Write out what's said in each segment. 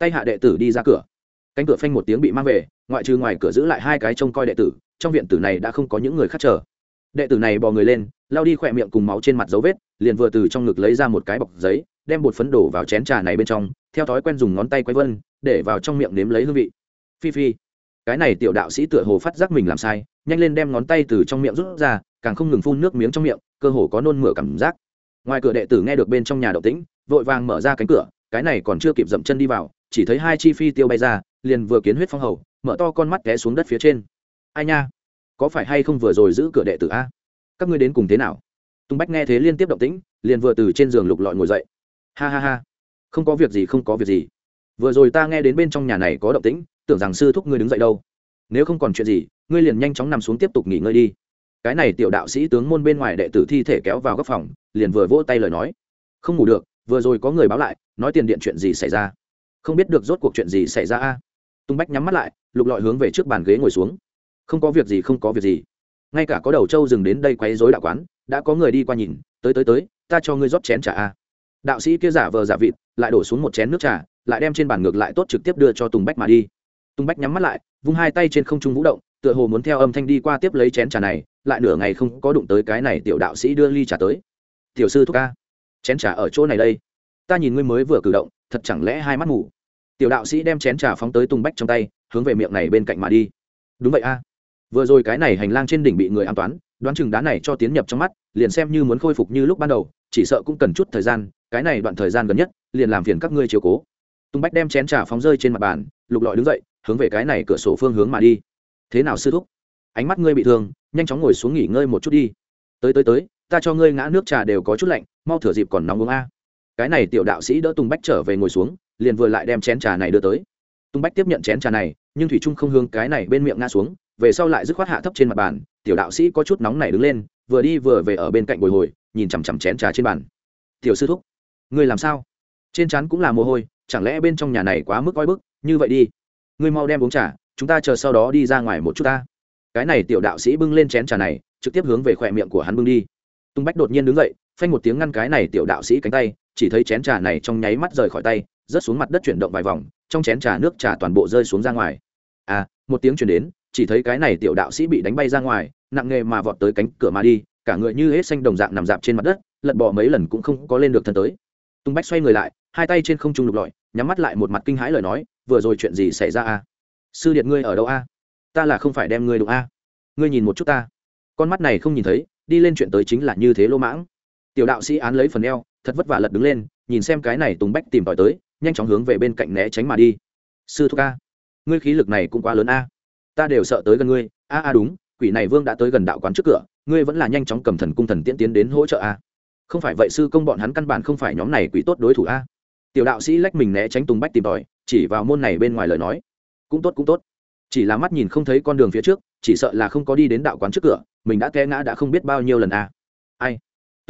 tay hạ đệ tử đi ra cửa. Cánh cửa phanh một tiếng bị mang về, ngoại trừ ngoài cửa giữ lại hai cái trông coi đệ tử, trong viện tử này đã không có những người khác chờ. Đệ tử này bò người lên lao đi khỏe miệng cùng máu trên mặt dấu vết, liền vừa từ trong ngực lấy ra một cái bọc giấy, đem bột phấn đổ vào chén trà này bên trong, theo thói quen dùng ngón tay quay vân, để vào trong miệng nếm lấy hương vị. Phi phi. Cái này tiểu đạo sĩ tựa hồ phát giác mình làm sai, nhanh lên đem ngón tay từ trong miệng rút ra, càng không ngừng phun nước miếng trong miệng, cơ hồ có nôn mửa cảm giác. Ngoài cửa đệ tử nghe được bên trong nhà động tĩnh, vội vàng mở ra cánh cửa, cái này còn chưa kịp dậm chân đi vào chỉ thấy hai chi phi tiêu bay ra, liền vừa kiến huyết phong hầu, mở to con mắt té xuống đất phía trên. Ai nha, có phải hay không vừa rồi giữ cửa đệ tử a? Các ngươi đến cùng thế nào? Tùng bách nghe thế liên tiếp động tĩnh, liền vừa từ trên giường lục lọi ngồi dậy. Ha ha ha, không có việc gì, không có việc gì. Vừa rồi ta nghe đến bên trong nhà này có động tĩnh, tưởng rằng sư thúc ngươi đứng dậy đâu. Nếu không còn chuyện gì, ngươi liền nhanh chóng nằm xuống tiếp tục nghỉ ngơi đi. Cái này tiểu đạo sĩ tướng môn bên ngoài đệ tử thi thể kéo vào góc phòng, liền vừa vỗ tay lời nói. Không ngủ được, vừa rồi có người báo lại, nói tiền điện chuyện gì xảy ra? Không biết được rốt cuộc chuyện gì xảy ra a. Tung bách nhắm mắt lại, lục lọi hướng về trước bàn ghế ngồi xuống. Không có việc gì, không có việc gì. Ngay cả có đầu trâu dừng đến đây quấy rối đạo quán, đã có người đi qua nhìn, tới tới tới, ta cho ngươi rót chén trà a. Đạo sĩ kia giả vờ giả vịt, lại đổ xuống một chén nước trà, lại đem trên bàn ngược lại tốt trực tiếp đưa cho tùng bách mà đi. Tùng bách nhắm mắt lại, vung hai tay trên không trung vũ động, tựa hồ muốn theo âm thanh đi qua tiếp lấy chén trà này, lại nửa ngày không có đụng tới cái này tiểu đạo sĩ đưa ly trà tới. Tiểu sư thúc ca chén trà ở chỗ này đây. Ta nhìn ngươi mới vừa cử động thật chẳng lẽ hai mắt ngủ? Tiểu đạo sĩ đem chén trà phóng tới tùng bách trong tay, hướng về miệng này bên cạnh mà đi. Đúng vậy a. Vừa rồi cái này hành lang trên đỉnh bị người an toán, đoán chừng đá này cho tiến nhập trong mắt, liền xem như muốn khôi phục như lúc ban đầu, chỉ sợ cũng cần chút thời gian, cái này đoạn thời gian gần nhất, liền làm phiền các ngươi chiều cố. Tùng bách đem chén trà phóng rơi trên mặt bàn, lục lọi đứng dậy, hướng về cái này cửa sổ phương hướng mà đi. Thế nào sư thúc? Ánh mắt ngươi bị thương, nhanh chóng ngồi xuống nghỉ ngơi một chút đi. Tới tới tới, ta cho ngươi ngã nước trà đều có chút lạnh, mau thửa dịp còn nóng uống a cái này tiểu đạo sĩ đỡ tùng bách trở về ngồi xuống, liền vừa lại đem chén trà này đưa tới. Tùng bách tiếp nhận chén trà này, nhưng thủy trung không hướng cái này bên miệng ngã xuống, về sau lại dứt khoát hạ thấp trên mặt bàn, tiểu đạo sĩ có chút nóng này đứng lên, vừa đi vừa về ở bên cạnh bồi hồi, nhìn chằm chằm chén trà trên bàn. Tiểu sư thúc, ngươi làm sao? Trên trán cũng là mồ hôi, chẳng lẽ bên trong nhà này quá mức oi bức? Như vậy đi, ngươi mau đem uống trà, chúng ta chờ sau đó đi ra ngoài một chút ta. Cái này tiểu đạo sĩ bưng lên chén trà này, trực tiếp hướng về khỏe miệng của hắn bưng đi. Tung bách đột nhiên đứng dậy phanh một tiếng ngăn cái này tiểu đạo sĩ cánh tay, chỉ thấy chén trà này trong nháy mắt rời khỏi tay, rớt xuống mặt đất chuyển động vài vòng, trong chén trà nước trà toàn bộ rơi xuống ra ngoài. À một tiếng chuyển đến, chỉ thấy cái này tiểu đạo sĩ bị đánh bay ra ngoài, nặng nghề mà vọt tới cánh cửa mà đi, cả người như hết xanh đồng dạng nằm dạp trên mặt đất, lật bỏ mấy lần cũng không có lên được thân tới. Tung bách xoay người lại, hai tay trên không trung lục lọi, nhắm mắt lại một mặt kinh hãi lời nói, vừa rồi chuyện gì xảy ra a? Sư điện ngươi ở đâu a? Ta là không phải đem ngươi đụng a. Ngươi nhìn một chút ta. Con mắt này không nhìn thấy, đi lên chuyện tới chính là như thế lô mãng tiểu đạo sĩ án lấy phần eo, thật vất vả lật đứng lên, nhìn xem cái này tùng bách tìm tòi tới, nhanh chóng hướng về bên cạnh né tránh mà đi. Sư thúc a ngươi khí lực này cũng quá lớn a. Ta đều sợ tới gần ngươi. A a đúng, quỷ này vương đã tới gần đạo quán trước cửa, ngươi vẫn là nhanh chóng cầm thần cung thần tiễn tiến đến hỗ trợ a. Không phải vậy sư công bọn hắn căn bản không phải nhóm này quỷ tốt đối thủ a. Tiểu đạo sĩ lách mình né tránh tùng bách tìm tòi, chỉ vào môn này bên ngoài lời nói. Cũng tốt cũng tốt. Chỉ là mắt nhìn không thấy con đường phía trước, chỉ sợ là không có đi đến đạo quán trước cửa, mình đã té ngã đã không biết bao nhiêu lần a. Ai?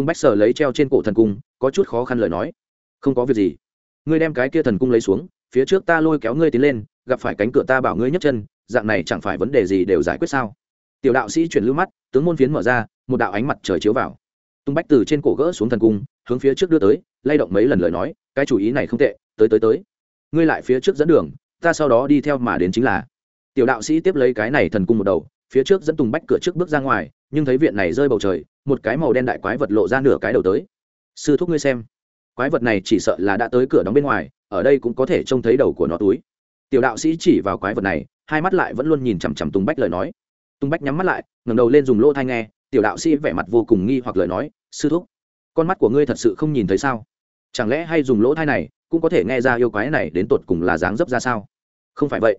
Tung bách sờ lấy treo trên cổ thần cung, có chút khó khăn lời nói. Không có việc gì. Ngươi đem cái kia thần cung lấy xuống, phía trước ta lôi kéo ngươi tiến lên, gặp phải cánh cửa ta bảo ngươi nhấc chân, dạng này chẳng phải vấn đề gì đều giải quyết sao? Tiểu đạo sĩ chuyển lưu mắt, tướng môn phiến mở ra, một đạo ánh mặt trời chiếu vào. Tung bách từ trên cổ gỡ xuống thần cung, hướng phía trước đưa tới, lay động mấy lần lời nói, cái chủ ý này không tệ, tới tới tới. Ngươi lại phía trước dẫn đường, ta sau đó đi theo mà đến chính là. Tiểu đạo sĩ tiếp lấy cái này thần cung một đầu phía trước dẫn tùng bách cửa trước bước ra ngoài, nhưng thấy viện này rơi bầu trời, một cái màu đen đại quái vật lộ ra nửa cái đầu tới. Sư thúc ngươi xem. Quái vật này chỉ sợ là đã tới cửa đóng bên ngoài, ở đây cũng có thể trông thấy đầu của nó túi. Tiểu đạo sĩ chỉ vào quái vật này, hai mắt lại vẫn luôn nhìn chằm chằm tùng bách lời nói. Tùng bách nhắm mắt lại, ngẩng đầu lên dùng lỗ thai nghe, tiểu đạo sĩ vẻ mặt vô cùng nghi hoặc lời nói, sư thúc, con mắt của ngươi thật sự không nhìn thấy sao? Chẳng lẽ hay dùng lỗ thai này cũng có thể nghe ra yêu quái này đến tột cùng là dáng dấp ra sao? Không phải vậy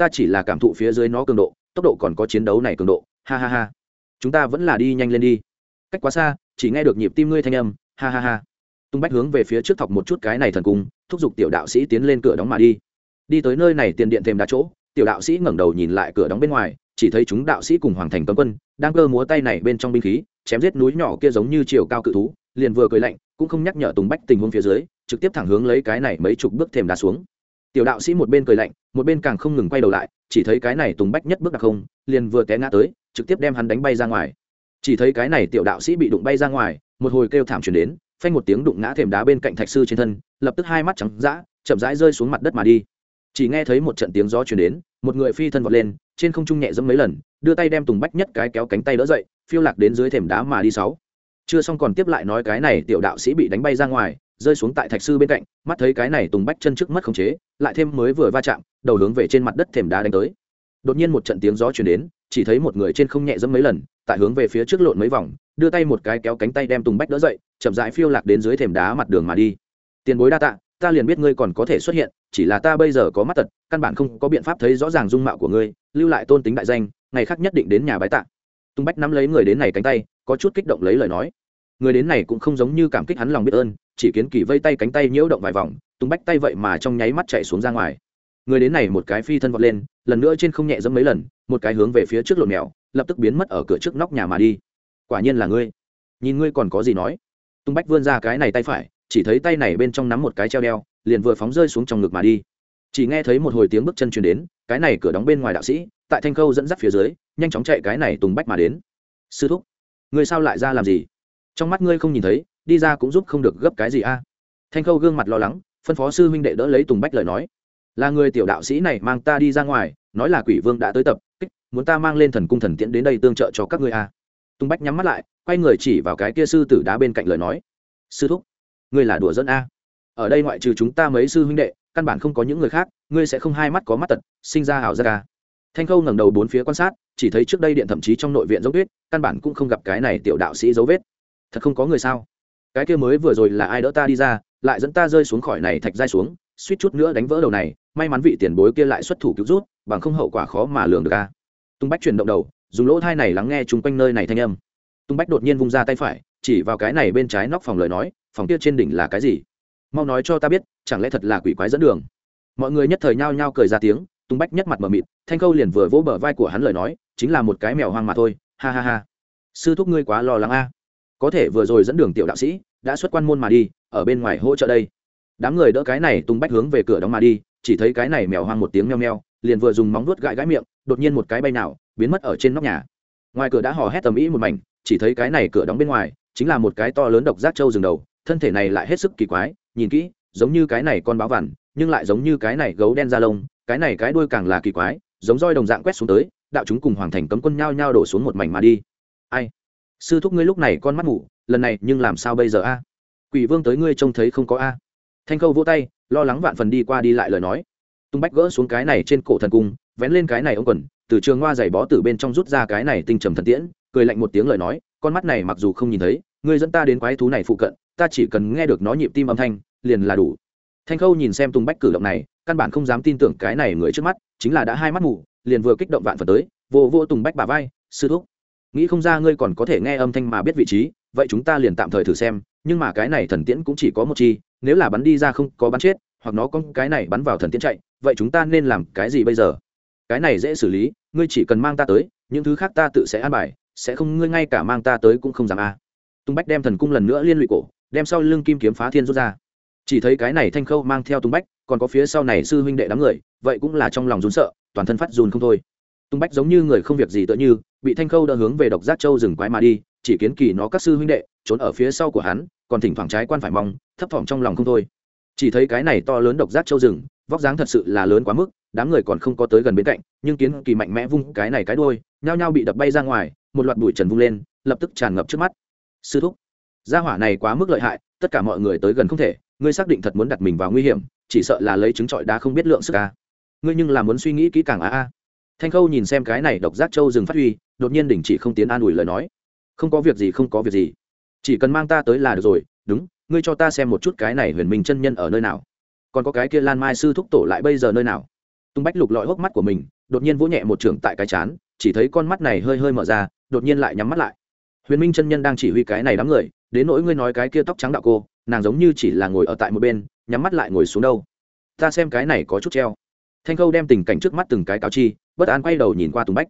ta chỉ là cảm thụ phía dưới nó cường độ, tốc độ còn có chiến đấu này cường độ, ha ha ha. Chúng ta vẫn là đi nhanh lên đi. Cách quá xa, chỉ nghe được nhịp tim ngươi thanh âm, ha ha ha. Tung bách hướng về phía trước thọc một chút cái này thần cung, thúc giục tiểu đạo sĩ tiến lên cửa đóng mà đi. Đi tới nơi này tiền điện thêm đá chỗ, tiểu đạo sĩ ngẩng đầu nhìn lại cửa đóng bên ngoài, chỉ thấy chúng đạo sĩ cùng hoàng thành cấm quân, đang cơ múa tay này bên trong binh khí, chém giết núi nhỏ kia giống như chiều cao cự thú, liền vừa cười lạnh, cũng không nhắc nhở tùng bách tình huống phía dưới, trực tiếp thẳng hướng lấy cái này mấy chục bước thềm đá xuống tiểu đạo sĩ một bên cười lạnh, một bên càng không ngừng quay đầu lại, chỉ thấy cái này tùng bách nhất bước đặc không, liền vừa té ngã tới, trực tiếp đem hắn đánh bay ra ngoài. Chỉ thấy cái này tiểu đạo sĩ bị đụng bay ra ngoài, một hồi kêu thảm chuyển đến, phanh một tiếng đụng ngã thềm đá bên cạnh thạch sư trên thân, lập tức hai mắt trắng d chậm rãi rơi xuống mặt đất mà đi. Chỉ nghe thấy một trận tiếng gió chuyển đến, một người phi thân vọt lên, trên không trung nhẹ dẫm mấy lần, đưa tay đem tùng bách nhất cái kéo cánh tay đỡ dậy, phiêu lạc đến dưới thềm đá mà đi sáu. Chưa xong còn tiếp lại nói cái này tiểu đạo sĩ bị đánh bay ra ngoài rơi xuống tại thạch sư bên cạnh, mắt thấy cái này tùng bách chân trước mất khống chế, lại thêm mới vừa va chạm, đầu hướng về trên mặt đất thềm đá đánh tới. Đột nhiên một trận tiếng gió chuyển đến, chỉ thấy một người trên không nhẹ dẫm mấy lần, tại hướng về phía trước lộn mấy vòng, đưa tay một cái kéo cánh tay đem tùng bách đỡ dậy, chậm rãi phiêu lạc đến dưới thềm đá mặt đường mà đi. Tiền bối đa tạ, ta liền biết ngươi còn có thể xuất hiện, chỉ là ta bây giờ có mắt tật, căn bản không có biện pháp thấy rõ ràng dung mạo của ngươi, lưu lại tôn tính đại danh, ngày khác nhất định đến nhà bái tạ. Tùng bách nắm lấy người đến này cánh tay, có chút kích động lấy lời nói. Người đến này cũng không giống như cảm kích hắn lòng biết ơn chỉ kiến kỳ vây tay cánh tay nhiễu động vài vòng tung bách tay vậy mà trong nháy mắt chạy xuống ra ngoài. Người đến này một cái phi thân vọt lên, lần nữa trên không nhẹ dẫm mấy lần, một cái hướng về phía trước lộn mèo, lập tức biến mất ở cửa trước nóc nhà mà đi. Quả nhiên là ngươi. Nhìn ngươi còn có gì nói? Tung bách vươn ra cái này tay phải, chỉ thấy tay này bên trong nắm một cái treo đeo, liền vừa phóng rơi xuống trong ngực mà đi. Chỉ nghe thấy một hồi tiếng bước chân truyền đến, cái này cửa đóng bên ngoài đạo sĩ, tại thanh khâu dẫn dắt phía dưới, nhanh chóng chạy cái này tùng bách mà đến. Sư thúc, ngươi sao lại ra làm gì? Trong mắt ngươi không nhìn thấy đi ra cũng giúp không được gấp cái gì a. Thanh khâu gương mặt lo lắng, phân phó sư huynh đệ đỡ lấy tùng bách lời nói. Là người tiểu đạo sĩ này mang ta đi ra ngoài, nói là quỷ vương đã tới tập, kích, muốn ta mang lên thần cung thần tiễn đến đây tương trợ cho các ngươi a. Tùng bách nhắm mắt lại, quay người chỉ vào cái kia sư tử đá bên cạnh lời nói. Sư thúc, ngươi là đùa dẫn a. Ở đây ngoại trừ chúng ta mấy sư huynh đệ, căn bản không có những người khác, ngươi sẽ không hai mắt có mắt tật, sinh ra hảo ra ca thanh khâu ngẩng đầu bốn phía quan sát, chỉ thấy trước đây điện thậm chí trong nội viện dấu vết, căn bản cũng không gặp cái này tiểu đạo sĩ dấu vết. Thật không có người sao? Cái kia mới vừa rồi là ai đỡ ta đi ra, lại dẫn ta rơi xuống khỏi này thạch dai xuống, suýt chút nữa đánh vỡ đầu này, may mắn vị tiền bối kia lại xuất thủ cứu rút, bằng không hậu quả khó mà lường được a. Tung bách chuyển động đầu, dùng lỗ thai này lắng nghe chung quanh nơi này thanh âm. Tung bách đột nhiên vung ra tay phải, chỉ vào cái này bên trái nóc phòng lời nói, phòng kia trên đỉnh là cái gì? Mau nói cho ta biết, chẳng lẽ thật là quỷ quái dẫn đường? Mọi người nhất thời nhao nhao cười ra tiếng, tung bách nhất mặt mờ mịt, thanh khâu liền vừa vỗ bờ vai của hắn lời nói, chính là một cái mèo hoang mà thôi, ha ha ha. Sư thúc ngươi quá lo lắng a có thể vừa rồi dẫn đường tiểu đạo sĩ đã xuất quan môn mà đi, ở bên ngoài hỗ trợ đây. Đám người đỡ cái này tung bách hướng về cửa đóng mà đi, chỉ thấy cái này mèo hoang một tiếng meo meo, liền vừa dùng móng vuốt gãi gãi miệng, đột nhiên một cái bay nào, biến mất ở trên nóc nhà. Ngoài cửa đã hò hét tầm ĩ một mảnh, chỉ thấy cái này cửa đóng bên ngoài, chính là một cái to lớn độc giác trâu rừng đầu, thân thể này lại hết sức kỳ quái, nhìn kỹ, giống như cái này con báo vằn, nhưng lại giống như cái này gấu đen da lông, cái này cái đuôi càng là kỳ quái, giống roi đồng dạng quét xuống tới, đạo chúng cùng hoàng thành cấm quân nhao nhao đổ xuống một mảnh mà đi. Ai? Sư thúc ngươi lúc này con mắt ngủ, lần này nhưng làm sao bây giờ a? Quỷ vương tới ngươi trông thấy không có a? Thanh khâu vỗ tay, lo lắng vạn phần đi qua đi lại lời nói. Tung bách gỡ xuống cái này trên cổ thần cung, vén lên cái này ông quần, từ trường hoa giày bó từ bên trong rút ra cái này tinh trầm thần tiễn, cười lạnh một tiếng lời nói, con mắt này mặc dù không nhìn thấy, ngươi dẫn ta đến quái thú này phụ cận, ta chỉ cần nghe được nó nhịp tim âm thanh, liền là đủ. Thanh khâu nhìn xem tung bách cử động này, căn bản không dám tin tưởng cái này người trước mắt, chính là đã hai mắt mù, liền vừa kích động vạn phần tới vô vô tùng bách bà vai, sư thúc nghĩ không ra ngươi còn có thể nghe âm thanh mà biết vị trí, vậy chúng ta liền tạm thời thử xem, nhưng mà cái này thần tiễn cũng chỉ có một chi, nếu là bắn đi ra không có bắn chết, hoặc nó có cái này bắn vào thần tiễn chạy, vậy chúng ta nên làm cái gì bây giờ? Cái này dễ xử lý, ngươi chỉ cần mang ta tới, những thứ khác ta tự sẽ an bài, sẽ không ngươi ngay cả mang ta tới cũng không dám a. À. tung bách đem thần cung lần nữa liên lụy cổ, đem sau lưng kim kiếm phá thiên rút ra. Chỉ thấy cái này thanh khâu mang theo tung bách, còn có phía sau này sư huynh đệ đám người, vậy cũng là trong lòng rún sợ, toàn thân phát run không thôi. Tung bách giống như người không việc gì tựa như bị thanh khâu đỡ hướng về độc giác châu rừng quái mà đi, chỉ kiến kỳ nó các sư huynh đệ, trốn ở phía sau của hắn, còn thỉnh thoảng trái quan phải mong, thấp thỏm trong lòng không thôi. Chỉ thấy cái này to lớn độc giác châu rừng, vóc dáng thật sự là lớn quá mức, đám người còn không có tới gần bên cạnh, nhưng kiến kỳ mạnh mẽ vung cái này cái đuôi, nhao nhao bị đập bay ra ngoài, một loạt bụi trần vung lên, lập tức tràn ngập trước mắt. Sư thúc, gia hỏa này quá mức lợi hại, tất cả mọi người tới gần không thể, ngươi xác định thật muốn đặt mình vào nguy hiểm, chỉ sợ là lấy trứng trọi đá không biết lượng sức ca ngươi nhưng là muốn suy nghĩ kỹ càng a a thanh khâu nhìn xem cái này độc giác châu dừng phát huy, đột nhiên đình chỉ không tiến an ủi lời nói. Không có việc gì, không có việc gì. Chỉ cần mang ta tới là được rồi, đúng, ngươi cho ta xem một chút cái này huyền minh chân nhân ở nơi nào. Còn có cái kia lan mai sư thúc tổ lại bây giờ nơi nào? Tung bách lục lọi hốc mắt của mình, đột nhiên vỗ nhẹ một trưởng tại cái chán, chỉ thấy con mắt này hơi hơi mở ra, đột nhiên lại nhắm mắt lại. Huyền minh chân nhân đang chỉ huy cái này đám người, đến nỗi ngươi nói cái kia tóc trắng đạo cô, nàng giống như chỉ là ngồi ở tại một bên, nhắm mắt lại ngồi xuống đâu? Ta xem cái này có chút treo thanh khâu đem tình cảnh trước mắt từng cái cáo chi, bất an quay đầu nhìn qua tùng bách.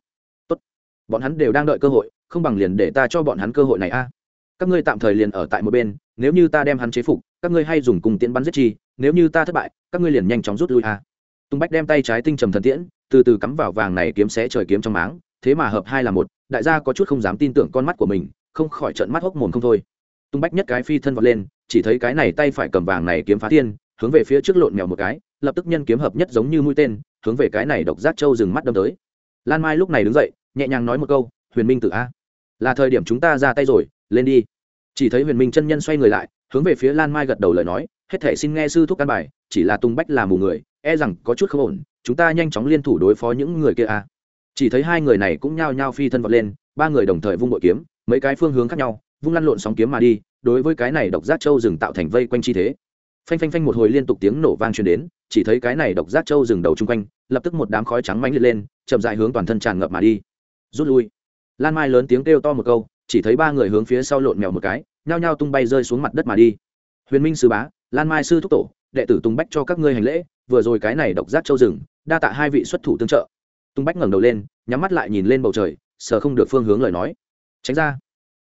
Tốt, bọn hắn đều đang đợi cơ hội, không bằng liền để ta cho bọn hắn cơ hội này a. Các ngươi tạm thời liền ở tại một bên, nếu như ta đem hắn chế phục, các ngươi hay dùng cùng tiễn bắn giết chi, nếu như ta thất bại, các ngươi liền nhanh chóng rút lui a. Tùng bách đem tay trái tinh trầm thần tiễn, từ từ cắm vào vàng này kiếm xé trời kiếm trong máng, thế mà hợp hai là một, đại gia có chút không dám tin tưởng con mắt của mình, không khỏi trợn mắt hốc mồm không thôi. Tung bách nhất cái phi thân vọt lên, chỉ thấy cái này tay phải cầm vàng này kiếm phá thiên hướng về phía trước lộn mèo một cái, lập tức nhân kiếm hợp nhất giống như mũi tên, hướng về cái này độc giác châu dừng mắt đâm tới. Lan mai lúc này đứng dậy, nhẹ nhàng nói một câu, huyền minh tử a, là thời điểm chúng ta ra tay rồi, lên đi. Chỉ thấy huyền minh chân nhân xoay người lại, hướng về phía lan mai gật đầu lời nói, hết thể xin nghe sư thúc căn bài, chỉ là tung bách là mù người e rằng có chút không ổn, chúng ta nhanh chóng liên thủ đối phó những người kia a. Chỉ thấy hai người này cũng nhao nhao phi thân vọt lên, ba người đồng thời vung bội kiếm, mấy cái phương hướng khác nhau, vung lăn lộn sóng kiếm mà đi, đối với cái này độc giác châu rừng tạo thành vây quanh chi thế phanh phanh phanh một hồi liên tục tiếng nổ vang truyền đến, chỉ thấy cái này độc giác châu dừng đầu chung quanh, lập tức một đám khói trắng mánh liệt lên, chậm dại hướng toàn thân tràn ngập mà đi. Rút lui. Lan mai lớn tiếng kêu to một câu, chỉ thấy ba người hướng phía sau lộn mèo một cái, nhao nhao tung bay rơi xuống mặt đất mà đi. Huyền minh sư bá, lan mai sư thúc tổ, đệ tử tung bách cho các ngươi hành lễ, vừa rồi cái này độc giác châu rừng đa tạ hai vị xuất thủ tương trợ. Tung bách ngẩng đầu lên, nhắm mắt lại nhìn lên bầu trời sờ không được phương hướng lời nói. Tránh ra.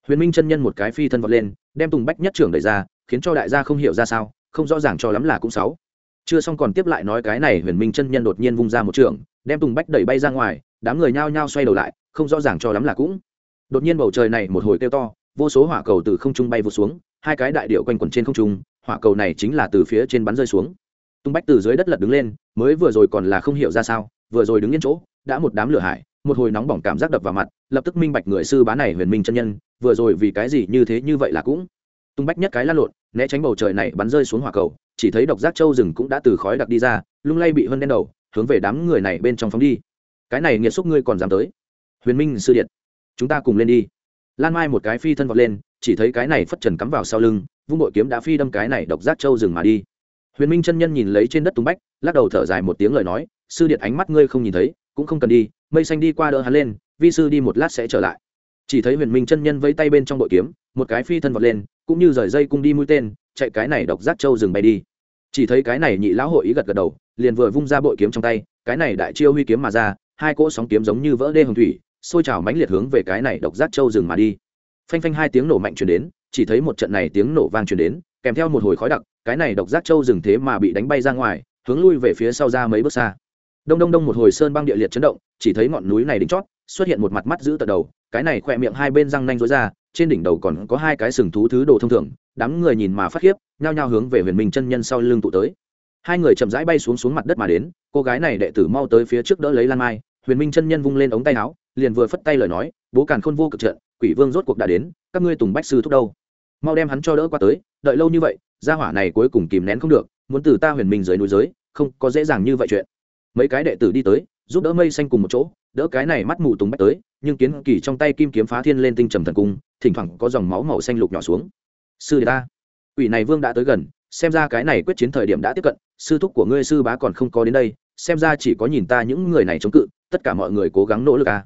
Huyền minh chân nhân một cái phi thân vọt lên, đem tùng bách nhất trưởng đẩy ra, khiến cho đại gia không hiểu ra sao không rõ ràng cho lắm là cũng sáu. Chưa xong còn tiếp lại nói cái này huyền minh chân nhân đột nhiên vung ra một trường, đem tùng bách đẩy bay ra ngoài, đám người nhao nhao xoay đầu lại, không rõ ràng cho lắm là cũng. Đột nhiên bầu trời này một hồi kêu to, vô số hỏa cầu từ không trung bay vụt xuống, hai cái đại điệu quanh quẩn trên không trung, hỏa cầu này chính là từ phía trên bắn rơi xuống. Tung bách từ dưới đất lật đứng lên, mới vừa rồi còn là không hiểu ra sao, vừa rồi đứng yên chỗ, đã một đám lửa hải, một hồi nóng bỏng cảm giác đập vào mặt, lập tức minh bạch người sư bá này huyền minh chân nhân, vừa rồi vì cái gì như thế như vậy là cũng. Tung bách nhất cái lăn lộn né tránh bầu trời này bắn rơi xuống hỏa cầu, chỉ thấy độc giác châu rừng cũng đã từ khói đặc đi ra, lung lay bị hơn đen đầu, hướng về đám người này bên trong phóng đi. Cái này nghiệt xúc ngươi còn dám tới? Huyền minh sư điện chúng ta cùng lên đi. Lan mai một cái phi thân vọt lên, chỉ thấy cái này phất trần cắm vào sau lưng, vung bội kiếm đã phi đâm cái này độc giác châu rừng mà đi. Huyền minh chân nhân nhìn lấy trên đất tung bách, lắc đầu thở dài một tiếng lời nói, sư điện ánh mắt ngươi không nhìn thấy, cũng không cần đi, mây xanh đi qua đỡ hắn lên, vi sư đi một lát sẽ trở lại chỉ thấy huyền minh chân nhân vẫy tay bên trong bội kiếm, một cái phi thân vọt lên, cũng như rời dây cung đi mũi tên, chạy cái này độc giác châu dừng bay đi. Chỉ thấy cái này nhị lão hội ý gật gật đầu, liền vừa vung ra bội kiếm trong tay, cái này đại chiêu huy kiếm mà ra, hai cỗ sóng kiếm giống như vỡ đê hồng thủy xôi trào mãnh liệt hướng về cái này độc giác châu rừng mà đi. Phanh phanh hai tiếng nổ mạnh truyền đến, chỉ thấy một trận này tiếng nổ vang truyền đến, kèm theo một hồi khói đặc, cái này độc giác châu rừng thế mà bị đánh bay ra ngoài, hướng lui về phía sau ra mấy bước xa. Đông đông đông một hồi sơn băng địa liệt chấn động, chỉ thấy ngọn núi này đính chót xuất hiện một mặt mắt giữ tận đầu, cái này khỏe miệng hai bên răng nanh rối ra, trên đỉnh đầu còn có hai cái sừng thú thứ đồ thông thường, đám người nhìn mà phát khiếp, nhao nhao hướng về huyền minh chân nhân sau lưng tụ tới. Hai người chậm rãi bay xuống xuống mặt đất mà đến, cô gái này đệ tử mau tới phía trước đỡ lấy lan mai, huyền minh chân nhân vung lên ống tay áo, liền vừa phất tay lời nói, bố càn khôn vô cực trận, quỷ vương rốt cuộc đã đến, các ngươi tùng bách sư thúc đâu? Mau đem hắn cho đỡ qua tới, đợi lâu như vậy, gia hỏa này cuối cùng kìm nén không được, muốn từ ta huyền minh dưới núi giới, không có dễ dàng như vậy chuyện. Mấy cái đệ tử đi tới giúp đỡ mây xanh cùng một chỗ, đỡ cái này mắt mù tùng bách tới, nhưng kiến kỳ trong tay kim kiếm phá thiên lên tinh trầm thần cung, thỉnh thoảng có dòng máu màu xanh lục nhỏ xuống sư đệ ta ủy này vương đã tới gần, xem ra cái này quyết chiến thời điểm đã tiếp cận, sư thúc của ngươi sư bá còn không có đến đây, xem ra chỉ có nhìn ta những người này chống cự, tất cả mọi người cố gắng nỗ lực à.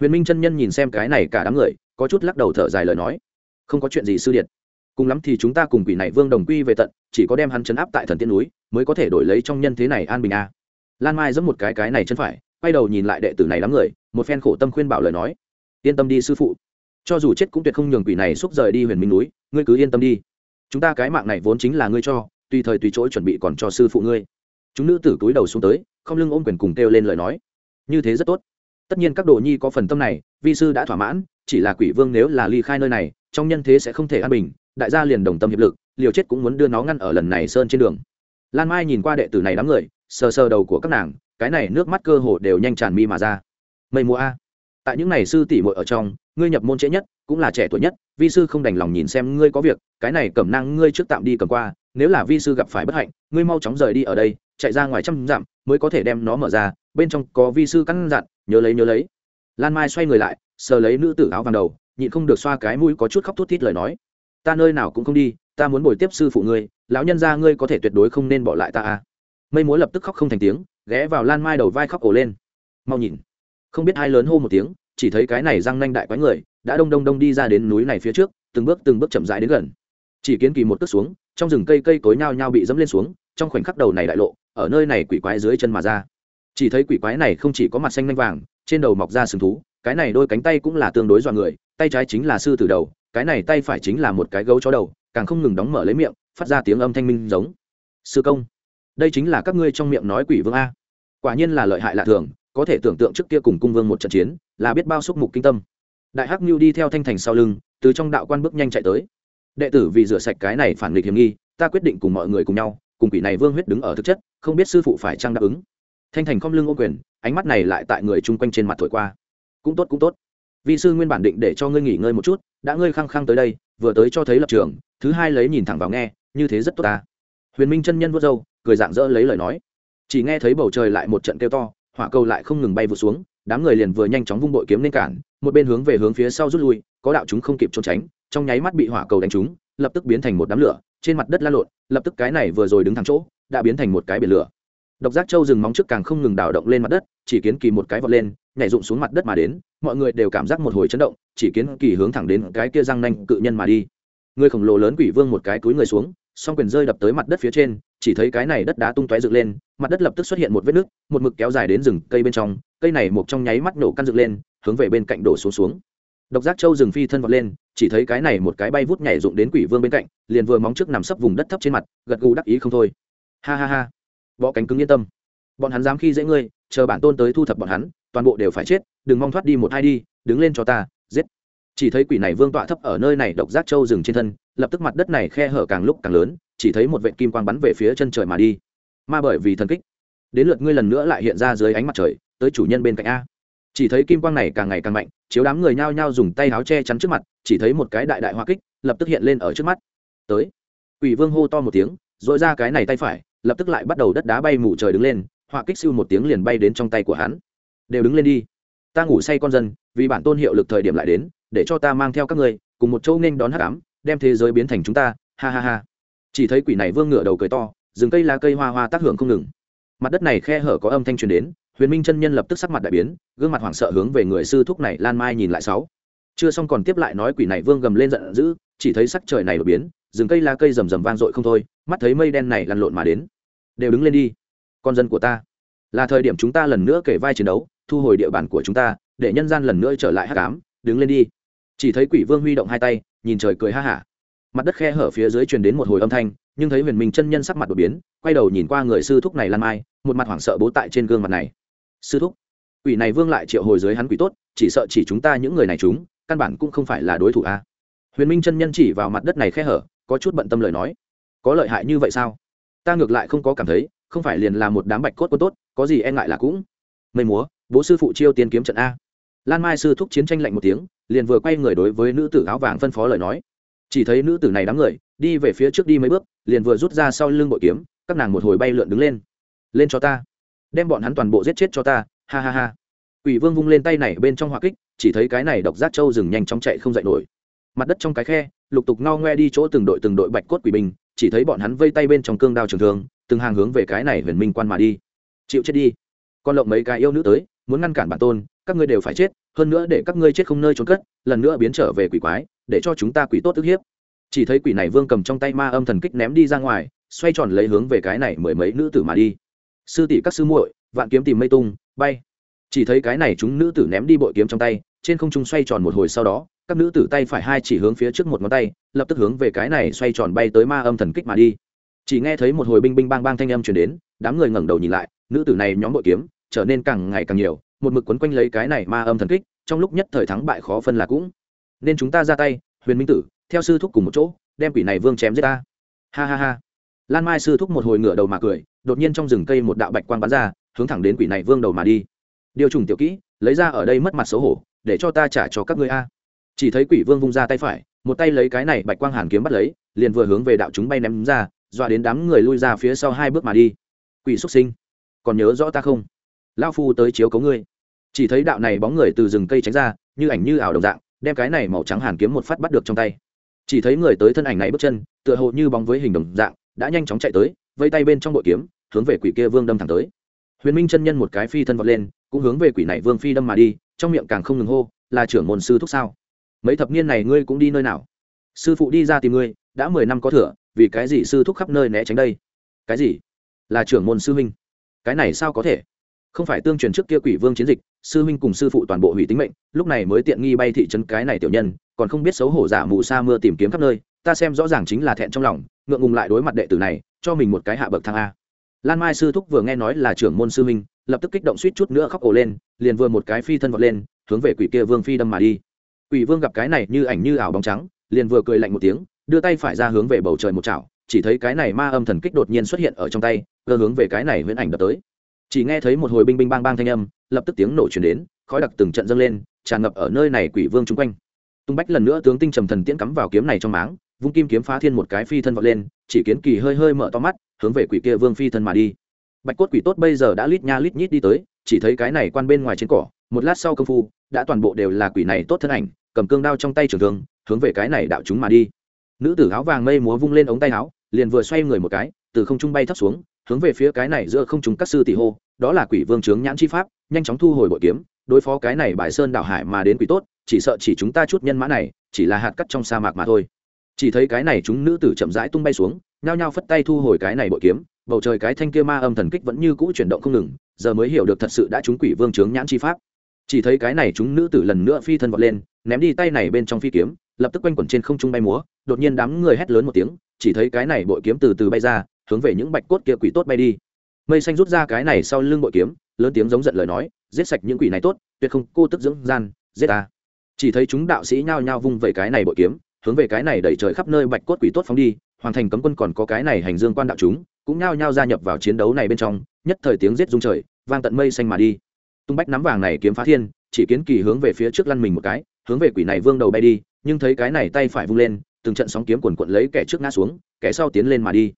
huyền minh chân nhân nhìn xem cái này cả đám người, có chút lắc đầu thở dài lời nói không có chuyện gì sư điện cùng lắm thì chúng ta cùng quỷ này vương đồng quy về tận, chỉ có đem hắn chấn áp tại thần tiên núi, mới có thể đổi lấy trong nhân thế này an bình a à lan mai giẫm một cái cái này chân phải, quay đầu nhìn lại đệ tử này đám người, một phen khổ tâm khuyên bảo lời nói. Yên tâm đi sư phụ. Cho dù chết cũng tuyệt không nhường quỷ này xúc rời đi huyền minh núi, ngươi cứ yên tâm đi. Chúng ta cái mạng này vốn chính là ngươi cho, tùy thời tùy chỗ chuẩn bị còn cho sư phụ ngươi. Chúng nữ tử túi đầu xuống tới, không lưng ôm quyền cùng kêu lên lời nói. Như thế rất tốt. Tất nhiên các đồ nhi có phần tâm này, vi sư đã thỏa mãn, chỉ là quỷ vương nếu là ly khai nơi này, trong nhân thế sẽ không thể an bình, đại gia liền đồng tâm hiệp lực, liều chết cũng muốn đưa nó ngăn ở lần này sơn trên đường. Lan mai nhìn qua đệ tử này đám người sờ sờ đầu của các nàng, cái này nước mắt cơ hồ đều nhanh tràn mi mà ra. Mây mùa a. Tại những này sư tỷ muội ở trong, ngươi nhập môn trễ nhất, cũng là trẻ tuổi nhất, vi sư không đành lòng nhìn xem ngươi có việc, cái này cẩm năng ngươi trước tạm đi cầm qua, nếu là vi sư gặp phải bất hạnh, ngươi mau chóng rời đi ở đây, chạy ra ngoài trăm dặm mới có thể đem nó mở ra, bên trong có vi sư căn dặn nhớ lấy nhớ lấy. Lan mai xoay người lại, sờ lấy nữ tử áo vàng đầu, nhịn không được xoa cái mũi có chút khóc thút thít lời nói. Ta nơi nào cũng không đi, ta muốn bồi tiếp sư phụ ngươi, lão nhân gia ngươi có thể tuyệt đối không nên bỏ lại ta a mây múa lập tức khóc không thành tiếng, ghé vào lan mai đầu vai khóc ổ lên. Mau nhìn. Không biết ai lớn hô một tiếng, chỉ thấy cái này răng nanh đại quái người, đã đông đông đông đi ra đến núi này phía trước, từng bước từng bước chậm rãi đến gần. Chỉ kiến kỳ một cước xuống, trong rừng cây cây cối nhao nhao bị dẫm lên xuống, trong khoảnh khắc đầu này đại lộ, ở nơi này quỷ quái dưới chân mà ra. Chỉ thấy quỷ quái này không chỉ có mặt xanh nanh vàng, trên đầu mọc ra sừng thú, cái này đôi cánh tay cũng là tương đối dọa người, tay trái chính là sư tử đầu, cái này tay phải chính là một cái gấu chó đầu, càng không ngừng đóng mở lấy miệng, phát ra tiếng âm thanh minh giống. Sư công đây chính là các ngươi trong miệng nói quỷ vương a. Quả nhiên là lợi hại lạ thường, có thể tưởng tượng trước kia cùng cung vương một trận chiến, là biết bao xúc mục kinh tâm. Đại hắc mưu đi theo thanh thành sau lưng, từ trong đạo quan bước nhanh chạy tới. Đệ tử vì rửa sạch cái này phản nghịch hiểm nghi, ta quyết định cùng mọi người cùng nhau, cùng quỷ này vương huyết đứng ở thực chất, không biết sư phụ phải chăng đáp ứng. Thanh thành không lưng ô quyền, ánh mắt này lại tại người chung quanh trên mặt thổi qua. Cũng tốt cũng tốt. Vị sư nguyên bản định để cho ngươi nghỉ ngơi một chút, đã ngươi khăng khăng tới đây, vừa tới cho thấy lập trường, thứ hai lấy nhìn thẳng vào nghe, như thế rất tốt ta. Huyền minh chân nhân vớt râu cười dạng dỡ lấy lời nói. Chỉ nghe thấy bầu trời lại một trận kêu to, hỏa cầu lại không ngừng bay vụt xuống, đám người liền vừa nhanh chóng vung bội kiếm lên cản, một bên hướng về hướng phía sau rút lui, có đạo chúng không kịp trốn tránh, trong nháy mắt bị hỏa cầu đánh trúng, lập tức biến thành một đám lửa, trên mặt đất la lộn, lập tức cái này vừa rồi đứng thẳng chỗ, đã biến thành một cái biển lửa. Độc giác châu dừng móng trước càng không ngừng đảo động lên mặt đất, chỉ kiến kỳ một cái vọt lên, nhảy rụng xuống mặt đất mà đến, mọi người đều cảm giác một hồi chấn động, chỉ kiến kỳ hướng thẳng đến cái kia răng nanh cự nhân mà đi. Người khổng lồ lớn quỷ vương một cái túi người xuống, song quyền rơi đập tới mặt đất phía trên chỉ thấy cái này đất đá tung tóe dựng lên, mặt đất lập tức xuất hiện một vết nứt một mực kéo dài đến rừng cây bên trong, cây này một trong nháy mắt nổ căn dựng lên, hướng về bên cạnh đổ xuống xuống. Độc giác châu rừng phi thân vọt lên, chỉ thấy cái này một cái bay vút nhảy dụng đến quỷ vương bên cạnh, liền vừa móng trước nằm sấp vùng đất thấp trên mặt, gật gù đắc ý không thôi. Ha ha ha. Bọ cánh cứng yên tâm. Bọn hắn dám khi dễ ngươi, chờ bản tôn tới thu thập bọn hắn, toàn bộ đều phải chết, đừng mong thoát đi một hai đi, đứng lên cho ta, giết. Chỉ thấy quỷ này vương tọa thấp ở nơi này độc giác châu rừng trên thân, lập tức mặt đất này khe hở càng lúc càng lớn chỉ thấy một vệ kim quang bắn về phía chân trời mà đi. Ma bởi vì thần kích. Đến lượt ngươi lần nữa lại hiện ra dưới ánh mặt trời, tới chủ nhân bên cạnh a. Chỉ thấy kim quang này càng ngày càng mạnh, chiếu đám người nhao nhao dùng tay áo che chắn trước mặt, chỉ thấy một cái đại đại hoa kích, lập tức hiện lên ở trước mắt. Tới. Quỷ vương hô to một tiếng dội ra cái này tay phải, lập tức lại bắt đầu đất đá bay mù trời đứng lên, hoa kích siêu một tiếng liền bay đến trong tay của hắn. Đều đứng lên đi. Ta ngủ say con dân, vì bản tôn hiệu lực thời điểm lại đến, để cho ta mang theo các ngươi, cùng một châu nên đón hắc ám, đem thế giới biến thành chúng ta, ha ha ha chỉ thấy quỷ này vương ngửa đầu cười to, rừng cây lá cây hoa hoa tác hưởng không ngừng. Mặt đất này khe hở có âm thanh truyền đến, huyền minh chân nhân lập tức sắc mặt đại biến, gương mặt hoảng sợ hướng về người sư thúc này lan mai nhìn lại sáu. Chưa xong còn tiếp lại nói quỷ này vương gầm lên giận dữ, chỉ thấy sắc trời này đột biến, rừng cây lá cây rầm rầm vang dội không thôi, mắt thấy mây đen này lăn lộn mà đến. Đều đứng lên đi, con dân của ta. Là thời điểm chúng ta lần nữa kể vai chiến đấu, thu hồi địa bàn của chúng ta, để nhân gian lần nữa trở lại hắc ám, đứng lên đi. Chỉ thấy quỷ vương huy động hai tay, nhìn trời cười ha hả mặt đất khe hở phía dưới truyền đến một hồi âm thanh, nhưng thấy huyền minh chân nhân sắc mặt đột biến, quay đầu nhìn qua người sư thúc này lan mai, một mặt hoảng sợ bố tại trên gương mặt này. Sư thúc, quỷ này vương lại triệu hồi dưới hắn quỷ tốt, chỉ sợ chỉ chúng ta những người này chúng, căn bản cũng không phải là đối thủ a. Huyền minh chân nhân chỉ vào mặt đất này khe hở, có chút bận tâm lời nói. Có lợi hại như vậy sao? Ta ngược lại không có cảm thấy, không phải liền là một đám bạch cốt quân tốt, có gì e ngại là cũng. Mây múa, bố sư phụ chiêu tiên kiếm trận a. Lan mai sư thúc chiến tranh lạnh một tiếng, liền vừa quay người đối với nữ tử áo vàng phân phó lời nói chỉ thấy nữ tử này đám người đi về phía trước đi mấy bước liền vừa rút ra sau lưng bội kiếm các nàng một hồi bay lượn đứng lên lên cho ta đem bọn hắn toàn bộ giết chết cho ta ha ha ha Quỷ Vương vung lên tay này bên trong hỏa kích, chỉ thấy cái này độc giác châu dừng nhanh chóng chạy không dậy nổi. Mặt đất trong cái khe, lục tục ngao ngoe đi chỗ từng đội từng đội bạch cốt quỷ binh, chỉ thấy bọn hắn vây tay bên trong cương đao trường thương, từng hàng hướng về cái này Huyền Minh quan mà đi. Chịu chết đi. Con lộng mấy cái yêu nữ tới, muốn ngăn cản bản tôn, các ngươi đều phải chết, hơn nữa để các ngươi chết không nơi trốn cất, lần nữa biến trở về quỷ quái, để cho chúng ta quỷ tốt ức hiếp. Chỉ thấy quỷ này vương cầm trong tay ma âm thần kích ném đi ra ngoài, xoay tròn lấy hướng về cái này mười mấy nữ tử mà đi. Sư tỷ các sư muội, vạn kiếm tìm mây tung, bay chỉ thấy cái này chúng nữ tử ném đi bội kiếm trong tay trên không trung xoay tròn một hồi sau đó các nữ tử tay phải hai chỉ hướng phía trước một ngón tay lập tức hướng về cái này xoay tròn bay tới ma âm thần kích mà đi chỉ nghe thấy một hồi binh binh bang bang thanh âm chuyển đến đám người ngẩng đầu nhìn lại nữ tử này nhóm bội kiếm trở nên càng ngày càng nhiều một mực quấn quanh lấy cái này ma âm thần kích trong lúc nhất thời thắng bại khó phân là cũng nên chúng ta ra tay, huyền minh tử, theo sư thúc cùng một chỗ, đem quỷ này vương chém giết ta. Ha ha ha. Lan mai sư thúc một hồi ngửa đầu mà cười, đột nhiên trong rừng cây một đạo bạch quang bắn ra, hướng thẳng đến quỷ này vương đầu mà đi. Điều trùng tiểu kỹ, lấy ra ở đây mất mặt xấu hổ, để cho ta trả cho các ngươi a. Chỉ thấy quỷ vương vung ra tay phải, một tay lấy cái này bạch quang hàn kiếm bắt lấy, liền vừa hướng về đạo chúng bay ném ra, dọa đến đám người lui ra phía sau hai bước mà đi. Quỷ xuất sinh. Còn nhớ rõ ta không? Lao phu tới chiếu cấu ngươi. Chỉ thấy đạo này bóng người từ rừng cây tránh ra, như ảnh như ảo đồng dạng đem cái này màu trắng hàn kiếm một phát bắt được trong tay. Chỉ thấy người tới thân ảnh này bước chân, tựa hồ như bóng với hình đồng dạng, đã nhanh chóng chạy tới, vây tay bên trong bội kiếm, hướng về quỷ kia vương đâm thẳng tới. Huyền minh chân nhân một cái phi thân vọt lên, cũng hướng về quỷ này vương phi đâm mà đi, trong miệng càng không ngừng hô, là trưởng môn sư thúc sao? Mấy thập niên này ngươi cũng đi nơi nào? Sư phụ đi ra tìm ngươi, đã mười năm có thừa, vì cái gì sư thúc khắp nơi né tránh đây? Cái gì? Là trưởng môn sư huynh. Cái này sao có thể? Không phải tương truyền trước kia quỷ vương chiến dịch sư huynh cùng sư phụ toàn bộ hủy tính mệnh, lúc này mới tiện nghi bay thị trấn cái này tiểu nhân, còn không biết xấu hổ giả mù sa mưa tìm kiếm khắp nơi, ta xem rõ ràng chính là thẹn trong lòng, ngượng ngùng lại đối mặt đệ tử này, cho mình một cái hạ bậc thang a. Lan mai sư thúc vừa nghe nói là trưởng môn sư huynh, lập tức kích động suýt chút nữa khóc ổ lên, liền vừa một cái phi thân vọt lên, hướng về quỷ kia vương phi đâm mà đi. Quỷ vương gặp cái này như ảnh như ảo bóng trắng, liền vừa cười lạnh một tiếng, đưa tay phải ra hướng về bầu trời một chảo, chỉ thấy cái này ma âm thần kích đột nhiên xuất hiện ở trong tay, cơ hướng về cái này huyễn ảnh đập tới chỉ nghe thấy một hồi binh binh bang bang thanh âm, lập tức tiếng nổ chuyển đến, khói đặc từng trận dâng lên, tràn ngập ở nơi này quỷ vương chung quanh. Tung bách lần nữa tướng tinh trầm thần tiễn cắm vào kiếm này trong máng, vung kim kiếm phá thiên một cái phi thân vọt lên, chỉ kiến kỳ hơi hơi mở to mắt, hướng về quỷ kia vương phi thân mà đi. Bạch cốt quỷ tốt bây giờ đã lít nha lít nhít đi tới, chỉ thấy cái này quan bên ngoài trên cỏ, một lát sau công phu, đã toàn bộ đều là quỷ này tốt thân ảnh, cầm cương đao trong tay trường thương, hướng về cái này đạo chúng mà đi. Nữ tử áo vàng mây múa vung lên ống tay áo, liền vừa xoay người một cái, từ không trung bay thấp xuống hướng về phía cái này giữa không chúng các sư tỷ hô, đó là quỷ vương trướng nhãn chi pháp, nhanh chóng thu hồi bội kiếm, đối phó cái này bài sơn đảo hải mà đến quỷ tốt, chỉ sợ chỉ chúng ta chút nhân mã này, chỉ là hạt cắt trong sa mạc mà thôi. Chỉ thấy cái này chúng nữ tử chậm rãi tung bay xuống, nhao nhao phất tay thu hồi cái này bội kiếm, bầu trời cái thanh kia ma âm thần kích vẫn như cũ chuyển động không ngừng, giờ mới hiểu được thật sự đã chúng quỷ vương trướng nhãn chi pháp. Chỉ thấy cái này chúng nữ tử lần nữa phi thân vọt lên, ném đi tay này bên trong phi kiếm, lập tức quanh quẩn trên không trung bay múa, đột nhiên đám người hét lớn một tiếng, chỉ thấy cái này bội kiếm từ từ bay ra hướng về những bạch cốt kia quỷ tốt bay đi. Mây xanh rút ra cái này sau lưng bội kiếm, lớn tiếng giống giận lời nói, giết sạch những quỷ này tốt, tuyệt không cô tức dưỡng gian, giết ta. Chỉ thấy chúng đạo sĩ nhao nhao vung về cái này bội kiếm, hướng về cái này đẩy trời khắp nơi bạch cốt quỷ tốt phóng đi, hoàn thành cấm quân còn có cái này hành dương quan đạo chúng, cũng nhao nhao gia nhập vào chiến đấu này bên trong, nhất thời tiếng giết rung trời, vang tận mây xanh mà đi. Tung bách nắm vàng này kiếm phá thiên, chỉ kiến kỳ hướng về phía trước lăn mình một cái, hướng về quỷ này vương đầu bay đi, nhưng thấy cái này tay phải vung lên, từng trận sóng kiếm quần quận lấy kẻ trước ngã xuống, kẻ sau tiến lên mà đi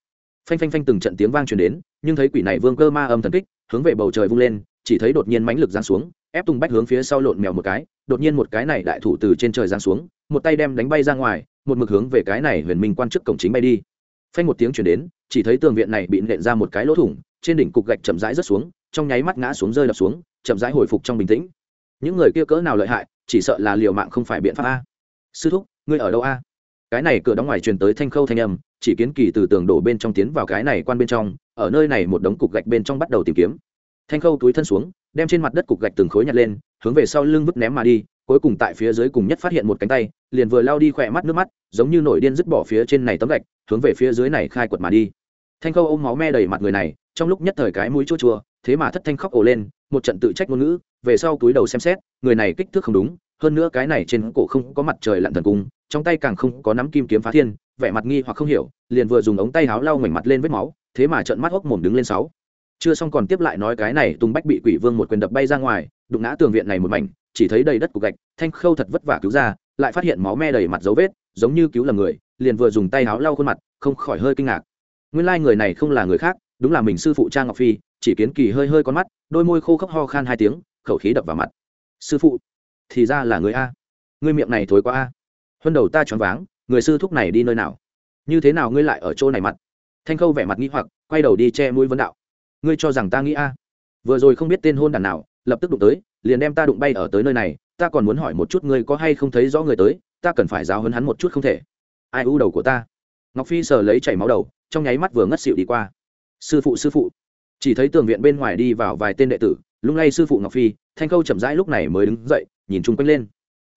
phanh phanh phanh từng trận tiếng vang truyền đến, nhưng thấy quỷ này vương cơ ma âm thần kích, hướng về bầu trời vung lên, chỉ thấy đột nhiên mãnh lực giáng xuống, ép tung bách hướng phía sau lộn mèo một cái, đột nhiên một cái này đại thủ từ trên trời giáng xuống, một tay đem đánh bay ra ngoài, một mực hướng về cái này huyền minh quan chức cổng chính bay đi. Phanh một tiếng chuyển đến, chỉ thấy tường viện này bị nện ra một cái lỗ thủng, trên đỉnh cục gạch chậm rãi rớt xuống, trong nháy mắt ngã xuống rơi đập xuống, chậm rãi hồi phục trong bình tĩnh. Những người kia cỡ nào lợi hại, chỉ sợ là liều mạng không phải biện pháp a. Sư thúc, ngươi ở đâu a? Cái này cửa đóng ngoài truyền tới thanh khâu thanh âm, chỉ kiến kỳ từ tường đổ bên trong tiến vào cái này quan bên trong, ở nơi này một đống cục gạch bên trong bắt đầu tìm kiếm. Thanh khâu túi thân xuống, đem trên mặt đất cục gạch từng khối nhặt lên, hướng về sau lưng vứt ném mà đi, cuối cùng tại phía dưới cùng nhất phát hiện một cánh tay, liền vừa lao đi khỏe mắt nước mắt, giống như nổi điên dứt bỏ phía trên này tấm gạch, hướng về phía dưới này khai quật mà đi. Thanh khâu ôm máu me đầy mặt người này, trong lúc nhất thời cái mũi chua chua, thế mà thất thanh khóc ổ lên, một trận tự trách ngôn ngữ, về sau túi đầu xem xét, người này kích thước không đúng, hơn nữa cái này trên cổ không có mặt trời lặn thần cung trong tay càng không có nắm kim kiếm phá thiên, vẻ mặt nghi hoặc không hiểu, liền vừa dùng ống tay áo lau mảnh mặt lên vết máu, thế mà trận mắt hốc mồm đứng lên sáu. Chưa xong còn tiếp lại nói cái này Tùng bách bị quỷ vương một quyền đập bay ra ngoài, đụng ngã tường viện này một mảnh, chỉ thấy đầy đất cục gạch, thanh khâu thật vất vả cứu ra, lại phát hiện máu me đầy mặt dấu vết, giống như cứu là người, liền vừa dùng tay áo lau khuôn mặt, không khỏi hơi kinh ngạc. Nguyên lai người này không là người khác, đúng là mình sư phụ trang ngọc phi, chỉ kiến kỳ hơi hơi con mắt, đôi môi khô khốc ho khan hai tiếng, khẩu khí đập vào mặt. Sư phụ, thì ra là người a. Người miệng này thối quá a huân đầu ta choáng váng, người sư thúc này đi nơi nào? Như thế nào ngươi lại ở chỗ này mặt? Thanh khâu vẻ mặt nghĩ hoặc, quay đầu đi che mũi vấn đạo. Ngươi cho rằng ta nghĩ a? Vừa rồi không biết tên hôn đàn nào, lập tức đụng tới, liền đem ta đụng bay ở tới nơi này, ta còn muốn hỏi một chút ngươi có hay không thấy rõ người tới, ta cần phải giáo hấn hắn một chút không thể. Ai u đầu của ta? Ngọc phi sờ lấy chảy máu đầu, trong nháy mắt vừa ngất xịu đi qua. Sư phụ sư phụ. Chỉ thấy tường viện bên ngoài đi vào vài tên đệ tử lúc này sư phụ ngọc phi, thanh khâu chậm rãi lúc này mới đứng dậy, nhìn chung quanh lên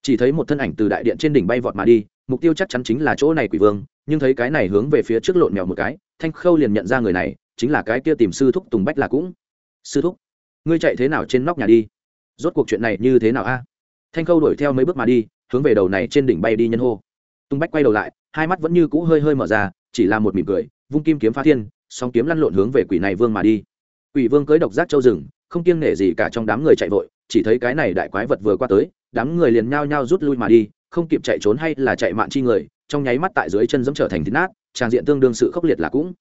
chỉ thấy một thân ảnh từ đại điện trên đỉnh bay vọt mà đi, mục tiêu chắc chắn chính là chỗ này quỷ vương, nhưng thấy cái này hướng về phía trước lộn mèo một cái, thanh khâu liền nhận ra người này, chính là cái kia tìm sư thúc tùng bách là cũng. Sư thúc, ngươi chạy thế nào trên nóc nhà đi? Rốt cuộc chuyện này như thế nào a? Thanh khâu đuổi theo mấy bước mà đi, hướng về đầu này trên đỉnh bay đi nhân hô. Tùng bách quay đầu lại, hai mắt vẫn như cũ hơi hơi mở ra, chỉ là một mỉm cười, vung kim kiếm phá thiên, song kiếm lăn lộn hướng về quỷ này vương mà đi. Quỷ vương cưới độc giác châu rừng, không kiêng nể gì cả trong đám người chạy vội chỉ thấy cái này đại quái vật vừa qua tới, đám người liền nhao nhao rút lui mà đi, không kịp chạy trốn hay là chạy mạn chi người, trong nháy mắt tại dưới chân dẫm trở thành thịt nát tràng diện tương đương sự khốc liệt là cũng.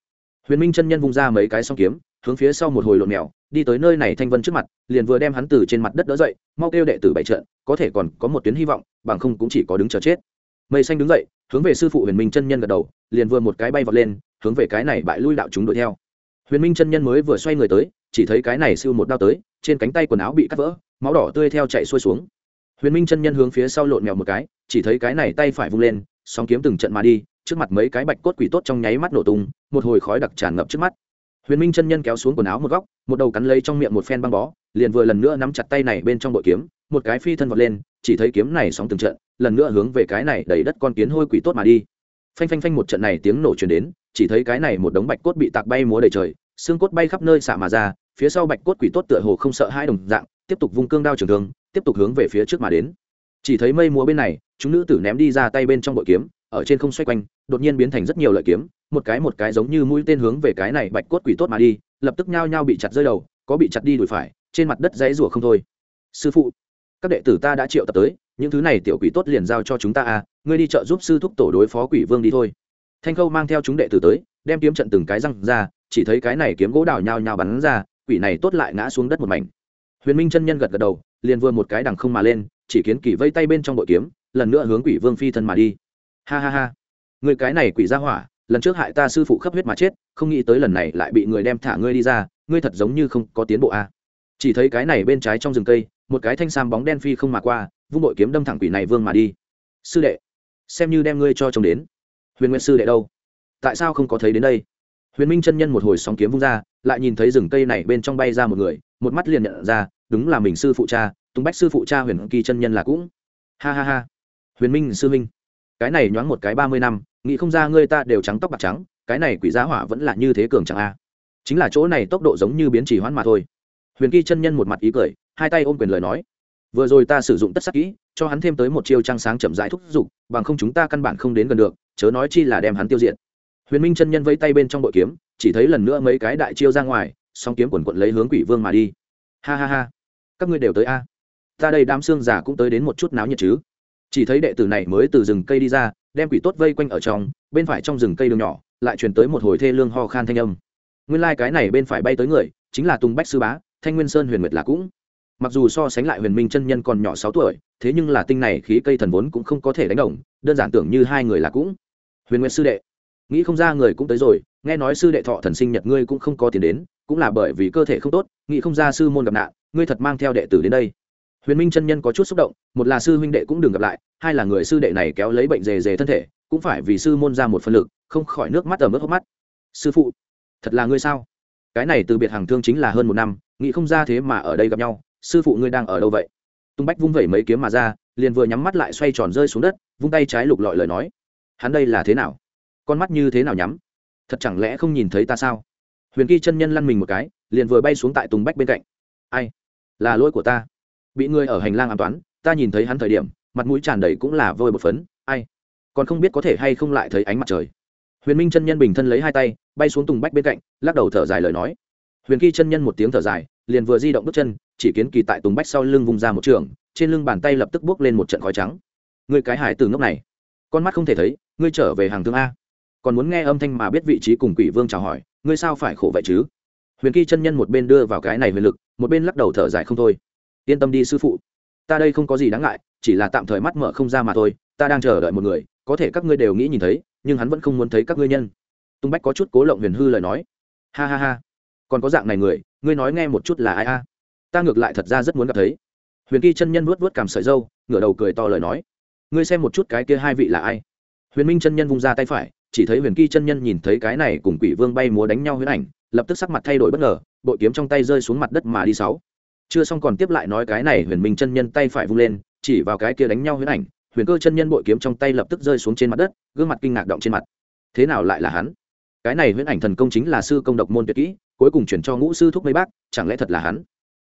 Huyền minh chân nhân vung ra mấy cái song kiếm, hướng phía sau một hồi lộn mèo, đi tới nơi này thanh vân trước mặt, liền vừa đem hắn từ trên mặt đất đỡ dậy, mau kêu đệ tử bày trận, có thể còn có một tuyến hy vọng, bằng không cũng chỉ có đứng chờ chết. Mây xanh đứng dậy, hướng về sư phụ huyền minh chân nhân gật đầu, liền vừa một cái bay vọt lên, hướng về cái này bại lui đạo chúng đuổi theo. Huyền minh chân nhân mới vừa xoay người tới chỉ thấy cái này siêu một đao tới, trên cánh tay quần áo bị cắt vỡ, máu đỏ tươi theo chạy xuôi xuống. Huyền minh chân nhân hướng phía sau lộn mèo một cái, chỉ thấy cái này tay phải vung lên, sóng kiếm từng trận mà đi, trước mặt mấy cái bạch cốt quỷ tốt trong nháy mắt nổ tung, một hồi khói đặc tràn ngập trước mắt. Huyền minh chân nhân kéo xuống quần áo một góc, một đầu cắn lấy trong miệng một phen băng bó, liền vừa lần nữa nắm chặt tay này bên trong bội kiếm, một cái phi thân vọt lên, chỉ thấy kiếm này sóng từng trận, lần nữa hướng về cái này đầy đất con kiến hôi quỷ tốt mà đi. Phanh phanh phanh một trận này tiếng nổ truyền đến, chỉ thấy cái này một đống bạch cốt bị tạc bay múa đầy trời, xương cốt bay khắp nơi xả mà ra phía sau bạch cốt quỷ tốt tựa hồ không sợ hai đồng dạng, tiếp tục vung cương đao trường thương, tiếp tục hướng về phía trước mà đến. Chỉ thấy mây múa bên này, chúng nữ tử ném đi ra tay bên trong bội kiếm, ở trên không xoay quanh, đột nhiên biến thành rất nhiều lợi kiếm, một cái một cái giống như mũi tên hướng về cái này bạch cốt quỷ tốt mà đi, lập tức nhao nhao bị chặt rơi đầu, có bị chặt đi đùi phải, trên mặt đất dãy rủa không thôi. Sư phụ, các đệ tử ta đã triệu tập tới, những thứ này tiểu quỷ tốt liền giao cho chúng ta à ngươi đi chợ giúp sư thúc tổ đối phó quỷ vương đi thôi. Thanh khâu mang theo chúng đệ tử tới, đem kiếm trận từng cái răng ra, chỉ thấy cái này kiếm gỗ đào nhao nhao bắn ra quỷ này tốt lại ngã xuống đất một mảnh. Huyền minh chân nhân gật gật đầu, liền vừa một cái đằng không mà lên, chỉ kiến kỳ vây tay bên trong bội kiếm, lần nữa hướng quỷ vương phi thân mà đi. Ha ha ha. Người cái này quỷ ra hỏa, lần trước hại ta sư phụ khắp huyết mà chết, không nghĩ tới lần này lại bị người đem thả ngươi đi ra, ngươi thật giống như không có tiến bộ a à. chỉ thấy cái này bên trái trong rừng cây, một cái thanh sam bóng đen phi không mà qua, vung bội kiếm đâm thẳng quỷ này vương mà đi. Sư đệ, xem như đem ngươi cho chồng đến. Huyền nguyên sư đệ đâu? Tại sao không có thấy đến đây? Huyền minh chân nhân một hồi sóng kiếm vung ra, lại nhìn thấy rừng cây này bên trong bay ra một người, một mắt liền nhận ra, đúng là mình sư phụ cha, tùng bách sư phụ cha huyền kỳ chân nhân là cũng. Ha ha ha. Huyền minh sư minh cái này nhoáng một cái ba mươi năm, nghĩ không ra ngươi ta đều trắng tóc bạc trắng, cái này quỷ giá hỏa vẫn là như thế cường chẳng a. Chính là chỗ này tốc độ giống như biến chỉ hoãn mà thôi. Huyền kỳ chân nhân một mặt ý cười, hai tay ôm quyền lời nói. Vừa rồi ta sử dụng tất sắc kỹ, cho hắn thêm tới một chiêu trăng sáng chậm rãi thúc giục, bằng không chúng ta căn bản không đến gần được, chớ nói chi là đem hắn tiêu diệt huyền minh chân nhân vẫy tay bên trong bội kiếm, chỉ thấy lần nữa mấy cái đại chiêu ra ngoài, song kiếm quần quận lấy hướng quỷ vương mà đi. Ha ha ha, các ngươi đều tới a. Ta đây đám xương giả cũng tới đến một chút náo nhiệt chứ. Chỉ thấy đệ tử này mới từ rừng cây đi ra, đem quỷ tốt vây quanh ở trong, bên phải trong rừng cây đường nhỏ, lại truyền tới một hồi thê lương ho khan thanh âm. Nguyên lai、like、cái này bên phải bay tới người, chính là tùng bách sư bá, thanh nguyên sơn huyền nguyệt là cũng. Mặc dù so sánh lại huyền minh chân nhân còn nhỏ sáu tuổi, thế nhưng là tinh này khí cây thần vốn cũng không có thể đánh đồng, đơn giản tưởng như hai người là cũng. Huyền nguyệt sư đệ nghĩ không ra người cũng tới rồi, nghe nói sư đệ thọ thần sinh nhật ngươi cũng không có tiền đến, cũng là bởi vì cơ thể không tốt, nghĩ không ra sư môn gặp nạn, ngươi thật mang theo đệ tử đến đây. Huyền minh chân nhân có chút xúc động, một là sư huynh đệ cũng đừng gặp lại, hai là người sư đệ này kéo lấy bệnh dề dề thân thể, cũng phải vì sư môn ra một phân lực, không khỏi nước mắt ở mức hốc mắt. Sư phụ, thật là ngươi sao? Cái này từ biệt hàng thương chính là hơn một năm, nghĩ không ra thế mà ở đây gặp nhau, sư phụ ngươi đang ở đâu vậy? Tung bách vung vẩy mấy kiếm mà ra, liền vừa nhắm mắt lại xoay tròn rơi xuống đất, vung tay trái lục lọi lời nói. Hắn đây là thế nào? Con mắt như thế nào nhắm? Thật chẳng lẽ không nhìn thấy ta sao? Huyền kỳ chân nhân lăn mình một cái, liền vừa bay xuống tại tùng bách bên cạnh. Ai? Là lỗi của ta. Bị người ở hành lang an toán ta nhìn thấy hắn thời điểm, mặt mũi tràn đầy cũng là vôi bột phấn. Ai? Còn không biết có thể hay không lại thấy ánh mặt trời. Huyền minh chân nhân bình thân lấy hai tay, bay xuống tùng bách bên cạnh, lắc đầu thở dài lời nói. Huyền kỳ chân nhân một tiếng thở dài, liền vừa di động bước chân, chỉ kiến kỳ tại tùng bách sau lưng vùng ra một trường, trên lưng bàn tay lập tức bước lên một trận khói trắng. Người cái hải từ ngốc này, con mắt không thể thấy, ngươi trở về hàng thương a còn muốn nghe âm thanh mà biết vị trí cùng quỷ vương chào hỏi, ngươi sao phải khổ vậy chứ? Huyền kỳ chân nhân một bên đưa vào cái này huyền lực, một bên lắc đầu thở dài không thôi. Yên tâm đi sư phụ. Ta đây không có gì đáng ngại, chỉ là tạm thời mắt mở không ra mà thôi, ta đang chờ đợi một người, có thể các ngươi đều nghĩ nhìn thấy, nhưng hắn vẫn không muốn thấy các ngươi nhân. Tung bách có chút cố lộng huyền hư lời nói. Ha ha ha. Còn có dạng này người, ngươi nói nghe một chút là ai a? Ta ngược lại thật ra rất muốn gặp thấy. Huyền kỳ chân nhân vuốt vuốt cảm sợi dâu ngửa đầu cười to lời nói. Ngươi xem một chút cái kia hai vị là ai? Huyền minh chân nhân vung ra tay phải chỉ thấy huyền kỳ chân nhân nhìn thấy cái này cùng quỷ vương bay múa đánh nhau huyễn ảnh, lập tức sắc mặt thay đổi bất ngờ, bội kiếm trong tay rơi xuống mặt đất mà đi sáu. Chưa xong còn tiếp lại nói cái này huyền minh chân nhân tay phải vung lên, chỉ vào cái kia đánh nhau huyễn ảnh, huyền cơ chân nhân bội kiếm trong tay lập tức rơi xuống trên mặt đất, gương mặt kinh ngạc động trên mặt. Thế nào lại là hắn? Cái này huyễn ảnh thần công chính là sư công độc môn tuyệt kỹ, cuối cùng chuyển cho ngũ sư thúc mấy bác, chẳng lẽ thật là hắn?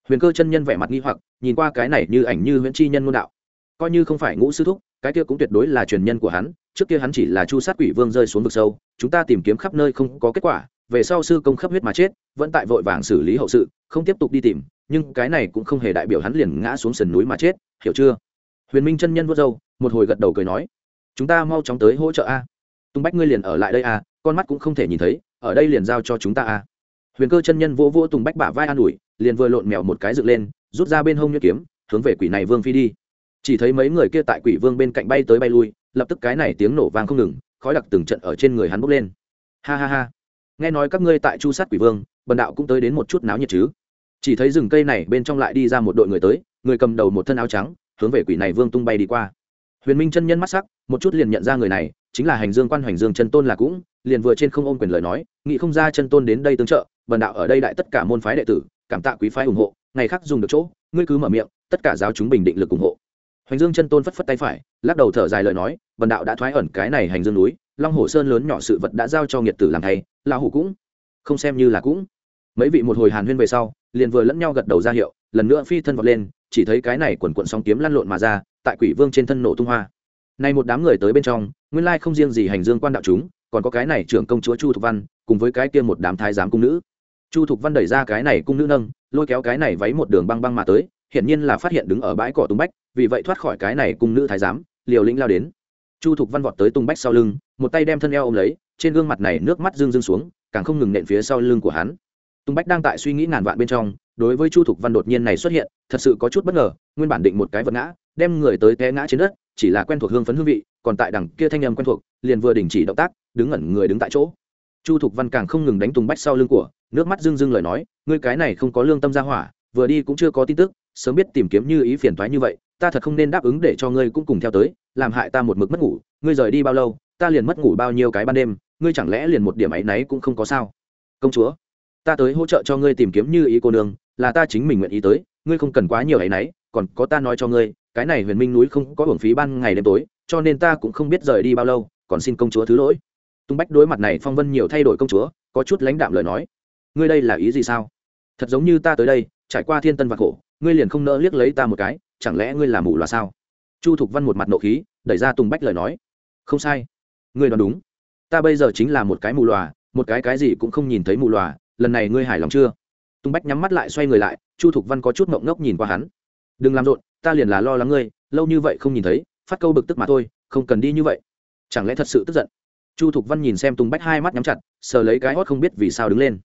Huyền cơ chân nhân vẻ mặt nghi hoặc, nhìn qua cái này như ảnh như huyễn chi nhân môn đạo. Coi như không phải ngũ sư thúc, cái kia cũng tuyệt đối là truyền nhân của hắn trước kia hắn chỉ là chu sát quỷ vương rơi xuống vực sâu, chúng ta tìm kiếm khắp nơi không có kết quả, về sau sư công khắp huyết mà chết, vẫn tại vội vàng xử lý hậu sự, không tiếp tục đi tìm, nhưng cái này cũng không hề đại biểu hắn liền ngã xuống sườn núi mà chết, hiểu chưa? Huyền minh chân nhân vớt râu, một hồi gật đầu cười nói, chúng ta mau chóng tới hỗ trợ a. Tung bách ngươi liền ở lại đây a, con mắt cũng không thể nhìn thấy, ở đây liền giao cho chúng ta a. Huyền cơ chân nhân vỗ vỗ tùng bách bả vai an ủi, liền vừa lộn mèo một cái dựng lên, rút ra bên hông nhuyễn kiếm, hướng về quỷ này vương phi đi. Chỉ thấy mấy người kia tại quỷ vương bên cạnh bay tới bay lui lập tức cái này tiếng nổ vang không ngừng, khói đặc từng trận ở trên người hắn bốc lên. Ha ha ha. Nghe nói các ngươi tại chu sát quỷ vương, bần đạo cũng tới đến một chút náo nhiệt chứ? Chỉ thấy rừng cây này bên trong lại đi ra một đội người tới, người cầm đầu một thân áo trắng, hướng về quỷ này vương tung bay đi qua. Huyền minh chân nhân mắt sắc, một chút liền nhận ra người này, chính là hành dương quan hoành dương chân tôn là cũng, liền vừa trên không ôm quyền lời nói nghị không ra chân tôn đến đây tương trợ, bần đạo ở đây đại tất cả môn phái đệ tử, cảm tạ quý phái ủng hộ, ngày khác dùng được chỗ, ngươi cứ mở miệng, tất cả giáo chúng bình định lực ủng hộ hoành dương chân tôn phất phất tay phải, lắc đầu thở dài lời nói bần đạo đã thoái ẩn cái này hành dương núi, long hồ sơn lớn nhỏ sự vật đã giao cho nghiệt tử làm thay, lão hủ cũng không xem như là cũng. Mấy vị một hồi hàn huyên về sau, liền vừa lẫn nhau gật đầu ra hiệu, lần nữa phi thân vọt lên, chỉ thấy cái này quần quận sóng kiếm lăn lộn mà ra, tại quỷ vương trên thân nổ tung hoa. Nay một đám người tới bên trong, nguyên lai không riêng gì hành dương quan đạo chúng, còn có cái này trưởng công chúa chu thục văn, cùng với cái kia một đám thái giám cung nữ. Chu thục văn đẩy ra cái này cung nữ nâng, lôi kéo cái này váy một đường băng băng mà tới hiển nhiên là phát hiện đứng ở bãi cỏ tung bách, vì vậy thoát khỏi cái này cùng nữ thái giám, liều lĩnh lao đến. Chu thục văn vọt tới tung bách sau lưng, một tay đem thân eo ôm lấy, trên gương mặt này nước mắt rưng rưng xuống, càng không ngừng nện phía sau lưng của hắn. Tung bách đang tại suy nghĩ ngàn vạn bên trong, đối với chu thục văn đột nhiên này xuất hiện, thật sự có chút bất ngờ, nguyên bản định một cái vật ngã, đem người tới té ngã trên đất, chỉ là quen thuộc hương phấn hương vị, còn tại đằng kia thanh âm quen thuộc, liền vừa đình chỉ động tác, đứng ngẩn người đứng tại chỗ. Chu thục văn càng không ngừng đánh tùng bách sau lưng của, nước mắt rưng rưng lời nói, ngươi cái này không có lương tâm ra hỏa, vừa đi cũng chưa có tin tức sớm biết tìm kiếm như ý phiền toái như vậy, ta thật không nên đáp ứng để cho ngươi cũng cùng theo tới, làm hại ta một mực mất ngủ, ngươi rời đi bao lâu, ta liền mất ngủ bao nhiêu cái ban đêm, ngươi chẳng lẽ liền một điểm ấy náy cũng không có sao? Công chúa, ta tới hỗ trợ cho ngươi tìm kiếm như ý cô nương, là ta chính mình nguyện ý tới, ngươi không cần quá nhiều ấy náy, còn có ta nói cho ngươi, cái này huyền minh núi không có hưởng phí ban ngày đêm tối, cho nên ta cũng không biết rời đi bao lâu, còn xin công chúa thứ lỗi. Tung bách đối mặt này phong vân nhiều thay đổi công chúa, có chút lãnh đạm lời nói. Ngươi đây là ý gì sao? Thật giống như ta tới đây, trải qua thiên tân và khổ ngươi liền không nỡ liếc lấy ta một cái, chẳng lẽ ngươi là mù loà sao? Chu thục văn một mặt nộ khí, đẩy ra tùng bách lời nói. Không sai. Ngươi đoán đúng. Ta bây giờ chính là một cái mù loà, một cái cái gì cũng không nhìn thấy mù loà, lần này ngươi hài lòng chưa? Tùng bách nhắm mắt lại xoay người lại, chu thục văn có chút mộng ngốc nhìn qua hắn. Đừng làm rộn, ta liền là lo lắng ngươi, lâu như vậy không nhìn thấy, phát câu bực tức mà thôi, không cần đi như vậy. Chẳng lẽ thật sự tức giận? Chu thục văn nhìn xem tùng bách hai mắt nhắm chặt, sờ lấy cái hót không biết vì sao đứng lên.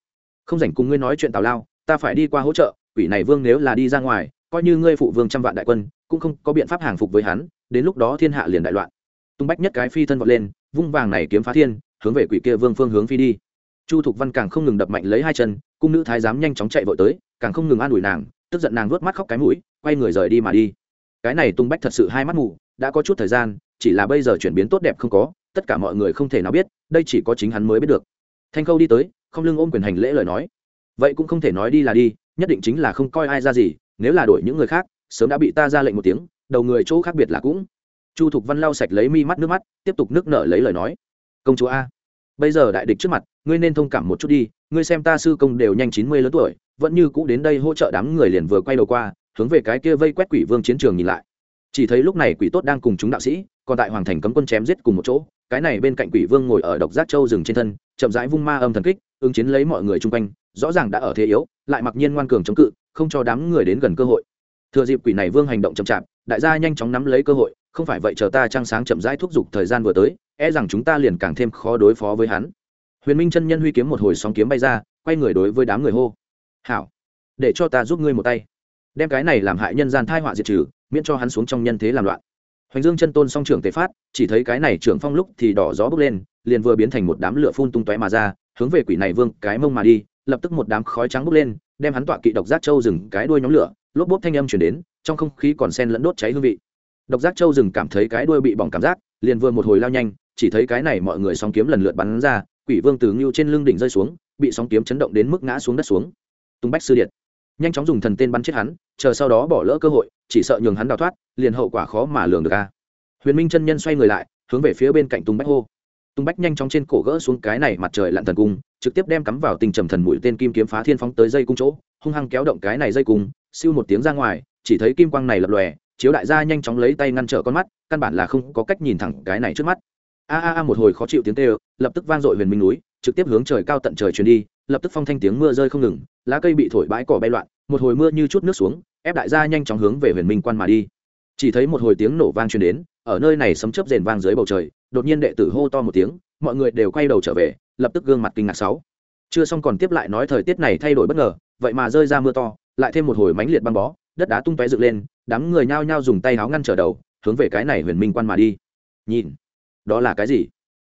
Không dành cùng ngươi nói chuyện tào lao, ta phải đi qua hỗ trợ quỷ này vương nếu là đi ra ngoài, coi như ngươi phụ vương trăm vạn đại quân, cũng không có biện pháp hàng phục với hắn, đến lúc đó thiên hạ liền đại loạn. Tung bách nhất cái phi thân vọt lên, vung vàng này kiếm phá thiên, hướng về quỷ kia vương phương hướng phi đi. Chu thục văn càng không ngừng đập mạnh lấy hai chân, cung nữ thái giám nhanh chóng chạy vội tới, càng không ngừng an ủi nàng, tức giận nàng vuốt mắt khóc cái mũi, quay người rời đi mà đi. Cái này tung bách thật sự hai mắt mù, đã có chút thời gian, chỉ là bây giờ chuyển biến tốt đẹp không có, tất cả mọi người không thể nào biết, đây chỉ có chính hắn mới biết được. Thanh khâu đi tới, không lưng ôm quyền hành lễ lời nói. Vậy cũng không thể nói đi là đi nhất định chính là không coi ai ra gì, nếu là đổi những người khác, sớm đã bị ta ra lệnh một tiếng, đầu người chỗ khác biệt là cũng. Chu thục văn lau sạch lấy mi mắt nước mắt, tiếp tục nước nở lấy lời nói. Công chúa a, bây giờ đại địch trước mặt, ngươi nên thông cảm một chút đi, ngươi xem ta sư công đều nhanh chín mươi lớn tuổi, vẫn như cũ đến đây hỗ trợ đám người liền vừa quay đầu qua, hướng về cái kia vây quét quỷ vương chiến trường nhìn lại. Chỉ thấy lúc này quỷ tốt đang cùng chúng đạo sĩ, còn tại hoàng thành cấm quân chém giết cùng một chỗ, cái này bên cạnh quỷ vương ngồi ở độc giác châu rừng trên thân, chậm rãi vung ma âm thần kích, ứng chiến lấy mọi người chung quanh rõ ràng đã ở thế yếu, lại mặc nhiên ngoan cường chống cự, không cho đám người đến gần cơ hội. Thừa dịp quỷ này vương hành động chậm chạp, đại gia nhanh chóng nắm lấy cơ hội, không phải vậy chờ ta trăng sáng chậm rãi thúc giục thời gian vừa tới e rằng chúng ta liền càng thêm khó đối phó với hắn. Huyền minh chân nhân huy kiếm một hồi sóng kiếm bay ra, quay người đối với đám người hô. Hảo, để cho ta giúp ngươi một tay. Đem cái này làm hại nhân gian thai họa diệt trừ, miễn cho hắn xuống trong nhân thế làm loạn. Hoành dương chân tôn song trưởng tế phát, chỉ thấy cái này trưởng phong lúc thì đỏ gió bốc lên, liền vừa biến thành một đám lửa phun tung tóe mà ra, hướng về quỷ này vương cái mông mà đi lập tức một đám khói trắng bốc lên, đem hắn tọa kỵ độc giác châu rừng cái đuôi nhóm lửa, lốp bốp thanh âm chuyển đến, trong không khí còn sen lẫn đốt cháy hương vị. Độc giác châu rừng cảm thấy cái đuôi bị bỏng cảm giác, liền vừa một hồi lao nhanh, chỉ thấy cái này mọi người sóng kiếm lần lượt bắn ra, quỷ vương từ ngưu trên lưng đỉnh rơi xuống, bị sóng kiếm chấn động đến mức ngã xuống đất xuống. Tung bách sư điện nhanh chóng dùng thần tên bắn chết hắn, chờ sau đó bỏ lỡ cơ hội, chỉ sợ nhường hắn đào thoát, liền hậu quả khó mà lường được a. Huyền minh chân nhân xoay người lại, hướng về phía bên cạnh tung bách hô. Tung bách nhanh chóng trên cổ gỡ xuống cái này mặt trời lặn thần cung trực tiếp đem cắm vào tình trầm thần mũi tên kim kiếm phá thiên phóng tới dây cung chỗ, hung hăng kéo động cái này dây cung, siêu một tiếng ra ngoài, chỉ thấy kim quang này lập lòe, chiếu đại gia nhanh chóng lấy tay ngăn trở con mắt, căn bản là không có cách nhìn thẳng cái này trước mắt. A a a, một hồi khó chịu tiếng tê lập tức vang dội huyền minh núi, trực tiếp hướng trời cao tận trời truyền đi, lập tức phong thanh tiếng mưa rơi không ngừng, lá cây bị thổi bãi cỏ bay loạn, một hồi mưa như chút nước xuống, ép đại gia nhanh chóng hướng về huyền minh quan mà đi. Chỉ thấy một hồi tiếng nổ vang truyền đến, ở nơi này sấm chớp rền vang dưới bầu trời, đột nhiên đệ tử hô to một tiếng, mọi người đều quay đầu trở về lập tức gương mặt kinh ngạc sáu. Chưa xong còn tiếp lại nói thời tiết này thay đổi bất ngờ, vậy mà rơi ra mưa to, lại thêm một hồi mánh liệt băng bó, đất đá tung tóe dựng lên, đám người nhao nhao dùng tay áo ngăn trở đầu, hướng về cái này huyền minh quan mà đi. Nhìn, đó là cái gì?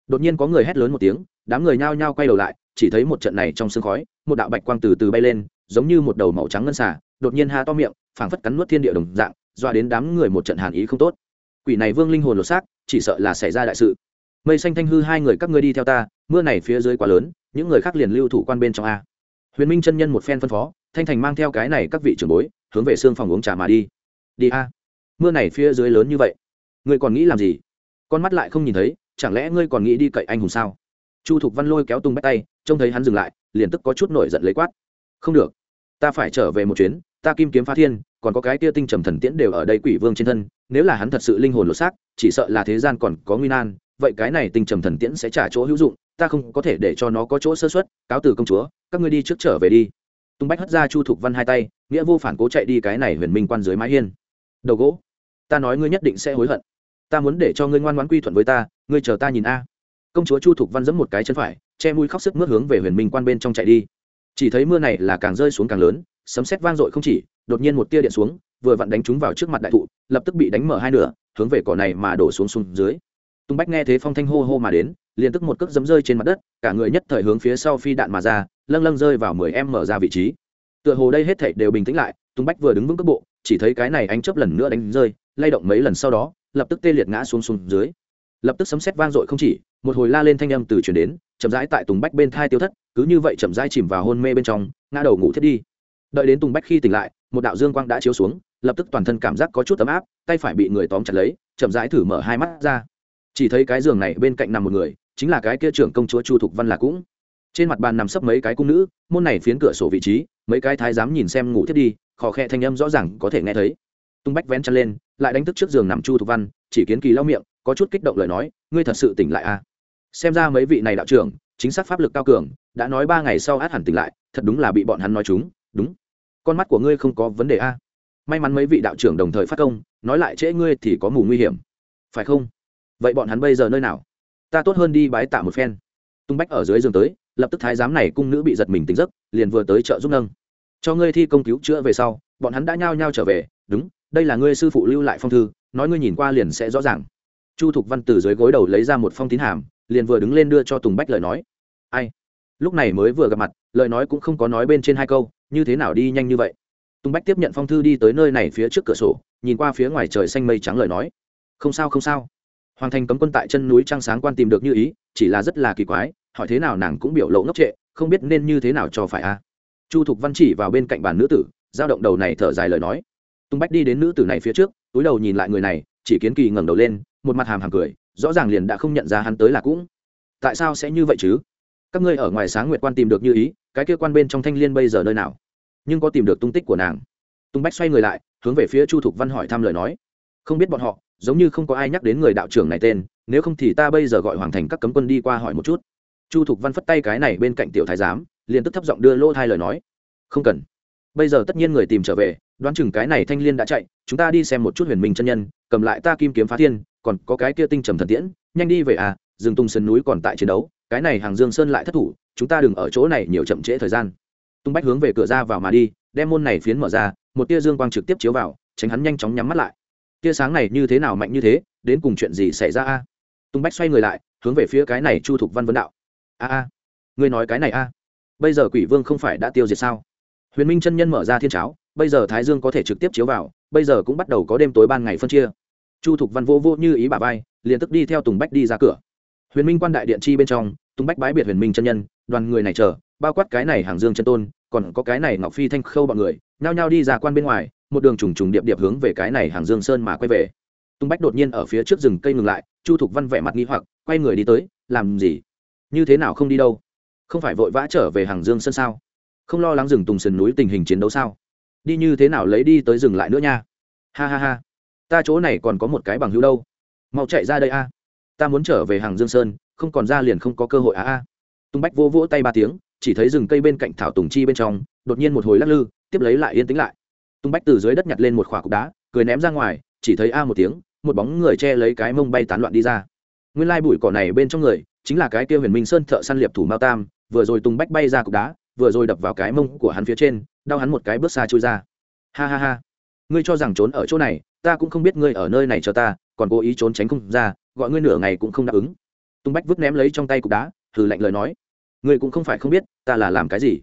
Đột nhiên có người hét lớn một tiếng, đám người nhao nhao quay đầu lại, chỉ thấy một trận này trong sương khói, một đạo bạch quang từ từ bay lên, giống như một đầu màu trắng ngân xà, đột nhiên ha to miệng, phảng phất cắn nuốt thiên địa đồng dạng, doa đến đám người một trận hàn ý không tốt. Quỷ này vương linh hồn lột xác, chỉ sợ là xảy ra đại sự mây xanh thanh hư hai người các ngươi đi theo ta, mưa này phía dưới quá lớn, những người khác liền lưu thủ quan bên trong a. Huyền minh chân nhân một phen phân phó, thanh thành mang theo cái này các vị trưởng bối, hướng về xương phòng uống trà mà đi. Đi a. Mưa này phía dưới lớn như vậy, ngươi còn nghĩ làm gì? Con mắt lại không nhìn thấy, chẳng lẽ ngươi còn nghĩ đi cậy anh hùng sao? Chu thục văn lôi kéo tung bách tay, trông thấy hắn dừng lại, liền tức có chút nổi giận lấy quát. Không được, ta phải trở về một chuyến, ta kim kiếm phá thiên, còn có cái tia tinh trầm thần tiễn đều ở đây quỷ vương trên thân, nếu là hắn thật sự linh hồn lột xác, chỉ sợ là thế gian còn có nguy nan vậy cái này tinh trầm thần tiễn sẽ trả chỗ hữu dụng, ta không có thể để cho nó có chỗ sơ xuất cáo từ công chúa, các ngươi đi trước trở về đi. Tung bách hất ra chu thục văn hai tay, nghĩa vô phản cố chạy đi cái này huyền minh quan dưới mái hiên. Đầu gỗ, ta nói ngươi nhất định sẽ hối hận. Ta muốn để cho ngươi ngoan ngoãn quy thuận với ta, ngươi chờ ta nhìn a. Công chúa chu thục văn giẫm một cái chân phải, che mũi khóc sức mướt hướng về huyền minh quan bên trong chạy đi. Chỉ thấy mưa này là càng rơi xuống càng lớn, sấm sét vang dội không chỉ, đột nhiên một tia điện xuống, vừa vặn đánh chúng vào trước mặt đại thụ, lập tức bị đánh mở hai nửa, hướng về cỏ này mà đổ xuống xuống dưới tung bách nghe thế phong thanh hô hô mà đến, liền tức một cước dấm rơi trên mặt đất, cả người nhất thời hướng phía sau phi đạn mà ra, lâng lâng rơi vào mười em mở ra vị trí. Tựa hồ đây hết thảy đều bình tĩnh lại, tung bách vừa đứng vững cước bộ, chỉ thấy cái này anh chớp lần nữa đánh rơi, lay động mấy lần sau đó, lập tức tê liệt ngã xuống xuống dưới. Lập tức sấm sét vang dội không chỉ, một hồi la lên thanh âm từ truyền đến, chậm rãi tại tùng bách bên thai tiêu thất, cứ như vậy chậm rãi chìm vào hôn mê bên trong, ngã đầu ngủ thiết đi. Đợi đến tùng bách khi tỉnh lại, một đạo dương quang đã chiếu xuống, lập tức toàn thân cảm giác có chút ấm áp, tay phải bị người tóm chặt lấy, chậm rãi thử mở hai mắt ra chỉ thấy cái giường này bên cạnh nằm một người, chính là cái kia trưởng công chúa chu thục văn là cũng. Trên mặt bàn nằm sấp mấy cái cung nữ, môn này phiến cửa sổ vị trí, mấy cái thái giám nhìn xem ngủ thiết đi, khò khe thanh âm rõ ràng có thể nghe thấy. Tung bách vén chân lên, lại đánh thức trước giường nằm chu thục văn, chỉ kiến kỳ lau miệng, có chút kích động lời nói, ngươi thật sự tỉnh lại à? Xem ra mấy vị này đạo trưởng, chính xác pháp lực cao cường, đã nói ba ngày sau át hẳn tỉnh lại, thật đúng là bị bọn hắn nói chúng, đúng. Con mắt của ngươi không có vấn đề a may mắn mấy vị đạo trưởng đồng thời phát công, nói lại trễ ngươi thì có mù nguy hiểm. Phải không? Vậy bọn hắn bây giờ nơi nào? Ta tốt hơn đi bái tạ một phen. Tung bách ở dưới giường tới, lập tức thái giám này cung nữ bị giật mình tính giấc, liền vừa tới chợ giúp nâng. Cho ngươi thi công cứu chữa về sau, bọn hắn đã nhao nhao trở về, đúng, đây là ngươi sư phụ lưu lại phong thư, nói ngươi nhìn qua liền sẽ rõ ràng. Chu thục văn từ dưới gối đầu lấy ra một phong tín hàm, liền vừa đứng lên đưa cho tùng bách lời nói. Ai? Lúc này mới vừa gặp mặt, lời nói cũng không có nói bên trên hai câu, như thế nào đi nhanh như vậy? Tùng bách tiếp nhận phong thư đi tới nơi này phía trước cửa sổ, nhìn qua phía ngoài trời xanh mây trắng lời nói. Không sao không sao hoàng thành cấm quân tại chân núi trăng sáng quan tìm được như ý, chỉ là rất là kỳ quái, hỏi thế nào nàng cũng biểu lộ ngốc trệ, không biết nên như thế nào cho phải a. Chu thục văn chỉ vào bên cạnh bàn nữ tử, giao động đầu này thở dài lời nói. Tung bách đi đến nữ tử này phía trước, túi đầu nhìn lại người này, chỉ kiến kỳ ngẩng đầu lên, một mặt hàm hàm cười, rõ ràng liền đã không nhận ra hắn tới là cũng. Tại sao sẽ như vậy chứ? Các ngươi ở ngoài sáng nguyệt quan tìm được như ý, cái kia quan bên trong thanh liên bây giờ nơi nào? Nhưng có tìm được tung tích của nàng. Tung bách xoay người lại, hướng về phía chu thục văn hỏi thăm lời nói. Không biết bọn họ giống như không có ai nhắc đến người đạo trưởng này tên, nếu không thì ta bây giờ gọi hoàng thành các cấm quân đi qua hỏi một chút. Chu thục văn phất tay cái này bên cạnh tiểu thái giám, liền tức thấp giọng đưa lô thai lời nói. Không cần. Bây giờ tất nhiên người tìm trở về, đoán chừng cái này thanh liên đã chạy, chúng ta đi xem một chút huyền minh chân nhân, cầm lại ta kim kiếm phá thiên, còn có cái kia tinh trầm thần tiễn, nhanh đi về à rừng tung sơn núi còn tại chiến đấu, cái này hàng dương sơn lại thất thủ, chúng ta đừng ở chỗ này nhiều chậm trễ thời gian. Tung bách hướng về cửa ra vào mà đi, đem môn này phiến mở ra, một tia dương quang trực tiếp chiếu vào, tránh hắn nhanh chóng nhắm mắt lại tia sáng này như thế nào mạnh như thế, đến cùng chuyện gì xảy ra a? Tùng bách xoay người lại, hướng về phía cái này chu thục văn vấn đạo. A a, ngươi nói cái này a? Bây giờ quỷ vương không phải đã tiêu diệt sao? Huyền minh chân nhân mở ra thiên cháo, bây giờ thái dương có thể trực tiếp chiếu vào, bây giờ cũng bắt đầu có đêm tối ban ngày phân chia. Chu thục văn vô vô như ý bà vai, liền tức đi theo tùng bách đi ra cửa. Huyền minh quan đại điện chi bên trong, tùng bách bái biệt huyền minh chân nhân, đoàn người này chờ, bao quát cái này hàng dương chân tôn, còn có cái này ngọc phi thanh khâu bọn người, nhao nhao đi ra quan bên ngoài một đường trùng trùng điệp điệp hướng về cái này hàng dương sơn mà quay về. Tung bách đột nhiên ở phía trước rừng cây ngừng lại, chu thục văn vẻ mặt nghi hoặc, quay người đi tới, làm gì? Như thế nào không đi đâu? Không phải vội vã trở về hàng dương sơn sao? Không lo lắng rừng tùng sườn núi tình hình chiến đấu sao? Đi như thế nào lấy đi tới rừng lại nữa nha? Ha ha ha. Ta chỗ này còn có một cái bằng hữu đâu. Mau chạy ra đây a. Ta muốn trở về hàng dương sơn, không còn ra liền không có cơ hội a a. Tung bách vô vỗ tay ba tiếng, chỉ thấy rừng cây bên cạnh thảo tùng chi bên trong, đột nhiên một hồi lắc lư, tiếp lấy lại yên tĩnh lại tung bách từ dưới đất nhặt lên một khỏa cục đá, cười ném ra ngoài, chỉ thấy a một tiếng, một bóng người che lấy cái mông bay tán loạn đi ra. Nguyên lai bụi cỏ này bên trong người, chính là cái kia huyền minh sơn thợ săn liệp thủ mao tam, vừa rồi tung bách bay ra cục đá, vừa rồi đập vào cái mông của hắn phía trên, đau hắn một cái bước xa trôi ra. Ha ha ha. Ngươi cho rằng trốn ở chỗ này, ta cũng không biết ngươi ở nơi này chờ ta, còn cố ý trốn tránh không ra, gọi ngươi nửa ngày cũng không đáp ứng. Tung bách vứt ném lấy trong tay cục đá thử lạnh lời nói. Ngươi cũng không phải không biết, ta là làm cái gì.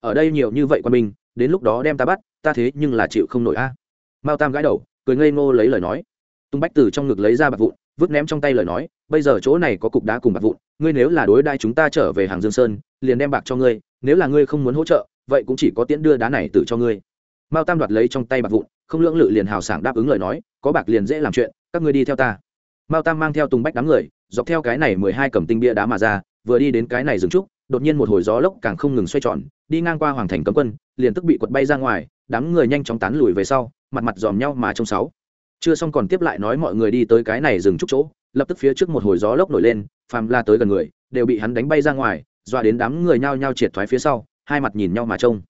Ở đây nhiều như vậy quan minh, đến lúc đó đem ta bắt ta thế nhưng là chịu không nổi a. À. mao tam gãi đầu, cười ngây ngô lấy lời nói. Tung bách từ trong ngực lấy ra bạc vụn, vứt ném trong tay lời nói, bây giờ chỗ này có cục đá cùng bạc vụn, ngươi nếu là đối đai chúng ta trở về hàng dương sơn, liền đem bạc cho ngươi, nếu là ngươi không muốn hỗ trợ, vậy cũng chỉ có tiễn đưa đá này tự cho ngươi. Mao tam đoạt lấy trong tay bạc vụn, không lưỡng lự liền hào sảng đáp ứng lời nói, có bạc liền dễ làm chuyện, các ngươi đi theo ta. Mao tam mang theo tùng bách đám người, dọc theo cái này mười hai cầm tinh bia đá mà ra, vừa đi đến cái này dừng trúc đột nhiên một hồi gió lốc càng không ngừng xoay tròn, đi ngang qua hoàng thành cấm quân, liền tức bị quật bay ra ngoài, đám người nhanh chóng tán lùi về sau, mặt mặt dòm nhau mà trong sáu. Chưa xong còn tiếp lại nói mọi người đi tới cái này dừng chút chỗ, lập tức phía trước một hồi gió lốc nổi lên, phàm la tới gần người, đều bị hắn đánh bay ra ngoài, dọa đến đám người nhao nhao triệt thoái phía sau, hai mặt nhìn nhau mà trông.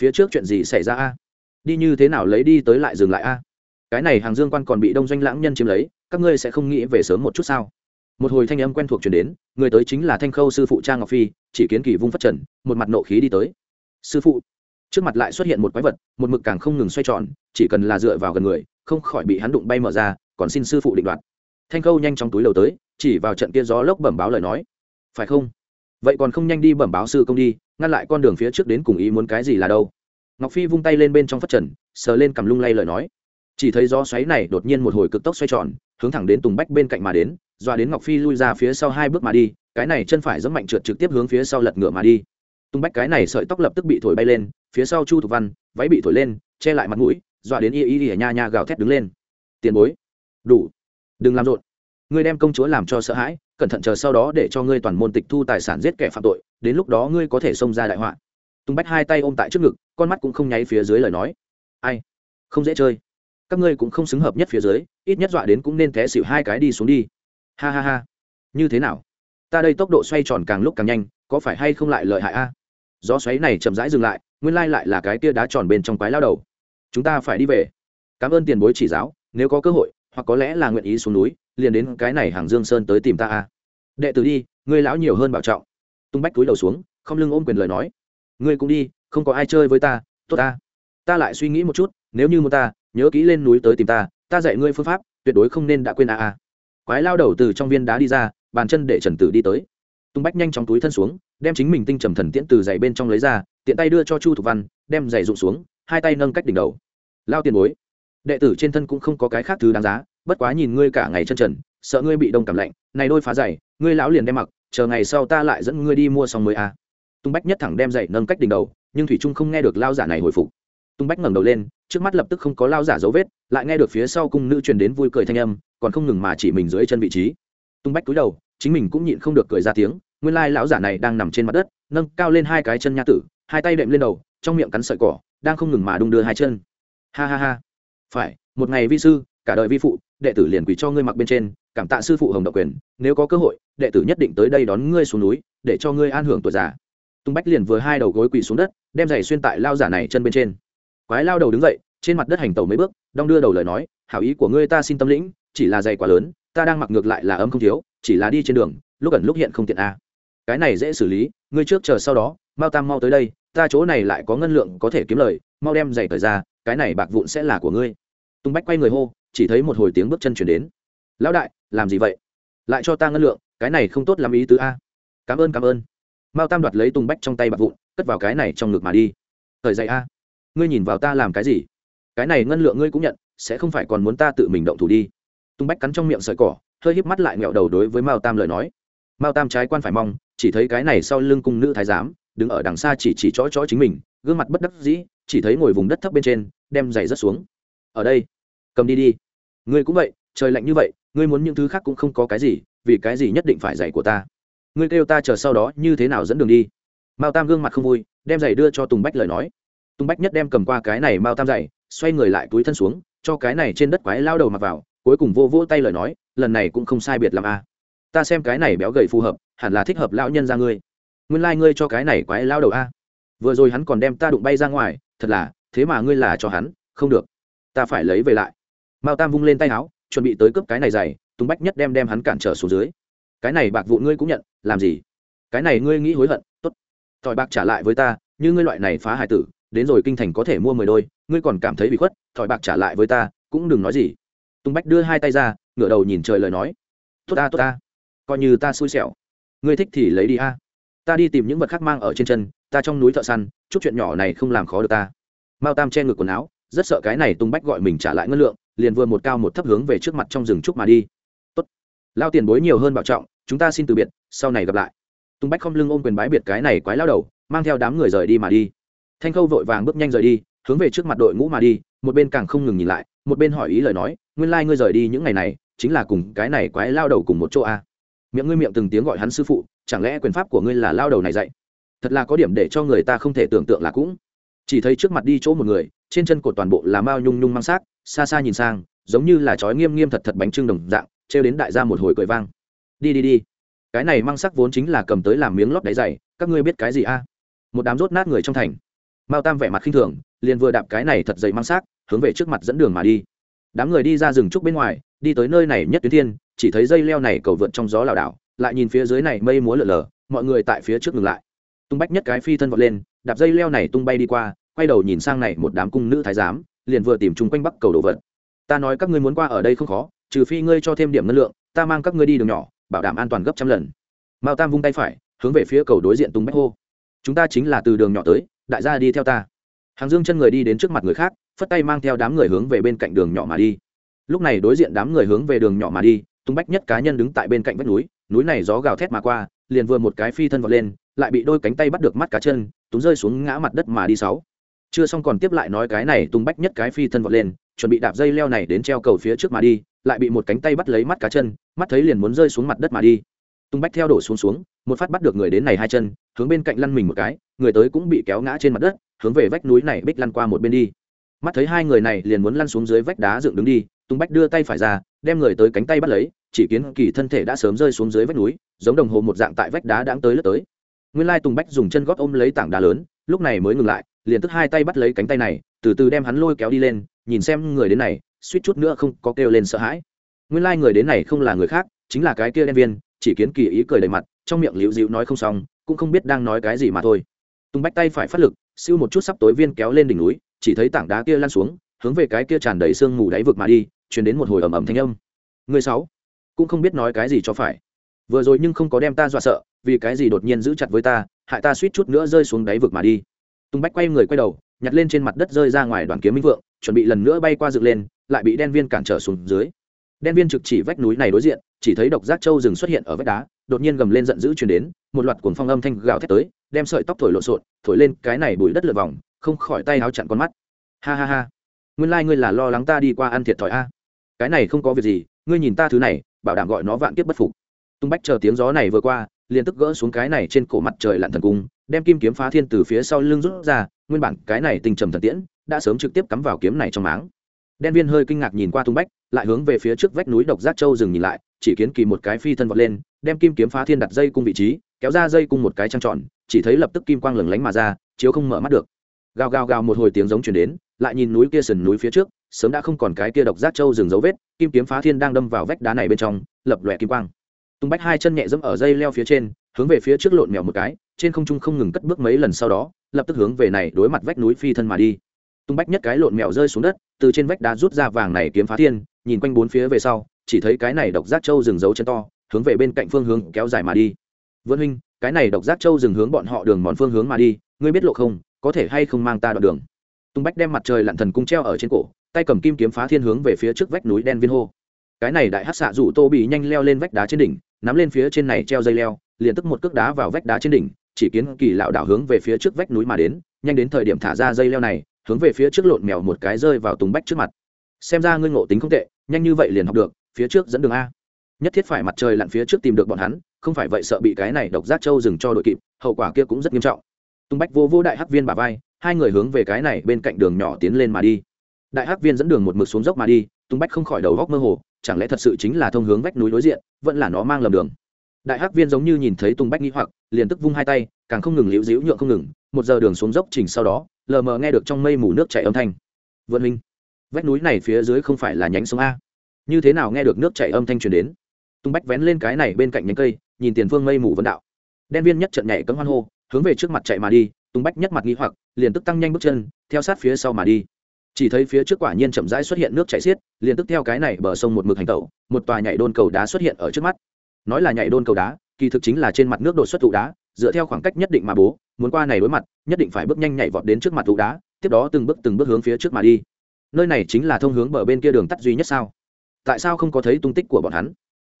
Phía trước chuyện gì xảy ra a? Đi như thế nào lấy đi tới lại dừng lại a? Cái này hàng dương quan còn bị đông doanh lãng nhân chiếm lấy, các ngươi sẽ không nghĩ về sớm một chút sao? Một hồi thanh âm quen thuộc chuyển đến, người tới chính là thanh khâu sư phụ trang ngọc phi, chỉ kiến kỳ vung phát trần, một mặt nộ khí đi tới. Sư phụ, trước mặt lại xuất hiện một quái vật, một mực càng không ngừng xoay tròn, chỉ cần là dựa vào gần người, không khỏi bị hắn đụng bay mở ra, còn xin sư phụ định đoạt. Thanh khâu nhanh trong túi lầu tới, chỉ vào trận kia gió lốc bẩm báo lời nói. Phải không? Vậy còn không nhanh đi bẩm báo sư công đi, ngăn lại con đường phía trước đến cùng ý muốn cái gì là đâu. Ngọc phi vung tay lên bên trong phát trần, sờ lên cầm lung lay lời nói. Chỉ thấy gió xoáy này đột nhiên một hồi cực tốc xoay tròn, hướng thẳng đến tùng bách bên cạnh mà đến dọa đến ngọc phi lui ra phía sau hai bước mà đi, cái này chân phải rất mạnh trượt trực tiếp hướng phía sau lật ngựa mà đi. Tung bách cái này sợi tóc lập tức bị thổi bay lên, phía sau chu thục văn, váy bị thổi lên, che lại mặt mũi, dọa đến y y y nha nha gào thét đứng lên. Tiền bối, đủ, đừng làm rộn. Ngươi đem công chúa làm cho sợ hãi, cẩn thận chờ sau đó để cho ngươi toàn môn tịch thu tài sản giết kẻ phạm tội, đến lúc đó ngươi có thể xông ra đại họa. Tung bách hai tay ôm tại trước ngực, con mắt cũng không nháy phía dưới lời nói. Ai, không dễ chơi. Các ngươi cũng không xứng hợp nhất phía dưới, ít nhất dọa đến cũng nên té xỉu hai cái đi xuống đi ha ha ha. Như thế nào? Ta đây tốc độ xoay tròn càng lúc càng nhanh, có phải hay không lại lợi hại a? Gió xoáy này chậm rãi dừng lại, nguyên lai lại là cái tia đá tròn bên trong quái lao đầu. Chúng ta phải đi về. Cảm ơn tiền bối chỉ giáo, nếu có cơ hội, hoặc có lẽ là nguyện ý xuống núi, liền đến cái này hàng dương sơn tới tìm ta a. Đệ tử đi, ngươi lão nhiều hơn bảo trọng. Tung bách túi đầu xuống, không lưng ôm quyền lời nói. Ngươi cũng đi, không có ai chơi với ta, tốt ta. Ta lại suy nghĩ một chút, nếu như muốn ta, nhớ kỹ lên núi tới tìm ta ta dạy ngươi phương pháp, tuyệt đối không nên đã quên a a quái lao đầu từ trong viên đá đi ra, bàn chân để trần tử đi tới. Tung bách nhanh chóng túi thân xuống, đem chính mình tinh trầm thần tiễn từ giày bên trong lấy ra, tiện tay đưa cho chu thục văn, đem giày rụng xuống, hai tay nâng cách đỉnh đầu. Lao tiền bối, đệ tử trên thân cũng không có cái khác thứ đáng giá, bất quá nhìn ngươi cả ngày chân trần, sợ ngươi bị đông cảm lạnh, này đôi phá giày, ngươi lão liền đem mặc, chờ ngày sau ta lại dẫn ngươi đi mua xong mới a. À. tung bách nhất thẳng đem giày nâng cách đỉnh đầu, nhưng thủy trung không nghe được lao giả này hồi phục tung bách ngẩng đầu lên, trước mắt lập tức không có lao giả dấu vết, lại nghe được phía sau cung nữ truyền đến vui cười thanh âm, còn không ngừng mà chỉ mình dưới chân vị trí. Tung bách cúi đầu, chính mình cũng nhịn không được cười ra tiếng, nguyên lai lão giả này đang nằm trên mặt đất, nâng cao lên hai cái chân nha tử, hai tay đệm lên đầu, trong miệng cắn sợi cỏ, đang không ngừng mà đung đưa hai chân. Ha ha ha. Phải, một ngày vi sư, cả đời vi phụ, đệ tử liền quỳ cho ngươi mặc bên trên, cảm tạ sư phụ hồng độc quyền, nếu có cơ hội, đệ tử nhất định tới đây đón ngươi xuống núi, để cho ngươi an hưởng tuổi già. Tung bách liền vừa hai đầu gối quỳ xuống đất, đem giày xuyên tại lao giả này chân bên trên quái lao đầu đứng dậy, trên mặt đất hành tàu mấy bước, đong đưa đầu lời nói, hảo ý của ngươi ta xin tâm lĩnh, chỉ là giày quá lớn, ta đang mặc ngược lại là ấm không thiếu, chỉ là đi trên đường, lúc ẩn lúc hiện không tiện a. À. cái này dễ xử lý, ngươi trước chờ sau đó, mau tam mau tới đây, ta chỗ này lại có ngân lượng có thể kiếm lời, mau đem giày thời ra, cái này bạc vụn sẽ là của ngươi. Tung bách quay người hô, chỉ thấy một hồi tiếng bước chân chuyển đến. Lão đại, làm gì vậy? Lại cho ta ngân lượng, cái này không tốt làm ý tứ a. Cảm ơn cảm ơn. Mao tam đoạt lấy tung bách trong tay bạc vụn, cất vào cái này trong ngực mà đi. Thời dậy a ngươi nhìn vào ta làm cái gì? Cái này ngân lượng ngươi cũng nhận, sẽ không phải còn muốn ta tự mình động thủ đi. Tung bách cắn trong miệng sợi cỏ, hơi híp mắt lại nghẹo đầu đối với mao tam lời nói. Mao tam trái quan phải mong, chỉ thấy cái này sau lưng cung nữ thái giám, đứng ở đằng xa chỉ chỉ chói chói chính mình, gương mặt bất đắc dĩ, chỉ thấy ngồi vùng đất thấp bên trên, đem giày rất xuống. Ở đây, cầm đi đi. Ngươi cũng vậy, trời lạnh như vậy, ngươi muốn những thứ khác cũng không có cái gì, vì cái gì nhất định phải giày của ta? Ngươi kêu ta chờ sau đó như thế nào dẫn đường đi? Mao tam gương mặt không vui, đem giày đưa cho tùng bách lời nói. Tung bách nhất đem cầm qua cái này mao tam giày xoay người lại túi thân xuống, cho cái này trên đất quái lao đầu mặc vào, cuối cùng vô vỗ tay lời nói, lần này cũng không sai biệt làm a. Ta xem cái này béo gầy phù hợp, hẳn là thích hợp lão nhân ra ngươi. Nguyên lai、like、ngươi cho cái này quái lao đầu a. Vừa rồi hắn còn đem ta đụng bay ra ngoài, thật là, thế mà ngươi là cho hắn, không được. Ta phải lấy về lại. Mao tam vung lên tay áo, chuẩn bị tới cướp cái này dày tùng bách nhất đem đem hắn cản trở xuống dưới. Cái này bạc vụ ngươi cũng nhận, làm gì? Cái này ngươi nghĩ hối hận t ố t tỏi bạc trả lại với ta, như ngươi loại này phá hải tử đến rồi kinh thành có thể mua mười đôi, ngươi còn cảm thấy bị khuất, thỏi bạc trả lại với ta, cũng đừng nói gì. Tùng bách đưa hai tay ra, ngửa đầu nhìn trời lời nói. Tốt ta tốt ta. Coi như ta xui xẻo. Ngươi thích thì lấy đi a. Ta đi tìm những vật khác mang ở trên chân, ta trong núi thợ săn, chút chuyện nhỏ này không làm khó được ta. Mao tam che ngực quần áo, rất sợ cái này tung bách gọi mình trả lại ngân lượng, liền vừa một cao một thấp hướng về trước mặt trong rừng trúc mà đi. Tốt. Lao tiền bối nhiều hơn bảo trọng, chúng ta xin từ biệt, sau này gặp lại. Tung bách không lưng ôm quyền bái biệt cái này quái lao đầu, mang theo đám người rời đi mà đi thanh khâu vội vàng bước nhanh rời đi, hướng về trước mặt đội ngũ mà đi, một bên càng không ngừng nhìn lại, một bên hỏi ý lời nói, nguyên lai、like、ngươi rời đi những ngày này, chính là cùng cái này quái lao đầu cùng một chỗ a à. miệng ngươi miệng từng tiếng gọi hắn sư phụ, chẳng lẽ quyền pháp của ngươi là lao đầu này dạy? Thật là có điểm để cho người ta không thể tưởng tượng là cũng. Chỉ thấy trước mặt đi chỗ một người, trên chân cột toàn bộ là mao nhung nhung mang xác xa xa nhìn sang, giống như là trói nghiêm nghiêm thật thật bánh trưng đồng dạng, trêu đến đại gia một hồi cười vang. Đi đi đi. Cái này mang sắc vốn chính là cầm tới làm miếng lót đáy dày các ngươi biết cái gì a một đám rốt nát người trong thành mao tam vẻ mặt khinh thường, liền vừa đạp cái này thật dày mang sắc hướng về trước mặt dẫn đường mà đi. Đám người đi ra rừng trúc bên ngoài, đi tới nơi này nhất tuyến thiên, chỉ thấy dây leo này cầu vượt trong gió lảo đảo, lại nhìn phía dưới này mây múa lở lở, mọi người tại phía trước ngừng lại. Tung bách nhất cái phi thân vọt lên, đạp dây leo này tung bay đi qua, quay đầu nhìn sang này một đám cung nữ thái giám, liền vừa tìm chung quanh bắc cầu đồ vật. Ta nói các ngươi muốn qua ở đây không khó, trừ phi ngươi cho thêm điểm ngân lượng, ta mang các ngươi đi đường nhỏ, bảo đảm an toàn gấp trăm lần. Mao tam vung tay phải, hướng về phía cầu đối diện tung bách hô. Chúng ta chính là từ đường nhỏ tới đại gia đi theo ta. Hàng dương chân người đi đến trước mặt người khác, phất tay mang theo đám người hướng về bên cạnh đường nhỏ mà đi. Lúc này đối diện đám người hướng về đường nhỏ mà đi tung bách nhất cá nhân đứng tại bên cạnh vách núi núi này gió gào thét mà qua, liền vừa một cái phi thân vọt lên, lại bị đôi cánh tay bắt được mắt cá chân túng rơi xuống ngã mặt đất mà đi sáu. Chưa xong còn tiếp lại nói cái này tung bách nhất cái phi thân vọt lên, chuẩn bị đạp dây leo này đến treo cầu phía trước mà đi, lại bị một cánh tay bắt lấy mắt cá chân, mắt thấy liền muốn rơi xuống mặt đất mà đi. Tung bách theo đổ xuống xuống, một phát bắt được người đến này hai chân hướng bên cạnh lăn mình một cái, người tới cũng bị kéo ngã trên mặt đất, hướng về vách núi này bích lăn qua một bên đi. Mắt thấy hai người này liền muốn lăn xuống dưới vách đá dựng đứng đi, tung bách đưa tay phải ra, đem người tới cánh tay bắt lấy, chỉ kiến kỳ thân thể đã sớm rơi xuống dưới vách núi, giống đồng hồ một dạng tại vách đá đáng tới lướt tới. Nguyên lai tùng bách dùng chân gót ôm lấy tảng đá lớn, lúc này mới ngừng lại, liền tức hai tay bắt lấy cánh tay này, từ từ đem hắn lôi kéo đi lên, nhìn xem người đến này, suýt chút nữa không có kêu lên sợ hãi. Nguyên lai người đến này không là người khác, chính là cái kia đen viên, chỉ kiến kỳ ý cười đầy mặt, trong miệng liễu dịu nói không xong cũng không biết đang nói cái gì mà thôi. Tùng bách tay phải phát lực, siêu một chút sắp tối viên kéo lên đỉnh núi, chỉ thấy tảng đá kia lan xuống, hướng về cái kia tràn đầy sương mù đáy vực mà đi chuyển đến một hồi ầm ầm thanh âm. Người sáu, cũng không biết nói cái gì cho phải. Vừa rồi nhưng không có đem ta dọa sợ, vì cái gì đột nhiên giữ chặt với ta, hại ta suýt chút nữa rơi xuống đáy vực mà đi. Tùng bách quay người quay đầu, nhặt lên trên mặt đất rơi ra ngoài đoàn kiếm minh vượng, chuẩn bị lần nữa bay qua dựng lên, lại bị đen viên cản trở xuống dưới. Đen viên trực chỉ vách núi này đối diện, chỉ thấy độc giác châu rừng xuất hiện ở vách đá đột nhiên gầm lên giận dữ chuyển đến, một loạt cuồng phong âm thanh gào thét tới, đem sợi tóc thổi lộn xộn, thổi lên cái này bụi đất lượt vòng, không khỏi tay áo chặn con mắt. Ha ha ha. Nguyên lai、like、ngươi là lo lắng ta đi qua ăn thiệt thòi a. Cái này không có việc gì, ngươi nhìn ta thứ này, bảo đảm gọi nó vạn kiếp bất phục. Tung bách chờ tiếng gió này vừa qua, liền tức gỡ xuống cái này trên cổ mặt trời lặn thần cung, đem kim kiếm phá thiên từ phía sau lưng rút ra, nguyên bản cái này tình trầm thần tiễn, đã sớm trực tiếp cắm vào kiếm này trong máng. Đen viên hơi kinh ngạc nhìn qua tung bách, lại hướng về phía trước vách núi độc giác châu dừng nhìn lại chỉ kiến kỳ một cái phi thân vọt lên, đem kim kiếm phá thiên đặt dây cung vị trí, kéo ra dây cung một cái trăng tròn, chỉ thấy lập tức kim quang lừng lánh mà ra, chiếu không mở mắt được. Gào gào gào một hồi tiếng giống chuyển đến, lại nhìn núi kia sườn núi phía trước, sớm đã không còn cái kia độc giác châu dừng dấu vết, kim kiếm phá thiên đang đâm vào vách đá này bên trong, lập lòe kim quang. Tung bách hai chân nhẹ dẫm ở dây leo phía trên, hướng về phía trước lộn mèo một cái, trên không trung không ngừng cất bước mấy lần sau đó, lập tức hướng về này đối mặt vách núi phi thân mà đi. Tung bách nhất cái lộn mèo rơi xuống đất, từ trên vách đá rút ra vàng này kiếm phá thiên, nhìn quanh bốn phía về sau chỉ thấy cái này độc giác châu dừng giấu chân to, hướng về bên cạnh phương hướng kéo dài mà đi. Vân huynh, cái này độc giác châu dừng hướng bọn họ đường mòn phương hướng mà đi, ngươi biết lộ không có thể hay không mang ta đoạn đường? Tung bách đem mặt trời lặn thần cung treo ở trên cổ, tay cầm kim kiếm phá thiên hướng về phía trước vách núi đen viên hô. Cái này đại hát xạ rủ tô bị nhanh leo lên vách đá trên đỉnh, nắm lên phía trên này treo dây leo, liền tức một cước đá vào vách đá trên đỉnh, chỉ kiến kỳ lạo đảo hướng về phía trước vách núi mà đến, nhanh đến thời điểm thả ra dây leo này, hướng về phía trước lộn mèo một cái rơi vào tùng bách trước mặt. Xem ra ngươi ngộ tính không tệ, nhanh như vậy liền học được phía trước dẫn đường a. Nhất thiết phải mặt trời lặn phía trước tìm được bọn hắn, không phải vậy sợ bị cái này độc giác châu dừng cho đội kịp, hậu quả kia cũng rất nghiêm trọng. Tung bách vô vô đại hắc viên bà vai, hai người hướng về cái này bên cạnh đường nhỏ tiến lên mà đi. Đại hắc viên dẫn đường một mực xuống dốc mà đi, Tung bách không khỏi đầu góc mơ hồ, chẳng lẽ thật sự chính là thông hướng vách núi đối diện, vẫn là nó mang lầm đường. Đại hắc viên giống như nhìn thấy Tung bách nghĩ hoặc, liền tức vung hai tay, càng không ngừng liễu dĩu nhượng không ngừng, một giờ đường xuống dốc trình sau đó, lờ mờ nghe được trong mây mù nước chảy âm thanh. Vượt minh, vách núi này phía dưới không phải là nhánh sông a như thế nào nghe được nước chảy âm thanh truyền đến? Tung bách vén lên cái này bên cạnh nhánh cây, nhìn tiền phương mây mù vân đạo. Đen viên nhất trận nhảy cấm hoan hô, hướng về trước mặt chạy mà đi, tung bách nhất mặt nghi hoặc, liền tức tăng nhanh bước chân, theo sát phía sau mà đi. Chỉ thấy phía trước quả nhiên chậm rãi xuất hiện nước chảy xiết, liền tức theo cái này bờ sông một mực hành tẩu, một tòa nhảy đôn cầu đá xuất hiện ở trước mắt. Nói là nhảy đôn cầu đá, kỳ thực chính là trên mặt nước đột xuất tụ đá, dựa theo khoảng cách nhất định mà bố, muốn qua này đối mặt, nhất định phải bước nhanh nhảy vọt đến trước mặt tụ đá, tiếp đó từng bước từng bước hướng phía trước mà đi. Nơi này chính là thông hướng bờ bên kia đường tắt duy nhất sao? Tại sao không có thấy tung tích của bọn hắn?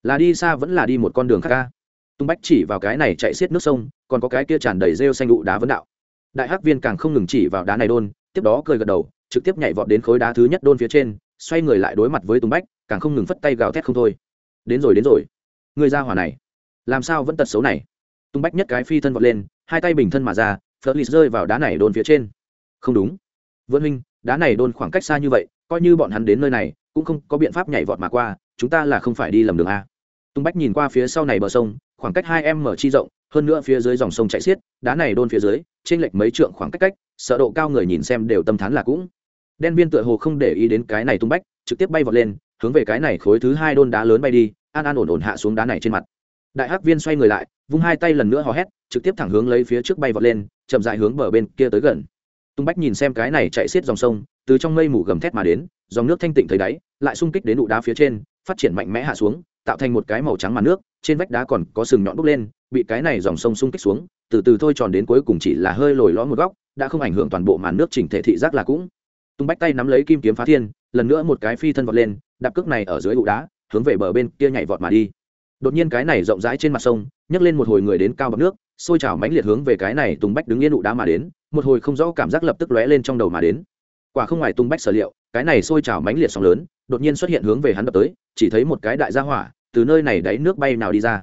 Là đi xa vẫn là đi một con đường khác ca? Tung bách chỉ vào cái này chạy xiết nước sông, còn có cái kia tràn đầy rêu xanh đụ đá vấn đạo. Đại hắc viên càng không ngừng chỉ vào đá này đôn, tiếp đó cười gật đầu, trực tiếp nhảy vọt đến khối đá thứ nhất đôn phía trên, xoay người lại đối mặt với tung bách, càng không ngừng phất tay gào thét không thôi. Đến rồi đến rồi. Người ra hỏa này, làm sao vẫn tật xấu này? Tung bách nhất cái phi thân vọt lên, hai tay bình thân mà ra, phớt lì rơi vào đá này đôn phía trên. Không đúng. Vân huynh, đá này đôn khoảng cách xa như vậy, coi như bọn hắn đến nơi này cũng không có biện pháp nhảy vọt mà qua, chúng ta là không phải đi lầm đường a. Tung bách nhìn qua phía sau này bờ sông, khoảng cách hai em mở chi rộng, hơn nữa phía dưới dòng sông chạy xiết, đá này đôn phía dưới trên lệch mấy trượng khoảng cách cách, sợ độ cao người nhìn xem đều tâm thán là cũng. Đen viên tựa hồ không để ý đến cái này tung bách, trực tiếp bay vọt lên, hướng về cái này khối thứ hai đôn đá lớn bay đi, an an ổn ổn hạ xuống đá này trên mặt. Đại hắc viên xoay người lại, vung hai tay lần nữa hò hét, trực tiếp thẳng hướng lấy phía trước bay vọt lên, chậm dại hướng bờ bên kia tới gần tung bách nhìn xem cái này chạy xiết dòng sông, từ trong mây mù gầm thét mà đến, dòng nước thanh tịnh thấy đáy, lại xung kích đến đụ đá phía trên, phát triển mạnh mẽ hạ xuống, tạo thành một cái màu trắng màn nước, trên vách đá còn có sừng nhọn bốc lên, bị cái này dòng sông xung kích xuống, từ từ thôi tròn đến cuối cùng chỉ là hơi lồi ló một góc, đã không ảnh hưởng toàn bộ màn nước chỉnh thể thị giác là cũng. Tung bách tay nắm lấy kim kiếm phá thiên, lần nữa một cái phi thân vọt lên, đạp cước này ở dưới ụ đá, hướng về bờ bên kia nhảy vọt mà đi. Đột nhiên cái này rộng rãi trên mặt sông, nhấc lên một hồi người đến cao bậc nước, xôi trào mãnh liệt hướng về cái này tùng bách đứng yên ụ đá mà đến một hồi không rõ cảm giác lập tức lóe lên trong đầu mà đến. Quả không ngoài tung bách sở liệu, cái này xôi trào mãnh liệt sóng lớn, đột nhiên xuất hiện hướng về hắn đập tới, chỉ thấy một cái đại gia hỏa từ nơi này đáy nước bay nào đi ra.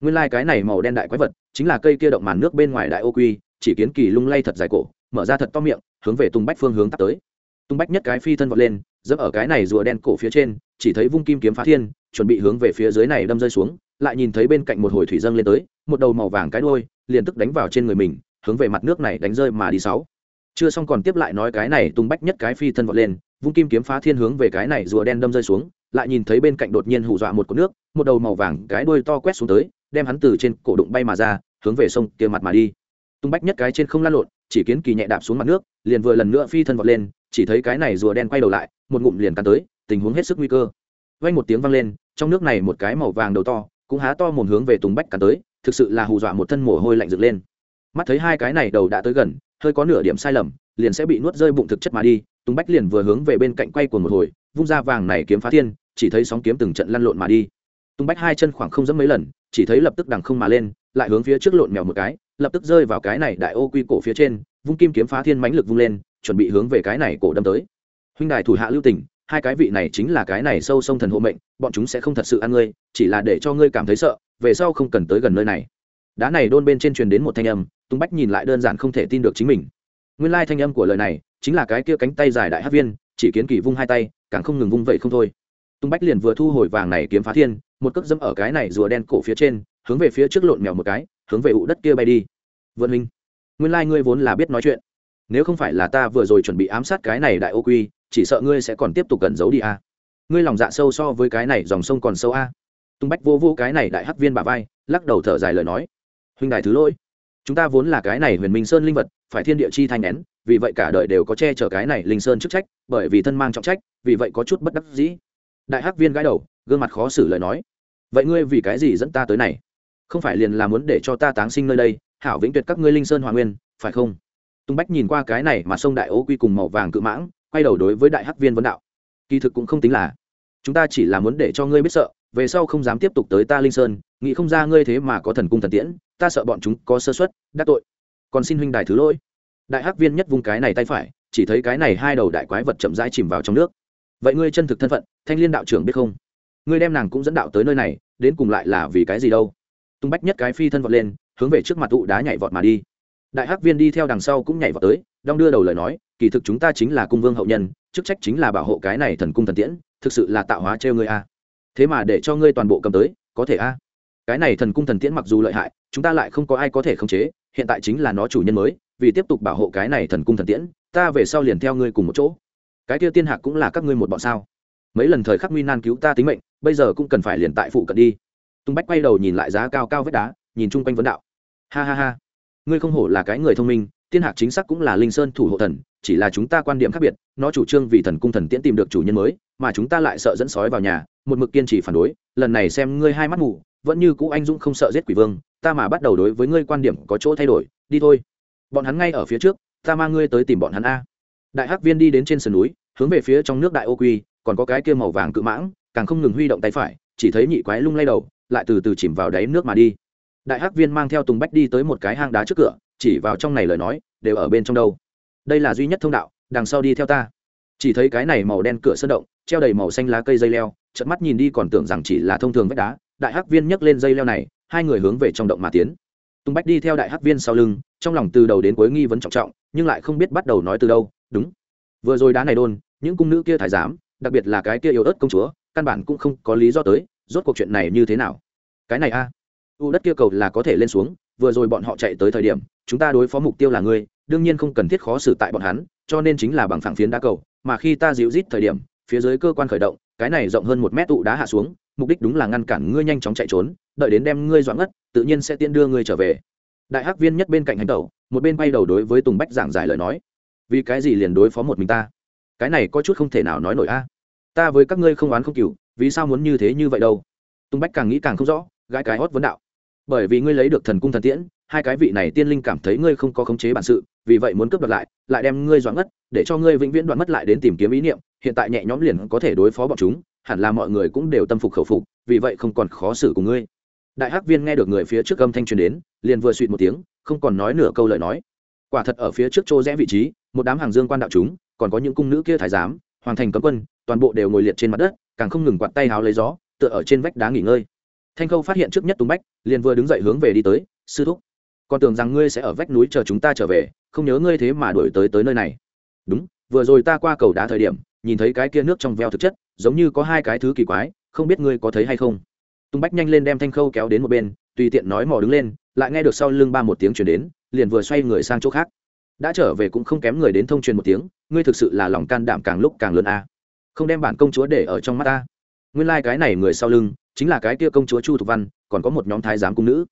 Nguyên lai cái này màu đen đại quái vật chính là cây kia động màn nước bên ngoài đại ô quy, chỉ kiến kỳ lung lay thật dài cổ, mở ra thật to miệng, hướng về tung bách phương hướng tắt tới. Tung bách nhất cái phi thân vọt lên, dẫm ở cái này rùa đen cổ phía trên, chỉ thấy vung kim kiếm phá thiên, chuẩn bị hướng về phía dưới này đâm rơi xuống, lại nhìn thấy bên cạnh một hồi thủy dâng lên tới, một đầu màu vàng cái đuôi, liền tức đánh vào trên người mình hướng về mặt nước này đánh rơi mà đi sáu. Chưa xong còn tiếp lại nói cái này tung bách nhất cái phi thân vọt lên, vung kim kiếm phá thiên hướng về cái này rùa đen đâm rơi xuống, lại nhìn thấy bên cạnh đột nhiên hù dọa một cột nước, một đầu màu vàng cái đuôi to quét xuống tới, đem hắn từ trên cổ đụng bay mà ra, hướng về sông kia mặt mà đi. Tung bách nhất cái trên không lan lộn, chỉ kiến kỳ nhẹ đạp xuống mặt nước, liền vừa lần nữa phi thân vọt lên, chỉ thấy cái này rùa đen quay đầu lại, một ngụm liền cắn tới, tình huống hết sức nguy cơ. Vang một tiếng vang lên, trong nước này một cái màu vàng đầu to, cũng há to mồm hướng về tùng bách cắn tới, thực sự là hù dọa một thân mồ hôi lạnh dựng lên mắt thấy hai cái này đầu đã tới gần, hơi có nửa điểm sai lầm, liền sẽ bị nuốt rơi bụng thực chất mà đi, tùng bách liền vừa hướng về bên cạnh quay của một hồi, vung ra vàng này kiếm phá thiên, chỉ thấy sóng kiếm từng trận lăn lộn mà đi. Tùng bách hai chân khoảng không dẫm mấy lần, chỉ thấy lập tức đằng không mà lên, lại hướng phía trước lộn mèo một cái, lập tức rơi vào cái này đại ô quy cổ phía trên, vung kim kiếm phá thiên mãnh lực vung lên, chuẩn bị hướng về cái này cổ đâm tới. Huynh đài thủ hạ lưu tình, hai cái vị này chính là cái này sâu sông thần hộ mệnh, bọn chúng sẽ không thật sự ăn ngươi, chỉ là để cho ngươi cảm thấy sợ, về sau không cần tới gần nơi này. Đá này đôn bên trên truyền đến một thanh âm tung bách nhìn lại đơn giản không thể tin được chính mình. Nguyên lai thanh âm của lời này chính là cái kia cánh tay dài đại hát viên, chỉ kiến kỳ vung hai tay, càng không ngừng vung vậy không thôi. Tung bách liền vừa thu hồi vàng này kiếm phá thiên, một cước dẫm ở cái này rùa đen cổ phía trên, hướng về phía trước lộn mèo một cái, hướng về ụ đất kia bay đi. Vượt minh, nguyên lai ngươi vốn là biết nói chuyện. Nếu không phải là ta vừa rồi chuẩn bị ám sát cái này đại ô quy, chỉ sợ ngươi sẽ còn tiếp tục cẩn giấu đi a à. ngươi lòng dạ sâu so với cái này dòng sông còn sâu a à. tung bách vô vô cái này đại hắc viên bà vai, lắc đầu thở dài lời nói. Huynh đại thứ lỗi chúng ta vốn là cái này huyền minh sơn linh vật, phải thiên địa chi thanh nén, vì vậy cả đời đều có che chở cái này linh sơn chức trách, bởi vì thân mang trọng trách, vì vậy có chút bất đắc dĩ. Đại hắc viên gãi đầu, gương mặt khó xử lời nói. Vậy ngươi vì cái gì dẫn ta tới này? Không phải liền là muốn để cho ta táng sinh nơi đây, hảo vĩnh tuyệt các ngươi linh sơn hòa nguyên, phải không? Tung bách nhìn qua cái này mà sông đại ố quy cùng màu vàng cự mãng, quay đầu đối với đại hắc viên vấn đạo. Kỳ thực cũng không tính là, chúng ta chỉ là muốn để cho ngươi biết sợ, về sau không dám tiếp tục tới ta linh sơn, nghĩ không ra ngươi thế mà có thần cung thần tiễn ta sợ bọn chúng có sơ suất, đắc tội. Còn xin huynh đài thứ lỗi. Đại hắc viên nhất vùng cái này tay phải chỉ thấy cái này hai đầu đại quái vật chậm rãi chìm vào trong nước. Vậy ngươi chân thực thân phận thanh liên đạo trưởng biết không? Ngươi đem nàng cũng dẫn đạo tới nơi này đến cùng lại là vì cái gì đâu? Tung bách nhất cái phi thân vọt lên hướng về trước mặt tụ đá nhảy vọt mà đi. Đại hắc viên đi theo đằng sau cũng nhảy vọt tới đong đưa đầu lời nói kỳ thực chúng ta chính là cung vương hậu nhân chức trách chính là bảo hộ cái này thần cung thần tiễn thực sự là tạo hóa trêu ngươi a. Thế mà để cho ngươi toàn bộ cầm tới có thể a. Cái này thần cung thần tiễn mặc dù lợi hại chúng ta lại không có ai có thể khống chế, hiện tại chính là nó chủ nhân mới, vì tiếp tục bảo hộ cái này thần cung thần tiễn, ta về sau liền theo ngươi cùng một chỗ. Cái kia tiên hạc cũng là các ngươi một bọn sao? Mấy lần thời khắc nguy nan cứu ta tính mệnh, bây giờ cũng cần phải liền tại phụ cận đi. Tung bách quay đầu nhìn lại giá cao cao vết đá, nhìn chung quanh vấn đạo. Ha ha ha. Ngươi không hổ là cái người thông minh, tiên hạc chính xác cũng là linh sơn thủ hộ thần, chỉ là chúng ta quan điểm khác biệt, nó chủ trương vì thần cung thần tiễn tìm được chủ nhân mới, mà chúng ta lại sợ dẫn sói vào nhà, một mực kiên trì phản đối, lần này xem ngươi hai mắt mù, vẫn như cũ anh dũng không sợ giết quỷ vương ta mà bắt đầu đối với ngươi quan điểm có chỗ thay đổi, đi thôi. Bọn hắn ngay ở phía trước, ta mang ngươi tới tìm bọn hắn a. Đại hắc viên đi đến trên sườn núi, hướng về phía trong nước đại ô quy, còn có cái kia màu vàng cự mãng, càng không ngừng huy động tay phải, chỉ thấy nhị quái lung lay đầu, lại từ từ chìm vào đáy nước mà đi. Đại hắc viên mang theo tùng bách đi tới một cái hang đá trước cửa, chỉ vào trong này lời nói, đều ở bên trong đâu. Đây là duy nhất thông đạo, đằng sau đi theo ta. Chỉ thấy cái này màu đen cửa sơn động, treo đầy màu xanh lá cây dây leo, chợt mắt nhìn đi còn tưởng rằng chỉ là thông thường vách đá. Đại hắc viên nhấc lên dây leo này hai người hướng về trong động mà tiến. Tùng bách đi theo đại hắc viên sau lưng, trong lòng từ đầu đến cuối nghi vấn trọng trọng, nhưng lại không biết bắt đầu nói từ đâu, đúng. Vừa rồi đá này đôn, những cung nữ kia thải giám, đặc biệt là cái kia yếu ớt công chúa, căn bản cũng không có lý do tới, rốt cuộc chuyện này như thế nào? Cái này a, u đất kia cầu là có thể lên xuống, vừa rồi bọn họ chạy tới thời điểm, chúng ta đối phó mục tiêu là ngươi, đương nhiên không cần thiết khó xử tại bọn hắn, cho nên chính là bằng phẳng phiến đá cầu, mà khi ta dịu rít thời điểm, phía dưới cơ quan khởi động, cái này rộng hơn một mét tụ đá hạ xuống mục đích đúng là ngăn cản ngươi nhanh chóng chạy trốn đợi đến đem ngươi doãn ngất tự nhiên sẽ tiên đưa ngươi trở về. Đại hắc viên nhất bên cạnh hành tẩu một bên bay đầu đối với tùng bách giảng giải lời nói. Vì cái gì liền đối phó một mình ta? Cái này có chút không thể nào nói nổi a. Ta với các ngươi không oán không cừu vì sao muốn như thế như vậy đâu? Tùng bách càng nghĩ càng không rõ gãi cái hót vấn đạo. Bởi vì ngươi lấy được thần cung thần tiễn hai cái vị này tiên linh cảm thấy ngươi không có khống chế bản sự vì vậy muốn cướp đoạt lại lại đem ngươi doãn ngất, để cho ngươi vĩnh viễn đoạn mất lại đến tìm kiếm ý niệm hiện tại nhẹ nhõm liền có thể đối phó bọn chúng hẳn là mọi người cũng đều tâm phục khẩu phục, vì vậy không còn khó xử cùng ngươi. Đại hắc viên nghe được người phía trước âm thanh truyền đến, liền vừa suỵt một tiếng, không còn nói nửa câu lời nói. Quả thật ở phía trước chỗ rẽ vị trí, một đám hàng dương quan đạo chúng, còn có những cung nữ kia thái giám, hoàng thành cấm quân, toàn bộ đều ngồi liệt trên mặt đất, càng không ngừng quạt tay háo lấy gió, tựa ở trên vách đá nghỉ ngơi. Thanh khâu phát hiện trước nhất tùng bách, liền vừa đứng dậy hướng về đi tới, sư thúc còn tưởng rằng ngươi sẽ ở vách núi chờ chúng ta trở về, không nhớ ngươi thế mà đuổi tới tới nơi này. Đúng, vừa rồi ta qua cầu đá thời điểm, nhìn thấy cái kia nước trong veo thực chất giống như có hai cái thứ kỳ quái, không biết ngươi có thấy hay không. Tùng bách nhanh lên đem thanh khâu kéo đến một bên, tùy tiện nói mò đứng lên, lại nghe được sau lưng ba một tiếng chuyển đến, liền vừa xoay người sang chỗ khác. Đã trở về cũng không kém người đến thông truyền một tiếng, ngươi thực sự là lòng can đảm càng lúc càng lớn a. Không đem bản công chúa để ở trong mắt ta. Nguyên lai、like、cái này người sau lưng, chính là cái kia công chúa chu thục văn, còn có một nhóm thái giám cung nữ.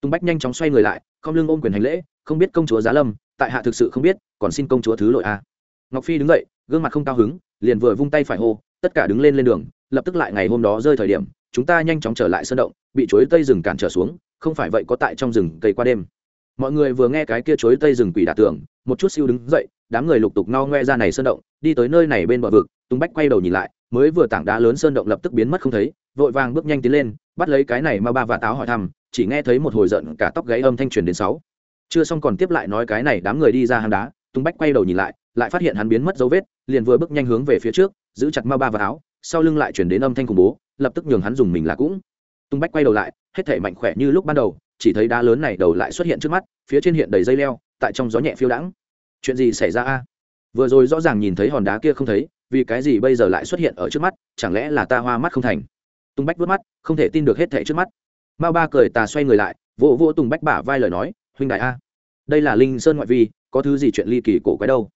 Tùng bách nhanh chóng xoay người lại, không lưng ôm quyền hành lễ, không biết công chúa giá lâm, tại hạ thực sự không biết, còn xin công chúa thứ lội a. Ngọc phi đứng dậy, gương mặt không cao hứng, liền vừa vung tay phải hô tất cả đứng lên lên đường, lập tức lại ngày hôm đó rơi thời điểm, chúng ta nhanh chóng trở lại sơn động, bị chuối tây rừng cản trở xuống, không phải vậy có tại trong rừng cây qua đêm. Mọi người vừa nghe cái kia chuối tây rừng quỷ đả tường, một chút siêu đứng dậy, đám người lục tục no ngoe ra này sơn động, đi tới nơi này bên bờ vực tung bách quay đầu nhìn lại, mới vừa tảng đá lớn sơn động lập tức biến mất không thấy, vội vàng bước nhanh tiến lên, bắt lấy cái này mà ba và táo hỏi thăm, chỉ nghe thấy một hồi giận cả tóc gáy âm thanh truyền đến sáu. Chưa xong còn tiếp lại nói cái này đám người đi ra hang đá tung bách quay đầu nhìn lại lại phát hiện hắn biến mất dấu vết, liền vừa bước nhanh hướng về phía trước, giữ chặt mao ba và áo, sau lưng lại chuyển đến âm thanh khủng bố, lập tức nhường hắn dùng mình là cũng. Tung bách quay đầu lại, hết thể mạnh khỏe như lúc ban đầu, chỉ thấy đá lớn này đầu lại xuất hiện trước mắt, phía trên hiện đầy dây leo, tại trong gió nhẹ phiêu đãng. Chuyện gì xảy ra a? Vừa rồi rõ ràng nhìn thấy hòn đá kia không thấy, vì cái gì bây giờ lại xuất hiện ở trước mắt, chẳng lẽ là ta hoa mắt không thành? Tung bách vớt mắt, không thể tin được hết thể trước mắt. Mao ba cười tà xoay người lại, vỗ vỗ tùng bách bả vai lời nói, huynh đại a, đây là linh sơn ngoại vi, có thứ gì chuyện ly kỳ cổ quái đâu?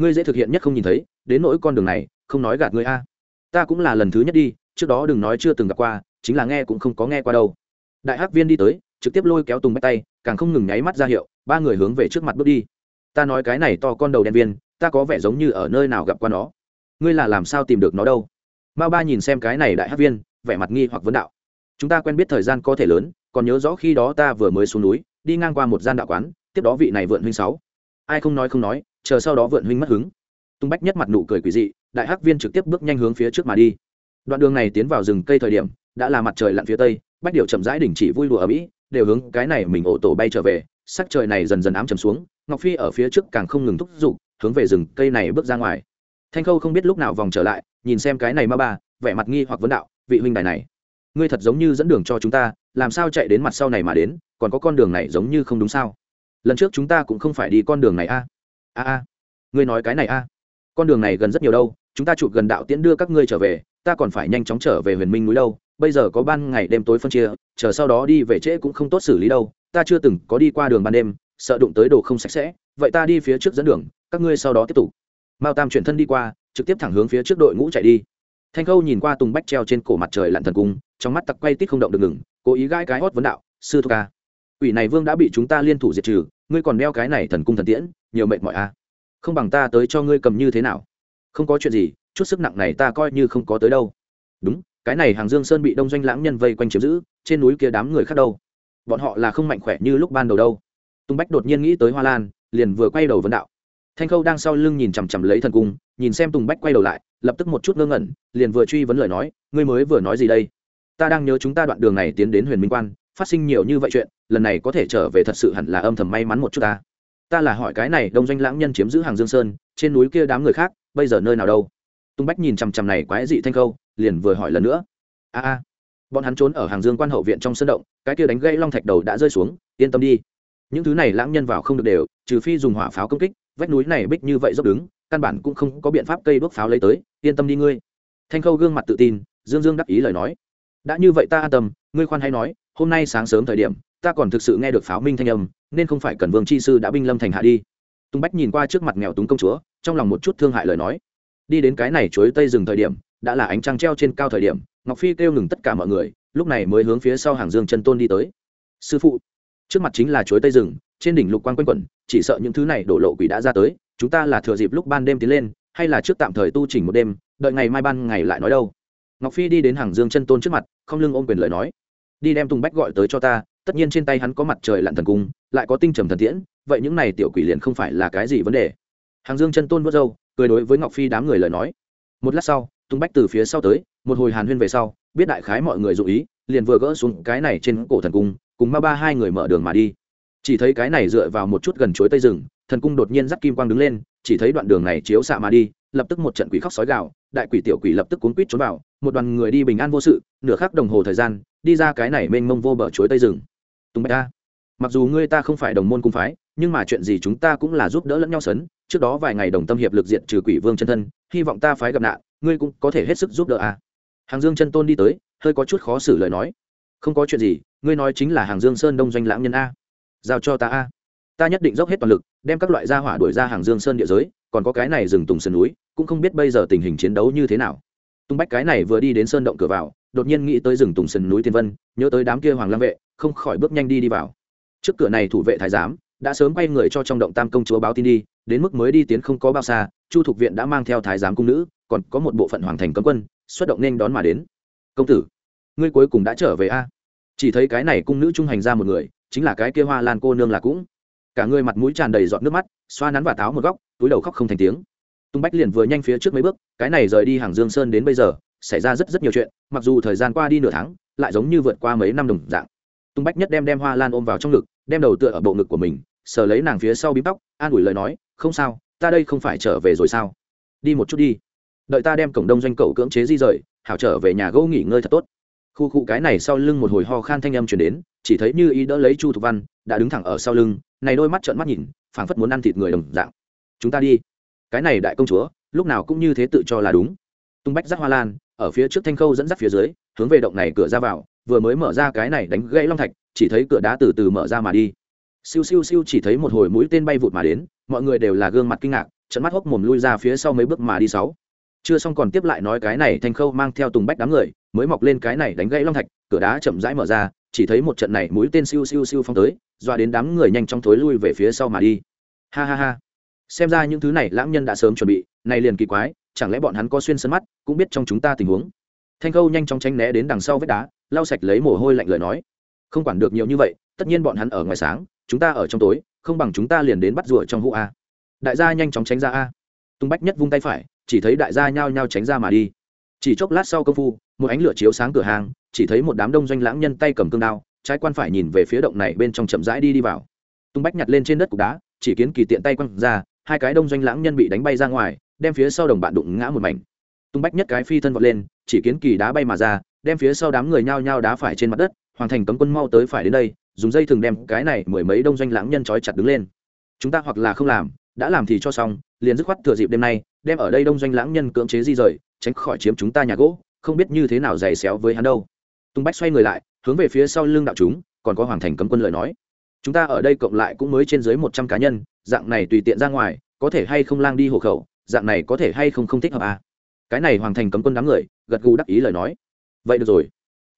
Ngươi dễ thực hiện nhất không nhìn thấy, đến nỗi con đường này, không nói gạt ngươi a. Ta cũng là lần thứ nhất đi, trước đó đừng nói chưa từng gặp qua, chính là nghe cũng không có nghe qua đâu. Đại hắc viên đi tới, trực tiếp lôi kéo tùng bách tay, càng không ngừng nháy mắt ra hiệu, ba người hướng về trước mặt bước đi. Ta nói cái này to con đầu đen viên, ta có vẻ giống như ở nơi nào gặp qua nó. Ngươi là làm sao tìm được nó đâu? Mao ba nhìn xem cái này đại hắc viên, vẻ mặt nghi hoặc vấn đạo. Chúng ta quen biết thời gian có thể lớn, còn nhớ rõ khi đó ta vừa mới xuống núi, đi ngang qua một gian đạo quán, tiếp đó vị này vượn huynh sáu. Ai không nói không nói chờ sau đó vượn huynh mất hứng. Tung bách nhất mặt nụ cười quỷ dị, đại hắc viên trực tiếp bước nhanh hướng phía trước mà đi. Đoạn đường này tiến vào rừng cây thời điểm, đã là mặt trời lặn phía tây, bách điệu chậm rãi đỉnh chỉ vui đùa ở mỹ, đều hướng cái này mình ổ tổ bay trở về, sắc trời này dần dần ám chầm xuống, ngọc phi ở phía trước càng không ngừng thúc giục, hướng về rừng cây này bước ra ngoài. Thanh khâu không biết lúc nào vòng trở lại, nhìn xem cái này ma ba, vẻ mặt nghi hoặc vấn đạo, vị huynh đài này, ngươi thật giống như dẫn đường cho chúng ta, làm sao chạy đến mặt sau này mà đến, còn có con đường này giống như không đúng sao? Lần trước chúng ta cũng không phải đi con đường này a a a, ngươi nói cái này a, con đường này gần rất nhiều đâu, chúng ta chụp gần đạo tiễn đưa các ngươi trở về, ta còn phải nhanh chóng trở về huyền minh núi đâu, bây giờ có ban ngày đêm tối phân chia, chờ sau đó đi về trễ cũng không tốt xử lý đâu, ta chưa từng có đi qua đường ban đêm, sợ đụng tới đồ không sạch sẽ, vậy ta đi phía trước dẫn đường, các ngươi sau đó tiếp tục. Mao tam chuyển thân đi qua, trực tiếp thẳng hướng phía trước đội ngũ chạy đi. Thanh khâu nhìn qua tùng bách treo trên cổ mặt trời lặn thần cung, trong mắt tặc quay tít không động được ngừng, cố ý gãi cái hót vấn đạo, sư thúc ca ủy này vương đã bị chúng ta liên thủ diệt trừ ngươi còn đeo cái này thần cung thần tiễn, nhiều mệt mỏi a không bằng ta tới cho ngươi cầm như thế nào. Không có chuyện gì, chút sức nặng này ta coi như không có tới đâu. Đúng, cái này hàng dương sơn bị đông doanh lãng nhân vây quanh chiếm giữ, trên núi kia đám người khác đâu? Bọn họ là không mạnh khỏe như lúc ban đầu đâu. Tung bách đột nhiên nghĩ tới hoa lan, liền vừa quay đầu vấn đạo. Thanh khâu đang sau lưng nhìn chằm chằm lấy thần cung, nhìn xem tùng bách quay đầu lại, lập tức một chút ngơ ngẩn, liền vừa truy vấn lời nói, ngươi mới vừa nói gì đây? Ta đang nhớ chúng ta đoạn đường này tiến đến huyền minh quan phát sinh nhiều như vậy chuyện, lần này có thể trở về thật sự hẳn là âm thầm may mắn một chút ta. Ta là hỏi cái này đông doanh lãng nhân chiếm giữ hàng dương sơn, trên núi kia đám người khác, bây giờ nơi nào đâu? Tung bách nhìn chằm chằm này quái dị thanh khâu liền vừa hỏi lần nữa. A a, bọn hắn trốn ở hàng dương quan hậu viện trong sân động, cái kia đánh gây long thạch đầu đã rơi xuống, yên tâm đi. Những thứ này lãng nhân vào không được đều, trừ phi dùng hỏa pháo công kích, vách núi này bích như vậy dốc đứng, căn bản cũng không có biện pháp cây đuốc pháo lấy tới, yên tâm đi ngươi. Thanh khâu gương mặt tự tin, dương dương đắc ý lời nói. Đã như vậy ta an tâm, ngươi khoan hay nói hôm nay sáng sớm thời điểm, ta còn thực sự nghe được pháo minh thanh âm, nên không phải cần vương chi sư đã binh lâm thành hạ đi. Tung bách nhìn qua trước mặt nghèo túng công chúa, trong lòng một chút thương hại lời nói. Đi đến cái này chuối tây rừng thời điểm, đã là ánh trăng treo trên cao thời điểm, ngọc phi kêu ngừng tất cả mọi người, lúc này mới hướng phía sau hàng dương chân tôn đi tới. Sư phụ, trước mặt chính là chuối tây rừng, trên đỉnh lục quan quanh quẩn, chỉ sợ những thứ này đổ lộ quỷ đã ra tới, chúng ta là thừa dịp lúc ban đêm tiến lên, hay là trước tạm thời tu chỉnh một đêm, đợi ngày mai ban ngày lại nói đâu. Ngọc phi đi đến hàng dương chân tôn trước mặt, không lưng ôm quyền lời nói đi đem tùng bách gọi tới cho ta, tất nhiên trên tay hắn có mặt trời lặn thần cung, lại có tinh trầm thần tiễn, vậy những này tiểu quỷ liền không phải là cái gì vấn đề. Hàng dương chân tôn vớt râu, cười đối với ngọc phi đám người lời nói. Một lát sau tung bách từ phía sau tới, một hồi hàn huyên về sau, biết đại khái mọi người dụ ý, liền vừa gỡ xuống cái này trên cổ thần cung, cùng ma ba hai người mở đường mà đi. Chỉ thấy cái này dựa vào một chút gần chuối tây rừng, thần cung đột nhiên dắt kim quang đứng lên, chỉ thấy đoạn đường này chiếu xạ mà đi, lập tức một trận quỷ khóc sói gạo đại quỷ tiểu quỷ lập tức cuốn quýt trốn vào, một đoàn người đi bình an vô sự, nửa khắc đồng hồ thời gian đi ra cái này mênh mông vô bờ chuối tây rừng. Tùng bạch ta mặc dù ngươi ta không phải đồng môn cung phái, nhưng mà chuyện gì chúng ta cũng là giúp đỡ lẫn nhau sấn. Trước đó vài ngày đồng tâm hiệp lực diện trừ quỷ vương chân thân, hy vọng ta phái gặp nạn, ngươi cũng có thể hết sức giúp đỡ à. hàng dương chân tôn đi tới, hơi có chút khó xử lời nói. Không có chuyện gì, ngươi nói chính là hàng dương sơn đông doanh lãng nhân a. Giao cho ta a. Ta nhất định dốc hết toàn lực, đem các loại gia hỏa đuổi ra hàng dương sơn địa giới, còn có cái này rừng tùng sườn núi, cũng không biết bây giờ tình hình chiến đấu như thế nào. Tung bách cái này vừa đi đến sơn động cửa vào đột nhiên nghĩ tới rừng tùng sơn núi tiên vân, nhớ tới đám kia hoàng lam vệ, không khỏi bước nhanh đi đi vào. Trước cửa này thủ vệ thái giám, đã sớm quay người cho trong động tam công chúa báo tin đi, đến mức mới đi tiến không có bao xa, chu thục viện đã mang theo thái giám cung nữ, còn có một bộ phận hoàng thành cấm quân, xuất động nên đón mà đến. Công tử, ngươi cuối cùng đã trở về a? Chỉ thấy cái này cung nữ trung hành ra một người, chính là cái kia hoa lan cô nương là cũng. Cả người mặt mũi tràn đầy giọt nước mắt, xoa nắn và táo một góc, túi đầu khóc không thành tiếng. Tung bách liền vừa nhanh phía trước mấy bước, cái này rời đi hàng dương sơn đến bây giờ xảy ra rất rất nhiều chuyện, mặc dù thời gian qua đi nửa tháng, lại giống như vượt qua mấy năm đồng dạng. Tung bách nhất đem đem hoa lan ôm vào trong ngực, đem đầu tựa ở bộ ngực của mình, sờ lấy nàng phía sau bím tóc, an ủi lời nói, không sao, ta đây không phải trở về rồi sao? Đi một chút đi. Đợi ta đem cổng đông doanh cầu cưỡng chế di rời, hảo trở về nhà gỗ nghỉ ngơi thật tốt. Khu cụ cái này sau lưng một hồi ho khan thanh âm chuyển đến, chỉ thấy như ý đỡ lấy chu thục văn, đã đứng thẳng ở sau lưng, này đôi mắt trợn mắt nhìn, phảng phất muốn ăn thịt người đồng dạng. Chúng ta đi. Cái này đại công chúa, lúc nào cũng như thế tự cho là đúng. Tung bách giác hoa lan ở phía trước thanh khâu dẫn dắt phía dưới, hướng về động này cửa ra vào, vừa mới mở ra cái này đánh gãy long thạch, chỉ thấy cửa đá từ từ mở ra mà đi. Siêu siêu siêu chỉ thấy một hồi mũi tên bay vụt mà đến, mọi người đều là gương mặt kinh ngạc trận mắt hốc mồm lui ra phía sau mấy bước mà đi sáu. Chưa xong còn tiếp lại nói cái này thanh khâu mang theo tùng bách đám người, mới mọc lên cái này đánh gãy long thạch, cửa đá chậm rãi mở ra, chỉ thấy một trận này mũi tên siêu siêu siêu phong tới doa đến đám người nhanh chóng thối lui về phía sau mà đi. Ha ha ha. Xem ra những thứ này lãng nhân đã sớm chuẩn bị, này liền kỳ quái chẳng lẽ bọn hắn có xuyên sân mắt, cũng biết trong chúng ta tình huống. Thanh khâu nhanh chóng tránh né đến đằng sau vết đá, lau sạch lấy mồ hôi lạnh lời nói. Không quản được nhiều như vậy, tất nhiên bọn hắn ở ngoài sáng, chúng ta ở trong tối, không bằng chúng ta liền đến bắt rùa trong hũ a. Đại gia nhanh chóng tránh ra a. Tung bách nhất vung tay phải, chỉ thấy đại gia nhao nhao tránh ra mà đi. Chỉ chốc lát sau công phu, một ánh lửa chiếu sáng cửa hàng, chỉ thấy một đám đông doanh lãng nhân tay cầm cương đao, trái quan phải nhìn về phía động này bên trong chậm rãi đi đi vào. Tung bách nhặt lên trên đất cục đá, chỉ kiến kỳ tiện tay quăng ra, hai cái đông doanh lãng nhân bị đánh bay ra ngoài đem phía sau đồng bạn đụng ngã một mảnh. Tung bách nhất cái phi thân vọt lên, chỉ kiến kỳ đá bay mà ra, đem phía sau đám người nhao nhao đá phải trên mặt đất hoàn thành cấm quân mau tới phải đến đây, dùng dây thường đem cái này mười mấy đông doanh lãng nhân trói chặt đứng lên. Chúng ta hoặc là không làm, đã làm thì cho xong, liền dứt khoát thừa dịp đêm nay, đem ở đây đông doanh lãng nhân cưỡng chế di rời, tránh khỏi chiếm chúng ta nhà gỗ, không biết như thế nào giày xéo với hắn đâu. Tung bách xoay người lại, hướng về phía sau lưng đạo chúng, còn có hoàng thành cấm quân lời nói. Chúng ta ở đây cộng lại cũng mới trên dưới một trăm cá nhân, dạng này tùy tiện ra ngoài, có thể hay không lang đi hộ khẩu dạng này có thể hay không không thích hợp à. cái này hoàng thành cấm quân đám người, gật gù đắc ý lời nói. Vậy được rồi.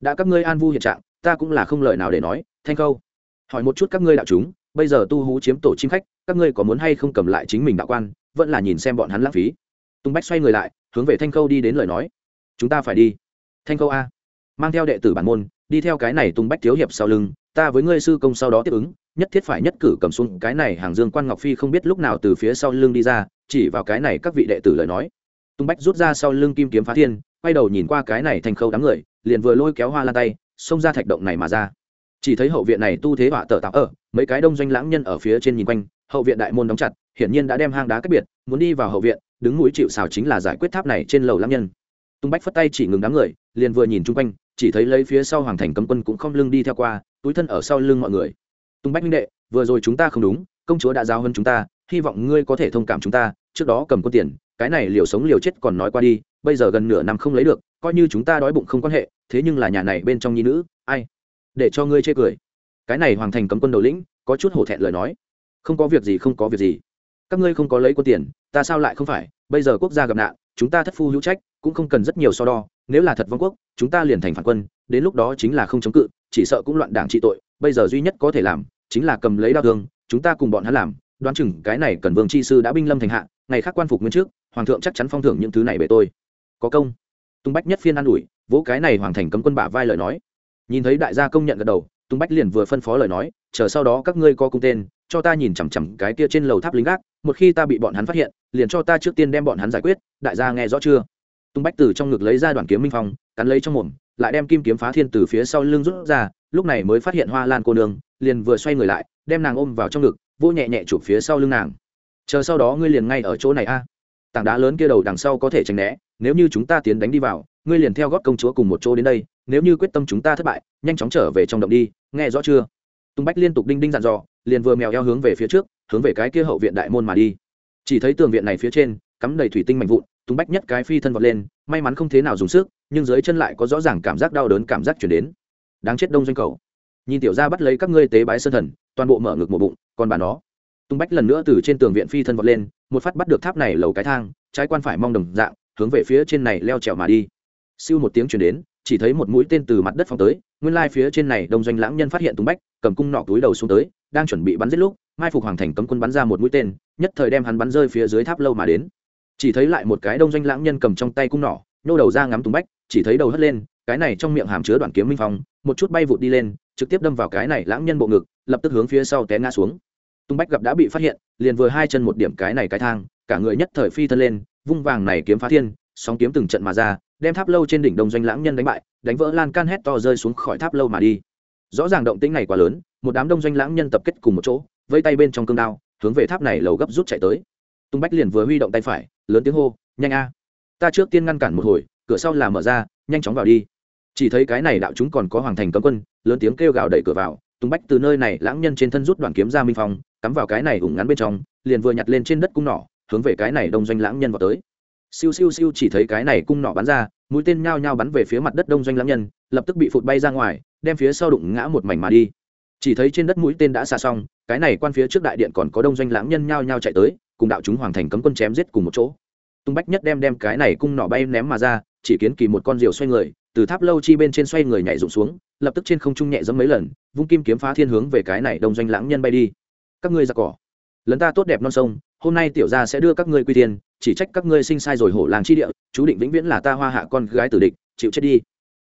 Đã các ngươi an vu hiện trạng, ta cũng là không lời nào để nói, thanh khâu. Hỏi một chút các ngươi đạo chúng, bây giờ tu hú chiếm tổ chim khách, các ngươi có muốn hay không cầm lại chính mình đạo quan, vẫn là nhìn xem bọn hắn lãng phí. Tung bách xoay người lại, hướng về thanh khâu đi đến lời nói. Chúng ta phải đi. Thanh khâu a. Mang theo đệ tử bản môn, đi theo cái này tung bách thiếu hiệp sau lưng, ta với ngươi sư công sau đó tiếp ứng nhất thiết phải nhất cử cầm xuống cái này hàng dương quan ngọc phi không biết lúc nào từ phía sau lưng đi ra, chỉ vào cái này các vị đệ tử lời nói. Tung bách rút ra sau lưng kim kiếm phá thiên, quay đầu nhìn qua cái này thành khâu đám người, liền vừa lôi kéo hoa lan tay, xông ra thạch động này mà ra. Chỉ thấy hậu viện này tu thế họa tờ tạo ở, mấy cái đông doanh lãng nhân ở phía trên nhìn quanh, hậu viện đại môn đóng chặt, hiển nhiên đã đem hang đá cách biệt, muốn đi vào hậu viện, đứng mũi chịu xào chính là giải quyết tháp này trên lầu lãng nhân. Tung bách phất tay chỉ ngừng đám người, liền vừa nhìn chung quanh, chỉ thấy lấy phía sau hoàng thành cấm quân cũng không lưng đi theo qua, túi thân ở sau lưng mọi người tùng bách minh đệ, vừa rồi chúng ta không đúng, công chúa đã giao hơn chúng ta, hy vọng ngươi có thể thông cảm chúng ta, trước đó cầm quân tiền, cái này liều sống liều chết còn nói qua đi, bây giờ gần nửa năm không lấy được, coi như chúng ta đói bụng không quan hệ, thế nhưng là nhà này bên trong nhi nữ, ai? Để cho ngươi chê cười. Cái này hoàng thành cấm quân đầu lĩnh, có chút hổ thẹn lời nói. Không có việc gì, không có việc gì. Các ngươi không có lấy quân tiền, ta sao lại không phải? Bây giờ quốc gia gặp nạn, chúng ta thất phu hữu trách, cũng không cần rất nhiều so đo nếu là thật vong quốc, chúng ta liền thành phản quân, đến lúc đó chính là không chống cự, chỉ sợ cũng loạn đảng trị tội, bây giờ duy nhất có thể làm, chính là cầm lấy đao thương, chúng ta cùng bọn hắn làm, đoán chừng cái này cần vương chi sư đã binh lâm thành hạ, ngày khác quan phục nguyên trước, hoàng thượng chắc chắn phong thưởng những thứ này về tôi. Có công. Tung bách nhất phiên an ủi, vỗ cái này hoàng thành cấm quân bả vai lời nói. Nhìn thấy đại gia công nhận gật đầu, tung bách liền vừa phân phó lời nói, chờ sau đó các ngươi có cung tên, cho ta nhìn chằm chằm cái kia trên lầu tháp lính gác, một khi ta bị bọn hắn phát hiện, liền cho ta trước tiên đem bọn hắn giải quyết, đại gia nghe rõ chưa? Tung bách từ trong ngực lấy ra đoàn kiếm minh phong, cắn lấy trong mồm, lại đem kim kiếm phá thiên từ phía sau lưng rút ra, lúc này mới phát hiện hoa lan cô nương, liền vừa xoay người lại, đem nàng ôm vào trong ngực vô nhẹ nhẹ chụp phía sau lưng nàng. Chờ sau đó ngươi liền ngay ở chỗ này a. Tảng đá lớn kia đầu đằng sau có thể tránh né, nếu như chúng ta tiến đánh đi vào, ngươi liền theo gót công chúa cùng một chỗ đến đây, nếu như quyết tâm chúng ta thất bại, nhanh chóng trở về trong động đi, nghe rõ chưa? Tung bách liên tục đinh đinh dặn dò, liền vừa mèo eo hướng về phía trước, hướng về cái kia hậu viện đại môn mà đi. Chỉ thấy tường viện này phía trên, cắm đầy thủy tinh mạnh vụn tung bách nhất cái phi thân vọt lên, may mắn không thế nào dùng sức, nhưng dưới chân lại có rõ ràng cảm giác đau đớn cảm giác chuyển đến. Đáng chết đông doanh cầu. Nhìn tiểu ra bắt lấy các ngươi tế bái sơn thần, toàn bộ mở ngực một bụng, còn bà nó. Tung bách lần nữa từ trên tường viện phi thân vọt lên, một phát bắt được tháp này lầu cái thang, trái quan phải mong đồng dạng, hướng về phía trên này leo trèo mà đi. Siêu một tiếng chuyển đến, chỉ thấy một mũi tên từ mặt đất phóng tới, nguyên lai phía trên này đông doanh lãng nhân phát hiện tung bách, cầm cung nọ túi đầu xuống tới, đang chuẩn bị bắn giết lúc, mai phục hoàng thành cấm quân bắn ra một mũi tên, nhất thời đem hắn bắn rơi phía dưới tháp lâu mà đến chỉ thấy lại một cái đông doanh lãng nhân cầm trong tay cung nỏ, nhô đầu ra ngắm tung bách, chỉ thấy đầu hất lên, cái này trong miệng hàm chứa đoạn kiếm minh phong, một chút bay vụt đi lên, trực tiếp đâm vào cái này lãng nhân bộ ngực, lập tức hướng phía sau té ngã xuống. Tung bách gặp đã bị phát hiện, liền vừa hai chân một điểm cái này cái thang, cả người nhất thời phi thân lên, vung vàng này kiếm phá thiên, sóng kiếm từng trận mà ra, đem tháp lâu trên đỉnh đông doanh lãng nhân đánh bại, đánh vỡ lan can hét to rơi xuống khỏi tháp lâu mà đi. Rõ ràng động tĩnh này quá lớn, một đám đông doanh lãng nhân tập kết cùng một chỗ, vây tay bên trong cương đao, hướng về tháp này lầu gấp rút chạy tới tung bách liền vừa huy động tay phải, lớn tiếng hô, nhanh a! Ta trước tiên ngăn cản một hồi, cửa sau là mở ra, nhanh chóng vào đi. Chỉ thấy cái này đạo chúng còn có hoàng thành cấm quân, lớn tiếng kêu gào đẩy cửa vào, tung bách từ nơi này lãng nhân trên thân rút đoàn kiếm ra minh phong, cắm vào cái này ủng ngắn bên trong, liền vừa nhặt lên trên đất cung nỏ, hướng về cái này đông doanh lãng nhân vào tới. Siêu siêu siêu chỉ thấy cái này cung nỏ bắn ra, mũi tên nhao nhao bắn về phía mặt đất đông doanh lãng nhân, lập tức bị phụt bay ra ngoài, đem phía sau đụng ngã một mảnh mà đi. Chỉ thấy trên đất mũi tên đã xa xong, cái này quan phía trước đại điện còn có đông doanh lãng nhân nhao nhao chạy tới cùng đạo chúng hoàng thành cấm quân chém giết cùng một chỗ. Tung bách nhất đem đem cái này cung nỏ bay ném mà ra, chỉ kiến kỳ một con diều xoay người, từ tháp lâu chi bên trên xoay người nhảy rụng xuống, lập tức trên không trung nhẹ dẫm mấy lần, vung kim kiếm phá thiên hướng về cái này đông doanh lãng nhân bay đi. Các ngươi ra cỏ, lần ta tốt đẹp non sông, hôm nay tiểu gia sẽ đưa các ngươi quy tiền chỉ trách các ngươi sinh sai rồi hổ làng chi địa, chú định vĩnh viễn là ta hoa hạ con gái tử địch, chịu chết đi.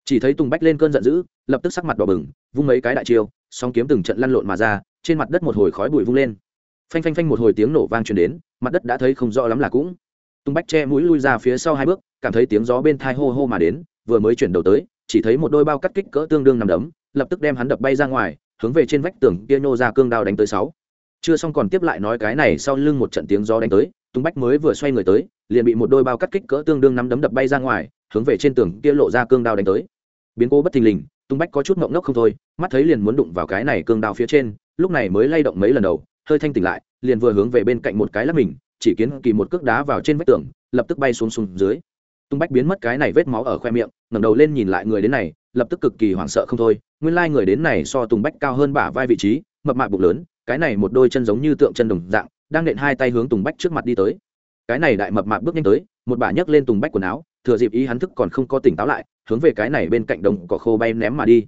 Chỉ thấy tùng bách lên cơn giận dữ, lập tức sắc mặt đỏ bừng, vung mấy cái đại chiêu, song kiếm từng trận lăn lộn mà ra, trên mặt đất một hồi khói bụi vung lên. Phanh phanh phanh một hồi tiếng nổ vang truyền đến mặt đất đã thấy không rõ lắm là cũng. Tung bách che mũi lui ra phía sau hai bước, cảm thấy tiếng gió bên thai hô hô mà đến, vừa mới chuyển đầu tới, chỉ thấy một đôi bao cắt kích cỡ tương đương nằm đấm, lập tức đem hắn đập bay ra ngoài, hướng về trên vách tường kia nhô ra cương đao đánh tới sáu. Chưa xong còn tiếp lại nói cái này sau lưng một trận tiếng gió đánh tới, tung bách mới vừa xoay người tới, liền bị một đôi bao cắt kích cỡ tương đương nắm đấm đập bay ra ngoài, hướng về trên tường kia lộ ra cương đao đánh tới. Biến cố bất thình lình, tung bách có chút mộng ngốc không thôi, mắt thấy liền muốn đụng vào cái này cương đao phía trên, lúc này mới lay động mấy lần đầu, hơi thanh tỉnh lại liền vừa hướng về bên cạnh một cái lắp mình, chỉ kiến kỳ một cước đá vào trên vách tường, lập tức bay xuống xuống dưới. Tung bách biến mất cái này vết máu ở khoe miệng, ngẩng đầu lên nhìn lại người đến này, lập tức cực kỳ hoảng sợ không thôi. Nguyên lai người đến này so tùng bách cao hơn bả vai vị trí, mập mạp bụng lớn, cái này một đôi chân giống như tượng chân đồng dạng, đang nện hai tay hướng tùng bách trước mặt đi tới. Cái này đại mập mạp bước nhanh tới, một bà nhấc lên tùng bách quần áo, thừa dịp ý hắn thức còn không có tỉnh táo lại, hướng về cái này bên cạnh đồng cỏ khô bay ném mà đi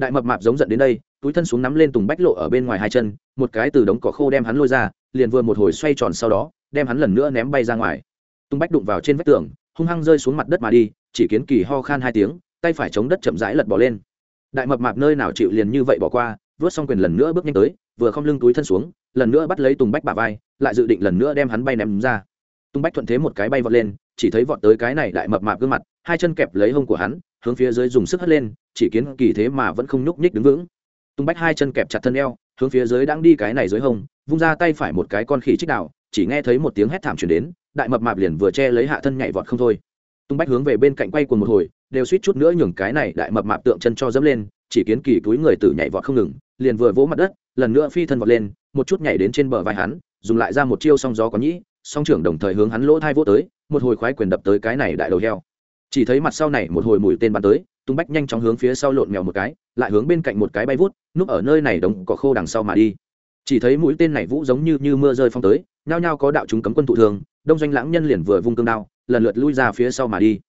đại mập mạp giống giận đến đây, túi thân xuống nắm lên tùng bách lộ ở bên ngoài hai chân, một cái từ đống cỏ khô đem hắn lôi ra, liền vừa một hồi xoay tròn sau đó, đem hắn lần nữa ném bay ra ngoài. Tùng bách đụng vào trên vách tường, hung hăng rơi xuống mặt đất mà đi, chỉ kiến kỳ ho khan hai tiếng, tay phải chống đất chậm rãi lật bỏ lên. Đại mập mạp nơi nào chịu liền như vậy bỏ qua, vớt xong quyền lần nữa bước nhanh tới, vừa không lưng túi thân xuống, lần nữa bắt lấy tùng bách bà vai, lại dự định lần nữa đem hắn bay ném ra. Tùng bách thuận thế một cái bay vọt lên, chỉ thấy vọt tới cái này đại mập mạp gương mặt, hai chân kẹp lấy hông của hắn hướng phía dưới dùng sức hất lên, chỉ kiến kỳ thế mà vẫn không nhúc nhích đứng vững. Tung bách hai chân kẹp chặt thân eo, hướng phía dưới đang đi cái này dưới hông, vung ra tay phải một cái con khỉ trích đạo chỉ nghe thấy một tiếng hét thảm chuyển đến, đại mập mạp liền vừa che lấy hạ thân nhảy vọt không thôi. Tung bách hướng về bên cạnh quay cùng một hồi, đều suýt chút nữa nhường cái này đại mập mạp tượng chân cho dẫm lên, chỉ kiến kỳ túi người tử nhảy vọt không ngừng, liền vừa vỗ mặt đất, lần nữa phi thân vọt lên, một chút nhảy đến trên bờ vai hắn, dùng lại ra một chiêu song gió có nhĩ, song trưởng đồng thời hướng hắn lỗ thai vô tới, một hồi khoái quyền đập tới cái này đại đầu heo chỉ thấy mặt sau này một hồi mũi tên bắn tới, tung bách nhanh chóng hướng phía sau lộn mèo một cái, lại hướng bên cạnh một cái bay vút, núp ở nơi này đống cỏ khô đằng sau mà đi. Chỉ thấy mũi tên này vũ giống như như mưa rơi phong tới, nhao nhao có đạo chúng cấm quân tụ thường, đông doanh lãng nhân liền vừa vung cương đao, lần lượt lui ra phía sau mà đi.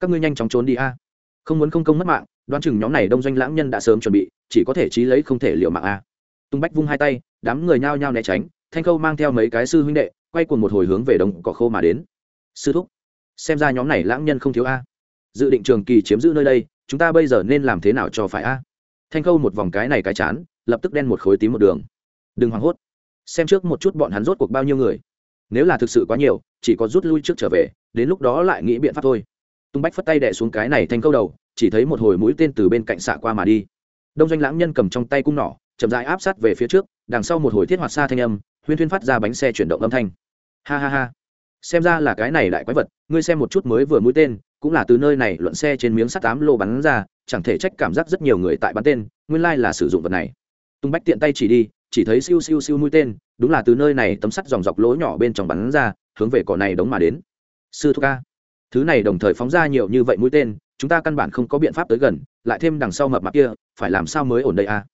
Các ngươi nhanh chóng trốn đi a. Không muốn không công mất mạng, đoán chừng nhóm này đông doanh lãng nhân đã sớm chuẩn bị, chỉ có thể trí lấy không thể liệu mạng a. Tung bách vung hai tay, đám người nhao nhao né tránh, thanh khâu mang theo mấy cái sư huynh đệ, quay cuồng một hồi hướng về đồng cỏ khô mà đến. Sư thúc, xem ra nhóm này lãng nhân không thiếu a dự định trường kỳ chiếm giữ nơi đây, chúng ta bây giờ nên làm thế nào cho phải a? Thanh khâu một vòng cái này cái chán, lập tức đen một khối tím một đường. Đừng hoảng hốt. Xem trước một chút bọn hắn rốt cuộc bao nhiêu người. Nếu là thực sự quá nhiều, chỉ có rút lui trước trở về, đến lúc đó lại nghĩ biện pháp thôi. Tung bách phất tay đẻ xuống cái này thanh câu đầu, chỉ thấy một hồi mũi tên từ bên cạnh xạ qua mà đi. Đông doanh lãng nhân cầm trong tay cung nỏ, chậm rãi áp sát về phía trước, đằng sau một hồi thiết hoạt xa thanh âm, huyên thuyên phát ra bánh xe chuyển động âm thanh. Ha ha ha. Xem ra là cái này đại quái vật, ngươi xem một chút mới vừa mũi tên cũng là từ nơi này luận xe trên miếng sắt tám lô bắn ra, chẳng thể trách cảm giác rất nhiều người tại bắn tên, nguyên lai là sử dụng vật này. Tung bách tiện tay chỉ đi, chỉ thấy siêu siêu siêu mũi tên, đúng là từ nơi này tấm sắt dòng dọc lỗ nhỏ bên trong bắn ra, hướng về cỏ này đống mà đến. Sư thúc ca, thứ này đồng thời phóng ra nhiều như vậy mũi tên, chúng ta căn bản không có biện pháp tới gần, lại thêm đằng sau mập mặt kia, phải làm sao mới ổn đây a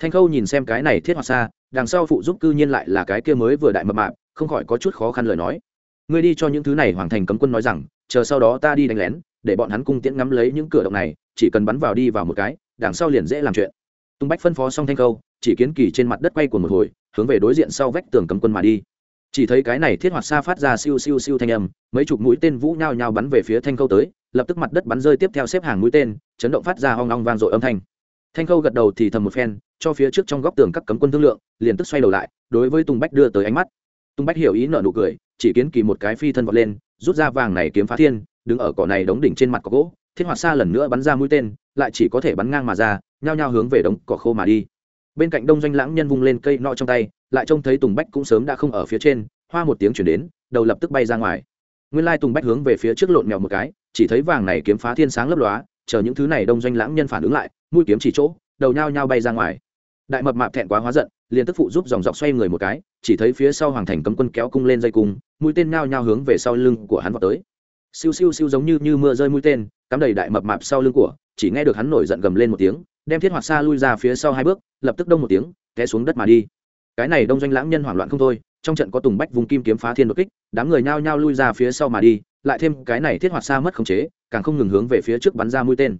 thanh khâu nhìn xem cái này thiết hoặc xa, đằng sau phụ giúp cư nhiên lại là cái kia mới vừa đại mập mạp, không khỏi có chút khó khăn lời nói. Ngươi đi cho những thứ này hoàng thành cấm quân nói rằng chờ sau đó ta đi đánh lén để bọn hắn cung tiễn ngắm lấy những cửa động này chỉ cần bắn vào đi vào một cái đằng sau liền dễ làm chuyện. Tung bách phân phó xong thanh câu, chỉ kiến kỳ trên mặt đất quay của một hồi hướng về đối diện sau vách tường cấm quân mà đi. Chỉ thấy cái này thiết hoạt xa phát ra siêu siêu siêu thanh âm mấy chục mũi tên vũ nhao nhao bắn về phía thanh câu tới lập tức mặt đất bắn rơi tiếp theo xếp hàng mũi tên chấn động phát ra hoang long vang dội âm thanh. Thanh khâu gật đầu thì thầm một phen cho phía trước trong góc tường các cấm quân thương lượng liền tức xoay đầu lại đối với tùng bách đưa tới ánh mắt. Tùng bách hiểu ý nợ nụ cười chỉ kiến kỳ một cái phi thân vọt lên, rút ra vàng này kiếm phá thiên, đứng ở cỏ này đống đỉnh trên mặt có gỗ, thiết hoạt xa lần nữa bắn ra mũi tên, lại chỉ có thể bắn ngang mà ra, nhao nhao hướng về đống cỏ khô mà đi. Bên cạnh đông doanh lãng nhân vung lên cây nọ trong tay, lại trông thấy tùng bách cũng sớm đã không ở phía trên, hoa một tiếng chuyển đến, đầu lập tức bay ra ngoài. Nguyên lai tùng bách hướng về phía trước lộn mèo một cái, chỉ thấy vàng này kiếm phá thiên sáng lấp lóa, chờ những thứ này đông doanh lãng nhân phản ứng lại, mũi kiếm chỉ chỗ, đầu nhao nhao bay ra ngoài. Đại mập mạp thẹn quá hóa giận liền tức phụ giúp dòng dọc xoay người một cái, chỉ thấy phía sau hoàng thành cấm quân kéo cung lên dây cung, mũi tên nhao nhao hướng về sau lưng của hắn vào tới. Siêu siêu siêu giống như như mưa rơi mũi tên, cắm đầy đại mập mạp sau lưng của, chỉ nghe được hắn nổi giận gầm lên một tiếng, đem thiết hoạt xa lui ra phía sau hai bước, lập tức đông một tiếng, té xuống đất mà đi. Cái này đông doanh lãng nhân hoảng loạn không thôi, trong trận có tùng bách vùng kim kiếm phá thiên đột kích, đám người nhao nhao lui ra phía sau mà đi, lại thêm cái này thiết hoạt xa mất khống chế, càng không ngừng hướng về phía trước bắn ra mũi tên.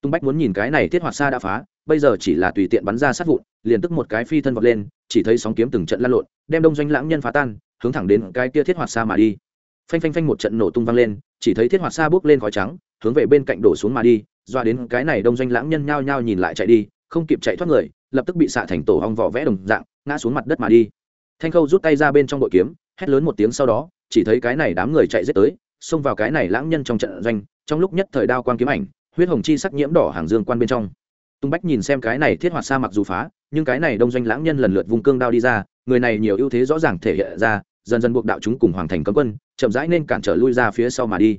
Tùng bách muốn nhìn cái này thiết hoạt xa đã phá bây giờ chỉ là tùy tiện bắn ra sát vụn, liền tức một cái phi thân vọt lên, chỉ thấy sóng kiếm từng trận lan lộn, đem đông doanh lãng nhân phá tan, hướng thẳng đến cái kia thiết hoạt xa mà đi. Phanh phanh phanh một trận nổ tung vang lên, chỉ thấy thiết hoạt xa bước lên khói trắng, hướng về bên cạnh đổ xuống mà đi doa đến cái này đông doanh lãng nhân nhao nhao nhìn lại chạy đi, không kịp chạy thoát người, lập tức bị xạ thành tổ hong vỏ vẽ đồng dạng, ngã xuống mặt đất mà đi. Thanh khâu rút tay ra bên trong bội kiếm, hét lớn một tiếng sau đó, chỉ thấy cái này đám người chạy giết tới, xông vào cái này lãng nhân trong trận doanh, trong lúc nhất thời đao quang kiếm ảnh, huyết hồng chi sắc nhiễm đỏ hàng dương quan bên trong tung bách nhìn xem cái này thiết hoạt sa mặc dù phá, nhưng cái này đông doanh lãng nhân lần lượt vùng cương đao đi ra, người này nhiều ưu thế rõ ràng thể hiện ra, dần dần buộc đạo chúng cùng hoàng thành cấm quân, chậm rãi nên cản trở lui ra phía sau mà đi.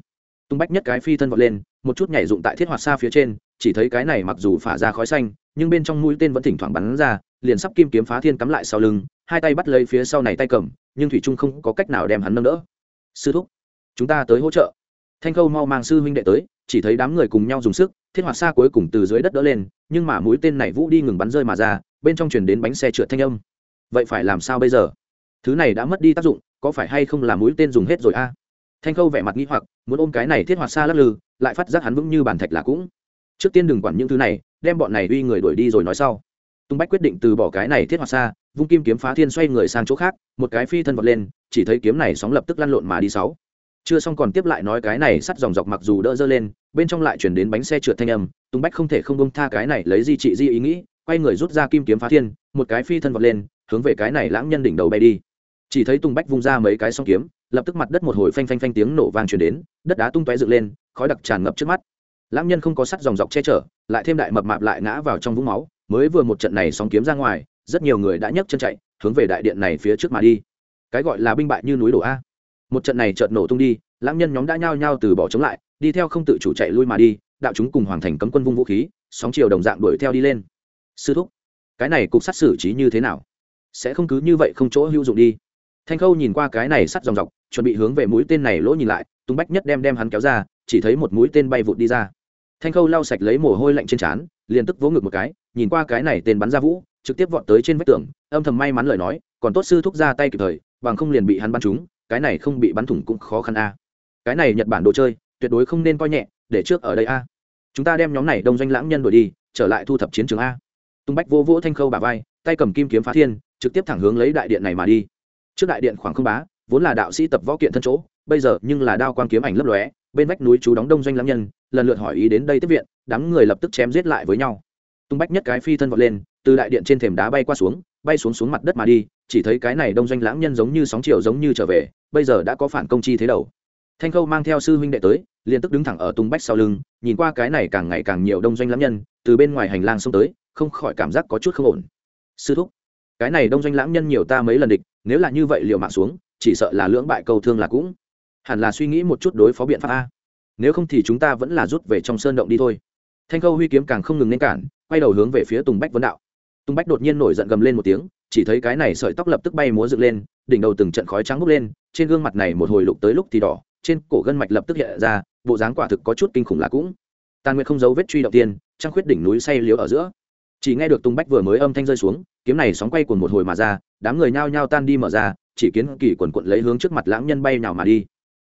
Tung bách nhất cái phi thân vọt lên, một chút nhảy dụng tại thiết hoạt xa phía trên, chỉ thấy cái này mặc dù phả ra khói xanh, nhưng bên trong mũi tên vẫn thỉnh thoảng bắn ra, liền sắp kim kiếm phá thiên cắm lại sau lưng, hai tay bắt lấy phía sau này tay cầm, nhưng thủy trung không có cách nào đem hắn nâng đỡ. Sư thúc, chúng ta tới hỗ trợ. Thanh khâu mau mang sư huynh đệ tới, chỉ thấy đám người cùng nhau dùng sức thiết hoạt xa cuối cùng từ dưới đất đỡ lên, nhưng mà mũi tên này vũ đi ngừng bắn rơi mà ra, bên trong chuyển đến bánh xe trượt thanh âm. Vậy phải làm sao bây giờ? Thứ này đã mất đi tác dụng, có phải hay không là mũi tên dùng hết rồi a? Thanh khâu vẻ mặt nghĩ hoặc, muốn ôm cái này thiết hoạt xa lắc lư, lại phát giác hắn vững như bàn thạch là cũng. Trước tiên đừng quản những thứ này, đem bọn này uy người đuổi đi rồi nói sau. Tung bách quyết định từ bỏ cái này thiết hoạt xa, vung kim kiếm phá thiên xoay người sang chỗ khác, một cái phi thân vật lên, chỉ thấy kiếm này sóng lập tức lăn lộn mà đi sáu. Chưa xong còn tiếp lại nói cái này sắt dòng dọc mặc dù đỡ dơ lên bên trong lại chuyển đến bánh xe trượt thanh âm tung bách không thể không bông tha cái này lấy di trị di ý nghĩ, quay người rút ra kim kiếm phá thiên, một cái phi thân vọt lên, hướng về cái này lãng nhân đỉnh đầu bay đi. Chỉ thấy tung bách vung ra mấy cái song kiếm, lập tức mặt đất một hồi phanh phanh phanh tiếng nổ vang truyền đến, đất đá tung tóe dựng lên, khói đặc tràn ngập trước mắt. Lãng nhân không có sắt dòng dọc che chở, lại thêm đại mập mạp lại ngã vào trong vũng máu, mới vừa một trận này sóng kiếm ra ngoài, rất nhiều người đã nhấc chân chạy, hướng về đại điện này phía trước mà đi. Cái gọi là binh bại như núi đổ a. Một trận này chợt nổ tung đi, lãng nhân nhóm đã nhao nhao từ bỏ chống lại đi theo không tự chủ chạy lui mà đi, đạo chúng cùng hoàng thành cấm quân vung vũ khí, sóng chiều đồng dạng đuổi theo đi lên. Sư thúc, cái này cục sắt xử trí như thế nào? Sẽ không cứ như vậy không chỗ hữu dụng đi. Thanh khâu nhìn qua cái này sắt dòng dọc, chuẩn bị hướng về mũi tên này lỗ nhìn lại tung bách nhất đem đem hắn kéo ra, chỉ thấy một mũi tên bay vụt đi ra. Thanh khâu lau sạch lấy mồ hôi lạnh trên trán, liền tức vỗ ngực một cái, nhìn qua cái này tên bắn ra vũ, trực tiếp vọt tới trên vách tường, âm thầm may mắn lời nói, còn tốt sư thúc ra tay kịp thời, bằng không liền bị hắn bắn trúng, cái này không bị bắn thủng cũng khó khăn a. Cái này nhật bản đồ chơi tuyệt đối không nên coi nhẹ, để trước ở đây a. Chúng ta đem nhóm này đông doanh lãng nhân đuổi đi, trở lại thu thập chiến trường a. Tung bách vô vỗ thanh khâu bà vai, tay cầm kim kiếm phá thiên, trực tiếp thẳng hướng lấy đại điện này mà đi. Trước đại điện khoảng không bá, vốn là đạo sĩ tập võ kiện thân chỗ, bây giờ nhưng là đao quan kiếm ảnh lấp lóe, bên vách núi chú đóng đông doanh lãng nhân, lần lượt hỏi ý đến đây tiếp viện, đám người lập tức chém giết lại với nhau. Tung bách nhất cái phi thân vọt lên, từ đại điện trên thềm đá bay qua xuống, bay xuống xuống mặt đất mà đi, chỉ thấy cái này đông doanh lãng nhân giống như sóng chiều giống như trở về, bây giờ đã có phản công chi thế đầu. Thanh khâu mang theo sư huynh đệ tới liền tức đứng thẳng ở tung bách sau lưng, nhìn qua cái này càng ngày càng nhiều đông doanh lãm nhân, từ bên ngoài hành lang xông tới, không khỏi cảm giác có chút không ổn. Sư thúc, cái này đông doanh lãm nhân nhiều ta mấy lần địch, nếu là như vậy liều mạng xuống, chỉ sợ là lưỡng bại câu thương là cũng. Hẳn là suy nghĩ một chút đối phó biện pháp a. Nếu không thì chúng ta vẫn là rút về trong sơn động đi thôi. Thanh khâu huy kiếm càng không ngừng nên cản, quay đầu hướng về phía tùng bách vấn đạo. Tùng bách đột nhiên nổi giận gầm lên một tiếng, chỉ thấy cái này sợi tóc lập tức bay múa dựng lên, đỉnh đầu từng trận khói trắng bốc lên, trên gương mặt này một hồi lục tới lúc thì đỏ trên cổ gân mạch lập tức hiện ra, bộ dáng quả thực có chút kinh khủng là cũng. Tàn nguyệt không giấu vết truy động tiên, trăng khuyết đỉnh núi say liếu ở giữa. Chỉ nghe được tung bách vừa mới âm thanh rơi xuống, kiếm này sóng quay của một hồi mà ra, đám người nhao nhao tan đi mở ra, chỉ kiến kỳ quần quận lấy hướng trước mặt lãng nhân bay nào mà đi.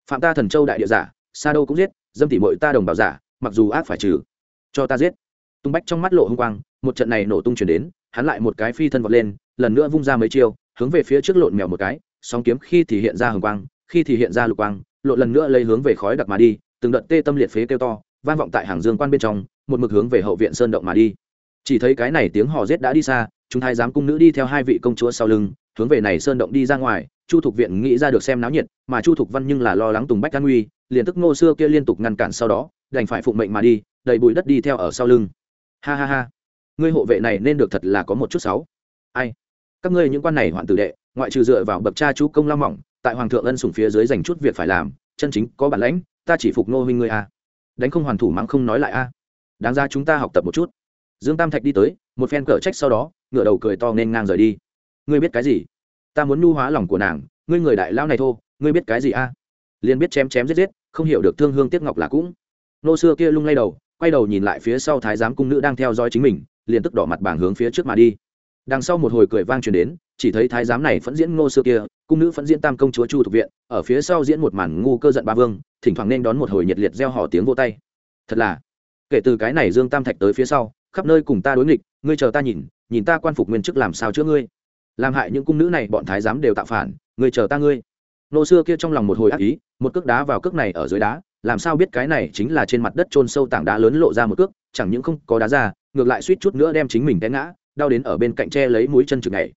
Phạm ta thần châu đại địa giả, sa đâu cũng giết, dâm tỉ mội ta đồng bào giả, mặc dù ác phải trừ, cho ta giết. Tung bách trong mắt lộ hung quang, một trận này nổ tung chuyển đến, hắn lại một cái phi thân vọt lên, lần nữa vung ra mấy chiêu, hướng về phía trước lộn mèo một cái, sóng kiếm khi thì hiện ra hồng quang, khi thì hiện ra lục quang lộn lần nữa lấy hướng về khói đặc mà đi, từng đợt tê tâm liệt phế kêu to, vang vọng tại hàng dương quan bên trong, một mực hướng về hậu viện sơn động mà đi. Chỉ thấy cái này tiếng hò rết đã đi xa, chúng thái giám cung nữ đi theo hai vị công chúa sau lưng, hướng về này sơn động đi ra ngoài, chu thục viện nghĩ ra được xem náo nhiệt, mà chu thục văn nhưng là lo lắng tùng bách an nguy, liền tức ngô xưa kia liên tục ngăn cản sau đó, đành phải phụng mệnh mà đi đầy bụi đất đi theo ở sau lưng. Ha ha ha, ngươi hộ vệ này nên được thật là có một chút sáu ai? Các ngươi những quan này hoạn tử đệ, ngoại trừ dựa vào bậc cha chú công lao mỏng tại hoàng thượng ân sủng phía dưới dành chút việc phải làm, chân chính có bản lãnh, ta chỉ phục nô huynh ngươi a. Đánh không hoàn thủ mắng không nói lại a. Đáng ra chúng ta học tập một chút. Dương tam thạch đi tới, một phen cở trách sau đó ngựa đầu cười to nên ngang rời đi. Ngươi biết cái gì? Ta muốn nhu hóa lòng của nàng, ngươi người đại lao này thô, ngươi biết cái gì a? Liền biết chém chém giết giết, không hiểu được thương hương tiếc ngọc là cũng. Nô xưa kia lung lay đầu, quay đầu nhìn lại phía sau thái giám cung nữ đang theo dõi chính mình, liền tức đỏ mặt bảng hướng phía trước mà đi. Đằng sau một hồi cười vang truyền đến chỉ thấy thái giám này phẫn diễn ngô xưa kia, cung nữ phẫn diễn tam công chúa chu thuộc viện, ở phía sau diễn một màn ngu cơ giận ba vương, thỉnh thoảng nên đón một hồi nhiệt liệt gieo hò tiếng vô tay. Thật là, kể từ cái này dương tam thạch tới phía sau, khắp nơi cùng ta đối nghịch, ngươi chờ ta nhìn nhìn ta quan phục nguyên chức làm sao chữa ngươi. Làm hại những cung nữ này, bọn thái giám đều tạo phản, ngươi chờ ta ngươi. Nô xưa kia trong lòng một hồi ác ý, một cước đá vào cước này ở dưới đá, làm sao biết cái này chính là trên mặt đất trôn sâu tảng đá lớn lộ ra một cước, chẳng những không có đá ra, ngược lại suýt chút nữa đem chính mình té ngã, đau đến ở bên cạnh tre lấy mũi chân chừng này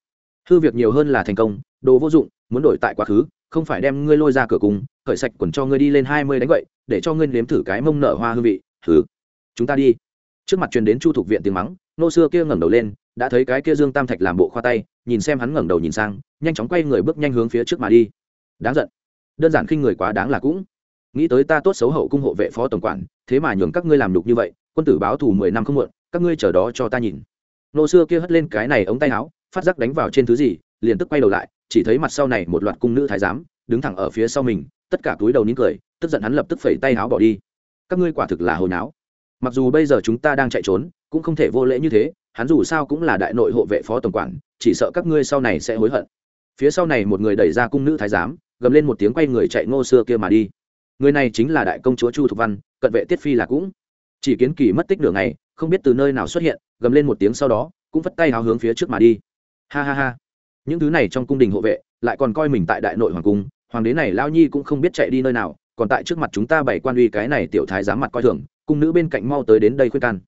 hư việc nhiều hơn là thành công, đồ vô dụng, muốn đổi tại quá khứ, không phải đem ngươi lôi ra cửa cung khởi sạch quần cho ngươi đi lên hai mươi đánh vậy để cho ngươi nếm thử cái mông nở hoa hương vị thử chúng ta đi. Trước mặt truyền đến chu thục viện tiếng mắng, nô xưa kia ngẩng đầu lên, đã thấy cái kia dương tam thạch làm bộ khoa tay, nhìn xem hắn ngẩng đầu nhìn sang, nhanh chóng quay người bước nhanh hướng phía trước mà đi. Đáng giận. Đơn giản khinh người quá đáng là cũng. Nghĩ tới ta tốt xấu hậu cung hộ vệ phó tổng quản, thế mà nhường các ngươi làm đục như vậy, quân tử báo thù mười năm không muộn, các ngươi chờ đó cho ta nhìn. Nô xưa kia hất lên cái này ống tay áo phát giác đánh vào trên thứ gì, liền tức quay đầu lại, chỉ thấy mặt sau này một loạt cung nữ thái giám, đứng thẳng ở phía sau mình, tất cả túi đầu nín cười, tức giận hắn lập tức phẩy tay áo bỏ đi. Các ngươi quả thực là hồi náo. Mặc dù bây giờ chúng ta đang chạy trốn, cũng không thể vô lễ như thế, hắn dù sao cũng là đại nội hộ vệ phó tổng quản, chỉ sợ các ngươi sau này sẽ hối hận. Phía sau này một người đẩy ra cung nữ thái giám, gầm lên một tiếng quay người chạy ngô xưa kia mà đi. Người này chính là đại công chúa chu thục văn, cận vệ tiết phi là cũng. Chỉ kiến kỳ mất tích nửa ngày, không biết từ nơi nào xuất hiện, gầm lên một tiếng sau đó, cũng vất tay hào hướng phía trước mà đi ha ha ha. Những thứ này trong cung đình hộ vệ, lại còn coi mình tại đại nội hoàng cung, hoàng đế này lao nhi cũng không biết chạy đi nơi nào, còn tại trước mặt chúng ta bày quan uy cái này tiểu thái dám mặt coi thường, cung nữ bên cạnh mau tới đến đây khuyên can.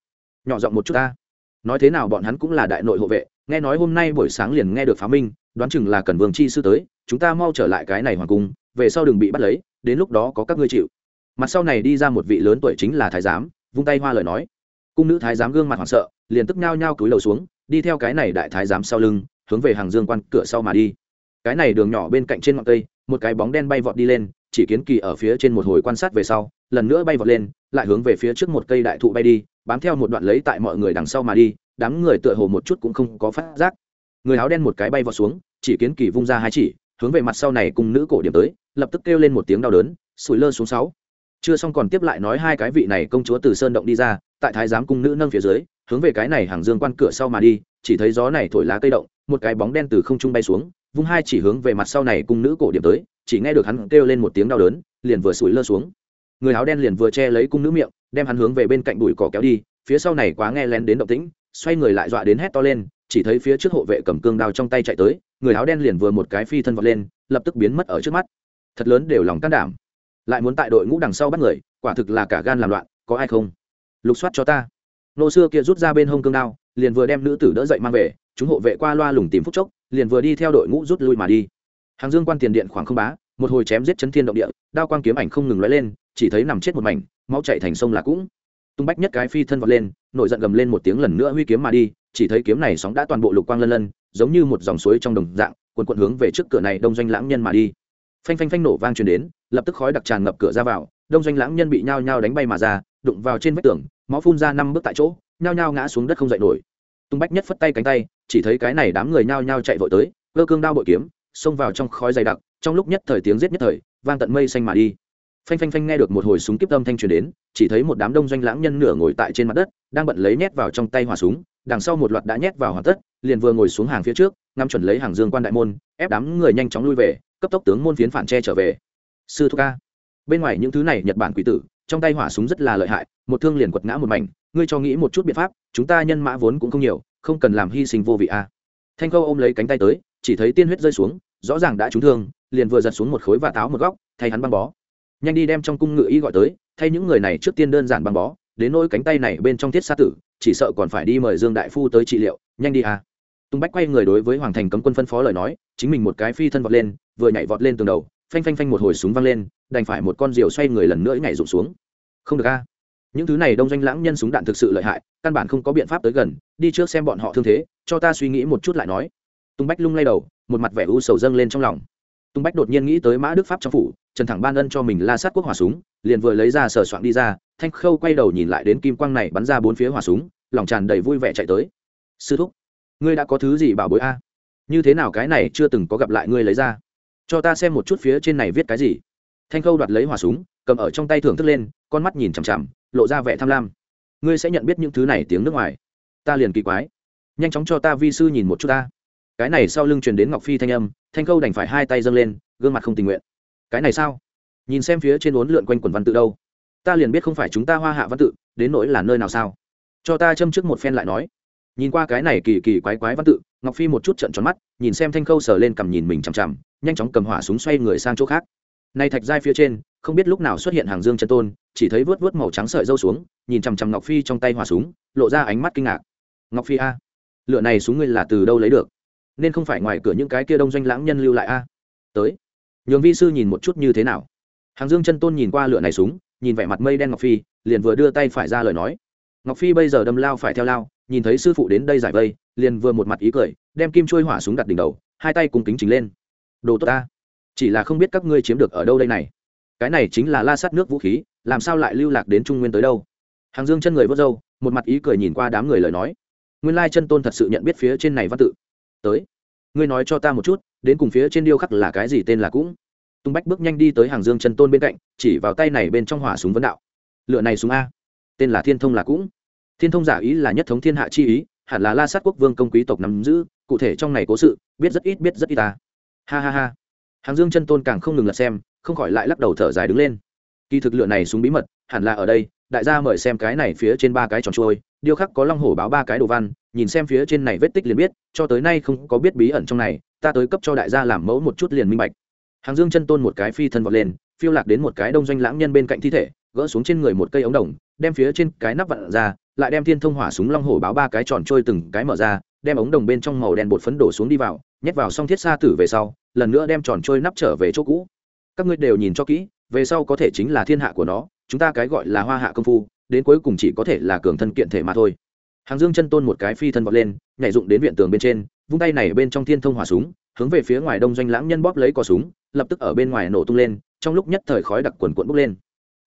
Nhỏ giọng một chút ta. Nói thế nào bọn hắn cũng là đại nội hộ vệ, nghe nói hôm nay buổi sáng liền nghe được phá minh, đoán chừng là cần vương chi sư tới, chúng ta mau trở lại cái này hoàng cung, về sau đừng bị bắt lấy, đến lúc đó có các ngươi chịu. Mặt sau này đi ra một vị lớn tuổi chính là thái giám, vung tay hoa lời nói. Cung nữ thái giám gương mặt hoảng sợ, liền tức nhao nhao cúi đầu xuống đi theo cái này đại thái giám sau lưng, hướng về hàng dương quan cửa sau mà đi. Cái này đường nhỏ bên cạnh trên ngọn cây, một cái bóng đen bay vọt đi lên, chỉ kiến kỳ ở phía trên một hồi quan sát về sau, lần nữa bay vọt lên, lại hướng về phía trước một cây đại thụ bay đi, bám theo một đoạn lấy tại mọi người đằng sau mà đi, đám người tựa hồ một chút cũng không có phát giác. Người áo đen một cái bay vào xuống, chỉ kiến kỳ vung ra hai chỉ, hướng về mặt sau này cùng nữ cổ điểm tới, lập tức kêu lên một tiếng đau đớn, sủi lơ xuống sáu. Chưa xong còn tiếp lại nói hai cái vị này công chúa từ sơn động đi ra, tại thái giám cung nữ nâng phía dưới hướng về cái này hàng dương quan cửa sau mà đi, chỉ thấy gió này thổi lá cây động, một cái bóng đen từ không trung bay xuống, vung hai chỉ hướng về mặt sau này cung nữ cổ điểm tới, chỉ nghe được hắn kêu lên một tiếng đau đớn, liền vừa sủi lơ xuống. Người áo đen liền vừa che lấy cung nữ miệng, đem hắn hướng về bên cạnh bụi cỏ kéo đi, phía sau này quá nghe lén đến động tĩnh, xoay người lại dọa đến hét to lên, chỉ thấy phía trước hộ vệ cầm cương đao trong tay chạy tới, người áo đen liền vừa một cái phi thân vọt lên, lập tức biến mất ở trước mắt. Thật lớn đều lòng can đảm. Lại muốn tại đội ngũ đằng sau bắt người, quả thực là cả gan làm loạn, có ai không? Lục soát cho ta nô xưa kia rút ra bên hông cương đao, liền vừa đem nữ tử đỡ dậy mang về, chúng hộ vệ qua loa lùng tìm phút chốc, liền vừa đi theo đội ngũ rút lui mà đi. Hàng dương quan tiền điện khoảng không bá, một hồi chém giết chấn thiên động địa, đao quang kiếm ảnh không ngừng lóe lên, chỉ thấy nằm chết một mảnh, máu chạy thành sông là cũng. Tung bách nhất cái phi thân vọt lên, nổi giận gầm lên một tiếng lần nữa huy kiếm mà đi, chỉ thấy kiếm này sóng đã toàn bộ lục quang lân lân, giống như một dòng suối trong đồng dạng quần quận hướng về trước cửa này đông doanh lãng nhân mà đi. Phanh phanh phanh nổ vang truyền đến, lập tức khói đặc tràn ngập cửa ra vào, đông doanh lãng nhân bị nhao nhao đánh bay mà ra, đụng vào trên vách tường máu phun ra năm bước tại chỗ, nhao nhao ngã xuống đất không dậy nổi. Tung bách nhất phất tay cánh tay, chỉ thấy cái này đám người nhao nhao chạy vội tới, cơ cương đao bội kiếm, xông vào trong khói dày đặc, trong lúc nhất thời tiếng giết nhất thời, vang tận mây xanh mà đi. Phanh phanh phanh nghe được một hồi súng kiếp âm thanh truyền đến, chỉ thấy một đám đông doanh lãng nhân nửa ngồi tại trên mặt đất, đang bận lấy nhét vào trong tay hỏa súng, đằng sau một loạt đã nhét vào hoàn tất, liền vừa ngồi xuống hàng phía trước, ngắm chuẩn lấy hàng dương quan đại môn, ép đám người nhanh chóng lui về, cấp tốc tướng môn phiến phản che trở về. Sư thúc ca bên ngoài những thứ này nhật bản quỷ tử trong tay hỏa súng rất là lợi hại, một thương liền quật ngã một mảnh, ngươi cho nghĩ một chút biện pháp, chúng ta nhân mã vốn cũng không nhiều, không cần làm hy sinh vô vị a. Thanh khâu ôm lấy cánh tay tới, chỉ thấy tiên huyết rơi xuống, rõ ràng đã trúng thương, liền vừa giật xuống một khối và táo một góc, thay hắn băng bó. Nhanh đi đem trong cung ngự y gọi tới, thay những người này trước tiên đơn giản băng bó, đến nỗi cánh tay này bên trong thiết xa tử, chỉ sợ còn phải đi mời dương đại phu tới trị liệu, nhanh đi à tung bách quay người đối với hoàng thành cấm quân phân phó lời nói, chính mình một cái phi thân vọt lên, vừa nhảy vọt lên tường đầu, phanh phanh phanh một hồi súng văng lên đành phải một con diều xoay người lần nữa nhảy rụng xuống. Không được a. Những thứ này đông doanh lãng nhân súng đạn thực sự lợi hại, căn bản không có biện pháp tới gần, đi trước xem bọn họ thương thế, cho ta suy nghĩ một chút lại nói. Tung bách lung lay đầu, một mặt vẻ u sầu dâng lên trong lòng. Tung bách đột nhiên nghĩ tới mã đức pháp trong phủ, trần thẳng ban ân cho mình la sát quốc hỏa súng, liền vừa lấy ra sờ soạn đi ra, thanh khâu quay đầu nhìn lại đến kim quang này bắn ra bốn phía hỏa súng, lòng tràn đầy vui vẻ chạy tới. Sư thúc, ngươi đã có thứ gì bảo bối a? Như thế nào cái này chưa từng có gặp lại ngươi lấy ra? Cho ta xem một chút phía trên này viết cái gì thanh khâu đoạt lấy hỏa súng, cầm ở trong tay thưởng thức lên, con mắt nhìn chằm chằm, lộ ra vẻ tham lam. Ngươi sẽ nhận biết những thứ này tiếng nước ngoài. Ta liền kỳ quái. Nhanh chóng cho ta vi sư nhìn một chút ta. Cái này sau lưng truyền đến ngọc phi thanh âm, thanh khâu đành phải hai tay dâng lên, gương mặt không tình nguyện. Cái này sao? Nhìn xem phía trên uốn lượn quanh quần văn tự đâu. Ta liền biết không phải chúng ta hoa hạ văn tự, đến nỗi là nơi nào sao? Cho ta châm trước một phen lại nói. Nhìn qua cái này kỳ kỳ quái quái văn tự, ngọc phi một chút trận tròn mắt, nhìn xem thanh khâu sờ lên cầm nhìn mình chằm chằm, nhanh chóng cầm hỏa súng xoay người sang chỗ khác nay thạch giai phía trên, không biết lúc nào xuất hiện hàng dương chân tôn, chỉ thấy vớt vớt màu trắng sợi dâu xuống, nhìn chằm chằm ngọc phi trong tay hỏa súng, lộ ra ánh mắt kinh ngạc. Ngọc phi a, lựa này súng ngươi là từ đâu lấy được? Nên không phải ngoài cửa những cái kia đông doanh lãng nhân lưu lại a? Tới. Nhường vi sư nhìn một chút như thế nào. Hàng dương chân tôn nhìn qua lựa này súng, nhìn vẻ mặt mây đen ngọc phi, liền vừa đưa tay phải ra lời nói. Ngọc phi bây giờ đâm lao phải theo lao, nhìn thấy sư phụ đến đây giải vây, liền vừa một mặt ý cười, đem kim trôi hỏa súng đặt đỉnh đầu, hai tay cùng kính chính lên. Đồ tốt ta chỉ là không biết các ngươi chiếm được ở đâu đây này. Cái này chính là la sát nước vũ khí, làm sao lại lưu lạc đến trung nguyên tới đâu? Hàng dương chân người vớt râu, một mặt ý cười nhìn qua đám người lời nói. Nguyên lai chân tôn thật sự nhận biết phía trên này văn tự. Tới, ngươi nói cho ta một chút, đến cùng phía trên điêu khắc là cái gì tên là cũng. Tung bách bước nhanh đi tới hàng dương chân tôn bên cạnh, chỉ vào tay này bên trong hỏa súng vấn đạo. Lựa này súng a. Tên là thiên thông là cũng. Thiên thông giả ý là nhất thống thiên hạ chi ý, hẳn là la sát quốc vương công quý tộc nắm giữ, cụ thể trong này cố sự, biết rất ít, biết rất ít ta. Ha ha ha hàng dương chân tôn càng không ngừng lật xem, không khỏi lại lắc đầu thở dài đứng lên. Kỳ thực lựa này súng bí mật, hẳn là ở đây, đại gia mời xem cái này phía trên ba cái tròn trôi điêu khắc có long hổ báo ba cái đồ văn, nhìn xem phía trên này vết tích liền biết, cho tới nay không có biết bí ẩn trong này, ta tới cấp cho đại gia làm mẫu một chút liền minh bạch. Hàng dương chân tôn một cái phi thân vọt lên, phiêu lạc đến một cái đông doanh lãng nhân bên cạnh thi thể, gỡ xuống trên người một cây ống đồng, đem phía trên cái nắp vặn ra, lại đem thiên thông hỏa súng long hổ báo ba cái tròn trôi từng cái mở ra, đem ống đồng bên trong màu đen bột phấn đổ xuống đi vào nhét vào xong thiết xa tử về sau, lần nữa đem tròn trôi nắp trở về chỗ cũ. Các ngươi đều nhìn cho kỹ, về sau có thể chính là thiên hạ của nó, chúng ta cái gọi là hoa hạ công phu, đến cuối cùng chỉ có thể là cường thân kiện thể mà thôi. Hàng dương chân tôn một cái phi thân vọt lên, nhảy dụng đến viện tường bên trên, vung tay này bên trong thiên thông hỏa súng, hướng về phía ngoài đông doanh lãng nhân bóp lấy cò súng, lập tức ở bên ngoài nổ tung lên, trong lúc nhất thời khói đặc quần cuộn bốc lên.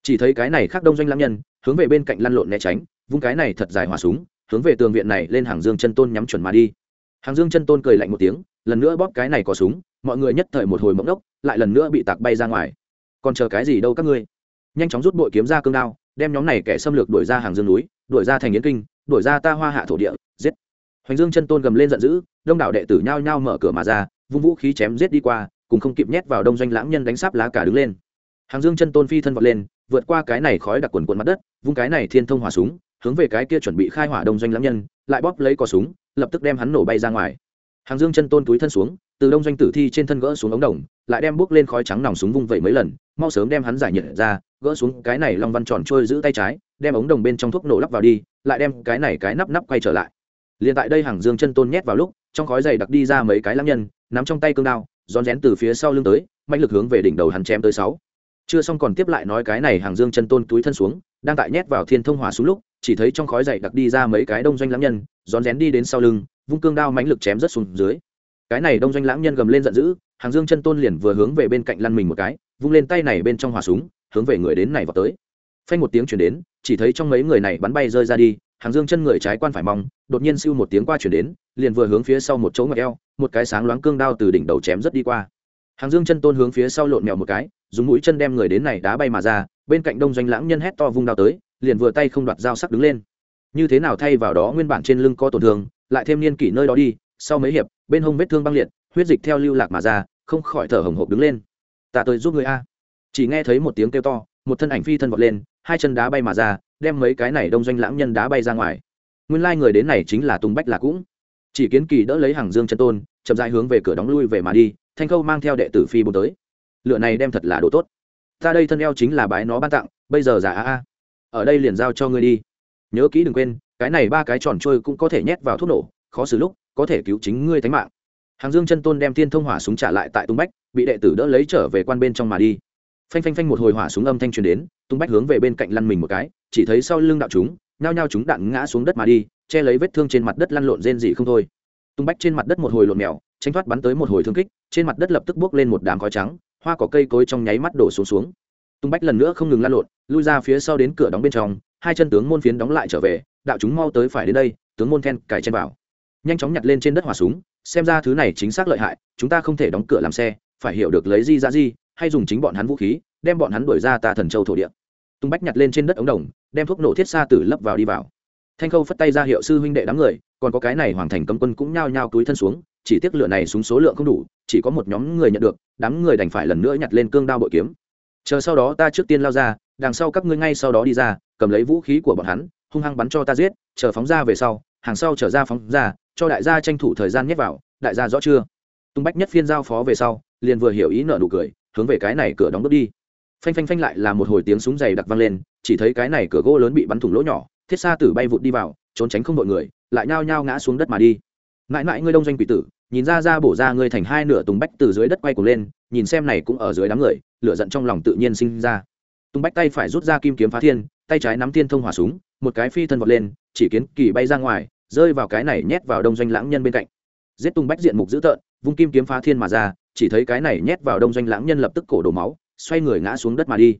Chỉ thấy cái này khác đông doanh lãng nhân, hướng về bên cạnh lăn lộn né tránh, vung cái này thật dài hỏa súng, hướng về tường viện này lên hàng dương chân tôn nhắm chuẩn mà đi. Hàng dương chân tôn cười lạnh một tiếng lần nữa bóp cái này có súng, mọi người nhất thời một hồi mộng đốc, lại lần nữa bị tạc bay ra ngoài. Còn chờ cái gì đâu các ngươi. Nhanh chóng rút bội kiếm ra cương đao, đem nhóm này kẻ xâm lược đuổi ra hàng dương núi, đuổi ra thành yến kinh, đuổi ra ta hoa hạ thổ địa, giết. Hoành dương chân tôn gầm lên giận dữ, đông đảo đệ tử nhao nhao mở cửa mà ra, vung vũ khí chém giết đi qua, cùng không kịp nhét vào đông doanh lãng nhân đánh sáp lá cả đứng lên. Hàng dương chân tôn phi thân vọt lên, vượt qua cái này khói đặc quần quần mặt đất, vung cái này thiên thông hỏa súng, hướng về cái kia chuẩn bị khai hỏa đông doanh lãng nhân, lại bóp lấy cò súng, lập tức đem hắn nổ bay ra ngoài hàng dương chân tôn túi thân xuống, từ đông doanh tử thi trên thân gỡ xuống ống đồng, lại đem bước lên khói trắng nòng súng vung vẩy mấy lần, mau sớm đem hắn giải nhiệt ra, gỡ xuống cái này long văn tròn trôi giữ tay trái, đem ống đồng bên trong thuốc nổ lắp vào đi, lại đem cái này cái nắp nắp quay trở lại. Liền tại đây hàng dương chân tôn nhét vào lúc, trong khói dày đặc đi ra mấy cái lãng nhân, nắm trong tay cương đao, rón rén từ phía sau lưng tới, mạnh lực hướng về đỉnh đầu hắn chém tới sáu. Chưa xong còn tiếp lại nói cái này hàng dương chân tôn túi thân xuống, đang tại nhét vào thiên thông hỏa xuống lúc, chỉ thấy trong khói dày đặc đi ra mấy cái đông doanh lãng nhân, rón rén đi đến sau lưng vung cương đao mãnh lực chém rất xuống dưới. Cái này đông doanh lãng nhân gầm lên giận dữ, hàng dương chân tôn liền vừa hướng về bên cạnh lăn mình một cái, vung lên tay này bên trong hỏa súng, hướng về người đến này vào tới. Phanh một tiếng chuyển đến, chỉ thấy trong mấy người này bắn bay rơi ra đi, hàng dương chân người trái quan phải mong, đột nhiên siêu một tiếng qua chuyển đến, liền vừa hướng phía sau một chỗ ngọc eo, một cái sáng loáng cương đao từ đỉnh đầu chém rất đi qua. Hàng dương chân tôn hướng phía sau lộn mèo một cái, dùng mũi chân đem người đến này đá bay mà ra, bên cạnh đông doanh lãng nhân hét to vung đao tới, liền vừa tay không đoạt dao sắc đứng lên. Như thế nào thay vào đó nguyên bản trên lưng có tổn thương lại thêm niên kỷ nơi đó đi, sau mấy hiệp, bên hông vết thương băng liệt, huyết dịch theo lưu lạc mà ra, không khỏi thở hồng hộc đứng lên. Ta tới giúp người a. Chỉ nghe thấy một tiếng kêu to, một thân ảnh phi thân vọt lên, hai chân đá bay mà ra, đem mấy cái này đông doanh lãng nhân đá bay ra ngoài. Nguyên lai người đến này chính là tùng bách là cũng. Chỉ kiến kỳ đỡ lấy hàng dương chân tôn, chậm dài hướng về cửa đóng lui về mà đi, thanh khâu mang theo đệ tử phi bố tới. Lựa này đem thật là đồ tốt. Ta đây thân eo chính là bái nó ban tặng, bây giờ giả a a, ở đây liền giao cho ngươi đi. Nhớ kỹ đừng quên cái này ba cái tròn trôi cũng có thể nhét vào thuốc nổ, khó xử lúc, có thể cứu chính ngươi tánh mạng. Hàng dương chân tôn đem thiên thông hỏa súng trả lại tại tung bách, bị đệ tử đỡ lấy trở về quan bên trong mà đi. Phanh phanh phanh một hồi hỏa súng âm thanh truyền đến, tung bách hướng về bên cạnh lăn mình một cái, chỉ thấy sau lưng đạo chúng, nhao nhao chúng đạn ngã xuống đất mà đi, che lấy vết thương trên mặt đất lăn lộn rên dị không thôi. Tung bách trên mặt đất một hồi lộn mèo, tránh thoát bắn tới một hồi thương kích, trên mặt đất lập tức bước lên một đám khói trắng, hoa cỏ cây cối trong nháy mắt đổ xuống xuống. Tung bách lần nữa không ngừng lăn lộn, lui ra phía sau đến cửa đóng bên trong, hai chân tướng môn phiến đóng lại trở về đạo chúng mau tới phải đến đây, tướng môn then cài chen vào. Nhanh chóng nhặt lên trên đất hỏa súng, xem ra thứ này chính xác lợi hại, chúng ta không thể đóng cửa làm xe, phải hiểu được lấy di ra di, hay dùng chính bọn hắn vũ khí, đem bọn hắn đuổi ra ta thần châu thổ địa. Tung bách nhặt lên trên đất ống đồng, đem thuốc nổ thiết xa tử lấp vào đi vào. Thanh khâu phất tay ra hiệu sư huynh đệ đám người, còn có cái này hoàng thành cấm quân cũng nhao nhao túi thân xuống, chỉ tiếc lửa này súng số lượng không đủ, chỉ có một nhóm người nhận được, đám người đành phải lần nữa nhặt lên cương đao bội kiếm. Chờ sau đó ta trước tiên lao ra, đằng sau các ngươi ngay sau đó đi ra, cầm lấy vũ khí của bọn hắn hung hăng bắn cho ta giết, chờ phóng ra về sau, hàng sau trở ra phóng ra, cho đại gia tranh thủ thời gian nhét vào, đại gia rõ chưa? Tung bách nhất phiên giao phó về sau, liền vừa hiểu ý nợ nụ cười, hướng về cái này cửa đóng bước đi. Phanh phanh phanh lại là một hồi tiếng súng dày đặc vang lên, chỉ thấy cái này cửa gỗ lớn bị bắn thủng lỗ nhỏ, thiết xa tử bay vụt đi vào, trốn tránh không đội người, lại nhao nhao ngã xuống đất mà đi. Mãi mãi ngươi đông doanh quỷ tử, nhìn ra ra bổ ra ngươi thành hai nửa tùng bách từ dưới đất quay cuồng lên, nhìn xem này cũng ở dưới đám người, lửa giận trong lòng tự nhiên sinh ra. Tùng bách tay phải rút ra kim kiếm phá thiên tay trái nắm thiên thông hỏa súng, một cái phi thân vọt lên, chỉ kiến kỳ bay ra ngoài, rơi vào cái này nhét vào đông doanh lãng nhân bên cạnh. Giết tung bách diện mục dữ tợn, vung kim kiếm phá thiên mà ra, chỉ thấy cái này nhét vào đông doanh lãng nhân lập tức cổ đổ máu, xoay người ngã xuống đất mà đi.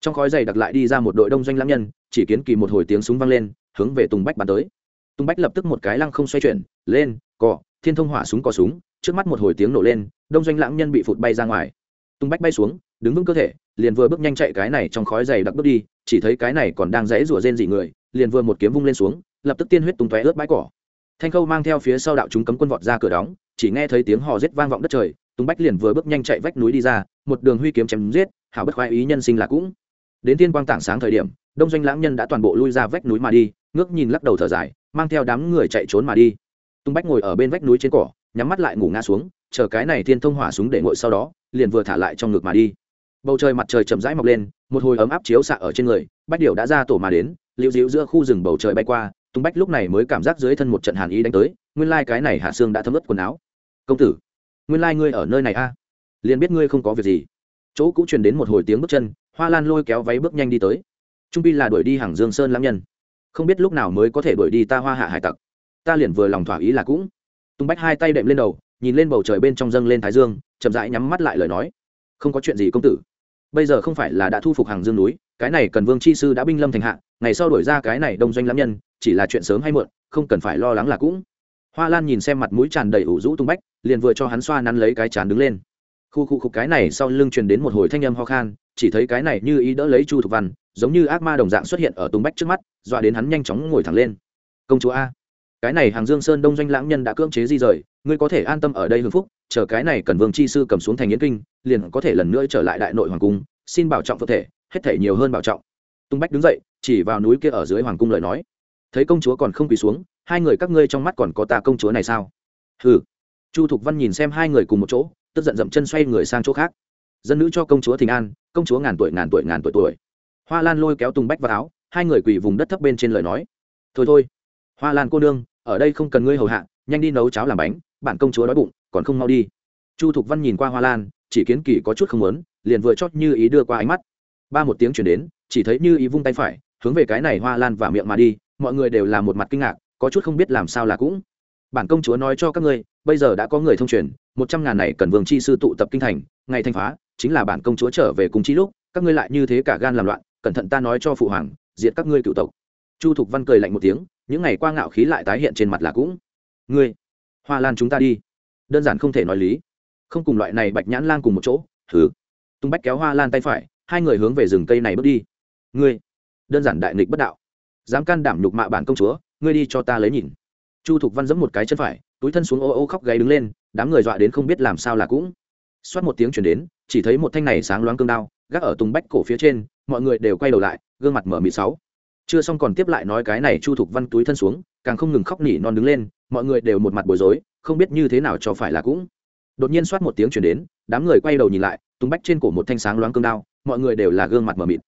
Trong khói dày đặc lại đi ra một đội đông doanh lãng nhân, chỉ kiến kỳ một hồi tiếng súng vang lên, hướng về tùng bách bắn tới. Tùng bách lập tức một cái lăng không xoay chuyển, lên cò thiên thông hỏa súng cò súng, trước mắt một hồi tiếng nổ lên, đông doanh lãng nhân bị phụt bay ra ngoài. Tùng bách bay xuống, đứng vững cơ thể, liền vừa bước nhanh chạy cái này trong khói dày đặc bước đi chỉ thấy cái này còn đang rẽ rủa rên dị người, liền vừa một kiếm vung lên xuống, lập tức tiên huyết tung tóe ướt bãi cỏ. Thanh khâu mang theo phía sau đạo chúng cấm quân vọt ra cửa đóng, chỉ nghe thấy tiếng hò rết vang vọng đất trời, tùng bách liền vừa bước nhanh chạy vách núi đi ra, một đường huy kiếm chém giết, hảo bất khoái ý nhân sinh là cũng. Đến tiên quang tảng sáng thời điểm, đông doanh lãng nhân đã toàn bộ lui ra vách núi mà đi, ngước nhìn lắc đầu thở dài, mang theo đám người chạy trốn mà đi. Tung bách ngồi ở bên vách núi trên cỏ, nhắm mắt lại ngủ ngã xuống, chờ cái này thiên thông hỏa súng để ngồi sau đó, liền vừa thả lại trong ngực mà đi. Bầu trời mặt trời chậm rãi mọc lên một hồi ấm áp chiếu xạ ở trên người, bách điệu đã ra tổ mà đến, liễu dịu giữa khu rừng bầu trời bay qua tung bách lúc này mới cảm giác dưới thân một trận hàn ý đánh tới, nguyên lai cái này hạ xương đã thấm ướt quần áo. Công tử, nguyên lai ngươi ở nơi này a? Liền biết ngươi không có việc gì. Chỗ cũng truyền đến một hồi tiếng bước chân, hoa lan lôi kéo váy bước nhanh đi tới. Trung pi là đuổi đi hàng dương sơn lãng nhân. Không biết lúc nào mới có thể đuổi đi ta hoa hạ hải tặc. Ta liền vừa lòng thỏa ý là cũng. Tung bách hai tay đệm lên đầu, nhìn lên bầu trời bên trong dâng lên thái dương, chậm rãi nhắm mắt lại lời nói. Không có chuyện gì, công tử bây giờ không phải là đã thu phục hàng dương núi, cái này cần vương chi sư đã binh lâm thành hạ, ngày sau đổi ra cái này đông doanh lãm nhân, chỉ là chuyện sớm hay muộn, không cần phải lo lắng là cũng. Hoa lan nhìn xem mặt mũi tràn đầy ủ rũ tung bách, liền vừa cho hắn xoa nắn lấy cái chán đứng lên. Khu khu khục cái này sau lưng truyền đến một hồi thanh âm ho khan, chỉ thấy cái này như ý đỡ lấy chu thục văn, giống như ác ma đồng dạng xuất hiện ở tung bách trước mắt, dọa đến hắn nhanh chóng ngồi thẳng lên. Công chúa a! Cái này hàng dương sơn đông doanh lãng nhân đã cưỡng chế di rời, ngươi có thể an tâm ở đây hưng phúc, chờ cái này cần vương chi sư cầm xuống thành yến kinh, liền có thể lần nữa trở lại đại nội hoàng cung, xin bảo trọng cơ thể, hết thể nhiều hơn bảo trọng. Tung bách đứng dậy, chỉ vào núi kia ở dưới hoàng cung lời nói. Thấy công chúa còn không quỳ xuống, hai người các ngươi trong mắt còn có ta công chúa này sao? Hừ. Chu thục văn nhìn xem hai người cùng một chỗ, tức giận dậm chân xoay người sang chỗ khác. Dân nữ cho công chúa thịnh an, công chúa ngàn tuổi ngàn tuổi ngàn tuổi tuổi. Hoa lan lôi kéo tùng bách vào áo, hai người quỳ vùng đất thấp bên trên lời nói. Thôi thôi. Hoa lan cô nương ở đây không cần ngươi hầu hạ, nhanh đi nấu cháo làm bánh, bản công chúa đói bụng, còn không mau đi. Chu thục văn nhìn qua hoa lan, chỉ kiến kỳ có chút không lớn liền vừa chót như ý đưa qua ánh mắt. Ba một tiếng chuyển đến, chỉ thấy như ý vung tay phải, hướng về cái này hoa lan và miệng mà đi, mọi người đều là một mặt kinh ngạc, có chút không biết làm sao là cũng. Bản công chúa nói cho các ngươi, bây giờ đã có người thông truyền, một trăm ngàn này cần vương chi sư tụ tập kinh thành, ngày thanh phá, chính là bản công chúa trở về cùng chi lúc, các ngươi lại như thế cả gan làm loạn, cẩn thận ta nói cho phụ hoàng, diệt các ngươi cựu tộc. Chu thục văn cười lạnh một tiếng những ngày qua ngạo khí lại tái hiện trên mặt là cũng. Ngươi, hoa lan chúng ta đi. Đơn giản không thể nói lý. Không cùng loại này bạch nhãn lan cùng một chỗ thử tung bách kéo hoa lan tay phải, hai người hướng về rừng cây này bước đi. Ngươi, đơn giản đại nghịch bất đạo. Dám can đảm nhục mạ bản công chúa, ngươi đi cho ta lấy nhìn. Chu thục văn giẫm một cái chân phải, túi thân xuống ô ô khóc gáy đứng lên, đám người dọa đến không biết làm sao là cũng. Xoát một tiếng chuyển đến, chỉ thấy một thanh này sáng loáng cương đao, gác ở tùng bách cổ phía trên, mọi người đều quay đầu lại, gương mặt mở mịt sáu chưa xong còn tiếp lại nói cái này chu thục văn túi thân xuống, càng không ngừng khóc nỉ non đứng lên, mọi người đều một mặt bối rối, không biết như thế nào cho phải là cũng. Đột nhiên soát một tiếng chuyển đến, đám người quay đầu nhìn lại, tung bách trên cổ một thanh sáng loáng cương đao, mọi người đều là gương mặt mờ mịt.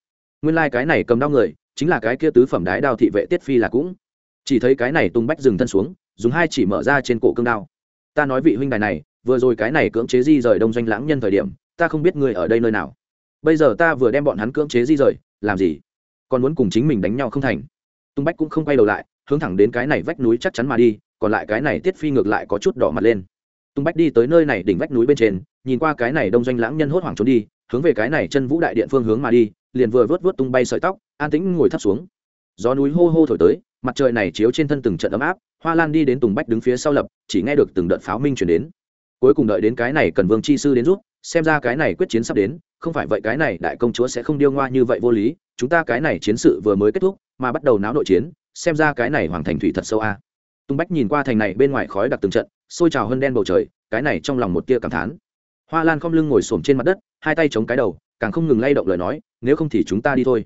Nguyên lai、like、cái này cầm đao người, chính là cái kia tứ phẩm đái đao thị vệ tiết phi là cũng. Chỉ thấy cái này tung bách dừng thân xuống, dùng hai chỉ mở ra trên cổ cương đao. Ta nói vị huynh đài này, vừa rồi cái này cưỡng chế di rời đông doanh lãng nhân thời điểm, ta không biết người ở đây nơi nào. Bây giờ ta vừa đem bọn hắn cưỡng chế di rời, làm gì? Còn muốn cùng chính mình đánh nhau không thành. Tung bách cũng không quay đầu lại, hướng thẳng đến cái này vách núi chắc chắn mà đi, còn lại cái này tiết phi ngược lại có chút đỏ mặt lên. Tung bách đi tới nơi này đỉnh vách núi bên trên, nhìn qua cái này đông doanh lãng nhân hốt hoảng trốn đi, hướng về cái này chân vũ đại điện phương hướng mà đi, liền vừa vớt vớt tung bay sợi tóc, an tĩnh ngồi thấp xuống. Gió núi hô hô thổi tới, mặt trời này chiếu trên thân từng trận ấm áp, hoa lan đi đến tùng bách đứng phía sau lập, chỉ nghe được từng đợt pháo minh chuyển đến. Cuối cùng đợi đến cái này cần vương chi sư đến rút, xem ra cái này quyết chiến sắp đến, không phải vậy cái này đại công chúa sẽ không điêu ngoa như vậy vô lý chúng ta cái này chiến sự vừa mới kết thúc, mà bắt đầu náo nội chiến, xem ra cái này hoàng thành thủy thật sâu a. À. tung bách nhìn qua thành này bên ngoài khói đặc từng trận xôi trào hơn đen bầu trời, cái này trong lòng một tia cảm thán. Hoa lan không lưng ngồi xổm trên mặt đất, hai tay chống cái đầu, càng không ngừng lay động lời nói, nếu không thì chúng ta đi thôi.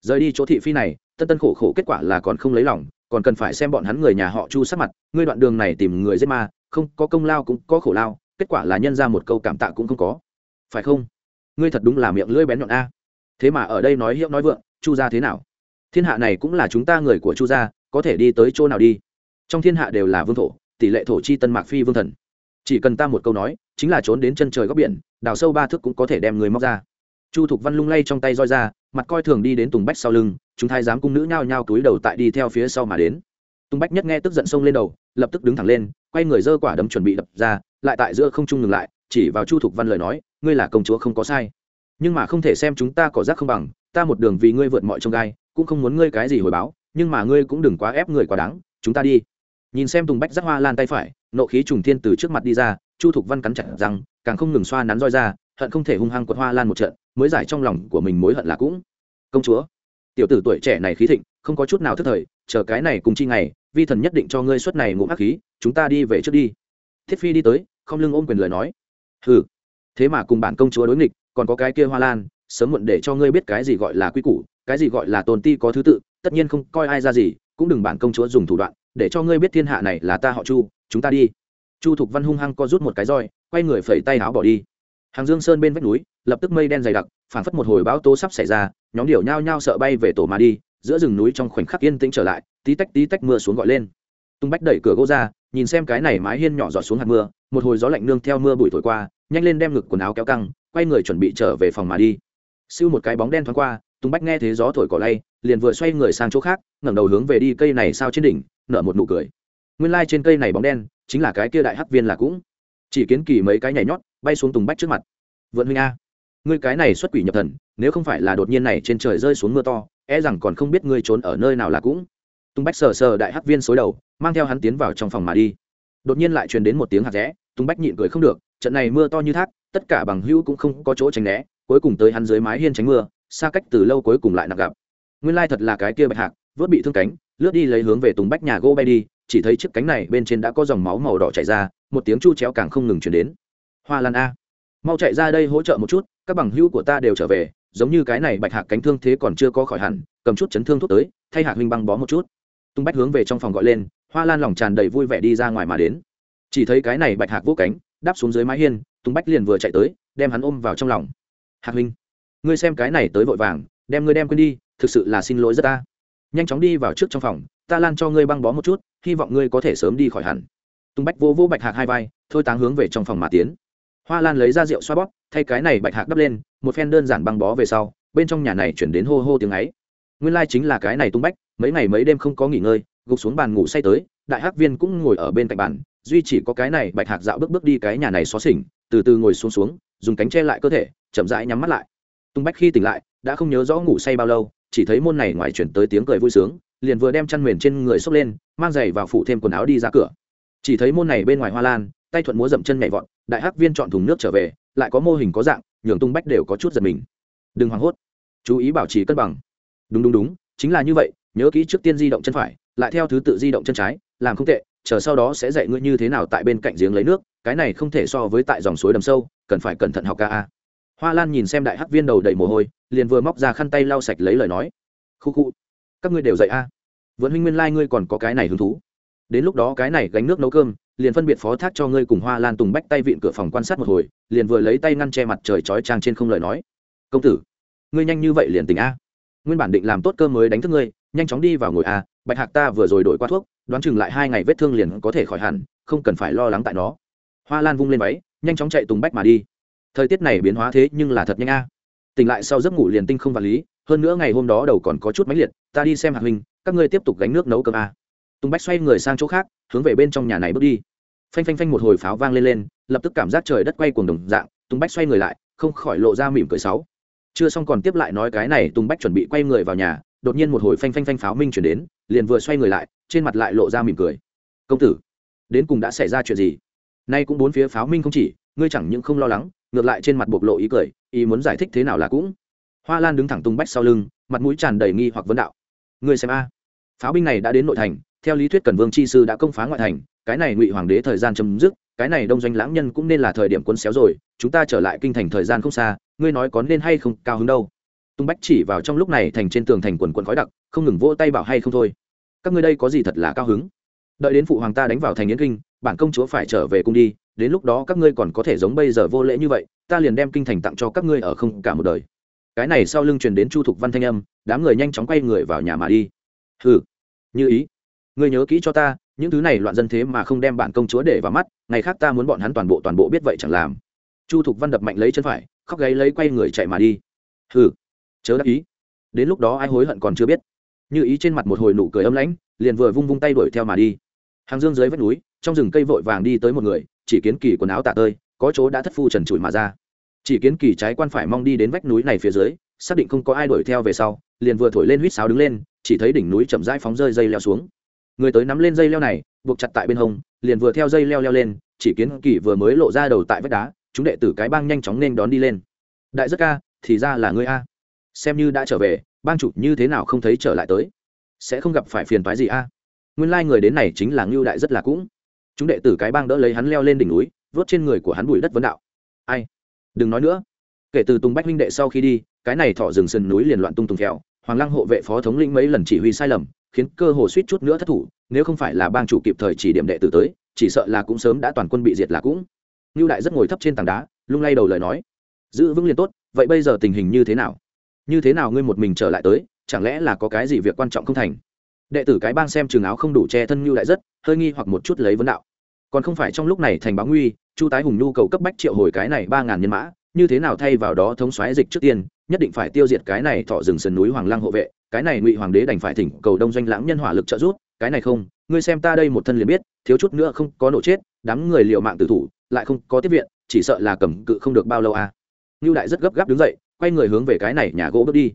Rời đi chỗ thị phi này, tân tân khổ khổ kết quả là còn không lấy lòng, còn cần phải xem bọn hắn người nhà họ chu sát mặt, ngươi đoạn đường này tìm người giết ma, không, có công lao cũng có khổ lao, kết quả là nhân ra một câu cảm tạ cũng không có. Phải không? Ngươi thật đúng là miệng lưỡi bén nhọn a thế mà ở đây nói hiệu nói vượng, chu gia thế nào? Thiên hạ này cũng là chúng ta người của chu gia, có thể đi tới chỗ nào đi? Trong thiên hạ đều là vương thổ, tỷ lệ thổ chi tân mạc phi vương thần. Chỉ cần ta một câu nói, chính là trốn đến chân trời góc biển, đào sâu ba thước cũng có thể đem người móc ra. Chu thục văn lung lay trong tay roi ra, mặt coi thường đi đến tùng bách sau lưng, chúng thái giám cung nữ nhao nhao túi đầu tại đi theo phía sau mà đến. Tùng bách nhất nghe tức giận xông lên đầu, lập tức đứng thẳng lên, quay người giơ quả đấm chuẩn bị đập ra, lại tại giữa không trung ngừng lại, chỉ vào chu thục văn lời nói, ngươi là công chúa không có sai nhưng mà không thể xem chúng ta có rác không bằng, ta một đường vì ngươi vượt mọi trông gai, cũng không muốn ngươi cái gì hồi báo, nhưng mà ngươi cũng đừng quá ép người quá đáng, chúng ta đi. Nhìn xem tùng bách giác hoa lan tay phải, nộ khí trùng thiên từ trước mặt đi ra, chu thục văn cắn chặt rằng càng không ngừng xoa nắn roi ra, hận không thể hung hăng quật hoa lan một trận, mới giải trong lòng của mình mối hận là cũng. Công chúa, tiểu tử tuổi trẻ này khí thịnh, không có chút nào thức thời, chờ cái này cùng chi ngày, vi thần nhất định cho ngươi suất này ngụm ác khí, chúng ta đi về trước đi. Thiết phi đi tới, không lưng ôm quyền lời nói. Hừ. Thế mà cùng bản công chúa đối nghịch còn có cái kia hoa lan, sớm muộn để cho ngươi biết cái gì gọi là quy củ, cái gì gọi là tồn ti có thứ tự, tất nhiên không coi ai ra gì, cũng đừng bản công chúa dùng thủ đoạn, để cho ngươi biết thiên hạ này là ta họ chu, chúng ta đi. Chu thục văn hung hăng co rút một cái roi, quay người phẩy tay áo bỏ đi. Hàng dương sơn bên vách núi, lập tức mây đen dày đặc, phảng phất một hồi bão tố sắp xảy ra, nhóm điểu nhao nhao sợ bay về tổ mà đi, giữa rừng núi trong khoảnh khắc yên tĩnh trở lại, tí tách tí tách mưa xuống gọi lên. Tung bách đẩy cửa gỗ ra, nhìn xem cái này mái hiên nhỏ giọt xuống hạt mưa, một hồi gió lạnh nương theo mưa bụi thổi qua, nhanh lên đem ngực quần áo kéo căng quay người chuẩn bị trở về phòng mà đi. Siêu một cái bóng đen thoáng qua, Tùng bách nghe thấy gió thổi cỏ lay, liền vừa xoay người sang chỗ khác, ngẩng đầu hướng về đi cây này sao trên đỉnh, nở một nụ cười. Nguyên lai trên cây này bóng đen, chính là cái kia đại hắc viên là cũng. Chỉ kiến kỳ mấy cái nhảy nhót, bay xuống tùng bách trước mặt. Vượn huynh a, ngươi cái này xuất quỷ nhập thần, nếu không phải là đột nhiên này trên trời rơi xuống mưa to e rằng còn không biết ngươi trốn ở nơi nào là cũng. Tùng bách sờ sờ đại hắc viên xối đầu, mang theo hắn tiến vào trong phòng mà đi. Đột nhiên lại truyền đến một tiếng hạt rẽ, Tùng bách nhịn cười không được, trận này mưa to như thác tất cả bằng hữu cũng không có chỗ tránh né, cuối cùng tới hắn dưới mái hiên tránh mưa, xa cách từ lâu cuối cùng lại nặng gặp. Nguyên lai thật là cái kia bạch hạc, vớt bị thương cánh, lướt đi lấy hướng về tùng bách nhà gỗ bay đi, chỉ thấy chiếc cánh này bên trên đã có dòng máu màu đỏ chảy ra, một tiếng chu chéo càng không ngừng chuyển đến. Hoa lan a, mau chạy ra đây hỗ trợ một chút, các bằng hữu của ta đều trở về, giống như cái này bạch hạc cánh thương thế còn chưa có khỏi hẳn, cầm chút chấn thương thuốc tới, thay hạc huynh băng bó một chút. Tung bách hướng về trong phòng gọi lên, hoa lan lòng tràn đầy vui vẻ đi ra ngoài mà đến. Chỉ thấy cái này bạch hạc vô cánh, đáp xuống dưới mái hiên tung bách liền vừa chạy tới, đem hắn ôm vào trong lòng. Hạc huynh, ngươi xem cái này tới vội vàng, đem ngươi đem quên đi, thực sự là xin lỗi rất ta. Nhanh chóng đi vào trước trong phòng, ta lan cho ngươi băng bó một chút, hy vọng ngươi có thể sớm đi khỏi hẳn. Tung bách vô vô bạch hạc hai vai, thôi táng hướng về trong phòng mà tiến. Hoa lan lấy ra rượu xoa bóp, thay cái này bạch hạc đắp lên, một phen đơn giản băng bó về sau, bên trong nhà này chuyển đến hô hô tiếng ấy. Nguyên lai、like、chính là cái này tung bách, mấy ngày mấy đêm không có nghỉ ngơi, gục xuống bàn ngủ say tới, đại hắc viên cũng ngồi ở bên cạnh bàn, duy chỉ có cái này bạch hạc dạo bước bước đi cái nhà này xó xỉnh từ từ ngồi xuống xuống, dùng cánh che lại cơ thể, chậm rãi nhắm mắt lại. Tung bách khi tỉnh lại, đã không nhớ rõ ngủ say bao lâu, chỉ thấy môn này ngoài chuyển tới tiếng cười vui sướng, liền vừa đem chăn mền trên người xốc lên, mang giày vào phủ thêm quần áo đi ra cửa. Chỉ thấy môn này bên ngoài hoa lan, tay thuận múa dậm chân nhảy vọt, đại hắc viên chọn thùng nước trở về, lại có mô hình có dạng, nhường tung bách đều có chút giật mình. Đừng hoảng hốt, chú ý bảo trì cân bằng. Đúng đúng đúng, chính là như vậy, nhớ kỹ trước tiên di động chân phải, lại theo thứ tự di động chân trái, làm không tệ chờ sau đó sẽ dạy ngươi như thế nào tại bên cạnh giếng lấy nước, cái này không thể so với tại dòng suối đầm sâu, cần phải cẩn thận học ca a. Hoa lan nhìn xem đại hắc viên đầu đầy mồ hôi, liền vừa móc ra khăn tay lau sạch lấy lời nói. Khu khu, các ngươi đều dạy a. Vẫn huynh nguyên lai、like、ngươi còn có cái này hứng thú. Đến lúc đó cái này gánh nước nấu cơm, liền phân biệt phó thác cho ngươi cùng hoa lan tùng bách tay vịn cửa phòng quan sát một hồi, liền vừa lấy tay ngăn che mặt trời chói trang trên không lời nói. Công tử, ngươi nhanh như vậy liền tình a. Nguyên bản định làm tốt cơm mới đánh thức ngươi, nhanh chóng đi vào ngồi a, bạch hạc ta vừa rồi đổi qua thuốc đoán chừng lại hai ngày vết thương liền có thể khỏi hẳn, không cần phải lo lắng tại nó. Hoa lan vung lên váy, nhanh chóng chạy tùng bách mà đi. Thời tiết này biến hóa thế nhưng là thật nhanh a. Tỉnh lại sau giấc ngủ liền tinh không vật lý, hơn nữa ngày hôm đó đầu còn có chút máy liệt, ta đi xem hạc huynh, các ngươi tiếp tục gánh nước nấu cơm a. Tùng bách xoay người sang chỗ khác, hướng về bên trong nhà này bước đi. Phanh phanh phanh một hồi pháo vang lên lên, lập tức cảm giác trời đất quay cuồng đồng dạng, tùng bách xoay người lại, không khỏi lộ ra mỉm cười sáu. Chưa xong còn tiếp lại nói cái này, tùng bách chuẩn bị quay người vào nhà, đột nhiên một hồi phanh phanh phanh pháo minh chuyển đến liền vừa xoay người lại, trên mặt lại lộ ra mỉm cười. Công tử, đến cùng đã xảy ra chuyện gì? Nay cũng bốn phía pháo minh không chỉ, ngươi chẳng những không lo lắng, ngược lại trên mặt bộc lộ ý cười, ý muốn giải thích thế nào là cũng. Hoa lan đứng thẳng tung bách sau lưng, mặt mũi tràn đầy nghi hoặc vấn đạo. Ngươi xem a, pháo binh này đã đến nội thành, theo lý thuyết cần vương chi sư đã công phá ngoại thành, cái này ngụy hoàng đế thời gian chấm dứt, cái này đông doanh lãng nhân cũng nên là thời điểm quân xéo rồi, chúng ta trở lại kinh thành thời gian không xa, ngươi nói có nên hay không cao hứng đâu? Tung bách chỉ vào trong lúc này thành trên tường thành quần quần khói đặc, không ngừng vỗ tay bảo hay không thôi. Các ngươi đây có gì thật là cao hứng? Đợi đến phụ hoàng ta đánh vào thành yến kinh, bản công chúa phải trở về cung đi, đến lúc đó các ngươi còn có thể giống bây giờ vô lễ như vậy, ta liền đem kinh thành tặng cho các ngươi ở không cả một đời. Cái này sau lưng truyền đến chu thục văn thanh âm, đám người nhanh chóng quay người vào nhà mà đi. Ừ như ý. Ngươi nhớ kỹ cho ta, những thứ này loạn dân thế mà không đem bản công chúa để vào mắt, ngày khác ta muốn bọn hắn toàn bộ toàn bộ biết vậy chẳng làm. Chu thục văn đập mạnh lấy chân phải, khóc gáy lấy quay người chạy mà đi. Ừ chớ đắc ý. Đến lúc đó ai hối hận còn chưa biết. Như ý trên mặt một hồi nụ cười âm lãnh, liền vừa vung vung tay đuổi theo mà đi. Hàng dương dưới vách núi, trong rừng cây vội vàng đi tới một người, chỉ kiến kỳ quần áo tạ tơi, có chỗ đã thất phu trần trụi mà ra. Chỉ kiến kỳ trái quan phải mong đi đến vách núi này phía dưới, xác định không có ai đuổi theo về sau, liền vừa thổi lên huýt sáo đứng lên, chỉ thấy đỉnh núi chậm rãi phóng rơi dây leo xuống. Người tới nắm lên dây leo này, buộc chặt tại bên hông, liền vừa theo dây leo leo lên, chỉ kiến kỳ vừa mới lộ ra đầu tại vách đá, chúng đệ tử cái bang nhanh chóng nên đón đi lên. Đại rất ca, thì ra là ngươi a xem như đã trở về, bang chủ như thế nào không thấy trở lại tới? Sẽ không gặp phải phiền toái gì a? Nguyên lai người đến này chính là ngưu đại rất là cũng. Chúng đệ tử cái bang đỡ lấy hắn leo lên đỉnh núi, vớt trên người của hắn bụi đất vấn đạo. Ai? Đừng nói nữa. Kể từ tùng bách huynh đệ sau khi đi, cái này thọ rừng sườn núi liền loạn tung tùng kẹo hoàng lăng hộ vệ phó thống lĩnh mấy lần chỉ huy sai lầm, khiến cơ hồ suýt chút nữa thất thủ, nếu không phải là bang chủ kịp thời chỉ điểm đệ tử tới, chỉ sợ là cũng sớm đã toàn quân bị diệt là cũng. Ngưu đại rất ngồi thấp trên tảng đá, lung lay đầu lời nói. Giữ vững liền tốt, vậy bây giờ tình hình như thế nào? Như thế nào ngươi một mình trở lại tới, chẳng lẽ là có cái gì việc quan trọng không thành? Đệ tử cái bang xem trường áo không đủ che thân như đại rất, hơi nghi hoặc một chút lấy vấn đạo. Còn không phải trong lúc này thành báo nguy, chu tái hùng nhu cầu cấp bách triệu hồi cái này ba ngàn nhân mã, như thế nào thay vào đó thống xoáy dịch trước tiên, nhất định phải tiêu diệt cái này thọ rừng sườn núi hoàng lăng hộ vệ, cái này ngụy hoàng đế đành phải thỉnh cầu đông doanh lãng nhân hỏa lực trợ giúp, cái này không, ngươi xem ta đây một thân liền biết, thiếu chút nữa không có nổ chết, đám người liệu mạng tử thủ, lại không có tiếp viện, chỉ sợ là cầm cự không được bao lâu à. Ngưu đại rất gấp gáp đứng dậy quay người hướng về cái này nhà gỗ bước đi.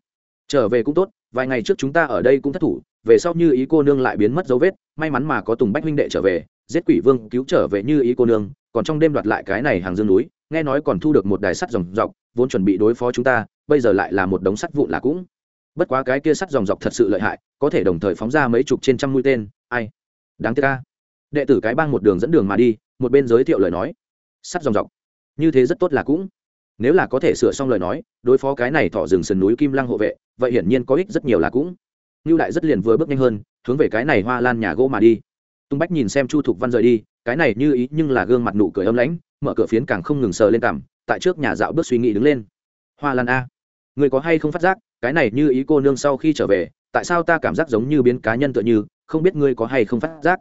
Trở về cũng tốt, vài ngày trước chúng ta ở đây cũng thất thủ, về sau như ý cô nương lại biến mất dấu vết, may mắn mà có tùng bách huynh đệ trở về, giết quỷ vương cứu trở về như ý cô nương, còn trong đêm đoạt lại cái này hàng dương núi, nghe nói còn thu được một đài sắt dòng dọc, vốn chuẩn bị đối phó chúng ta, bây giờ lại là một đống sắt vụn là cũng. Bất quá cái kia sắt dòng dọc thật sự lợi hại, có thể đồng thời phóng ra mấy chục trên trăm mũi tên, ai? Đáng tiếc ca đệ tử cái bang một đường dẫn đường mà đi, một bên giới thiệu lời nói. Sắt dòng dọc. Như thế rất tốt là cũng nếu là có thể sửa xong lời nói, đối phó cái này thọ rừng sườn núi kim lăng hộ vệ, vậy hiển nhiên có ích rất nhiều là cũng. Ngưu đại rất liền vừa bước nhanh hơn, hướng về cái này hoa lan nhà gỗ mà đi. Tung bách nhìn xem chu thục văn rời đi, cái này như ý nhưng là gương mặt nụ cười âm lãnh, mở cửa phiến càng không ngừng sờ lên cằm, tại trước nhà dạo bước suy nghĩ đứng lên. Hoa lan a, người có hay không phát giác, cái này như ý cô nương sau khi trở về, tại sao ta cảm giác giống như biến cá nhân tựa như, không biết ngươi có hay không phát giác.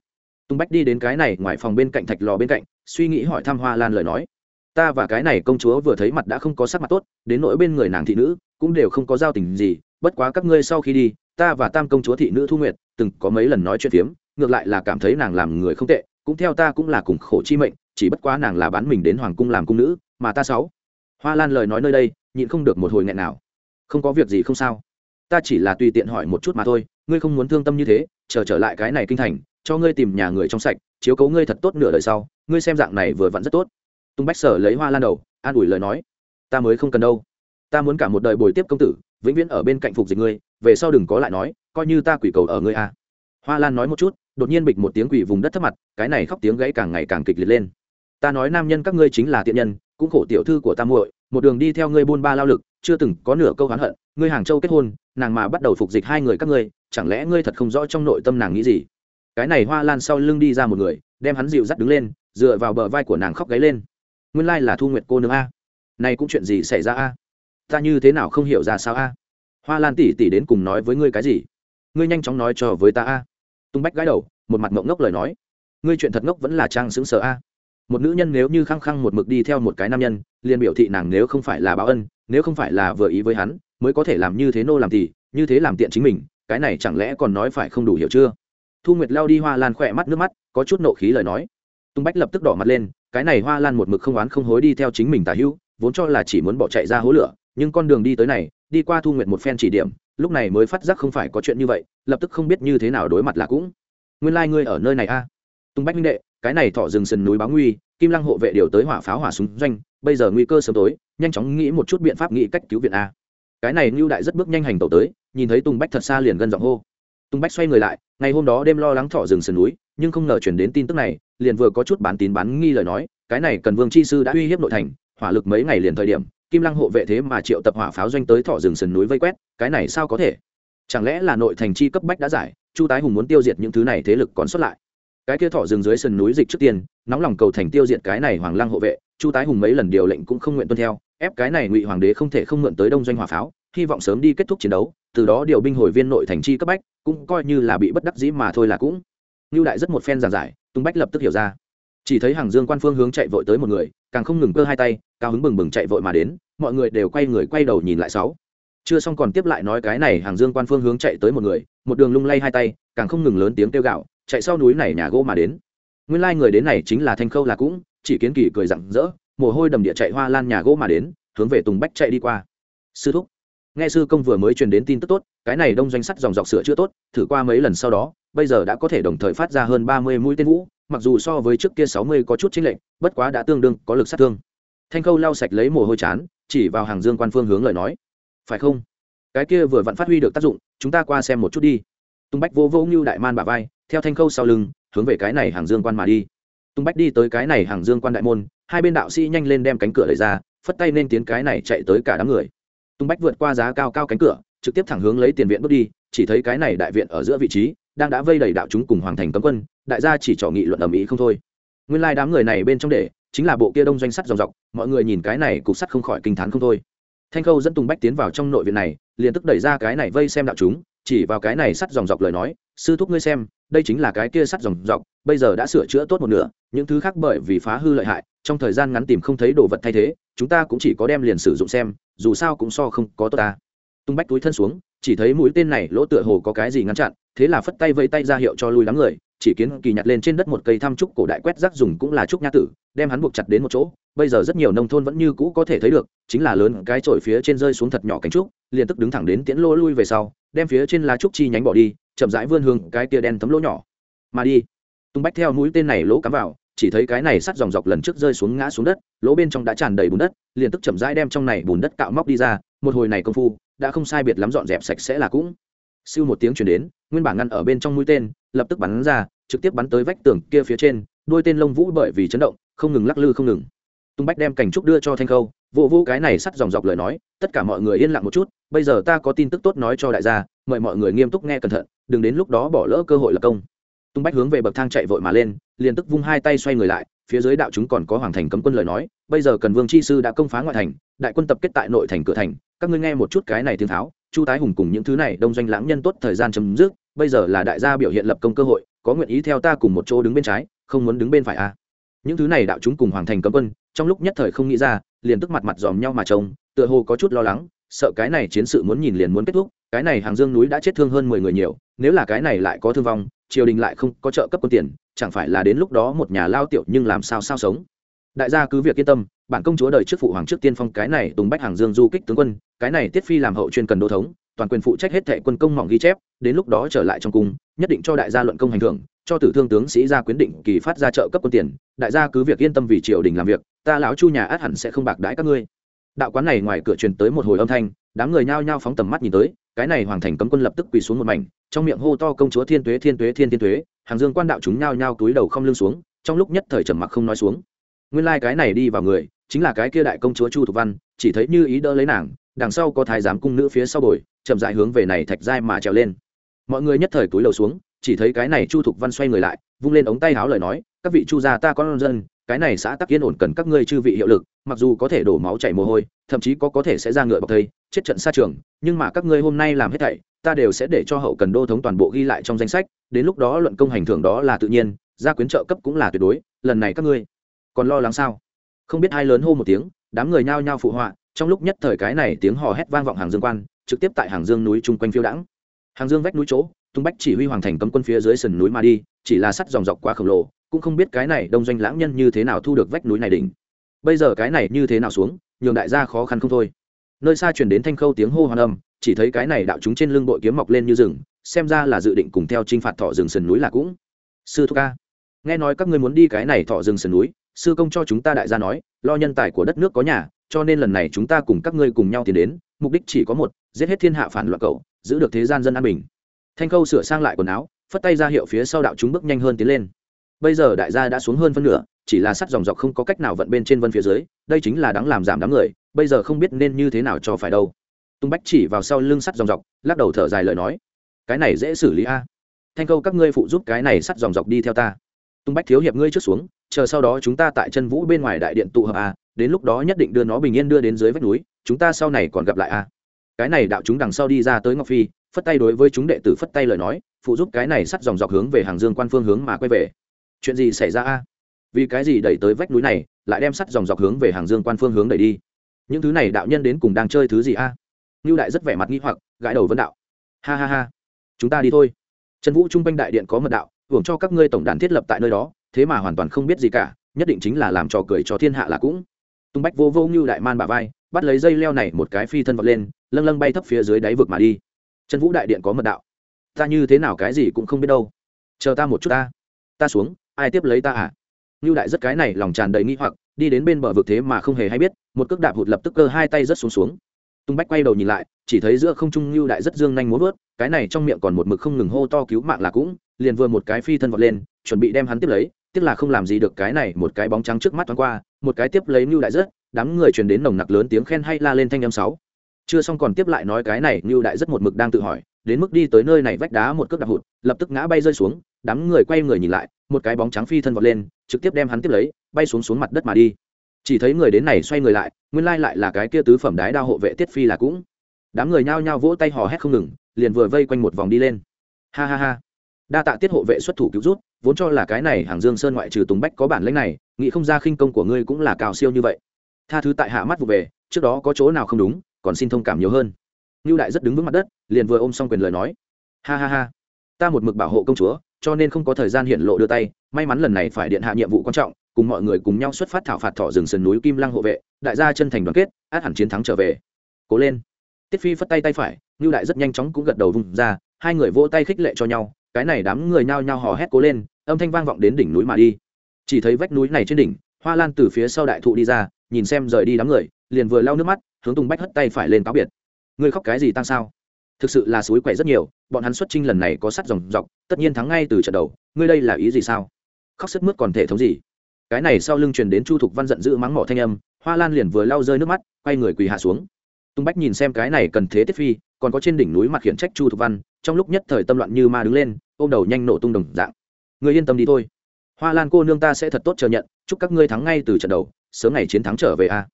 Tung bách đi đến cái này ngoài phòng bên cạnh thạch lò bên cạnh, suy nghĩ hỏi thăm hoa lan lời nói ta và cái này công chúa vừa thấy mặt đã không có sắc mặt tốt, đến nỗi bên người nàng thị nữ, cũng đều không có giao tình gì, bất quá các ngươi sau khi đi, ta và tam công chúa thị nữ thu nguyệt, từng có mấy lần nói chuyện phiếm, ngược lại là cảm thấy nàng làm người không tệ, cũng theo ta cũng là cùng khổ chi mệnh, chỉ bất quá nàng là bán mình đến hoàng cung làm cung nữ, mà ta sáu. Hoa lan lời nói nơi đây, nhịn không được một hồi nghẹn nào. Không có việc gì không sao. Ta chỉ là tùy tiện hỏi một chút mà thôi, ngươi không muốn thương tâm như thế, chờ trở lại cái này kinh thành, cho ngươi tìm nhà người trong sạch, chiếu cấu ngươi thật tốt nửa đời sau, ngươi xem dạng này vừa vặn rất tốt tung bách sở lấy hoa lan đầu, an ủi lời nói, ta mới không cần đâu. Ta muốn cả một đời bồi tiếp công tử, vĩnh viễn ở bên cạnh phục dịch ngươi, về sau đừng có lại nói, coi như ta quỷ cầu ở ngươi a. Hoa lan nói một chút, đột nhiên bịch một tiếng quỷ vùng đất thấp mặt, cái này khóc tiếng gãy càng ngày càng kịch liệt lên. Ta nói nam nhân các ngươi chính là tiện nhân, cũng khổ tiểu thư của ta muội, một đường đi theo ngươi buôn ba lao lực, chưa từng có nửa câu oán hận, ngươi hàng châu kết hôn, nàng mà bắt đầu phục dịch hai người các ngươi, chẳng lẽ ngươi thật không rõ trong nội tâm nàng nghĩ gì? Cái này hoa lan sau lưng đi ra một người, đem hắn dịu dắt đứng lên, dựa vào bờ vai của nàng khóc gáy lên nguyên lai là thu nguyệt cô nương a. Này cũng chuyện gì xảy ra a? Ta như thế nào không hiểu ra sao a? Hoa lan tỉ tỉ đến cùng nói với ngươi cái gì? Ngươi nhanh chóng nói cho với ta a. Tung bách gái đầu, một mặt mộng ngốc lời nói. Ngươi chuyện thật ngốc vẫn là trang xứng sở a. Một nữ nhân nếu như khăng khăng một mực đi theo một cái nam nhân, liền biểu thị nàng nếu không phải là báo ân, nếu không phải là vừa ý với hắn, mới có thể làm như thế nô làm thì như thế làm tiện chính mình, cái này chẳng lẽ còn nói phải không đủ hiểu chưa? Thu nguyệt lao đi hoa lan khỏe mắt nước mắt, có chút nộ khí lời nói. Tung bách lập tức đỏ mặt lên cái này hoa lan một mực không oán không hối đi theo chính mình tả hữu, vốn cho là chỉ muốn bỏ chạy ra hố lửa, nhưng con đường đi tới này, đi qua thu nguyện một phen chỉ điểm, lúc này mới phát giác không phải có chuyện như vậy, lập tức không biết như thế nào đối mặt là cũng. Nguyên lai、like、ngươi ở nơi này a. Tung bách minh đệ, cái này thọ rừng sườn núi báo nguy, kim lăng hộ vệ điều tới hỏa pháo hỏa súng doanh, bây giờ nguy cơ sớm tối, nhanh chóng nghĩ một chút biện pháp nghĩ cách cứu viện a. Cái này ngưu đại rất bước nhanh hành tẩu tới, nhìn thấy tùng bách thật xa liền gần giọng hô. Tùng bách xoay người lại, ngày hôm đó đêm lo lắng thọ rừng sườn núi nhưng không ngờ chuyển đến tin tức này, liền vừa có chút bán tín bán nghi lời nói, cái này cần vương chi sư đã uy hiếp nội thành, hỏa lực mấy ngày liền thời điểm, kim lăng hộ vệ thế mà triệu tập hỏa pháo doanh tới thọ rừng sườn núi vây quét, cái này sao có thể? Chẳng lẽ là nội thành chi cấp bách đã giải, chu tái hùng muốn tiêu diệt những thứ này thế lực còn xuất lại? Cái kia thọ rừng dưới sườn núi dịch trước tiên, nóng lòng cầu thành tiêu diệt cái này hoàng lăng hộ vệ, chu tái hùng mấy lần điều lệnh cũng không nguyện tuân theo, ép cái này ngụy hoàng đế không thể không mượn tới đông doanh hỏa pháo, hy vọng sớm đi kết thúc chiến đấu, từ đó điều binh hồi viên nội thành chi cấp bách, cũng coi như là bị bất đắc dĩ mà thôi là cũng. Nưu đại rất một phen giảng giải Tùng bách lập tức hiểu ra. Chỉ thấy hàng dương quan phương hướng chạy vội tới một người, càng không ngừng cơ hai tay, cao hứng bừng bừng chạy vội mà đến, mọi người đều quay người quay đầu nhìn lại sáu. Chưa xong còn tiếp lại nói cái này, hàng dương quan phương hướng chạy tới một người, một đường lung lay hai tay, càng không ngừng lớn tiếng kêu gạo, chạy sau núi này nhà gỗ mà đến. Nguyên lai người đến này chính là thanh khâu là cũng, chỉ kiến kỳ cười rặng rỡ, mồ hôi đầm địa chạy hoa lan nhà gỗ mà đến, hướng về tùng bách chạy đi qua. Sư thúc, nghe sư công vừa mới truyền đến tin tức tốt, cái này đông doanh sắt dòng dọc sửa chữa tốt, thử qua mấy lần sau đó bây giờ đã có thể đồng thời phát ra hơn ba mươi mũi tên vũ, mặc dù so với trước kia sáu mươi có chút chính lệnh bất quá đã tương đương, có lực sát thương. Thanh khâu lau sạch lấy mồ hôi chán, chỉ vào hàng dương quan phương hướng lời nói. Phải không? Cái kia vừa vặn phát huy được tác dụng, chúng ta qua xem một chút đi. Tung bách vô vô như đại man bà vai, theo thanh khâu sau lưng, hướng về cái này hàng dương quan mà đi. Tung bách đi tới cái này hàng dương quan đại môn, hai bên đạo sĩ nhanh lên đem cánh cửa đẩy ra, phất tay nên tiến cái này chạy tới cả đám người. Tung bách vượt qua giá cao cao cánh cửa, trực tiếp thẳng hướng lấy tiền viện bước đi, chỉ thấy cái này đại viện ở giữa vị trí đang đã vây đầy đạo chúng cùng hoàng thành cấm quân, đại gia chỉ trò nghị luận ầm ĩ không thôi. Nguyên lai đám người này bên trong để, chính là bộ kia đông doanh sắt dòng dọc, mọi người nhìn cái này cục sắt không khỏi kinh t h á n không thôi. Thanh khâu dẫn tùng bách tiến vào trong nội viện này, liền tức đẩy ra cái này vây xem đạo chúng, chỉ vào cái này sắt dòng dọc lời nói, sư thúc ngươi xem, đây chính là cái kia sắt dòng dọc, bây giờ đã sửa chữa tốt một nửa, những thứ khác bởi vì phá hư lợi hại, trong thời gian ngắn tìm không thấy đồ vật thay thế, chúng ta cũng chỉ có đem liền sử dụng xem, dù sao cũng so không có tốt ta. Tung bách túi thân xuống, chỉ thấy mũi tên này lỗ tựa hồ có cái gì ngăn chặn thế là phất tay vây tay ra hiệu cho lui đám người, chỉ kiến kỳ nhặt lên trên đất một cây tham trúc cổ đại quét rác dùng cũng là trúc nha tử, đem hắn buộc chặt đến một chỗ. Bây giờ rất nhiều nông thôn vẫn như cũ có thể thấy được, chính là lớn cái chổi phía trên rơi xuống thật nhỏ cánh trúc, liền tức đứng thẳng đến tiễn lô lui về sau, đem phía trên lá trúc chi nhánh bỏ đi, chậm rãi vươn hương cái tia đen tấm lỗ nhỏ. Mà đi. Tung bách theo mũi tên này lỗ cắm vào, chỉ thấy cái này sắt dòng dọc lần trước rơi xuống ngã xuống đất, lỗ bên trong đã tràn đầy bùn đất, liền tức chậm rãi đem trong này bùn đất cạo móc đi ra, một hồi này công phu, đã không sai biệt lắm dọn dẹp sạch sẽ là cũng. Siêu một tiếng chuyển đến nguyên bản ngăn ở bên trong mũi tên, lập tức bắn ra, trực tiếp bắn tới vách tường kia phía trên đuôi tên lông vũ bởi vì chấn động, không ngừng lắc lư không ngừng. Tung bách đem cảnh trúc đưa cho thanh khâu vụ vô cái này sắt dòng dọc lời nói, tất cả mọi người yên lặng một chút, bây giờ ta có tin tức tốt nói cho đại gia, mời mọi người nghiêm túc nghe cẩn thận, đừng đến lúc đó bỏ lỡ cơ hội lập công. Tung bách hướng về bậc thang chạy vội mà lên, liền tức vung hai tay xoay người lại, phía dưới đạo chúng còn có hoàng thành cấm quân lời nói, bây giờ cần vương chi sư đã công phá ngoại thành, đại quân tập kết tại nội thành cửa thành, các ngươi nghe một chút cái này tiếng tháo chu tái hùng cùng những thứ này đông doanh lãng nhân tốt thời gian chấm dứt, bây giờ là đại gia biểu hiện lập công cơ hội, có nguyện ý theo ta cùng một chỗ đứng bên trái, không muốn đứng bên phải à. những thứ này đạo chúng cùng hoàng thành cấm quân, trong lúc nhất thời không nghĩ ra, liền tức mặt mặt dòm nhau mà trông, tựa hồ có chút lo lắng, sợ cái này chiến sự muốn nhìn liền muốn kết thúc, cái này hàng dương núi đã chết thương hơn mười người nhiều, nếu là cái này lại có thương vong, triều đình lại không có trợ cấp quân tiền, chẳng phải là đến lúc đó một nhà lao tiểu nhưng làm sao sao sống đại gia cứ việc yên tâm bản công chúa đời trước phụ hoàng trước tiên phong cái này tùng bách hàng dương du kích tướng quân, cái này tiết phi làm hậu chuyên cần đô thống, toàn quyền phụ trách hết thệ quân công mỏng ghi chép, đến lúc đó trở lại trong cung, nhất định cho đại gia luận công hành thưởng, cho tử thương tướng sĩ ra quyến định kỳ phát ra trợ cấp quân tiền, đại gia cứ việc yên tâm vì triều đình làm việc, ta lão chu nhà át hẳn sẽ không bạc đãi các ngươi. Đạo quán này ngoài cửa truyền tới một hồi âm thanh, đám người nhao nhao phóng tầm mắt nhìn tới, cái này hoàng thành cấm quân lập tức quỳ xuống một mảnh, trong miệng hô to công chúa thiên tuế thiên tuế, thiên thiên tuế, hàng dương quan đạo chúng nhao nhao túi đầu không lưng xuống, trong lúc nhất thời trầm mặc không nói xuống. Nguyên lai cái này đi vào người chính là cái kia đại công chúa chu thục văn, chỉ thấy như ý đỡ lấy nàng, đằng sau có thái giám cung nữ phía sau bồi, chậm dại hướng về này thạch giai mà trèo lên. Mọi người nhất thời túi lầu xuống, chỉ thấy cái này chu thục văn xoay người lại, vung lên ống tay háo lời nói, các vị chu gia ta con dân, cái này xã tắc yên ổn cần các ngươi chư vị hiệu lực, mặc dù có thể đổ máu chảy mồ hôi, thậm chí có có thể sẽ ra ngựa bọc thây, chết trận xa trường, nhưng mà các ngươi hôm nay làm hết thảy, ta đều sẽ để cho hậu cần đô thống toàn bộ ghi lại trong danh sách, đến lúc đó luận công hành thưởng đó là tự nhiên, gia quyến trợ cấp cũng là tuyệt đối, lần này các ngươi còn lo lắng sao? Không biết hai lớn hô một tiếng, đám người nhao nhao phụ họa, trong lúc nhất thời cái này tiếng hò hét vang vọng hàng dương quan, trực tiếp tại hàng dương núi chung quanh phiêu đãng. Hàng dương vách núi chỗ, tung bách chỉ huy hoàng thành cấm quân phía dưới sườn núi mà đi, chỉ là sắt dòng dọc quá khổng lồ, cũng không biết cái này đông doanh lãng nhân như thế nào thu được vách núi này đỉnh. Bây giờ cái này như thế nào xuống, nhường đại gia khó khăn không thôi. Nơi xa truyền đến thanh khâu tiếng hô hoan âm, chỉ thấy cái này đạo chúng trên lưng bội kiếm mọc lên như rừng, xem ra là dự định cùng theo t r i n h phạt thọ rừng sườn núi là cũng. Sư thúc ca, nghe nói các ngươi muốn đi cái này thọ rừng sườn núi sư công cho chúng ta đại gia nói, lo nhân tài của đất nước có nhà, cho nên lần này chúng ta cùng các ngươi cùng nhau tiến đến, mục đích chỉ có một, giết hết thiên hạ phản loạn cậu, giữ được thế gian dân an bình. Thanh khâu sửa sang lại quần áo, phất tay ra hiệu phía sau đạo chúng bước nhanh hơn tiến lên. Bây giờ đại gia đã xuống hơn phân nửa, chỉ là sắt dòng dọc không có cách nào vận bên trên vân phía dưới, đây chính là đáng làm giảm đám người, bây giờ không biết nên như thế nào cho phải đâu. Tung bách chỉ vào sau lưng sắt dòng dọc, lắc đầu thở dài lời nói. Cái này dễ xử lý a. Thanh câu các ngươi phụ giúp cái này sắt dòng dọc đi theo ta. Tung bách thiếu hiệp ngươi trước xuống chờ sau đó chúng ta tại chân vũ bên ngoài đại điện tụ hợp a đến lúc đó nhất định đưa nó bình yên đưa đến dưới vách núi, chúng ta sau này còn gặp lại a cái này đạo chúng đằng sau đi ra tới ngọc phi, phất tay đối với chúng đệ tử phất tay lời nói, phụ giúp cái này sắt dòng dọc hướng về hàng dương quan phương hướng mà quay về. Chuyện gì xảy ra a vì cái gì đẩy tới vách núi này, lại đem sắt dòng dọc hướng về hàng dương quan phương hướng đẩy đi? Những thứ này đạo nhân đến cùng đang chơi thứ gì a ngưu đại rất vẻ mặt nghi hoặc, gãi đầu vấn đạo. Ha ha ha, chúng ta đi thôi. Trần vũ trung quanh đại điện có mật đạo, hưởng cho các ngươi tổng đàn thiết lập tại nơi đó thế mà hoàn toàn không biết gì cả, nhất định chính là làm trò cười cho thiên hạ là cũng. Tung bách vô vô như đại man bà vai, bắt lấy dây leo này một cái phi thân vọt lên, lâng lâng bay thấp phía dưới đáy vực mà đi. Trần vũ đại điện có mật đạo. Ta như thế nào cái gì cũng không biết đâu. Chờ ta một chút ta. Ta xuống, ai tiếp lấy ta à? Như đại rất cái này lòng tràn đầy nghi hoặc, đi đến bên bờ vực thế mà không hề hay biết, một cước đạp hụt lập tức cơ hai tay rất xuống xuống. Tung bách quay đầu nhìn lại, chỉ thấy giữa không trung như đại rất dương nhanh muốn vớt, cái này trong miệng còn một mực không ngừng hô to cứu mạng là cũng, liền vừa một cái phi thân vọt lên, chuẩn bị đem hắn tiếp lấy tiếc là không làm gì được cái này, một cái bóng trắng trước mắt thoáng qua, một cái tiếp lấy ngưu đại rất, đám người truyền đến nồng nặc lớn tiếng khen hay la lên thanh âm sáu. Chưa xong còn tiếp lại nói cái này ngưu đại rất một mực đang tự hỏi, đến mức đi tới nơi này vách đá một cước đạp hụt, lập tức ngã bay rơi xuống, đám người quay người nhìn lại, một cái bóng trắng phi thân vọt lên, trực tiếp đem hắn tiếp lấy, bay xuống xuống mặt đất mà đi. Chỉ thấy người đến này xoay người lại, nguyên lai lại là cái kia tứ phẩm đái đao hộ vệ tiết phi là cũng. Đám người nhao nhao vỗ tay hò hét không ngừng, liền vừa vây quanh một vòng đi lên. Ha ha ha. Đa tạ tiết hộ vệ xuất thủ cứu rút vốn cho là cái này hàng dương sơn ngoại trừ tùng bách có bản lĩnh này, nghĩ không ra khinh công của ngươi cũng là cao siêu như vậy. Tha thứ tại hạ mắt vụ về, trước đó có chỗ nào không đúng, còn xin thông cảm nhiều hơn. Ngưu đại rất đứng vững mặt đất, liền vừa ôm xong quyền lời nói. Ha ha ha, ta một mực bảo hộ công chúa, cho nên không có thời gian hiện lộ đưa tay, may mắn lần này phải điện hạ nhiệm vụ quan trọng, cùng mọi người cùng nhau xuất phát thảo phạt thọ rừng sườn núi kim lăng hộ vệ, đại gia chân thành đoàn kết, át hẳn chiến thắng trở về. Cố lên. Tiết phi phất tay tay phải, ngưu đại rất nhanh chóng cũng gật đầu vùng ra, hai người vỗ tay khích lệ cho nhau cái này đám người nhao nhao hò hét cố lên, âm thanh vang vọng đến đỉnh núi mà đi. Chỉ thấy vách núi này trên đỉnh, hoa lan từ phía sau đại thụ đi ra, nhìn xem rời đi đám người, liền vừa lau nước mắt, hướng tùng bách hất tay phải lên cáo biệt. Ngươi khóc cái gì tăng sao? Thực sự là suối quậy rất nhiều, bọn hắn xuất trinh lần này có sắt dòng dọc tất nhiên thắng ngay từ trận đầu, ngươi đây là ý gì sao? Khóc sức mướt còn thể thống gì? Cái này sau lưng truyền đến chu thục văn giận dữ mắng mỏ thanh âm, hoa lan liền vừa lau rơi nước mắt, quay người quỳ hạ xuống. Tung bách nhìn xem cái này cần thế tiết phi, còn có trên đỉnh núi mặt khiển trách chu thục văn, trong lúc nhất thời tâm loạn như ma đứng lên ôm đầu nhanh nổ tung đồng dạng. Người yên tâm đi thôi. Hoa lan cô nương ta sẽ thật tốt chờ nhận, chúc các ngươi thắng ngay từ trận đầu, sớm ngày chiến thắng trở về a.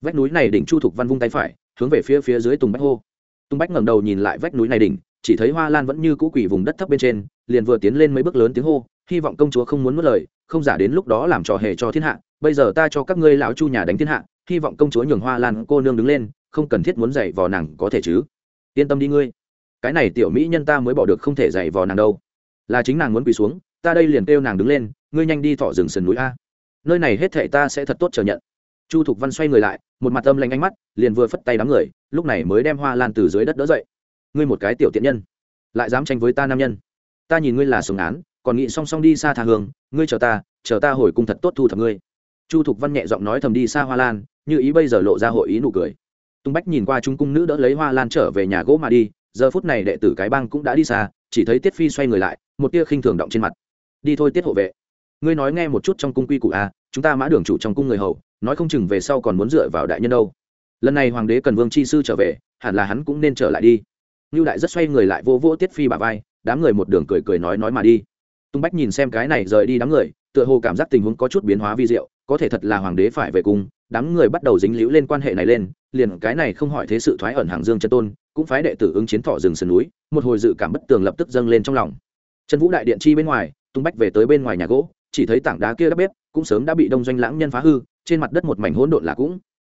Vách núi này đỉnh chu thục văn vung tay phải, hướng về phía phía dưới tùng bách hô. Tùng bách ngẩng đầu nhìn lại vách núi này đỉnh, chỉ thấy hoa lan vẫn như cũ quỷ vùng đất thấp bên trên, liền vừa tiến lên mấy bước lớn tiếng hô, hy vọng công chúa không muốn mất lời, không giả đến lúc đó làm trò hề cho thiên hạ, bây giờ ta cho các ngươi lão chu nhà đánh thiên hạ, hy vọng công chúa nhường hoa lan cô nương đứng lên, không cần thiết muốn dạy vò nàng có thể chứ. Yên tâm đi ngươi. Cái này tiểu mỹ nhân ta mới bỏ được không thể dạy vò nàng đâu là chính nàng muốn quỳ xuống, ta đây liền kêu nàng đứng lên, ngươi nhanh đi thọ rừng sườn núi a. Nơi này hết thệ ta sẽ thật tốt chờ nhận. Chu thục văn xoay người lại, một mặt âm lanh ánh mắt, liền vừa phất tay đám người, lúc này mới đem hoa lan từ dưới đất đỡ dậy. Ngươi một cái tiểu tiện nhân, lại dám tranh với ta nam nhân. Ta nhìn ngươi là sống án, còn nghĩ song song đi xa tha hương, ngươi chờ ta chờ ta hồi cung thật tốt thu thập ngươi. Chu thục văn nhẹ giọng nói thầm đi xa hoa lan, như ý bây giờ lộ ra hội ý nụ cười. Tung bách nhìn qua chúng cung nữ đỡ lấy hoa lan trở về nhà gỗ mà đi, giờ phút này đệ tử cái bang cũng đã đi xa chỉ thấy tiết phi xoay người lại, một tia khinh thường động trên mặt. Đi thôi tiết hộ vệ. Ngươi nói nghe một chút trong cung quy củ a, chúng ta mã đường chủ trong cung người hầu, nói không chừng về sau còn muốn dựa vào đại nhân đâu. Lần này hoàng đế cần vương chi sư trở về, hẳn là hắn cũng nên trở lại đi. Ngưu đại rất xoay người lại vô vô tiết phi bà vai, đám người một đường cười cười nói nói mà đi. Tung bách nhìn xem cái này rời đi đám người, tựa hồ cảm giác tình huống có chút biến hóa vi diệu, có thể thật là hoàng đế phải về cung, đám người bắt đầu dính líu lên quan hệ này lên liền cái này không hỏi thế sự thoái ẩn hàng dương chân tôn, cũng phái đệ tử ứng chiến thọ rừng sườn núi, một hồi dự cảm bất tường lập tức dâng lên trong lòng. Trần vũ đại điện chi bên ngoài, tung bách về tới bên ngoài nhà gỗ, chỉ thấy tảng đá kia đắp bếp, cũng sớm đã bị đông doanh lãng nhân phá hư, trên mặt đất một mảnh hỗn độn là cũng.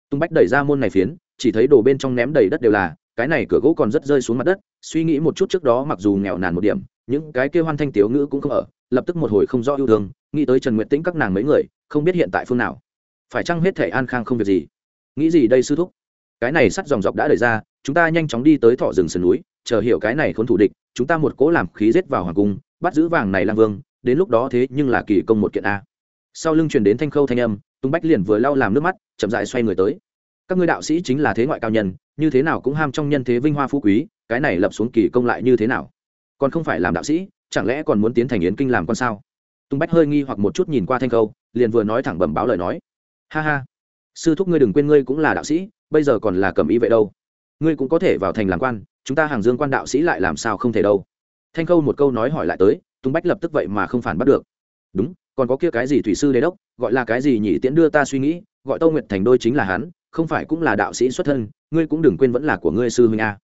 Tung bách đẩy ra môn này phiến, chỉ thấy đồ bên trong ném đầy đất đều là, cái này cửa gỗ còn rất rơi xuống mặt đất, suy nghĩ một chút trước đó mặc dù nghèo nàn một điểm, những cái kia hoan thanh tiếu ngữ cũng không ở, lập tức một hồi không rõ yêu thương, nghĩ tới trần nguyện tĩnh các nàng mấy người, không biết hiện tại phương nào. Phải chăng hết thể an khang không việc gì? Nghĩ gì đây sư thúc? Cái này sắt dòng dọc đã đẩy ra, chúng ta nhanh chóng đi tới thọ rừng sườn núi, chờ hiểu cái này khốn thủ địch, chúng ta một cố làm khí giết vào hoàng cung, bắt giữ vàng này lang vương, đến lúc đó thế nhưng là kỳ công một kiện a. Sau lưng truyền đến thanh khâu thanh âm tung bách liền vừa lau làm nước mắt, chậm dại xoay người tới. Các ngươi đạo sĩ chính là thế ngoại cao nhân, như thế nào cũng ham trong nhân thế vinh hoa phú quý, cái này lập xuống kỳ công lại như thế nào? Còn không phải làm đạo sĩ, chẳng lẽ còn muốn tiến thành yến kinh làm con sao? Tung bách hơi nghi hoặc một chút nhìn qua thanh khâu, liền vừa nói thẳng bẩm báo lời nói. Ha ha. Sư thúc ngươi đừng quên ngươi cũng là đạo sĩ bây giờ còn là cầm ý vậy đâu? Ngươi cũng có thể vào thành làm quan, chúng ta hàng dương quan đạo sĩ lại làm sao không thể đâu? Thanh khâu một câu nói hỏi lại tới tung bách lập tức vậy mà không phản bắt được. Đúng, còn có kia cái gì thủy sư đế đốc, gọi là cái gì nhỉ tiễn đưa ta suy nghĩ, gọi tâu nguyệt thành đôi chính là hắn, không phải cũng là đạo sĩ xuất thân, ngươi cũng đừng quên vẫn là của ngươi sư huynh a.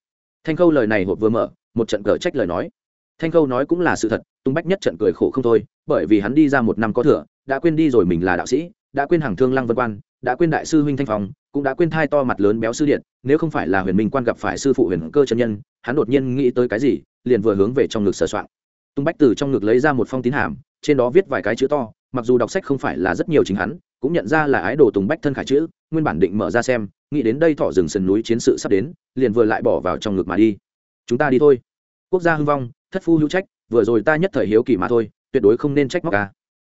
Thanh khâu lời này hộp vừa mở, một trận cờ trách lời nói. Thanh khâu nói cũng là sự thật tung bách nhất trận cười khổ không thôi, bởi vì hắn đi ra một năm có thừa, đã quên đi rồi mình là đạo sĩ, đã quên hàng thương lăng vân quan đã quên đại sư huynh thanh phong, cũng đã quên thai to mặt lớn béo sư điện, nếu không phải là huyền minh quan gặp phải sư phụ huyền cơ chân nhân, hắn đột nhiên nghĩ tới cái gì, liền vừa hướng về trong ngực sửa soạn tung bách từ trong ngực lấy ra một phong tín hàm, trên đó viết vài cái chữ to, mặc dù đọc sách không phải là rất nhiều chính hắn, cũng nhận ra là ái đồ tùng bách thân khải chữ, nguyên bản định mở ra xem, nghĩ đến đây thọ rừng sườn núi chiến sự sắp đến, liền vừa lại bỏ vào trong ngực mà đi. Chúng ta đi thôi. Quốc gia hưng vong, thất phu hữu trách, vừa rồi ta nhất thời hiếu kỳ mà thôi, tuyệt đối không nên trách móc ca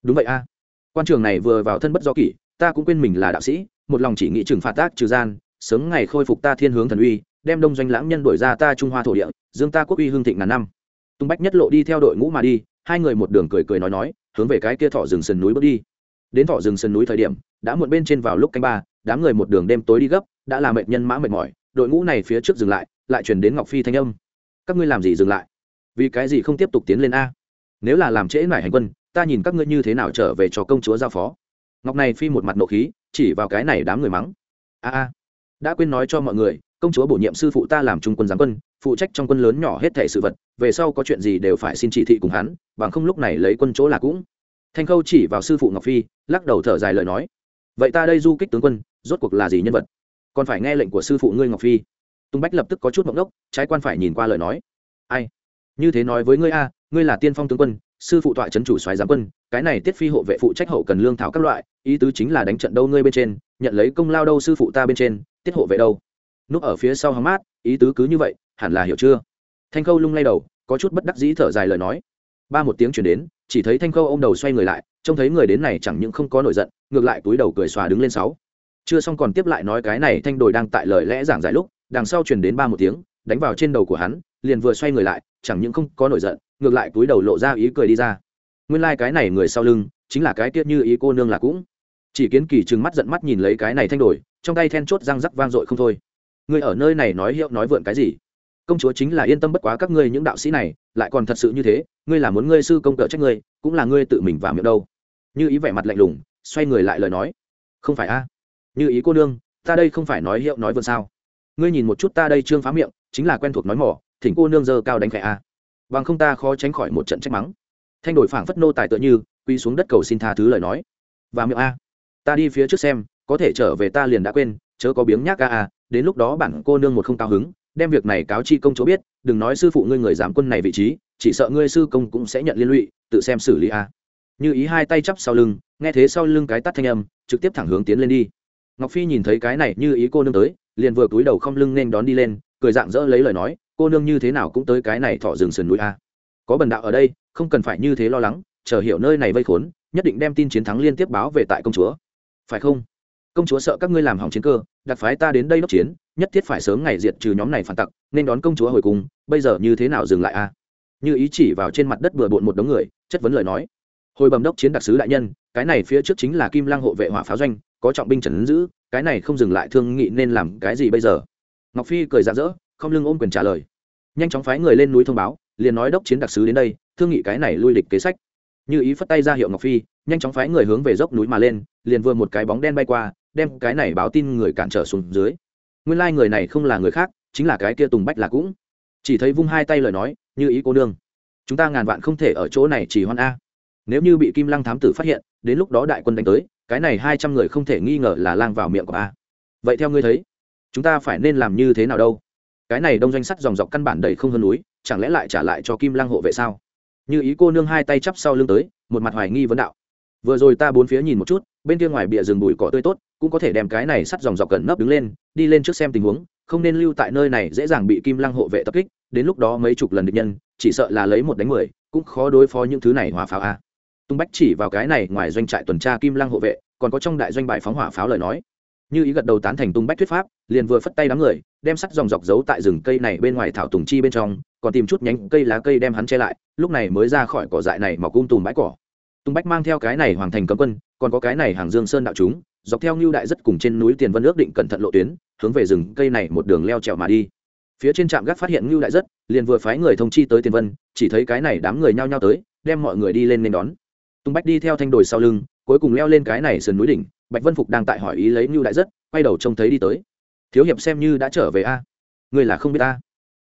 đúng vậy a. Quan trường này vừa vào thân bất do kỷ ta cũng quên mình là đạo sĩ, một lòng chỉ nghĩ trừng phạt tác trừ gian, sớm ngày khôi phục ta thiên hướng thần uy, đem đông doanh lãng nhân đổi ra ta trung hoa thổ địa, dương ta quốc uy hương thịnh ngàn năm. Tung bách nhất lộ đi theo đội ngũ mà đi, hai người một đường cười cười nói nói, hướng về cái kia thọ rừng sườn núi bước đi. Đến thọ rừng sườn núi thời điểm, đã muộn bên trên vào lúc canh ba, đám người một đường đêm tối đi gấp, đã làm mệt nhân mã mệt mỏi, đội ngũ này phía trước dừng lại lại chuyển đến ngọc phi thanh âm. Các ngươi làm gì dừng lại? Vì cái gì không tiếp tục tiến lên a? Nếu là làm trễ nải hành quân, ta nhìn các ngươi như thế nào trở về cho công chúa giao phó ngọc này phi một mặt nộ khí, chỉ vào cái này đám người mắng. A a, đã quên nói cho mọi người, công chúa bổ nhiệm sư phụ ta làm trung quân giám quân, phụ trách trong quân lớn nhỏ hết thể sự vật, về sau có chuyện gì đều phải xin chỉ thị cùng hắn, bằng không lúc này lấy quân chỗ là cũng. Thanh khâu chỉ vào sư phụ ngọc phi, lắc đầu thở dài lời nói. Vậy ta đây du kích tướng quân, rốt cuộc là gì nhân vật? Còn phải nghe lệnh của sư phụ ngươi ngọc phi. Tung bách lập tức có chút mộng đốc trái quan phải nhìn qua lời nói. Ai? Như thế nói với ngươi a, ngươi là tiên phong tướng quân, sư phụ tọa trấn chủ xoáy giám quân, cái này tiết phi hộ vệ phụ trách hậu cần lương thảo các loại ý tứ chính là đánh trận đâu ngươi bên trên, nhận lấy công lao đâu sư phụ ta bên trên, tiết hộ vệ đâu. Núp ở phía sau hóng mát, ý tứ cứ như vậy, hẳn là hiểu chưa? Thanh khâu lung lay đầu, có chút bất đắc dĩ thở dài lời nói. Ba một tiếng chuyển đến, chỉ thấy thanh khâu ô m đầu xoay người lại, trông thấy người đến này chẳng những không có nổi giận, ngược lại túi đầu cười xòa đứng lên sáu. Chưa xong còn tiếp lại nói cái này thanh đồi đang tại lời lẽ giảng giải lúc, đằng sau chuyển đến ba một tiếng, đánh vào trên đầu của hắn, liền vừa xoay người lại, chẳng những không có nổi giận, ngược lại túi đầu lộ ra ý cười đi ra. Nguyên lai、like、cái này người sau lưng, chính là cái tiết như ý cô nương là cũng chỉ kiến kỳ trừng mắt giận mắt nhìn lấy cái này thanh đổi trong tay then chốt răng rắc vang dội không thôi. Ngươi ở nơi này nói hiệu nói vượn cái gì? Công chúa chính là yên tâm bất quá các ngươi những đạo sĩ này, lại còn thật sự như thế, ngươi là muốn ngươi sư công cỡ trách ngươi, cũng là ngươi tự mình vào miệng đâu. Như ý vẻ mặt lạnh lùng, xoay người lại lời nói. Không phải a. Như ý cô nương, ta đây không phải nói hiệu nói vượn sao? Ngươi nhìn một chút ta đây trương phá miệng, chính là quen thuộc nói mỏ, thỉnh cô nương dơ cao đánh khẽ a. Bằng không ta khó tránh khỏi một trận trách mắng. Thanh đổi phảng phất nô tài tựa như quy xuống đất cầu xin tha thứ lời nói. Và miệng a ta đi phía trước xem, có thể trở về ta liền đã quên, chớ có biếng nhác ca à đến lúc đó bản cô nương một không cao hứng, đem việc này cáo chi công chúa biết, đừng nói sư phụ ngươi người giám quân này vị trí, chỉ sợ ngươi sư công cũng sẽ nhận liên lụy, tự xem xử lý a. Như ý hai tay chắp sau lưng, nghe thế sau lưng cái tắt thanh âm, trực tiếp thẳng hướng tiến lên đi. Ngọc phi nhìn thấy cái này như ý cô nương tới, liền vừa túi đầu không lưng nên đón đi lên, cười dạng dỡ lấy lời nói, cô nương như thế nào cũng tới cái này thọ rừng sườn núi a. Có bần đạo ở đây, không cần phải như thế lo lắng, chờ hiểu nơi này vây khốn, nhất định đem tin chiến thắng liên tiếp báo về tại công chúa phải không? Công chúa sợ các ngươi làm hỏng chiến cơ đặt phái ta đến đây đốc chiến, nhất thiết phải sớm ngày diệt trừ nhóm này phản tặc, nên đón công chúa hồi cùng, bây giờ như thế nào dừng lại a? À? Như ý chỉ vào trên mặt đất bừa bộn một đống người, chất vấn lời nói. Hồi bầm đốc chiến đặc sứ đại nhân, cái này phía trước chính là kim lang hộ vệ hỏa pháo doanh, có trọng binh trần ứng giữ, cái này không dừng lại thương nghị nên làm cái gì bây giờ? Ngọc phi cười rạ rỡ, không lưng ôm quyền trả lời. Nhanh chóng phái người lên núi thông báo, liền nói đốc chiến đặc sứ đến đây, thương nghị cái này lui địch kế sách. Như ý phất tay ra hiệu ngọc phi nhanh chóng phái người hướng về dốc núi mà lên, liền vừa một cái bóng đen bay qua, đem cái này báo tin người cản trở xuống dưới. Nguyên lai、like、người này không là người khác, chính là cái kia tùng bách là cũng. Chỉ thấy vung hai tay lời nói, như ý cô nương, chúng ta ngàn vạn không thể ở chỗ này chỉ hoan a. Nếu như bị kim lăng thám tử phát hiện, đến lúc đó đại quân đánh tới, cái này hai trăm người không thể nghi ngờ là lang vào miệng của a. Vậy theo ngươi thấy, chúng ta phải nên làm như thế nào đâu? Cái này đông doanh sắt dòng dọc căn bản đầy không hơn núi, chẳng lẽ lại trả lại cho kim lăng hộ vệ sao? Như ý cô nương hai tay chắp sau lưng tới, một mặt hoài nghi vấn đạo vừa rồi ta bốn phía nhìn một chút, bên kia ngoài bìa rừng bụi cỏ tươi tốt, cũng có thể đem cái này sắt dòng dọc gần nấp đứng lên, đi lên trước xem tình huống, không nên lưu tại nơi này dễ dàng bị kim lăng hộ vệ tập kích, đến lúc đó mấy chục lần địch nhân, chỉ sợ là lấy một đánh mười, cũng khó đối phó những thứ này hỏa pháo a. Tung bách chỉ vào cái này ngoài doanh trại tuần tra kim lăng hộ vệ, còn có trong đại doanh bài phóng hỏa pháo lời nói. Như ý gật đầu tán thành tung bách thuyết pháp, liền vừa phất tay đám người, đem sắt dòng dọc giấu tại rừng cây này bên ngoài thảo tùng chi bên trong, còn tìm chút nhánh cây lá cây đem hắn che lại, lúc này mới ra khỏi cỏ dại này mọc cung tùm bãi cỏ tung bách mang theo cái này hoàng thành cấm quân, còn có cái này hàng dương sơn đạo chúng, dọc theo ngưu đại rất cùng trên núi tiền vân ước định cẩn thận lộ tuyến, hướng về rừng cây này một đường leo trèo mà đi. Phía trên trạm gác phát hiện ngưu đại rất, liền vừa phái người thông chi tới tiền vân, chỉ thấy cái này đám người nhao nhao tới, đem mọi người đi lên nên đón. Tung bách đi theo thanh đồi sau lưng, cuối cùng leo lên cái này sườn núi đỉnh, bạch vân phục đang tại hỏi ý lấy ngưu đại rất, quay đầu trông thấy đi tới. Thiếu hiệp xem như đã trở về a. Ngươi là không biết a.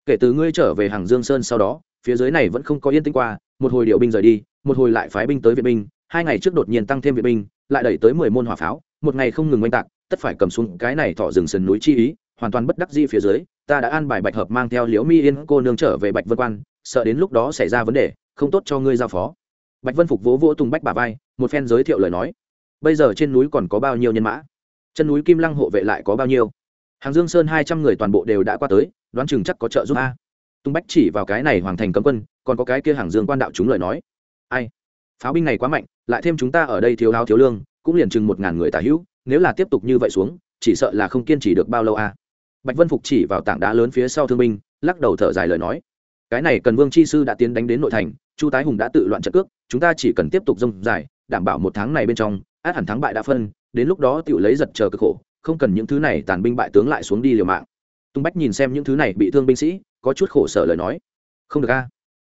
Kể từ ngươi trở về hàng dương sơn sau đó, phía dưới này vẫn không có yên tĩnh qua một hồi điều binh rời đi, một hồi lại phái binh tới viện binh, hai ngày trước đột nhiên tăng thêm viện binh, lại đẩy tới mười môn hỏa pháo, một ngày không ngừng oanh tạc, tất phải cầm xuống cái này thọ rừng sườn núi chi ý, hoàn toàn bất đắc di phía dưới, ta đã an bài bạch hợp mang theo liễu mi yên cô nương trở về bạch vân quan, sợ đến lúc đó xảy ra vấn đề, không tốt cho ngươi giao phó. Bạch vân phục vỗ vỗ tùng bách bà vai, một phen giới thiệu lời nói. Bây giờ trên núi còn có bao nhiêu nhân mã? Chân núi kim lăng hộ vệ lại có bao nhiêu? Hàng dương sơn hai trăm người toàn bộ đều đã qua tới, đoán chừng chắc có trợ giúp a. Tung bách chỉ vào cái này hoàng thành cấm quân còn có cái kia hàng dương quan đạo chúng lời nói. Ai? Pháo binh này quá mạnh, lại thêm chúng ta ở đây thiếu áo thiếu lương, cũng liền chừng một ngàn người tả hữu, nếu là tiếp tục như vậy xuống, chỉ sợ là không kiên trì được bao lâu a bạch vân phục chỉ vào tảng đá lớn phía sau thương binh, lắc đầu thở dài lời nói. Cái này cần vương chi sư đã tiến đánh đến nội thành, chu tái hùng đã tự loạn trận cước, chúng ta chỉ cần tiếp tục dông dài, đảm bảo một tháng này bên trong, át hẳn thắng bại đã phân, đến lúc đó tự lấy giật chờ cực khổ, không cần những thứ này tàn binh bại tướng lại xuống đi liều mạng. Tung bách nhìn xem những thứ này bị thương binh sĩ, có chút khổ sở lời nói. Không được a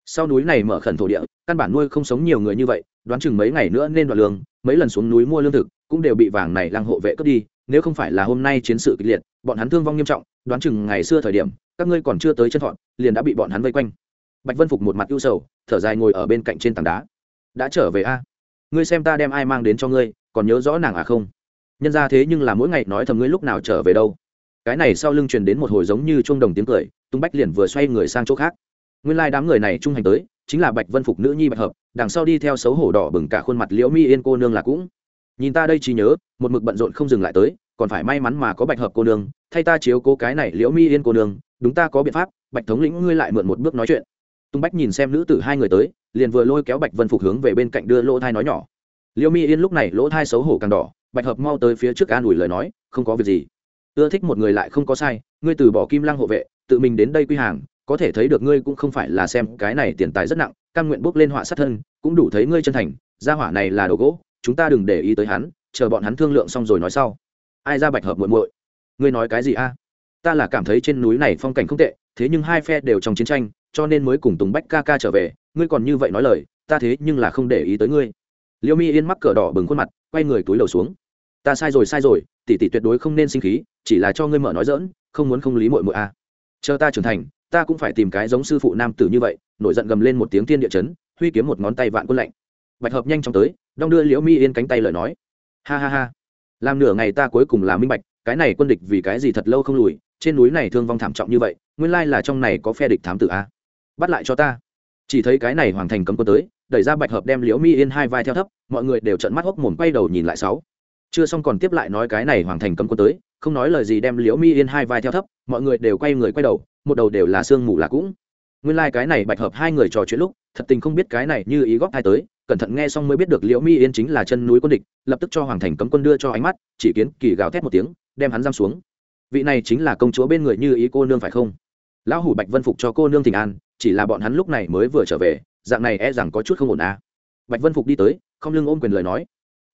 sau núi này mở khẩn thổ địa, căn bản nuôi không sống nhiều người như vậy, đoán chừng mấy ngày nữa nên đoạt lương, mấy lần xuống núi mua lương thực, cũng đều bị vàng này lăng hộ vệ cướp đi, nếu không phải là hôm nay chiến sự kịch liệt, bọn hắn thương vong nghiêm trọng, đoán chừng ngày xưa thời điểm, các ngươi còn chưa tới chân thọn liền đã bị bọn hắn vây quanh. Bạch vân phục một mặt ưu sầu, thở dài ngồi ở bên cạnh trên tảng đá. Đã trở về a? Ngươi xem ta đem ai mang đến cho ngươi, còn nhớ rõ nàng à không? Nhân ra thế nhưng là mỗi ngày nói thầm ngươi lúc nào trở về đâu. Cái này sau lưng truyền đến một hồi giống như chuông đồng tiếng cười, tung bách liền vừa xoay người sang chỗ khác nguyên lai、like、đám người này trung hành tới, chính là bạch vân phục nữ nhi bạch hợp, đằng sau đi theo xấu hổ đỏ bừng cả khuôn mặt liễu mi yên cô nương là cũng. Nhìn ta đây trí nhớ, một mực bận rộn không dừng lại tới, còn phải may mắn mà có bạch hợp cô nương, thay ta chiếu cố cái này liễu mi yên cô nương, đúng ta có biện pháp, bạch thống lĩnh ngươi lại mượn một bước nói chuyện. Tung bách nhìn xem nữ tử hai người tới, liền vừa lôi kéo bạch vân phục hướng về bên cạnh đưa lỗ thai nói nhỏ. Liễu mi yên lúc này lỗ thai xấu hổ càng đỏ, bạch hợp mau tới phía trước an ủi lời nói, không có việc gì. Ưa thích một người lại không có sai, ngươi từ bỏ kim lăng hộ vệ, tự mình đến đây quy hàng có thể thấy được ngươi cũng không phải là xem cái này tiền tài rất nặng căn nguyện bốc lên họa sát thân, cũng đủ thấy ngươi chân thành, gia hỏa này là đồ gỗ, chúng ta đừng để ý tới hắn, chờ bọn hắn thương lượng xong rồi nói sau. Ai ra bạch hợp muội muội? Ngươi nói cái gì a? Ta là cảm thấy trên núi này phong cảnh không tệ, thế nhưng hai phe đều trong chiến tranh, cho nên mới cùng tùng bách ca ca trở về, ngươi còn như vậy nói lời, ta thế nhưng là không để ý tới ngươi. Liêu mi yên mắc cờ đỏ bừng khuôn mặt, quay người túi đầu xuống. Ta sai rồi sai rồi, tỷ tỷ tuyệt đối không nên sinh khí, chỉ là cho ngươi mở nói dỡn không muốn không lý mội mội a. Chờ ta trưởng thành ta cũng phải tìm cái giống sư phụ nam tử như vậy, nổi giận gầm lên một tiếng thiên địa chấn, huy kiếm một ngón tay vạn quân lạnh. Bạch hợp nhanh chóng tới, đong đưa liễu mi yên cánh tay lời nói. Ha ha ha. Làm nửa ngày ta cuối cùng là minh bạch, cái này quân địch vì cái gì thật lâu không lùi, trên núi này thương vong thảm trọng như vậy, nguyên lai là trong này có phe địch thám tử a. Bắt lại cho ta. Chỉ thấy cái này hoàng thành cấm quân tới, đẩy ra bạch hợp đem liễu mi yên hai vai theo thấp, mọi người đều trận mắt hốc mồm quay đầu nhìn lại sáu. Chưa xong còn tiếp lại nói cái này hoàng thành cấm quân tới không nói lời gì đem liễu mi yên hai vai theo thấp, mọi người đều quay người quay đầu, một đầu đều là sương mù là cũng. Nguyên lai、like、cái này bạch hợp hai người trò chuyện lúc, thật tình không biết cái này như ý góp hai tới, cẩn thận nghe xong mới biết được liễu mi yên chính là chân núi quân địch, lập tức cho hoàng thành cấm quân đưa cho ánh mắt, chỉ kiến kỳ gào thét một tiếng, đem hắn giam xuống. Vị này chính là công chúa bên người như ý cô nương phải không? Lão hủ bạch vân phục cho cô nương tình an, chỉ là bọn hắn lúc này mới vừa trở về, dạng này e rằng có chút không ổn à. bạch vân phục đi tới, không lưng ôm quyền lời nói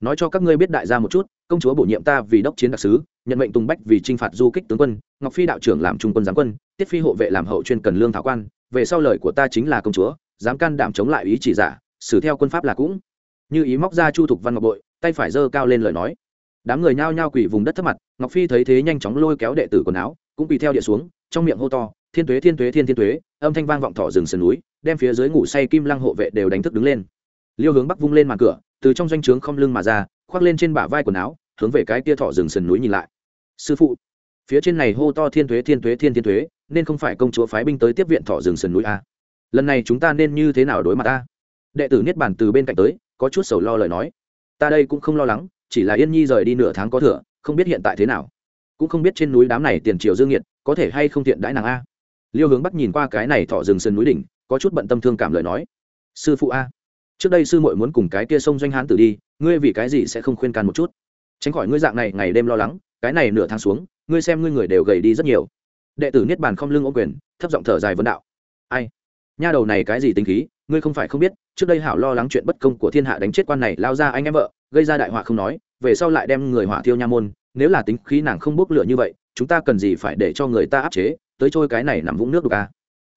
nói cho các ngươi biết đại gia một chút, công chúa bổ nhiệm ta vì đốc chiến đặc sứ, nhận mệnh tùng bách vì t r i n h phạt du kích tướng quân, ngọc phi đạo trưởng làm trung quân giám quân, tiết phi hộ vệ làm hậu chuyên cần lương thảo quan, về sau lời của ta chính là công chúa, dám can đảm chống lại ý chỉ giả, xử theo quân pháp là cũng. Như ý móc ra chu thục văn ngọc bội, tay phải giơ cao lên lời nói. Đám người nhao nhao quỳ vùng đất thấp mặt, ngọc phi thấy thế nhanh chóng lôi kéo đệ tử quần áo, cũng quỳ theo địa xuống, trong miệng hô to, thiên tuế thiên tuế, thiên thiên tuế, âm thanh vang vọng thỏ rừng sườn núi, đem phía dưới ngủ say kim lăng hộ vệ đều đánh thức đứng lên. Liêu hướng bắc vung lên màn cửa từ trong doanh trướng không lưng mà ra, khoác lên trên bả vai quần áo, hướng về cái tia thọ rừng sườn núi nhìn lại. Sư phụ, phía trên này hô to thiên thuế thiên thuế, thiên thiên thuế, nên không phải công chúa phái binh tới tiếp viện thọ rừng sườn núi a lần này chúng ta nên như thế nào đối mặt ta? Đệ tử niết bàn từ bên cạnh tới, có chút sầu lo lời nói. Ta đây cũng không lo lắng, chỉ là yên nhi rời đi nửa tháng có thừa, không biết hiện tại thế nào. Cũng không biết trên núi đám này tiền triều dương nhiệt, có thể hay không tiện đãi nàng a. Liêu hướng bắc nhìn qua cái này thọ rừng sườn núi đỉnh, có chút bận tâm thương cảm lời nói. Sư phụ a trước đây sư muội muốn cùng cái kia sông doanh hán tử đi, ngươi vì cái gì sẽ không khuyên can một chút tránh khỏi ngươi dạng này ngày đêm lo lắng, cái này nửa tháng xuống, ngươi xem ngươi người đều gầy đi rất nhiều đệ tử niết bàn không lưng ô quyền, thấp giọng thở dài vấn đạo ai nha đầu này cái gì tính khí, ngươi không phải không biết, trước đây hảo lo lắng chuyện bất công của thiên hạ đánh chết quan này lao ra anh em vợ, gây ra đại họa không nói, về sau lại đem người họa thiêu nha môn, nếu là tính khí nàng không bốc lửa như vậy, chúng ta cần gì phải để cho người ta áp chế, tới trôi cái này nằm vũng nước được à?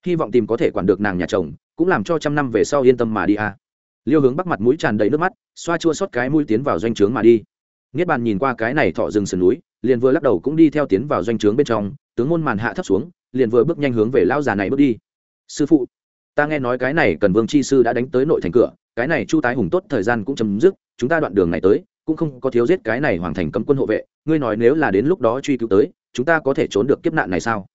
hy vọng tìm có thể quản được nàng nhà chồng, cũng làm cho trăm năm về sau yên tâm mà đi à? Liêu hướng bắc mặt mũi tràn đầy nước mắt, xoa chua xót cái mũi tiến vào doanh trướng mà đi. Niết bàn nhìn qua cái này thọ rừng sườn núi, liền vừa lắc đầu cũng đi theo tiến vào doanh trướng bên trong, tướng môn màn hạ thấp xuống, liền vừa bước nhanh hướng về lao già này bước đi. Sư phụ, ta nghe nói cái này cần vương chi sư đã đánh tới nội thành cửa, cái này chu tái hùng tốt thời gian cũng chấm dứt, chúng ta đoạn đường này tới, cũng không có thiếu giết cái này hoàng thành cấm quân hộ vệ, ngươi nói nếu là đến lúc đó truy cứu tới, chúng ta có thể trốn được kiếp nạn này sao?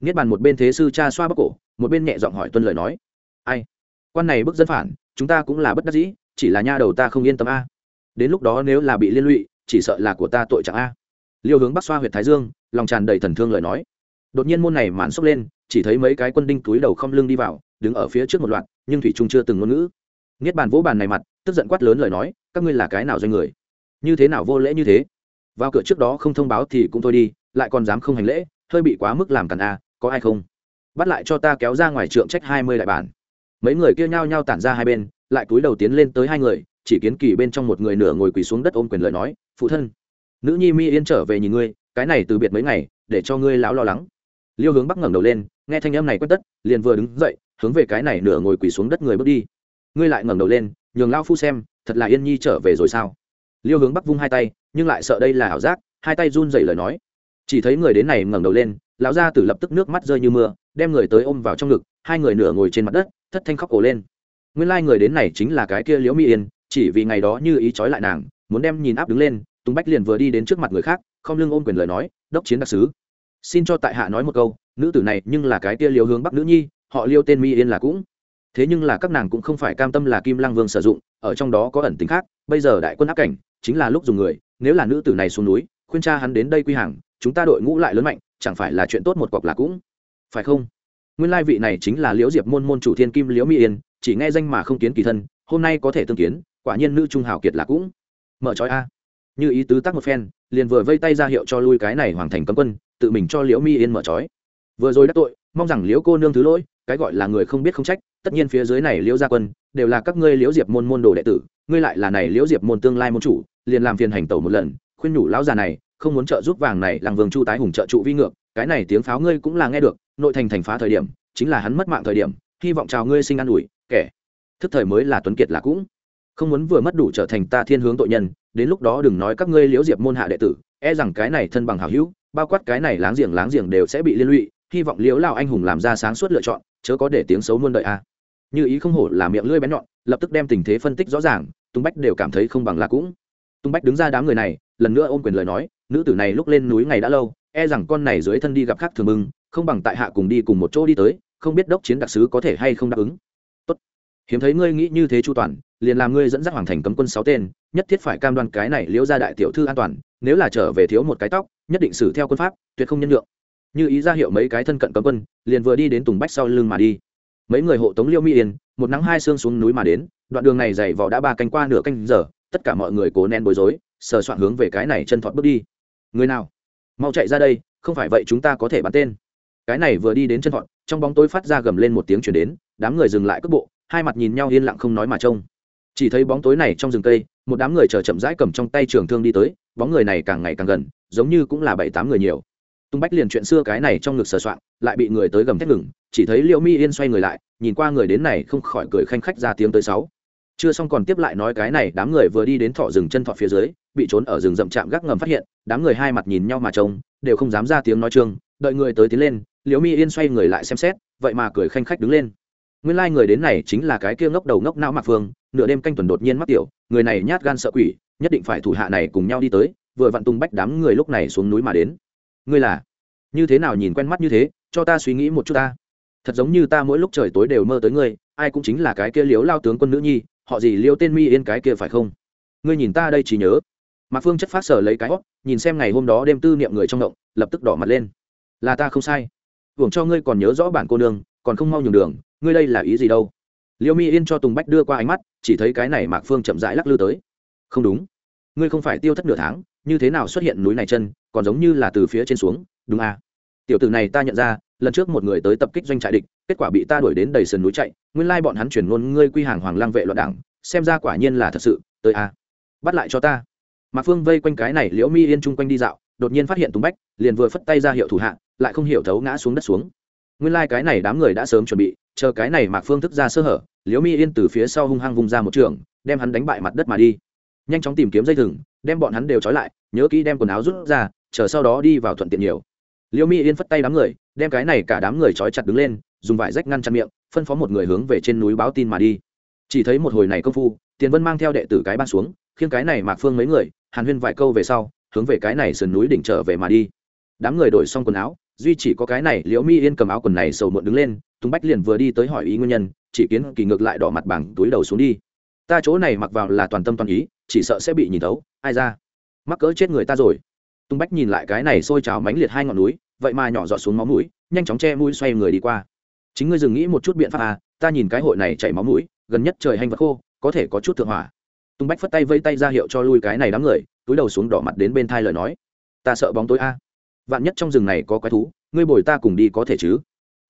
Niết bàn một bên thế sư cha xoa bắc cổ, một bên nhẹ giọng hỏi tuân lời nói. Ai? Quan này bức dân phản chúng ta cũng là bất đắc dĩ, chỉ là nha đầu ta không yên tâm a. Đến lúc đó nếu là bị liên lụy, chỉ sợ là của ta tội chẳng a. Liêu hướng bắc xoa huyện thái dương, lòng tràn đầy thần thương lời nói. Đột nhiên môn này màn xốc lên, chỉ thấy mấy cái quân đinh túi đầu không lưng đi vào, đứng ở phía trước một loạt, nhưng thủy trung chưa từng ngôn ngữ. Niết bàn vỗ bàn này mặt, tức giận quát lớn lời nói, các ngươi là cái nào doanh người? Như thế nào vô lễ như thế? Vào cửa trước đó không thông báo thì cũng thôi đi, lại còn dám không hành lễ, hơi bị quá mức làm cản a, có ai không? Bắt lại cho ta kéo ra ngoài trượng trách hai mươi đại bản mấy người kia nhao nhao tản ra hai bên, lại cúi đầu tiến lên tới hai người, chỉ kiến kỳ bên trong một người nửa ngồi quỳ xuống đất ôm quyền lời nói, phụ thân, nữ nhi mi yên trở về nhìn ngươi, cái này từ biệt mấy ngày, để cho ngươi lão lo lắng. Liêu hướng bắc ngẩng đầu lên, nghe thanh âm này quét tất, liền vừa đứng dậy, hướng về cái này nửa ngồi quỳ xuống đất người bước đi. Ngươi lại ngẩng đầu lên, nhường lao phu xem, thật là yên nhi trở về rồi sao? Liêu hướng bắc vung hai tay, nhưng lại sợ đây là ảo giác, hai tay run dậy lời nói. Chỉ thấy người đến này ngẩng đầu lên, lão gia tử lập tức nước mắt rơi như mưa, đem người tới ôm vào trong ngực, hai người nửa ngồi trên mặt đất thất thanh khóc ổ lên. Nguyên lai、like、người đến này chính là cái kia liễu mỹ yên, chỉ vì ngày đó như ý trói lại nàng, muốn đem nhìn áp đứng lên, tùng bách liền vừa đi đến trước mặt người khác, không lưng ôm quyền lời nói, đốc chiến đặc sứ, xin cho tại hạ nói một câu, nữ tử này nhưng là cái kia liều hướng bắc nữ nhi, họ liêu tên mỹ yên là cũng. Thế nhưng là các nàng cũng không phải cam tâm là kim lăng vương sử dụng, ở trong đó có ẩn tính khác, bây giờ đại quân áp cảnh, chính là lúc dùng người, nếu là nữ tử này xuống núi, khuyên cha hắn đến đây quy hàng, chúng ta đội ngũ lại lớn mạnh, chẳng phải là chuyện tốt một cọc là cũng. Phải không? Nguyên lai vị này chính là liễu diệp môn môn chủ thiên kim liễu mỹ yên, chỉ nghe danh mà không kiến kỳ thân, hôm nay có thể tương kiến, quả nhiên nữ trung hào kiệt là cũng. Mở trói a. Như ý tứ tắc một phen, liền vừa vây tay ra hiệu cho lui cái này hoàng thành cấm quân, tự mình cho liễu mi yên mở trói. Vừa rồi đắc tội, mong rằng liễu cô nương thứ lỗi, cái gọi là người không biết không trách, tất nhiên phía dưới này liễu gia quân, đều là các ngươi liễu diệp môn môn đồ đệ tử, ngươi lại là này liễu diệp môn tương lai môn chủ, liền làm phiền hành tẩu một lần, khuyên nhủ lão già này, không muốn trợ giúp vàng này, làng vương chu tái hùng trợ trụ vi ngược, cái này tiếng pháo ngươi cũng là nghe được nội thành thành phá thời điểm, chính là hắn mất mạng thời điểm, hy vọng chào ngươi sinh an ủi, kẻ. Thức thời mới là tuấn kiệt là cũng. Không muốn vừa mất đủ trở thành ta thiên hướng tội nhân, đến lúc đó đừng nói các ngươi liễu diệp môn hạ đệ tử e rằng cái này thân bằng hảo hữu, bao quát cái này láng giềng láng giềng đều sẽ bị liên lụy, hy vọng liễu lao anh hùng làm ra sáng suốt lựa chọn, chớ có để tiếng xấu muôn đợi a. Như ý không hổ là miệng lưỡi bén nhọn, lập tức đem tình thế phân tích rõ ràng tung bách đều cảm thấy không bằng là cũng. Tung bách đứng ra đám người này, lần nữa ôm quyền lời nói, nữ tử này lúc lên núi ngày đã lâu e rằng con này dưới thân đi gặp khác thường mừng không bằng tại hạ cùng đi cùng một chỗ đi tới, không biết đốc chiến đặc sứ có thể hay không đáp ứng. Tốt. Hiếm thấy ngươi nghĩ như thế chu toàn, liền làm ngươi dẫn dắt hoàng thành cấm quân sáu tên, nhất thiết phải cam đoan cái này liễu ra đại tiểu thư an toàn, nếu là trở về thiếu một cái tóc, nhất định xử theo quân pháp, tuyệt không nhân lượng như ý ra hiệu mấy cái thân cận cấm quân, liền vừa đi đến tùng bách sau lưng mà đi. Mấy người hộ tống liêu mỹ yên, một nắng hai xương xuống núi mà đến, đoạn đường này dày vò đã ba canh qua nửa canh giờ, tất cả mọi người cố nén bối rối, sờ soạn hướng về cái này chân thọt bước đi. Người nào? Mau chạy ra đây, không phải vậy chúng ta có thể bắn tên cái này vừa đi đến chân thọn trong bóng tối phát ra gầm lên một tiếng chuyển đến, đám người dừng lại cước bộ, hai mặt nhìn nhau yên lặng không nói mà trông. Chỉ thấy bóng tối này trong rừng cây, một đám người chờ chậm rãi cầm trong tay trường thương đi tới, bóng người này càng ngày càng gần, giống như cũng là bảy tám người nhiều. Tung bách liền chuyện xưa cái này trong ngực sờ soạn, lại bị người tới gầm thét ngừng, chỉ thấy liệu mi yên xoay người lại, nhìn qua người đến này không khỏi cười khanh khách ra tiếng tới sáu. Chưa xong còn tiếp lại nói cái này, đám người vừa đi đến thọ rừng chân thọ phía dưới, bị trốn ở rừng rậm chạm gác ngầm phát hiện, đám người hai mặt nhìn nhau mà trông, đều không dám ra tiếng nói trương, đợi người tới tiến lên liễu mi yên xoay người lại xem xét, vậy mà cười khanh khách đứng lên. Nguyên lai người đến này chính là cái kia ngốc đầu ngốc não mạc phương, nửa đêm canh tuần đột nhiên mắc tiểu, người này nhát gan sợ quỷ, nhất định phải thủ hạ này cùng nhau đi tới, vừa vặn tung bách đám người lúc này xuống núi mà đến. Ngươi là? Như thế nào nhìn quen mắt như thế, cho ta suy nghĩ một chút ta. Thật giống như ta mỗi lúc trời tối đều mơ tới ngươi, ai cũng chính là cái kia liếu lao tướng quân nữ nhi, họ gì liêu tên mi yên cái kia phải không? Ngươi nhìn ta đây chỉ nhớ. Mạc phương chất phát sở lấy cái hót nhìn xem ngày hôm đó đêm tư niệm người trong động, lập tức đỏ mặt lên. Là ta không sai hưởng cho ngươi còn nhớ rõ bản cô nương, còn không mau nhường đường, ngươi đây là ý gì đâu? Liêu mi yên cho tùng bách đưa qua ánh mắt, chỉ thấy cái này mạc phương chậm rãi lắc lư tới. Không đúng. Ngươi không phải tiêu thất nửa tháng, như thế nào xuất hiện núi này chân, còn giống như là từ phía trên xuống, đúng à? Tiểu tử này ta nhận ra, lần trước một người tới tập kích doanh trại địch, kết quả bị ta đuổi đến đầy sườn núi chạy, nguyên lai bọn hắn chuyển ngôn ngươi quy hàng hoàng lang vệ loạn đảng, xem ra quả nhiên là thật sự, tới à? Bắt lại cho ta. Mạc phương vây quanh cái này liễu mi yên chung quanh đi dạo, đột nhiên phát hiện tùng bách, liền vừa phất tay ra hiệu thủ hạ lại không hiểu thấu ngã xuống đất xuống. Nguyên lai、like、cái này đám người đã sớm chuẩn bị, chờ cái này mạc phương thức ra sơ hở, liễu mi yên từ phía sau hung hăng vùng ra một trường, đem hắn đánh bại mặt đất mà đi. Nhanh chóng tìm kiếm dây thừng, đem bọn hắn đều trói lại, nhớ kỹ đem quần áo rút ra, chờ sau đó đi vào thuận tiện nhiều. Liễu mi yên phất tay đám người, đem cái này cả đám người trói chặt đứng lên, dùng vải rách ngăn chặn miệng, phân phó một người hướng về trên núi báo tin mà đi. Chỉ thấy một hồi này công phu, tiền vân mang theo đệ tử cái ban xuống khiến cái này mạc phương mấy người, hàn huyên vài câu về sau, hướng về cái này sườn núi đỉnh trở về mà đi. Đám người đổi xong quần áo duy chỉ có cái này, liễu mi yên cầm áo quần này sầu muộn đứng lên, tùng bách liền vừa đi tới hỏi ý nguyên nhân, chỉ kiến kỳ ngược lại đỏ mặt bằng túi đầu xuống đi. Ta chỗ này mặc vào là toàn tâm toàn ý, chỉ sợ sẽ bị nhìn thấu, ai ra? Mắc cỡ chết người ta rồi. Tùng bách nhìn lại cái này sôi trào mánh liệt hai ngọn núi, vậy mà nhỏ giọt xuống máu mũi, nhanh chóng che mũi xoay người đi qua. Chính ngươi dừng nghĩ một chút biện pháp à ta nhìn cái hội này chảy máu mũi, gần nhất trời hành vật khô, có thể có chút thượng hỏa. Tùng bách phất tay vây tay ra hiệu cho lui cái này đám người, túi đầu xuống đỏ mặt đến bên thai lời nói. Ta sợ bóng tối a vạn nhất trong rừng này có quái thú, ngươi bồi ta cùng đi có thể chứ?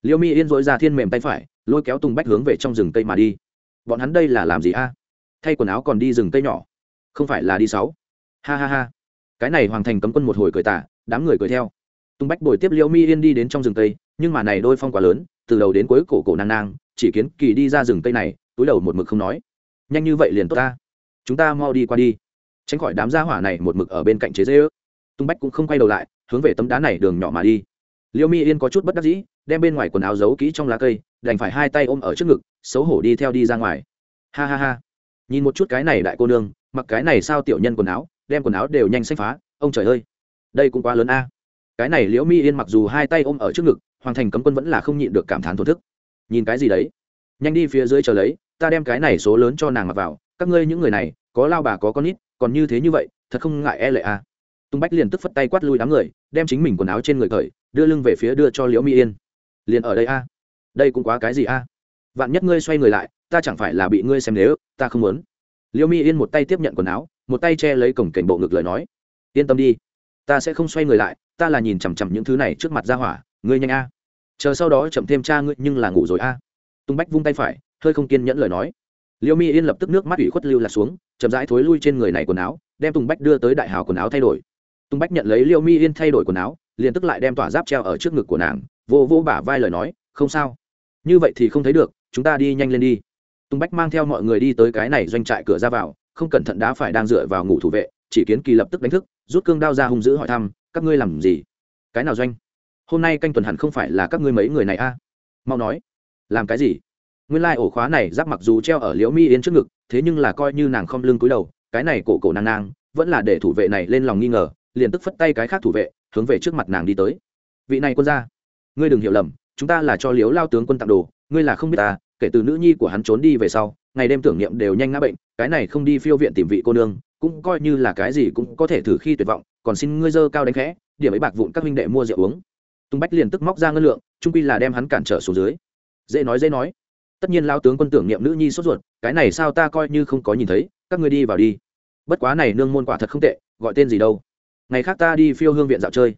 Liêu mi yên dội ra thiên mềm tay phải, lôi kéo tùng bách hướng về trong rừng cây mà đi. Bọn hắn đây là làm gì a? Thay quần áo còn đi rừng cây nhỏ. Không phải là đi sáu. Ha ha ha. Cái này hoàng thành cấm quân một hồi cười tả đám người cười theo. Tùng bách bồi tiếp liêu mi yên đi đến trong rừng cây, nhưng mà này đôi phong quá lớn, từ đầu đến cuối cổ cổ nang nang, chỉ kiến kỳ đi ra rừng cây này, túi đầu một mực không nói. Nhanh như vậy liền tốt ta. Chúng ta mau đi qua đi. Tránh khỏi đám gia hỏa này một mực ở bên cạnh chế dễ ước tung bách cũng không quay đầu lại hướng về tấm đá này đường nhỏ mà đi. Liêu mi yên có chút bất đắc dĩ, đem bên ngoài quần áo giấu kỹ trong lá cây, đành phải hai tay ôm ở trước ngực, xấu hổ đi theo đi ra ngoài. Ha ha ha. Nhìn một chút cái này đại cô nương, mặc cái này sao tiểu nhân quần áo, đem quần áo đều nhanh xanh phá, ông trời ơi. Đây cũng quá lớn a. Cái này liễu mi yên mặc dù hai tay ôm ở trước ngực, hoàng thành cấm quân vẫn là không nhịn được cảm thán thổ thức. Nhìn cái gì đấy? Nhanh đi phía dưới chờ lấy, ta đem cái này số lớn cho nàng mặc vào, các ngươi những người này, có lao bà có con ít, còn như thế như vậy, thật không ngại e lệ à tung bách liền tức phất tay quát lui đám người, đem chính mình quần áo trên người cởi, đưa lưng về phía đưa cho liễu mỹ yên. Liền ở đây a? Đây cũng quá cái gì a? Vạn nhất ngươi xoay người lại, ta chẳng phải là bị ngươi xem nếu, ta không muốn. Liễu mi yên một tay tiếp nhận quần áo, một tay che lấy cổng cảnh bộ ngực lời nói. Yên tâm đi, ta sẽ không xoay người lại, ta là nhìn chằm chằm những thứ này trước mặt ra hỏa, ngươi nhanh a. Chờ sau đó chậm thêm cha ngươi, nhưng là ngủ rồi a. Tung bách vung tay phải, hơi không kiên nhẫn lời nói. Liễu mi yên lập tức nước mắt ủy khuất lưu là xuống, chậm rãi thối lui trên người này quần áo, đem tùng bách đưa tới đại hào quần áo thay đổi tùng bách nhận lấy liêu mi yên thay đổi quần áo, liền tức lại đem tỏa giáp treo ở trước ngực của nàng, vô vô bả vai lời nói, không sao. Như vậy thì không thấy được, chúng ta đi nhanh lên đi. Tùng bách mang theo mọi người đi tới cái này doanh trại cửa ra vào, không cẩn thận đã phải đang dựa vào ngủ thủ vệ, chỉ kiến kỳ lập tức đánh thức, rút cương đao ra hung dữ hỏi thăm, các ngươi làm gì? Cái nào doanh? Hôm nay canh tuần hẳn không phải là các ngươi mấy người này a? Mau nói. Làm cái gì? Nguyên lai ổ khóa này giáp mặc dù treo ở liễu mi yên trước ngực, thế nhưng là coi như nàng không lưng cúi đầu, cái này cổ cổ nàng nàng, vẫn là để thủ vệ này lên lòng nghi ngờ liền tức phất tay cái khác thủ vệ, hướng về trước mặt nàng đi tới. Vị này quân gia, ngươi đừng hiểu lầm, chúng ta là cho liếu lao tướng quân tặng đồ, ngươi là không biết ta, kể từ nữ nhi của hắn trốn đi về sau, ngày đêm tưởng niệm đều nhanh ngã bệnh, cái này không đi phiêu viện tìm vị cô nương, cũng coi như là cái gì cũng có thể thử khi tuyệt vọng, còn xin ngươi dơ cao đánh khẽ, điểm ấy bạc vụn các minh đệ mua rượu uống. Tung bách liền tức móc ra ngân lượng, trung quy là đem hắn cản trở xuống dưới. Dễ nói dễ nói. Tất nhiên lao tướng quân tưởng niệm nữ nhi sốt ruột, cái này sao ta coi như không có nhìn thấy, các ngươi đi vào đi. Bất quá này nương môn quả thật không tệ, gọi tên gì đâu ngày khác ta đi phiêu hương viện dạo chơi.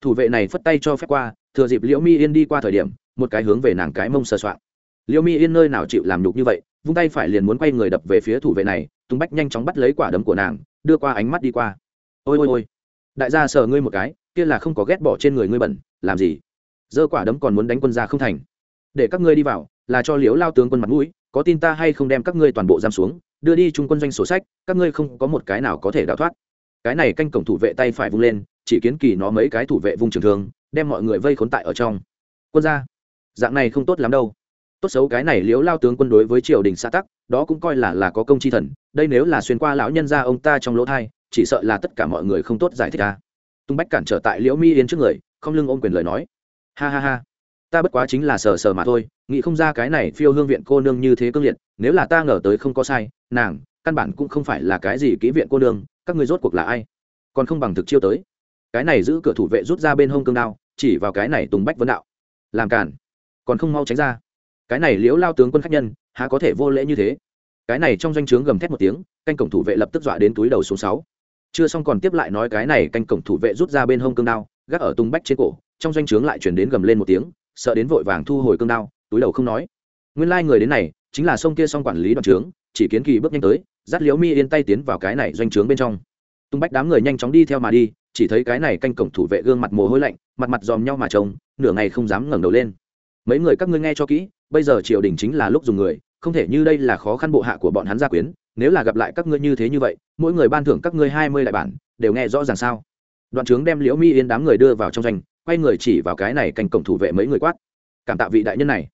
Thủ vệ này phất tay cho phép qua, thừa dịp liễu mi yên đi qua thời điểm, một cái hướng về nàng cái mông sờ soạn liễu mi yên nơi nào chịu làm nhục như vậy, vung tay phải liền muốn quay người đập về phía thủ vệ này, tùng bách nhanh chóng bắt lấy quả đấm của nàng, đưa qua ánh mắt đi qua. Ôi ôi ôi, đại gia sờ ngươi một cái, kia là không có ghét bỏ trên người ngươi bẩn, làm gì? Giơ quả đấm còn muốn đánh quân ra không thành. Để các ngươi đi vào, là cho liễu lao tướng quân mặt mũi, có tin ta hay không đem các ngươi toàn bộ giam xuống, đưa đi trung quân doanh sổ sách, các ngươi không có một cái nào có thể đào thoát cái này canh cổng thủ vệ tay phải vung lên, chỉ kiến kỳ nó mấy cái thủ vệ vung trường thương, đem mọi người vây khốn tại ở trong. Quân ra dạng này không tốt lắm đâu. Tốt xấu cái này liễu lao tướng quân đối với triều đình xã tắc, đó cũng coi là là có công chi thần, đây nếu là xuyên qua lão nhân gia ông ta trong lỗ thai, chỉ sợ là tất cả mọi người không tốt giải thích ta tung bách cản trở tại liễu mi yên trước người, không lưng ôm quyền lời nói. Ha ha ha, ta bất quá chính là sờ sờ mà thôi, nghĩ không ra cái này phiêu hương viện cô nương như thế cương liệt, nếu là ta ngờ tới không có sai, nàng, căn bản cũng không phải là cái gì kỹ viện cô nương các người rốt cuộc là ai? Còn không bằng thực chiêu tới. Cái này giữ cửa thủ vệ rút ra bên hông cương đao, chỉ vào cái này tùng bách vấn đạo. Làm cản. Còn không mau tránh ra. Cái này liễu lao tướng quân khách nhân, há có thể vô lễ như thế? Cái này trong doanh trướng gầm thét một tiếng, canh cổng thủ vệ lập tức dọa đến túi đầu số sáu. Chưa xong còn tiếp lại nói cái này canh cổng thủ vệ rút ra bên hông cương đao, gác ở tung bách trên cổ, trong doanh trướng lại chuyển đến gầm lên một tiếng, sợ đến vội vàng thu hồi cương đao, túi đầu không nói. Nguyên lai、like、người đến này, chính là sông kia xong quản lý đoàn trướng, chỉ kiến kỳ bước nhanh tới dắt liễu mi yên tay tiến vào cái này doanh trướng bên trong. Tung bách đám người nhanh chóng đi theo mà đi, chỉ thấy cái này canh cổng thủ vệ gương mặt mồ hôi lạnh, mặt mặt dòm nhau mà trông, nửa ngày không dám ngẩng đầu lên. Mấy người các ngươi nghe cho kỹ, bây giờ triều đình chính là lúc dùng người, không thể như đây là khó khăn bộ hạ của bọn hắn gia quyến, nếu là gặp lại các ngươi như thế như vậy, mỗi người ban thưởng các ngươi hai mươi đại bản, đều nghe rõ ràng sao? Đoạn trướng đem liễu mi yên đám người đưa vào trong doanh, quay người chỉ vào cái này canh cổng thủ vệ mấy người quát. Cảm tạ vị đại nhân này.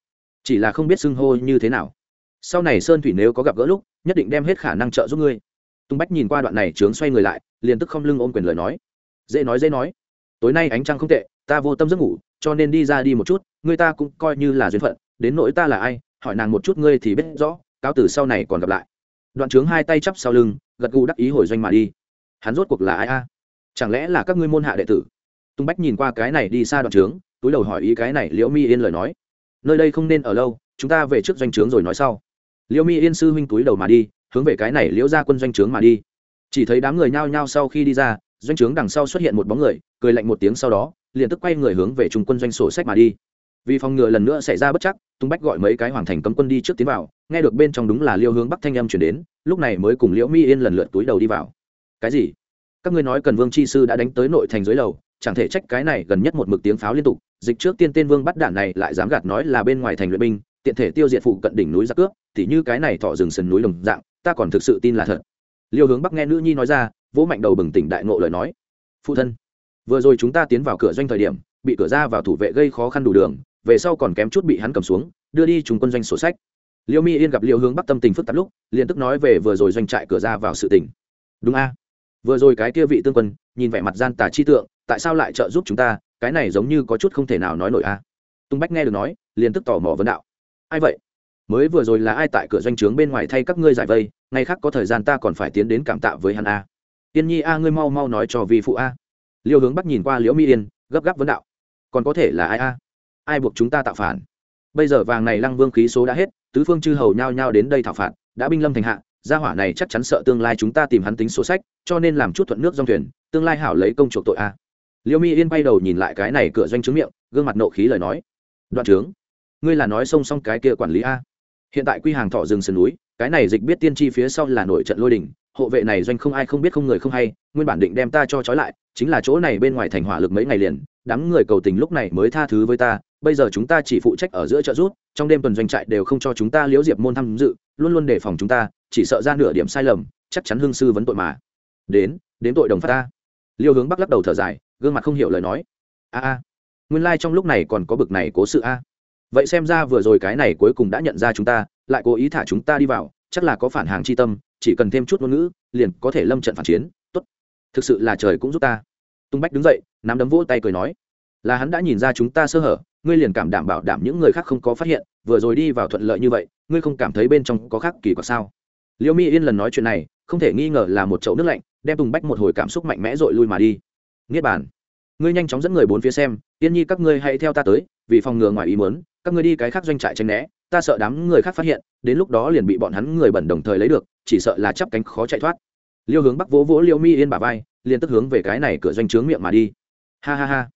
Chỉ là không biết xưng hô như thế nào. Sau này sơn thủy nếu có gặp gỡ lúc nhất định đem hết khả năng trợ giúp ngươi. Tung bách nhìn qua đoạn này, trướng xoay người lại, liền tức không lưng ôm quyền lời nói. Dễ nói dễ nói. Tối nay ánh trăng không tệ, ta vô tâm giấc ngủ, cho nên đi ra đi một chút ngươi ta cũng coi như là duyên phận, đến nỗi ta là ai, hỏi nàng một chút ngươi thì biết rõ, cáo từ sau này còn gặp lại. Đoạn trướng hai tay chắp sau lưng, gật gù đắc ý hồi doanh mà đi. Hắn rốt cuộc là ai a? Chẳng lẽ là các ngươi môn hạ đệ tử? Tung bách nhìn qua cái này đi xa đoạn trướng, túi đầu hỏi ý cái này liễu mi yên lời nói. Nơi đây không nên ở lâu, chúng ta về trước doanh trướng rồi nói sau liễu mi yên sư huynh túi đầu mà đi, hướng về cái này liễu ra quân doanh trướng mà đi. Chỉ thấy đám người nhao nhao sau khi đi ra, doanh trướng đằng sau xuất hiện một bóng người, cười lạnh một tiếng sau đó, liền tức quay người hướng về trung quân doanh sổ sách mà đi. Vì phòng ngừa lần nữa xảy ra bất chắc, tung bách gọi mấy cái hoàng thành cấm quân đi trước tiến vào, nghe được bên trong đúng là liêu hướng bắc thanh âm chuyển đến, lúc này mới cùng liễu mi yên lần lượt túi đầu đi vào. Cái gì? Các ngươi nói cần vương chi sư đã đánh tới nội thành dưới lầu, chẳng thể trách cái này gần nhất một mực tiếng pháo liên tục, dịch trước tiên tên vương bắt đạn này lại dám gạt nói là bên ngoài thành luyện binh tiện thể tiêu diệt phụ cận đỉnh núi giặc cướp, thì như cái này thọ rừng sườn núi đồng dạng, ta còn thực sự tin là thật. Liêu hướng bắc nghe nữ nhi nói ra, vỗ mạnh đầu bừng tỉnh đại ngộ lời nói, phụ thân, vừa rồi chúng ta tiến vào cửa doanh thời điểm, bị cửa ra vào thủ vệ gây khó khăn đủ đường, về sau còn kém chút bị hắn cầm xuống, đưa đi chúng quân doanh sổ sách. Liêu mi yên gặp liêu hướng bắc tâm tình phức tạp lúc, liền tức nói về vừa rồi doanh trại cửa ra vào sự tình. Đúng a. Vừa rồi cái kia vị tương quân, nhìn vẻ mặt gian tà chi tượng, tại sao lại trợ giúp chúng ta? Cái này giống như có chút không thể nào nói nổi a. Tung bách nghe được nói, liền tức tò mò vấn đạo ai vậy? Mới vừa rồi là ai tại cửa doanh trướng bên ngoài thay các ngươi giải vây, ngày khác có thời gian ta còn phải tiến đến cảm tạ với hắn a yên nhi a ngươi mau mau nói cho vi phụ a liêu hướng bắc nhìn qua liễu mỹ yên, gấp gáp vấn đạo. Còn có thể là ai a ai buộc chúng ta tạo phản? Bây giờ vàng này lăng vương khí số đã hết, tứ phương chư hầu nhao nhao đến đây thảo phạt, đã binh lâm thành hạ, gia hỏa này chắc chắn sợ tương lai chúng ta tìm hắn tính sổ sách, cho nên làm chút thuận nước dòng thuyền, tương lai hảo lấy công chuộc tội a liêu mi yên bay đầu nhìn lại cái này cửa doanh trướng miệng, gương mặt nộ khí lời nói. Đoạn trướng ngươi là nói song song cái kia quản lý a? Hiện tại quy hàng thọ rừng sườn núi, cái này dịch biết tiên tri phía sau là nổi trận lôi đình, hộ vệ này doanh không ai không biết không người không hay, nguyên bản định đem ta cho trói lại, chính là chỗ này bên ngoài thành hỏa lực mấy ngày liền, đám người cầu tình lúc này mới tha thứ với ta, bây giờ chúng ta chỉ phụ trách ở giữa trợ rút, trong đêm tuần doanh trại đều không cho chúng ta liễu diệp môn tham dự, luôn luôn đề phòng chúng ta, chỉ sợ ra nửa điểm sai lầm, chắc chắn hương sư vấn tội mà. Đến đến tội đồng phát ta. Liêu hướng bắc lắc đầu thở dài, gương mặt không hiểu lời nói. A a, nguyên lai、like、trong lúc này còn có bực này cố sự a vậy xem ra vừa rồi cái này cuối cùng đã nhận ra chúng ta, lại cố ý thả chúng ta đi vào, chắc là có phản hàng chi tâm, chỉ cần thêm chút ngôn ngữ, liền có thể lâm trận phản chiến. Tốt. Thực sự là trời cũng giúp ta. Tung bách đứng dậy, nắm đấm vỗ tay cười nói, là hắn đã nhìn ra chúng ta sơ hở, ngươi liền cảm đảm bảo đảm những người khác không có phát hiện, vừa rồi đi vào thuận lợi như vậy, ngươi không cảm thấy bên trong có khác kỳ quặc sao? Liêu mi yên lần nói chuyện này, không thể nghi ngờ là một chậu nước lạnh, đem tùng bách một hồi cảm xúc mạnh mẽ dội lui mà đi. Niết bàn, ngươi nhanh chóng dẫn người bốn phía xem yên nhi các ngươi hãy theo ta tới, vì phòng ngừa ngoài ý muốn các ngươi đi cái khác doanh trại tranh né, ta sợ đám người khác phát hiện, đến lúc đó liền bị bọn hắn người bẩn đồng thời lấy được, chỉ sợ là chắp cánh khó chạy thoát. Liêu hướng bắc vỗ vỗ liêu mi yên bà vai, liền tức hướng về cái này cửa doanh trướng miệng mà đi. Ha ha ha,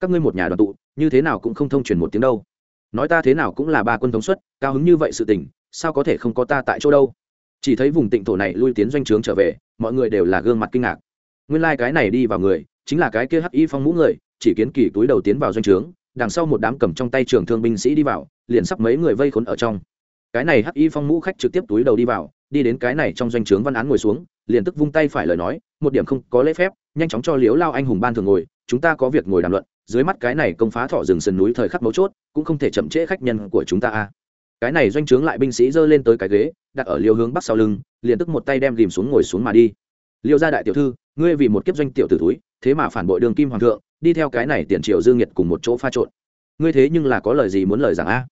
các ngươi một nhà đoàn tụ, như thế nào cũng không thông truyền một tiếng đâu. Nói ta thế nào cũng là ba quân thống suất, cao hứng như vậy sự tình, sao có thể không có ta tại chỗ đâu? Chỉ thấy vùng tịnh thổ này lui tiến doanh trướng trở về, mọi người đều là gương mặt kinh ngạc. Nguyên lai、like、cái này đi vào người, chính là cái kia hắc y phong mũ người, chỉ kiến kỳ túi đầu tiến vào doanh trướng đằng sau một đám cầm trong tay trường thương binh sĩ đi vào, liền sắp mấy người vây khốn ở trong. Cái này hắc y phong mũ khách trực tiếp túi đầu đi vào, đi đến cái này trong doanh trướng văn án ngồi xuống, liền tức vung tay phải lời nói, một điểm không có lễ phép, nhanh chóng cho liếu lao anh hùng ban thường ngồi, chúng ta có việc ngồi đàm luận, dưới mắt cái này công phá thọ rừng sườn núi thời khắc mấu chốt, cũng không thể chậm trễ khách nhân của chúng ta a. Cái này doanh trướng lại binh sĩ giơ lên tới cái ghế, đặt ở liêu hướng bắc sau lưng, liền tức một tay đem ghìm xuống ngồi xuống mà đi. Liêu gia đại tiểu thư, ngươi vì một kiếp doanh tiểu tử túi, thế mà phản bội đường kim hoàng thượng đi theo cái này tiền triệu dương nhiệt cùng một chỗ pha trộn. Ngươi thế nhưng là có lời gì muốn lời rằng a?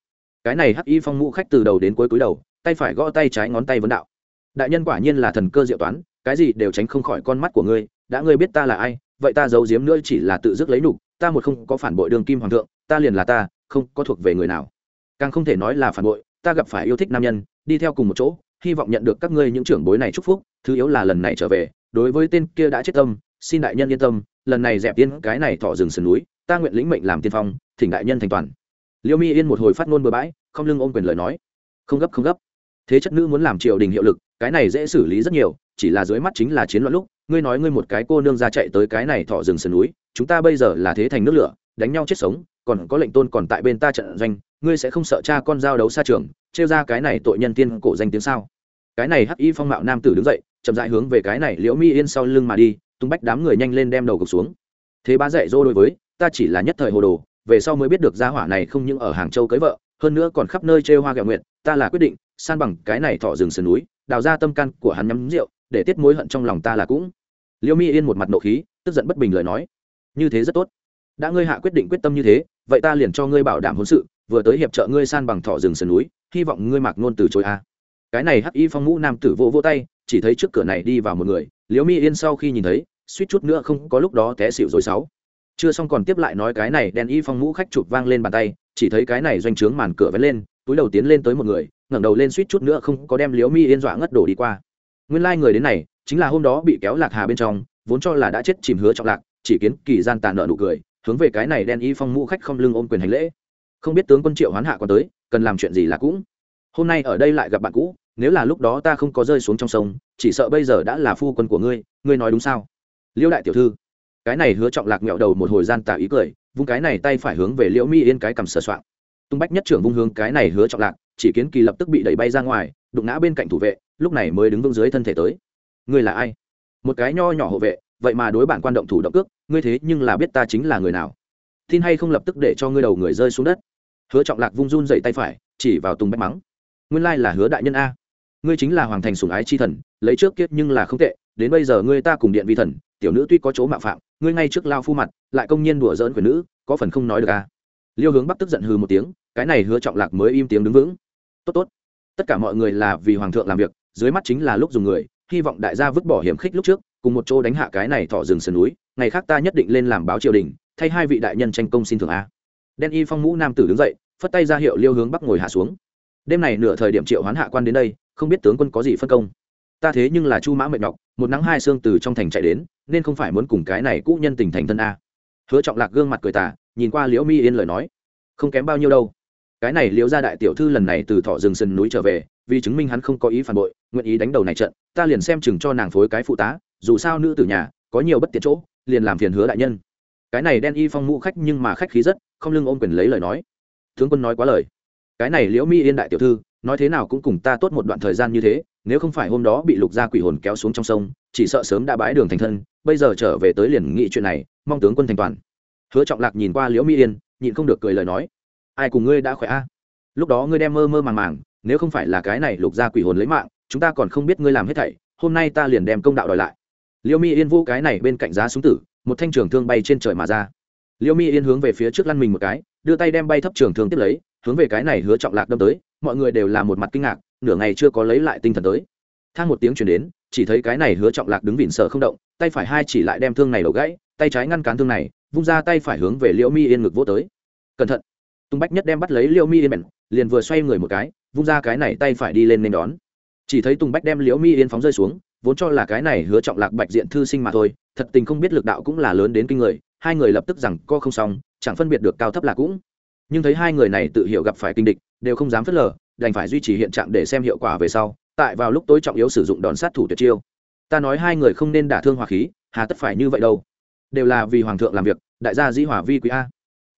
Cái này hắc y phong mũ khách từ đầu đến cuối cúi đầu, tay phải gõ tay trái ngón tay vấn đạo. Đại nhân quả nhiên là thần cơ diệu toán, cái gì đều tránh không khỏi con mắt của ngươi, đã ngươi biết ta là ai, vậy ta giấu giếm nữa chỉ là tự dứt lấy nục ta một không có phản bội đường kim hoàng thượng, ta liền là ta, không có thuộc về người nào. Càng không thể nói là phản bội, ta gặp phải yêu thích nam nhân, đi theo cùng một chỗ, hy vọng nhận được các ngươi những trưởng bối này chúc phúc, thứ yếu là lần này trở về, đối với tên kia đã chết tâm, xin đại nhân yên tâm lần này dẹp tiên cái này thọ rừng sườn núi, ta nguyện lĩnh mệnh làm tiên phong, thỉnh đại nhân thành toàn. Liêu mi yên một hồi phát ngôn bừa bãi, không lưng ôm quyền lời nói. Không gấp không gấp. Thế chất nữ muốn làm triều đình hiệu lực, cái này dễ xử lý rất nhiều, chỉ là dưới mắt chính là chiến loạn lúc, ngươi nói ngươi một cái cô nương ra chạy tới cái này thọ rừng sườn núi, chúng ta bây giờ là thế thành nước lửa, đánh nhau chết sống, còn có lệnh tôn còn tại bên ta trận doanh, ngươi sẽ không sợ cha con giao đấu xa trường, trêu ra cái này tội nhân tiên cổ danh tiếng sao? Cái này hắc y phong mạo nam tử đứng dậy, chậm dại hướng về cái này liễu mi yên sau lưng mà đi tung bách đám người nhanh lên đem đầu gục xuống. Thế bá dạy dô đối với, ta chỉ là nhất thời hồ đồ, về sau mới biết được gia hỏa này không những ở hàng châu cưới vợ, hơn nữa còn khắp nơi trêu hoa gạo nguyện ta là quyết định, san bằng cái này thọ rừng sườn núi, đào ra tâm can của hắn nhắm rượu, để tiết mối hận trong lòng ta là cũng. Liêu mi yên một mặt nộ khí, tức giận bất bình lời nói. Như thế rất tốt. Đã ngươi hạ quyết định quyết tâm như thế, vậy ta liền cho ngươi bảo đảm hôn sự, vừa tới hiệp trợ ngươi san bằng thọ rừng sườn núi, hy vọng ngươi mặc nôn từ chối a. Cái này hắc y phong mũ nam tử vỗ vỗ tay, chỉ thấy trước cửa này đi vào một người liễu mi yên sau khi nhìn thấy suýt chút nữa không có lúc đó té xịu rồi sáu. Chưa xong còn tiếp lại nói cái này, đèn y phong mũ khách chụp vang lên bàn tay, chỉ thấy cái này doanh trướng màn cửa vén lên, túi đầu tiến lên tới một người, ngẩng đầu lên suýt chút nữa không có đem liễu mi yên dọa ngất đổ đi qua. Nguyên lai người đến này, chính là hôm đó bị kéo lạc hà bên trong, vốn cho là đã chết chìm hứa trọng lạc, chỉ kiến kỳ gian tàn nợ nụ cười, hướng về cái này đen y phong mũ khách không lưng ôm quyền hành lễ. Không biết tướng quân triệu hoán hạ còn tới, cần làm chuyện gì là cũng. Hôm nay ở đây lại gặp bạn cũ, nếu là lúc đó ta không có rơi xuống trong sông, chỉ sợ bây giờ đã là phu quân của ngươi ngươi nói đúng sao? Liễu đại tiểu thư, cái này hứa trọng lạc mẹo đầu một hồi gian tà ý cười, vung cái này tay phải hướng về liễu mi yên cái cầm sờ soạn tung bách nhất trưởng vung hướng cái này hứa trọng lạc, chỉ kiến kỳ lập tức bị đẩy bay ra ngoài, đụng ngã bên cạnh thủ vệ, lúc này mới đứng vững dưới thân thể tới. Ngươi là ai? Một cái nho nhỏ hộ vệ, vậy mà đối bản quan động thủ động cước, ngươi thế nhưng là biết ta chính là người nào? Tin hay không lập tức để cho ngươi đầu người rơi xuống đất. Hứa trọng lạc vung run dậy tay phải, chỉ vào tùng bách mắng. Nguyên lai là hứa đại nhân a. Ngươi chính là hoàng thành sùng ái chi thần, lấy trước kiết nhưng là không tệ, đến bây giờ ngươi ta cùng điện vi thần tiểu nữ tuy có chỗ mạo phạm, ngươi ngay trước lao phu mặt, lại công nhiên đùa dỡn quyền nữ, có phần không nói được à? liêu hướng bắc tức giận hừ một tiếng, cái này hứa trọng lạc mới im tiếng đứng vững. Tốt tốt. Tất cả mọi người là vì hoàng thượng làm việc, dưới mắt chính là lúc dùng người, hy vọng đại gia vứt bỏ hiểm khích lúc trước, cùng một chỗ đánh hạ cái này thọ rừng sườn núi, ngày khác ta nhất định lên làm báo triều đình, thay hai vị đại nhân tranh công xin thưởng a. Đen y phong mũ nam tử đứng dậy, phất tay ra hiệu liêu hướng bắc ngồi hạ xuống. Đêm này nửa thời điểm triệu hoán hạ quan đến đây, không biết tướng quân có gì phân công. Ta thế nhưng là chu mã mệt nhọc một nắng hai xương từ trong thành chạy đến, nên không phải muốn cùng cái này cũ nhân tình thành thân a. Hứa trọng lạc gương mặt cười tà, nhìn qua liễu mi yên lời nói, không kém bao nhiêu đâu. Cái này liễu gia đại tiểu thư lần này từ thọ rừng sân núi trở về, vì chứng minh hắn không có ý phản bội, nguyện ý đánh đầu này trận, ta liền xem chừng cho nàng phối cái phụ tá, dù sao nữ tử nhà, có nhiều bất tiện chỗ, liền làm phiền hứa đại nhân. Cái này đen y phong mũ khách nhưng mà khách khí rất, không lưng ôm quyền lấy lời nói. Tướng quân nói quá lời. Cái này liễu mi yên đại tiểu thư, nói thế nào cũng cùng ta tốt một đoạn thời gian như thế nếu không phải hôm đó bị lục gia quỷ hồn kéo xuống trong sông, chỉ sợ sớm đã bãi đường thành thân, bây giờ trở về tới liền nghị chuyện này, mong tướng quân thành toàn. Hứa trọng lạc nhìn qua liễu mi yên, nhịn không được cười lời nói, ai cùng ngươi đã khỏe a? Lúc đó ngươi đem mơ mơ màng màng, nếu không phải là cái này lục gia quỷ hồn lấy mạng, chúng ta còn không biết ngươi làm hết thảy, hôm nay ta liền đem công đạo đòi lại. Liễu mi yên vô cái này bên cạnh giá súng tử, một thanh trường thương bay trên trời mà ra. Liễu mi yên hướng về phía trước lăn mình một cái, đưa tay đem bay thấp trường thương tiếp lấy, hướng về cái này hứa trọng lạc đâm tới, mọi người đều là một mặt kinh ngạc nửa ngày chưa có lấy lại tinh thần tới. Thang một tiếng chuyển đến, chỉ thấy cái này hứa trọng lạc đứng vịn sợ không động, tay phải hai chỉ lại đem thương này đầu gãy, tay trái ngăn cán thương này, vung ra tay phải hướng về liễu mi yên ngực vô tới. Cẩn thận! Tung bách nhất đem bắt lấy liễu mi yên bèn, liền vừa xoay người một cái, vung ra cái này tay phải đi lên nên đón. Chỉ thấy tùng bách đem liễu mi yên phóng rơi xuống, vốn cho là cái này hứa trọng lạc bạch diện thư sinh mà thôi, thật tình không biết lực đạo cũng là lớn đến kinh người, hai người lập tức rằng co không xong, chẳng phân biệt được cao thấp là cũng. Nhưng thấy hai người này tự hiểu gặp phải kinh địch, đều không dám phớt lờ đành phải duy trì hiện trạng để xem hiệu quả về sau, tại vào lúc tối trọng yếu sử dụng đòn sát thủ tuyệt chiêu. Ta nói hai người không nên đả thương hòa khí, hà tất phải như vậy đâu. Đều là vì hoàng thượng làm việc, đại gia dĩ hòa vi quý a.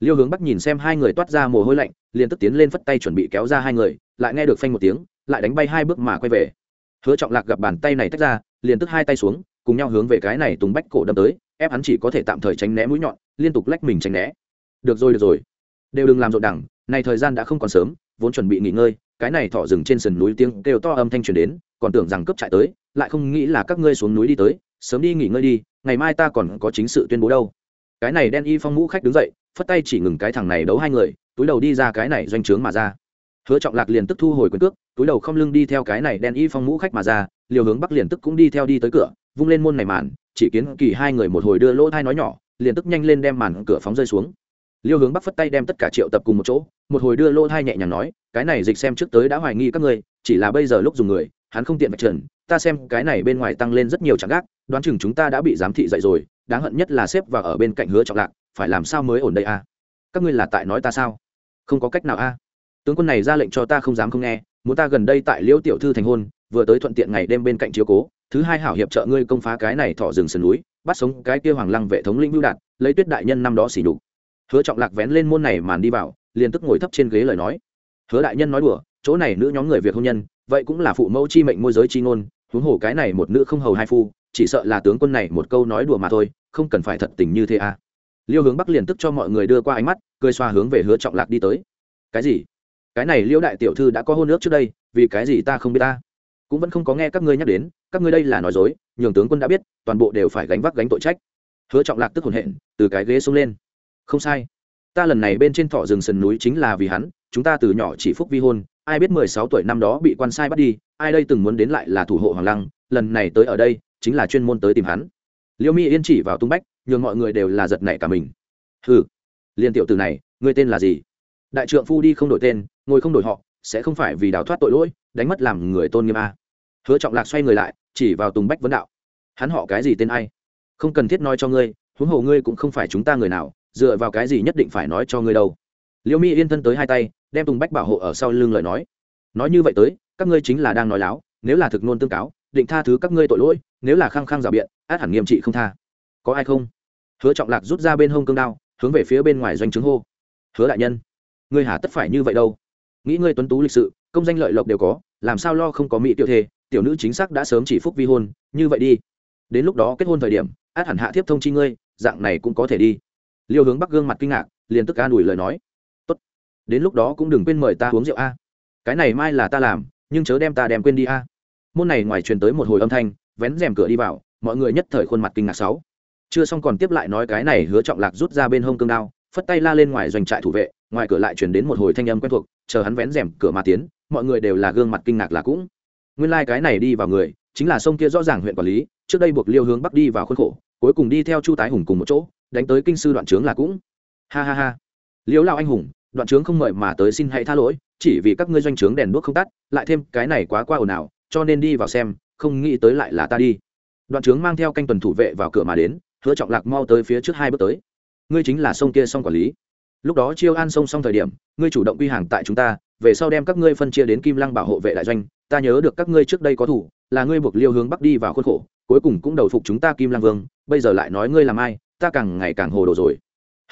Liêu hướng bắc nhìn xem hai người toát ra mồ hôi lạnh, liền tức tiến lên phất tay chuẩn bị kéo ra hai người, lại nghe được phanh một tiếng, lại đánh bay hai bước mà quay về. Hứa trọng lạc gặp bàn tay này tách ra, liền tức hai tay xuống, cùng nhau hướng về cái này tùng bách cổ đâm tới, ép hắn chỉ có thể tạm thời tránh né mũi nhọn, liên tục lách mình tránh né. Được rồi được rồi. Đều đừng làm rộn đẳng này thời gian đã không còn sớm, vốn chuẩn bị nghỉ ngơi cái này thọ rừng trên sườn núi tiếng kêu to âm thanh truyền đến, còn tưởng rằng cướp chạy tới, lại không nghĩ là các ngươi xuống núi đi tới, sớm đi nghỉ ngơi đi, ngày mai ta còn có chính sự tuyên bố đâu. Cái này đen y phong mũ khách đứng dậy, phất tay chỉ ngừng cái thằng này đấu hai người, túi đầu đi ra cái này doanh trướng mà ra. Hứa trọng lạc liền tức thu hồi quyền cước, túi đầu không lưng đi theo cái này đen y phong mũ khách mà ra liều hướng bắc liền tức cũng đi theo đi tới cửa, vung lên môn này màn, chỉ kiến kỳ hai người một hồi đưa lỗ thai nói nhỏ, liền tức nhanh lên đem màn cửa phóng rơi xuống liêu hướng bắc phất tay đem tất cả triệu tập cùng một chỗ, một hồi đưa lô thai nhẹ nhàng nói, cái này dịch xem trước tới đã hoài nghi các ngươi, chỉ là bây giờ lúc dùng người, hắn không tiện vạch trần, ta xem cái này bên ngoài tăng lên rất nhiều chẳng gác, đoán chừng chúng ta đã bị giám thị dậy rồi, đáng hận nhất là xếp và ở bên cạnh hứa trọng lạc, phải làm sao mới ổn đây a các ngươi là tại nói ta sao? Không có cách nào a tướng quân này ra lệnh cho ta không dám không nghe, muốn ta gần đây tại liễu tiểu thư thành hôn, vừa tới thuận tiện ngày đêm bên cạnh chiếu cố, thứ hai hảo hiệp trợ ngươi công phá cái này thọ rừng sườn núi, bắt sống cái kia hoàng lăng vệ thống lĩnh lưu đạt lấy tuyết đại nhân năm đó xỉ nhục hứa trọng lạc vén lên môn này màn đi vào, liền tức ngồi thấp trên ghế lời nói. Hứa đại nhân nói đùa, chỗ này nữ nhóm người việc hôn nhân, vậy cũng là phụ mẫu chi mệnh môi giới chi ngôn, huống hồ cái này một nữ không hầu hai phu, chỉ sợ là tướng quân này một câu nói đùa mà thôi, không cần phải thật tình như thế à. Liêu hướng bắc liền tức cho mọi người đưa qua ánh mắt, cười xoa hướng về hứa trọng lạc đi tới. Cái gì? Cái này liêu đại tiểu thư đã có hôn ước trước đây, vì cái gì ta không biết ta? Cũng vẫn không có nghe các ngươi nhắc đến, các ngươi đây là nói dối, nhường tướng quân đã biết, toàn bộ đều phải gánh vác gánh tội trách. Hứa trọng lạc tức hồn hện, từ cái ghế xuống lên không sai. Ta lần này bên trên thọ rừng sườn núi chính là vì hắn, chúng ta từ nhỏ chỉ phúc vi hôn, ai biết mười sáu tuổi năm đó bị quan sai bắt đi, ai đây từng muốn đến lại là thủ hộ hoàng lăng, lần này tới ở đây, chính là chuyên môn tới tìm hắn. Liêu mi yên chỉ vào tung bách, nhường mọi người đều là giật nảy cả mình. Hừ, liên tiểu từ này người tên là gì? Đại trượng phu đi không đổi tên, ngồi không đổi họ, sẽ không phải vì đào thoát tội lỗi, đánh mất làm người tôn nghiêm a. Hứa trọng lạc xoay người lại, chỉ vào tùng bách vấn đạo. Hắn họ cái gì tên ai? Không cần thiết nói cho ngươi, huống hồ ngươi cũng không phải chúng ta người nào dựa vào cái gì nhất định phải nói cho ngươi đâu. Liễu mi yên thân tới hai tay, đem tùng bách bảo hộ ở sau lưng lời nói. Nói như vậy tới, các ngươi chính là đang nói láo, nếu là thực nôn tương cáo, định tha thứ các ngươi tội lỗi, nếu là khăng khăng rào biện, át hẳn nghiêm trị không tha. Có ai không? Hứa trọng lạc rút ra bên hông cương đao, hướng về phía bên ngoài doanh trướng hô. Hứa đại nhân, ngươi hà tất phải như vậy đâu. Nghĩ ngươi tuấn tú lịch sự, công danh lợi lộc đều có, làm sao lo không có mỹ tiểu thê, tiểu nữ chính xác đã sớm chỉ phúc vi hôn, như vậy đi. Đến lúc đó kết hôn thời điểm, át hẳn hạ thiếp thông chi ngươi, dạng này cũng có thể đi liêu hướng bắc gương mặt kinh ngạc, liền tức an ủi lời nói. Tốt, đến lúc đó cũng đừng quên mời ta uống rượu a. Cái này mai là ta làm, nhưng chớ đem ta đem quên đi a. Môn này ngoài truyền tới một hồi âm thanh, vén rèm cửa đi vào, mọi người nhất thời khuôn mặt kinh ngạc sáu. Chưa xong còn tiếp lại nói cái này hứa trọng lạc rút ra bên hông cương đao, phất tay la lên ngoài doanh trại thủ vệ, ngoài cửa lại truyền đến một hồi thanh âm quen thuộc, chờ hắn vén rèm cửa mà tiến, mọi người đều là gương mặt kinh ngạc là cũng. Nguyên lai cái này đi vào người, chính là sông kia rõ ràng huyện quản lý, trước đây buộc liêu hướng bắc đi vào khuôn khổ, cuối cùng đi theo chu tái hùng cùng một chỗ đánh tới kinh sư đoạn trướng là cũng. Ha ha ha. Liễu lao anh hùng, đoạn trướng không mời mà tới xin hãy tha lỗi, chỉ vì các ngươi doanh trướng đèn đuốc không tắt, lại thêm cái này quá qua ồn ào, cho nên đi vào xem, không nghĩ tới lại là ta đi. Đoạn trướng mang theo canh tuần thủ vệ vào cửa mà đến, hứa trọng lạc mau tới phía trước hai bước tới. Ngươi chính là sông kia sông quản lý. Lúc đó chiêu an sông xong thời điểm, ngươi chủ động quy hàng tại chúng ta, về sau đem các ngươi phân chia đến kim lăng bảo hộ vệ đại doanh, ta nhớ được các ngươi trước đây có thủ, là ngươi buộc liêu hướng bắc đi vào khuôn khổ, cuối cùng cũng đầu phục chúng ta kim lăng vương, bây giờ lại nói ngươi làm ai? Ta càng ngày càng hồ đồ rồi.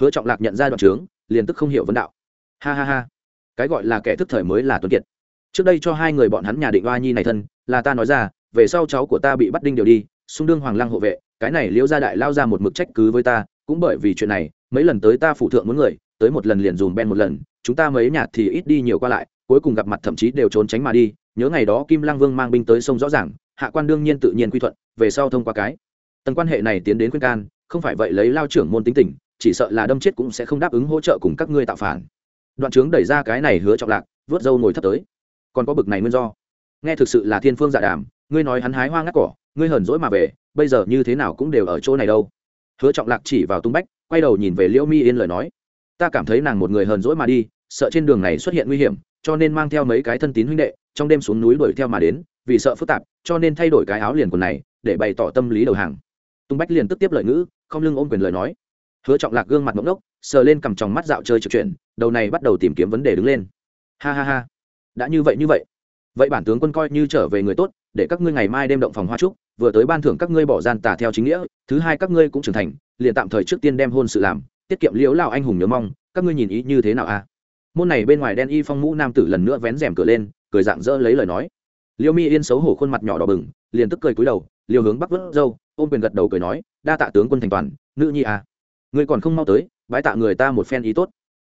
Hứa trọng lạc nhận ra đoạn trướng, liền tức không hiểu vấn đạo. Ha ha ha. Cái gọi là kẻ thức thời mới là tuấn kiệt. Trước đây cho hai người bọn hắn nhà định oa nhi này thân, là ta nói ra, về sau cháu của ta bị bắt đinh điều đi, xung đương hoàng lăng hộ vệ, cái này liễu gia đại lao ra một mực trách cứ với ta, cũng bởi vì chuyện này, mấy lần tới ta phụ thượng muốn người, tới một lần liền dùm ben một lần, chúng ta mấy nhà thì ít đi nhiều qua lại, cuối cùng gặp mặt thậm chí đều trốn tránh mà đi, nhớ ngày đó kim lăng vương mang binh tới sông rõ ràng, hạ quan đương nhiên tự nhiên quy thuận, về sau thông qua cái. Tầng quan hệ này tiến đến khuyên can không phải vậy lấy lao trưởng môn tính tình, chỉ sợ là đâm chết cũng sẽ không đáp ứng hỗ trợ cùng các ngươi tạo phản. Đoạn trướng đẩy ra cái này hứa trọng lạc, vớt dâu ngồi thấp tới. Còn có bực này nguyên do. Nghe thực sự là thiên phương dạ đàm, ngươi nói hắn hái hoa ngắt cỏ, ngươi hờn dỗi mà về, bây giờ như thế nào cũng đều ở chỗ này đâu. Hứa trọng lạc chỉ vào tung bách, quay đầu nhìn về liễu mi yên lời nói. Ta cảm thấy nàng một người hờn dỗi mà đi, sợ trên đường này xuất hiện nguy hiểm, cho nên mang theo mấy cái thân tín huynh đệ, trong đêm xuống núi đuổi theo mà đến, vì sợ phức tạp, cho nên thay đổi cái áo liền quần này, để bày tỏ tâm lý đầu hàng tung bách liền tức tiếp lời ngữ, không lưng ôm quyền lời nói hứa trọng lạc gương mặt ngỗng ngốc, sờ lên cầm tròng mắt dạo chơi trực chuyện đầu này bắt đầu tìm kiếm vấn đề đứng lên ha ha ha, đã như vậy như vậy vậy bản tướng quân coi như trở về người tốt, để các ngươi ngày mai đêm động phòng hoa trúc, vừa tới ban thưởng các ngươi bỏ gian tà theo chính nghĩa, thứ hai các ngươi cũng trưởng thành, liền tạm thời trước tiên đem hôn sự làm, tiết kiệm liễu lào anh hùng nhớ mong, các ngươi nhìn ý như thế nào a à? môn này bên ngoài đen y phong mũ nam tử lần nữa vén rèm cửa lên, cười dạng dỡ lấy lời nói liêu mi yên xấu hổ khuôn mặt nhỏ đỏ bừng, liền tức cười cúi đầu liêu hướng bắc vớt dâu ôm quyền gật đầu cười nói, đa tạ tướng quân thành toàn, nữ nhi à. Ngươi còn không mau tới, bái tạ người ta một phen ý tốt.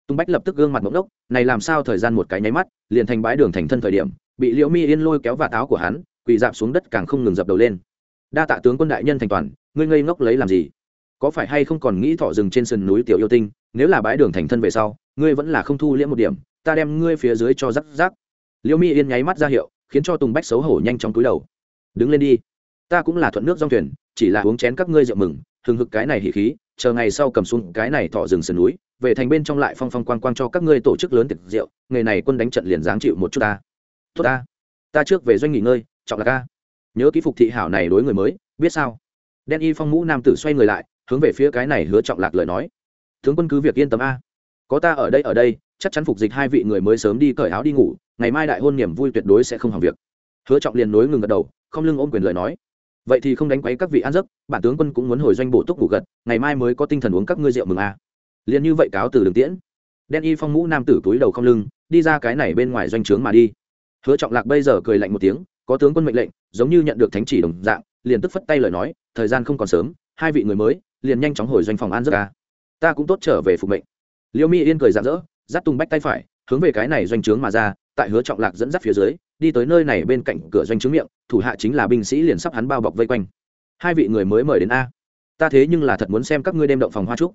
Tung bách lập tức gương mặt mộng đốc, này làm sao thời gian một cái nháy mắt, liền thành bái đường thành thân thời điểm, bị liễu mi yên lôi kéo và táo của hắn, quỳ dạp xuống đất càng không ngừng dập đầu lên. Đa tạ tướng quân đại nhân thành toàn, ngươi ngây ngốc lấy làm gì? Có phải hay không còn nghĩ thọ rừng trên sườn núi tiểu yêu tinh, nếu là bái đường thành thân về sau, ngươi vẫn là không thu liễm một điểm, ta đem ngươi phía dưới cho rắc rắc. Liễu mi yên nháy mắt ra hiệu, khiến cho tùng bách xấu hổ nhanh trong túi đầu. Đứng lên đi, ta cũng là thuận nước dòng thuyền chỉ là uống chén các ngươi rượu mừng, hừng hực cái này hỉ khí, chờ ngày sau cầm xuống cái này thọ rừng sườn núi, về thành bên trong lại phong phong quang quang cho các ngươi tổ chức lớn tiệc rượu nghề này quân đánh trận liền dáng chịu một chút ta. Tốt ta. Ta trước về doanh nghỉ ngơi, trọng là ca. Nhớ ký phục thị hảo này đối người mới, biết sao? Đen y phong mũ nam tử xoay người lại, hướng về phía cái này hứa trọng lạc lời nói. Tướng quân cứ việc yên tâm a. Có ta ở đây ở đây, chắc chắn phục dịch hai vị người mới sớm đi cởi áo đi ngủ, ngày mai đại hôn niềm vui tuyệt đối sẽ không hỏng việc. Hứa trọng liền nối ngừng gật đầu, không lưng ôm quyền lời nói vậy thì không đánh quấy các vị ăn giấc, bản tướng quân cũng muốn hồi doanh bổ túc ngủ gật, ngày mai mới có tinh thần uống các ngươi rượu mừng a liền như vậy cáo từ đường tiễn. Đen y phong mũ nam tử túi đầu không lưng, đi ra cái này bên ngoài doanh trướng mà đi. Hứa trọng lạc bây giờ cười lạnh một tiếng, có tướng quân mệnh lệnh, giống như nhận được thánh chỉ đồng dạng, liền tức phất tay lời nói, thời gian không còn sớm, hai vị người mới, liền nhanh chóng hồi doanh phòng an giấc ca ta cũng tốt trở về phục mệnh. Liêu mi yên cười rạng rỡ, dắt tung bách tay phải, hướng về cái này doanh trướng mà ra, tại hứa trọng lạc dẫn dắt phía dưới đi tới nơi này bên cạnh cửa doanh chứng miệng, thủ hạ chính là binh sĩ liền sắp hắn bao bọc vây quanh. Hai vị người mới mời đến a. Ta thế nhưng là thật muốn xem các ngươi đem động phòng hoa trúc.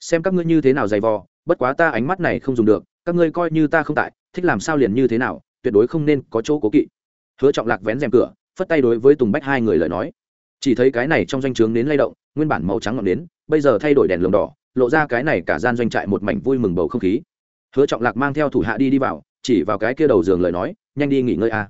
Xem các ngươi như thế nào dày vò, bất quá ta ánh mắt này không dùng được, các ngươi coi như ta không tại, thích làm sao liền như thế nào, tuyệt đối không nên có chỗ cố kỵ. Hứa trọng lạc vén rèm cửa, phất tay đối với tùng bách hai người lời nói. Chỉ thấy cái này trong doanh trướng nến lay động, nguyên bản màu trắng ngọn nến, bây giờ thay đổi đèn lồng đỏ, lộ ra cái này cả gian doanh trại một mảnh vui mừng bầu không khí. Hứa trọng lạc mang theo thủ hạ đi đi vào chỉ vào cái kia đầu giường lời nói, nhanh đi nghỉ ngơi a.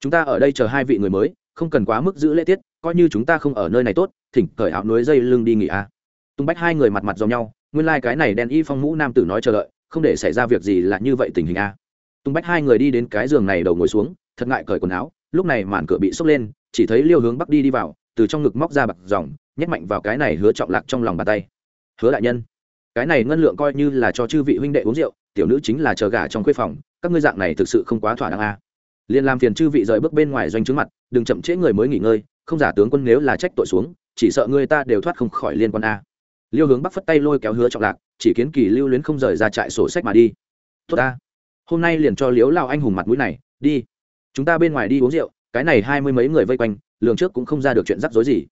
Chúng ta ở đây chờ hai vị người mới, không cần quá mức giữ lễ tiết, coi như chúng ta không ở nơi này tốt, thỉnh cởi áo núi dây lưng đi nghỉ a. Tung bách hai người mặt mặt dòng nhau, nguyên lai、like、cái này đen y phong mũ nam tử nói chờ đợi, không để xảy ra việc gì là như vậy tình hình a. Tung bách hai người đi đến cái giường này đầu ngồi xuống, thật ngại cởi quần áo, lúc này màn cửa bị sốc lên, chỉ thấy liêu hướng bắc đi đi vào, từ trong ngực móc ra bạc dòng nhét mạnh vào cái này hứa trọng lạc trong lòng bàn tay. Hứa đại nhân, cái này ngân lượng coi như là cho chư vị huynh đệ uống rượu tiểu nữ chính là chờ gả trong khuê phòng, các ngươi dạng này thực sự không quá thỏa đáng a. Liền làm phiền chư vị rời bước bên ngoài doanh trướng mặt, đừng chậm trễ người mới nghỉ ngơi, không giả tướng quân nếu là trách tội xuống, chỉ sợ người ta đều thoát không khỏi liên quan a. Liêu hướng bắc phất tay lôi kéo hứa trọng lạc, chỉ kiến kỳ lưu luyến không rời ra trại sổ sách mà đi. Tốt ta. Hôm nay liền cho liếu lao anh hùng mặt mũi này, đi. Chúng ta bên ngoài đi uống rượu, cái này hai mươi mấy người vây quanh, lường trước cũng không ra được chuyện rắc rối gì.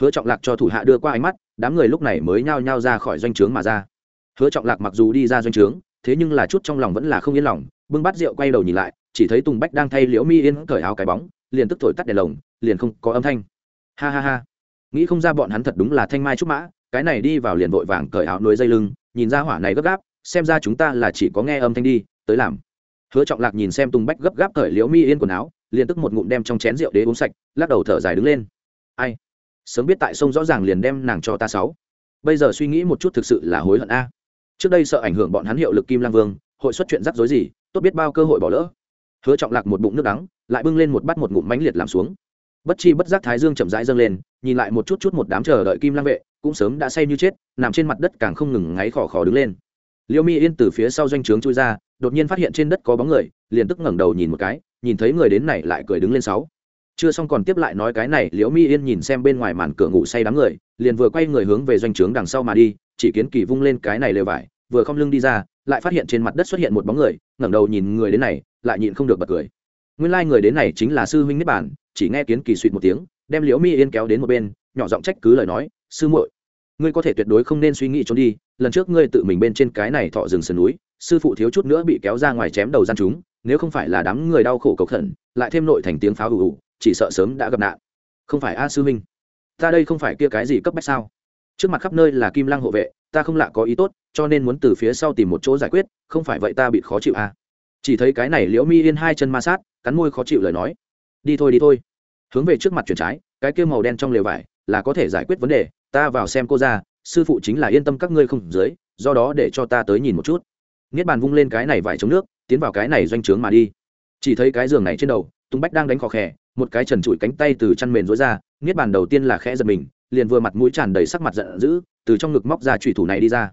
Hứa trọng lạc cho thủ hạ đưa qua ánh mắt, đám người lúc này mới nhao nhao ra khỏi doanh trướng mà ra. Hứa trọng lạc mặc dù đi ra doanh trướng thế nhưng là chút trong lòng vẫn là không yên lòng, bưng bát rượu quay đầu nhìn lại, chỉ thấy tùng bách đang thay liễu mi yên cởi áo cái bóng, liền tức thổi tắt đèn lồng, liền không có âm thanh. Ha ha ha. Nghĩ không ra bọn hắn thật đúng là thanh mai trúc mã, cái này đi vào liền vội vàng cởi áo nuôi dây lưng, nhìn ra hỏa này gấp gáp, xem ra chúng ta là chỉ có nghe âm thanh đi, tới làm. Hứa trọng lạc nhìn xem tùng bách gấp gáp cởi liễu mi yên quần áo, liền tức một ngụm đem trong chén rượu đế uống sạch, lắc đầu thở dài đứng lên. Ai? Sớm biết tại sông rõ ràng liền đem nàng cho ta sáu. Bây giờ suy nghĩ một chút thực sự là hối hận a trước đây sợ ảnh hưởng bọn hắn hiệu lực kim lang vương, hội xuất chuyện rắc rối gì, tốt biết bao cơ hội bỏ lỡ. Hứa trọng lạc một bụng nước đắng, lại bưng lên một bát một ngụm mánh liệt làm xuống. Bất chi bất giác thái dương chậm rãi dâng lên, nhìn lại một chút chút một đám chờ đợi kim lang vệ, cũng sớm đã say như chết, nằm trên mặt đất càng không ngừng ngáy khò khò đứng lên. Liêu mi yên từ phía sau doanh trướng chui ra, đột nhiên phát hiện trên đất có bóng người, liền tức ngẩng đầu nhìn một cái, nhìn thấy người đến này lại cười đứng lên sáu. Chưa xong còn tiếp lại nói cái này liễu mi yên nhìn xem bên ngoài màn cửa ngủ say đám người, liền vừa quay người hướng về doanh trướng đằng sau mà đi chỉ kiến kỳ vung lên cái này lều vải, vừa không lưng đi ra, lại phát hiện trên mặt đất xuất hiện một bóng người, ngẩng đầu nhìn người đến này, lại nhịn không được bật cười. Nguyên lai người đến này chính là sư huynh niết bản chỉ nghe kiến kỳ suỵt một tiếng, đem liễu mi yên kéo đến một bên, nhỏ giọng trách cứ lời nói, sư muội, ngươi có thể tuyệt đối không nên suy nghĩ trốn đi, lần trước ngươi tự mình bên trên cái này thọ rừng sườn núi, sư phụ thiếu chút nữa bị kéo ra ngoài chém đầu gian chúng, nếu không phải là đám người đau khổ cầu khẩn, lại thêm nội thành tiếng pháo ủ ủ chỉ sợ sớm đã gặp nạn. Không phải a sư minh ta đây không phải kia cái gì cấp bách sao? Trước mặt khắp nơi là kim lăng hộ vệ, ta không lạ có ý tốt, cho nên muốn từ phía sau tìm một chỗ giải quyết, không phải vậy ta bị khó chịu à? chỉ thấy cái này liễu mi yên hai chân ma sát, cắn môi khó chịu lời nói. Đi thôi đi thôi. Hướng về trước mặt chuyển trái, cái kia màu đen trong lều vải là có thể giải quyết vấn đề, ta vào xem cô ra, sư phụ chính là yên tâm các ngươi không dưới, do đó để cho ta tới nhìn một chút. Niết bàn vung lên cái này vải chống nước, tiến vào cái này doanh trướng mà đi. Chỉ thấy cái giường này trên đầu tung bách đang đánh khó khè, một cái trần trụi cánh tay từ chăn mền rối ra, niết bàn đầu tiên là khẽ giật mình liền vừa mặt mũi tràn đầy sắc mặt giận dữ, từ trong ngực móc ra trùy thủ này đi ra.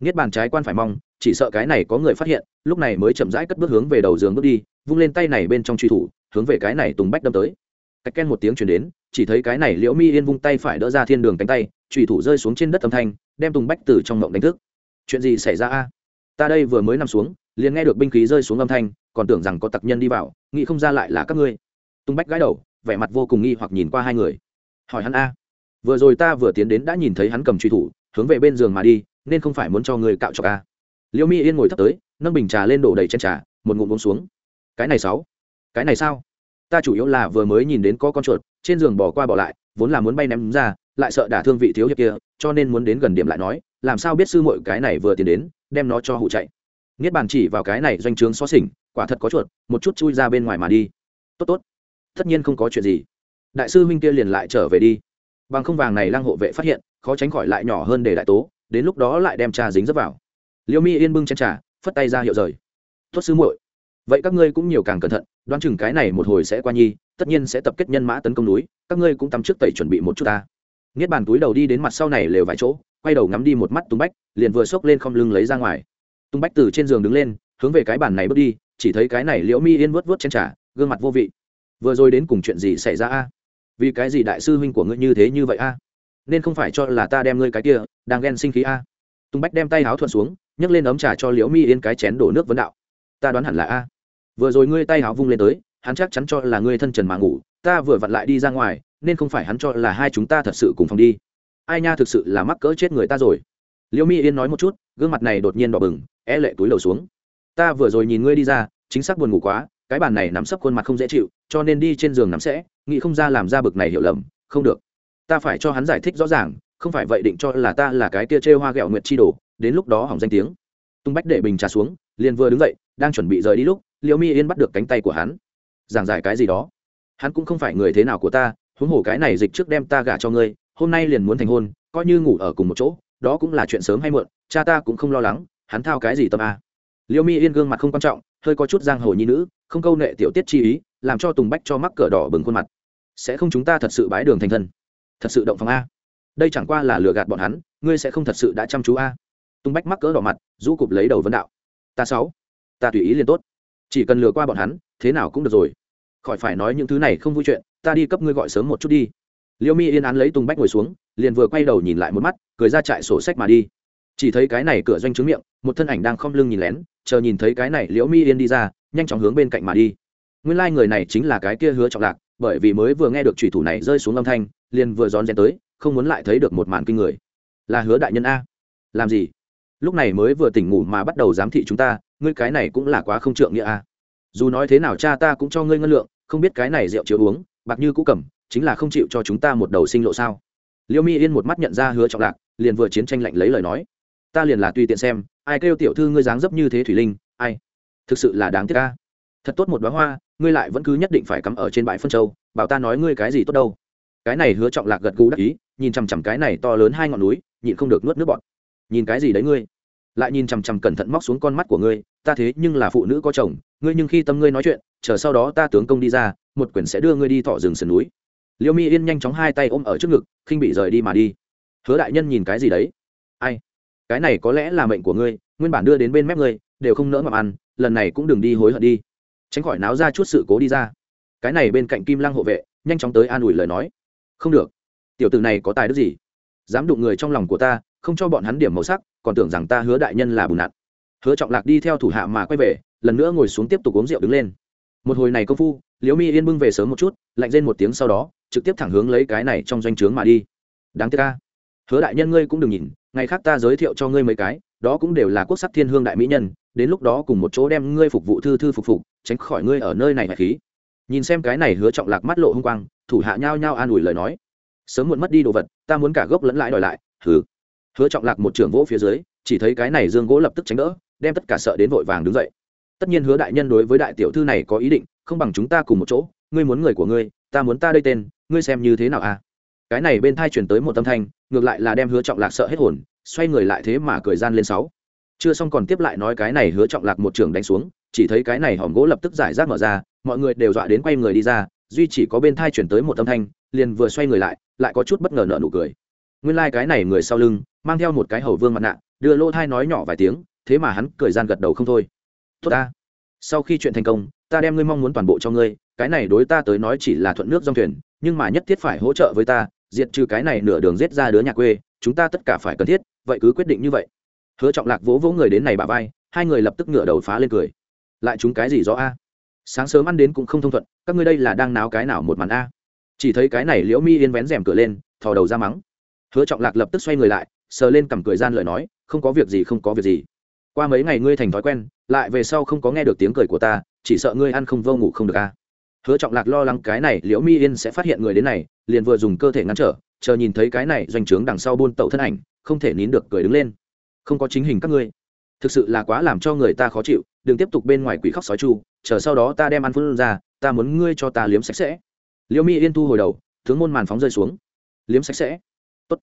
Niết bàn trái quan phải mong, chỉ sợ cái này có người phát hiện, lúc này mới chậm rãi cất bước hướng về đầu giường bước đi, vung lên tay này bên trong truy thủ, hướng về cái này tùng bách đâm tới. Cách ken một tiếng chuyển đến, chỉ thấy cái này liễu mi yên vung tay phải đỡ ra thiên đường cánh tay truy thủ rơi xuống trên đất âm thanh, đem tùng bách từ trong mộng đánh thức. Chuyện gì xảy ra a? Ta đây vừa mới nằm xuống, liền nghe được binh khí rơi xuống âm thanh, còn tưởng rằng có tặc nhân đi vào, nghĩ không ra lại là các ngươi. Tung bách gãi đầu, vẻ mặt vô cùng nghi hoặc nhìn qua hai người. Hỏi hắn a vừa rồi ta vừa tiến đến đã nhìn thấy hắn cầm truy thủ, hướng về bên giường mà đi, nên không phải muốn cho người cạo trọc a à? liễu mi yên ngồi thấp tới, nâng bình trà lên đổ đầy chân trà, một ngụm uống xuống. Cái này sáu. Cái này sao? Ta chủ yếu là vừa mới nhìn đến có con chuột, trên giường bỏ qua bỏ lại, vốn là muốn bay ném ra, lại sợ đả thương vị thiếu hiệp kia, cho nên muốn đến gần điểm lại nói, làm sao biết sư muội cái này vừa tiến đến, đem nó cho hụ chạy. Niết bàn chỉ vào cái này doanh trướng xó xỉnh, quả thật có chuột, một chút chui ra bên ngoài mà đi. Tốt tốt. Tất nhiên không có chuyện gì. Đại sư huynh kia liền lại trở về đi bằng không vàng này lang hộ vệ phát hiện, khó tránh khỏi lại nhỏ hơn để đại tố, đến lúc đó lại đem trà dính dấp vào. Liêu mi yên bưng chân trà, phất tay ra hiệu rời. Tốt sư muội, vậy các ngươi cũng nhiều càng cẩn thận, đoán chừng cái này một hồi sẽ qua nhi, tất nhiên sẽ tập kết nhân mã tấn công núi, các ngươi cũng tắm trước tẩy chuẩn bị một chút ta. Niết bàn túi đầu đi đến mặt sau này lều vài chỗ, quay đầu ngắm đi một mắt tung bách, liền vừa xốc lên không lưng lấy ra ngoài. Tung bách từ trên giường đứng lên, hướng về cái bàn này bước đi, chỉ thấy cái này liễu mi yên vớt vớt trên trà, gương mặt vô vị. Vừa rồi đến cùng chuyện gì xảy ra a? Vì cái gì đại sư huynh của ngươi như thế như vậy a? Nên không phải cho là ta đem ngươi cái kia, đang ghen sinh khí a? Tung bách đem tay háo thuận xuống, nhấc lên ấm trà cho liễu mi yên cái chén đổ nước vấn đạo. Ta đoán hẳn là a. Vừa rồi ngươi tay háo vung lên tới, hắn chắc chắn cho là ngươi thân trần mà ngủ, ta vừa vặn lại đi ra ngoài, nên không phải hắn cho là hai chúng ta thật sự cùng phòng đi. Ai nha thực sự là mắc cỡ chết người ta rồi. Liễu mi yên nói một chút, gương mặt này đột nhiên đỏ bừng e lệ túi lầu xuống. Ta vừa rồi nhìn ngươi đi ra, chính xác buồn ngủ quá cái bàn này nắm sấp khuôn mặt không dễ chịu, cho nên đi trên giường nắm sẽ, nghĩ không ra làm ra bực này hiểu lầm, không được. Ta phải cho hắn giải thích rõ ràng, không phải vậy định cho là ta là cái kia chê hoa ghẹo nguyệt chi đồ, đến lúc đó hỏng danh tiếng. Tung bách để bình trà xuống, liền vừa đứng dậy, đang chuẩn bị rời đi lúc liệu mi yên bắt được cánh tay của hắn. Giảng giải cái gì đó? Hắn cũng không phải người thế nào của ta, huống hồ cái này dịch trước đem ta gả cho ngươi, hôm nay liền muốn thành hôn, coi như ngủ ở cùng một chỗ, đó cũng là chuyện sớm hay muộn, cha ta cũng không lo lắng, hắn thao cái gì tâm a? Liêu mi yên gương mặt không quan trọng, hơi có chút giang hồ nhi nữ không câu nệ tiểu tiết chi ý, làm cho tùng bách cho mắc cờ đỏ bừng khuôn mặt. Sẽ không chúng ta thật sự bái đường thành thân. Thật sự động phòng a. Đây chẳng qua là lừa gạt bọn hắn, ngươi sẽ không thật sự đã chăm chú a. Tùng bách mắc cỡ đỏ mặt, rũ cụp lấy đầu vấn đạo. Ta sáu ta tùy ý liền tốt. Chỉ cần lừa qua bọn hắn, thế nào cũng được rồi. Khỏi phải nói những thứ này không vui chuyện, ta đi cấp ngươi gọi sớm một chút đi. Liêu mi yên án lấy tùng bách ngồi xuống, liền vừa quay đầu nhìn lại một mắt, cười ra trại sổ sách mà đi chỉ thấy cái này cửa doanh trướng miệng, một thân ảnh đang không lưng nhìn lén, chờ nhìn thấy cái này liễu mi yên đi ra, nhanh chóng hướng bên cạnh mà đi. Nguyên lai、like、người này chính là cái kia hứa trọng lạc, bởi vì mới vừa nghe được thủy thủ này rơi xuống âm thanh, liền vừa rón rén tới, không muốn lại thấy được một màn kinh người. Là hứa đại nhân a. Làm gì? Lúc này mới vừa tỉnh ngủ mà bắt đầu giám thị chúng ta, ngươi cái này cũng là quá không trượng nghĩa a. Dù nói thế nào cha ta cũng cho ngươi ngân lượng, không biết cái này rượu chiếu uống, bạc như cũ cầm, chính là không chịu cho chúng ta một đầu sinh lộ sao? Liêu mi yên một mắt nhận ra hứa trọng lạc, liền vừa chiến tranh lạnh lấy lời nói ta liền là tùy tiện xem, ai kêu tiểu thư ngươi dáng dấp như thế thủy linh, ai? Thực sự là đáng tiếc ca thật tốt một bó hoa, ngươi lại vẫn cứ nhất định phải cắm ở trên bãi phân châu, bảo ta nói ngươi cái gì tốt đâu. Cái này hứa trọng lạc gật gù đắc ý, nhìn chằm chằm cái này to lớn hai ngọn núi, nhịn không được nuốt nước bọt. Nhìn cái gì đấy ngươi? Lại nhìn chằm chằm cẩn thận móc xuống con mắt của ngươi, ta thế nhưng là phụ nữ có chồng, ngươi nhưng khi tâm ngươi nói chuyện, chờ sau đó ta tướng công đi ra, một quyển sẽ đưa ngươi đi thọ rừng sườn núi. Liêu mi yên nhanh chóng hai tay ôm ở trước ngực, khinh bị rời đi mà đi. Hứa đại nhân nhìn cái gì đấy? Ai? Cái này có lẽ là mệnh của ngươi, nguyên bản đưa đến bên mép ngươi, đều không nỡ mà ăn, lần này cũng đừng đi hối hận đi. Tránh khỏi náo ra chút sự cố đi ra. Cái này bên cạnh kim lăng hộ vệ, nhanh chóng tới an ủi lời nói. Không được. Tiểu tử này có tài đức gì? Dám đụng người trong lòng của ta, không cho bọn hắn điểm màu sắc, còn tưởng rằng ta hứa đại nhân là bùn nặn. Hứa trọng lạc đi theo thủ hạ mà quay về, lần nữa ngồi xuống tiếp tục uống rượu đứng lên. Một hồi này công phu, liễu mi yên bưng về sớm một chút, lạnh lên một tiếng sau đó, trực tiếp thẳng hướng lấy cái này trong doanh trướng mà đi. Đáng tiếc ca hứa đại nhân ngươi cũng đừng nhìn ngày khác ta giới thiệu cho ngươi mấy cái, đó cũng đều là quốc sắc thiên hương đại mỹ nhân, đến lúc đó cùng một chỗ đem ngươi phục vụ thư thư phục phục, tránh khỏi ngươi ở nơi này phải khí. Nhìn xem cái này hứa trọng lạc mắt lộ hung quang, thủ hạ nhao nhao an ủi lời nói. Sớm muộn mất đi đồ vật, ta muốn cả gốc lẫn lãi đòi lại hứa hứa trọng lạc một trưởng gỗ phía dưới, chỉ thấy cái này dương gỗ lập tức tránh đỡ, đem tất cả sợ đến vội vàng đứng dậy. Tất nhiên hứa đại nhân đối với đại tiểu thư này có ý định, không bằng chúng ta cùng một chỗ, ngươi muốn người của ngươi, ta muốn ta đây tên, ngươi xem như thế nào à? Cái này bên thai chuyển tới một âm thanh, ngược lại là đem hứa trọng lạc sợ hết hồn, xoay người lại thế mà cười gian lên sáu. Chưa xong còn tiếp lại nói cái này hứa trọng lạc một trường đánh xuống, chỉ thấy cái này hòm gỗ lập tức giải rác mở ra, mọi người đều dọa đến quay người đi ra, duy chỉ có bên thai chuyển tới một âm thanh, liền vừa xoay người lại lại có chút bất ngờ nợ nụ cười. Nguyên lai、like、cái này người sau lưng, mang theo một cái hầu vương mặt nạ, đưa lô thai nói nhỏ vài tiếng, thế mà hắn cười gian gật đầu không thôi. Tốt ta. Sau khi chuyện thành công, ta đem ngươi mong muốn toàn bộ cho ngươi, cái này đối ta tới nói chỉ là thuận nước dòng thuyền, nhưng mà nhất thiết phải hỗ trợ với ta diệt trừ cái này nửa đường giết ra đứa nhà quê, chúng ta tất cả phải cần thiết, vậy cứ quyết định như vậy. Hứa trọng lạc vỗ vỗ người đến này bà vai, hai người lập tức ngửa đầu phá lên cười. Lại chúng cái gì rõ a? Sáng sớm ăn đến cũng không thông thuận, các ngươi đây là đang náo cái nào một màn a? Chỉ thấy cái này liễu mi yên vén rèm cửa lên, thò đầu ra mắng. Hứa trọng lạc lập tức xoay người lại, sờ lên cầm cười gian lời nói, không có việc gì, không có việc gì. Qua mấy ngày ngươi thành thói quen, lại về sau không có nghe được tiếng cười của ta, chỉ sợ ngươi ăn không vô ngủ không được a hứa trọng lạc lo lắng cái này, liễu mi yên sẽ phát hiện người đến này, liền vừa dùng cơ thể ngăn trở, chờ nhìn thấy cái này doanh trướng đằng sau buôn tẩu thân ảnh, không thể nín được cười đứng lên. Không có chính hình các ngươi. Thực sự là quá làm cho người ta khó chịu, đừng tiếp tục bên ngoài quỷ khóc sói chu, chờ sau đó ta đem ăn phun ra, ta muốn ngươi cho ta liếm sạch sẽ. Liễu mi yên thu hồi đầu, tướng môn màn phóng rơi xuống. Liếm sạch sẽ. Tốt.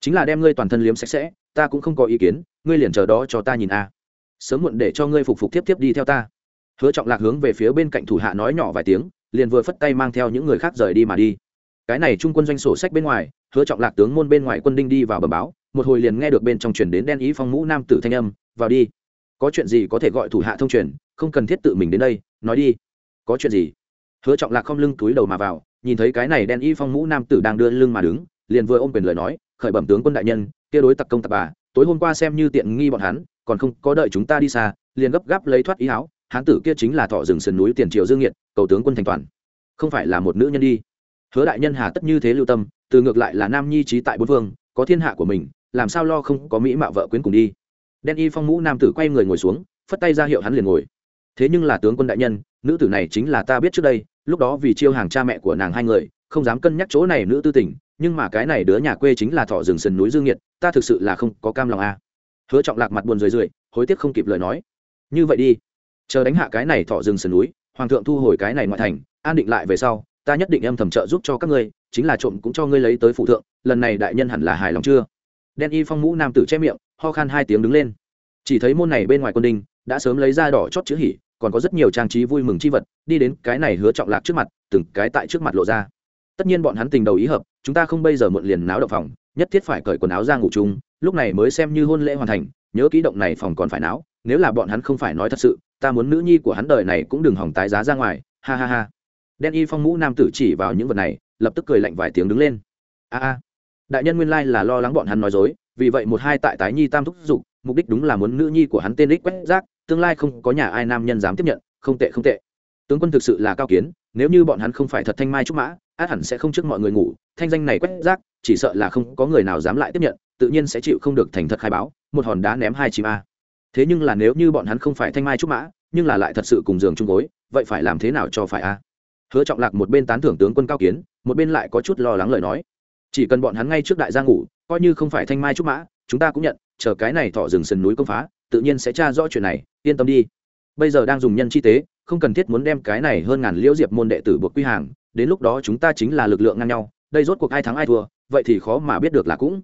Chính là đem ngươi toàn thân liếm sạch sẽ, ta cũng không có ý kiến, ngươi liền chờ đó cho ta nhìn a. Sớm muộn để cho ngươi phục phục tiếp tiếp đi theo ta. Hứa trọng lạc hướng về phía bên cạnh thủ hạ nói nhỏ vài tiếng liền vừa phất tay mang theo những người khác rời đi mà đi. Cái này trung quân doanh sổ sách bên ngoài, hứa trọng lạc tướng môn bên ngoài quân đinh đi vào bờ báo, một hồi liền nghe được bên trong truyền đến đen ý phong mũ nam tử thanh âm, vào đi. Có chuyện gì có thể gọi thủ hạ thông truyền, không cần thiết tự mình đến đây, nói đi. Có chuyện gì? Hứa trọng lạc không lưng túi đầu mà vào, nhìn thấy cái này đen y phong mũ nam tử đang đưa lưng mà đứng, liền vừa ôm quyền lời nói, khởi bẩm tướng quân đại nhân, kia đối tặc công tặc bà, tối hôm qua xem như tiện nghi bọn hắn, còn không có đợi chúng ta đi xa, liền gấp gáp lấy thoát ý áo hán tử kia chính là thọ rừng sườn núi tiền triệu dương nghiệt, cầu tướng quân thành toàn. Không phải là một nữ nhân đi. Hứa đại nhân hà tất như thế lưu tâm, từ ngược lại là nam nhi trí tại bốn phương có thiên hạ của mình, làm sao lo không có mỹ mạo vợ quyến cùng đi. Đen y phong mũ nam tử quay người ngồi xuống, phất tay ra hiệu hắn liền ngồi. Thế nhưng là tướng quân đại nhân, nữ tử này chính là ta biết trước đây, lúc đó vì chiêu hàng cha mẹ của nàng hai người, không dám cân nhắc chỗ này nữ tư tình, nhưng mà cái này đứa nhà quê chính là thọ rừng sườn núi dương nhiệt ta thực sự là không có cam lòng a à. hứa trọng lạc mặt buồn rười rượi, hối tiếc không kịp lời nói. Như vậy đi chờ đánh hạ cái này thọ rừng sườn núi, hoàng thượng thu hồi cái này ngoại thành, an định lại về sau, ta nhất định âm thầm trợ giúp cho các ngươi, chính là trộm cũng cho ngươi lấy tới phụ thượng, lần này đại nhân hẳn là hài lòng chưa? Đen y phong mũ nam tử che miệng, ho khan hai tiếng đứng lên. Chỉ thấy môn này bên ngoài quân đinh, đã sớm lấy ra đỏ chót chữ hỉ, còn có rất nhiều trang trí vui mừng chi vật, đi đến cái này hứa trọng lạc trước mặt, từng cái tại trước mặt lộ ra. Tất nhiên bọn hắn tình đầu ý hợp, chúng ta không bây giờ muộn liền náo động phòng, nhất thiết phải cởi quần áo ra ngủ chung, lúc này mới xem như hôn lễ hoàn thành, nhớ kỹ động này phòng còn phải náo, nếu là bọn hắn không phải nói thật sự ta muốn nữ nhi của hắn đời này cũng đừng hỏng tái giá ra ngoài, ha ha ha. Đen y phong mũ nam tử chỉ vào những vật này, lập tức cười lạnh vài tiếng đứng lên. A a, đại nhân nguyên lai là lo lắng bọn hắn nói dối, vì vậy một hai tại tái nhi tam thúc dục, mục đích đúng là muốn nữ nhi của hắn tên đích quét rác tương lai không có nhà ai nam nhân dám tiếp nhận, không tệ không tệ. Tướng quân thực sự là cao kiến, nếu như bọn hắn không phải thật thanh mai trúc mã, át hẳn sẽ không trước mọi người ngủ, thanh danh này quét rác chỉ sợ là không có người nào dám lại tiếp nhận, tự nhiên sẽ chịu không được thành thật khai báo, một hòn đá ném hai chim a thế nhưng là nếu như bọn hắn không phải thanh mai trúc mã, nhưng là lại thật sự cùng giường chung gối, vậy phải làm thế nào cho phải a? Hứa trọng lạc một bên tán thưởng tướng quân cao kiến, một bên lại có chút lo lắng lời nói. Chỉ cần bọn hắn ngay trước đại gia ngủ, coi như không phải thanh mai trúc mã, chúng ta cũng nhận, chờ cái này thọ rừng sườn núi công phá, tự nhiên sẽ tra rõ chuyện này, yên tâm đi. Bây giờ đang dùng nhân chi tế, không cần thiết muốn đem cái này hơn ngàn liễu diệp môn đệ tử buộc quy hàng, đến lúc đó chúng ta chính là lực lượng ngang nhau, đây rốt cuộc ai thắng ai thua, vậy thì khó mà biết được là cũng.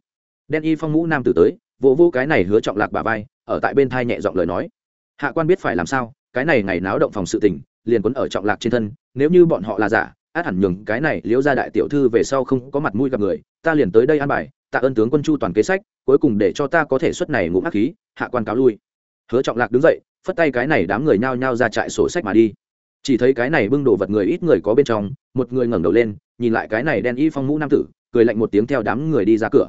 Đen y phong mũ nam tử tới, vỗ vô cái này hứa trọng lạc bà vai ở tại bên thai nhẹ giọng lời nói. Hạ quan biết phải làm sao, cái này ngày náo động phòng sự tình, liền quấn ở trọng lạc trên thân, nếu như bọn họ là giả, át hẳn nhường cái này liễu ra đại tiểu thư về sau không có mặt mũi gặp người, ta liền tới đây an bài, tạ ơn tướng quân chu toàn kế sách, cuối cùng để cho ta có thể xuất này ngụm hắc khí, hạ quan cáo lui. Hứa trọng lạc đứng dậy, phất tay cái này đám người nhao nhao ra trại sổ sách mà đi. Chỉ thấy cái này bưng đồ vật người ít người có bên trong, một người ngẩng đầu lên, nhìn lại cái này đen y phong mũ nam tử, cười lạnh một tiếng theo đám người đi ra cửa.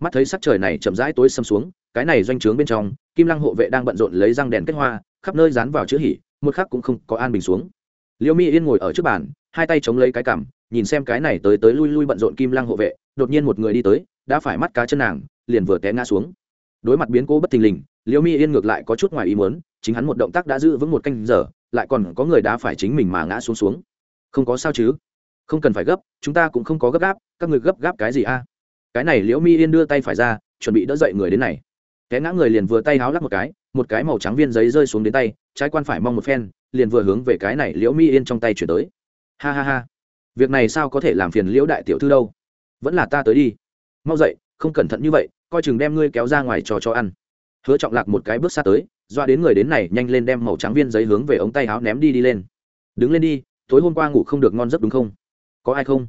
Mắt thấy sắc trời này chậm rãi tối xâm xuống cái này doanh trướng bên trong, kim lăng hộ vệ đang bận rộn lấy răng đèn kết hoa, khắp nơi dán vào chữ hỉ, một khắc cũng không có an bình xuống. Liêu mi yên ngồi ở trước bàn, hai tay chống lấy cái cằm, nhìn xem cái này tới tới lui lui bận rộn kim lăng hộ vệ, đột nhiên một người đi tới, đã phải mắt cá chân nàng, liền vừa té ngã xuống. Đối mặt biến cố bất thình lình, liêu mi yên ngược lại có chút ngoài ý muốn, chính hắn một động tác đã giữ vững một canh giờ, lại còn có người đã phải chính mình mà ngã xuống xuống. Không có sao chứ? Không cần phải gấp, chúng ta cũng không có gấp gáp, các người gấp gáp cái gì a? Cái này liễu mi yên đưa tay phải ra, chuẩn bị đỡ dậy người đến này té ngã người liền vừa tay háo lắc một cái một cái màu trắng viên giấy rơi xuống đến tay, trái quan phải mong một phen, liền vừa hướng về cái này liễu mi yên trong tay chuyển tới. Ha ha ha. Việc này sao có thể làm phiền liễu đại tiểu thư đâu? Vẫn là ta tới đi. Mau dậy, không cẩn thận như vậy, coi chừng đem ngươi kéo ra ngoài trò cho ăn. Hứa trọng lạc một cái bước xa tới, doa đến người đến này nhanh lên đem màu trắng viên giấy hướng về ống tay háo ném đi đi lên. Đứng lên đi, tối hôm qua ngủ không được ngon giấc đúng không? Có ai không?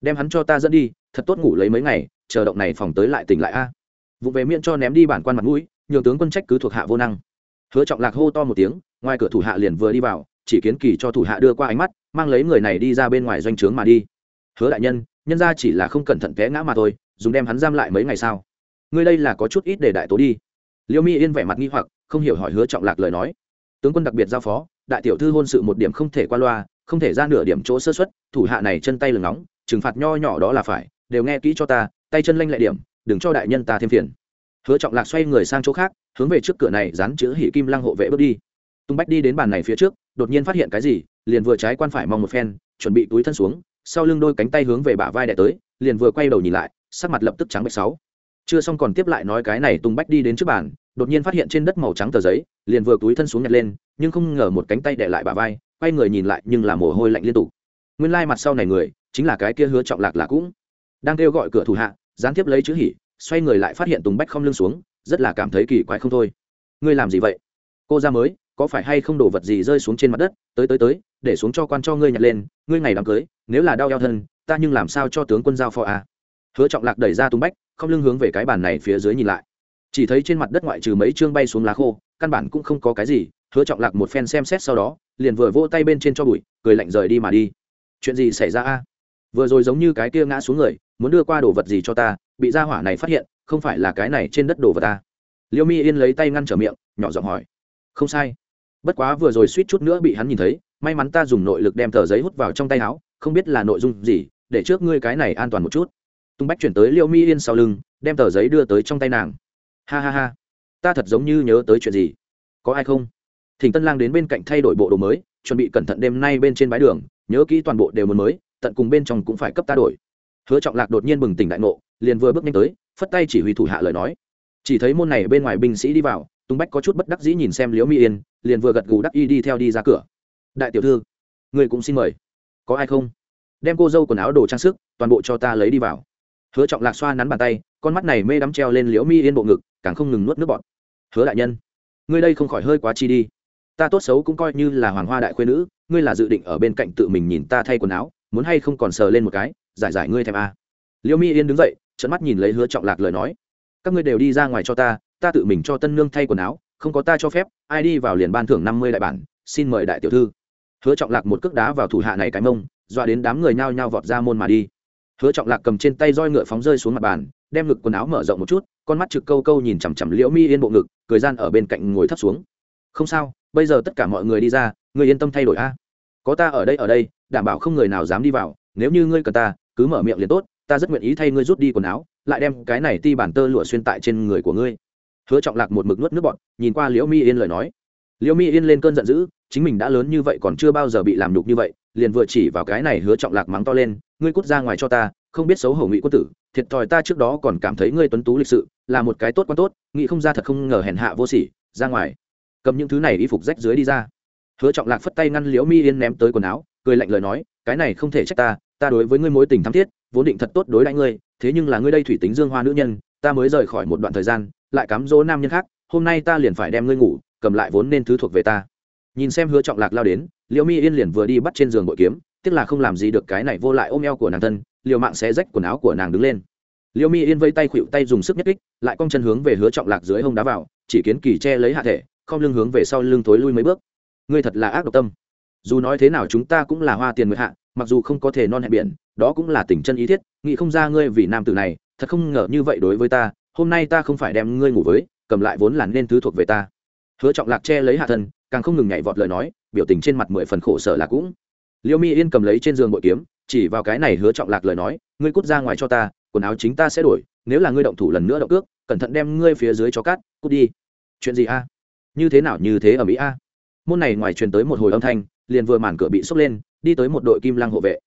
Đem hắn cho ta dẫn đi, thật tốt ngủ lấy mấy ngày, chờ động này phòng tới lại tỉnh lại a vụ về miệng cho ném đi bản quan mặt mũi nhường tướng quân trách cứ thuộc hạ vô năng. Hứa trọng lạc hô to một tiếng, ngoài cửa thủ hạ liền vừa đi vào, chỉ kiến kỳ cho thủ hạ đưa qua ánh mắt, mang lấy người này đi ra bên ngoài doanh trướng mà đi. Hứa đại nhân nhân ra chỉ là không cẩn thận té ngã mà thôi, dùng đem hắn giam lại mấy ngày sau ngươi đây là có chút ít để đại tố đi. Liêu mi yên vẻ mặt nghi hoặc, không hiểu hỏi hứa trọng lạc lời nói. Tướng quân đặc biệt giao phó, đại tiểu thư hôn sự một điểm không thể qua loa, không thể ra nửa điểm chỗ sơ xuất thủ hạ này chân tay lừng nóng, trừng phạt nho nhỏ đó là phải, đều nghe kỹ cho ta, tay chân lanh lại điểm đừng cho đại nhân ta thêm phiền. Hứa trọng lạc xoay người sang chỗ khác, hướng về trước cửa này dán chữ hỷ kim lăng hộ vệ bước đi. Tung bách đi đến bàn này phía trước, đột nhiên phát hiện cái gì, liền vừa trái quan phải mong một phen, chuẩn bị túi thân xuống, sau lưng đôi cánh tay hướng về bả vai đẻ tới, liền vừa quay đầu nhìn lại, sắc mặt lập tức trắng bệch sáu. Chưa xong còn tiếp lại nói cái này, tung bách đi đến trước bàn, đột nhiên phát hiện trên đất màu trắng tờ giấy, liền vừa túi thân xuống nhặt lên, nhưng không ngờ một cánh tay đẻ lại bả vai, quay người nhìn lại nhưng là mồ hôi lạnh liên tục. Nguyên lai mặt sau này người, chính là cái kia hứa trọng lạc là cũng đang kêu gọi cửa thủ hạ gián tiếp lấy chữ hỉ, xoay người lại phát hiện tùng bách không lưng xuống, rất là cảm thấy kỳ quái không thôi. Ngươi làm gì vậy? Cô ra mới, có phải hay không đổ vật gì rơi xuống trên mặt đất? Tới tới tới, để xuống cho quan cho ngươi nhặt lên, ngươi ngày đám cưới, nếu là đau eo thân, ta nhưng làm sao cho tướng quân giao phó à? hứa trọng lạc đẩy ra tùng bách, không lưng hướng về cái bàn này phía dưới nhìn lại. Chỉ thấy trên mặt đất ngoại trừ mấy chương bay xuống lá khô, căn bản cũng không có cái gì. Hứa trọng lạc một phen xem xét sau đó, liền vừa vỗ tay bên trên cho bụi, cười lạnh rời đi mà đi. Chuyện gì xảy ra a? Vừa rồi giống như cái kia ngã xuống người muốn đưa qua đồ vật gì cho ta, bị gia hỏa này phát hiện, không phải là cái này trên đất đồ vật ta. Liêu mi yên lấy tay ngăn trở miệng, nhỏ giọng hỏi. Không sai. Bất quá vừa rồi suýt chút nữa bị hắn nhìn thấy, may mắn ta dùng nội lực đem tờ giấy hút vào trong tay áo, không biết là nội dung gì, để trước ngươi cái này an toàn một chút. Tung bách chuyển tới liêu mi yên sau lưng, đem tờ giấy đưa tới trong tay nàng. Ha ha ha. Ta thật giống như nhớ tới chuyện gì. Có ai không? Thỉnh tân lang đến bên cạnh thay đổi bộ đồ mới, chuẩn bị cẩn thận đêm nay bên trên bãi đường, nhớ kỹ toàn bộ đều muốn mới, tận cùng bên trong cũng phải cấp ta đổi hứa trọng lạc đột nhiên bừng tỉnh đại ngộ, liền vừa bước nhanh tới, phất tay chỉ huy thủ hạ lời nói. Chỉ thấy môn này bên ngoài binh sĩ đi vào tung bách có chút bất đắc dĩ nhìn xem liễu mỹ yên, liền vừa gật gù đắc y đi theo đi ra cửa. Đại tiểu thư, người cũng xin mời. Có ai không? Đem cô dâu quần áo đồ trang sức, toàn bộ cho ta lấy đi vào. Hứa trọng lạc xoa nắn bàn tay, con mắt này mê đắm treo lên liễu mi yên bộ ngực, càng không ngừng nuốt nước bọt. Hứa đại nhân, ngươi đây không khỏi hơi quá chi đi. Ta tốt xấu cũng coi như là hoàng hoa đại khuyên nữ, ngươi là dự định ở bên cạnh tự mình nhìn ta thay quần áo, muốn hay không còn sờ lên một cái? Giải giải ngươi thèm a. À. liêu mi yên đứng dậy trận mắt nhìn lấy hứa trọng lạc lời nói. Các ngươi đều đi ra ngoài cho ta ta tự mình cho tân nương thay quần áo, không có ta cho phép, ai đi vào liền ban thưởng năm mươi đại bản, xin mời đại tiểu thư. Hứa trọng lạc một cước đá vào thủ hạ này cái mông, dọa đến đám người nhao nhao vọt ra môn mà đi. Hứa trọng lạc cầm trên tay roi ngựa phóng rơi xuống mặt bàn, đem ngực quần áo mở rộng một chút, con mắt trực câu câu nhìn chằm chằm liễu mi yên bộ ngực, cười gian ở bên cạnh ngồi thấp xuống. Không sao, bây giờ tất cả mọi người đi ra, ngươi yên tâm thay đổi a. Có ta ở đây ở đây, đảm bảo không người nào dám đi vào, nếu như ngươi cần ta cứ mở miệng liền tốt, ta rất nguyện ý thay ngươi rút đi quần áo, lại đem cái này ti bản tơ lụa xuyên tại trên người của ngươi. Hứa trọng lạc một mực nuốt nước bọn nhìn qua liễu mi yên lời nói. Liễu mi yên lên cơn giận dữ, chính mình đã lớn như vậy còn chưa bao giờ bị làm đục như vậy, liền vừa chỉ vào cái này hứa trọng lạc mắng to lên, ngươi cút ra ngoài cho ta, không biết xấu hổ ngụy quân tử, thiệt thòi ta trước đó còn cảm thấy ngươi tuấn tú lịch sự, là một cái tốt quan tốt, nghĩ không ra thật không ngờ hèn hạ vô sỉ, ra ngoài. Cầm những thứ này y phục rách dưới đi ra. Hứa trọng lạc phất tay ngăn liễu mi yên ném tới quần áo, cười lạnh lời nói cái này không thể trách ta ta đối với ngươi mối tình thắm thiết, vốn định thật tốt đối đãi ngươi, thế nhưng là ngươi đây thủy tính dương hoa nữ nhân, ta mới rời khỏi một đoạn thời gian, lại cám dỗ nam nhân khác, hôm nay ta liền phải đem ngươi ngủ, cầm lại vốn nên thứ thuộc về ta. Nhìn xem hứa trọng lạc lao đến liệu mi yên liền vừa đi bắt trên giường bội kiếm, tiếc là không làm gì được cái này vô lại ôm eo của nàng thân, liều mạng sẽ rách quần áo của nàng đứng lên. Liệu mi yên vây tay khuỵu tay dùng sức nhất kích, lại cong chân hướng về hứa trọng lạc dưới hông đá vào, chỉ kiến kỳ che lấy hạ thể không lưng hướng về sau lưng thối lui mấy bước. Ngươi thật là ác độc tâm dù nói thế nào chúng ta cũng là hoa tiền nguyệt hạ, mặc dù không có thể non hẹn biển, đó cũng là tình chân ý thiết, nghĩ không ra ngươi vì nam tử này, thật không ngờ như vậy đối với ta, hôm nay ta không phải đem ngươi ngủ với, cầm lại vốn là nên thứ thuộc về ta. Hứa trọng lạc che lấy hạ thân, càng không ngừng nhảy vọt lời nói, biểu tình trên mặt mười phần khổ sở là cũng. Liêu mi yên cầm lấy trên giường bội kiếm, chỉ vào cái này hứa trọng lạc lời nói, ngươi cút ra ngoài cho ta, quần áo chính ta sẽ đổi, nếu là ngươi động thủ lần nữa động cước, cẩn thận đem ngươi phía dưới cho cát cút đi. Chuyện gì a? Như thế nào như thế ở mỹ a? Môn này ngoài truyền tới một hồi âm thanh liền vừa màn cửa bị sốc lên, đi tới một đội kim lăng hộ vệ.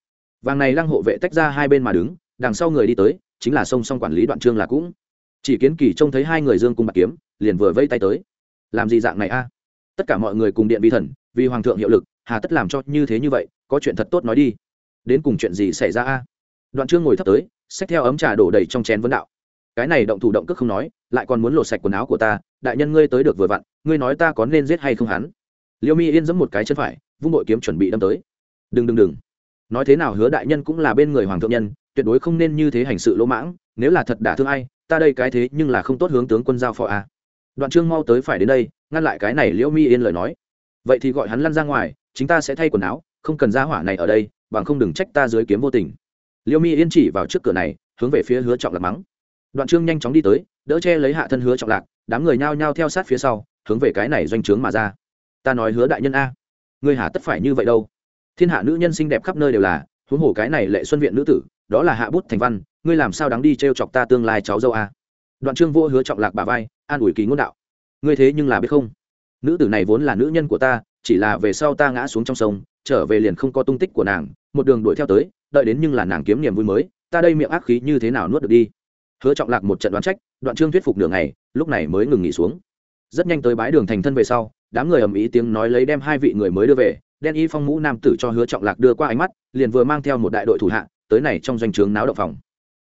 Vàng này lăng hộ vệ tách ra hai bên mà đứng, đằng sau người đi tới, chính là song song quản lý đoạn trương là cũng. Chỉ kiến kỳ trông thấy hai người dương cung bạc kiếm, liền vừa vây tay tới. Làm gì dạng này a? Tất cả mọi người cùng điện vi thần, vì hoàng thượng hiệu lực, hà tất làm cho như thế như vậy, có chuyện thật tốt nói đi. Đến cùng chuyện gì xảy ra a? Đoạn trương ngồi thấp tới, xách theo ấm trà đổ đầy trong chén vấn đạo. Cái này động thủ động cước không nói, lại còn muốn lột sạch quần áo của ta, đại nhân ngươi tới được vừa vặn, ngươi nói ta có nên giết hay không hắn? Liêu mi yên giẫm một cái chân phải vung bội kiếm chuẩn bị đâm tới. Đừng đừng đừng. Nói thế nào hứa đại nhân cũng là bên người hoàng thượng nhân, tuyệt đối không nên như thế hành sự lỗ mãng, nếu là thật đả thương ai, ta đây cái thế nhưng là không tốt hướng tướng quân giao phó a đoạn trương mau tới phải đến đây, ngăn lại cái này liễu mi yên lời nói. Vậy thì gọi hắn lăn ra ngoài chúng ta sẽ thay quần áo, không cần ra hỏa này ở đây, bằng không đừng trách ta dưới kiếm vô tình. Liễu mi yên chỉ vào trước cửa này, hướng về phía hứa trọng lạc mắng. Đoạn trương nhanh chóng đi tới, đỡ che lấy hạ thân hứa trọng lạc, đám người nhao nhao theo sát phía sau, hướng về cái này doanh trướng mà ra. Ta nói hứa đại nhân a ngươi hà tất phải như vậy đâu. Thiên hạ nữ nhân xinh đẹp khắp nơi đều là, huống hồ cái này lệ xuân viện nữ tử, đó là hạ bút thành văn, ngươi làm sao đáng đi t r e o chọc ta tương lai cháu dâu a? Đoạn trương vô hứa trọng lạc bà vai, an ủi kỳ ngôn đạo. Ngươi thế nhưng là biết không? Nữ tử này vốn là nữ nhân của ta, chỉ là về sau ta ngã xuống trong sông, trở về liền không có tung tích của nàng, một đường đuổi theo tới, đợi đến nhưng là nàng kiếm niềm vui mới, ta đây miệng ác khí như thế nào nuốt được đi? Hứa trọng lạc một trận đoán trách, đoạn trương thuyết phục đường này lúc này mới ngừng nghỉ xuống. Rất nhanh tới bãi đường thành thân về sau đám người ầm ĩ tiếng nói lấy đem hai vị người mới đưa về, đen y phong mũ nam tử cho hứa trọng lạc đưa qua ánh mắt, liền vừa mang theo một đại đội thủ hạ, tới này trong doanh trướng náo động phòng.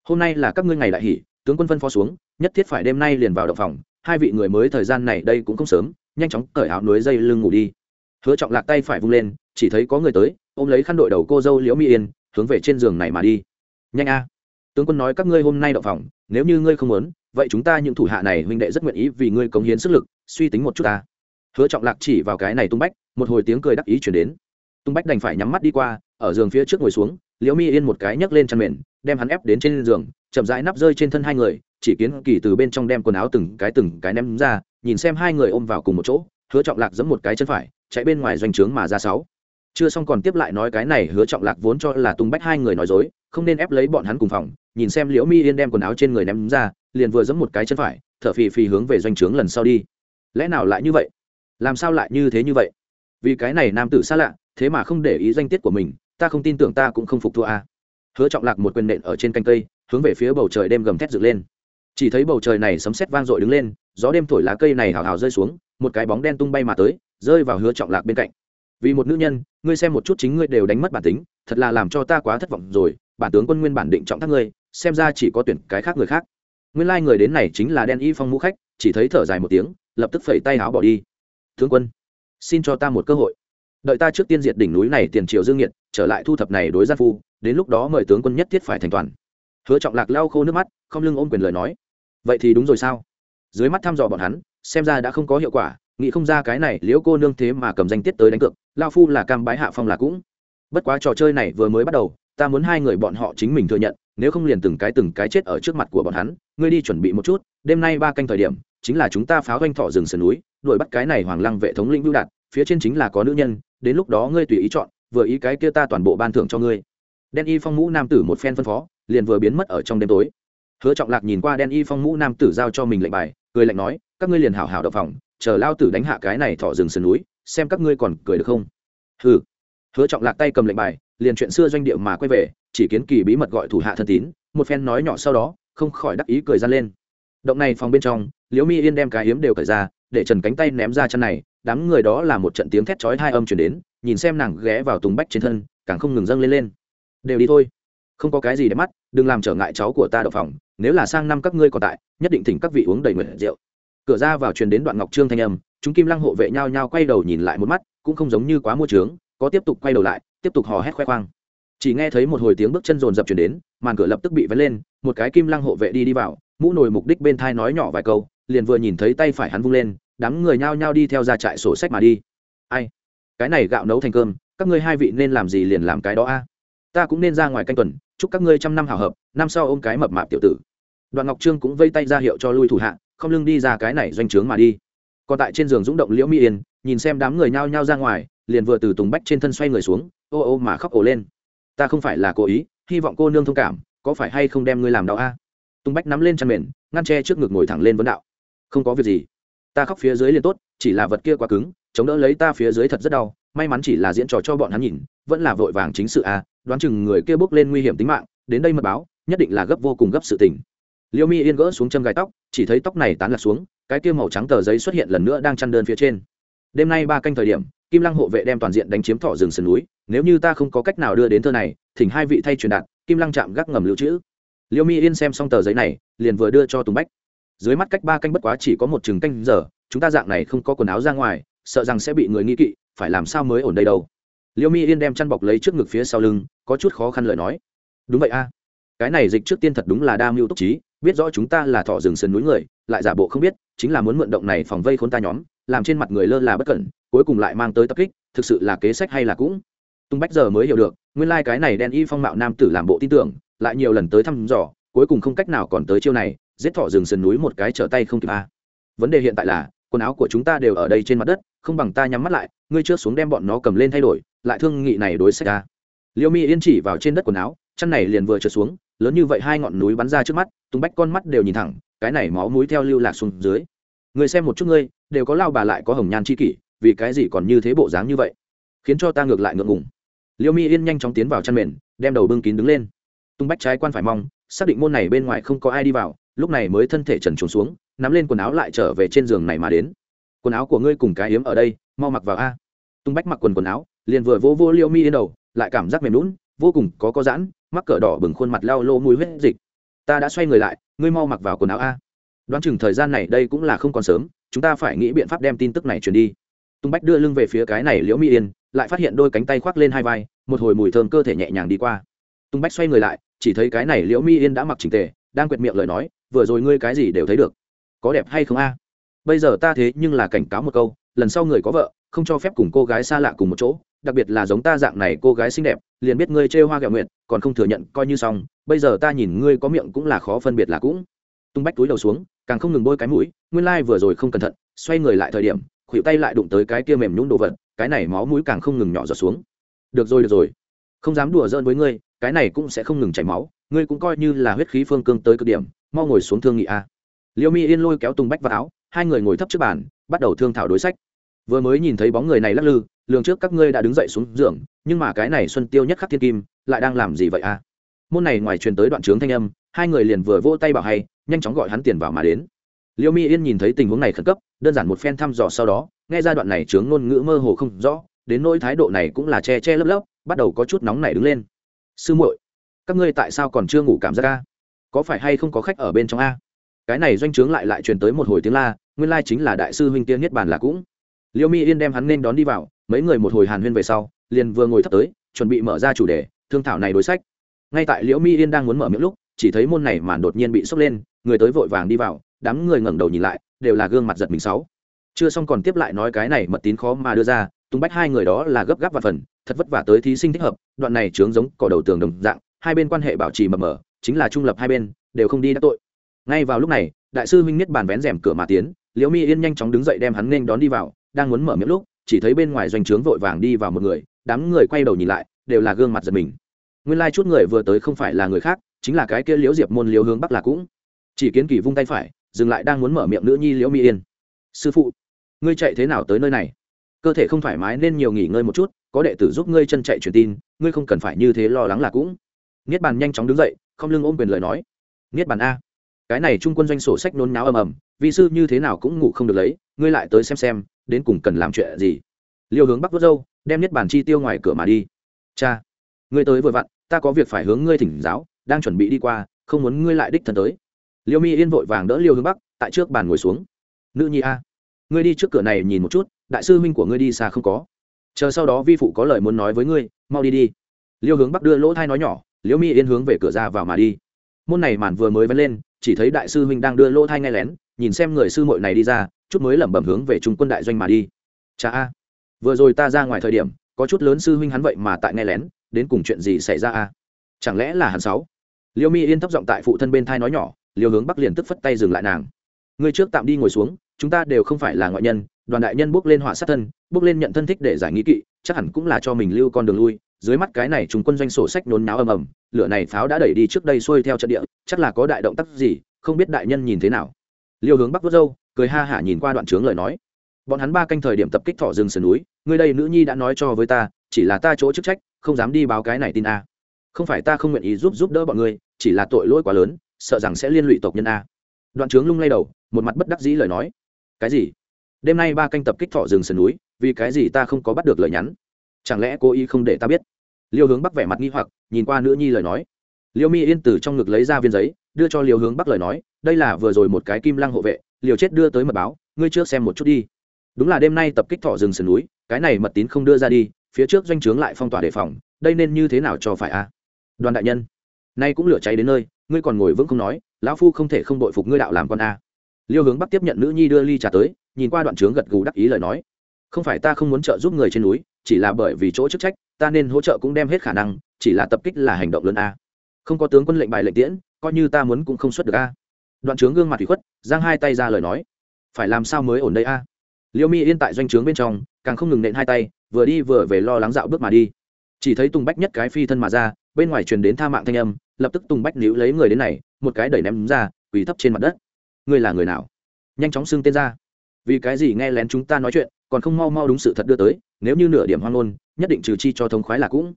Hôm nay là các ngươi ngày đại hỷ, tướng quân phân phó xuống, nhất thiết phải đêm nay liền vào động phòng, hai vị người mới thời gian này đây cũng không sớm, nhanh chóng cởi áo núi dây lưng ngủ đi. Hứa trọng lạc tay phải vung lên, chỉ thấy có người tới, ôm lấy khăn đội đầu cô dâu liễu mỹ yên, hướng về trên giường này mà đi. Nhanh a. Tướng quân nói các ngươi hôm nay động phòng, nếu như ngươi không muốn, vậy chúng ta những thủ hạ này huynh đệ rất nguyện ý vì ngươi cống hiến sức lực, suy tính một chút ta hứa trọng lạc chỉ vào cái này tung bách, một hồi tiếng cười đắc ý chuyển đến. Tung bách đành phải nhắm mắt đi qua, ở giường phía trước ngồi xuống, liễu mi yên một cái nhấc lên chăn mền, đem hắn ép đến trên giường, chậm rãi nắp rơi trên thân hai người, chỉ kiến kỳ từ bên trong đem quần áo từng cái từng cái ném ra, nhìn xem hai người ôm vào cùng một chỗ, hứa trọng lạc giẫm một cái chân phải, chạy bên ngoài doanh trướng mà ra sáu. Chưa xong còn tiếp lại nói cái này, hứa trọng lạc vốn cho là tung bách hai người nói dối, không nên ép lấy bọn hắn cùng phòng, nhìn xem liễu mi yên đem quần áo trên người ném ra, liền vừa giẫm một cái chân phải, thở phì phì hướng về doanh trướng lần sau đi. Lẽ nào lại như vậy? Làm sao lại như thế như vậy? Vì cái này nam tử xa lạ, thế mà không để ý danh tiết của mình, ta không tin tưởng ta cũng không phục thua a. Hứa trọng lạc một quyền nện ở trên canh cây, hướng về phía bầu trời đêm gầm thét dựng lên. Chỉ thấy bầu trời này sấm sét vang dội đứng lên, gió đêm thổi lá cây này hào hào rơi xuống, một cái bóng đen tung bay mà tới, rơi vào hứa trọng lạc bên cạnh. Vì một nữ nhân, ngươi xem một chút chính ngươi đều đánh mất bản tính, thật là làm cho ta quá thất vọng rồi, bản tướng quân nguyên bản định trọng thác ngươi, xem ra chỉ có tuyển cái khác người khác. Nguyên lai người đến này chính là đen y phong mũ khách, chỉ thấy thở dài một tiếng, lập tức phẩy tay áo bỏ đi tướng quân, xin cho ta một cơ hội. Đợi ta trước tiên diệt đỉnh núi này tiền triều dương nhiệt trở lại thu thập này đối gian phu, đến lúc đó mời tướng quân nhất thiết phải thành toàn. Hứa trọng lạc lau khô nước mắt, không lưng ôm quyền lời nói. Vậy thì đúng rồi sao? Dưới mắt thăm dò bọn hắn, xem ra đã không có hiệu quả, nghĩ không ra cái này liễu cô nương thế mà cầm danh tiết tới đánh cược, lao phu là cam bái hạ phong là cũng. Bất quá trò chơi này vừa mới bắt đầu, ta muốn hai người bọn họ chính mình thừa nhận, nếu không liền từng cái từng cái chết ở trước mặt của bọn hắn, ngươi đi chuẩn bị một chút, đêm nay ba canh thời điểm chính là chúng ta pháo doanh thọ rừng sườn núi, đuổi bắt cái này hoàng lăng vệ thống lĩnh vưu đạt, phía trên chính là có nữ nhân, đến lúc đó ngươi tùy ý chọn, vừa ý cái kia ta toàn bộ ban thưởng cho ngươi. Đen y phong mũ nam tử một phen phân phó, liền vừa biến mất ở trong đêm tối. Hứa trọng lạc nhìn qua đen y phong mũ nam tử giao cho mình lệnh bài, cười lạnh nói, các ngươi liền hảo hảo đậu phòng, chờ lao tử đánh hạ cái này thọ rừng sườn núi, xem các ngươi còn cười được không. Hừ. Hứa trọng lạc tay cầm lệnh bài, liền chuyện xưa doanh địa mà quay về, chỉ kiến kỳ bí mật gọi thủ hạ thân tín, một phen nói nhỏ sau đó, không khỏi đắc ý cười ra lên. Động này phòng bên trong liễu mi yên đem cái hiếm đều cởi ra, để trần cánh tay ném ra chân này, đám người đó là một trận tiếng thét chói hai âm chuyển đến, nhìn xem nàng ghé vào tùng bách trên thân, càng không ngừng dâng lên lên. Đều đi thôi, không có cái gì để mắt, đừng làm trở ngại cháu của ta đậu phòng nếu là sang năm các ngươi còn tại, nhất định thỉnh các vị uống đầy nguyện rượu. Cửa ra vào truyền đến đoạn ngọc trương thanh âm, chúng kim lăng hộ vệ nhau nhau quay đầu nhìn lại một mắt, cũng không giống như quá mua trướng có tiếp tục quay đầu lại, tiếp tục hò hét khoe khoang. Chỉ nghe thấy một hồi tiếng bước chân rồn rập chuyển đến, màn cửa lập tức bị vén lên, một cái kim lăng hộ vệ đi đi vào, mũ nồi mục đích bên thai nói nhỏ vài câu liền vừa nhìn thấy tay phải hắn vung lên, đám người nhao nhao đi theo ra trại sổ sách mà đi. Ai? Cái này gạo nấu thành cơm, các ngươi hai vị nên làm gì liền làm cái đó a? Ta cũng nên ra ngoài canh tuần, chúc các ngươi trăm năm hảo hợp, năm sau ôm cái mập mạp tiểu tử. Đoàn ngọc trương cũng vây tay ra hiệu cho lui thủ hạ, không lưng đi ra cái này doanh trướng mà đi. Còn tại trên giường rúng động liễu mỹ yên, nhìn xem đám người nhao nhao ra ngoài, liền vừa từ tùng bách trên thân xoay người xuống, ô ô mà khóc ổ lên. Ta không phải là cố ý, hy vọng cô nương thông cảm, có phải hay không đem ngươi làm đau a? Tùng bách nắm lên chăn mền, ngăn tre trước ngực ngồi thẳng lên vấn đạo không có việc gì. Ta khóc phía dưới liền tốt, chỉ là vật kia quá cứng, chống đỡ lấy ta phía dưới thật rất đau, may mắn chỉ là diễn trò cho bọn hắn nhìn, vẫn là vội vàng chính sự à? đoán chừng người kia bước lên nguy hiểm tính mạng, đến đây mật báo, nhất định là gấp vô cùng gấp sự tình. Liêu mi yên gỡ xuống châm gai tóc, chỉ thấy tóc này tán lạc xuống, cái kia màu trắng tờ giấy xuất hiện lần nữa đang chăn đơn phía trên. Đêm nay ba canh thời điểm, kim lăng hộ vệ đem toàn diện đánh chiếm thọ rừng sườn núi, nếu như ta không có cách nào đưa đến thơ này, thỉnh hai vị thay truyền đạt, kim lăng chạm gác ngầm lưu trữ. Liêu mi yên xem xong tờ giấy này, liền vừa đưa cho tùng bách dưới mắt cách ba canh bất quá chỉ có một chừng canh giờ, chúng ta dạng này không có quần áo ra ngoài, sợ rằng sẽ bị người nghi kỵ, phải làm sao mới ổn đây đâu? Liêu mi yên đem chăn bọc lấy trước ngực phía sau lưng, có chút khó khăn lời nói. Đúng vậy a. Cái này dịch trước tiên thật đúng là đa mưu túc trí, biết rõ chúng ta là thọ rừng sườn núi người, lại giả bộ không biết, chính là muốn mượn động này phòng vây khốn ta nhóm, làm trên mặt người lơ là bất cẩn, cuối cùng lại mang tới tập kích, thực sự là kế sách hay là cũng. Tung bách giờ mới hiểu được, nguyên lai cái này đen y phong mạo nam tử làm bộ tin tưởng, lại nhiều lần tới thăm dò, cuối cùng không cách nào còn tới chiêu này giết thọ rừng sườn núi một cái trở tay không kịp a vấn đề hiện tại là, quần áo của chúng ta đều ở đây trên mặt đất, không bằng ta nhắm mắt lại, ngươi chưa xuống đem bọn nó cầm lên thay đổi, lại thương nghị này đối sách a liêu mi yên chỉ vào trên đất quần áo, chăn này liền vừa trượt xuống, lớn như vậy hai ngọn núi bắn ra trước mắt tung bách con mắt đều nhìn thẳng, cái này máu mũi theo lưu lạc xuống dưới. Người xem một chút ngươi, đều có lao bà lại có hồng nhan chi kỷ, vì cái gì còn như thế bộ dáng như vậy? Khiến cho ta ngược lại ngượng ngùng. Liêu mi yên nhanh chóng tiến vào chăn mền, đem đầu bưng kín đứng lên. Tung bách trái quan phải mong, xác định môn này bên ngoài không có ai đi vào lúc này mới thân thể trần trùng xuống, nắm lên quần áo lại trở về trên giường này mà đến. Quần áo của ngươi cùng cái hiếm ở đây, mau mặc vào a. Tung bách mặc quần quần áo, liền vừa vô vô liêu mi yên đầu, lại cảm giác mềm lún vô cùng có có giãn, mắc cỡ đỏ bừng khuôn mặt lao lô mùi huyết dịch. Ta đã xoay người lại, ngươi mau mặc vào quần áo a. Đoán chừng thời gian này đây cũng là không còn sớm, chúng ta phải nghĩ biện pháp đem tin tức này truyền đi. Tung bách đưa lưng về phía cái này liễu mi yên, lại phát hiện đôi cánh tay khoác lên hai vai, một hồi mùi thơm cơ thể nhẹ nhàng đi qua. Tung bách xoay người lại, chỉ thấy cái này liễu mi yên đã mặc chỉnh tề, đang quệt miệng lời nói vừa rồi ngươi cái gì đều thấy được. Có đẹp hay không a? Bây giờ ta thế nhưng là cảnh cáo một câu, lần sau người có vợ, không cho phép cùng cô gái xa lạ cùng một chỗ, đặc biệt là giống ta dạng này cô gái xinh đẹp, liền biết ngươi trêu hoa gạo nguyện còn không thừa nhận, coi như xong, bây giờ ta nhìn ngươi có miệng cũng là khó phân biệt là cũng. Tung bách túi đầu xuống, càng không ngừng bôi cái mũi, nguyên lai、like、vừa rồi không cẩn thận, xoay người lại thời điểm, khuỷu tay lại đụng tới cái kia mềm nhũng đồ vật, cái này máu mũi càng không ngừng nhỏ giọt xuống. Được rồi được rồi. Không dám đùa giỡn với ngươi, cái này cũng sẽ không ngừng chảy máu, ngươi cũng coi như là huyết khí phương cương tới cực điểm mau ngồi xuống thương nghị a. Liêu mi yên lôi kéo tùng bách vào áo, hai người ngồi thấp trước bàn, bắt đầu thương thảo đối sách. Vừa mới nhìn thấy bóng người này lắc lư, lường trước các ngươi đã đứng dậy xuống giường, nhưng mà cái này xuân tiêu nhất khắc thiên kim, lại đang làm gì vậy a? Môn này ngoài truyền tới đoạn trướng thanh âm, hai người liền vừa vỗ tay bảo hay, nhanh chóng gọi hắn tiền vào mà đến. Liêu mi yên nhìn thấy tình huống này khẩn cấp, đơn giản một phen thăm dò sau đó, nghe ra đoạn này chướng ngôn ngữ mơ hồ không rõ, đến nỗi thái độ này cũng là che che lấp lấp, bắt đầu có chút nóng này đứng lên. Sư muội, các ngươi tại sao còn chưa ngủ cảm giác a? Có phải hay không có khách ở bên trong a? Cái này doanh trướng lại lại truyền tới một hồi tiếng la, nguyên lai chính là đại sư huynh tiên nhất bàn là cũng. Liêu mi yên đem hắn nên đón đi vào, mấy người một hồi hàn huyên về sau, liền vừa ngồi thấp tới, chuẩn bị mở ra chủ đề, thương thảo này đối sách. Ngay tại liễu mi yên đang muốn mở miệng lúc, chỉ thấy môn này màn đột nhiên bị sốc lên, người tới vội vàng đi vào, đám người ngẩng đầu nhìn lại, đều là gương mặt giật mình sáu. Chưa xong còn tiếp lại nói cái này mật tín khó mà đưa ra tung bách hai người đó là gấp gáp và phần, thật vất vả tới thí sinh thích hợp, đoạn này trướng giống cỏ đầu tường đồng dạng, hai bên quan hệ bảo trì mập mờ chính là trung lập hai bên, đều không đi đắc tội. Ngay vào lúc này, đại sư huynh niết bàn vén rèm cửa mà tiến, liễu mi yên nhanh chóng đứng dậy đem hắn nên đón đi vào, đang muốn mở miệng lúc, chỉ thấy bên ngoài doanh trướng vội vàng đi vào một người, đám người quay đầu nhìn lại, đều là gương mặt giật mình. Nguyên lai chút người vừa tới không phải là người khác, chính là cái kia liễu diệp môn liễu hướng bắc là cũng. Chỉ kiến kỳ vung tay phải, dừng lại đang muốn mở miệng nữ nhi liễu mi yên. Sư phụ, ngươi chạy thế nào tới nơi này? Cơ thể không thoải mái nên nhiều nghỉ ngơi một chút, có đệ tử giúp ngươi chân chạy truyền tin, ngươi không cần phải như thế lo lắng là cũng. Niết bàn nhanh chóng đứng dậy không lưng ôm quyền lời nói. Niết bàn a. Cái này trung quân doanh sổ sách nôn náo ầm ầm, vi sư như thế nào cũng ngủ không được lấy, ngươi lại tới xem xem, đến cùng cần làm chuyện gì. Liêu hướng bắc vớt râu, đem nhất bản chi tiêu ngoài cửa mà đi. Cha, ngươi tới vừa vặn, ta có việc phải hướng ngươi thỉnh giáo, đang chuẩn bị đi qua, không muốn ngươi lại đích thân tới. Liêu mi yên vội vàng đỡ liêu hướng bắc, tại trước bàn ngồi xuống. Nữ nhi a, ngươi đi trước cửa này nhìn một chút, đại sư huynh của ngươi đi xa không có. Chờ sau đó vi phụ có lời muốn nói với ngươi, mau đi đi. Liêu hướng bắc đưa lỗ thai nói nhỏ liêu mi yên hướng về cửa ra vào mà đi. Môn này màn vừa mới vén lên, chỉ thấy đại sư huynh đang đưa lỗ thai nghe lén, nhìn xem người sư muội này đi ra, chút mới lẩm bẩm hướng về trung quân đại doanh mà đi. Cha a, vừa rồi ta ra ngoài thời điểm, có chút lớn sư huynh hắn vậy mà tại nghe lén, đến cùng chuyện gì xảy ra a? Chẳng lẽ là hắn sáu? Liêu mi yên thấp giọng tại phụ thân bên thai nói nhỏ, liêu hướng bắc liền tức phất tay dừng lại nàng. Ngươi trước tạm đi ngồi xuống, chúng ta đều không phải là ngoại nhân, đoàn đại nhân bước lên họa sát thân, bước lên nhận thân thích để giải nghĩ kỵ, chắc hẳn cũng là cho mình lưu con đường lui dưới mắt cái này chúng quân doanh sổ sách nôn náo ầm ầm, lửa này pháo đã đẩy đi trước đây xuôi theo trận địa, chắc là có đại động tác gì, không biết đại nhân nhìn thế nào. Liêu hướng bắc vớt râu, cười ha hả nhìn qua đoạn trướng lời nói. Bọn hắn ba canh thời điểm tập kích thọ rừng sườn núi người đây nữ nhi đã nói cho với ta, chỉ là ta chỗ chức trách, không dám đi báo cái này tin a. Không phải ta không nguyện ý giúp giúp đỡ bọn ngươi, chỉ là tội lỗi quá lớn, sợ rằng sẽ liên lụy tộc nhân a. Đoạn trướng lung lay đầu, một mặt bất đắc dĩ lời nói. Cái gì? Đêm nay ba canh tập kích thọ rừng sườn núi, vì cái gì ta không có bắt được lời nhắn? Chẳng lẽ cố ý không để ta biết? Liêu hướng bắc vẻ mặt nghi hoặc, nhìn qua nữ nhi lời nói. Liêu mi yên từ trong ngực lấy ra viên giấy, đưa cho liêu hướng bắc lời nói, đây là vừa rồi một cái kim lăng hộ vệ liều chết đưa tới mật báo, ngươi trước xem một chút đi. Đúng là đêm nay tập kích thọ rừng sườn núi, cái này mật tín không đưa ra đi, phía trước doanh trướng lại phong tỏa đề phòng, đây nên như thế nào cho phải a? Đoàn đại nhân, nay cũng lửa cháy đến nơi, ngươi còn ngồi vững không nói, lão phu không thể không đội phục ngươi đạo làm con a. Liêu hướng bắc tiếp nhận nữ nhi đưa ly trà tới, nhìn qua đoạn trướng gật gù đắc ý lời nói. Không phải ta không muốn trợ giúp người trên núi, chỉ là bởi vì chỗ chức trách ta nên hỗ trợ cũng đem hết khả năng, chỉ là tập kích là hành động lớn a. Không có tướng quân lệnh bài lệnh tiễn, coi như ta muốn cũng không xuất được a. Đoạn trướng gương mặt thủy khuất, giang hai tay ra lời nói. Phải làm sao mới ổn đây a? Liêu mi yên tại doanh trướng bên trong, càng không ngừng nện hai tay, vừa đi vừa về lo lắng dạo bước mà đi. Chỉ thấy tùng bách nhất cái phi thân mà ra, bên ngoài truyền đến tha mạng thanh âm, lập tức tùng bách níu lấy người đến này, một cái đẩy ném ra, quỳ thấp trên mặt đất. Ngươi là người nào? Nhanh chóng xưng tên ra. Vì cái gì nghe lén chúng ta nói chuyện, còn không mau mau đúng sự thật đưa tới, nếu như nửa điểm hoang ngôn nhất định trừ chi cho thống khoái là cũng.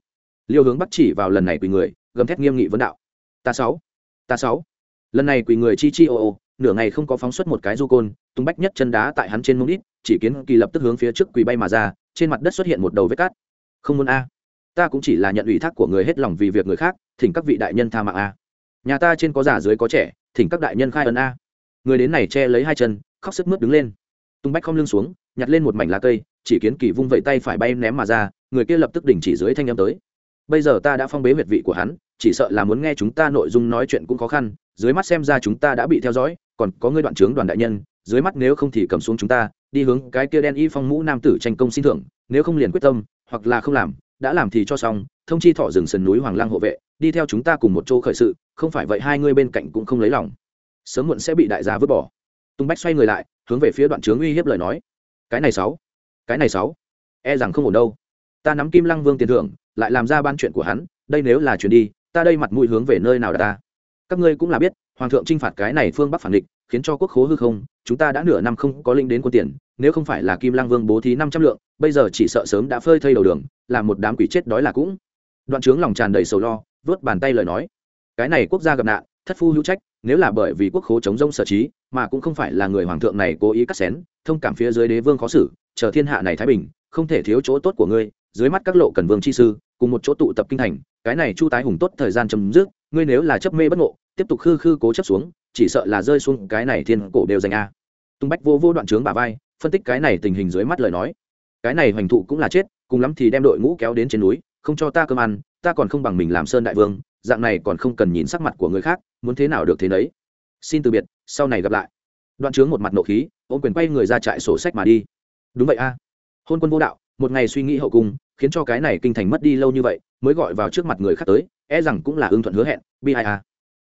Liêu hướng bắt chỉ vào lần này quỳ người, gầm thét nghiêm nghị vấn đạo. Ta sáu ta sáu. Lần này quỳ người chi chi ô ô, nửa ngày không có phóng xuất một cái du côn, tung bách nhất chân đá tại hắn trên mông đít, chỉ kiến kỳ lập tức hướng phía trước quỳ bay mà ra, trên mặt đất xuất hiện một đầu vết cát. Không muốn a. Ta cũng chỉ là nhận ủy thác của người hết lòng vì việc người khác, thỉnh các vị đại nhân tha mạng a. Nhà ta trên có già dưới có trẻ, thỉnh các đại nhân khai ấn a. Người đến này che lấy hai chân, khóc sức mướt đứng lên. Tung bách không lưng xuống, nhặt lên một mảnh lá cây chỉ kiến kỳ vung vẩy tay phải bay ném mà ra, người kia lập tức đình chỉ dưới thanh âm tới. Bây giờ ta đã phong bế huyệt vị của hắn, chỉ sợ là muốn nghe chúng ta nội dung nói chuyện cũng khó khăn, dưới mắt xem ra chúng ta đã bị theo dõi, còn có ngươi đoạn trướng đoàn đại nhân, dưới mắt nếu không thì cầm xuống chúng ta, đi hướng cái kia đen y phong mũ nam tử tranh công xin thưởng, nếu không liền quyết tâm, hoặc là không làm, đã làm thì cho xong, thông chi thọ rừng sườn núi hoàng lang hộ vệ, đi theo chúng ta cùng một chỗ khởi sự, không phải vậy hai ngươi bên cạnh cũng không lấy lòng. Sớm muộn sẽ bị đại gia vứt bỏ. Tung bách xoay người lại, hướng về phía đoạn trướng uy hiếp lời nói. Cái này sáu cái này sáu e rằng không ổn đâu. Ta nắm kim lăng vương tiền thưởng, lại làm ra ban chuyện của hắn, đây nếu là chuyện đi, ta đây mặt mũi hướng về nơi nào đã ta? Các ngươi cũng là biết, hoàng thượng trinh phạt cái này phương bắc phản địch, khiến cho quốc khố hư không, chúng ta đã nửa năm không có linh đến quân tiền, nếu không phải là kim lang vương bố thí năm trăm lượng, bây giờ chỉ sợ sớm đã phơi thây đầu đường, làm một đám quỷ chết đói là cũng. Đoạn trướng lòng tràn đầy sầu lo, vớt bàn tay lời nói. Cái này quốc gia gặp nạn, thất phu hữu trách, nếu là bởi vì quốc khố chống rông sở trí, mà cũng không phải là người hoàng thượng này cố ý cắt xén, thông cảm phía dưới đế vương khó xử chờ thiên hạ này thái bình, không thể thiếu chỗ tốt của ngươi, dưới mắt các lộ cần vương chi sư, cùng một chỗ tụ tập kinh thành, cái này chu tái hùng tốt thời gian chấm dứt, ngươi nếu là chấp mê bất ngộ, tiếp tục khư khư cố chấp xuống, chỉ sợ là rơi xuống cái này thiên cổ đều dành a. Tung bách vô vô đoạn trướng bà vai, phân tích cái này tình hình dưới mắt lời nói. Cái này hoành thụ cũng là chết, cùng lắm thì đem đội ngũ kéo đến trên núi, không cho ta cơm ăn, ta còn không bằng mình làm sơn đại vương, dạng này còn không cần nhìn sắc mặt của người khác, muốn thế nào được thế nấy. Xin từ biệt, sau này gặp lại. Đoạn trướng một mặt nộ khí, ôm quyền quay người ra trại sổ sách mà đi đúng vậy a. Hôn quân vô đạo, một ngày suy nghĩ hậu cung, khiến cho cái này kinh thành mất đi lâu như vậy, mới gọi vào trước mặt người khác tới e rằng cũng là ưng thuận hứa hẹn, bi ai a.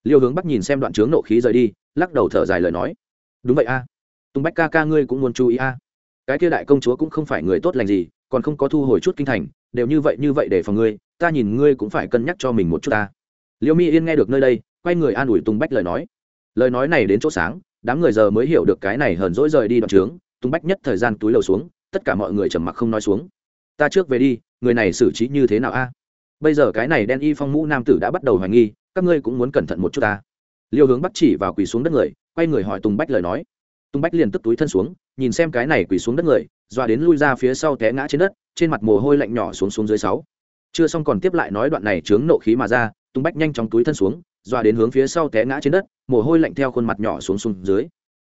Liêu hướng bắc nhìn xem đoạn trướng nộ khí rời đi, lắc đầu thở dài lời nói. Đúng vậy a. Tùng bách ca ca ngươi cũng muốn chú ý a. Cái kia đại công chúa cũng không phải người tốt lành gì, còn không có thu hồi chút kinh thành, đều như vậy như vậy để phòng ngươi, ta nhìn ngươi cũng phải cân nhắc cho mình một chút ta liêu mi yên nghe được nơi đây, quay người an ủi tùng bách lời nói. Lời nói này đến chỗ sáng, đám người giờ mới hiểu được cái này hờn dỗi rời đi đoạn trướng tùng bách nhất thời gian túi lầu xuống, tất cả mọi người trầm mặc không nói xuống. Ta trước về đi, người này xử trí như thế nào a? Bây giờ cái này đen y phong mũ nam tử đã bắt đầu hoài nghi, các ngươi cũng muốn cẩn thận một chút ta. Liêu hướng bắt chỉ vào quỳ xuống đất người, quay người hỏi tùng bách lời nói. Tung bách liền tức túi thân xuống, nhìn xem cái này quỳ xuống đất người, doa đến lui ra phía sau té ngã trên đất, trên mặt mồ hôi lạnh nhỏ xuống xuống dưới sáu. Chưa xong còn tiếp lại nói đoạn này chướng nộ khí mà ra tung bách nhanh chóng túi thân xuống, doa đến hướng phía sau té ngã trên đất, mồ hôi lạnh theo khuôn mặt nhỏ xuống xuống dưới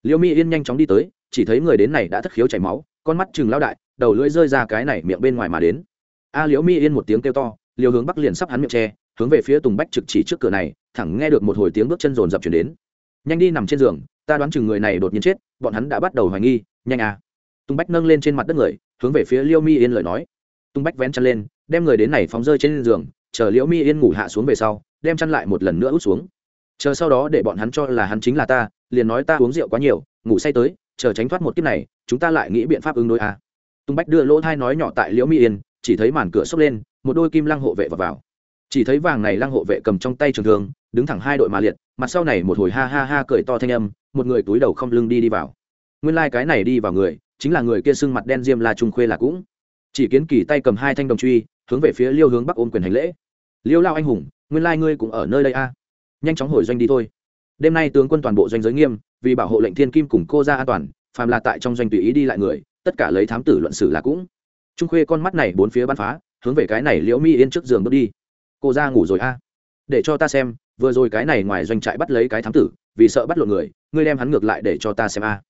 liêu mi yên nhanh chóng đi tới, chỉ thấy người đến này đã thất khiếu chảy máu, con mắt chừng lao đại, đầu lưỡi rơi ra cái này miệng bên ngoài mà đến. A liễu mi yên một tiếng kêu to liều hướng bắc liền sắp hắn miệng tre hướng về phía tùng bách trực chỉ trước cửa này, thẳng nghe được một hồi tiếng bước chân rồn rập chuyển đến. Nhanh đi nằm trên giường, ta đoán chừng người này đột nhiên chết, bọn hắn đã bắt đầu hoài nghi, nhanh à. Tùng bách nâng lên trên mặt đất người, hướng về phía liêu mi yên lời nói. Tùng bách vén chăn lên, đem người đến này phóng rơi trên giường, chờ liễu mi yên ngủ hạ xuống về sau, đem chăn lại một lần nữa út xuống. Chờ sau đó để bọn hắn cho là hắn chính là ta liền nói ta uống rượu quá nhiều ngủ say tới chờ tránh thoát một kiếp này chúng ta lại nghĩ biện pháp ứng đối à. tung bách đưa lỗ thai nói nhỏ tại liễu mỹ yên chỉ thấy màn cửa xốc lên một đôi kim lăng hộ vệ vào, vào. chỉ thấy vàng này lăng hộ vệ cầm trong tay trường thường đứng thẳng hai đội mà liệt mặt sau này một hồi ha ha ha cười to thanh âm một người túi đầu không lưng đi đi vào. Nguyên lai、like、cái này đi vào người chính là người kia sưng mặt đen diêm la trung khuê là cũng. Chỉ kiến kỳ tay cầm hai thanh đồng truy hướng về phía liêu hướng bắc ôm quyền hành lễ. Liêu lao anh hùng nguyên lai、like、ngươi cũng ở nơi đây a. Nhanh chóng hồi doanh đi thôi đêm nay tướng quân toàn bộ doanh giới nghiêm, vì bảo hộ lệnh thiên kim cùng cô ra an toàn, phàm là tại trong doanh tùy ý đi lại người, tất cả lấy thám tử luận xử là cũng. Trung khuê con mắt này bốn phía bắn phá, hướng về cái này liễu mi yên trước giường bước đi. Cô ra ngủ rồi a. Để cho ta xem, vừa rồi cái này ngoài doanh trại bắt lấy cái thám tử, vì sợ bắt lộn người, ngươi đem hắn ngược lại để cho ta xem a.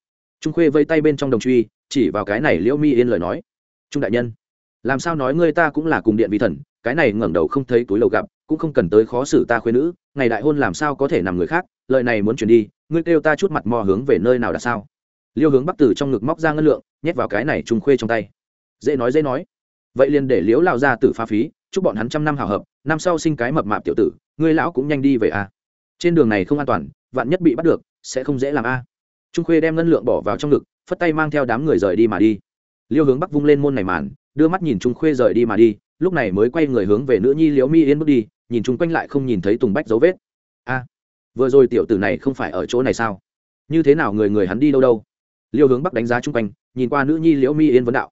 Trung khuê vây tay bên trong đồng truy, chỉ vào cái này liễu mi yên lời nói. Trung đại nhân, làm sao nói ngươi ta cũng là cùng điện vi thần, cái này ngẩng đầu không thấy túi lầu gặp cũng không cần tới khó xử ta khuyên nữ, ngày đại hôn làm sao có thể nằm người khác, lời này muốn chuyển đi, ngươi kêu ta chút mặt mò hướng về nơi nào đã sao? Liêu hướng bắc tử trong ngực móc ra ngân lượng, nhét vào cái này trung khuê trong tay. Dễ nói dễ nói. Vậy liền để liếu lao ra tử pha phí, chúc bọn hắn trăm năm hào hợp, năm sau sinh cái mập mạp tiểu tử, ngươi lão cũng nhanh đi về a trên đường này không an toàn, vạn nhất bị bắt được, sẽ không dễ làm a trung khuê đem ngân lượng bỏ vào trong ngực, phất tay mang theo đám người rời đi mà đi. Liêu hướng bắc vung lên môn này màn, đưa mắt nhìn trung khuê rời đi mà đi, lúc này mới quay người hướng về nữ nhi liễu mi yên bước đi nhìn chung quanh lại không nhìn thấy tùng bách dấu vết. A, vừa rồi tiểu tử này không phải ở chỗ này sao? Như thế nào người người hắn đi đâu đâu? Liêu hướng bắc đánh giá chung quanh, nhìn qua nữ nhi liễu mi yên vấn đạo.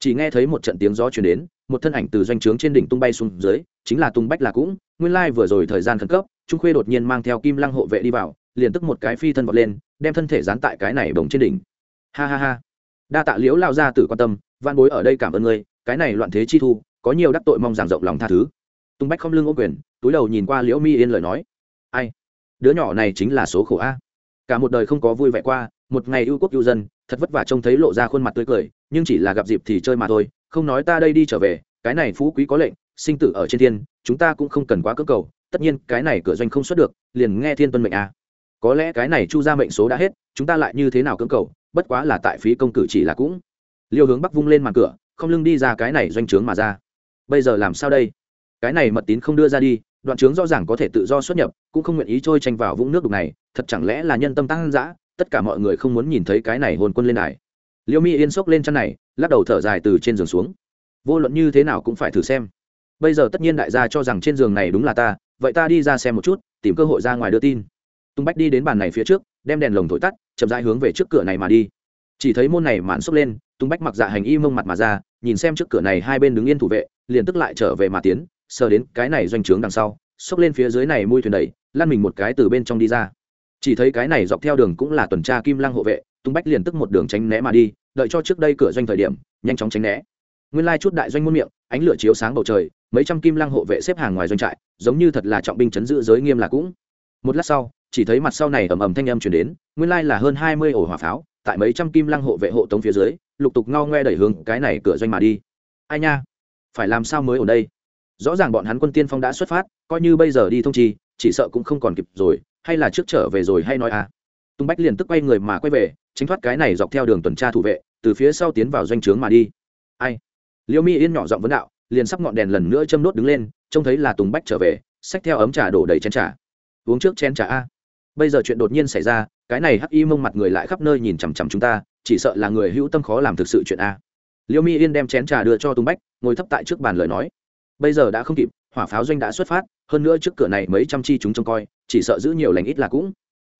Chỉ nghe thấy một trận tiếng gió chuyển đến, một thân ảnh từ doanh trướng trên đỉnh tung bay xuống dưới, chính là tung bách là cũng, nguyên lai vừa rồi thời gian khẩn cấp, trung khuê đột nhiên mang theo kim lăng hộ vệ đi vào, liền tức một cái phi thân vọt lên, đem thân thể dán tại cái này bồng trên đỉnh. Ha ha ha. Đa tạ liễu lao ra tử quan tâm văn bối ở đây cảm ơn ngươi, cái này loạn thế chi thu, có nhiều đắc tội mong giảng rộng lòng tha thứ tung bách không lưng ô quyền, túi đầu nhìn qua liễu mi yên lời nói. Ai? Đứa nhỏ này chính là số khổ a. Cả một đời không có vui vẻ qua, một ngày ưu quốc ưu dân, thật vất vả trông thấy lộ ra khuôn mặt tươi cười, nhưng chỉ là gặp dịp thì chơi mà thôi, không nói ta đây đi trở về, cái này phú quý có lệnh, sinh tử ở trên thiên, chúng ta cũng không cần quá cơ cầu, tất nhiên cái này cửa doanh không xuất được, liền nghe thiên tuân mệnh a. Có lẽ cái này chu ra mệnh số đã hết, chúng ta lại như thế nào cưỡng cầu, bất quá là tại phí công cử chỉ là cũng. Liêu hướng bắc vung lên màn cửa, không lưng đi ra cái này doanh trướng mà ra. Bây giờ làm sao đây? Cái này mật tín không đưa ra đi, đoạn trướng rõ ràng có thể tự do xuất nhập, cũng không nguyện ý trôi tranh vào vũng nước đục này, thật chẳng lẽ là nhân tâm tăng dã, tất cả mọi người không muốn nhìn thấy cái này hồn quân lên đài. Liêu mi yên sốc lên chăn này, lắc đầu thở dài từ trên giường xuống. Vô luận như thế nào cũng phải thử xem. Bây giờ tất nhiên đại gia cho rằng trên giường này đúng là ta, vậy ta đi ra xem một chút, tìm cơ hội ra ngoài đưa tin. Tung bách đi đến bàn này phía trước, đem đèn lồng thổi tắt, chậm rãi hướng về trước cửa này mà đi. Chỉ thấy môn này màn xốc lên, tung bách mặc dạ hành y mông mặt mà ra, nhìn xem trước cửa này hai bên đứng yên thủ vệ, liền tức lại trở về mà tiến sờ đến cái này doanh trướng đằng sau, xốc lên phía dưới này mui thuyền đẩy, lăn mình một cái từ bên trong đi ra. Chỉ thấy cái này dọc theo đường cũng là tuần tra kim lăng hộ vệ, tung bách liền tức một đường tránh né mà đi, đợi cho trước đây cửa doanh thời điểm, nhanh chóng tránh né. Nguyên lai chút đại doanh muôn miệng, ánh lửa chiếu sáng bầu trời, mấy trăm kim lăng hộ vệ xếp hàng ngoài doanh trại, giống như thật là trọng binh chấn giữ giới nghiêm là cũng. Một lát sau, chỉ thấy mặt sau này ầm ầm thanh âm chuyển đến, nguyên lai là hơn hai mươi ổ hỏa pháo, tại mấy trăm kim lăng hộ vệ hộ tống phía dưới, lục tục ngao ngoe đẩy hướng cái này cửa doanh mà đi. Ai nha? Phải làm sao mới ở đây? Rõ ràng bọn hắn quân tiên phong đã xuất phát, coi như bây giờ đi thông chi, chỉ sợ cũng không còn kịp rồi, hay là trước trở về rồi hay nói à. Tung bách liền tức quay người mà quay về, tránh thoát cái này dọc theo đường tuần tra thủ vệ, từ phía sau tiến vào doanh trướng mà đi. Ai? Liêu mi yên nhỏ giọng vấn đạo, liền sắp ngọn đèn lần nữa châm đốt đứng lên, trông thấy là tùng bách trở về, xách theo ấm trà đổ đầy chén trà. Uống trước chén trà a. Bây giờ chuyện đột nhiên xảy ra, cái này hắc y mông mặt người lại khắp nơi nhìn chằm chằm chúng ta, chỉ sợ là người hữu tâm khó làm thực sự chuyện a. Liêu mi yên đem chén trà đưa cho tùng bách, ngồi thấp tại trước bàn lời nói bây giờ đã không kịp, hỏa pháo doanh đã xuất phát, hơn nữa trước cửa này mấy trăm chi chúng trông coi, chỉ sợ giữ nhiều lành ít là cũng.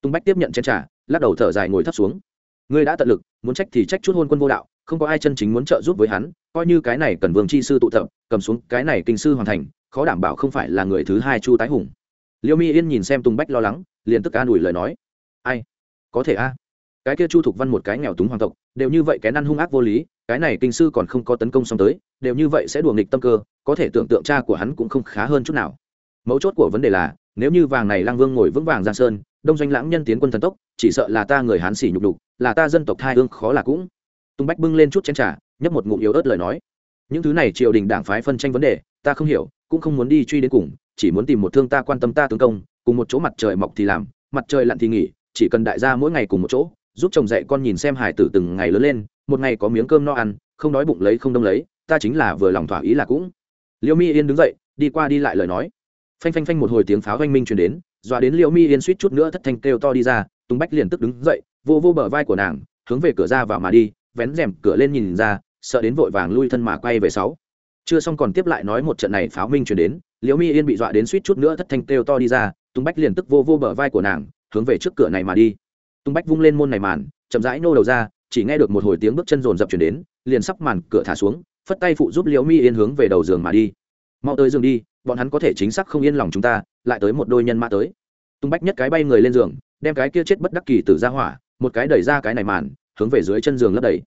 Tung bách tiếp nhận chén trà, lắc đầu thở dài ngồi thấp xuống. Ngươi đã tận lực, muốn trách thì trách chút hôn quân vô đạo, không có ai chân chính muốn trợ giúp với hắn, coi như cái này cần vương chi sư tụ tập, cầm xuống cái này kinh sư hoàn thành, khó đảm bảo không phải là người thứ hai chu tái hùng. Liêu mi yên nhìn xem tùng bách lo lắng, liền tức an ủi lời nói. Ai? Có thể a cái kia chu thục văn một cái nghèo túng hoàng tộc, đều như vậy cái năn hung ác vô lý, cái này kinh sư còn không có tấn công xong tới, đều như vậy sẽ đùa nghịch tâm cơ, có thể tưởng tượng cha của hắn cũng không khá hơn chút nào. Mấu chốt của vấn đề là, nếu như vàng này lang vương ngồi vững vàng giang sơn, đông doanh lãng nhân tiến quân thần tốc, chỉ sợ là ta người hán xỉ nhục đục là ta dân tộc thai ương khó là cũng. Tung bách bưng lên chút chén trà, nhấp một ngụm yếu ớt lời nói. Những thứ này triều đình đảng phái phân tranh vấn đề, ta không hiểu, cũng không muốn đi truy đến cùng, chỉ muốn tìm một thương ta quan tâm ta tướng công, cùng một chỗ mặt trời mọc thì làm, mặt trời lặn thì nghỉ, chỉ cần đại gia mỗi ngày cùng một chỗ giúp chồng dạy con nhìn xem hải tử từng ngày lớn lên, một ngày có miếng cơm no ăn, không đói bụng lấy không đông lấy, ta chính là vừa lòng thỏa ý là cũng. Liêu mi yên đứng dậy, đi qua đi lại lời nói. Phanh phanh phanh một hồi tiếng pháo oanh minh truyền đến, dọa đến liêu mi yên suýt chút nữa thất thanh kêu to đi ra, tùng bách liền tức đứng dậy, vô vô bờ vai của nàng, hướng về cửa ra vào mà đi, vén rèm cửa lên nhìn ra, sợ đến vội vàng lui thân mà quay về sáu chưa xong còn tiếp lại nói một trận này pháo minh truyền đến, liễu mi yên bị dọa đến suýt chút nữa thất thanh kêu to đi ra tung bách liền tức vô vô bờ vai của nàng, hướng về trước cửa này mà đi tung bách vung lên môn này màn, chậm rãi nô đầu ra, chỉ nghe được một hồi tiếng bước chân rồn rập chuyển đến, liền sắp màn cửa thả xuống, phất tay phụ giúp liễu mi yên hướng về đầu giường mà đi. Mau tới giường đi, bọn hắn có thể chính xác không yên lòng chúng ta, lại tới một đôi nhân mã tới. Tung bách nhất cái bay người lên giường, đem cái kia chết bất đắc kỳ từ ra hỏa, một cái đẩy ra cái này màn, hướng về dưới chân giường lấp đầy.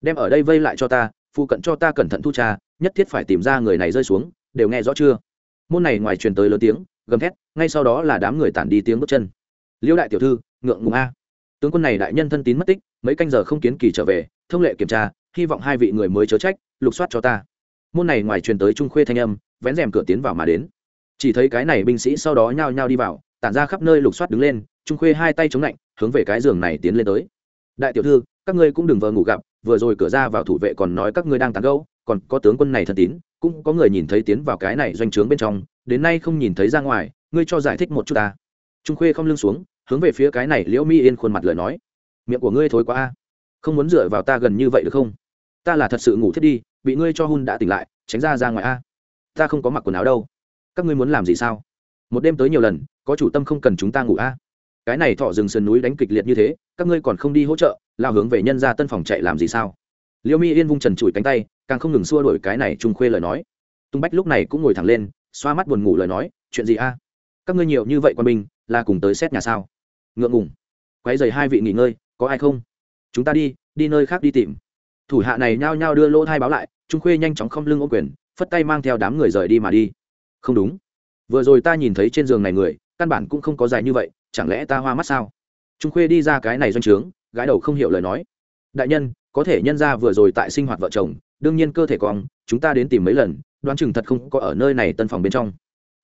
Đem ở đây vây lại cho ta, phụ cận cho ta cẩn thận thu cha nhất thiết phải tìm ra người này rơi xuống, đều nghe rõ chưa? Môn này ngoài truyền tới lớn tiếng, gầm thét, ngay sau đó là đám người tản đi tiếng bước chân. Liễu đại tiểu thư, ngượng ngùng a tướng quân này đại nhân thân tín mất tích, mấy canh giờ không kiến kỳ trở về, thông lệ kiểm tra, hy vọng hai vị người mới chớ trách, lục soát cho ta. Môn này ngoài truyền tới trung khuê thanh âm, vén rèm cửa tiến vào mà đến. Chỉ thấy cái này binh sĩ sau đó nhao nhao đi vào, tản ra khắp nơi lục soát đứng lên, trung khuê hai tay chống lạnh, hướng về cái giường này tiến lên tới. Đại tiểu thư, các ngươi cũng đừng vờ ngủ gặp, vừa rồi cửa ra vào thủ vệ còn nói các ngươi đang tán gẫu, còn có tướng quân này thân tín, cũng có người nhìn thấy tiến vào cái này doanh trướng bên trong, đến nay không nhìn thấy ra ngoài, ngươi cho giải thích một chút ta. Trung khuê không lưng xuống hướng về phía cái này liễu mi yên khuôn mặt lời nói. Miệng của ngươi thối quá a. Không muốn dựa vào ta gần như vậy được không? Ta là thật sự ngủ thiết đi, bị ngươi cho hun đã tỉnh lại, tránh ra ra ngoài a. Ta không có mặc quần áo đâu. Các ngươi muốn làm gì sao? Một đêm tới nhiều lần, có chủ tâm không cần chúng ta ngủ a? Cái này thọ rừng sườn núi đánh kịch liệt như thế, các ngươi còn không đi hỗ trợ, lao hướng về nhân ra tân phòng chạy làm gì sao? Liêu mi yên vung trần chùi cánh tay, càng không ngừng xua đổi cái này trung khuê lời nói. Tung bách lúc này cũng ngồi thẳng lên, xoa mắt buồn ngủ lời nói, chuyện gì a? Các ngươi nhiều như vậy quân binh, là cùng tới xét nhà sao? Ngượng ngùng. Quay dày hai vị nghỉ ngơi, có ai không? Chúng ta đi đi nơi khác đi tìm. Thủ hạ này nhao nhao đưa lỗ thai báo lại, trung khuê nhanh chóng không lưng ô quyền, phất tay mang theo đám người rời đi mà đi. Không đúng. Vừa rồi ta nhìn thấy trên giường này người, căn bản cũng không có dài như vậy, chẳng lẽ ta hoa mắt sao? Trung khuê đi ra cái này doanh trướng, gái đầu không hiểu lời nói. Đại nhân, có thể nhân ra vừa rồi tại sinh hoạt vợ chồng, đương nhiên cơ thể cong, chúng ta đến tìm mấy lần, đoán chừng thật không có ở nơi này tân phòng bên trong.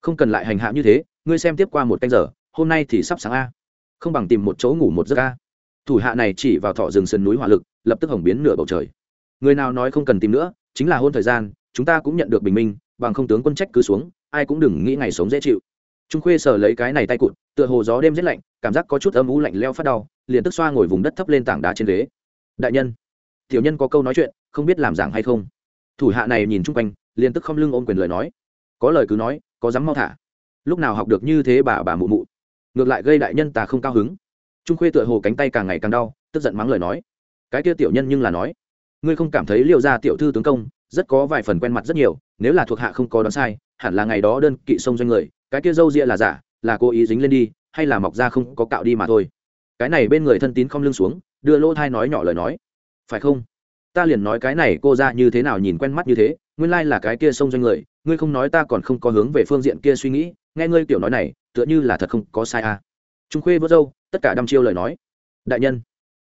Không cần lại hành hạ như thế, ngươi xem tiếp qua một canh giờ, hôm nay thì sắp sáng a không bằng tìm một chỗ ngủ một giấc a thủ hạ này chỉ vào thọ rừng sườn núi hỏa lực, lập tức hồng biến nửa bầu trời. Người nào nói không cần tìm nữa, chính là hôn thời gian, chúng ta cũng nhận được bình minh, bằng không tướng quân trách cứ xuống, ai cũng đừng nghĩ ngày sống dễ chịu. Trung khuê sờ lấy cái này tay cụt, tựa hồ gió đêm rét lạnh, cảm giác có chút âm u lạnh leo phát đau, liền tức xoa ngồi vùng đất thấp lên tảng đá trên ghế. Đại nhân, tiểu nhân có câu nói chuyện, không biết làm giảng hay không. Thủ hạ này nhìn chung quanh, liền tức không lưng ôm quyền lời nói. Có lời cứ nói, có dám mau thả. Lúc nào học được như thế bà bà mụ mụ ngược lại gây đại nhân ta không cao hứng. Trung khuê tựa hồ cánh tay càng ngày càng đau, tức giận mắng lời nói. Cái kia tiểu nhân nhưng là nói, ngươi không cảm thấy liệu ra tiểu thư tướng công rất có vài phần quen mặt rất nhiều, nếu là thuộc hạ không có đoán sai, hẳn là ngày đó đơn kỵ sông doanh người, cái kia dâu ria là giả, là cố ý dính lên đi, hay là mọc ra không có cạo đi mà thôi. Cái này bên người thân tín không lưng xuống, đưa lỗ thai nói nhỏ lời nói. Phải không? Ta liền nói cái này cô ra như thế nào nhìn quen mắt như thế, nguyên lai là cái kia sông doanh người, ngươi không nói ta còn không có hướng về phương diện kia suy nghĩ, nghe ngươi kiểu nói này tựa như là thật không có sai à. trung khuê vớt râu, tất cả đăm chiêu lời nói. Đại nhân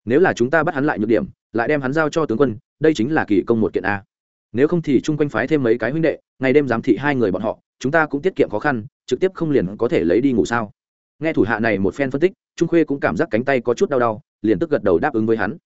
nếu là chúng ta bắt hắn lại nhược điểm lại đem hắn giao cho tướng quân đây chính là kỳ công một kiện a. Nếu không thì chung quanh phái thêm mấy cái huynh đệ ngày đêm giám thị hai người bọn họ chúng ta cũng tiết kiệm khó khăn trực tiếp không liền có thể lấy đi ngủ sao? Nghe thủ hạ này một phen phân tích trung khuê cũng cảm giác cánh tay có chút đau đau liền tức gật đầu đáp ứng với hắn.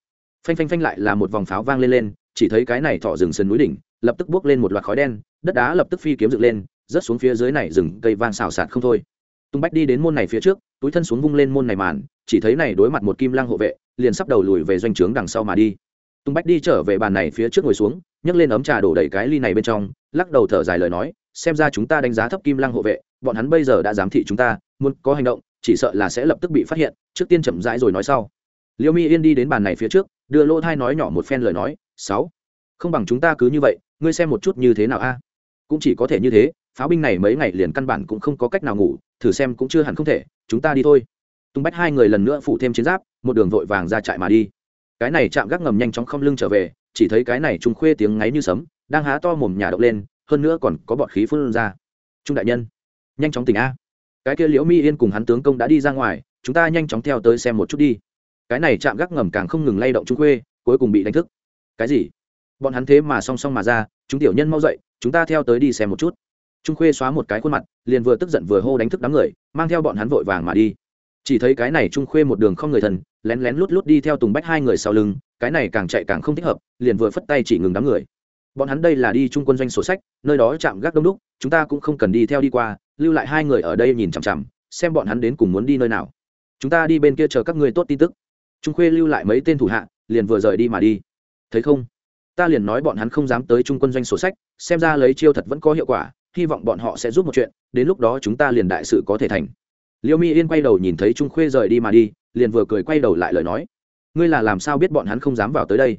Phanh phanh phanh lại là một vòng pháo vang lên lên chỉ thấy cái này thọ rừng sườn núi đỉnh lập tức bước lên một loạt khói đen đất đá lập tức phi kiếm dựng lên rớt xuống phía dưới này rừng cây vang xào xạc không thôi tung bách đi đến môn này phía trước, túi thân xuống vung lên môn này màn, chỉ thấy này đối mặt một kim lang hộ vệ, liền sắp đầu lùi về doanh trướng đằng sau mà đi. Tung bách đi trở về bàn này phía trước ngồi xuống, nhấc lên ấm trà đổ đầy cái ly này bên trong, lắc đầu thở dài lời nói, xem ra chúng ta đánh giá thấp kim lang hộ vệ, bọn hắn bây giờ đã giám thị chúng ta, muốn có hành động, chỉ sợ là sẽ lập tức bị phát hiện, trước tiên chậm rãi rồi nói sau. Liêu mi yên đi đến bàn này phía trước, đưa lỗ thai nói nhỏ một phen lời nói, sáu, không bằng chúng ta cứ như vậy, ngươi xem một chút như thế nào a? Cũng chỉ có thể như thế pháo binh này mấy ngày liền căn bản cũng không có cách nào ngủ, thử xem cũng chưa hẳn không thể, chúng ta đi thôi. Tung bách hai người lần nữa phụ thêm chiến giáp, một đường vội vàng ra trại mà đi. Cái này chạm gác ngầm nhanh chóng không lưng trở về, chỉ thấy cái này trung khuê tiếng ngáy như sấm, đang há to mồm nhà động lên, hơn nữa còn có bọt khí phun ra. Trung đại nhân, nhanh chóng tỉnh a. Cái kia liễu mi yên cùng hắn tướng công đã đi ra ngoài, chúng ta nhanh chóng theo tới xem một chút đi. Cái này chạm gác ngầm càng không ngừng lay động trung khuê, cuối cùng bị đánh thức. Cái gì? Bọn hắn thế mà song song mà ra, chúng tiểu nhân mau dậy, chúng ta theo tới đi xem một chút trung khuê xóa một cái khuôn mặt, liền vừa tức giận vừa hô đánh thức đám người, mang theo bọn hắn vội vàng mà đi. Chỉ thấy cái này trung khuê một đường không người thần, lén lén lút lút đi theo tùng bách hai người sau lưng, cái này càng chạy càng không thích hợp, liền vừa phất tay chỉ ngừng đám người. Bọn hắn đây là đi trung quân doanh sổ sách, nơi đó chạm gác đông đúc, chúng ta cũng không cần đi theo đi qua, lưu lại hai người ở đây nhìn chằm chằm, xem bọn hắn đến cùng muốn đi nơi nào. Chúng ta đi bên kia chờ các người tốt tin tức. Trung khuê lưu lại mấy tên thủ hạ, liền vừa rời đi mà đi. Thấy không? Ta liền nói bọn hắn không dám tới trung quân doanh sổ sách, xem ra lấy chiêu thật vẫn có hiệu quả hy vọng bọn họ sẽ giúp một chuyện, đến lúc đó chúng ta liền đại sự có thể thành. Liêu mi yên quay đầu nhìn thấy trung khuê rời đi mà đi, liền vừa cười quay đầu lại lời nói. Ngươi là làm sao biết bọn hắn không dám vào tới đây?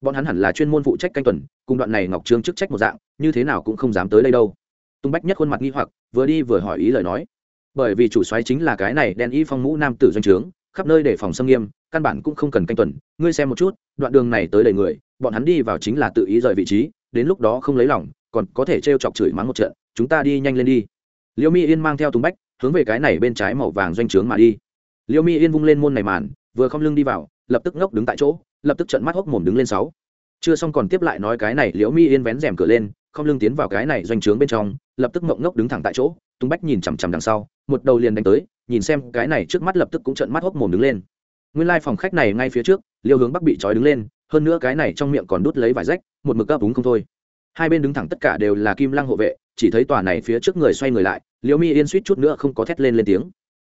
Bọn hắn hẳn là chuyên môn phụ trách canh tuần, cùng đoạn này ngọc trương chức trách một dạng, như thế nào cũng không dám tới đây đâu. Tung bách nhất khuôn mặt nghi hoặc, vừa đi vừa hỏi ý lời nói. Bởi vì chủ soái chính là cái này đen y phong mũ nam tử doanh trướng, khắp nơi để phòng xâm nghiêm, căn bản cũng không cần canh tuần. Ngươi xem một chút, đoạn đường này tới đầy người, bọn hắn đi vào chính là tự ý rời vị trí, đến lúc đó không lấy lòng, còn có thể t chọc chửi mắng một trận chúng ta đi nhanh lên đi. Liêu mi yên mang theo tùng bách, hướng về cái này bên trái màu vàng doanh trướng mà đi. Liêu mi yên vung lên môn này màn, vừa không lưng đi vào, lập tức ngốc đứng tại chỗ, lập tức trận mắt hốc mồm đứng lên sáu. Chưa xong còn tiếp lại nói cái này, liễu mi yên vén rèm cửa lên, không lưng tiến vào cái này doanh trướng bên trong, lập tức mộng ngốc đứng thẳng tại chỗ tung bách nhìn chằm chằm đằng sau, một đầu liền đánh tới, nhìn xem cái này trước mắt lập tức cũng trận mắt hốc mồm đứng lên. Nguyên lai phòng khách này ngay phía trước, liêu hướng bắc bị trói đứng lên, hơn nữa cái này trong miệng còn đút lấy vải rách, một mực gấp đúng không thôi. Hai bên đứng thẳng tất cả đều là kim lăng hộ vệ chỉ thấy tòa này phía trước người xoay người lại, liễu mi yên suýt chút nữa không có thét lên lên tiếng.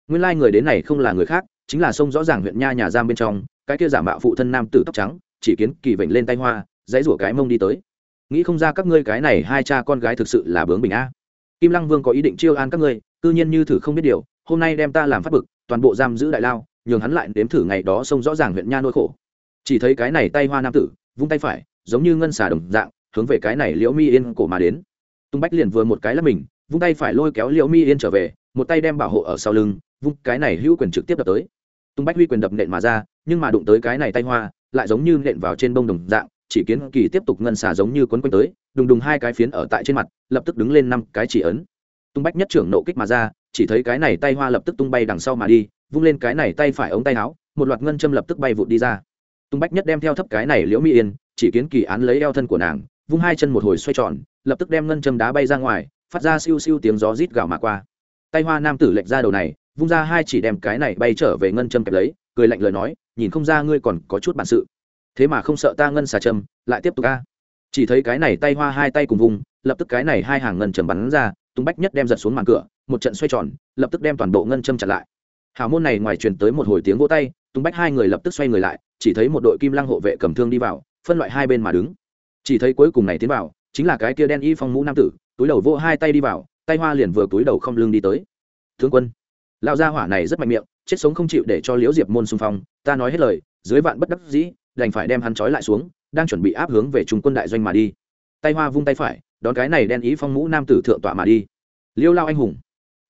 Nguyên lai người đến này không là người khác, chính là sông rõ ràng huyện nha nhà giam bên trong, cái kia giả mạo phụ thân nam tử tóc trắng, chỉ kiến kỳ vểnh lên tay hoa, dãy rủa cái mông đi tới. Nghĩ không ra các ngươi cái này hai cha con gái thực sự là bướng bình a. Kim lăng vương có ý định chiêu an các ngươi, cư nhiên như thử không biết điều, hôm nay đem ta làm phát bực, toàn bộ giam giữ đại lao, nhường hắn lại đếm thử ngày đó sông rõ ràng huyện nha nỗi khổ. Chỉ thấy cái này tay hoa nam tử, vung tay phải, giống như ngân xà đồng dạng, hướng về cái này liễu mi yên cổ mà đến tung bách liền vừa một cái là mình, vung tay phải lôi kéo liễu mi yên trở về, một tay đem bảo hộ ở sau lưng, vung cái này hữu quyền trực tiếp đập tới. Tung bách huy quyền đập nện mà ra, nhưng mà đụng tới cái này tay hoa, lại giống như nện vào trên bông đồng dạng, chỉ kiến kỳ tiếp tục ngân xà giống như quấn quanh tới, đùng đùng hai cái phiến ở tại trên mặt, lập tức đứng lên năm cái chỉ ấn. Tung bách nhất trưởng nộ kích mà ra, chỉ thấy cái này tay hoa lập tức tung bay đằng sau mà đi, vung lên cái này tay phải ống tay áo, một loạt ngân châm lập tức bay vụt đi ra. Tung bách nhất đem theo thấp cái này liễu mỹ yên, chỉ kiến kỳ án lấy eo thân của nàng vung hai chân một hồi xoay tròn, lập tức đem ngân châm đá bay ra ngoài, phát ra siêu siêu tiếng gió rít gào mà qua. Tay hoa nam tử lệch ra đầu này, vung ra hai chỉ đem cái này bay trở về ngân châm kẹp lấy, cười lạnh lời nói, nhìn không ra ngươi còn có chút bản sự. Thế mà không sợ ta ngân xà châm, lại tiếp tục ca chỉ thấy cái này tay hoa hai tay cùng vùng lập tức cái này hai hàng ngân châm bắn ra, tung bách nhất đem giật xuống màn cửa, một trận xoay tròn, lập tức đem toàn bộ ngân châm chặn lại. Hào môn này ngoài truyền tới một hồi tiếng vỗ tay, tung bách hai người lập tức xoay người lại, chỉ thấy một đội kim lăng hộ vệ cầm thương đi vào, phân loại hai bên mà đứng chỉ thấy cuối cùng này tiến vào, chính là cái kia đen y phong mũ nam tử, túi đầu vỗ hai tay đi vào, tay hoa liền vừa túi đầu không lưng đi tới. Thương quân, lão gia hỏa này rất mạnh miệng, chết sống không chịu để cho liễu diệp môn xung phong, ta nói hết lời, dưới vạn bất đắc dĩ, đành phải đem hắn trói lại xuống, đang chuẩn bị áp hướng về trung quân đại doanh mà đi. Tay hoa vung tay phải, đón cái này đen ý phong mũ nam tử thượng tọa mà đi. Liêu lao anh hùng,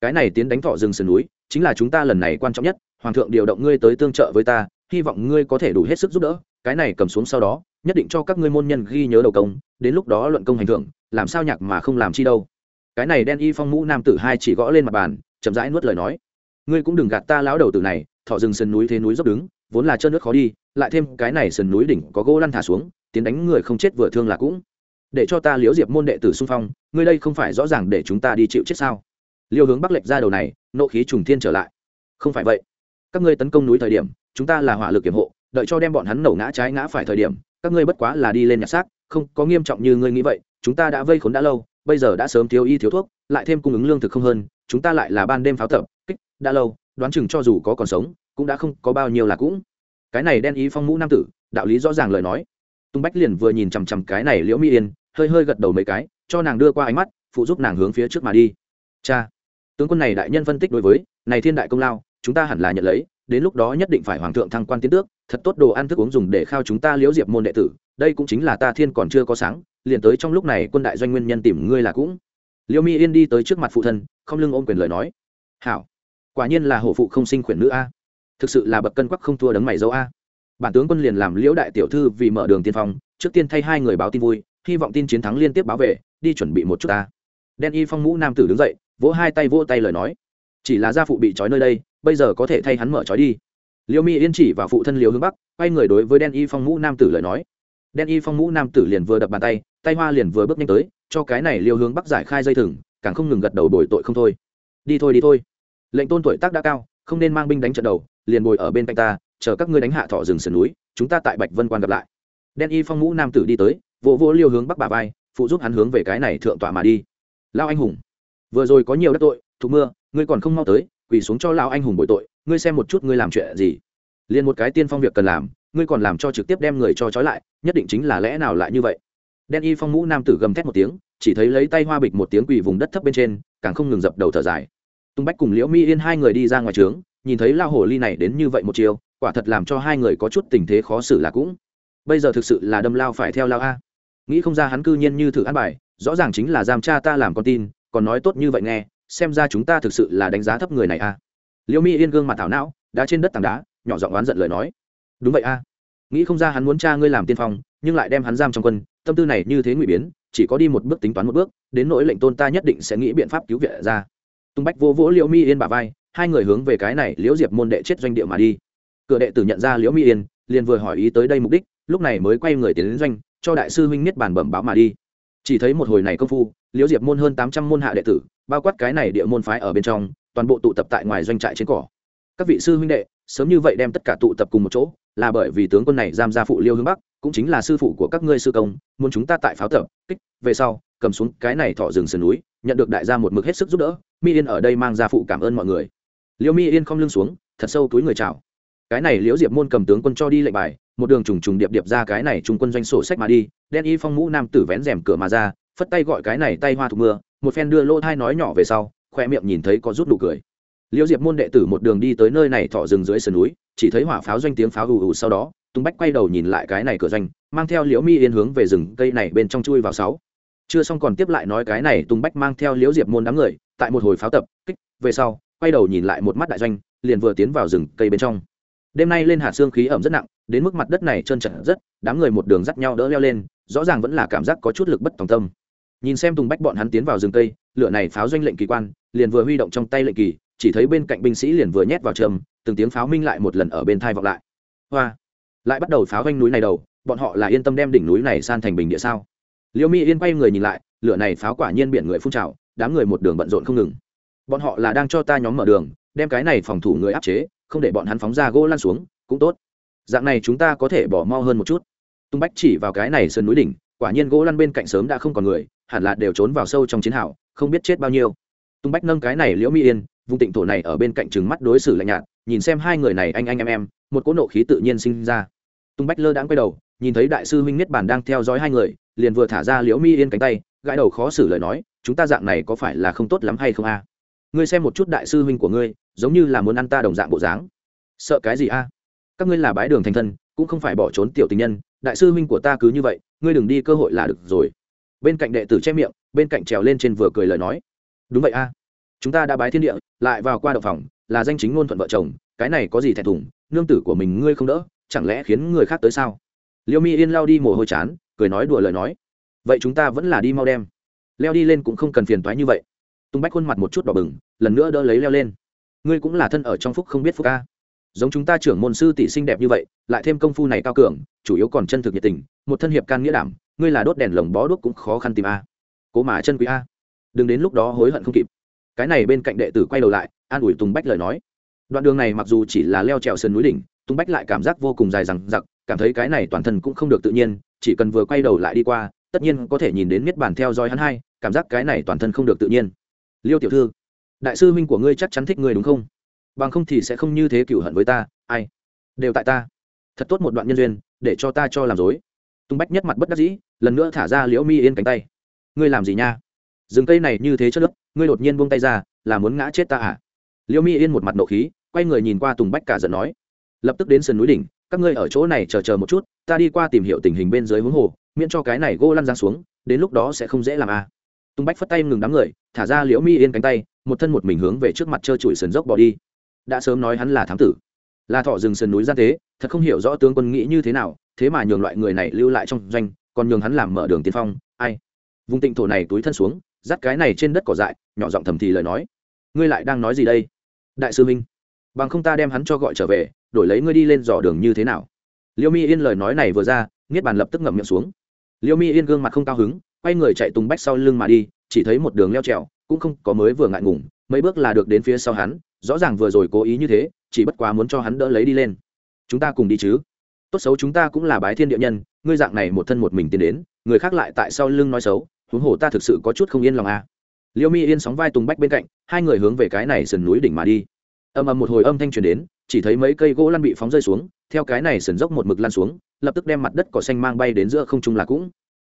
cái này tiến đánh thọ rừng sườn núi, chính là chúng ta lần này quan trọng nhất, hoàng thượng điều động ngươi tới tương trợ với ta, hy vọng ngươi có thể đủ hết sức giúp đỡ cái này cầm xuống sau đó, nhất định cho các ngươi môn nhân ghi nhớ đầu công, đến lúc đó luận công hành thưởng, làm sao nhạc mà không làm chi đâu. Cái này đen y phong mũ nam tử hai chỉ gõ lên mặt bàn, chậm rãi nuốt lời nói. Ngươi cũng đừng gạt ta lão đầu tử này, thọ rừng sườn núi thế núi dốc đứng, vốn là trơn nước khó đi, lại thêm cái này sườn núi đỉnh có gỗ lăn thả xuống, tiến đánh người không chết vừa thương là cũng. Để cho ta liễu diệp môn đệ tử xung phong, ngươi đây không phải rõ ràng để chúng ta đi chịu chết sao? Liêu hướng bắc lệch ra đầu này, nộ khí trùng thiên trở lại. Không phải vậy. Các ngươi tấn công núi thời điểm, chúng ta là hỏa lực kiểm hộ đợi cho đem bọn hắn nổ ngã trái ngã phải thời điểm, các ngươi bất quá là đi lên nhặt xác, không, có nghiêm trọng như ngươi nghĩ vậy, chúng ta đã vây khốn đã lâu, bây giờ đã sớm thiếu y thiếu thuốc, lại thêm cung ứng lương thực không hơn, chúng ta lại là ban đêm pháo tập, kích, đã lâu, đoán chừng cho dù có còn sống, cũng đã không có bao nhiêu là cũng. Cái này đen ý phong mũ nam tử, đạo lý rõ ràng lời nói. Tung bách liền vừa nhìn chằm chằm cái này liễu mỹ yên, hơi hơi gật đầu mấy cái, cho nàng đưa qua ánh mắt, phụ giúp nàng hướng phía trước mà đi. Cha, tướng quân này đại nhân phân tích đối với, này thiên đại công lao, chúng ta hẳn là nhận lấy, đến lúc đó nhất định phải hoàng thượng thăng quan tiến tước thật tốt đồ ăn thức uống dùng để khao chúng ta liễu diệp môn đệ tử, đây cũng chính là ta thiên còn chưa có sáng, liền tới trong lúc này quân đại doanh nguyên nhân tìm ngươi là cũng. Liễu mi yên đi tới trước mặt phụ thân, không lưng ôm quyền lời nói. Hảo, quả nhiên là hổ phụ không sinh khuyển nữ a. Thực sự là bậc cân quắc không thua đấng mày dâu a. Bản tướng quân liền làm liễu đại tiểu thư vì mở đường tiên phong, trước tiên thay hai người báo tin vui, hy vọng tin chiến thắng liên tiếp báo về, đi chuẩn bị một chút ta đen y phong mũ nam tử đứng dậy, vỗ hai tay vỗ tay lời nói. Chỉ là gia phụ bị trói nơi đây, bây giờ có thể thay hắn mở trói đi liêu mi yên chỉ vào phụ thân liều hướng bắc, quay người đối với đen y phong mũ nam tử lời nói. Đen y phong mũ nam tử liền vừa đập bàn tay tay hoa liền vừa bước nhanh tới, cho cái này liêu hướng bắc giải khai dây thừng, càng không ngừng gật đầu bồi tội không thôi. Đi thôi đi thôi. Lệnh tôn tuổi tác đã cao, không nên mang binh đánh trận đầu, liền bồi ở bên cạnh ta, chờ các ngươi đánh hạ thọ rừng sườn núi, chúng ta tại bạch vân quan gặp lại. Đen y phong mũ nam tử đi tới, vỗ vỗ liêu hướng bắc bà vai, phụ giúp hắn hướng về cái này thượng tọa mà đi. Lao anh hùng, vừa rồi có nhiều đất tội, thụ mưa, ngươi còn không mau tới quỳ xuống cho lão anh hùng bội tội, ngươi xem một chút ngươi làm chuyện gì. Liền một cái tiên phong việc cần làm, ngươi còn làm cho trực tiếp đem người cho trói lại, nhất định chính là lẽ nào lại như vậy? Đen y phong mũ nam tử gầm thét một tiếng, chỉ thấy lấy tay hoa bịch một tiếng quỳ vùng đất thấp bên trên, càng không ngừng dập đầu thở dài. Tung bách cùng liễu mi yên hai người đi ra ngoài trướng, nhìn thấy lao hồ ly này đến như vậy một chiều quả thật làm cho hai người có chút tình thế khó xử là cũng. Bây giờ thực sự là đâm lao phải theo lao a. Nghĩ không ra hắn cư nhiên như thử ăn bài, rõ ràng chính là giam cha ta làm con tin, còn nói tốt như vậy nghe xem ra chúng ta thực sự là đánh giá thấp người này a liễu mi yên gương mặt thảo não đã trên đất tảng đá, nhỏ giọng oán giận lời nói. Đúng vậy a nghĩ không ra hắn muốn cha ngươi làm tiên phong, nhưng lại đem hắn giam trong quân, tâm tư này như thế ngụy biến, chỉ có đi một bước tính toán một bước, đến nỗi lệnh tôn ta nhất định sẽ nghĩ biện pháp cứu viện ra. Tung bách vô vỗ liễu mi yên bà vai, hai người hướng về cái này liễu diệp môn đệ chết doanh địa mà đi. Cửa đệ tử nhận ra liễu mi yên, liền vừa hỏi ý tới đây mục đích, lúc này mới quay người tiến đến doanh, cho đại sư huynh niết bàn bẩm báo mà đi chỉ thấy một hồi này công phu, liễu diệp môn hơn tám trăm môn hạ đệ tử, bao quát cái này địa môn phái ở bên trong, toàn bộ tụ tập tại ngoài doanh trại trên cỏ. Các vị sư huynh đệ, sớm như vậy đem tất cả tụ tập cùng một chỗ, là bởi vì tướng quân này giam gia phụ liêu hướng bắc, cũng chính là sư phụ của các ngươi sư công, muốn chúng ta tại pháo tập, kích, về sau, cầm xuống cái này thọ rừng sườn núi, nhận được đại gia một mực hết sức giúp đỡ, mi yên ở đây mang gia phụ cảm ơn mọi người. Liêu mi yên không lưng xuống, thật sâu túi người chào. Cái này liễu diệp môn cầm tướng quân cho đi lệnh bài một đường trùng trùng điệp điệp ra cái này trung quân doanh sổ sách mà đi, đen y phong mũ nam tử vén rèm cửa mà ra, phất tay gọi cái này tay hoa thục mưa, một phen đưa lỗ thai nói nhỏ về sau, khoe miệng nhìn thấy có rút nụ cười. Liễu diệp môn đệ tử một đường đi tới nơi này thọ rừng dưới sườn núi, chỉ thấy hỏa pháo doanh tiếng pháo ù ù sau đó tung bách quay đầu nhìn lại cái này cửa doanh, mang theo liễu mi yên hướng về rừng cây này bên trong chui vào sáu. Chưa xong còn tiếp lại nói cái này tung bách mang theo liễu diệp môn đám người, tại một hồi pháo tập, kích, về sau, quay đầu nhìn lại một mắt đại doanh, liền vừa tiến vào rừng cây bên trong. Đêm nay lên hạt xương khí ẩm rất nặng đến mức mặt đất này trơn trật rất, đám người một đường dắt nhau đỡ leo lên, rõ ràng vẫn là cảm giác có chút lực bất tòng tâm. Nhìn xem tùng bách bọn hắn tiến vào rừng cây, lửa này pháo doanh lệnh kỳ quan, liền vừa huy động trong tay lệnh kỳ, chỉ thấy bên cạnh binh sĩ liền vừa nhét vào trầm từng tiếng pháo minh lại một lần ở bên thai vọng lại. Hoa! Lại bắt đầu pháo doanh núi này đầu, bọn họ là yên tâm đem đỉnh núi này san thành bình địa sao? Liêu mi yên quay người nhìn lại, lửa này pháo quả nhiên biển người phun trào, đám người một đường bận rộn không ngừng. Bọn họ là đang cho ta nhóm mở đường, đem cái này phòng thủ người áp chế, không để bọn hắn phóng ra gỗ lan xuống, cũng tốt dạng này chúng ta có thể bỏ mau hơn một chút. Tung bách chỉ vào cái này sườn núi đỉnh, quả nhiên gỗ lăn bên cạnh sớm đã không còn người, hẳn là đều trốn vào sâu trong chiến hào, không biết chết bao nhiêu. Tung bách nâng cái này liễu mỹ yên, vùng tịnh thổ này ở bên cạnh trừng mắt đối xử lạnh nhạt, nhìn xem hai người này anh anh em em, một cỗ nộ khí tự nhiên sinh ra. Tung bách lơ đãng quay đầu, nhìn thấy đại sư huynh niết bàn đang theo dõi hai người, liền vừa thả ra liễu mi yên cánh tay, gãi đầu khó xử lời nói, chúng ta dạng này có phải là không tốt lắm hay không a? Ngươi xem một chút đại sư huynh của ngươi, giống như là muốn ăn ta đồng dạng bộ dáng. Sợ cái gì a? Các ngươi là bái đường thành thân, cũng không phải bỏ trốn tiểu tình nhân, đại sư huynh của ta cứ như vậy, ngươi đừng đi cơ hội là được rồi. Bên cạnh đệ tử che miệng, bên cạnh trèo lên trên vừa cười lời nói. Đúng vậy a. Chúng ta đã bái thiên địa, lại vào qua đậu phòng, là danh chính ngôn thuận vợ chồng, cái này có gì thẹn thùng, nương tử của mình ngươi không đỡ, chẳng lẽ khiến người khác tới sao? Liêu mi yên lao đi mồ hôi chán, cười nói đùa lời nói. Vậy chúng ta vẫn là đi mau đem. Leo đi lên cũng không cần phiền toái như vậy. Tung bách khuôn mặt một chút đỏ bừng, lần nữa đỡ lấy leo lên. Ngươi cũng là thân ở trong phúc không biết phúc ca giống chúng ta trưởng môn sư tỷ sinh đẹp như vậy, lại thêm công phu này cao cường, chủ yếu còn chân thực nhiệt tình, một thân hiệp can nghĩa đảm, ngươi là đốt đèn lồng bó đuốc cũng khó khăn tìm a. Cố mà chân quý a. Đừng đến lúc đó hối hận không kịp. Cái này bên cạnh đệ tử quay đầu lại, an ủi tùng bách lời nói. Đoạn đường này mặc dù chỉ là leo trèo sườn núi đỉnh, tùng bách lại cảm giác vô cùng dài rằng giặc cảm thấy cái này toàn thân cũng không được tự nhiên, chỉ cần vừa quay đầu lại đi qua, tất nhiên có thể nhìn đến miết bản theo dõi hắn hai, cảm giác cái này toàn thân không được tự nhiên. Liêu tiểu thư, đại sư huynh của ngươi chắc chắn thích ngươi đúng không? Bằng không thì sẽ không như thế cựu hận với ta, ai? Đều tại ta. Thật tốt một đoạn nhân duyên, để cho ta cho làm dối. Tung bách nhất mặt bất đắc dĩ, lần nữa thả ra liễu mi yên cánh tay. Ngươi làm gì nha? Rừng cây này như thế chất lớp ngươi đột nhiên buông tay ra, là muốn ngã chết ta à? Liễu mi yên một mặt nộ khí, quay người nhìn qua tùng bách cả giận nói. Lập tức đến sườn núi đỉnh, các ngươi ở chỗ này chờ chờ một chút, ta đi qua tìm hiểu tình hình bên dưới hướng hồ, miễn cho cái này gô lăn ra xuống, đến lúc đó sẽ không dễ làm à. Tùng bách phất tay ngừng đám người, thả ra liễu mi yên cánh tay, một thân một mình hướng về trước mặt trơ trụi sườn dốc bỏ đi đã sớm nói hắn là thám tử. Là thọ rừng sườn núi gian tế, thật không hiểu rõ tướng quân nghĩ như thế nào, thế mà nhường loại người này lưu lại trong doanh, còn nhường hắn làm mở đường tiên phong, ai? Vùng tịnh thổ này túi thân xuống, dắt cái này trên đất cỏ dại, nhỏ giọng thầm thì lời nói. Ngươi lại đang nói gì đây? Đại sư minh, bằng không ta đem hắn cho gọi trở về, đổi lấy ngươi đi lên dò đường như thế nào? Liêu mi yên lời nói này vừa ra, niết bàn lập tức ngậm miệng xuống. Liêu mi yên gương mặt không cao hứng, quay người chạy tung bách sau lưng mà đi, chỉ thấy một đường leo trèo, cũng không có mới vừa ngại ngùng mấy bước là được đến phía sau hắn, rõ ràng vừa rồi cố ý như thế, chỉ bất quá muốn cho hắn đỡ lấy đi lên. Chúng ta cùng đi chứ? Tốt xấu chúng ta cũng là bái thiên địa nhân, ngươi dạng này một thân một mình tiến đến, người khác lại tại sau lưng nói xấu, huống hồ ta thực sự có chút không yên lòng à. liêu mi yên sóng vai tùng bách bên cạnh, hai người hướng về cái này sườn núi đỉnh mà đi. Âm ầm một hồi âm thanh truyền đến, chỉ thấy mấy cây gỗ lăn bị phóng rơi xuống, theo cái này sườn dốc một mực lăn xuống, lập tức đem mặt đất cỏ xanh mang bay đến giữa không trung là cũng.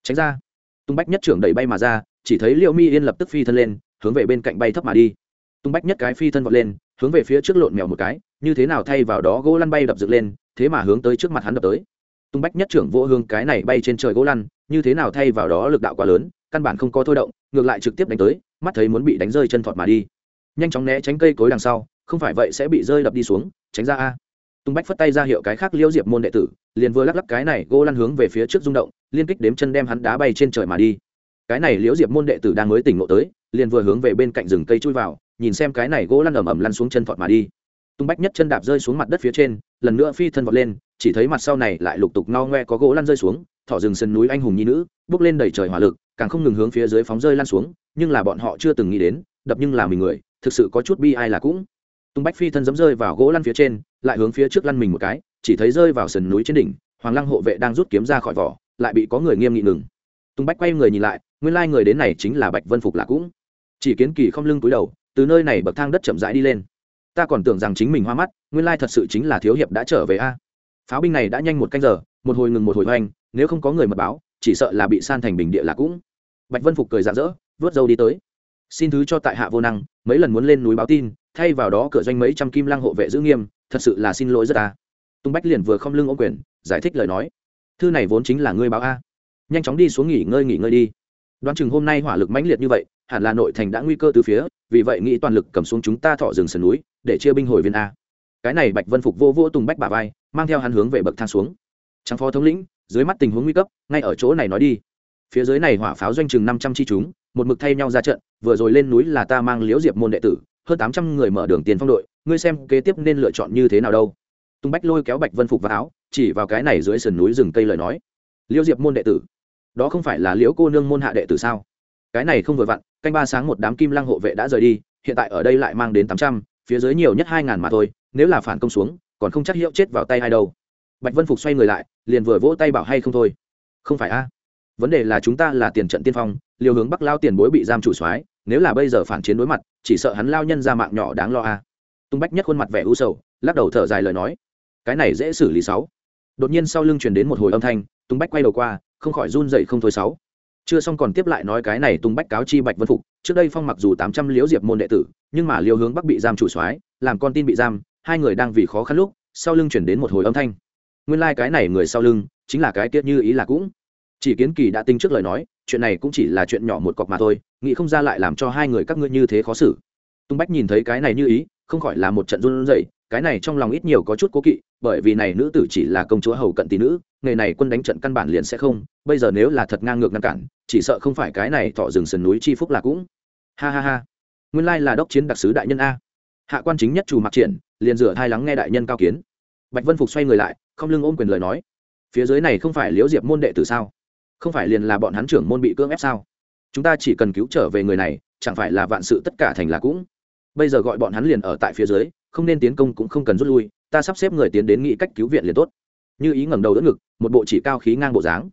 Tránh ra. Tung bách nhất trưởng đẩy bay mà ra, chỉ thấy liêu mi yên lập tức phi thân lên, hướng về bên cạnh bay thấp mà đi tung bách nhất cái phi thân vọt lên, hướng về phía trước lộn mèo một cái, như thế nào thay vào đó gỗ lăn bay đập dựng lên, thế mà hướng tới trước mặt hắn đập tới. Tung bách nhất trưởng vô hương cái này bay trên trời gỗ lăn, như thế nào thay vào đó lực đạo quá lớn, căn bản không có thôi động, ngược lại trực tiếp đánh tới, mắt thấy muốn bị đánh rơi chân thọt mà đi. Nhanh chóng né tránh cây cối đằng sau, không phải vậy sẽ bị rơi đập đi xuống, tránh ra a. Tung bách phất tay ra hiệu cái khác liễu diệp môn đệ tử, liền vừa lắc lắc cái này gỗ lăn hướng về phía trước rung động, liên kích đếm chân đem hắn đá bay trên trời mà đi. Cái này liễu diệp môn đệ tử đang mới tỉnh ngộ tới, liền vừa hướng về bên cạnh rừng cây chui vào nhìn xem cái này gỗ lăn ẩm ẩm lăn xuống chân vọt mà đi. Tung bách nhất chân đạp rơi xuống mặt đất phía trên, lần nữa phi thân vọt lên, chỉ thấy mặt sau này lại lục tục no ngoe có gỗ lăn rơi xuống, thỏ rừng sân núi anh hùng nhi nữ, bước lên đầy trời hỏa lực, càng không ngừng hướng phía dưới phóng rơi lan xuống, nhưng là bọn họ chưa từng nghĩ đến, đập nhưng là mình người, thực sự có chút bi ai là cũng. Tung bách phi thân dẫm rơi vào gỗ lăn phía trên, lại hướng phía trước lăn mình một cái, chỉ thấy rơi vào sườn núi trên đỉnh, hoàng lăng hộ vệ đang rút kiếm ra khỏi vỏ, lại bị có người nghiêm nghị ngừng. Tung bách quay người nhìn lại, nguyên lai người đến này chính là bạch vân phục là cũng. Chỉ kiến kỳ không lưng túi đầu từ nơi này bậc thang đất chậm rãi đi lên. Ta còn tưởng rằng chính mình hoa mắt, nguyên lai thật sự chính là thiếu hiệp đã trở về a. Pháo binh này đã nhanh một canh giờ, một hồi ngừng một hồi hoành, nếu không có người mật báo, chỉ sợ là bị san thành bình địa là cũng. Bạch vân phục cười rạng rỡ, vớt dâu đi tới. Xin thứ cho tại hạ vô năng, mấy lần muốn lên núi báo tin, thay vào đó cửa doanh mấy trăm kim lang hộ vệ giữ nghiêm, thật sự là xin lỗi rất ta. Tung bách liền vừa không lưng ô quyền, giải thích lời nói. Thư này vốn chính là ngươi báo a. Nhanh chóng đi xuống nghỉ ngơi nghỉ ngơi đi. Đoán chừng hôm nay hỏa lực mãnh liệt như vậy hẳn là nội thành đã nguy cơ từ phía, vì vậy nghĩ toàn lực cầm xuống chúng ta thọ rừng sườn núi, để chia binh hồi viên a. Cái này bạch vân phục vô vô tùng bách bà vai, mang theo hắn hướng về bậc thang xuống. Trang phó thống lĩnh, dưới mắt tình huống nguy cấp, ngay ở chỗ này nói đi. Phía dưới này hỏa pháo doanh chừng năm trăm chi chúng, một mực thay nhau ra trận, vừa rồi lên núi là ta mang liễu diệp môn đệ tử, hơn tám trăm người mở đường tiền phong đội, ngươi xem kế tiếp nên lựa chọn như thế nào đâu. Tung bách lôi kéo bạch vân phục vào áo, chỉ vào cái này dưới sườn núi rừng cây lời nói. Liễu diệp môn đệ tử, đó không phải là liễu cô nương môn hạ đệ tử sao? Cái này không vừa vặn, canh ba sáng một đám kim lăng hộ vệ đã rời đi, hiện tại ở đây lại mang đến tám trăm, phía dưới nhiều nhất hai ngàn mà thôi, nếu là phản công xuống, còn không chắc hiệu chết vào tay ai đâu. Bạch vân phục xoay người lại, liền vừa vỗ tay bảo hay không thôi. Không phải a. Vấn đề là chúng ta là tiền trận tiên phong liều hướng bắc lao tiền bối bị giam chủ soái, nếu là bây giờ phản chiến đối mặt, chỉ sợ hắn lao nhân ra mạng nhỏ đáng lo a. Tung bách nhất khuôn mặt vẻ u sầu, lắc đầu thở dài lời nói. Cái này dễ xử lý sáu. Đột nhiên sau lưng truyền đến một hồi âm thanh, tung bách quay đầu qua, không khỏi run dậy không thôi sáu chưa xong còn tiếp lại nói cái này tung bách cáo chi bạch vân phục, trước đây phong mặc dù tám trăm liễu diệp môn đệ tử, nhưng mà liều hướng bắc bị giam chủ soái, làm con tin bị giam, hai người đang vì khó khăn lúc, sau lưng chuyển đến một hồi âm thanh. Nguyên lai、like、cái này người sau lưng, chính là cái tiết như ý là cũng. Chỉ kiến kỳ đã tinh trước lời nói, chuyện này cũng chỉ là chuyện nhỏ một cọc mà thôi, nghĩ không ra lại làm cho hai người các ngươi như thế khó xử. Tung bách nhìn thấy cái này như ý, không khỏi là một trận run rẩy, cái này trong lòng ít nhiều có chút cố kỵ bởi vì này nữ tử chỉ là công chúa hầu cận tỷ nữ, nghề này quân đánh trận căn bản liền sẽ không, bây giờ nếu là thật ngang ngược ngăn cản, chỉ sợ không phải cái này thọ rừng sườn núi chi phúc là cũng. Ha ha ha. Nguyên lai là đốc chiến đặc sứ đại nhân a. Hạ quan chính nhất chủ mặc triển, liền rửa thai lắng nghe đại nhân cao kiến. Bạch vân phục xoay người lại, không lưng ôm quyền lời nói. Phía dưới này không phải liễu diệp môn đệ tử sao? Không phải liền là bọn hắn trưởng môn bị cưỡng ép sao? Chúng ta chỉ cần cứu trở về người này, chẳng phải là vạn sự tất cả thành là cũng. Bây giờ gọi bọn hắn liền ở tại phía dưới, không nên tiến công cũng không cần rút lui ta sắp xếp người tiến đến nghị cách cứu viện liền tốt. Như ý ngẩng đầu đỡ ngực, một bộ chỉ cao khí ngang bộ dáng.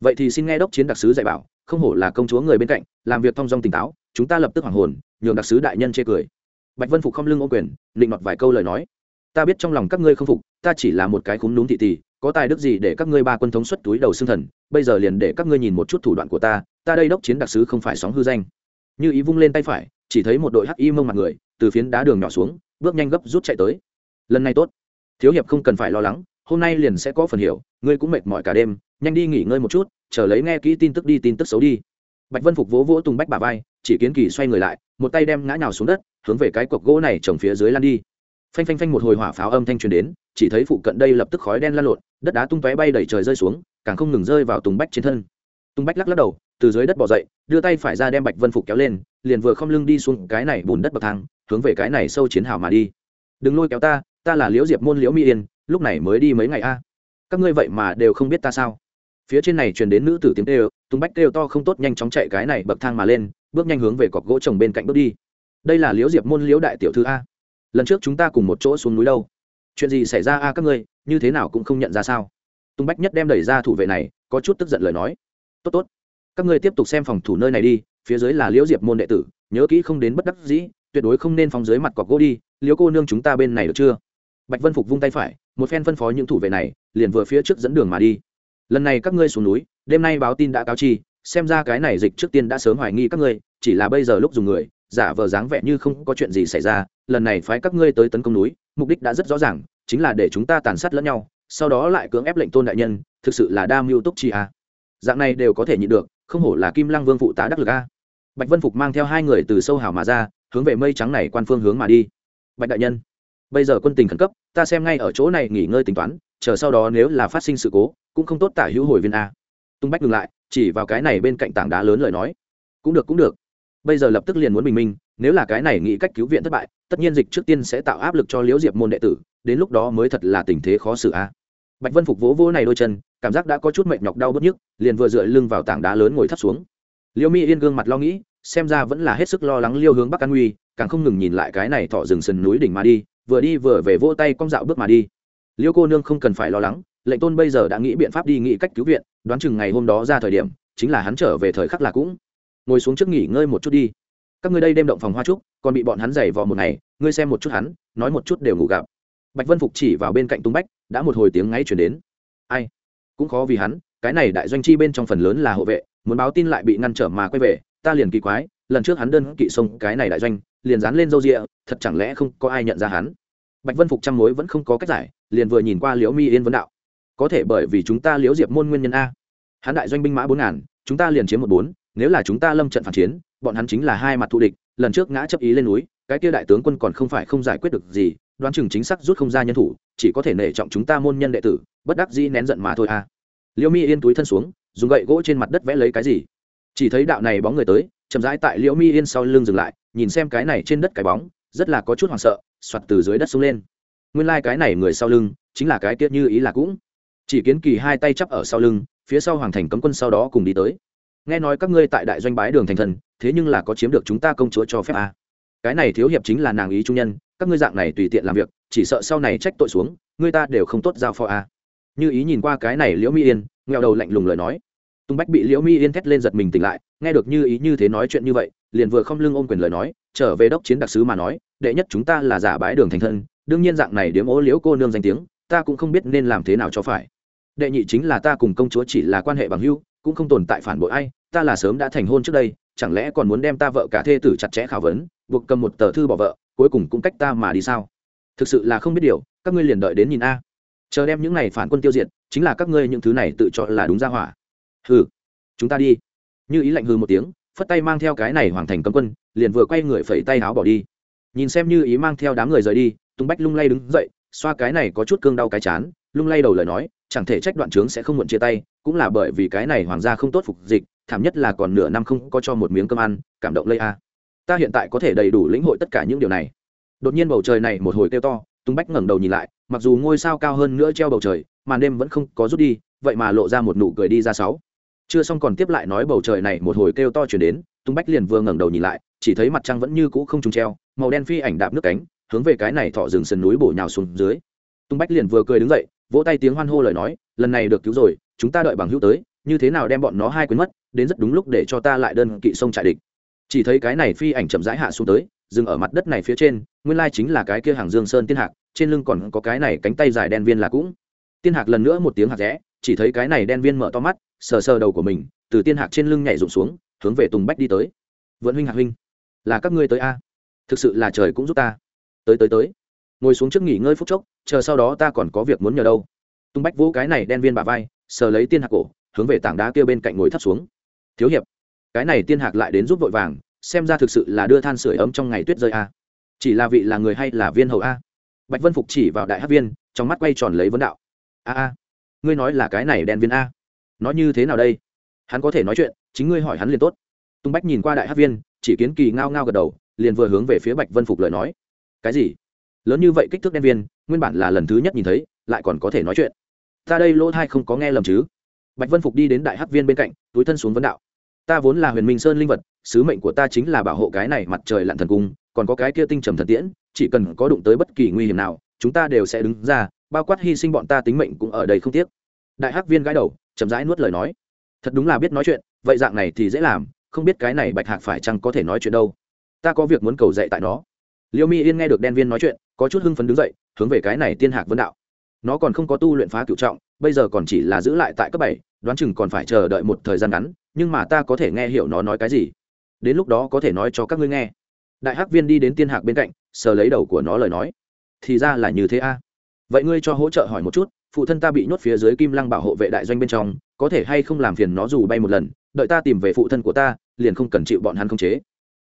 Vậy thì xin nghe đốc chiến đặc sứ dạy bảo, không hổ là công chúa người bên cạnh, làm việc thong dong tỉnh táo, chúng ta lập tức hoàng hồn, nhường đặc sứ đại nhân chê cười. Bạch vân phục không lưng ô quyền định nọt vài câu lời nói. Ta biết trong lòng các ngươi không phục, ta chỉ là một cái khúm núm thị tỳ, có tài đức gì để các ngươi ba quân thống xuất túi đầu xương thần, bây giờ liền để các ngươi nhìn một chút thủ đoạn của ta ta đây đốc chiến đặc sứ không phải sóng hư danh. Như ý vung lên tay phải, chỉ thấy một đội hắc y mông mặt người, từ phiến đá đường nhỏ xuống, bước nhanh gấp rút chạy tới. Lần này tốt thiếu hiệp không cần phải lo lắng, hôm nay liền sẽ có phần hiểu, ngươi cũng mệt mỏi cả đêm, nhanh đi nghỉ ngơi một chút, chờ lấy nghe kỹ tin tức đi, tin tức xấu đi. Bạch vân phục vỗ vỗ tùng bách bà vai, chỉ kiến kỳ xoay người lại, một tay đem ngã nhào xuống đất, hướng về cái cọc gỗ này trồng phía dưới lan đi. Phanh phanh phanh một hồi hỏa pháo âm thanh truyền đến, chỉ thấy phụ cận đây lập tức khói đen lan lộn, đất đá tung tóe bay đẩy trời rơi xuống, càng không ngừng rơi vào tùng bách trên thân. Tùng bách lắc lắc đầu, từ dưới đất bỏ dậy, đưa tay phải ra đem bạch vân phục kéo lên, liền vừa không lưng đi xuống cái này bùn đất bậc thang, hướng về cái này sâu chiến hào mà đi. Đừng lôi kéo ta ta là liễu diệp môn liễu mỹ yên, lúc này mới đi mấy ngày a. Các ngươi vậy mà đều không biết ta sao? Phía trên này truyền đến nữ tử tiếng kêu, tùng bách kêu to không tốt nhanh chóng chạy cái này bậc thang mà lên, bước nhanh hướng về cọc gỗ trồng bên cạnh bước đi. Đây là liễu diệp môn liễu đại tiểu thư a. Lần trước chúng ta cùng một chỗ xuống núi đâu? Chuyện gì xảy ra a các ngươi, như thế nào cũng không nhận ra sao? Tùng bách nhất đem đẩy ra thủ vệ này, có chút tức giận lời nói. Tốt tốt, các ngươi tiếp tục xem phòng thủ nơi này đi, phía dưới là liễu diệp môn đệ tử, nhớ kỹ không đến bất đắc dĩ, tuyệt đối không nên phóng dưới mặt cọc gỗ đi, liễu cô nương chúng ta bên này được chưa? Bạch vân phục vung tay phải, một phen phân phó những thủ vệ này, liền vừa phía trước dẫn đường mà đi. Lần này các ngươi xuống núi, đêm nay báo tin đã cáo chi, xem ra cái này dịch trước tiên đã sớm hoài nghi các ngươi, chỉ là bây giờ lúc dùng người, giả vờ dáng vẻ như không có chuyện gì xảy ra, lần này phái các ngươi tới tấn công núi, mục đích đã rất rõ ràng, chính là để chúng ta tàn sát lẫn nhau, sau đó lại cưỡng ép lệnh tôn đại nhân, thực sự là đa mưu túc chi a. Dạng này đều có thể nhịn được, không hổ là kim lăng vương phụ tá đắc lực a. Bạch vân phục mang theo hai người từ sâu hào mà ra, hướng về mây trắng này quan phương hướng mà đi. Bạch đại nhân bây giờ quân tình khẩn cấp, ta xem ngay ở chỗ này nghỉ ngơi tính toán, chờ sau đó nếu là phát sinh sự cố, cũng không tốt tả hữu hồi viên a. Tung bách ngừng lại, chỉ vào cái này bên cạnh tảng đá lớn lời nói. Cũng được cũng được. Bây giờ lập tức liền muốn bình minh, nếu là cái này nghĩ cách cứu viện thất bại, tất nhiên dịch trước tiên sẽ tạo áp lực cho liễu diệp môn đệ tử, đến lúc đó mới thật là tình thế khó xử a. Bạch vân phục vỗ vỗ này đôi chân, cảm giác đã có chút mệt nhọc đau bớt nhức, liền vừa dựa lưng vào tảng đá lớn ngồi thấp xuống. Liễu mỹ yên gương mặt lo nghĩ, xem ra vẫn là hết sức lo lắng liêu hướng bắc an nguy, càng không ngừng nhìn lại cái này thọ rừng sườn núi đỉnh mà đi vừa đi vừa về vỗ tay cong dạo bước mà đi. Liêu cô nương không cần phải lo lắng, lệnh tôn bây giờ đã nghĩ biện pháp đi nghĩ cách cứu viện, đoán chừng ngày hôm đó ra thời điểm, chính là hắn trở về thời khắc là cũng. Ngồi xuống trước nghỉ ngơi một chút đi. Các ngươi đây đem động phòng hoa trúc, còn bị bọn hắn giày vò một ngày, ngươi xem một chút hắn, nói một chút đều ngủ gặp bạch vân phục chỉ vào bên cạnh tung bách, đã một hồi tiếng ngáy chuyển đến. Ai? Cũng khó vì hắn, cái này đại doanh chi bên trong phần lớn là hộ vệ, muốn báo tin lại bị ngăn trở mà quay về, ta liền kỳ quái lần trước hắn đơn kỵ sông cái này đại doanh, liền dán lên râu rịa, thật chẳng lẽ không có ai nhận ra hắn? Bạch vân phục trăm mối vẫn không có cách giải, liền vừa nhìn qua liễu mi yên vấn đạo. Có thể bởi vì chúng ta liễu diệp môn nguyên nhân a. Hắn đại doanh binh mã bốn ngàn, chúng ta liền chiếm một bốn, nếu là chúng ta lâm trận phản chiến, bọn hắn chính là hai mặt thù địch, lần trước ngã chấp ý lên núi, cái kia đại tướng quân còn không phải không giải quyết được gì, đoán chừng chính xác rút không ra nhân thủ, chỉ có thể nể trọng chúng ta môn nhân đệ tử, bất đắc dĩ nén giận mà thôi a. Liễu mi yên túi thân xuống, dùng gậy gỗ trên mặt đất vẽ lấy cái gì? Chỉ thấy đạo này bóng người tới chậm rãi tại liễu mi yên sau lưng dừng lại, nhìn xem cái này trên đất cái bóng, rất là có chút hoảng sợ, soạt từ dưới đất xuống lên nguyên lai、like、cái này người sau lưng, chính là cái tiết như ý là cũng chỉ kiến kỳ hai tay chắp ở sau lưng, phía sau hoàng thành cấm quân sau đó cùng đi tới nghe nói các ngươi tại đại doanh bái đường thành thần, thế nhưng là có chiếm được chúng ta công chúa cho phép à. cái này thiếu hiệp chính là nàng ý trung nhân, các ngươi dạng này tùy tiện làm việc, chỉ sợ sau này trách tội xuống, ngươi ta đều không tốt giao phó à. như ý nhìn qua cái này liễu Mi yên nghèo đầu lạnh lùng lời nói tung bách bị liễu mi yên thét lên giật mình tỉnh lại, nghe được như ý như thế nói chuyện như vậy, liền vừa không lưng ôm quyền lời nói, trở về đốc chiến đặc sứ mà nói, đệ nhất chúng ta là giả bái đường thành thân, đương nhiên dạng này điếm ố liễu cô nương danh tiếng, ta cũng không biết nên làm thế nào cho phải. Đệ nhị chính là ta cùng công chúa chỉ là quan hệ bằng hữu, cũng không tồn tại phản bội ai, ta là sớm đã thành hôn trước đây, chẳng lẽ còn muốn đem ta vợ cả thê tử chặt chẽ khảo vấn, buộc cầm một tờ thư bỏ vợ, cuối cùng cũng cách ta mà đi sao? Thực sự là không biết điều, các ngươi liền đợi đến nhìn a. Chờ đem những này phản quân tiêu diệt, chính là các ngươi những thứ này tự cho là đúng ra hỏa hừ, chúng ta đi. Như ý lạnh hừ một tiếng, phất tay mang theo cái này hoàn thành cấm quân, liền vừa quay người phẩy tay áo bỏ đi. Nhìn xem như ý mang theo đám người rời đi, tung bách lung lay đứng dậy, xoa cái này có chút cương đau cái chán, lung lay đầu lời nói, chẳng thể trách đoạn trướng sẽ không muộn chia tay, cũng là bởi vì cái này hoàng gia không tốt phục dịch, thảm nhất là còn nửa năm không có cho một miếng cơm ăn, cảm động lây a. Ta hiện tại có thể đầy đủ lĩnh hội tất cả những điều này. Đột nhiên bầu trời này một hồi kêu to, tung bách ngẩng đầu nhìn lại, mặc dù ngôi sao cao hơn nữa treo bầu trời, màn đêm vẫn không có rút đi, vậy mà lộ ra một nụ cười đi ra sáu chưa xong còn tiếp lại nói bầu trời này một hồi kêu to chuyển đến, tung bách liền vừa ngẩng đầu nhìn lại, chỉ thấy mặt trăng vẫn như cũ không trùng treo, màu đen phi ảnh đạp nước cánh, hướng về cái này thọ rừng sườn núi bổ nhào xuống dưới. Tung bách liền vừa cười đứng dậy, vỗ tay tiếng hoan hô lời nói, lần này được cứu rồi, chúng ta đợi bằng hữu tới, như thế nào đem bọn nó hai quên mất, đến rất đúng lúc để cho ta lại đơn kỵ sông trại địch. Chỉ thấy cái này phi ảnh chậm rãi hạ xuống tới, dừng ở mặt đất này phía trên, nguyên lai chính là cái kia hàng dương sơn tiên hạc, trên lưng còn có cái này cánh tay dài đen viên là cũng. Tiên hạc lần nữa một tiếng hạc rẽ chỉ thấy cái này đen viên mở to mắt, sờ sờ đầu của mình, từ tiên hạc trên lưng nhảy rụng xuống, hướng về tùng bách đi tới. Vẫn huynh hạc huynh, là các ngươi tới a? Thực sự là trời cũng giúp ta. Tới tới tới. Ngồi xuống trước nghỉ ngơi phút chốc, chờ sau đó ta còn có việc muốn nhờ đâu. Tung bách vỗ cái này đen viên bà vai, sờ lấy tiên hạc cổ, hướng về tảng đá kia bên cạnh ngồi thấp xuống. Thiếu hiệp, cái này tiên hạc lại đến giúp vội vàng, xem ra thực sự là đưa than sửa ấm trong ngày tuyết rơi a. Chỉ là vị là người hay là viên hầu a? Bạch vân phục chỉ vào đại hát viên, trong mắt quay tròn lấy vấn đạo. A a ngươi nói là cái này đen viên a? Nói như thế nào đây? Hắn có thể nói chuyện, chính ngươi hỏi hắn liền tốt. Tung bách nhìn qua đại hát viên, chỉ kiến kỳ ngao ngao gật đầu, liền vừa hướng về phía bạch vân phục lời nói. Cái gì? Lớn như vậy kích thước đen viên, nguyên bản là lần thứ nhất nhìn thấy, lại còn có thể nói chuyện. Ta đây lỗ thai không có nghe lầm chứ? Bạch vân phục đi đến đại hắc viên bên cạnh, túi thân xuống vấn đạo. Ta vốn là huyền minh sơn linh vật, sứ mệnh của ta chính là bảo hộ cái này mặt trời lặn thần cung, còn có cái kia tinh trầm thần tiễn, chỉ cần có đụng tới bất kỳ nguy hiểm nào, chúng ta đều sẽ đứng ra bao quát hy sinh bọn ta tính mệnh cũng ở đây không tiếc. Đại hắc viên gãi đầu, chậm rãi nuốt lời nói. Thật đúng là biết nói chuyện, vậy dạng này thì dễ làm, không biết cái này bạch hạc phải chăng có thể nói chuyện đâu. Ta có việc muốn cầu dạy tại nó. Liêu mi yên nghe được đen viên nói chuyện, có chút hưng phấn đứng dậy, hướng về cái này tiên hạc vân đạo. Nó còn không có tu luyện phá cựu trọng, bây giờ còn chỉ là giữ lại tại cấp bảy, đoán chừng còn phải chờ đợi một thời gian ngắn, nhưng mà ta có thể nghe hiểu nó nói cái gì. Đến lúc đó có thể nói cho các ngươi nghe. Đại hắc viên đi đến tiên hạc bên cạnh, sờ lấy đầu của nó lời nói. Thì ra là như thế a vậy ngươi cho hỗ trợ hỏi một chút, phụ thân ta bị nhốt phía dưới kim lăng bảo hộ vệ đại doanh bên trong, có thể hay không làm phiền nó dù bay một lần, đợi ta tìm về phụ thân của ta, liền không cần chịu bọn hắn không chế.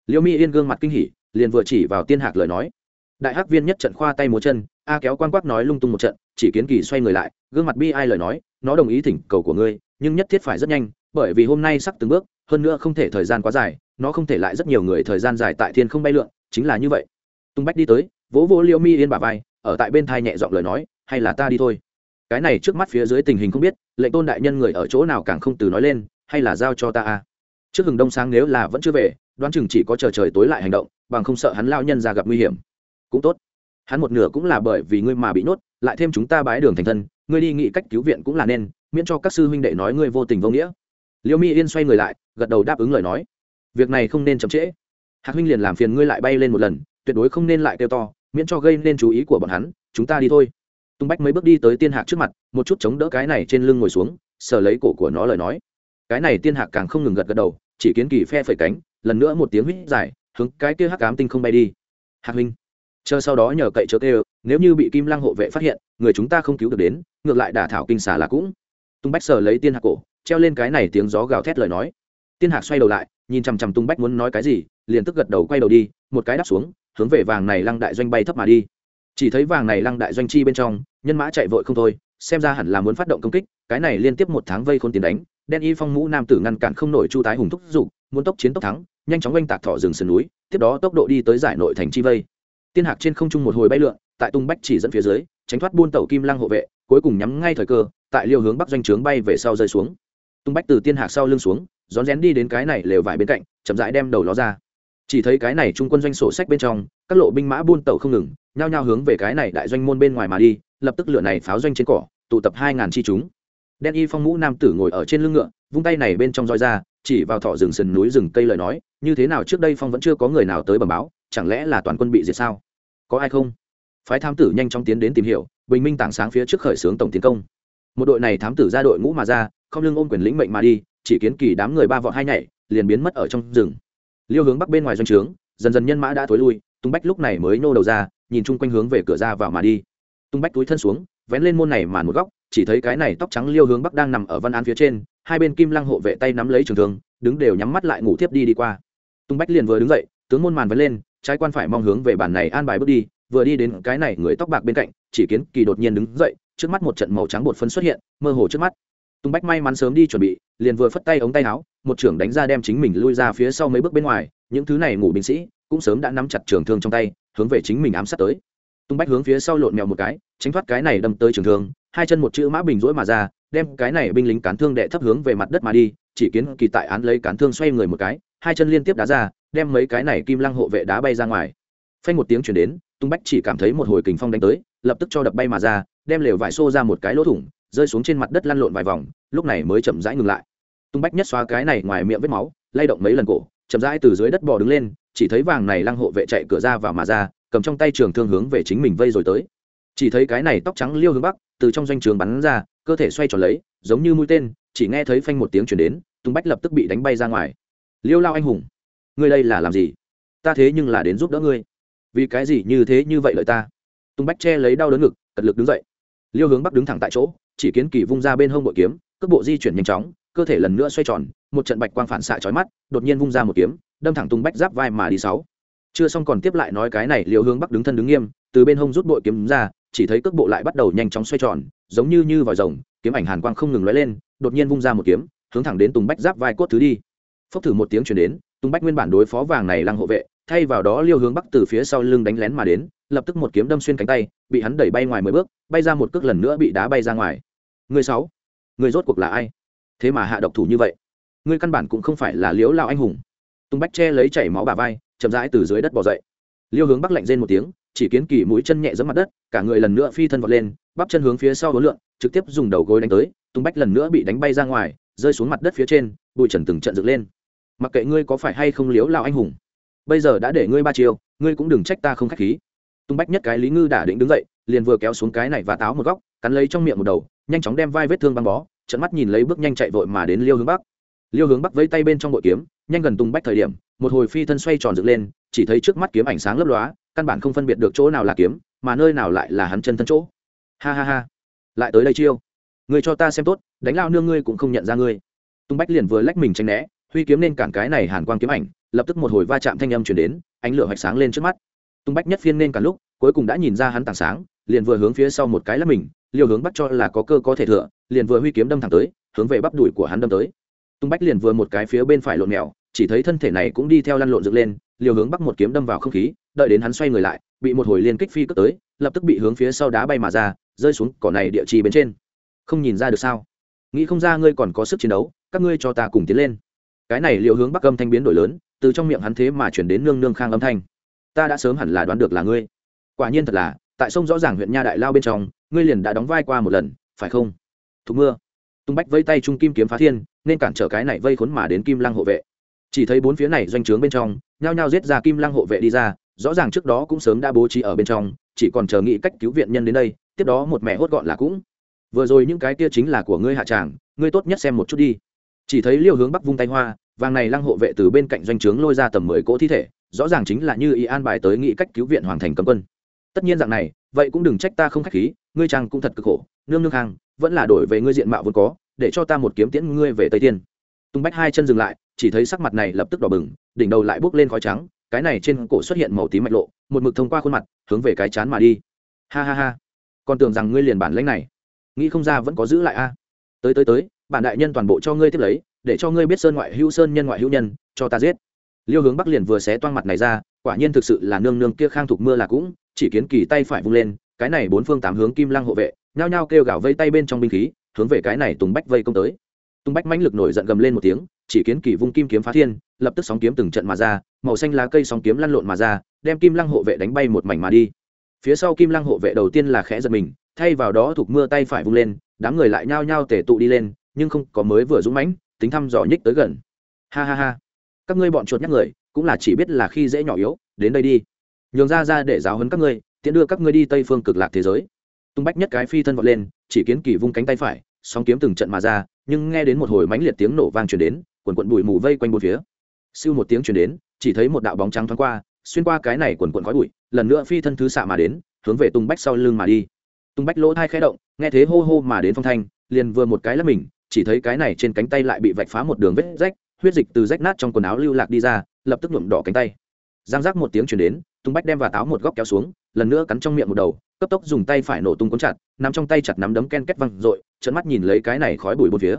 Liêu mi yên gương mặt kinh hỉ, liền vừa chỉ vào tiên hạc lời nói. Đại hắc viên nhất trận khoa tay múa chân, a kéo quan quắc nói lung tung một trận, chỉ kiến kỳ xoay người lại, gương mặt bi ai lời nói, nó đồng ý thỉnh cầu của ngươi, nhưng nhất thiết phải rất nhanh, bởi vì hôm nay sắp từng bước, hơn nữa không thể thời gian quá dài, nó không thể lại rất nhiều người thời gian dài tại thiên không bay lượn, chính là như vậy. Tung bách đi tới, vỗ vỗ liêu mi yên bà vai ở tại bên thai nhẹ giọng lời nói, hay là ta đi thôi. Cái này trước mắt phía dưới tình hình không biết, lệnh tôn đại nhân người ở chỗ nào càng không từ nói lên, hay là giao cho ta a? Trước hừng đông sáng nếu là vẫn chưa về, đoán chừng chỉ có chờ trời tối lại hành động, bằng không sợ hắn lao nhân ra gặp nguy hiểm. Cũng tốt. Hắn một nửa cũng là bởi vì ngươi mà bị nhốt, lại thêm chúng ta bái đường thành thân, ngươi đi nghĩ cách cứu viện cũng là nên, miễn cho các sư huynh đệ nói ngươi vô tình vô nghĩa. Liêu mi yên xoay người lại, gật đầu đáp ứng lời nói. Việc này không nên chậm trễ. Hạc huynh liền làm phiền ngươi lại bay lên một lần, tuyệt đối không nên lại kêu to miễn cho gây nên chú ý của bọn hắn, chúng ta đi thôi. Tung bách mấy bước đi tới tiên hạc trước mặt, một chút chống đỡ cái này trên lưng ngồi xuống, sờ lấy cổ của nó lời nói. Cái này tiên hạc càng không ngừng gật gật đầu, chỉ kiến kỳ phe phẩy cánh, lần nữa một tiếng huýt dài, hướng cái kia hắc cám tinh không bay đi. Hạc huynh, chờ sau đó nhờ cậy chớ kêu, nếu như bị kim lăng hộ vệ phát hiện, người chúng ta không cứu được đến, ngược lại đả thảo kinh xà là cũng. Tung bách sờ lấy tiên hạc cổ, treo lên cái này tiếng gió gào thét lời nói. Tiên hạc xoay đầu lại, nhìn chằm chằm tung bách muốn nói cái gì, liền tức gật đầu quay đầu đi một cái đáp xuống, hướng về vàng này lăng đại doanh bay thấp mà đi. Chỉ thấy vàng này lăng đại doanh chi bên trong, nhân mã chạy vội không thôi, xem ra hẳn là muốn phát động công kích, cái này liên tiếp một tháng vây khôn tiền đánh, đen y phong mũ nam tử ngăn cản không nổi chu tái hùng thúc giục, muốn tốc chiến tốc thắng, nhanh chóng oanh tạc thọ rừng sườn núi, tiếp đó tốc độ đi tới giải nội thành chi vây. Tiên hạc trên không trung một hồi bay lượn, tại tung bách chỉ dẫn phía dưới, tránh thoát buôn tàu kim lăng hộ vệ, cuối cùng nhắm ngay thời cơ, tại liêu hướng bắc doanh trướng bay về sau rơi xuống. Tung bách từ tiên hạc sau lưng xuống, rón rén đi đến cái này lều vải bên cạnh, chậm rãi đem đầu ló ra chỉ thấy cái này trung quân doanh sổ sách bên trong, các lộ binh mã buôn tàu không ngừng, nhao nhao hướng về cái này đại doanh môn bên ngoài mà đi, lập tức lửa này pháo doanh trên cỏ, tụ tập hai ngàn chi chúng. Đen y phong mũ nam tử ngồi ở trên lưng ngựa, vung tay này bên trong roi ra, chỉ vào thọ rừng sườn núi rừng cây lời nói, như thế nào trước đây phong vẫn chưa có người nào tới bẩm báo, chẳng lẽ là toàn quân bị diệt sao? Có ai không? Phái thám tử nhanh chóng tiến đến tìm hiểu, bình minh tảng sáng phía trước khởi xướng tổng tiến công. Một đội này thám tử ra đội ngũ mà ra, không lưng ôm quyền lĩnh mệnh mà đi, chỉ kiến kỳ đám người ba vọt hai nhảy, liền biến mất ở trong rừng liêu hướng bắc bên ngoài doanh trướng, dần dần nhân mã đã thối lui, tung bách lúc này mới nô đầu ra, nhìn chung quanh hướng về cửa ra vào mà đi. Tung bách túi thân xuống, vén lên môn này màn một góc, chỉ thấy cái này tóc trắng liêu hướng bắc đang nằm ở văn án phía trên, hai bên kim lăng hộ vệ tay nắm lấy trường thương, đứng đều nhắm mắt lại ngủ tiếp đi đi qua. Tung bách liền vừa đứng dậy, tướng môn màn vén lên, trái quan phải mong hướng về bản này an bài bước đi, vừa đi đến cái này người tóc bạc bên cạnh, chỉ kiến kỳ đột nhiên đứng dậy, trước mắt một trận màu trắng bột phân xuất hiện, mơ hồ trước mắt tung bách may mắn sớm đi chuẩn bị, liền vừa phất tay ống tay áo, một trưởng đánh ra đem chính mình lui ra phía sau mấy bước bên ngoài, những thứ này ngủ binh sĩ cũng sớm đã nắm chặt trường thương trong tay, hướng về chính mình ám sát tới. Tung bách hướng phía sau lộn mèo một cái, tránh thoát cái này đâm tới trường thương, hai chân một chữ mã bình rỗi mà ra, đem cái này binh lính cán thương đệ thấp hướng về mặt đất mà đi, chỉ kiến kỳ tại án lấy cán thương xoay người một cái, hai chân liên tiếp đá ra, đem mấy cái này kim lăng hộ vệ đá bay ra ngoài. Phanh một tiếng chuyển đến tung bách chỉ cảm thấy một hồi kình phong đánh tới, lập tức cho đập bay mà ra, đem lều vải xô ra một cái lỗ thủng rơi xuống trên mặt đất lăn lộn vài vòng, lúc này mới chậm rãi ngừng lại. Tung bách nhất xóa cái này ngoài miệng vết máu, lay động mấy lần cổ, chậm rãi từ dưới đất bò đứng lên, chỉ thấy vàng này lăng hộ vệ chạy cửa ra vào mà ra, cầm trong tay trường thương hướng về chính mình vây rồi tới. Chỉ thấy cái này tóc trắng liêu hướng bắc, từ trong doanh trường bắn ra, cơ thể xoay tròn lấy, giống như mũi tên, chỉ nghe thấy phanh một tiếng chuyển đến, tung bách lập tức bị đánh bay ra ngoài. Liêu lao anh hùng, ngươi đây là làm gì? Ta thế nhưng là đến giúp đỡ ngươi. Vì cái gì như thế như vậy lợi ta? Tung bách che lấy đau đớn ngực, cật lực đứng dậy liêu hướng bắc đứng thẳng tại chỗ, chỉ kiến kỳ vung ra bên hông bội kiếm, cước bộ di chuyển nhanh chóng, cơ thể lần nữa xoay tròn, một trận bạch quang phản xạ chói mắt, đột nhiên vung ra một kiếm, đâm thẳng tung bách giáp vai mà đi sáu. Chưa xong còn tiếp lại nói cái này, liêu hướng bắc đứng thân đứng nghiêm, từ bên hông rút bội kiếm ra, chỉ thấy cước bộ lại bắt đầu nhanh chóng xoay tròn, giống như như vòi rồng, kiếm ảnh hàn quang không ngừng lóe lên, đột nhiên vung ra một kiếm, hướng thẳng đến tùng bách giáp vai cốt thứ đi. Phốc thử một tiếng chuyển đến tùng bách nguyên bản đối phó vàng này lăng hộ vệ thay vào đó liêu hướng bắc từ phía sau lưng đánh lén mà đến, lập tức một kiếm đâm xuyên cánh tay, bị hắn đẩy bay ngoài mười bước, bay ra một cước lần nữa bị đá bay ra ngoài. Người sáu, người rốt cuộc là ai? Thế mà hạ độc thủ như vậy. Người căn bản cũng không phải là liếu lao anh hùng. Tùng bách che lấy chảy máu bà vai, chậm rãi từ dưới đất bỏ dậy. Liêu hướng bắc lạnh rên một tiếng, chỉ kiến kỳ mũi chân nhẹ giẫm mặt đất, cả người lần nữa phi thân vọt lên, bắp chân hướng phía sau hối lượng trực tiếp dùng đầu gối đánh tới, tung bách lần nữa bị đánh bay ra ngoài, rơi xuống mặt đất phía trên, bụi trần từng trận dựng lên. Mặc kệ ngươi có phải hay không liếu lao anh hùng bây giờ đã để ngươi ba chiều ngươi cũng đừng trách ta không k h á c h khí. Tung bách nhất cái lý ngư đả định đứng dậy, liền vừa kéo xuống cái này và táo một góc, cắn lấy trong miệng một đầu, nhanh chóng đem vai vết thương băng bó trận mắt nhìn lấy bước nhanh chạy vội mà đến liêu hướng bắc. Liêu hướng bắc vẫy tay bên trong bội kiếm, nhanh gần tung bách thời điểm, một hồi phi thân xoay tròn dựng lên, chỉ thấy trước mắt kiếm ảnh sáng lấp lóa, căn bản không phân biệt được chỗ nào là kiếm, mà nơi nào lại là hắn chân thân chỗ. Ha ha ha. Lại tới đây chiêu. Người cho ta xem tốt, đánh lao nương ngươi cũng không nhận ra ngươi. Tung bách liền vừa lách mình tránh né, huy kiếm nên cản cái này hàn quang kiếm ảnh lập tức một hồi va chạm thanh âm chuyển đến, ánh lửa hoạch sáng lên trước mắt. Tung bách nhất phiên nên cả lúc, cuối cùng đã nhìn ra hắn tảng sáng, liền vừa hướng phía sau một cái là mình liều hướng bắt cho là có cơ có thể thừa, liền vừa huy kiếm đâm thẳng tới, hướng về bắp đùi của hắn đâm tới. Tung bách liền vừa một cái phía bên phải lộn mèo, chỉ thấy thân thể này cũng đi theo lăn lộn dựng lên liều hướng bắc một kiếm đâm vào không khí, đợi đến hắn xoay người lại, bị một hồi liên kích phi cất tới, lập tức bị hướng phía sau đá bay mà ra, rơi xuống cỏ này địa chỉ bên trên. Không nhìn ra được sao? Nghĩ không ra ngươi còn có sức chiến đấu, các ngươi cho ta cùng tiến lên. Cái này liều hướng bắc âm thanh biến đổi lớn từ trong miệng hắn thế mà chuyển đến nương nương khang âm thanh. Ta đã sớm hẳn là đoán được là ngươi. Quả nhiên thật là, tại sông rõ ràng huyện nha đại lao bên trong, ngươi liền đã đóng vai qua một lần, phải không? Thục mưa. Tung bách vây tay trung kim kiếm phá thiên, nên cản trở cái này vây khốn mà đến kim lăng hộ vệ. Chỉ thấy bốn phía này doanh trướng bên trong, nhao nhao giết ra kim lăng hộ vệ đi ra, rõ ràng trước đó cũng sớm đã bố trí ở bên trong, chỉ còn chờ nghĩ cách cứu viện nhân đến đây, tiếp đó một mẹ hốt gọn là cũng. Vừa rồi những cái kia chính là của ngươi hạ tràng, ngươi tốt nhất xem một chút đi. Chỉ thấy liêu hướng bắc vung tay hoa vàng này lăng hộ vệ từ bên cạnh doanh trướng lôi ra tầm mười cỗ thi thể, rõ ràng chính là như ý an bài tới nghĩ cách cứu viện hoàng thành cấm quân. Tất nhiên dạng này, vậy cũng đừng trách ta không khách khí, ngươi chàng cũng thật cực khổ, nương nương hàng, vẫn là đổi về ngươi diện mạo vốn có, để cho ta một kiếm tiễn ngươi về tây tiên tung bách hai chân dừng lại, chỉ thấy sắc mặt này lập tức đỏ bừng, đỉnh đầu lại bốc lên khói trắng, cái này trên cổ xuất hiện màu tím mạch lộ, một mực thông qua khuôn mặt, hướng về cái chán mà đi. Ha ha ha. Còn tưởng rằng ngươi liền bản lãnh này. Nghĩ không ra vẫn có giữ lại a. Tới tới tới, bản đại nhân toàn bộ cho ngươi tiếp lấy để cho ngươi biết sơn ngoại hữu sơn nhân ngoại hữu nhân, cho ta giết. Liêu hướng bắc liền vừa xé toang mặt này ra, quả nhiên thực sự là nương nương kia khang thục mưa là cũng, chỉ kiến kỳ tay phải vung lên, cái này bốn phương tám hướng kim lăng hộ vệ, nhao nhao kêu gào vây tay bên trong binh khí, hướng về cái này tùng bách vây công tới. Tùng bách mãnh lực nổi giận gầm lên một tiếng, chỉ kiến kỳ vung kim kiếm phá thiên, lập tức sóng kiếm từng trận mà ra, màu xanh lá cây sóng kiếm lăn lộn mà ra, đem kim lăng hộ vệ đánh bay một mảnh mà đi. Phía sau kim lăng hộ vệ đầu tiên là khẽ giật mình, thay vào đó thuộc mưa tay phải vung lên, đám người lại nhao nhao tể tụ đi lên, nhưng không có mới vừa dũng mãnh tính thăm dò nhích tới gần. Ha ha ha. Các ngươi bọn chuột nhắc người, cũng là chỉ biết là khi dễ nhỏ yếu, đến đây đi. Nhường ra ra để giáo huấn các ngươi, tiễn đưa các ngươi đi tây phương cực lạc thế giới. Tung bách nhất cái phi thân vọt lên, chỉ kiến kỳ vung cánh tay phải sóng kiếm từng trận mà ra, nhưng nghe đến một hồi mãnh liệt tiếng nổ vang truyền đến, quần quận bụi mù vây quanh bốn phía. Siêu một tiếng truyền đến, chỉ thấy một đạo bóng trắng thoáng qua, xuyên qua cái này quần quận khói bụi, lần nữa phi thân thứ xạ mà đến, hướng về tung bách sau lưng mà đi. Tung bách lỗ thai khẽ động, nghe thế hô hô mà đến phong thanh, liền vừa một cái lấp mình chỉ thấy cái này trên cánh tay lại bị vạch phá một đường vết rách, huyết dịch từ rách nát trong quần áo lưu lạc đi ra, lập tức nhuộm đỏ cánh tay. Giang giác một tiếng truyền đến, tung bách đem và táo một góc kéo xuống, lần nữa cắn trong miệng một đầu, cấp tốc dùng tay phải nổ tung cuốn chặt nằm trong tay chặt nắm đấm ken két văng r ộ i trận mắt nhìn lấy cái này khói bụi bột phía.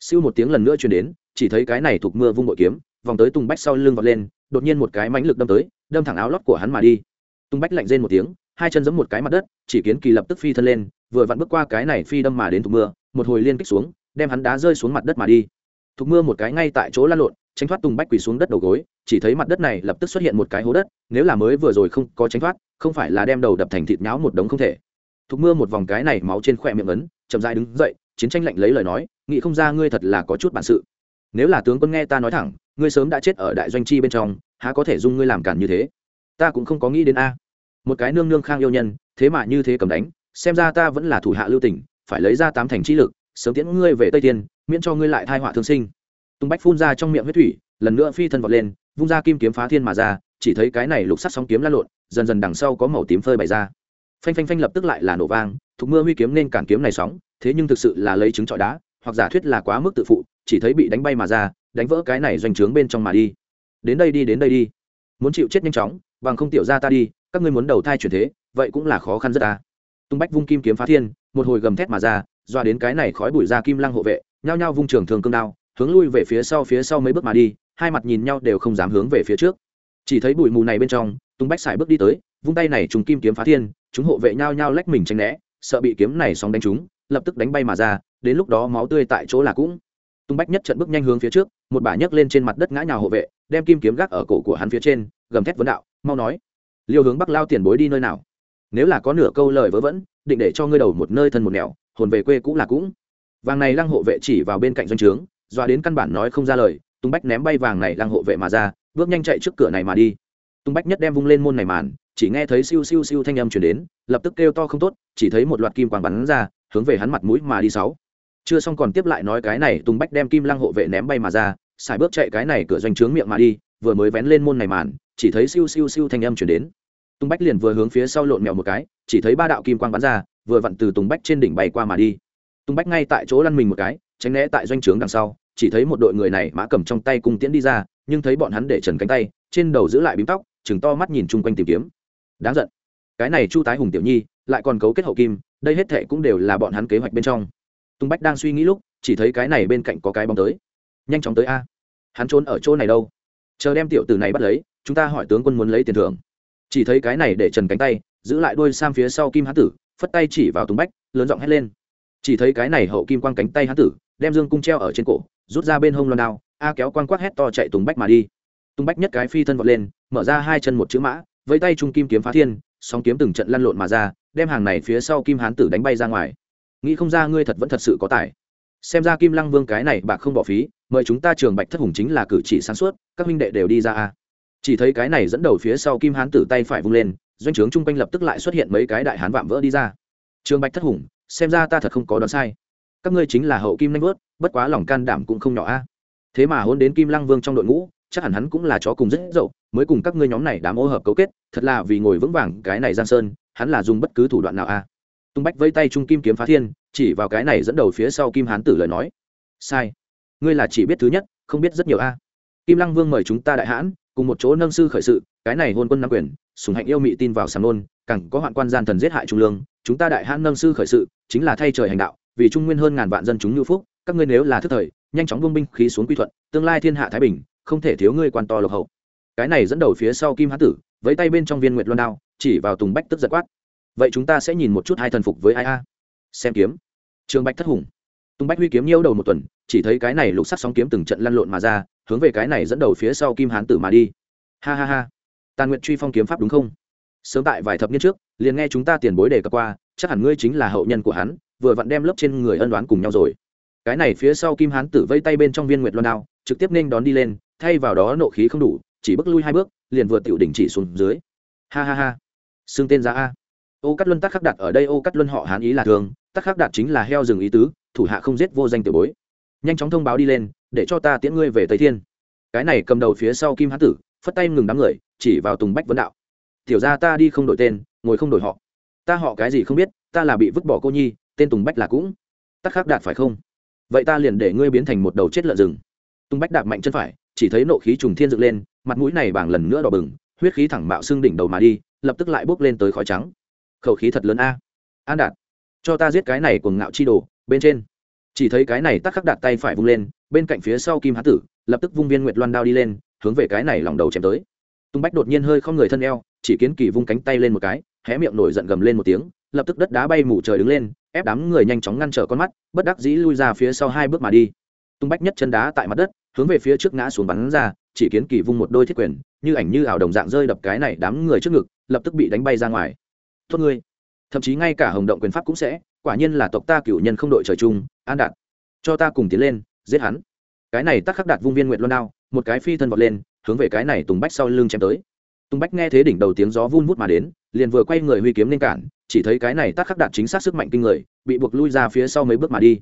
Siêu một tiếng lần nữa truyền đến, chỉ thấy cái này thuộc mưa vung bội kiếm, vòng tới tung bách sau lưng vọt lên, đột nhiên một cái mánh lực đâm tới, đâm thẳng áo lót của hắn mà đi. Tung bách lạnh rên một tiếng, hai chân giẫm một cái mặt đất, chỉ kiến kỳ lập tức phi thân lên, vừa vặn bước qua cái này phi đâm mà đến thuộc mưa, một hồi liên kích xuống đem hắn đá rơi xuống mặt đất mà đi. Thục mưa một cái ngay tại chỗ lăn lộn, tránh thoát tung bách quỳ xuống đất đầu gối, chỉ thấy mặt đất này lập tức xuất hiện một cái hố đất, nếu là mới vừa rồi không có tránh thoát, không phải là đem đầu đập thành thịt nháo một đống không thể. Thục mưa một vòng cái này máu trên khoe miệng ấn, chậm rãi đứng dậy, chiến tranh lạnh lấy lời nói, nghĩ không ra ngươi thật là có chút bản sự. Nếu là tướng quân nghe ta nói thẳng, ngươi sớm đã chết ở đại doanh chi bên trong, há có thể dung ngươi làm cản như thế? Ta cũng không có nghĩ đến a. Một cái nương nương khang yêu nhân, thế mà như thế cầm đánh, xem ra ta vẫn là thủ hạ lưu tỉnh phải lấy ra tám thành trí lực sớm tiễn ngươi về tây thiên, miễn cho ngươi lại thai họa thương sinh. Tung bách phun ra trong miệng huyết thủy lần nữa phi thân vọt lên vung ra kim kiếm phá thiên mà ra chỉ thấy cái này lục sắc sóng kiếm lan lộn dần dần đằng sau có màu tím phơi bày ra. Phanh phanh phanh lập tức lại là nổ vang thục mưa huy kiếm nên cản kiếm này sóng thế nhưng thực sự là lấy trứng trọi đá hoặc giả thuyết là quá mức tự phụ chỉ thấy bị đánh bay mà ra đánh vỡ cái này doanh trướng bên trong mà đi. Đến đây đi đến đây đi. Muốn chịu chết nhanh chóng bằng không tiểu ra ta đi các ngươi muốn đầu thai chuyển thế vậy cũng là khó khăn rất ta. Tung bách vung kim kiếm phá thiên một hồi gầm thét mà ra doa đến cái này khói bụi ra kim lăng hộ vệ, nhao nhao vung trường thường cương đao, hướng lui về phía sau phía sau mấy bước mà đi, hai mặt nhìn nhau đều không dám hướng về phía trước. Chỉ thấy bụi mù này bên trong tung bách xài bước đi tới, vung tay này trùng kim kiếm phá thiên, chúng hộ vệ nhao nhao lách mình tránh né, sợ bị kiếm này sóng đánh chúng lập tức đánh bay mà ra, đến lúc đó máu tươi tại chỗ là cũng. Tung bách nhất trận bước nhanh hướng phía trước, một bả nhấc lên trên mặt đất ngã nhào hộ vệ, đem kim kiếm gác ở cổ của hắn phía trên, gầm thét vấn đạo, mau nói, liêu hướng bắc lao tiền bối đi nơi nào? Nếu là có nửa câu lời vớ vẩn, định để cho ngươi đầu một nơi thân một nẻo hồn về quê cũng là cũng. Vàng này lăng hộ vệ chỉ vào bên cạnh doanh trướng doa đến căn bản nói không ra lời, tung bách ném bay vàng này lăng hộ vệ mà ra, bước nhanh chạy trước cửa này mà đi. Tung bách nhất đem vung lên môn này màn, chỉ nghe thấy siêu siêu siêu thanh âm chuyển đến, lập tức kêu to không tốt, chỉ thấy một loạt kim quang bắn ra, hướng về hắn mặt mũi mà đi sáu. Chưa xong còn tiếp lại nói cái này, tung bách đem kim lăng hộ vệ ném bay mà ra, xài bước chạy cái này cửa doanh trướng miệng mà đi, vừa mới vén lên môn này màn, chỉ thấy siêu siêu siêu thanh âm chuyển đến. Tung bách liền vừa hướng phía sau lộn mèo một cái, chỉ thấy ba đạo kim quang bắn ra vừa vặn từ tùng bách trên đỉnh bay qua mà đi. Tung bách ngay tại chỗ lăn mình một cái, tránh né tại doanh trướng đằng sau, chỉ thấy một đội người này mã cầm trong tay cung tiễn đi ra, nhưng thấy bọn hắn để trần cánh tay, trên đầu giữ lại bím tóc, chừng to mắt nhìn chung quanh tìm kiếm. Đáng giận. Cái này chu tái hùng tiểu nhi, lại còn cấu kết hậu kim, đây hết thệ cũng đều là bọn hắn kế hoạch bên trong. Tung bách đang suy nghĩ lúc, chỉ thấy cái này bên cạnh có cái bóng tới. Nhanh chóng tới a. Hắn trốn ở chỗ này đâu? Chờ đem tiểu tử này bắt lấy, chúng ta hỏi tướng quân muốn lấy tiền thưởng. Chỉ thấy cái này để trần cánh tay, giữ lại đuôi sam phía sau kim hán tử phất tay chỉ vào tùng bách, lớn giọng hét lên. Chỉ thấy cái này hậu kim quang cánh tay hán tử, đem dương cung treo ở trên cổ, rút ra bên hông loan đao, a kéo quang quát hét to chạy tùng bách mà đi. Tùng bách nhất cái phi thân vọt lên, mở ra hai chân một chữ mã với tay trung kim kiếm phá thiên song kiếm từng trận lăn lộn mà ra, đem hàng này phía sau kim hán tử đánh bay ra ngoài. Nghĩ không ra ngươi thật vẫn thật sự có tài. Xem ra kim lăng vương cái này bạc không bỏ phí, mời chúng ta trường bạch thất hùng chính là cử chỉ sáng suốt, các huynh đệ đều đi ra a. Chỉ thấy cái này dẫn đầu phía sau kim hán tử tay phải vung lên doanh trướng chung quanh lập tức lại xuất hiện mấy cái đại hán vạm vỡ đi ra. Trường bạch thất hùng, xem ra ta thật không có đoán sai. Các ngươi chính là hậu kim nanh vớt, bất quá lòng can đảm cũng không nhỏ a. Thế mà hôn đến kim lăng vương trong đội ngũ, chắc hẳn hắn cũng là chó cùng rất dậu, mới cùng các ngươi nhóm này đám ô hợp cấu kết, thật là vì ngồi vững vàng cái này giang sơn, hắn là dùng bất cứ thủ đoạn nào a. Tung bách vây tay trung kim kiếm phá thiên, chỉ vào cái này dẫn đầu phía sau kim hán tử lời nói. Sai. Ngươi là chỉ biết thứ nhất, không biết rất nhiều a. Kim lăng vương mời chúng ta đại hãn cùng một chỗ nâng sư khởi sự, cái này hôn quân nam quyền, sùng hạnh yêu mị tin vào sàm nôn, càng có hoạn quan gian thần giết hại trung lương, chúng ta đại hãn nâng sư khởi sự, chính là thay trời hành đạo, vì trung nguyên hơn ngàn vạn dân chúng nhu phúc, các ngươi nếu là thức thời, nhanh chóng buông binh khí xuống quy thuận, tương lai thiên hạ thái bình, không thể thiếu ngươi quan to lộc hậu. Cái này dẫn đầu phía sau kim hán tử, với tay bên trong viên nguyệt loan đao, chỉ vào tùng bách tức giật quát. Vậy chúng ta sẽ nhìn một chút hai thần phục với ai a? Xem kiếm. Trường bạch thất hùng. Tùng bách huy kiếm nhiêu đầu một tuần chỉ thấy cái này lục sắc sóng kiếm từng trận lăn lộn mà ra, hướng về cái này dẫn đầu phía sau kim hán tử mà đi. Ha ha ha. Tàn nguyện truy phong kiếm pháp đúng không? Sớm tại vài thập niên trước, liền nghe chúng ta tiền bối đề cập qua, chắc hẳn ngươi chính là hậu nhân của hắn, vừa vặn đem lớp trên người ân đoán cùng nhau rồi. Cái này phía sau kim hán tử vây tay bên trong viên nguyệt loan đao, trực tiếp nên đón đi lên, thay vào đó nộ khí không đủ, chỉ bước lui hai bước, liền vừa tiểu đỉnh chỉ xuống dưới. Ha ha ha. Xưng tên ra a. Ô cắt luân tắc khắc đạt ở đây, ô cắt luân họ hán ý là thường, tắc khắc đạt chính là heo rừng ý tứ, thủ hạ không giết vô danh tiểu bối nhanh chóng thông báo đi lên, để cho ta tiễn ngươi về tây thiên. Cái này cầm đầu phía sau kim hán tử, phất tay ngừng đám người, chỉ vào tùng bách vấn đạo. Tiểu ra ta đi không đổi tên, ngồi không đổi họ. Ta họ cái gì không biết, ta là bị vứt bỏ cô nhi, tên tùng bách là cũng. Tắc khắc đạt phải không? Vậy ta liền để ngươi biến thành một đầu chết lợn rừng. Tùng bách đạp mạnh chân phải, chỉ thấy nộ khí trùng thiên dựng lên, mặt mũi này bảng lần nữa đỏ bừng, huyết khí thẳng mạo xương đỉnh đầu mà đi, lập tức lại bốc lên tới khói trắng. Khẩu khí thật lớn a. An đạt, cho ta giết cái này cùng ngạo chi đồ, bên trên chỉ thấy cái này tắc khắc đặt tay phải vung lên, bên cạnh phía sau kim hán tử, lập tức vung viên nguyệt loan đao đi lên, hướng về cái này lòng đầu chém tới. Tung bách đột nhiên hơi không người thân eo, chỉ kiến kỳ vung cánh tay lên một cái, hé miệng nổi giận gầm lên một tiếng, lập tức đất đá bay mù trời đứng lên, ép đám người nhanh chóng ngăn trở con mắt, bất đắc dĩ lui ra phía sau hai bước mà đi. Tung bách nhất chân đá tại mặt đất, hướng về phía trước ngã xuống bắn ra, chỉ kiến kỳ vung một đôi thiết quyền, như ảnh như ảo đồng dạng rơi đập cái này đám người trước ngực, lập tức bị đánh bay ra ngoài. Tốt ngươi. Thậm chí ngay cả hồng động quyền pháp cũng sẽ, quả nhiên là tộc ta cửu nhân không đội trời chung an đạt. Cho ta cùng tiến lên, giết hắn. Cái này tắc khắc đạt vung viên nguyện loan đao, một cái phi thân vọt lên, hướng về cái này tùng bách sau lưng chém tới. Tùng bách nghe thế đỉnh đầu tiếng gió vun vút mà đến, liền vừa quay người huy kiếm lên cản, chỉ thấy cái này tắc khắc đạt chính xác sức mạnh kinh người, bị buộc lui ra phía sau mấy bước mà đi.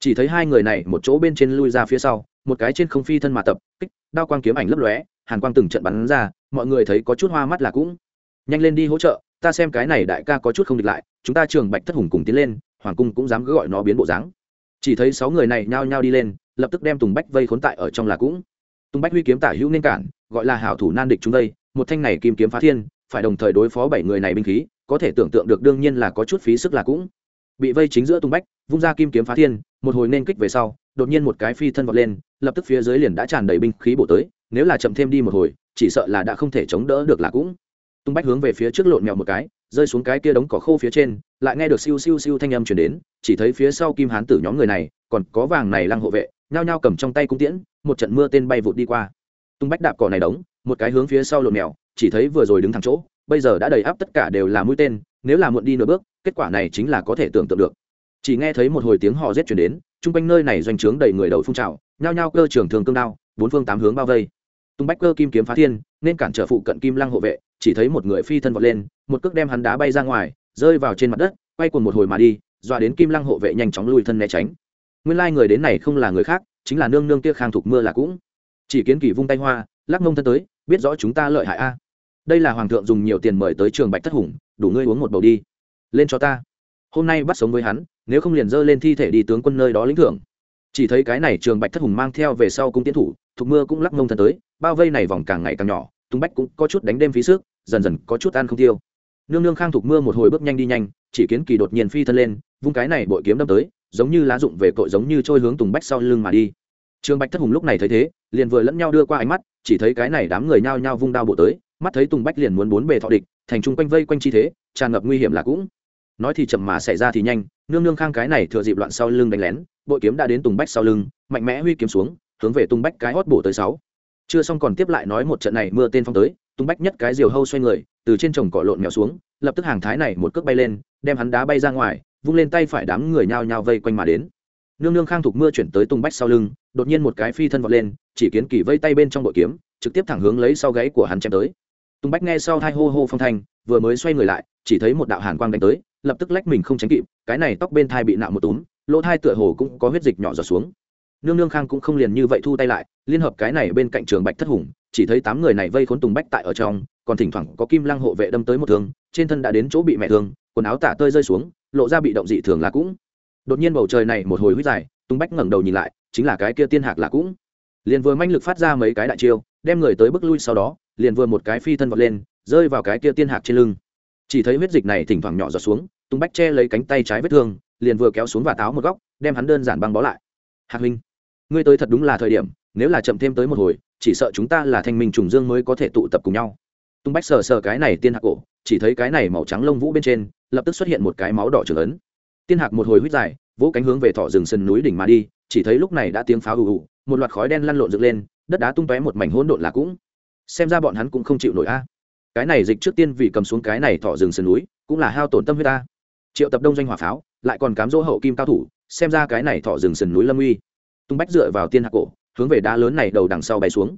Chỉ thấy hai người này một chỗ bên trên lui ra phía sau, một cái trên không phi thân mà tập, kích, đao quang kiếm ảnh lấp lóe, hàn quang từng trận bắn ra, mọi người thấy có chút hoa mắt là cũng. Nhanh lên đi hỗ trợ, ta xem cái này đại ca có chút không địch lại, chúng ta trường bạch thất hùng cùng tiến lên, hoàng cung cũng dám cứ gọi nó biến bộ dáng chỉ thấy sáu người này nhao nhao đi lên, lập tức đem tùng bách vây khốn tại ở trong là cũng. Tùng bách huy kiếm tả hữu nên cản, gọi là hảo thủ nan địch chúng đây một thanh này kim kiếm phá thiên, phải đồng thời đối phó bảy người này binh khí, có thể tưởng tượng được đương nhiên là có chút phí sức là cũng. Bị vây chính giữa tung bách, vung ra kim kiếm phá thiên, một hồi nên kích về sau, đột nhiên một cái phi thân vọt lên, lập tức phía dưới liền đã tràn đầy binh khí bổ tới, nếu là chậm thêm đi một hồi, chỉ sợ là đã không thể chống đỡ được là cũng. Tung bách hướng về phía trước lộn mèo một cái rơi xuống cái kia đống cỏ khô phía trên, lại nghe được siêu siêu siêu thanh âm chuyển đến, chỉ thấy phía sau kim hán tử nhóm người này, còn có vàng này lăng hộ vệ, nhao nhao cầm trong tay cung tiễn, một trận mưa tên bay vụt đi qua. Tung bách đạp cỏ này đống một cái hướng phía sau lộn mèo, chỉ thấy vừa rồi đứng thẳng chỗ, bây giờ đã đầy áp tất cả đều là mũi tên, nếu là muộn đi nửa bước, kết quả này chính là có thể tưởng tượng được. Chỉ nghe thấy một hồi tiếng hò rết chuyển đến, chung quanh nơi này doanh trướng đầy người đầu phun trào, nhao nhao cơ trưởng thường cương đao, bốn phương tám hướng bao vây. Tung bách cơ kim kiếm phá thiên nên cản trở phụ cận kim lăng hộ vệ, chỉ thấy một người phi thân vọt lên, một cước đem hắn đá bay ra ngoài, rơi vào trên mặt đất, quay cuồng một hồi mà đi, dọa đến kim lăng hộ vệ nhanh chóng lùi thân né tránh. Nguyên lai người đến này không là người khác, chính là nương nương kia khang thục mưa là cũng. Chỉ kiến kỳ vung tay hoa, lắc mông thân tới, biết rõ chúng ta lợi hại a. Đây là hoàng thượng dùng nhiều tiền mời tới trường bạch thất hùng, đủ ngươi uống một bầu đi. Lên cho ta. Hôm nay bắt sống với hắn, nếu không liền dơ lên thi thể đi tướng quân nơi đó lĩnh thưởng chỉ thấy cái này trường bạch thất hùng mang theo về sau cung tiến thủ, thục mưa cũng lắc mông thân tới, bao vây này vòng càng ngày càng nhỏ tung bách cũng có chút đánh đêm phí sức, dần dần có chút ăn không tiêu. Nương nương khang thục mưa một hồi bước nhanh đi nhanh, chỉ kiến kỳ đột nhiên phi thân lên, vung cái này bội kiếm đâm tới, giống như lá dụng về cội giống như trôi hướng tùng bách sau lưng mà đi. Trường bạch thất hùng lúc này thấy thế, liền vừa lẫn nhau đưa qua ánh mắt, chỉ thấy cái này đám người nhao nhao vung đao bộ tới, mắt thấy tùng bách liền muốn bốn bề thọ địch, thành chung quanh vây quanh chi thế, tràn ngập nguy hiểm là cũng nói thì chậm mà xảy ra thì nhanh, nương nương khang cái này thừa dịp loạn sau lưng đánh lén, bội kiếm đã đến tùng bách sau lưng, mạnh mẽ huy kiếm xuống, hướng về tùng bách cái hót bổ tới sáu. Chưa xong còn tiếp lại nói một trận này mưa tên phong tới tung bách nhất cái diều hâu xoay người, từ trên trồng cỏ lộn mèo xuống, lập tức hàng thái này một cước bay lên, đem hắn đá bay ra ngoài, vung lên tay phải đám người nhao nhao vây quanh mà đến. Nương nương khang thục mưa chuyển tới tung bách sau lưng, đột nhiên một cái phi thân vọt lên, chỉ kiến kỳ vây tay bên trong bội kiếm, trực tiếp thẳng hướng lấy sau gáy của hắn chém tới. Tung bách nghe sau thai hô hô phong thanh, vừa mới xoay người lại, chỉ thấy một đạo hàn quang đánh tới lập tức lách mình không tránh kịp, cái này tóc bên thai bị nạo một túm, lỗ thai tựa hồ cũng có huyết dịch nhỏ giọt xuống. Nương nương khang cũng không liền như vậy thu tay lại, liên hợp cái này bên cạnh trường bạch thất hùng, chỉ thấy tám người này vây khốn tùng bách tại ở trong, còn thỉnh thoảng có kim lăng hộ vệ đâm tới một thương, trên thân đã đến chỗ bị mẹ thương, quần áo tả tơi rơi xuống, lộ ra bị động dị thường là cũng. Đột nhiên bầu trời này một hồi huyết dài, tùng bách ngẩng đầu nhìn lại, chính là cái kia tiên hạc là cũng. Liền vừa manh lực phát ra mấy cái đại chiêu, đem người tới bước lui sau đó, liền vừa một cái phi thân vọt lên, rơi vào cái kia tiên hạc trên lưng chỉ thấy huyết dịch này thỉnh thoảng nhỏ giọt xuống, tùng bách che lấy cánh tay trái vết thương, liền vừa kéo xuống và táo một góc, đem hắn đơn giản băng bó lại. Hạc huynh ngươi tới thật đúng là thời điểm, nếu là chậm thêm tới một hồi, chỉ sợ chúng ta là thanh minh trùng dương mới có thể tụ tập cùng nhau. Tung bách sờ sờ cái này tiên hạc cổ, chỉ thấy cái này màu trắng lông vũ bên trên, lập tức xuất hiện một cái máu đỏ trưởng ấn. Tiên hạc một hồi huyết dài, vỗ cánh hướng về thọ rừng sân núi đỉnh mà đi, chỉ thấy lúc này đã tiếng pháo ù ù, một loạt khói đen lăn lộn dựng lên, đất đá tung tóe một mảnh hỗn độn là cũng. Xem ra bọn hắn cũng không chịu nổi a cái này dịch trước tiên vì cầm xuống cái này thọ rừng sườn núi, cũng là hao tổn tâm huyết ta. Triệu tập đông doanh hỏa pháo, lại còn cám dỗ hậu kim cao thủ, xem ra cái này thọ rừng sườn núi lâm uy. Tung bách dựa vào tiên hạc cổ, hướng về đá lớn này đầu đằng sau bay xuống.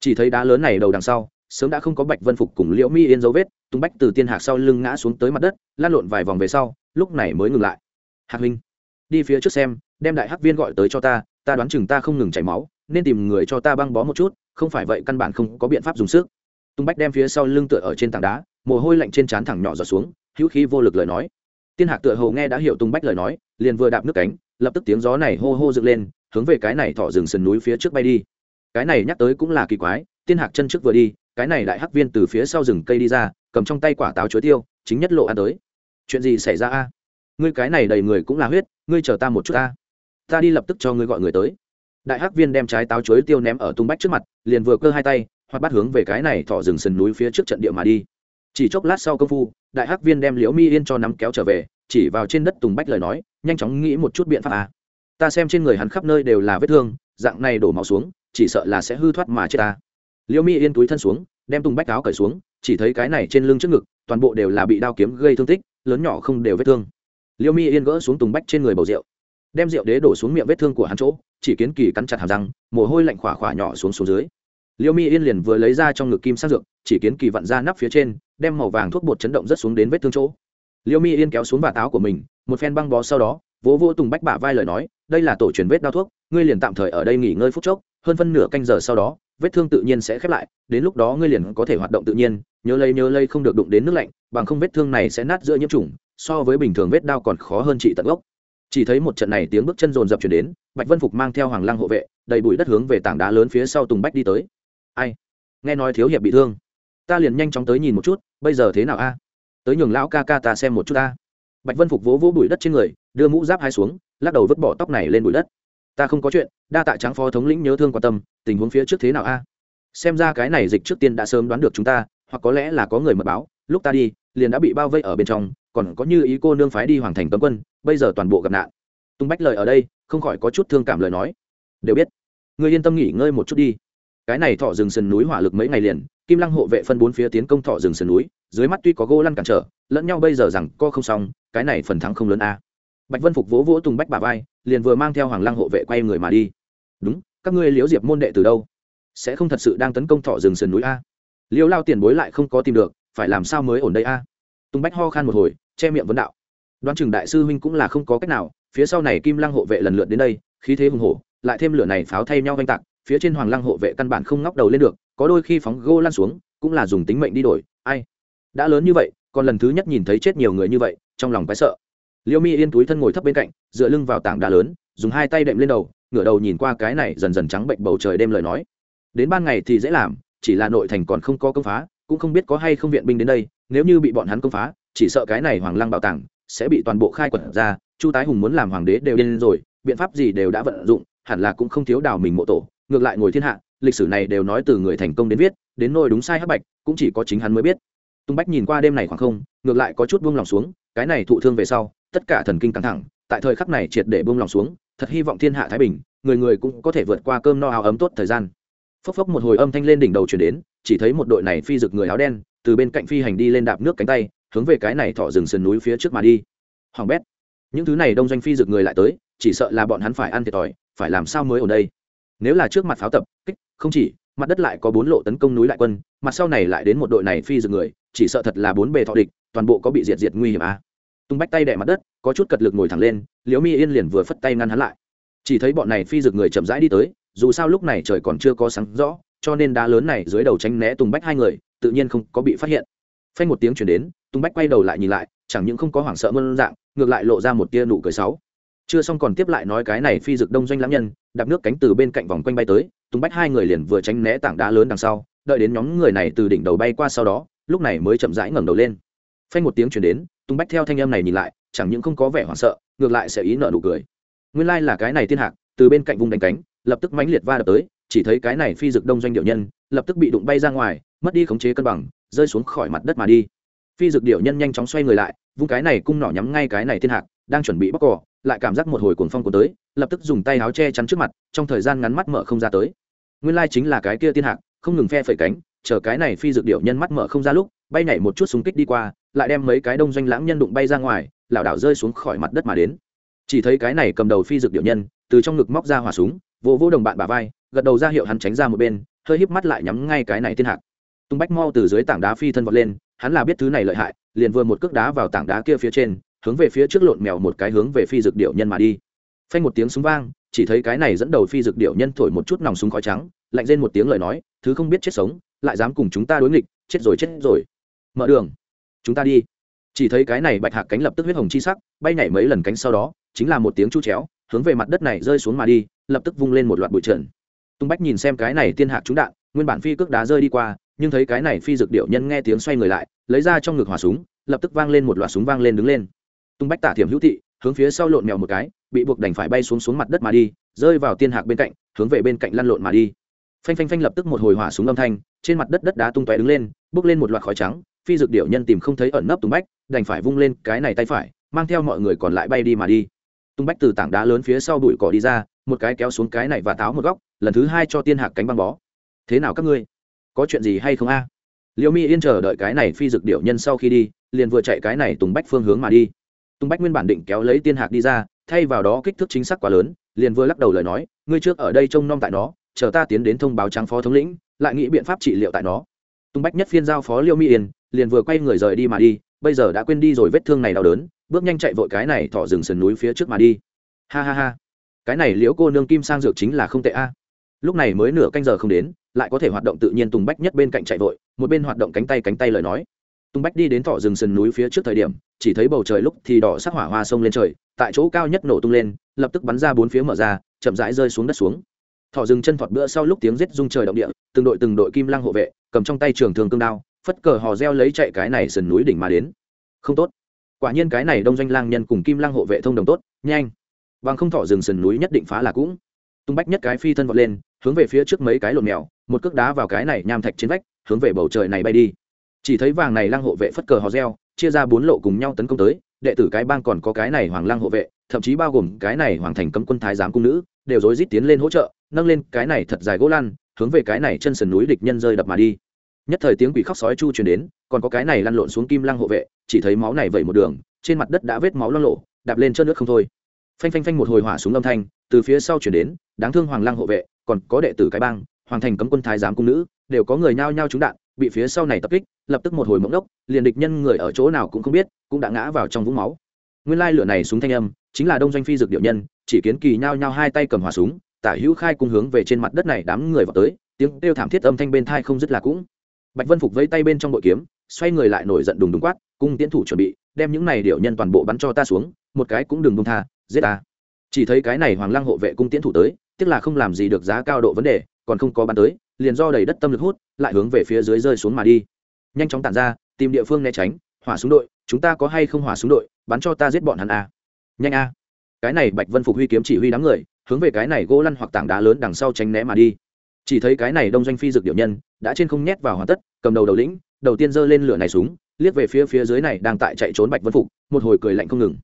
Chỉ thấy đá lớn này đầu đằng sau, sớm đã không có bạch vân phục cùng liễu mi yên dấu vết, tung bách từ tiên hạc sau lưng ngã xuống tới mặt đất lan lộn vài vòng về sau, lúc này mới ngừng lại. Hạc huynh, đi phía trước xem, đem đại hắc viên gọi tới cho ta ta đoán chừng ta không ngừng chảy máu, nên tìm người cho ta băng bó một chút, không phải vậy căn bản không có biện pháp dùng sức tung bách đem phía sau lưng tựa ở trên tảng đá, mồ hôi lạnh trên trán thẳng nhỏ giọt xuống, hữu khí vô lực lời nói. Tiên hạc tựa hồ nghe đã hiểu tung bách lời nói, liền vừa đạp nước cánh, lập tức tiếng gió này hô hô dựng lên, hướng về cái này thọ rừng sườn núi phía trước bay đi. Cái này nhắc tới cũng là kỳ quái, tiên hạc chân trước vừa đi, cái này đại hắc viên từ phía sau rừng cây đi ra, cầm trong tay quả táo chuối tiêu, chính nhất lộ ăn tới. Chuyện gì xảy ra a? Ngươi cái này đầy người cũng là huyết, ngươi chờ ta một chút a ta đi lập tức cho ngươi gọi người tới. Đại hắc viên đem trái táo chuối tiêu ném ở tung bách trước mặt, liền vừa cơ hai tay hoặc bắt hướng về cái này thọ rừng sườn núi phía trước trận địa mà đi. Chỉ chốc lát sau công phu, đại hắc viên đem liễu mi yên cho nắm kéo trở về, chỉ vào trên đất tùng bách lời nói, nhanh chóng nghĩ một chút biện pháp à. Ta xem trên người hắn khắp nơi đều là vết thương, dạng này đổ máu xuống, chỉ sợ là sẽ hư thoát mà chết ta. Liễu mi yên túi thân xuống, đem tùng bách áo cởi xuống, chỉ thấy cái này trên lưng trước ngực, toàn bộ đều là bị đao kiếm gây thương tích, lớn nhỏ không đều vết thương. Liễu mi yên gỡ xuống tùng bách trên người bầu rượu, đem rượu đế đổ xuống miệng vết thương của hắn chỗ, chỉ kiến kỳ cắn chặt hàm răng, mồ hôi lạnh khỏa khỏa nhỏ xuống xuống dưới. Liêu mi yên liền vừa lấy ra trong ngực kim sang dược, chỉ kiến kỳ vặn ra nắp phía trên, đem màu vàng thuốc bột chấn động rất xuống đến vết thương chỗ. Liêu mi yên kéo xuống và táo của mình, một phen băng bó sau đó, vỗ vỗ tùng bách bả vai lời nói, đây là tổ truyền vết đau thuốc, ngươi liền tạm thời ở đây nghỉ ngơi phút chốc, hơn phân nửa canh giờ sau đó, vết thương tự nhiên sẽ khép lại, đến lúc đó ngươi liền có thể hoạt động tự nhiên, nhớ lây nhớ lây không được đụng đến nước lạnh, bằng không vết thương này sẽ nát giữa nhiễm trùng, so với bình thường vết đau còn khó hơn trị tận gốc. Chỉ thấy một trận này tiếng bước chân rồn rập chuyển đến, bạch vân phục mang theo hoàng lăng hộ vệ đầy bụi đất hướng về tảng đá lớn phía sau tùng bách đi tới ai? Nghe nói thiếu hiệp bị thương. Ta liền nhanh chóng tới nhìn một chút, bây giờ thế nào a? Tới nhường lão ca ca ta xem một chút ta. Bạch vân phục vỗ vỗ bụi đất trên người, đưa mũ giáp hai xuống, lắc đầu vứt bỏ tóc này lên bụi đất. Ta không có chuyện, đa tạ tráng phó thống lĩnh nhớ thương quan tâm, tình huống phía trước thế nào a? Xem ra cái này dịch trước tiên đã sớm đoán được chúng ta, hoặc có lẽ là có người mật báo, lúc ta đi, liền đã bị bao vây ở bên trong, còn có như ý cô nương phái đi hoàng thành cấm quân, bây giờ toàn bộ gặp nạn. Tung bách lời ở đây, không khỏi có chút thương cảm lời nói. Đều biết. Người yên tâm nghỉ ngơi một chút đi cái này thọ rừng sườn núi hỏa lực mấy ngày liền, kim lăng hộ vệ phân bốn phía tiến công thọ rừng sườn núi, dưới mắt tuy có gỗ lăn cản trở, lẫn nhau bây giờ rằng co không xong, cái này phần thắng không lớn a. Bạch vân phục vỗ vỗ tùng bách bà vai, liền vừa mang theo hoàng lăng hộ vệ quay người mà đi. Đúng, các ngươi liễu diệp môn đệ từ đâu? Sẽ không thật sự đang tấn công thọ rừng sườn núi a? Liễu lao tiền bối lại không có tìm được, phải làm sao mới ổn đây a? Tùng bách ho khan một hồi, che miệng vấn đạo. Đoán chừng đại sư huynh cũng là không có cách nào, phía sau này kim lăng hộ vệ lần lượt đến đây, khí thế hùng hổ, lại thêm lửa này pháo thay nhau oanh tạc phía trên hoàng lăng hộ vệ căn bản không ngóc đầu lên được, có đôi khi phóng gô lăn xuống, cũng là dùng tính mệnh đi đổi, ai? Đã lớn như vậy, còn lần thứ nhất nhìn thấy chết nhiều người như vậy, trong lòng quái sợ. Liêu mi yên túi thân ngồi thấp bên cạnh, dựa lưng vào tảng đá lớn, dùng hai tay đệm lên đầu, ngửa đầu nhìn qua cái này dần dần trắng bệnh bầu trời đêm lời nói. Đến ban ngày thì dễ làm, chỉ là nội thành còn không có công phá, cũng không biết có hay không viện binh đến đây, nếu như bị bọn hắn công phá, chỉ sợ cái này hoàng lăng bảo tàng sẽ bị toàn bộ khai quật ra, chu tái hùng muốn làm hoàng đế đều điên rồi, biện pháp gì đều đã vận dụng, hẳn là cũng không thiếu đào mình mộ tổ ngược lại ngồi thiên hạ, lịch sử này đều nói từ người thành công đến viết, đến nôi đúng sai hắc bạch, cũng chỉ có chính hắn mới biết. Tung bách nhìn qua đêm này khoảng không, ngược lại có chút buông lòng xuống, cái này thụ thương về sau, tất cả thần kinh căng thẳng, tại thời khắc này triệt để buông lòng xuống, thật hy vọng thiên hạ thái bình, người người cũng có thể vượt qua cơm no áo ấm tốt thời gian. Phốc phốc một hồi âm thanh lên đỉnh đầu chuyển đến, chỉ thấy một đội này phi rực người áo đen, từ bên cạnh phi hành đi lên đạp nước cánh tay, hướng về cái này thọ rừng sườn núi phía trước mà đi. Hoàng bét, những thứ này đông doanh phi rực người lại tới, chỉ sợ là bọn hắn phải ăn thiệt thòi, phải làm sao mới ở đây? Nếu là trước mặt pháo tập, kích, không chỉ, mặt đất lại có bốn lộ tấn công núi lại quân, mặt sau này lại đến một đội này phi rực người, chỉ sợ thật là bốn bề thọ địch, toàn bộ có bị diệt diệt nguy hiểm à. tung bách tay đẻ mặt đất, có chút cật lực ngồi thẳng lên, liễu mi yên liền vừa phất tay ngăn hắn lại. Chỉ thấy bọn này phi rực người chậm rãi đi tới, dù sao lúc này trời còn chưa có sáng rõ, cho nên đá lớn này dưới đầu tránh né tung bách hai người, tự nhiên không có bị phát hiện. Phanh một tiếng chuyển đến, tung bách quay đầu lại nhìn lại, chẳng những không có hoảng sợ mơn dạng, ngược lại lộ ra một tia nụ cười sáu chưa xong còn tiếp lại nói cái này phi dực đông doanh lãng nhân, đạp nước cánh từ bên cạnh vòng quanh bay tới, tung bách hai người liền vừa tránh né tảng đá lớn đằng sau, đợi đến nhóm người này từ đỉnh đầu bay qua sau đó, lúc này mới chậm rãi ngẩng đầu lên. Phanh một tiếng chuyển đến, tung bách theo thanh âm này nhìn lại, chẳng những không có vẻ hoảng sợ, ngược lại sẽ ý nợ nụ cười. Nguyên lai là cái này thiên hạc, từ bên cạnh vùng đánh cánh, lập tức mãnh liệt va đập tới, chỉ thấy cái này phi dực đông doanh điệu nhân, lập tức bị đụng bay ra ngoài, mất đi khống chế cân bằng, rơi xuống khỏi mặt đất mà đi. Phi dực điệu nhân nhanh chóng xoay người lại, vung cái này cung nỏ nhắm ngay cái này thiên hạc, đang chuẩn bị bóc cỏ lại cảm giác một hồi cuồng phong cuốn tới, lập tức dùng tay áo che chắn trước mặt, trong thời gian ngắn mắt mở không ra tới. Nguyên lai chính là cái kia tiên hạc, không ngừng phe phẩy cánh, chờ cái này phi dược điệu nhân mắt mở không ra lúc, bay nhảy một chút súng kích đi qua, lại đem mấy cái đông doanh lãng nhân đụng bay ra ngoài, lảo đảo rơi xuống khỏi mặt đất mà đến. Chỉ thấy cái này cầm đầu phi dược điệu nhân, từ trong ngực móc ra hỏa súng, vỗ vỗ đồng bạn bà vai, gật đầu ra hiệu hắn tránh ra một bên, hơi híp mắt lại nhắm ngay cái này tiên hạc. Tung bách mau từ dưới tảng đá phi thân vọt lên, hắn là biết thứ này lợi hại, liền vừa một cước đá vào tảng đá kia phía trên hướng về phía trước lộn mèo một cái hướng về phi dược điệu nhân mà đi. Phanh một tiếng súng vang, chỉ thấy cái này dẫn đầu phi dược điệu nhân thổi một chút nòng súng khói trắng, lạnh lên một tiếng lời nói, thứ không biết chết sống, lại dám cùng chúng ta đối nghịch, chết rồi chết rồi. Mở đường, chúng ta đi. Chỉ thấy cái này bạch hạc cánh lập tức huyết hồng chi sắc, bay nhảy mấy lần cánh sau đó, chính là một tiếng chu chéo, hướng về mặt đất này rơi xuống mà đi, lập tức vung lên một loạt bụi trần. Tung bách nhìn xem cái này tiên hạc trúng đạn, nguyên bản phi cước đá rơi đi qua, nhưng thấy cái này phi dược điệu nhân nghe tiếng xoay người lại, lấy ra trong ngực hỏa súng, lập tức vang lên một loạt súng vang lên đứng lên tung bách tả thiểm hữu thị, hướng phía sau lộn mèo một cái, bị buộc đành phải bay xuống xuống mặt đất mà đi, rơi vào tiên hạc bên cạnh, hướng về bên cạnh lăn lộn mà đi. Phanh phanh phanh lập tức một hồi hỏa súng âm thanh, trên mặt đất đất đá tung tóe đứng lên, bước lên một loạt khói trắng, phi dược điệu nhân tìm không thấy ẩn nấp tung bách, đành phải vung lên cái này tay phải, mang theo mọi người còn lại bay đi mà đi. Tung bách từ tảng đá lớn phía sau bụi cỏ đi ra, một cái kéo xuống cái này và táo một góc, lần thứ hai cho tiên hạc cánh băng bó. Thế nào các ngươi? Có chuyện gì hay không a? Liêu mi yên chờ đợi cái này phi dược điệu nhân sau khi đi, liền vừa chạy cái này tùng bách phương hướng mà đi tùng bách nguyên bản định kéo lấy tiên hạc đi ra, thay vào đó kích thước chính xác quá lớn, liền vừa lắc đầu lời nói, ngươi trước ở đây trông nom tại nó, chờ ta tiến đến thông báo trang phó thống lĩnh, lại nghĩ biện pháp trị liệu tại nó. Tùng bách nhất phiên giao phó liêu mi yên, liền vừa quay người rời đi mà đi, bây giờ đã quên đi rồi vết thương này đau đớn, bước nhanh chạy vội cái này thọ rừng sườn núi phía trước mà đi. Ha ha ha. Cái này liễu cô nương kim sang dược chính là không tệ a. Lúc này mới nửa canh giờ không đến, lại có thể hoạt động tự nhiên tùng bách nhất bên cạnh chạy vội, một bên hoạt động cánh tay cánh tay lời nói. Tùng bách đi đến thọ rừng sườn núi phía trước thời điểm chỉ thấy bầu trời lúc thì đỏ sắc hỏa hoa sông lên trời, tại chỗ cao nhất nổ tung lên, lập tức bắn ra bốn phía mở ra, chậm rãi rơi xuống đất xuống. Thọ rừng chân thọt bữa sau lúc tiếng rết rung trời động địa, từng đội từng đội kim lang hộ vệ, cầm trong tay trường thường cương đao, phất cờ hò reo lấy chạy cái này sườn núi đỉnh mà đến. Không tốt. Quả nhiên cái này đông doanh lang nhân cùng kim lang hộ vệ thông đồng tốt, nhanh. Bằng không thọ rừng sườn núi nhất định phá là cũng. Tung bách nhất cái phi thân vọt lên, hướng về phía trước mấy cái lộn mèo, một cước đá vào cái này nham thạch trên vách, hướng về bầu trời này bay đi. Chỉ thấy vàng này lang hộ vệ phất cờ hò reo chia ra bốn lộ cùng nhau tấn công tới, đệ tử cái bang còn có cái này hoàng lang hộ vệ, thậm chí bao gồm cái này hoàng thành cấm quân thái giám cung nữ, đều rối rít tiến lên hỗ trợ, nâng lên cái này thật dài gỗ lăn, hướng về cái này chân sườn núi địch nhân rơi đập mà đi. Nhất thời tiếng quỷ khóc sói chu truyền đến, còn có cái này lăn lộn xuống kim lang hộ vệ, chỉ thấy máu này vẩy một đường, trên mặt đất đã vết máu loang lộ đạp lên chân nước không thôi. Phanh phanh phanh một hồi hỏa súng âm thanh, từ phía sau chuyển đến, đáng thương hoàng lang hộ vệ, còn có đệ tử cái bang, hoàng thành cấm quân thái giám cung nữ, đều có người nhao nhao trúng đạn bị phía sau này tập kích, lập tức một hồi mộng đốc, liền địch nhân người ở chỗ nào cũng không biết, cũng đã ngã vào trong vũng máu. Nguyên lai lửa này súng thanh âm, chính là đông doanh phi dược điệu nhân, chỉ kiến kỳ nhao nhao hai tay cầm hỏa súng, tả hữu khai cung hướng về trên mặt đất này đám người vào tới, tiếng kêu thảm thiết âm thanh bên thai không dứt là cũng. Bạch vân phục vẫy tay bên trong bội kiếm, xoay người lại nổi giận đùng đùng quát, cung tiến thủ chuẩn bị, đem những này điệu nhân toàn bộ bắn cho ta xuống, một cái cũng đừng bông tha, giết ta. Chỉ thấy cái này hoàng lăng hộ vệ cung tiến thủ tới tức là không làm gì được giá cao độ vấn đề, còn không có bắn tới liền do đầy đất tâm lực hút, lại hướng về phía dưới rơi xuống mà đi. Nhanh chóng tản ra, tìm địa phương né tránh, hỏa súng đội, chúng ta có hay không hỏa súng đội, bắn cho ta giết bọn hắn a nhanh a. Cái này bạch vân phục huy kiếm chỉ huy đám người, hướng về cái này gỗ lăn hoặc tảng đá lớn đằng sau tránh né mà đi. Chỉ thấy cái này đông doanh phi dược điệu nhân, đã trên không nhét vào hoàn tất, cầm đầu đầu lĩnh, đầu tiên giơ lên lửa này súng, liếc về phía phía dưới này đang tại chạy trốn bạch vân phục, một hồi cười lạnh không ngừng.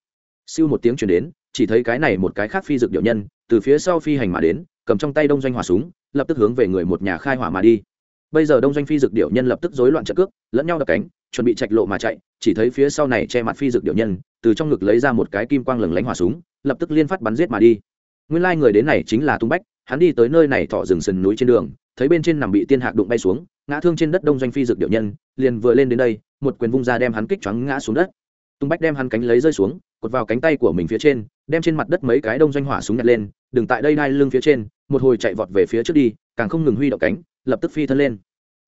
Siêu một tiếng chuyển đến, chỉ thấy cái này một cái khác phi dược điệu nhân, từ phía sau phi hành mà đến cầm trong tay đông doanh hỏa súng, lập tức hướng về người một nhà khai hỏa mà đi. Bây giờ đông doanh phi dược điệu nhân lập tức rối loạn trận cước, lẫn nhau đập cánh, chuẩn bị chạch lộ mà chạy, chỉ thấy phía sau này che mặt phi dược điệu nhân, từ trong ngực lấy ra một cái kim quang lừng lánh hỏa súng, lập tức liên phát bắn giết mà đi. Nguyên lai người đến này chính là tung bách, hắn đi tới nơi này thọ rừng sườn núi trên đường, thấy bên trên nằm bị tiên hạc đụng bay xuống, ngã thương trên đất đông doanh phi dược điệu nhân, liền vừa lên đến đây, một quyền vung ra đem hắn kích choáng ngã xuống đất. Tung bách đem hắn cánh lấy rơi xuống cột vào cánh tay của mình phía trên, đem trên mặt đất mấy cái đông doanh hỏa súng nhặt lên, đừng tại đây đai lưng phía trên, một hồi chạy vọt về phía trước đi, càng không ngừng huy động cánh, lập tức phi thân lên.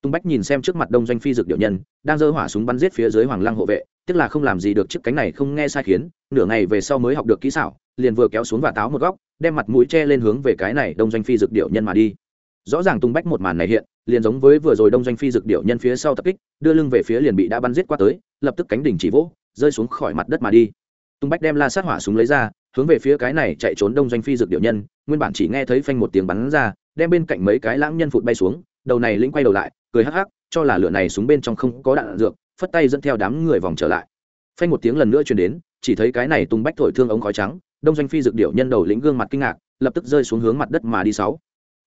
Tung bách nhìn xem trước mặt đông doanh phi dược điệu nhân, đang giơ hỏa súng bắn giết phía dưới hoàng lăng hộ vệ tức là không làm gì được chiếc cánh này không nghe sai khiến, nửa ngày về sau mới học được kỹ xảo, liền vừa kéo xuống và táo một góc, đem mặt mũi che lên hướng về cái này đông doanh phi dược điệu nhân mà đi. Rõ ràng tung bách một màn này hiện, liền giống với vừa rồi đông doanh phi dược điệu nhân phía sau tập kích, đưa lưng về phía liền bị đã bắn giết qua tới, lập tức cánh đỉnh chỉ vỗ, rơi xuống khỏi mặt đất mà đi tung bách đem la sát hỏa súng lấy ra, hướng về phía cái này chạy trốn đông doanh phi dược điệu nhân, nguyên bản chỉ nghe thấy phanh một tiếng bắn ra, đem bên cạnh mấy cái lãng nhân phụt bay xuống, đầu này lĩnh quay đầu lại, cười hắc hắc, cho là lửa này súng bên trong không có đạn dược, phất tay dẫn theo đám người vòng trở lại. Phanh một tiếng lần nữa truyền đến, chỉ thấy cái này tung bách thổi thương ống khói trắng, đông doanh phi dược điệu nhân đầu lĩnh gương mặt kinh ngạc, lập tức rơi xuống hướng mặt đất mà đi sáu.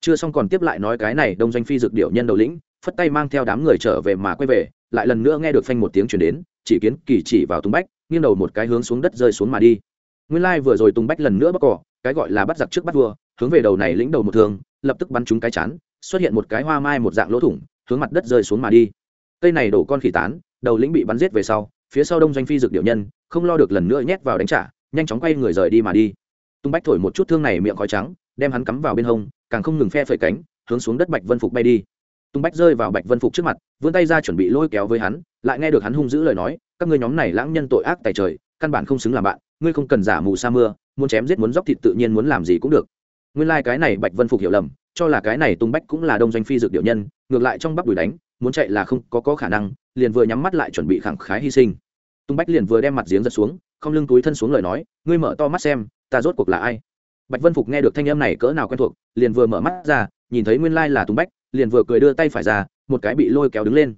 Chưa xong còn tiếp lại nói cái này đông doanh phi dược điệu nhân đầu lĩnh, phất tay mang theo đám người trở về mà quay về, lại lần nữa nghe được phanh một tiếng truyền đến, chỉ kiến kỳ chỉ vào tung bách nghiêng đầu một cái hướng xuống đất rơi xuống mà đi. Nguyên lai vừa rồi tung bách lần nữa bắt cỏ, cái gọi là bắt giặc trước bắt vua, hướng về đầu này lĩnh đầu một thường lập tức bắn trúng cái chán, xuất hiện một cái hoa mai một dạng lỗ thủng, hướng mặt đất rơi xuống mà đi. Cây này đổ con khỉ tán, đầu lĩnh bị bắn giết về sau, phía sau đông doanh phi dược điệu nhân, không lo được lần nữa nhét vào đánh trả, nhanh chóng quay người rời đi mà đi. Tung bách thổi một chút thương này miệng khói trắng, đem hắn cắm vào bên hông, càng không ngừng phe phẩy cánh, hướng xuống đất bạch vân phục bay đi. Tung bách rơi vào bạch vân phục trước mặt, vươn tay ra chuẩn bị lôi kéo với hắn, lại nghe được hắn hung dữ lời nói các ngươi nhóm này lãng nhân tội ác tài trời căn bản không xứng làm bạn ngươi không cần giả mù sa mưa muốn chém giết muốn dóc thịt tự nhiên muốn làm gì cũng được. Nguyên lai、like、cái này bạch vân phục hiểu lầm cho là cái này tung bách cũng là đông doanh phi dược điệu nhân ngược lại trong bắp đùi đánh muốn chạy là không có, có khả năng liền vừa nhắm mắt lại chuẩn bị khẳng khái hy sinh. Tung bách liền vừa đem mặt giếng giật xuống không lưng túi thân xuống lời nói ngươi mở to mắt xem ta rốt cuộc là ai? Bạch vân phục nghe được thanh âm này cỡ nào quen thuộc liền vừa mở mắt ra nhìn thấy nguyên lai là tung bách liền vừa cười đưa tay phải ra một cái bị lôi kéo đứng lên.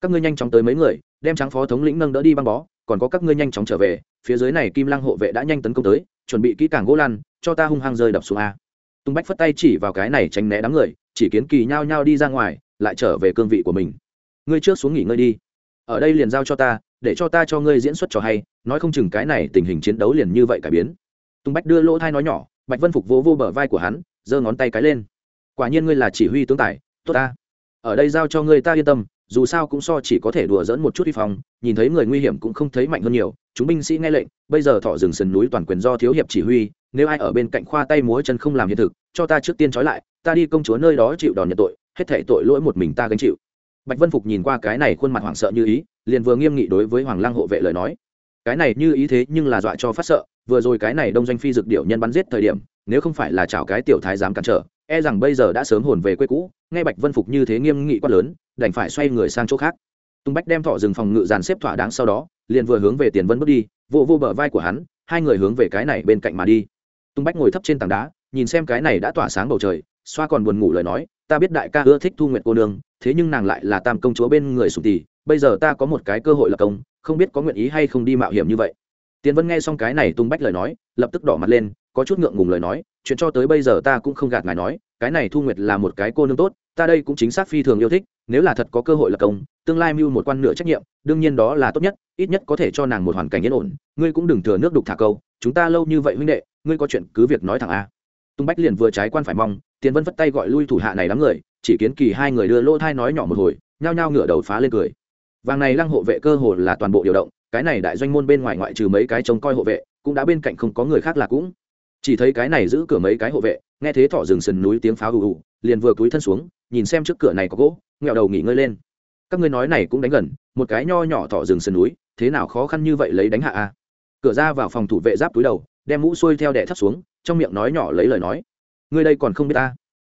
Các ngươi nhanh chóng tới mấy người đem trắng phó thống lĩnh nâng đỡ đi băng bó, còn có các ngươi nhanh chóng trở về, phía dưới này kim lăng hộ vệ đã nhanh tấn công tới, chuẩn bị kỹ càng gỗ lăn, cho ta hung hăng rơi đập xuống a. Tung bách phất tay chỉ vào cái này tránh né đám người, chỉ kiến kỳ nhao nhao đi ra ngoài, lại trở về cương vị của mình. Ngươi trước xuống nghỉ ngơi đi. Ở đây liền giao cho ta, để cho ta cho ngươi diễn xuất trò hay, nói không chừng cái này tình hình chiến đấu liền như vậy cải biến. Tung bách đưa lỗ thai nói nhỏ, bạch vân phục vô vô bờ vai của hắn, giơ ngón tay cái lên. Quả nhiên ngươi là chỉ huy tướng tài, tốt ta. Ở đây giao cho ngươi ta yên tâm dù sao cũng so chỉ có thể đùa dỡn một chút vi phòng nhìn thấy người nguy hiểm cũng không thấy mạnh hơn nhiều, chúng binh sĩ nghe lệnh, bây giờ thọ rừng sườn núi toàn quyền do thiếu hiệp chỉ huy, nếu ai ở bên cạnh khoa tay múa chân không làm hiện thực, cho ta trước tiên trói lại, ta đi công chúa nơi đó chịu đòn nhận tội, hết thể tội lỗi một mình ta gánh chịu. Bạch vân phục nhìn qua cái này khuôn mặt hoảng sợ như ý, liền vừa nghiêm nghị đối với hoàng lang hộ vệ lời nói. Cái này như ý thế nhưng là dọa cho phát sợ, vừa rồi cái này đông doanh phi dực điệu nhân bắn giết thời điểm, nếu không phải là chào cái tiểu thái dám cản trở e rằng bây giờ đã sớm hồn về quê cũ, nghe bạch vân phục như thế nghiêm nghị quát lớn, đành phải xoay người sang chỗ khác. Tùng bách đem thọ rừng phòng ngự dàn xếp thỏa đáng sau đó, liền vừa hướng về tiền vân bước đi, vô vô bờ vai của hắn, hai người hướng về cái này bên cạnh mà đi. Tùng bách ngồi thấp trên tảng đá, nhìn xem cái này đã tỏa sáng bầu trời, xoa còn buồn ngủ lời nói, ta biết đại ca ưa thích thu nguyện cô nương, thế nhưng nàng lại là tam công chúa bên người sùng tỷ, bây giờ ta có một cái cơ hội lập công, không biết có nguyện ý hay không đi mạo hiểm như vậy. Tiền vân nghe xong cái này, tung bách lời nói, lập tức đỏ mặt lên có chút ngượng ngùng lời nói, chuyện cho tới bây giờ ta cũng không gạt ngài nói, cái này thu nguyệt là một cái cô nương tốt, ta đây cũng chính xác phi thường yêu thích, nếu là thật có cơ hội lập công, tương lai mưu một quan nửa trách nhiệm, đương nhiên đó là tốt nhất, ít nhất có thể cho nàng một hoàn cảnh yên ổn, ngươi cũng đừng thừa nước đục thả câu, chúng ta lâu như vậy huynh đệ, ngươi có chuyện cứ việc nói thẳng a. Tung bách liền vừa trái quan phải mong, tiền vân vất tay gọi lui thủ hạ này đám người, chỉ kiến kỳ hai người đưa lỗ thai nói nhỏ một hồi, nhao nhao ngửa đầu phá lên cười. Vàng này lăng hộ vệ cơ hồ là toàn bộ điều động, cái này đại doanh môn bên ngoài ngoại trừ mấy cái trông coi hộ vệ, cũng đã bên cạnh không có người khác là cũng chỉ thấy cái này giữ cửa mấy cái hộ vệ, nghe thế thỏ rừng sườn núi tiếng pháo ù ù, liền vừa cúi thân xuống, nhìn xem trước cửa này có gỗ, nghẹo đầu nghỉ ngơi lên. Các ngươi nói này cũng đánh gần, một cái nho nhỏ thỏ rừng sườn núi, thế nào khó khăn như vậy lấy đánh hạ a? Cửa ra vào phòng thủ vệ giáp túi đầu, đem mũ xuôi theo đẻ thấp xuống, trong miệng nói nhỏ lấy lời nói. Ngươi đây còn không biết ta.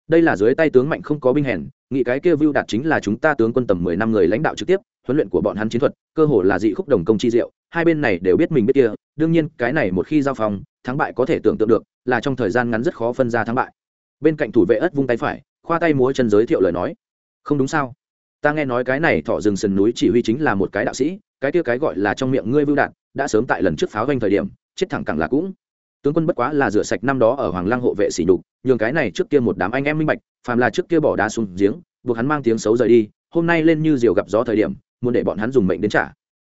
Đây là dưới tay tướng mạnh không có binh hèn nghĩ cái kia view đạt chính là chúng ta tướng quân tầm mười năm người lãnh đạo trực tiếp, huấn luyện của bọn hắn chiến thuật, cơ hồ là dị khúc đồng công chi diệu, hai bên này đều biết mình biết kia, đương nhiên cái này một khi giao phòng, thắng bại có thể tưởng tượng được, là trong thời gian ngắn rất khó phân ra thắng bại. Bên cạnh thủ vệ ất vung tay phải, khoa tay múa chân giới thiệu lời nói. Không đúng sao? Ta nghe nói cái này thọ rừng sườn núi chỉ huy chính là một cái đạo sĩ, cái kia cái gọi là trong miệng ngươi vưu đạn đã sớm tại lần trước pháo doanh thời điểm, chết thẳng cẳng là cũng tướng quân bất quá là rửa sạch năm đó ở hoàng lăng hộ vệ xỉ nhục, nhường cái này trước kia một đám anh em minh bạch, phàm là trước kia bỏ đá xuống giếng, buộc hắn mang tiếng xấu rời đi, hôm nay lên như diều gặp gió thời điểm, muốn để bọn hắn dùng mệnh đến trả.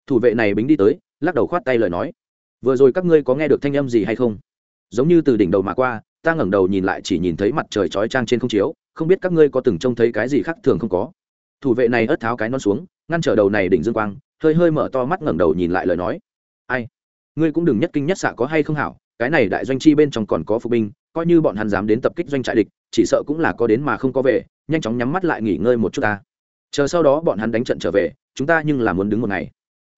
Thủ vệ này bính đi tới, lắc đầu khoát tay lời nói. Vừa rồi các ngươi có nghe được thanh âm gì hay không? Giống như từ đỉnh đầu mà qua, ta ngẩng đầu nhìn lại chỉ nhìn thấy mặt trời chói trang trên không chiếu, không biết các ngươi có từng trông thấy cái gì khác thường không có. Thủ vệ này ớt tháo cái non xuống, ngăn trở đầu này đỉnh dương quang, hơi hơi mở to mắt ngẩng đầu nhìn lại lời nói. Ai? Ngươi cũng đừng nhất kinh nhất xạ có hay không hảo cái này đại doanh chi bên trong còn có phục binh, coi như bọn hắn dám đến tập kích doanh trại địch, chỉ sợ cũng là có đến mà không có về, nhanh chóng nhắm mắt lại nghỉ ngơi một chút ta. Chờ sau đó bọn hắn đánh trận trở về, chúng ta nhưng là muốn đứng một ngày.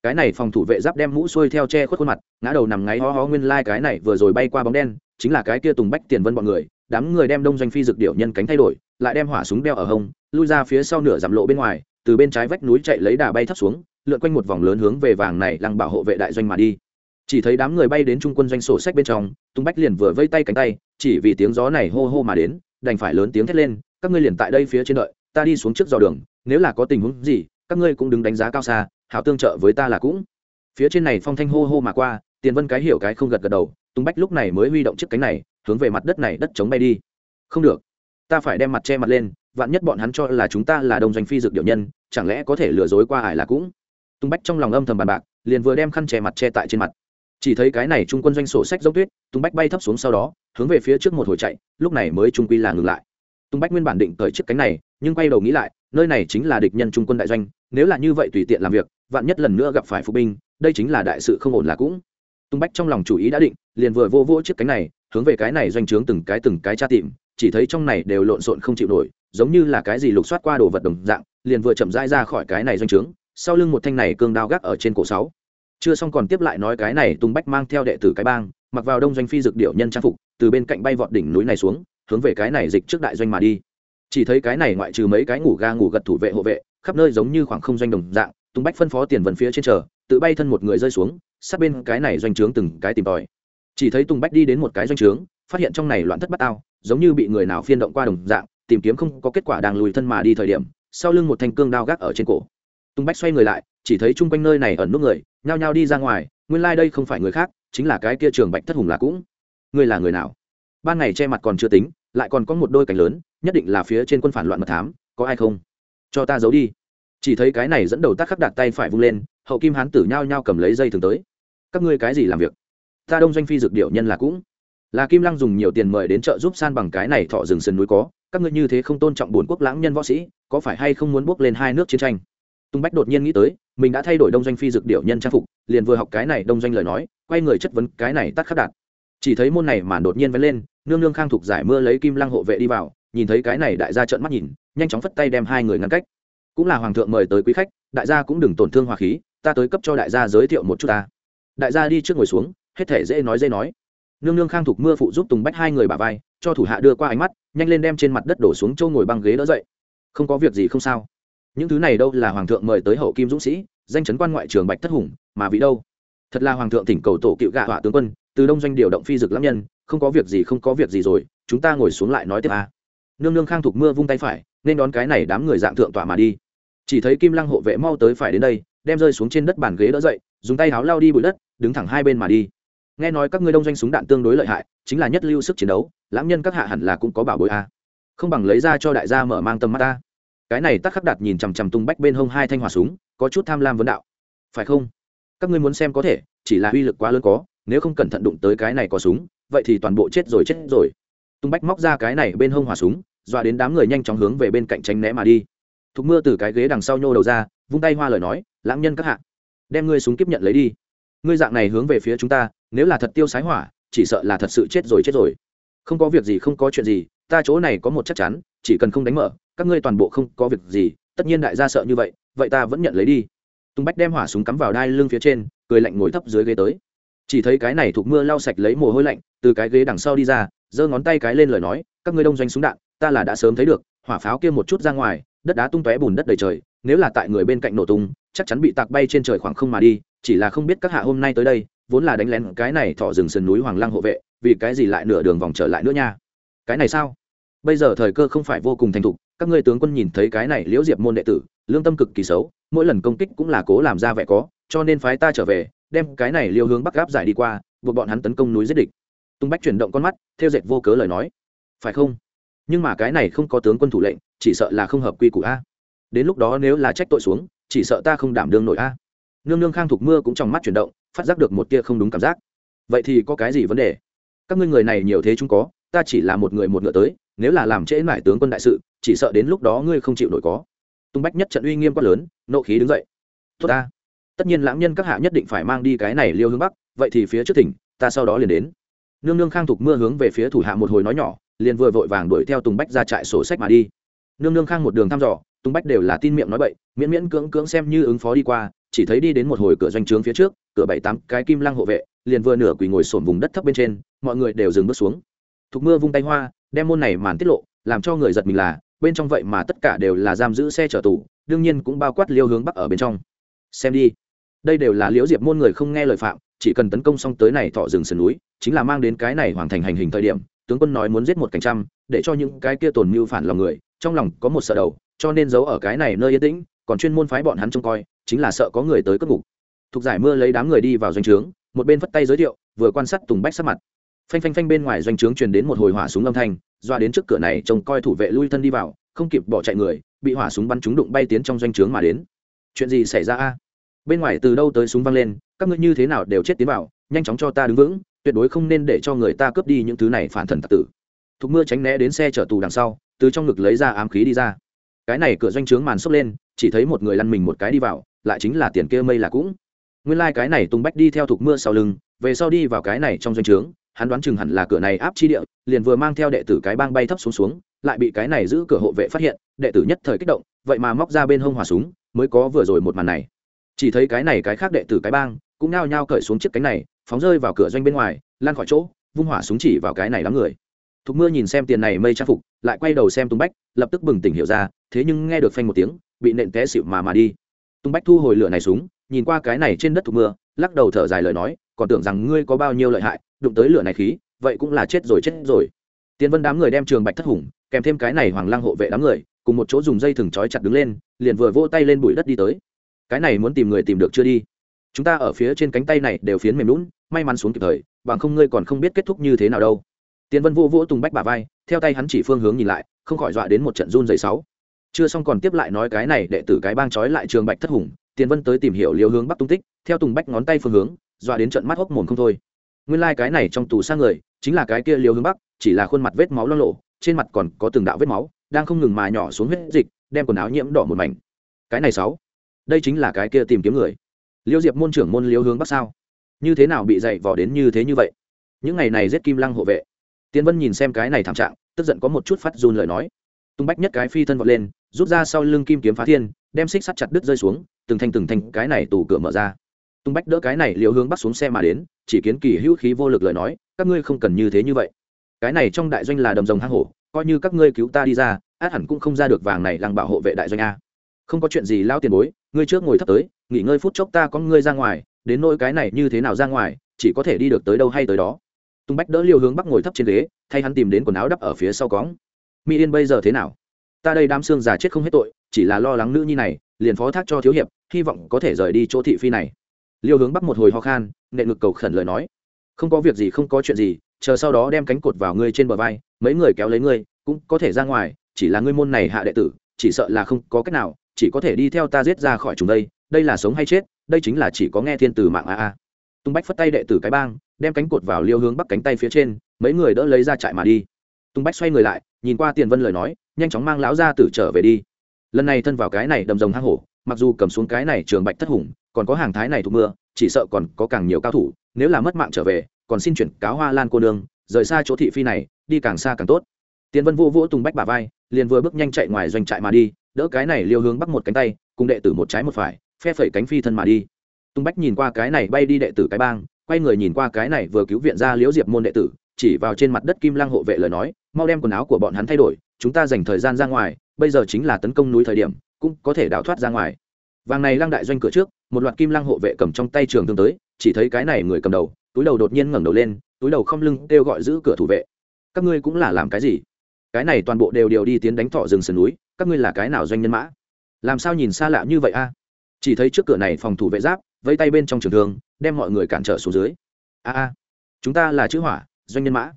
Cái này phòng thủ vệ giáp đem mũ xuôi theo che khuất khuôn mặt, ngã đầu nằm ngáy ho ho nguyên lai、like、cái này vừa rồi bay qua bóng đen, chính là cái kia tùng bách tiền vân bọn người, đám người đem đông doanh phi dược điệu nhân cánh thay đổi, lại đem hỏa súng đeo ở hông, lui ra phía sau nửa giảm lộ bên ngoài, từ bên trái vách núi chạy lấy đà bay thấp xuống, lượn quanh một vòng lớn hướng về vàng này lăng bảo hộ vệ đại doanh mà đi chỉ thấy đám người bay đến trung quân doanh sổ sách bên trong tung bách liền vừa vây tay cánh tay, chỉ vì tiếng gió này hô hô mà đến, đành phải lớn tiếng thét lên, các ngươi liền tại đây phía trên đợi, ta đi xuống trước dò đường, nếu là có tình huống gì, các ngươi cũng đứng đánh giá cao xa, hảo tương trợ với ta là cũng. Phía trên này phong thanh hô hô mà qua, tiền vân cái hiểu cái không gật gật đầu tung bách lúc này mới huy động chiếc cánh này, hướng về mặt đất này đất chống bay đi. Không được, ta phải đem mặt che mặt lên, vạn nhất bọn hắn cho là chúng ta là đồng doanh phi dược điệu nhân, chẳng lẽ có thể lừa dối qua ải là cũng? Tung bách trong lòng âm thầm bàn bạc, liền vừa đem khăn che mặt che tại trên mặt chỉ thấy cái này trung quân doanh sổ sách giống tuyết tung bách bay thấp xuống sau đó, hướng về phía trước một hồi chạy, lúc này mới trung quy là ngừng lại. Tung bách nguyên bản định cởi chiếc cánh này, nhưng quay đầu nghĩ lại, nơi này chính là địch nhân trung quân đại doanh, nếu là như vậy tùy tiện làm việc, vạn nhất lần nữa gặp phải phục binh, đây chính là đại sự không ổn là cũng. Tung bách trong lòng chủ ý đã định, liền vừa vô vô chiếc cánh này, hướng về cái này doanh trướng từng cái từng cái tra tìm, chỉ thấy trong này đều lộn xộn không chịu nổi, giống như là cái gì lục soát qua đồ vật đồng dạng, liền vừa chậm rãi ra khỏi cái này doanh trướng, sau lưng một thanh này cương đao gác ở trên cổ sáu chưa xong còn tiếp lại nói cái này tung bách mang theo đệ tử cái bang, mặc vào đông doanh phi dực điệu nhân trang phục, từ bên cạnh bay vọt đỉnh núi này xuống, hướng về cái này dịch trước đại doanh mà đi. Chỉ thấy cái này ngoại trừ mấy cái ngủ ga ngủ gật thủ vệ hộ vệ, khắp nơi giống như khoảng không doanh đồng dạng tung bách phân phó tiền vần phía trên chờ, tự bay thân một người rơi xuống, sát bên cái này doanh trướng từng cái tìm tòi. Chỉ thấy tùng bách đi đến một cái doanh trướng, phát hiện trong này loạn thất bát ao giống như bị người nào phiên động qua đồng dạng, tìm kiếm không có kết quả đang lùi thân mà đi thời điểm, sau lưng một thanh cương đao gác ở trên cổ. Tùng bách xoay người lại chỉ thấy chung quanh nơi này ẩn nút người, nhao nhao đi ra ngoài, nguyên lai、like、đây không phải người khác, chính là cái kia trường bạch thất hùng là cũng. Ngươi là người nào? Ban ngày che mặt còn chưa tính, lại còn có một đôi cánh lớn, nhất định là phía trên quân phản loạn mật thám, có ai không? Cho ta giấu đi. Chỉ thấy cái này dẫn đầu tác khắc đặt tay phải vung lên, hậu kim hán tử nhao nhao cầm lấy dây thường tới. Các ngươi cái gì làm việc? Ta đông doanh phi dược điệu nhân là cũng. Là kim lăng dùng nhiều tiền mời đến chợ giúp san bằng cái này thọ rừng sườn núi có, các ngươi như thế không tôn trọng bổn quốc lãng nhân võ sĩ, có phải hay không muốn bước lên hai nước chiến tranh? Tung bách đột nhiên nghĩ tới mình đã thay đổi đông doanh phi dược điệu nhân trang phục, liền vừa học cái này đông doanh lời nói, quay người chất vấn cái này tắt khắc đạt. Chỉ thấy môn này mà đột nhiên vén lên, nương nương khang thục giải mưa lấy kim lăng hộ vệ đi vào, nhìn thấy cái này đại gia trợn mắt nhìn, nhanh chóng phất tay đem hai người ngăn cách. Cũng là hoàng thượng mời tới quý khách, đại gia cũng đừng tổn thương hòa khí, ta tới cấp cho đại gia giới thiệu một chút ta. Đại gia đi trước ngồi xuống, hết thể dễ nói dễ nói. Nương nương khang thục mưa phụ giúp tùng bách hai người bà vai, cho thủ hạ đưa qua ánh mắt, nhanh lên đem trên mặt đất đổ xuống châu ngồi băng ghế đỡ dậy. Không có việc gì không sao những thứ này đâu là hoàng thượng mời tới hậu kim dũng sĩ, danh chấn quan ngoại trường bạch thất hùng, mà vì đâu? Thật là hoàng thượng thỉnh cầu tổ cựu gạ họa tướng quân, từ đông doanh điều động phi dực lãm nhân, không có việc gì, không có việc gì rồi, chúng ta ngồi xuống lại nói tiếp a. Nương nương khang thục mưa vung tay phải, nên đón cái này đám người dạng thượng tọa mà đi. Chỉ thấy kim lăng hộ vệ mau tới phải đến đây, đem rơi xuống trên đất bàn ghế đỡ dậy, dùng tay háo lao đi bụi đất, đứng thẳng hai bên mà đi. Nghe nói các ngươi đông doanh súng đạn tương đối lợi hại, chính là nhất lưu sức chiến đấu lãm nhân các hạ hẳn là cũng có bảo bối a. Không bằng lấy ra cho đại gia mở mang tầm mắt ta cái này tắc khắc đặt nhìn chằm chằm tung bách bên hông hai thanh hỏa súng, có chút tham lam vấn đạo. Phải không? Các ngươi muốn xem có thể, chỉ là uy lực quá lớn có, nếu không cẩn thận đụng tới cái này có súng, vậy thì toàn bộ chết rồi chết rồi. Tung bách móc ra cái này bên hông hỏa súng, dọa đến đám người nhanh chóng hướng về bên cạnh tránh né mà đi. Thục mưa từ cái ghế đằng sau nhô đầu ra, vung tay hoa lời nói, lãng nhân các hạ, đem ngươi súng kiếp nhận lấy đi. Ngươi dạng này hướng về phía chúng ta, nếu là thật tiêu sái hỏa, chỉ sợ là thật sự chết rồi chết rồi. Không có việc gì, không có chuyện gì, ta chỗ này có một chắc chắn chỉ cần không đánh mở, các ngươi toàn bộ không có việc gì, tất nhiên đại gia sợ như vậy vậy ta vẫn nhận lấy đi. Tung bách đem hỏa súng cắm vào đai lưng phía trên, cười lạnh ngồi thấp dưới ghế tới. Chỉ thấy cái này thuộc mưa lau sạch lấy mồ hôi lạnh, từ cái ghế đằng sau đi ra, giơ ngón tay cái lên lời nói, các ngươi đông doanh súng đạn, ta là đã sớm thấy được, hỏa pháo kia một chút ra ngoài, đất đá tung tóe bùn đất đầy trời, nếu là tại người bên cạnh nổ tung, chắc chắn bị tạc bay trên trời khoảng không mà đi, chỉ là không biết các hạ hôm nay tới đây, vốn là đánh lén cái này thọ rừng sườn núi hoàng lăng hộ vệ, vì cái gì lại nửa đường vòng trở lại nữa nha? Cái này sao? Bây giờ thời cơ không phải vô cùng thành thục, các ngươi tướng quân nhìn thấy cái này liễu diệp môn đệ tử, lương tâm cực kỳ xấu, mỗi lần công kích cũng là cố làm ra vẻ có, cho nên phái ta trở về, đem cái này liêu hướng bắc gáp giải đi qua, buộc bọn hắn tấn công núi giết địch. Tung bách chuyển động con mắt, theo dệt vô cớ lời nói. Phải không? Nhưng mà cái này không có tướng quân thủ lệnh, chỉ sợ là không hợp quy củ a. Đến lúc đó nếu là trách tội xuống, chỉ sợ ta không đảm đương nổi a. Nương nương khang thục mưa cũng trong mắt chuyển động, phát giác được một tia không đúng cảm giác. Vậy thì có cái gì vấn đề? Các ngươi người này nhiều thế chúng có, ta chỉ là một người một ngựa tới nếu là làm trễ mải tướng quân đại sự chỉ sợ đến lúc đó ngươi không chịu nổi có. Tung bách nhất trận uy nghiêm quát lớn nộ khí đứng dậy. Tốt ta. Tất nhiên lãng nhân các hạ nhất định phải mang đi cái này liêu hướng bắc vậy thì phía trước tỉnh, ta sau đó liền đến. Nương nương khang thục mưa hướng về phía thủ hạ một hồi nói nhỏ liền vừa vội vàng đuổi theo tùng bách ra trại sổ sách mà đi. Nương nương khang một đường thăm dò tùng bách đều là tin miệng nói bậy miễn miễn cưỡng cưỡng xem như ứng phó đi qua chỉ thấy đi đến một hồi cửa doanh trướng phía trước cửa bảy tám cái kim lăng hộ vệ liền vừa nửa quỳ ngồi sổn vùng đất thấp bên trên mọi người đều dừng bước xuống. Thục mưa vung tay hoa đem môn này màn tiết lộ, làm cho người giật mình là, bên trong vậy mà tất cả đều là giam giữ xe chở tù, đương nhiên cũng bao quát liêu hướng bắc ở bên trong. Xem đi. Đây đều là liễu diệp môn người không nghe lời phạm, chỉ cần tấn công xong tới này thọ rừng sườn núi, chính là mang đến cái này hoàn thành hành hình thời điểm, tướng quân nói muốn giết một cảnh trăm, để cho những cái kia tồn mưu phản lòng người, trong lòng có một sợ đầu, cho nên giấu ở cái này nơi yên tĩnh, còn chuyên môn phái bọn hắn trông coi, chính là sợ có người tới cất ngục. Thuộc giải mưa lấy đám người đi vào doanh trướng, một bên phất tay giới thiệu, vừa quan sát tùng bách sắc mặt phanh phanh phanh bên ngoài doanh trướng truyền đến một hồi hỏa súng âm thanh, doa đến trước cửa này trông coi thủ vệ lui thân đi vào, không kịp bỏ chạy người, bị hỏa súng bắn trúng đụng bay tiến trong doanh trướng mà đến. Chuyện gì xảy ra a? Bên ngoài từ đâu tới súng văng lên, các ngươi như thế nào đều chết tiến vào, nhanh chóng cho ta đứng vững, tuyệt đối không nên để cho người ta cướp đi những thứ này phản thần tặc tử. Thục mưa tránh né đến xe chở tù đằng sau, từ trong ngực lấy ra ám khí đi ra. Cái này cửa doanh trướng màn xốc lên, chỉ thấy một người lăn mình một cái đi vào, lại chính là tiền kia mây là cũng. Nguyên lai、like、cái này tung bách đi theo thục mưa sau lưng, về sau đi vào cái này trong doanh trướng hắn đoán chừng hẳn là cửa này áp chi địa, liền vừa mang theo đệ tử cái bang bay thấp xuống xuống, lại bị cái này giữ cửa hộ vệ phát hiện, đệ tử nhất thời kích động, vậy mà móc ra bên hông hỏa súng, mới có vừa rồi một màn này. Chỉ thấy cái này cái khác đệ tử cái bang, cũng nao nhao cởi xuống chiếc cánh này, phóng rơi vào cửa doanh bên ngoài, lan khỏi chỗ, vung hỏa súng chỉ vào cái này đám người. Thục mưa nhìn xem tiền này mây trang phục, lại quay đầu xem tung bách, lập tức bừng tỉnh hiểu ra, thế nhưng nghe được phanh một tiếng, bị nện té xịu mà mà đi. Tung bách thu hồi lửa này súng, nhìn qua cái này trên đất thục mưa, lắc đầu thở dài lời nói, còn tưởng rằng ngươi có bao nhiêu lợi hại đụng tới lửa này khí, vậy cũng là chết rồi chết rồi. Tiến vân đám người đem trường bạch thất hùng, kèm thêm cái này hoàng lang hộ vệ đám người, cùng một chỗ dùng dây thừng trói chặt đứng lên, liền vừa vỗ tay lên bụi đất đi tới. Cái này muốn tìm người tìm được chưa đi? Chúng ta ở phía trên cánh tay này đều phiến mềm lún may mắn xuống kịp thời, bằng không ngươi còn không biết kết thúc như thế nào đâu. Tiến vân vô vỗ tùng bách bà vai, theo tay hắn chỉ phương hướng nhìn lại, không khỏi dọa đến một trận run dày sáu. Chưa xong còn tiếp lại nói cái này đệ tử cái bang trói lại trường bạch thất hùng tiến vân tới tìm hiểu liều hướng bắc tung tích, theo tùng bách ngón tay phương hướng, dọa đến trận mắt hốc mồm không thôi nguyên lai、like、cái này trong tù sang người, chính là cái kia liều hướng bắc, chỉ là khuôn mặt vết máu lo lộ, trên mặt còn có từng đạo vết máu, đang không ngừng mà nhỏ xuống huyết dịch, đem quần áo nhiễm đỏ một mảnh. Cái này sáu, đây chính là cái kia tìm kiếm người. Liêu diệp môn trưởng môn liêu hướng bắc sao? Như thế nào bị dạy vò đến như thế như vậy? Những ngày này giết kim lăng hộ vệ. Tiến vân nhìn xem cái này thảm trạng, tức giận có một chút phát run lời nói. Tung bách nhất cái phi thân vọt lên, rút ra sau lưng kim kiếm phá thiên, đem xích sắt chặt đứt rơi xuống, từng thanh từng thanh cái này tủ cửa mở ra. Tung bách đỡ cái này liều hướng Bắc xuống xe mà đến chỉ kiến kỳ hữu khí vô lực lời nói, các ngươi không cần như thế như vậy. Cái này trong đại doanh là đầm rồng hang hổ, coi như các ngươi cứu ta đi ra, át hẳn cũng không ra được vàng này lăng bảo hộ vệ đại doanh a. Không có chuyện gì lao tiền bối, ngươi trước ngồi thấp tới, nghỉ ngơi phút chốc ta có ngươi ra ngoài, đến nỗi cái này như thế nào ra ngoài, chỉ có thể đi được tới đâu hay tới đó. Tung bách đỡ liều hướng bắc ngồi thấp trên ghế, thay hắn tìm đến quần áo đắp ở phía sau cóng mỹ yên bây giờ thế nào? Ta đây đám xương già chết không hết tội, chỉ là lo lắng nữ nhi này, liền phó thác cho thiếu hiệp, hy vọng có thể rời đi chỗ thị phi này liêu hướng bắc một hồi ho khan nệ ngực cầu khẩn lời nói. Không có việc gì, không có chuyện gì, chờ sau đó đem cánh cột vào ngươi trên bờ vai, mấy người kéo lấy ngươi, cũng có thể ra ngoài, chỉ là ngươi môn này hạ đệ tử, chỉ sợ là không có cách nào, chỉ có thể đi theo ta giết ra khỏi chúng đây đây là sống hay chết, đây chính là chỉ có nghe thiên tử mạng a a. Tung bách phất tay đệ tử cái bang, đem cánh cột vào liêu hướng bắc cánh tay phía trên, mấy người đỡ lấy ra trại mà đi. Tung bách xoay người lại, nhìn qua tiền vân lời nói, nhanh chóng mang lão ra tử trở về đi. Lần này thân vào cái này đầm rồng hang hổ, mặc dù cầm xuống cái này trường bạch thất hùng còn có hàng thái này thuộc mưa, chỉ sợ còn có càng nhiều cao thủ, nếu là mất mạng trở về, còn xin chuyển cáo hoa lan cô nương, rời xa chỗ thị phi này, đi càng xa càng tốt. Tiền vân vô vỗ tùng bách bà vai, liền vừa bước nhanh chạy ngoài doanh trại mà đi, đỡ cái này liêu hướng bắc một cánh tay, cùng đệ tử một trái một phải, phe phẩy cánh phi thân mà đi. Tùng bách nhìn qua cái này bay đi đệ tử cái bang, quay người nhìn qua cái này vừa cứu viện ra liễu diệp môn đệ tử, chỉ vào trên mặt đất kim lang hộ vệ lời nói, mau đem quần áo của bọn hắn thay đổi, chúng ta dành thời gian ra ngoài, bây giờ chính là tấn công núi thời điểm, cũng có thể đào thoát ra ngoài vàng này lăng đại doanh cửa trước, một loạt kim lăng hộ vệ cầm trong tay trường thương tới, chỉ thấy cái này người cầm đầu, túi đầu đột nhiên ngẩng đầu lên, túi đầu không lưng kêu gọi giữ cửa thủ vệ. Các ngươi cũng là làm cái gì? Cái này toàn bộ đều đều đi tiến đánh thọ rừng sườn núi, các ngươi là cái nào doanh nhân mã? Làm sao nhìn xa lạ như vậy a? Chỉ thấy trước cửa này phòng thủ vệ giáp vây tay bên trong trường thương, đem mọi người cản trở xuống dưới. A a, chúng ta là chữ hỏa, doanh nhân mã.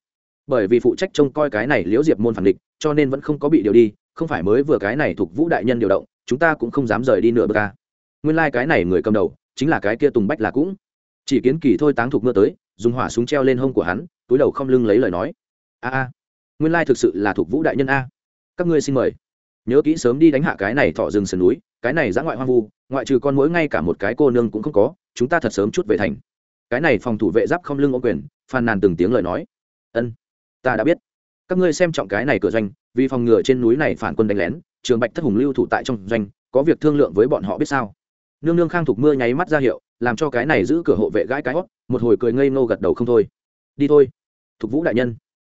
Bởi vì phụ trách trông coi cái này liễu diệp môn phản địch, cho nên vẫn không có bị điều đi, không phải mới vừa cái này thuộc vũ đại nhân điều động chúng ta cũng không dám rời đi nửa bờ ca nguyên lai、like、cái này người cầm đầu, chính là cái kia tùng bách là cũng. Chỉ kiến kỳ thôi táng thuộc mưa tới, dùng hỏa súng treo lên hông của hắn, túi đầu không lưng lấy lời nói. A a, nguyên lai thực sự là thuộc vũ đại nhân a. Các ngươi xin mời. Nhớ kỹ sớm đi đánh hạ cái này thọ rừng sườn núi, cái này giã ngoại hoang vu, ngoại trừ con mỗi ngay cả một cái cô nương cũng không có, chúng ta thật sớm chút về thành. Cái này phòng thủ vệ giáp không lưng ô quyền, phàn nàn từng tiếng lời nói. Ân, ta đã biết. Các ngươi xem trọng cái này cửa doanh, vì phòng ngừa trên núi này phản quân đánh lén trường bạch thất hùng lưu thủ tại trong doanh, có việc thương lượng với bọn họ biết sao? Nương nương khang thục mưa nháy mắt ra hiệu, làm cho cái này giữ cửa hộ vệ gãi cái hót, một hồi cười ngây nô gật đầu không thôi. Đi thôi, thục vũ đại nhân.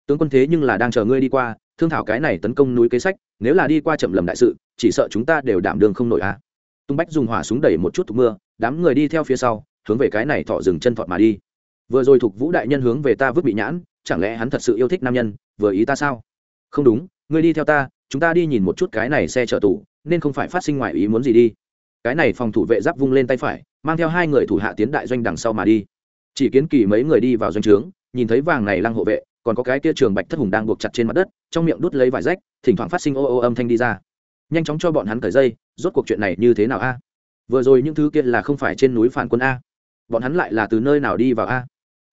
Tướng quân thế nhưng là đang chờ ngươi đi qua, thương thảo cái này tấn công núi kế sách, nếu là đi qua chậm lầm đại sự, chỉ sợ chúng ta đều đảm đường không nổi a à. tung bách dùng hỏa súng đẩy một chút thục mưa, đám người đi theo phía sau, hướng về cái này thọ dừng chân thọt mà đi. Vừa rồi thục vũ đại nhân hướng về ta vứt bị nhãn, chẳng lẽ hắn thật sự yêu thích nam nhân, vừa ý ta sao? Không đúng, ngươi đi theo ta chúng ta đi nhìn một chút cái này xe chở tù, nên không phải phát sinh ngoài ý muốn gì đi. Cái này phòng thủ vệ giáp vung lên tay phải, mang theo hai người thủ hạ tiến đại doanh đằng sau mà đi. Chỉ kiến kỳ mấy người đi vào doanh trướng, nhìn thấy vàng này lăng hộ vệ, còn có cái tia trường bạch thất hùng đang buộc chặt trên mặt đất, trong miệng đút lấy vải rách, thỉnh thoảng phát sinh ô ô âm thanh đi ra. Nhanh chóng cho bọn hắn cởi dây, rốt cuộc chuyện này như thế nào a? Vừa rồi những thứ kia là không phải trên núi phản quân a. Bọn hắn lại là từ nơi nào đi vào a?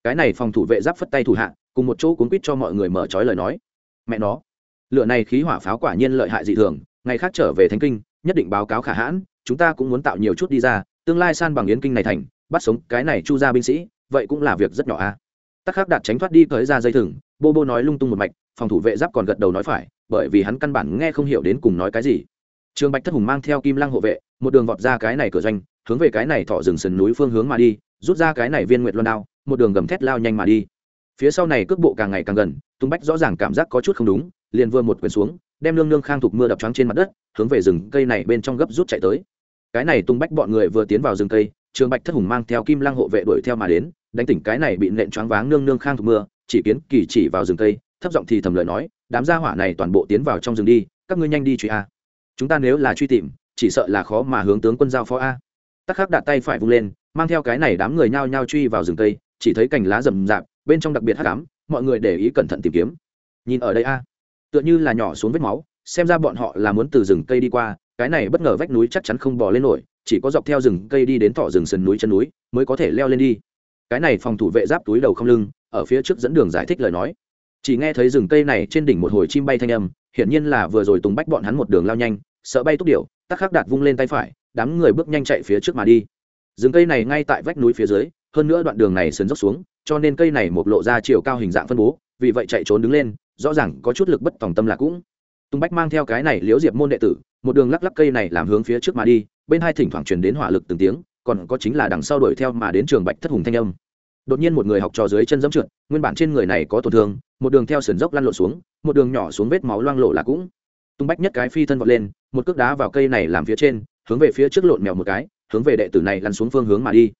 Cái này phòng thủ vệ giáp phất tay thủ hạ, cùng một chỗ cuốn quýt cho mọi người mở trói lời nói. Mẹ nó lựa này khí hỏa pháo quả nhiên lợi hại dị thường, ngày khác trở về thánh kinh, nhất định báo cáo khả hãn, chúng ta cũng muốn tạo nhiều chút đi ra, tương lai san bằng yến kinh này thành, bắt sống cái này chu ra binh sĩ, vậy cũng là việc rất nhỏ a. Tắc khắc đạt tránh thoát đi tới ra dây thừng, bô bô nói lung tung một mạch, phòng thủ vệ giáp còn gật đầu nói phải, bởi vì hắn căn bản nghe không hiểu đến cùng nói cái gì. Trường bạch thất hùng mang theo kim lăng hộ vệ, một đường vọt ra cái này cửa doanh, hướng về cái này thọ rừng sườn núi phương hướng mà đi, rút ra cái này viên nguyệt loan đao, một đường gầm thét lao nhanh mà đi. Phía sau này cước bộ càng ngày càng gần, tung bách rõ ràng cảm giác có chút không đúng liền vừa một quyền xuống, đem lương nương khang thục mưa đập trắng trên mặt đất, hướng về rừng cây này bên trong gấp rút chạy tới. Cái này tung bách bọn người vừa tiến vào rừng cây, trường bạch thất hùng mang theo kim lăng hộ vệ đuổi theo mà đến, đánh tỉnh cái này bị nện choáng váng nương nương khang thục mưa, chỉ kiến kỳ chỉ vào rừng cây, thấp giọng thì thầm lời nói, đám gia hỏa này toàn bộ tiến vào trong rừng đi, các ngươi nhanh đi truy a. Chúng ta nếu là truy tìm, chỉ sợ là khó mà hướng tướng quân giao phó a. Tắc khắc đặt tay phải vung lên, mang theo cái này đám người nhao nhao truy vào rừng cây, chỉ thấy cành lá rậm rạp, bên trong đặc biệt hắc ám, mọi người để ý cẩn thận tìm kiếm. Nhìn ở đây a tựa như là nhỏ xuống vết máu, xem ra bọn họ là muốn từ rừng cây đi qua, cái này bất ngờ vách núi chắc chắn không bò lên nổi, chỉ có dọc theo rừng cây đi đến thỏ rừng sườn núi chân núi mới có thể leo lên đi. Cái này phòng thủ vệ giáp túi đầu không lưng, ở phía trước dẫn đường giải thích lời nói. Chỉ nghe thấy rừng cây này trên đỉnh một hồi chim bay thanh âm, hiển nhiên là vừa rồi tùng bách bọn hắn một đường lao nhanh, sợ bay tốc điệu tắc khắc đạt vung lên tay phải, đám người bước nhanh chạy phía trước mà đi. Rừng cây này ngay tại vách núi phía dưới, hơn nữa đoạn đường này sườn dốc xuống, cho nên cây này một lộ ra chiều cao hình dạng phân bố, vì vậy chạy trốn đứng lên rõ ràng có chút lực bất tòng tâm là cũng. Tùng bách mang theo cái này liễu diệp môn đệ tử, một đường lắc lắc cây này làm hướng phía trước mà đi, bên hai thỉnh thoảng truyền đến hỏa lực từng tiếng, còn có chính là đằng sau đuổi theo mà đến trường bạch thất hùng thanh âm. Đột nhiên một người học trò dưới chân dẫm trượt, nguyên bản trên người này có tổn thương, một đường theo sườn dốc lăn lộn xuống, một đường nhỏ xuống vết máu loang lộ là cũng. Tung bách nhất cái phi thân vọt lên, một cước đá vào cây này làm phía trên, hướng về phía trước lộn mèo một cái, hướng về đệ tử này lăn xuống phương hướng mà đi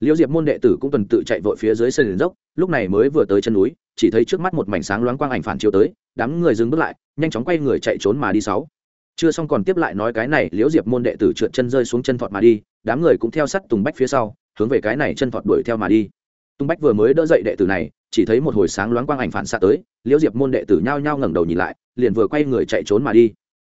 liễu diệp môn đệ tử cũng tuần tự chạy vội phía dưới sân dốc, lúc này mới vừa tới chân núi, chỉ thấy trước mắt một mảnh sáng loáng quang ảnh phản chiếu tới, đám người dừng bước lại, nhanh chóng quay người chạy trốn mà đi sáu. Chưa xong còn tiếp lại nói cái này, liễu diệp môn đệ tử trượt chân rơi xuống chân thọt mà đi, đám người cũng theo sát tùng bách phía sau, hướng về cái này chân thọt đuổi theo mà đi. Tùng bách vừa mới đỡ dậy đệ tử này, chỉ thấy một hồi sáng loáng quang ảnh phản xạ tới, liễu diệp môn đệ tử nhao nhao ngẩng đầu nhìn lại, liền vừa quay người chạy trốn mà đi.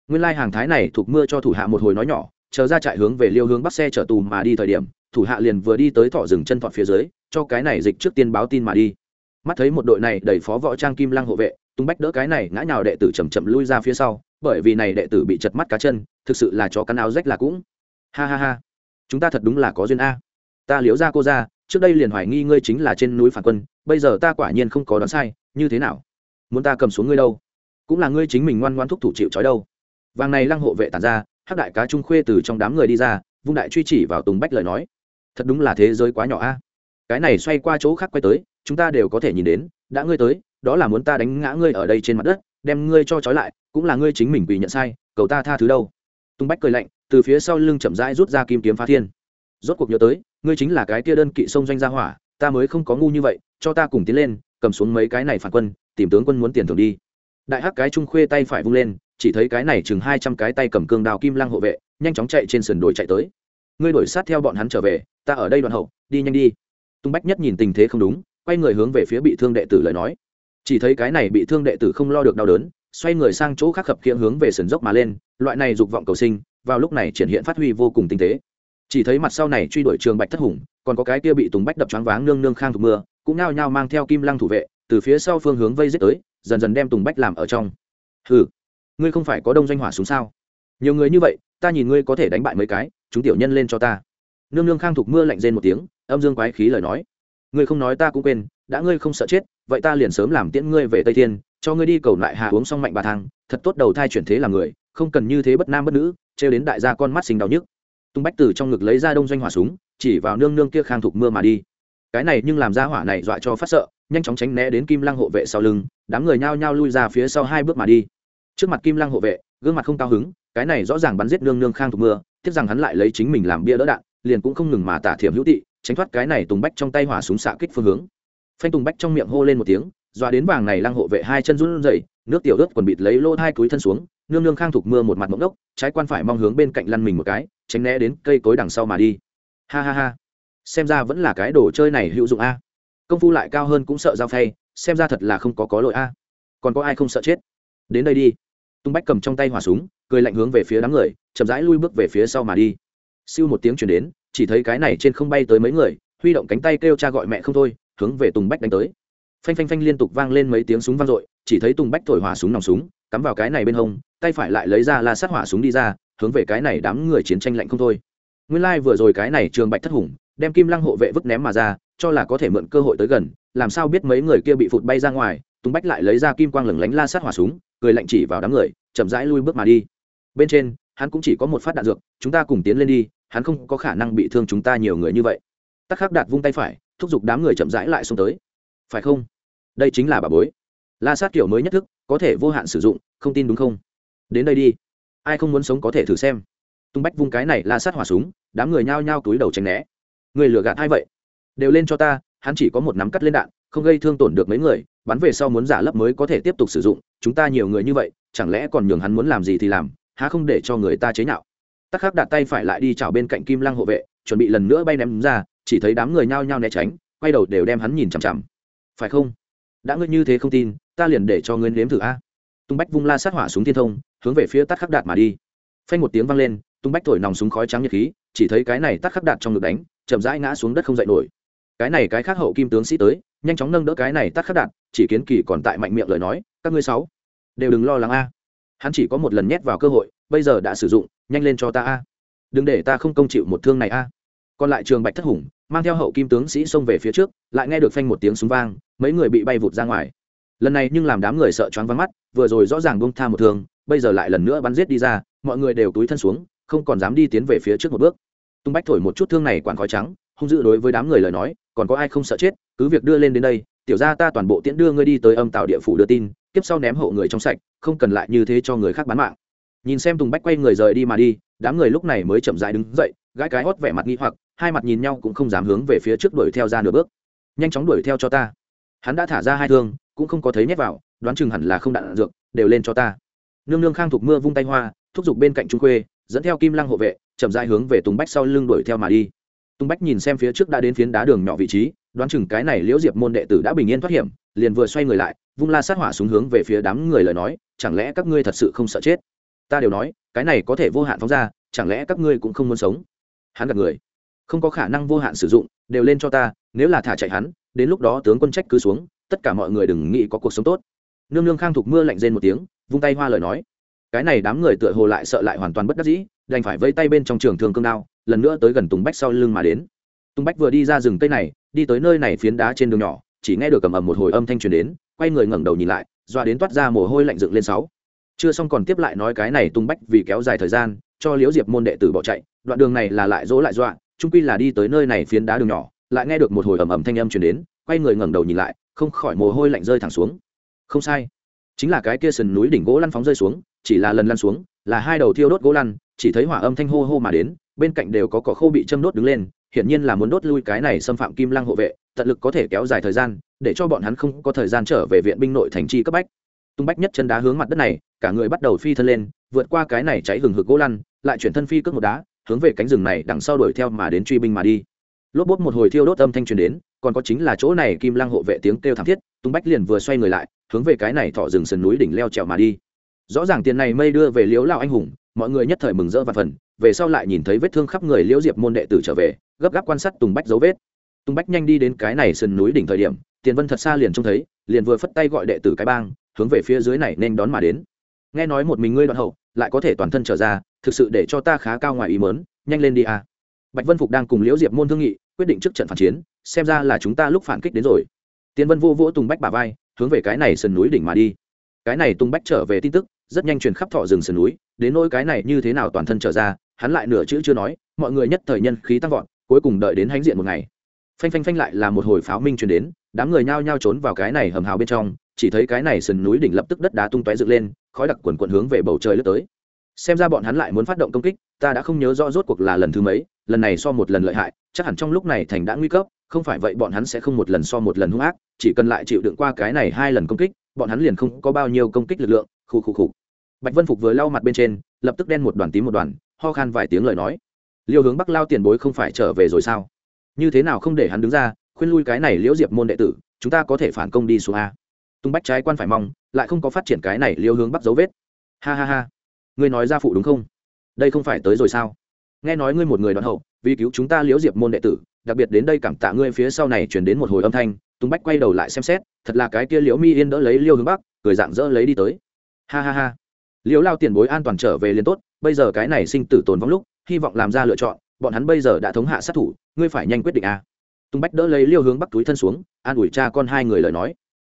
Nguyên lai hàng thái này thuộc mưa cho thủ hạ một hồi nói nhỏ, chờ ra chạy hướng về liêu hướng bắt xe chở tù mà đi thời điểm thủ hạ liền vừa đi tới thọ rừng chân thọt phía dưới, cho cái này dịch trước tiên báo tin mà đi. Mắt thấy một đội này đẩy phó võ trang kim lăng hộ vệ, tung bách đỡ cái này ngã nhào đệ tử chầm chậm lui ra phía sau, bởi vì này đệ tử bị chật mắt cá chân, thực sự là chó cắn áo rách là cũng. Ha ha ha. Chúng ta thật đúng là có duyên a. Ta liếu ra cô ra, trước đây liền hoài nghi ngươi chính là trên núi phản quân, bây giờ ta quả nhiên không có đoán sai, như thế nào? Muốn ta cầm xuống ngươi đâu? Cũng là ngươi chính mình ngoan ngoan thúc thủ chịu trói đâu? Vàng này lăng hộ vệ tàn ra, hắc đại cá trung khuê từ trong đám người đi ra, vung đại truy chỉ vào tùng bách lời nói thật đúng là thế giới quá nhỏ a. Cái này xoay qua chỗ khác quay tới, chúng ta đều có thể nhìn đến, đã ngươi tới, đó là muốn ta đánh ngã ngươi ở đây trên mặt đất, đem ngươi cho trói lại, cũng là ngươi chính mình quỳ nhận sai, cầu ta tha thứ đâu. Tung bách cười lạnh, từ phía sau lưng chậm rãi rút ra kim kiếm phá thiên. Rốt cuộc nhớ tới, ngươi chính là cái kia đơn kỵ sông doanh gia hỏa, ta mới không có ngu như vậy, cho ta cùng tiến lên, cầm xuống mấy cái này phản quân, tìm tướng quân muốn tiền thưởng đi. Đại hắc cái trung khuê tay phải vung lên, chỉ thấy cái này chừng hai trăm cái tay cầm cương đào kim lăng hộ vệ, nhanh chóng chạy trên sườn đồi chạy tới. Ngươi đổi sát theo bọn hắn trở về ta ở đây đoạn hậu, đi nhanh đi. Tung bách nhất nhìn tình thế không đúng, quay người hướng về phía bị thương đệ tử lời nói. Chỉ thấy cái này bị thương đệ tử không lo được đau đớn, xoay người sang chỗ khác khập khiễng hướng về sườn dốc mà lên, loại này dục vọng cầu sinh, vào lúc này triển hiện phát huy vô cùng tinh tế. Chỉ thấy mặt sau này truy đuổi trường bạch thất hùng, còn có cái kia bị tùng bách đập choáng váng nương nương khang thuộc mưa, cũng nao nhao mang theo kim lăng thủ vệ, từ phía sau phương hướng vây giết tới, dần dần đem tùng bách làm ở trong. Ừ ngươi không phải có đông doanh hỏa xuống sao? Nhiều người như vậy, ta nhìn ngươi có thể đánh bại mấy cái, chúng tiểu nhân lên cho ta nương nương khang thục mưa lạnh rên một tiếng, âm dương quái khí lời nói. Ngươi không nói ta cũng quên, đã ngươi không sợ chết, vậy ta liền sớm làm tiễn ngươi về tây thiên, cho ngươi đi cầu lại hạ uống xong mạnh bà thang, thật tốt đầu thai chuyển thế làm người, không cần như thế bất nam bất nữ, trêu đến đại gia con mắt sinh đau nhức. Tung bách từ trong ngực lấy ra đông doanh hỏa súng, chỉ vào nương nương kia khang thục mưa mà đi. Cái này nhưng làm ra hỏa này dọa cho phát sợ, nhanh chóng tránh né đến kim lăng hộ vệ sau lưng, đám người nhao nhao lui ra phía sau hai bước mà đi. Trước mặt kim lăng hộ vệ, gương mặt không cao hứng, cái này rõ ràng bắn giết nương nương khang thục mưa, tiếc rằng hắn lại lấy chính mình làm bia đỡ đạn liền cũng không ngừng mà tả thiểm hữu tị, tránh thoát cái này tùng bách trong tay hỏa súng xạ kích phương hướng. Phanh tùng bách trong miệng hô lên một tiếng, dọa đến vàng này lăng hộ vệ hai chân run rẩy, nước tiểu ướt quần bịt lấy lô hai cúi thân xuống, nương nương khang thục mưa một mặt mộng đốc, trái quan phải mong hướng bên cạnh lăn mình một cái, tránh né đến cây cối đằng sau mà đi. Ha ha ha. Xem ra vẫn là cái đồ chơi này hữu dụng a. Công phu lại cao hơn cũng sợ giao phay, xem ra thật là không có có lỗi a. Còn có ai không sợ chết? Đến đây đi. Tung bách cầm trong tay hỏa súng, cười lạnh hướng về phía đám người, chậm rãi lui bước về phía sau mà đi siêu một tiếng chuyển đến, chỉ thấy cái này trên không bay tới mấy người, huy động cánh tay kêu cha gọi mẹ không thôi, hướng về tùng bách đánh tới. Phanh phanh phanh liên tục vang lên mấy tiếng súng vang dội, chỉ thấy tùng bách thổi hỏa súng nòng súng, cắm vào cái này bên hông, tay phải lại lấy ra la sát hỏa súng đi ra, hướng về cái này đám người chiến tranh lạnh không thôi. Nguyên lai vừa rồi cái này trường bạch thất hùng, đem kim lăng hộ vệ vứt ném mà ra, cho là có thể mượn cơ hội tới gần, làm sao biết mấy người kia bị phụt bay ra ngoài, tùng bách lại lấy ra kim quang lửng lánh la sát hỏa súng, cười lạnh chỉ vào đám người, chậm rãi lui bước mà đi. Bên trên hắn cũng chỉ có một phát đạn dược, chúng ta cùng tiến lên đi, hắn không có khả năng bị thương chúng ta nhiều người như vậy. Tắc khắc đạt vung tay phải, thúc giục đám người chậm rãi lại xuống tới. Phải không? Đây chính là bà bối. La sát kiểu mới nhất thức, có thể vô hạn sử dụng, không tin đúng không? Đến đây đi. Ai không muốn sống có thể thử xem. Tung bách vung cái này, la sát hỏa súng, đám người nhao nhao túi đầu tránh né. Người lừa gạt ai vậy? Đều lên cho ta, hắn chỉ có một nắm cắt lên đạn, không gây thương tổn được mấy người, bắn về sau muốn giả lấp mới có thể tiếp tục sử dụng, chúng ta nhiều người như vậy, chẳng lẽ còn nhường hắn muốn làm gì thì làm? Há không để cho người ta chế nhạo. Tắc khắc đặt tay phải lại đi chào bên cạnh kim lăng hộ vệ, chuẩn bị lần nữa bay ném ra, chỉ thấy đám người nhao nhao né tránh, quay đầu đều đem hắn nhìn chằm chằm. Phải không? Đã ngươi như thế không tin, ta liền để cho ngươi nếm thử a. Tung bách vung la sát hỏa xuống thiên thông, hướng về phía tắc khắc đạt mà đi. Phanh một tiếng vang lên, tung bách thổi nòng súng khói trắng nhiệt khí, chỉ thấy cái này tắc khắc đạt trong ngực đánh, chậm rãi ngã xuống đất không dậy nổi. Cái này cái khác hậu kim tướng sĩ tới, nhanh chóng nâng đỡ cái này tắc khắc đạt chỉ kiến kỳ còn tại mạnh miệng lời nói, các ngươi sáu, đều đừng lo lắng a hắn chỉ có một lần nhét vào cơ hội, bây giờ đã sử dụng, nhanh lên cho ta a. Đừng để ta không công chịu một thương này a. Còn lại trường bạch thất hùng, mang theo hậu kim tướng sĩ xông về phía trước, lại nghe được phanh một tiếng súng vang, mấy người bị bay vụt ra ngoài. Lần này nhưng làm đám người sợ choáng vắng mắt, vừa rồi rõ ràng bông tha một thương, bây giờ lại lần nữa bắn giết đi ra, mọi người đều túi thân xuống, không còn dám đi tiến về phía trước một bước. Tung bách thổi một chút thương này quản khói trắng, hung dữ đối với đám người lời nói, còn có ai không sợ chết, cứ việc đưa lên đến đây, tiểu ra ta toàn bộ tiễn đưa ngươi đi tới âm tạo địa phủ đưa tin tiếp sau ném hộ người trong sạch, không cần lại như thế cho người khác bán mạng. Nhìn xem tùng bách quay người rời đi mà đi, đám người lúc này mới chậm dại đứng dậy, gãi cái hót vẻ mặt nghi hoặc, hai mặt nhìn nhau cũng không dám hướng về phía trước đuổi theo ra nửa bước. Nhanh chóng đuổi theo cho ta. Hắn đã thả ra hai thương, cũng không có thấy nhét vào, đoán chừng hẳn là không đạn dược, đều lên cho ta. Nương nương khang thục mưa vung tay hoa, thúc giục bên cạnh trung khuê, dẫn theo kim lăng hộ vệ, chậm dại hướng về tùng bách sau lưng đuổi theo mà đi. Tùng bách nhìn xem phía trước đã đến phiến đá đường nhỏ vị trí đoán chừng cái này liễu diệp môn đệ tử đã bình yên thoát hiểm, liền vừa xoay người lại, vung la sát hỏa xuống hướng về phía đám người lời nói, chẳng lẽ các ngươi thật sự không sợ chết? Ta đều nói, cái này có thể vô hạn phóng ra, chẳng lẽ các ngươi cũng không muốn sống? Hắn gặp người, không có khả năng vô hạn sử dụng, đều lên cho ta, nếu là thả chạy hắn, đến lúc đó tướng quân trách cứ xuống, tất cả mọi người đừng nghĩ có cuộc sống tốt. Nương nương khang thục mưa lạnh rên một tiếng, vung tay hoa lời nói, cái này đám người tựa hồ lại sợ lại hoàn toàn bất đắc dĩ, đành phải vây tay bên trong trường thường cương đao, lần nữa tới gần tùng bách sau lưng mà đến. Tùng bách vừa đi ra rừng cây này đi tới nơi này phiến đá trên đường nhỏ, chỉ nghe được cầm ầm một hồi âm thanh truyền đến, quay người ngẩng đầu nhìn lại, doa đến toát ra mồ hôi lạnh dựng lên sáu. Chưa xong còn tiếp lại nói cái này tung bách vì kéo dài thời gian, cho liễu diệp môn đệ tử bỏ chạy, đoạn đường này là lại dỗ lại dọa trung quy là đi tới nơi này phiến đá đường nhỏ, lại nghe được một hồi ầm ầm thanh âm truyền đến, quay người ngẩng đầu nhìn lại, không khỏi mồ hôi lạnh rơi thẳng xuống. Không sai, chính là cái kia sườn núi đỉnh gỗ lăn phóng rơi xuống, chỉ là lần lăn xuống, là hai đầu thiêu đốt gỗ lăn, chỉ thấy hỏa âm thanh hô hô mà đến, bên cạnh đều có cỏ khô bị châm đốt đứng lên hiển nhiên là muốn đốt lui cái này xâm phạm kim lăng hộ vệ, tận lực có thể kéo dài thời gian, để cho bọn hắn không có thời gian trở về viện binh nội thành chi cấp bách. Tung bách nhất chân đá hướng mặt đất này, cả người bắt đầu phi thân lên, vượt qua cái này cháy hừng hực gỗ lăn, lại chuyển thân phi cước một đá, hướng về cánh rừng này đằng sau đuổi theo mà đến truy binh mà đi. Lốp bốt một hồi thiêu đốt âm thanh truyền đến, còn có chính là chỗ này kim lăng hộ vệ tiếng kêu thảm thiết, tung bách liền vừa xoay người lại, hướng về cái này thọ rừng sườn núi đỉnh leo trèo mà đi. Rõ ràng tiền này mây đưa về liễu lao anh hùng, mọi người nhất thời mừng rỡ và phần về sau lại nhìn thấy vết thương khắp người liễu diệp môn đệ tử trở về gấp gáp quan sát tùng bách dấu vết. Tùng bách nhanh đi đến cái này sườn núi đỉnh thời điểm, tiền vân thật xa liền trông thấy, liền vừa phất tay gọi đệ tử cái bang, hướng về phía dưới này nên đón mà đến. Nghe nói một mình ngươi đoạn hậu, lại có thể toàn thân trở ra, thực sự để cho ta khá cao ngoài ý mớn nhanh lên đi a bạch vân phục đang cùng liễu diệp môn thương nghị, quyết định trước trận phản chiến, xem ra là chúng ta lúc phản kích đến rồi. Tiến vân vô vỗ tùng bách bà vai, hướng về cái này sườn núi đỉnh mà đi. Cái này tùng bách trở về tin tức, rất nhanh truyền khắp thọ rừng sườn núi, đến nỗi cái này như thế nào toàn thân trở ra, hắn lại nửa chữ chưa nói, mọi người nhất thời nhân khí tăng vọt cuối cùng đợi đến hãnh diện một ngày. Phanh phanh phanh lại là một hồi pháo minh truyền đến, đám người nhao nhao trốn vào cái này hầm hào bên trong, chỉ thấy cái này sườn núi đỉnh lập tức đất đá tung tóe dựng lên, khói đặc quần quận hướng về bầu trời lướt tới. Xem ra bọn hắn lại muốn phát động công kích, ta đã không nhớ rõ rốt cuộc là lần thứ mấy, lần này so một lần lợi hại, chắc hẳn trong lúc này thành đã nguy cấp, không phải vậy bọn hắn sẽ không một lần so một lần hung ác, chỉ cần lại chịu đựng qua cái này hai lần công kích, bọn hắn liền không có bao nhiêu công kích lực lượng khu khu khu bạch vân phục vừa lau mặt bên trên, lập tức đen một đoàn tím một đoàn, ho khan vài tiếng lời nói liêu hướng bắc lao tiền bối không phải trở về rồi sao? Như thế nào không để hắn đứng ra, khuyên lui cái này liễu diệp môn đệ tử, chúng ta có thể phản công đi xuống a. Tung bách trái quan phải mong, lại không có phát triển cái này liêu hướng bắc dấu vết. Ha ha ha. Ngươi nói ra phụ đúng không? Đây không phải tới rồi sao? Nghe nói ngươi một người đoạn hậu, vì cứu chúng ta liễu diệp môn đệ tử, đặc biệt đến đây cảm tạ ngươi phía sau này chuyển đến một hồi âm thanh, tung bách quay đầu lại xem xét, thật là cái kia liễu mi yên đỡ lấy liêu hướng bắc, cười dạng dỡ lấy đi tới. Ha ha ha. Liễu lao tiền bối an toàn trở về liền tốt, bây giờ cái này sinh tử tồn vong lúc hy vọng làm ra lựa chọn, bọn hắn bây giờ đã thống hạ sát thủ, ngươi phải nhanh quyết định a. Tùng bách đỡ lấy liêu hướng bắc túi thân xuống, an ủi cha con hai người lời nói.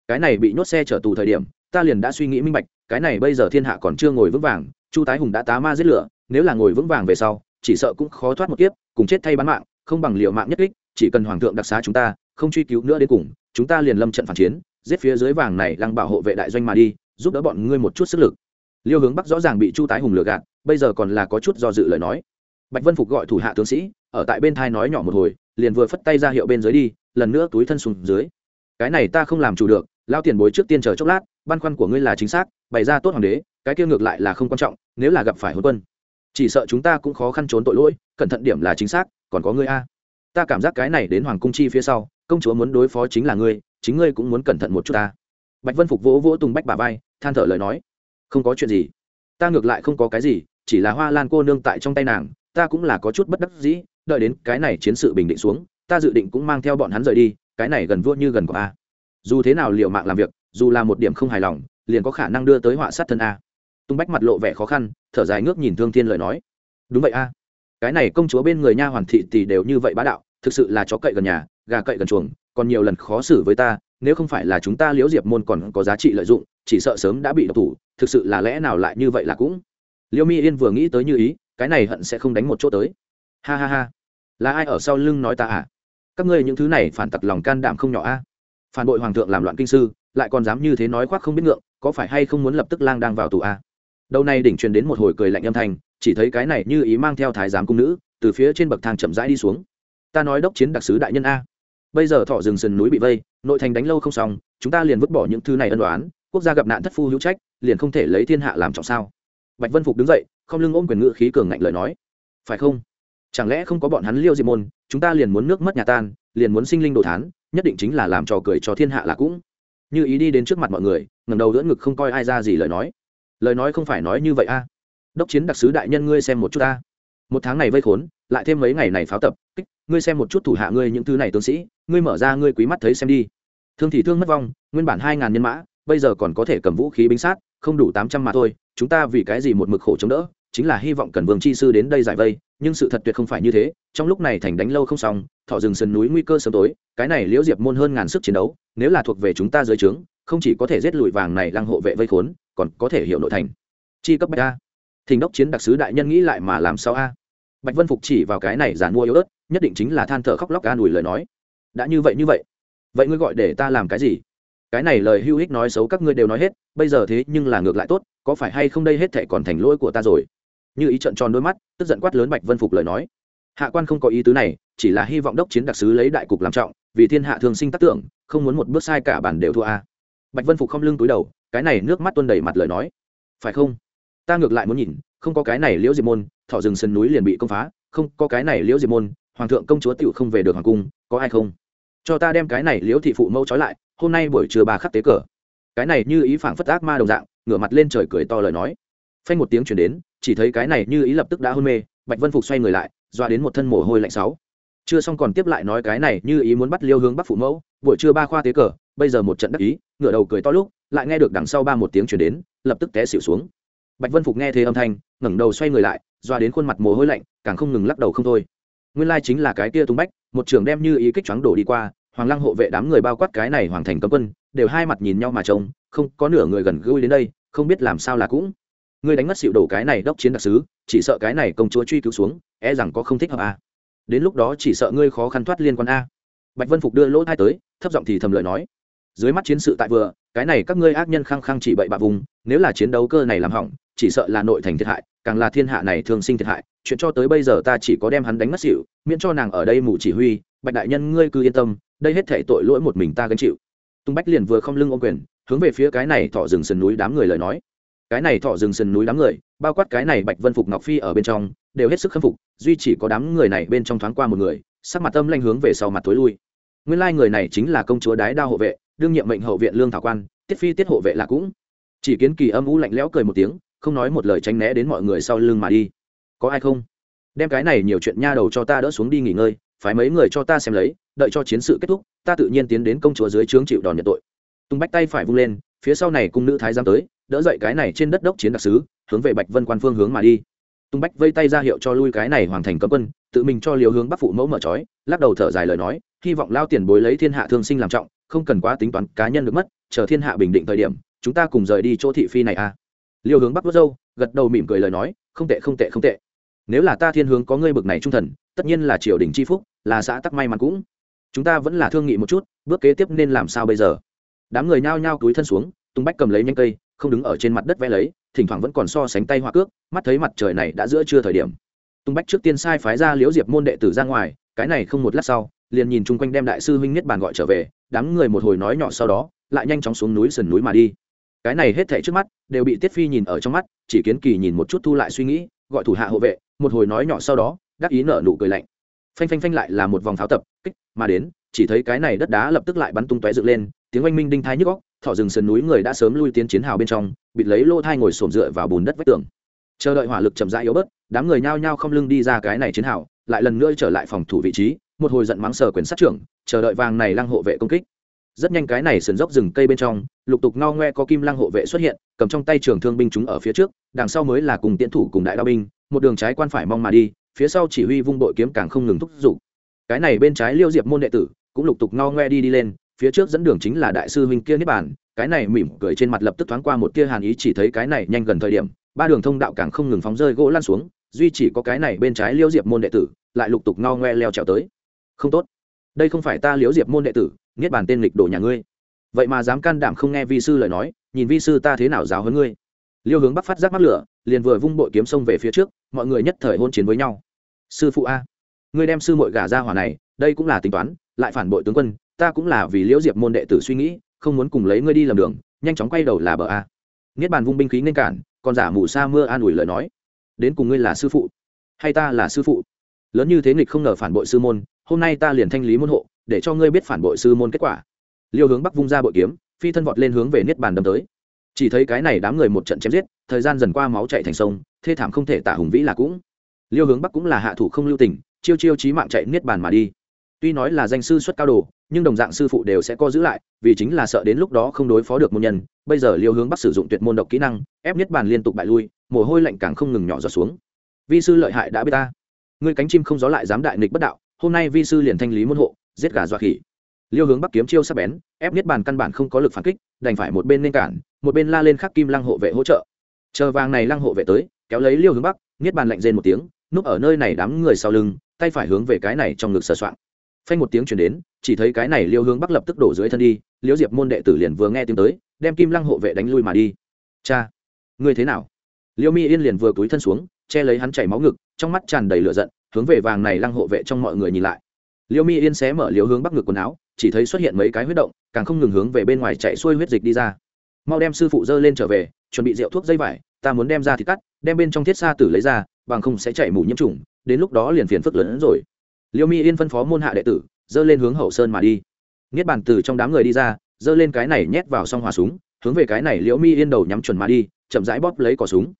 Cái này bị nhốt xe chở tù thời điểm, ta liền đã suy nghĩ minh bạch, cái này bây giờ thiên hạ còn chưa ngồi vững vàng, chu tái hùng đã tá ma giết lửa, nếu là ngồi vững vàng về sau, chỉ sợ cũng khó thoát một kiếp, cùng chết thay bán mạng, không bằng liệu mạng nhất kích, chỉ cần hoàng thượng đặc xá chúng ta, không truy cứu nữa đến cùng, chúng ta liền lâm trận phản chiến, giết phía dưới vàng này lăng bảo hộ vệ đại doanh mà đi, giúp đỡ bọn ngươi một chút sức lực. Liêu hướng bắc rõ ràng bị chu tái hùng lừa gạt, bây giờ còn là có chút do dự lời nói bạch vân phục gọi thủ hạ tướng sĩ, ở tại bên thai nói nhỏ một hồi, liền vừa phất tay ra hiệu bên dưới đi, lần nữa túi thân xuống dưới. Cái này ta không làm chủ được, lao tiền bối trước tiên chờ chốc lát, băn khoăn của ngươi là chính xác, bày ra tốt hoàng đế, cái kia ngược lại là không quan trọng, nếu là gặp phải hôn quân. Chỉ sợ chúng ta cũng khó khăn trốn tội lỗi, cẩn thận điểm là chính xác, còn có ngươi a. Ta cảm giác cái này đến hoàng cung chi phía sau, công chúa muốn đối phó chính là ngươi, chính ngươi cũng muốn cẩn thận một chút ta. Bạch vân phục vỗ vỗ tùng bách bà vai, than thở lời nói. Không có chuyện gì. Ta ngược lại không có cái gì, chỉ là hoa lan cô nương tại trong tay nàng ta cũng là có chút bất đắc dĩ, đợi đến cái này chiến sự bình định xuống, ta dự định cũng mang theo bọn hắn rời đi, cái này gần vua như gần của a. Dù thế nào liệu mạng làm việc, dù là một điểm không hài lòng, liền có khả năng đưa tới họa sát thân a. Tung bách mặt lộ vẻ khó khăn, thở dài ngước nhìn thương thiên lời nói. Đúng vậy a. Cái này công chúa bên người nha hoàn thị thì đều như vậy bá đạo, thực sự là chó cậy gần nhà, gà cậy gần chuồng, còn nhiều lần khó xử với ta, nếu không phải là chúng ta liễu diệp môn còn có giá trị lợi dụng, chỉ sợ sớm đã bị độc thủ, thực sự là lẽ nào lại như vậy là cũng? Liêu mi yên vừa nghĩ tới như ý cái này hận sẽ không đánh một chỗ tới. Ha ha ha. Là ai ở sau lưng nói ta à? Các ngươi những thứ này phản tặc lòng can đảm không nhỏ a. Phản bội hoàng thượng làm loạn kinh sư, lại còn dám như thế nói khoác không biết ngượng, có phải hay không muốn lập tức lang đang vào tù a? Đầu này đỉnh truyền đến một hồi cười lạnh âm thanh, chỉ thấy cái này như ý mang theo thái giám cung nữ, từ phía trên bậc thang chậm rãi đi xuống. Ta nói đốc chiến đặc sứ đại nhân a. Bây giờ thọ rừng sườn núi bị vây, nội thành đánh lâu không xong, chúng ta liền vứt bỏ những thứ này ân đoán quốc gia gặp nạn thất phu hữu trách, liền không thể lấy thiên hạ làm trọng sao? Bạch vân phục đứng dậy không lưng ôm quyền ngự khí cường ngạnh lời nói. Phải không? Chẳng lẽ không có bọn hắn liêu diệp môn, chúng ta liền muốn nước mất nhà tan, liền muốn sinh linh đồ thán, nhất định chính là làm trò cười cho thiên hạ là cũng. Như ý đi đến trước mặt mọi người ngầm đầu đỡ ngực không coi ai ra gì lời nói. Lời nói không phải nói như vậy a. Đốc chiến đặc sứ đại nhân ngươi xem một chút ta. Một tháng này vây khốn, lại thêm mấy ngày này pháo tập, kích, ngươi xem một chút thủ hạ ngươi những thứ này tướng sĩ, ngươi mở ra ngươi quý mắt thấy xem đi. Thương thì thương mất vong, nguyên bản hai ngàn nhân mã, bây giờ còn có thể cầm vũ khí binh sát, không đủ tám trăm mà thôi chúng ta vì cái gì một mực khổ chống đỡ, chính là hy vọng cần vương chi sư đến đây giải vây, nhưng sự thật tuyệt không phải như thế, trong lúc này thành đánh lâu không xong, thọ rừng sườn núi nguy cơ sớm tối, cái này liễu diệp môn hơn ngàn sức chiến đấu, nếu là thuộc về chúng ta dưới trướng, không chỉ có thể giết lùi vàng này lăng hộ vệ vây khốn, còn có thể hiểu nội thành. Chi cấp bạch a. Thình đốc chiến đặc sứ đại nhân nghĩ lại mà làm sao a? Bạch vân phục chỉ vào cái này giàn mua yếu ớt, nhất định chính là than thở khóc lóc an ủi lời nói. Đã như vậy như vậy vậy ngươi gọi để ta làm cái gì? Cái này lời hưu hích nói xấu các ngươi đều nói hết, bây giờ thế nhưng là ngược lại tốt có phải hay không đây hết thệ còn thành lỗi của ta rồi? Như ý trận tròn đôi mắt, tức giận quát lớn bạch vân phục lời nói. Hạ quan không có ý tứ này, chỉ là hy vọng đốc chiến đặc sứ lấy đại cục làm trọng, vì thiên hạ thường sinh tác tưởng, không muốn một bước sai cả bản đều thua a. Bạch vân phục không lưng túi đầu, cái này nước mắt tuôn đầy mặt lời nói. Phải không? Ta ngược lại muốn nhìn, không có cái này liễu diệp môn thọ rừng sân núi liền bị công phá, không có cái này liễu diệp môn, hoàng thượng công chúa tựu không về được hoàng cung, có ai không? Cho ta đem cái này liễu thị phụ mẫu trói lại, hôm nay buổi trưa bà khắc tế cờ cái này như ý phảng phất ác ma đồng dạng, ngửa mặt lên trời cười to lời nói. Phanh một tiếng chuyển đến, chỉ thấy cái này như ý lập tức đã hôn mê, bạch vân phục xoay người lại doa đến một thân mồ hôi lạnh sáu. Chưa xong còn tiếp lại nói cái này như ý muốn bắt liêu hướng bắc phụ mẫu, buổi trưa ba khoa tế cờ, bây giờ một trận đắc ý, ngửa đầu cười to lúc, lại nghe được đằng sau ba một tiếng chuyển đến, lập tức té xỉu xuống. Bạch vân phục nghe thấy âm thanh, ngẩng đầu xoay người lại doa đến khuôn mặt mồ hôi lạnh, càng không ngừng lắc đầu không thôi. Nguyên lai chính là cái kia tung bách, một trường đem như ý kích choáng đổ đi qua hoàng lăng hộ vệ đám người bao quát cái này hoàng thành cấm quân, đều hai mặt nhìn nhau mà trông, không có nửa người gần gũi đến đây, không biết làm sao là cũng. Ngươi đánh mất xịu đổ cái này đốc chiến đặc sứ, chỉ sợ cái này công chúa truy cứu xuống e rằng có không thích hợp a à. đến lúc đó chỉ sợ ngươi khó khăn thoát liên quan a. Bạch vân phục đưa lỗ thai tới, thấp giọng thì thầm lợi nói. Dưới mắt chiến sự tại vừa, cái này các ngươi ác nhân khăng khăng chỉ bậy bạ vùng, nếu là chiến đấu cơ này làm hỏng, chỉ sợ là nội thành thiệt hại, càng là thiên hạ này thường sinh thiệt hại. Chuyện cho tới bây giờ ta chỉ có đem hắn đánh mất xỉu, miễn cho nàng ở đây mù chỉ huy, bạch đại nhân ngươi cứ yên tâm đây hết thể tội lỗi một mình ta gánh chịu. Tung bách liền vừa không lưng ô quyền, hướng về phía cái này thọ rừng sườn núi đám người lời nói. Cái này thọ rừng sườn núi đám người, bao quát cái này bạch vân phục ngọc phi ở bên trong, đều hết sức khâm phục, duy chỉ có đám người này bên trong thoáng qua một người, sắc mặt âm lanh hướng về sau mặt tối lui. Nguyên lai người này chính là công chúa đái đao hộ vệ, đương nhiệm mệnh hậu viện lương thảo quan, tiết phi tiết hộ vệ là cũng. Chỉ kiến kỳ âm u lạnh lẽo cười một tiếng, không nói một lời tránh né đến mọi người sau lưng mà đi. Có ai không? Đem cái này nhiều chuyện nha đầu cho ta đỡ xuống đi nghỉ ngơi phải mấy người cho ta xem lấy, đợi cho chiến sự kết thúc, ta tự nhiên tiến đến công chúa dưới trướng chịu đòn nhận tội. Tung bách tay phải vung lên, phía sau này cung nữ thái giám tới, đỡ dậy cái này trên đất đốc chiến đặc sứ, hướng về bạch vân quan phương hướng mà đi. Tung bách vây tay ra hiệu cho lui cái này hoàn thành cấm quân, tự mình cho liều hướng bắc phụ mẫu mở trói, lắc đầu thở dài lời nói, hy vọng lao tiền bối lấy thiên hạ thương sinh làm trọng, không cần quá tính toán cá nhân được mất, chờ thiên hạ bình định thời điểm, chúng ta cùng rời đi chỗ thị phi này à. Liều hướng bắc vớt dâu gật đầu mỉm cười lời nói, không tệ không tệ không tệ nếu là ta thiên hướng có ngươi bực này trung thần, tất nhiên là triều đình c h i phúc, là xã tắc may mắn cũng. Chúng ta vẫn là thương nghị một chút, bước kế tiếp nên làm sao bây giờ? Đám người nhao nhao túi thân xuống tung bách cầm lấy nhanh cây, không đứng ở trên mặt đất vẽ lấy, thỉnh thoảng vẫn còn so sánh tay hoa cước, mắt thấy mặt trời này đã giữa trưa thời điểm. Tung bách trước tiên sai phái ra liễu diệp môn đệ tử ra ngoài, cái này không một lát sau, liền nhìn chung quanh đem đại sư huynh nhất bàn gọi trở về, đám người một hồi nói nhỏ sau đó, lại nhanh chóng xuống núi sườn núi mà đi. Cái này hết thảy trước mắt, đều bị tiết phi nhìn ở trong mắt, chỉ kiến kỳ nhìn một chút thu lại suy nghĩ, gọi thủ hạ hộ vệ một hồi nói nhỏ sau đó, đắc ý nở nụ cười lạnh. Phanh phanh phanh lại là một vòng tháo tập, kích, mà đến, chỉ thấy cái này đất đá lập tức lại bắn tung tóe dựng lên, tiếng oanh minh đinh thái nhức góc thỏ rừng sườn núi người đã sớm lui tiến chiến hào bên trong, bịt lấy lô thai ngồi xổm dựa vào bùn đất vách tường. Chờ đợi hỏa lực chậm rãi yếu bớt, đám người nhao nhao không lưng đi ra cái này chiến hào, lại lần nữa trở lại phòng thủ vị trí, một hồi giận mắng sờ quyền sát trưởng, chờ đợi vàng này lăng hộ vệ công kích. Rất nhanh cái này sườn dốc rừng cây bên trong, lục tục no ngoe có kim lăng hộ vệ xuất hiện, cầm trong tay trường thương binh chúng ở phía trước, đằng sau mới là cùng tiến thủ cùng đại đao binh một đường trái quan phải mong mà đi, phía sau chỉ huy vung đội kiếm càng không ngừng thúc giục. Cái này bên trái liêu diệp môn đệ tử cũng lục tục no ngoe đi đi lên, phía trước dẫn đường chính là đại sư huynh kia niết bàn, cái này mỉm cười trên mặt lập tức thoáng qua một tia hàn ý chỉ thấy cái này nhanh gần thời điểm, ba đường thông đạo càng không ngừng phóng rơi gỗ lan xuống, duy chỉ có cái này bên trái liêu diệp môn đệ tử lại lục tục no ngoe leo trèo tới. Không tốt. Đây không phải ta liễu diệp môn đệ tử, niết bàn tên lịch đổ nhà ngươi. Vậy mà dám can đảm không nghe vi sư lời nói, nhìn vi sư ta thế nào giáo hơn ngươi? Liêu hướng bắc phát giác mắt lửa, liền vừa vung bội kiếm sông về phía trước, mọi người nhất thời hôn chiến với nhau. Sư phụ a, ngươi đem sư mội gả ra hỏa này, đây cũng là tính toán, lại phản bội tướng quân, ta cũng là vì liễu diệp môn đệ tử suy nghĩ, không muốn cùng lấy ngươi đi làm đường, nhanh chóng quay đầu là bờ a. Niết bàn vung binh khí nên cản, còn giả mù sa mưa an ủi lời nói. Đến cùng ngươi là sư phụ, hay ta là sư phụ? Lớn như thế nghịch không ngờ phản bội sư môn, hôm nay ta liền thanh lý môn hộ, để cho ngươi biết phản bội sư môn kết quả. Liêu hướng bắc vung ra bội kiếm, phi thân vọt lên hướng về niết bàn đâm tới chỉ thấy cái này đám người một trận chém giết, thời gian dần qua máu chạy thành sông, thê thảm không thể tả hùng vĩ là cũng. Liêu hướng bắc cũng là hạ thủ không lưu tình, chiêu chiêu chí mạng chạy niết bàn mà đi. Tuy nói là danh sư xuất cao đồ, nhưng đồng dạng sư phụ đều sẽ co giữ lại, vì chính là sợ đến lúc đó không đối phó được môn nhân. Bây giờ liêu hướng bắc sử dụng tuyệt môn độc kỹ năng, ép niết bàn liên tục bại lui, mồ hôi lạnh càng không ngừng nhỏ giọt xuống. Vi sư lợi hại đã biết ta. Ngươi cánh chim không gió lại dám đại nghịch bất đạo, hôm nay vi sư liền thanh lý môn hộ, giết gà dọa khỉ liêu hướng bắc kiếm chiêu sắp bén, ép niết bàn căn bản không có lực phản kích, đành phải một bên nên cản, một bên la lên khắc kim lăng hộ vệ hỗ trợ. Chờ vàng này lăng hộ vệ tới, kéo lấy liêu hướng bắc, niết bàn lạnh rên một tiếng, núp ở nơi này đám người sau lưng, tay phải hướng về cái này trong ngực sờ soạng. Phanh một tiếng chuyển đến, chỉ thấy cái này liêu hướng bắc lập tức đổ dưới thân đi, liêu diệp môn đệ tử liền vừa nghe tiếng tới, đem kim lăng hộ vệ đánh lui mà đi. Cha, ngươi thế nào? Liêu mi yên liền vừa cúi thân xuống, che lấy hắn chảy máu ngực, trong mắt tràn đầy lửa giận, hướng về vàng này lăng hộ vệ trong mọi người nhìn lại. Liêu mi yên xé mở liêu hướng bắc ngực quần áo chỉ thấy xuất hiện mấy cái huyết động, càng không ngừng hướng về bên ngoài chạy xuôi huyết dịch đi ra. Mau đem sư phụ dơ lên trở về, chuẩn bị rượu thuốc dây vải, ta muốn đem ra thì cắt, đem bên trong thiết xa tử lấy ra, bằng không sẽ chạy mù nhiễm trùng, đến lúc đó liền phiền phức lớn hơn rồi. Liêu mi yên phân phó môn hạ đệ tử, dơ lên hướng hậu sơn mà đi. Niết bàn từ trong đám người đi ra, dơ lên cái này nhét vào xong hòa súng, hướng về cái này liễu mi yên đầu nhắm chuẩn mà đi, chậm rãi bóp lấy cỏ súng.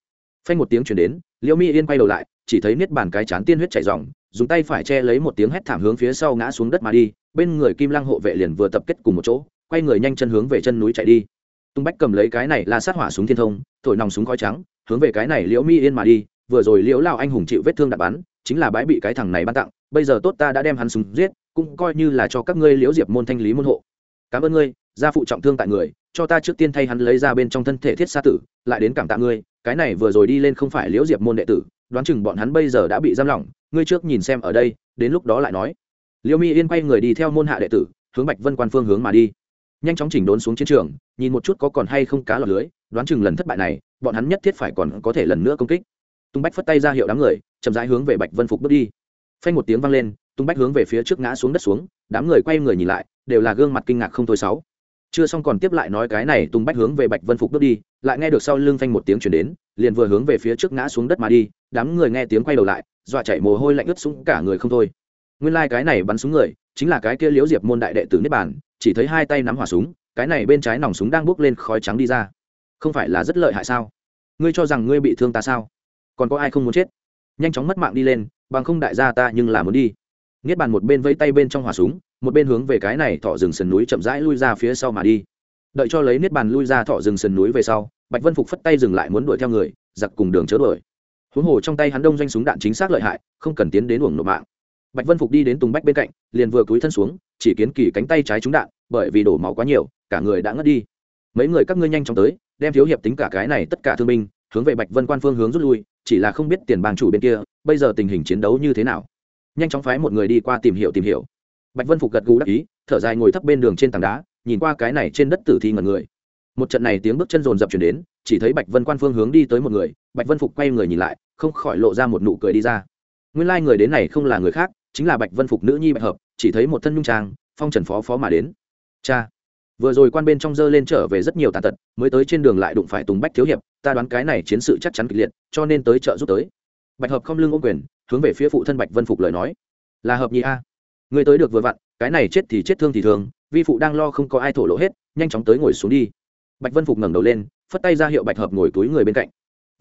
Phanh một tiếng chuyển đến liễu mi yên quay đầu lại chỉ thấy niết bàn cái chán tiên huyết chảy ròng, dùng tay phải che lấy một tiếng hét thảm hướng phía sau ngã xuống đất mà đi bên người kim lăng hộ vệ liền vừa tập kết cùng một chỗ quay người nhanh chân hướng về chân núi chạy đi. Tung bách cầm lấy cái này là sát hỏa súng thiên thông thổi nòng súng khói trắng hướng về cái này liễu mi yên mà đi vừa rồi liễu lao anh hùng chịu vết thương đạn bắn chính là bãi bị cái thằng này ban tặng bây giờ tốt ta đã đem hắn súng giết cũng coi như là cho các ngươi liễu diệp môn thanh lý môn hộ. Cảm ơn ngươi gia phụ trọng thương tại người cho ta trước tiên thay hắn lấy ra bên trong thân thể thiết xa tử lại đến cảm tạ ngươi cái này vừa rồi đi lên không phải liễu diệp môn đệ tử đoán chừng bọn hắn bây giờ đã bị giam lỏng, ngươi trước nhìn xem ở đây, đến lúc đó lại nói. Liêu mi yên quay người đi theo môn hạ đệ tử, hướng bạch vân quan phương hướng mà đi. Nhanh chóng chỉnh đốn xuống chiến trường, nhìn một chút có còn hay không cá lọt lưới, đoán chừng lần thất bại này, bọn hắn nhất thiết phải còn có thể lần nữa công kích. Tung bách phất tay ra hiệu đám người, chậm rãi hướng về bạch vân phục bước đi. Phanh một tiếng vang lên, tung bách hướng về phía trước ngã xuống đất xuống, đám người quay người nhìn lại, đều là gương mặt kinh ngạc không thôi sáu. Chưa xong còn tiếp lại nói cái này, tung bách hướng về bạch vân phục bước đi, lại nghe được sau lưng phanh một tiếng chuyển đến, liền vừa hướng về phía trước ngã xuống đất mà đi đám người nghe tiếng quay đầu lại, dọa chạy mồ hôi lạnh ướt sũng cả người không thôi. Nguyên lai、like、cái này bắn súng người, chính là cái kia liễu diệp môn đại đệ tử niết bàn. chỉ thấy hai tay nắm hỏa súng, cái này bên trái nòng súng đang bốc lên khói trắng đi ra. Không phải là rất lợi hại sao? Ngươi cho rằng ngươi bị thương ta sao? Còn có ai không muốn chết? Nhanh chóng mất mạng đi lên, bằng không đại gia ta nhưng là muốn đi. Niết bàn một bên vẫy tay bên trong hỏa súng, một bên hướng về cái này thọ rừng sườn núi chậm rãi lui ra phía sau mà đi. Đợi cho lấy niết bàn lui ra thọ rừng sườn núi về sau, bạch vân phục phất tay dừng lại muốn đuổi theo người, giặc cùng đường chớ đuổi huống hồ trong tay hắn đông doanh súng đạn chính xác lợi hại, không cần tiến đến uổng nộp mạng. Bạch vân phục đi đến tùng bách bên cạnh, liền vừa cúi thân xuống, chỉ kiến kỳ cánh tay trái trúng đạn, bởi vì đổ máu quá nhiều, cả người đã ngất đi. Mấy người các ngươi nhanh chóng tới, đem thiếu hiệp tính cả cái này tất cả thương binh, hướng về bạch vân quan phương hướng rút lui, chỉ là không biết tiền bang chủ bên kia, bây giờ tình hình chiến đấu như thế nào. Nhanh chóng phái một người đi qua tìm hiểu tìm hiểu. Bạch vân phục gật gù đắc ý, thở dài ngồi thấp bên đường trên tảng đá, nhìn qua cái này trên đất tử thi ngần người một trận này tiếng bước chân rồn rập chuyển đến, chỉ thấy bạch vân quan phương hướng đi tới một người, bạch vân phục quay người nhìn lại, không khỏi lộ ra một nụ cười đi ra. Nguyên lai、like、người đến này không là người khác, chính là bạch vân phục nữ nhi bạch hợp, chỉ thấy một thân nhung trang, phong trần phó phó mà đến. Cha! Vừa rồi quan bên trong dơ lên trở về rất nhiều tàn tật, mới tới trên đường lại đụng phải tùng bách thiếu hiệp, ta đoán cái này chiến sự chắc chắn kịch liệt, cho nên tới chợ giúp tới. Bạch hợp không lưng ô quyền, hướng về phía phụ thân bạch vân phục lời nói. Là hợp nhị a. Người tới được vừa vặn, cái này chết thì chết thương thì thương, vi phụ đang lo không có ai thổ lộ hết, nhanh chóng tới ngồi xuống đi bạch vân phục ngẩng đầu lên, phất tay ra hiệu bạch hợp ngồi túi người bên cạnh.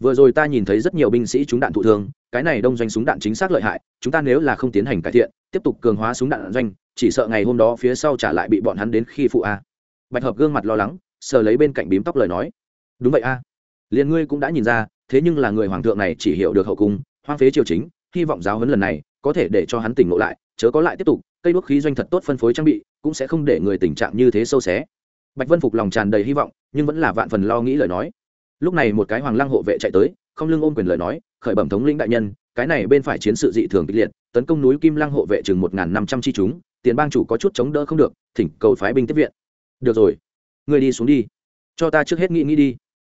Vừa rồi ta nhìn thấy rất nhiều binh sĩ trúng đạn thụ thương, cái này đông doanh súng đạn chính xác lợi hại, chúng ta nếu là không tiến hành cải thiện, tiếp tục cường hóa súng đạn doanh, chỉ sợ ngày hôm đó phía sau trả lại bị bọn hắn đến khi phụ a. Bạch hợp gương mặt lo lắng, sờ lấy bên cạnh bím tóc lời nói. Đúng vậy a. Liền ngươi cũng đã nhìn ra, thế nhưng là người hoàng thượng này chỉ hiểu được hậu cung, hoang phế triều chính, hy vọng giáo huấn lần này, có thể để cho hắn tỉnh ngộ lại, chớ có lại tiếp tục, cây đuốc khí doanh thật tốt phân phối trang bị, cũng sẽ không để người tình trạng như thế sâu xé bạch vân phục lòng tràn đầy hy vọng, nhưng vẫn là vạn phần lo nghĩ lời nói. Lúc này một cái hoàng lăng hộ vệ chạy tới, không lưng ôm quyền lời nói, khởi bẩm thống lĩnh đại nhân, cái này bên phải chiến sự dị thường kịch liệt, tấn công núi kim lăng hộ vệ chừng một năm trăm chi chúng, tiền bang chủ có chút chống đỡ không được, thỉnh cầu phái binh tiếp viện. Được rồi người đi xuống đi. Cho ta trước hết nghĩ nghĩ đi.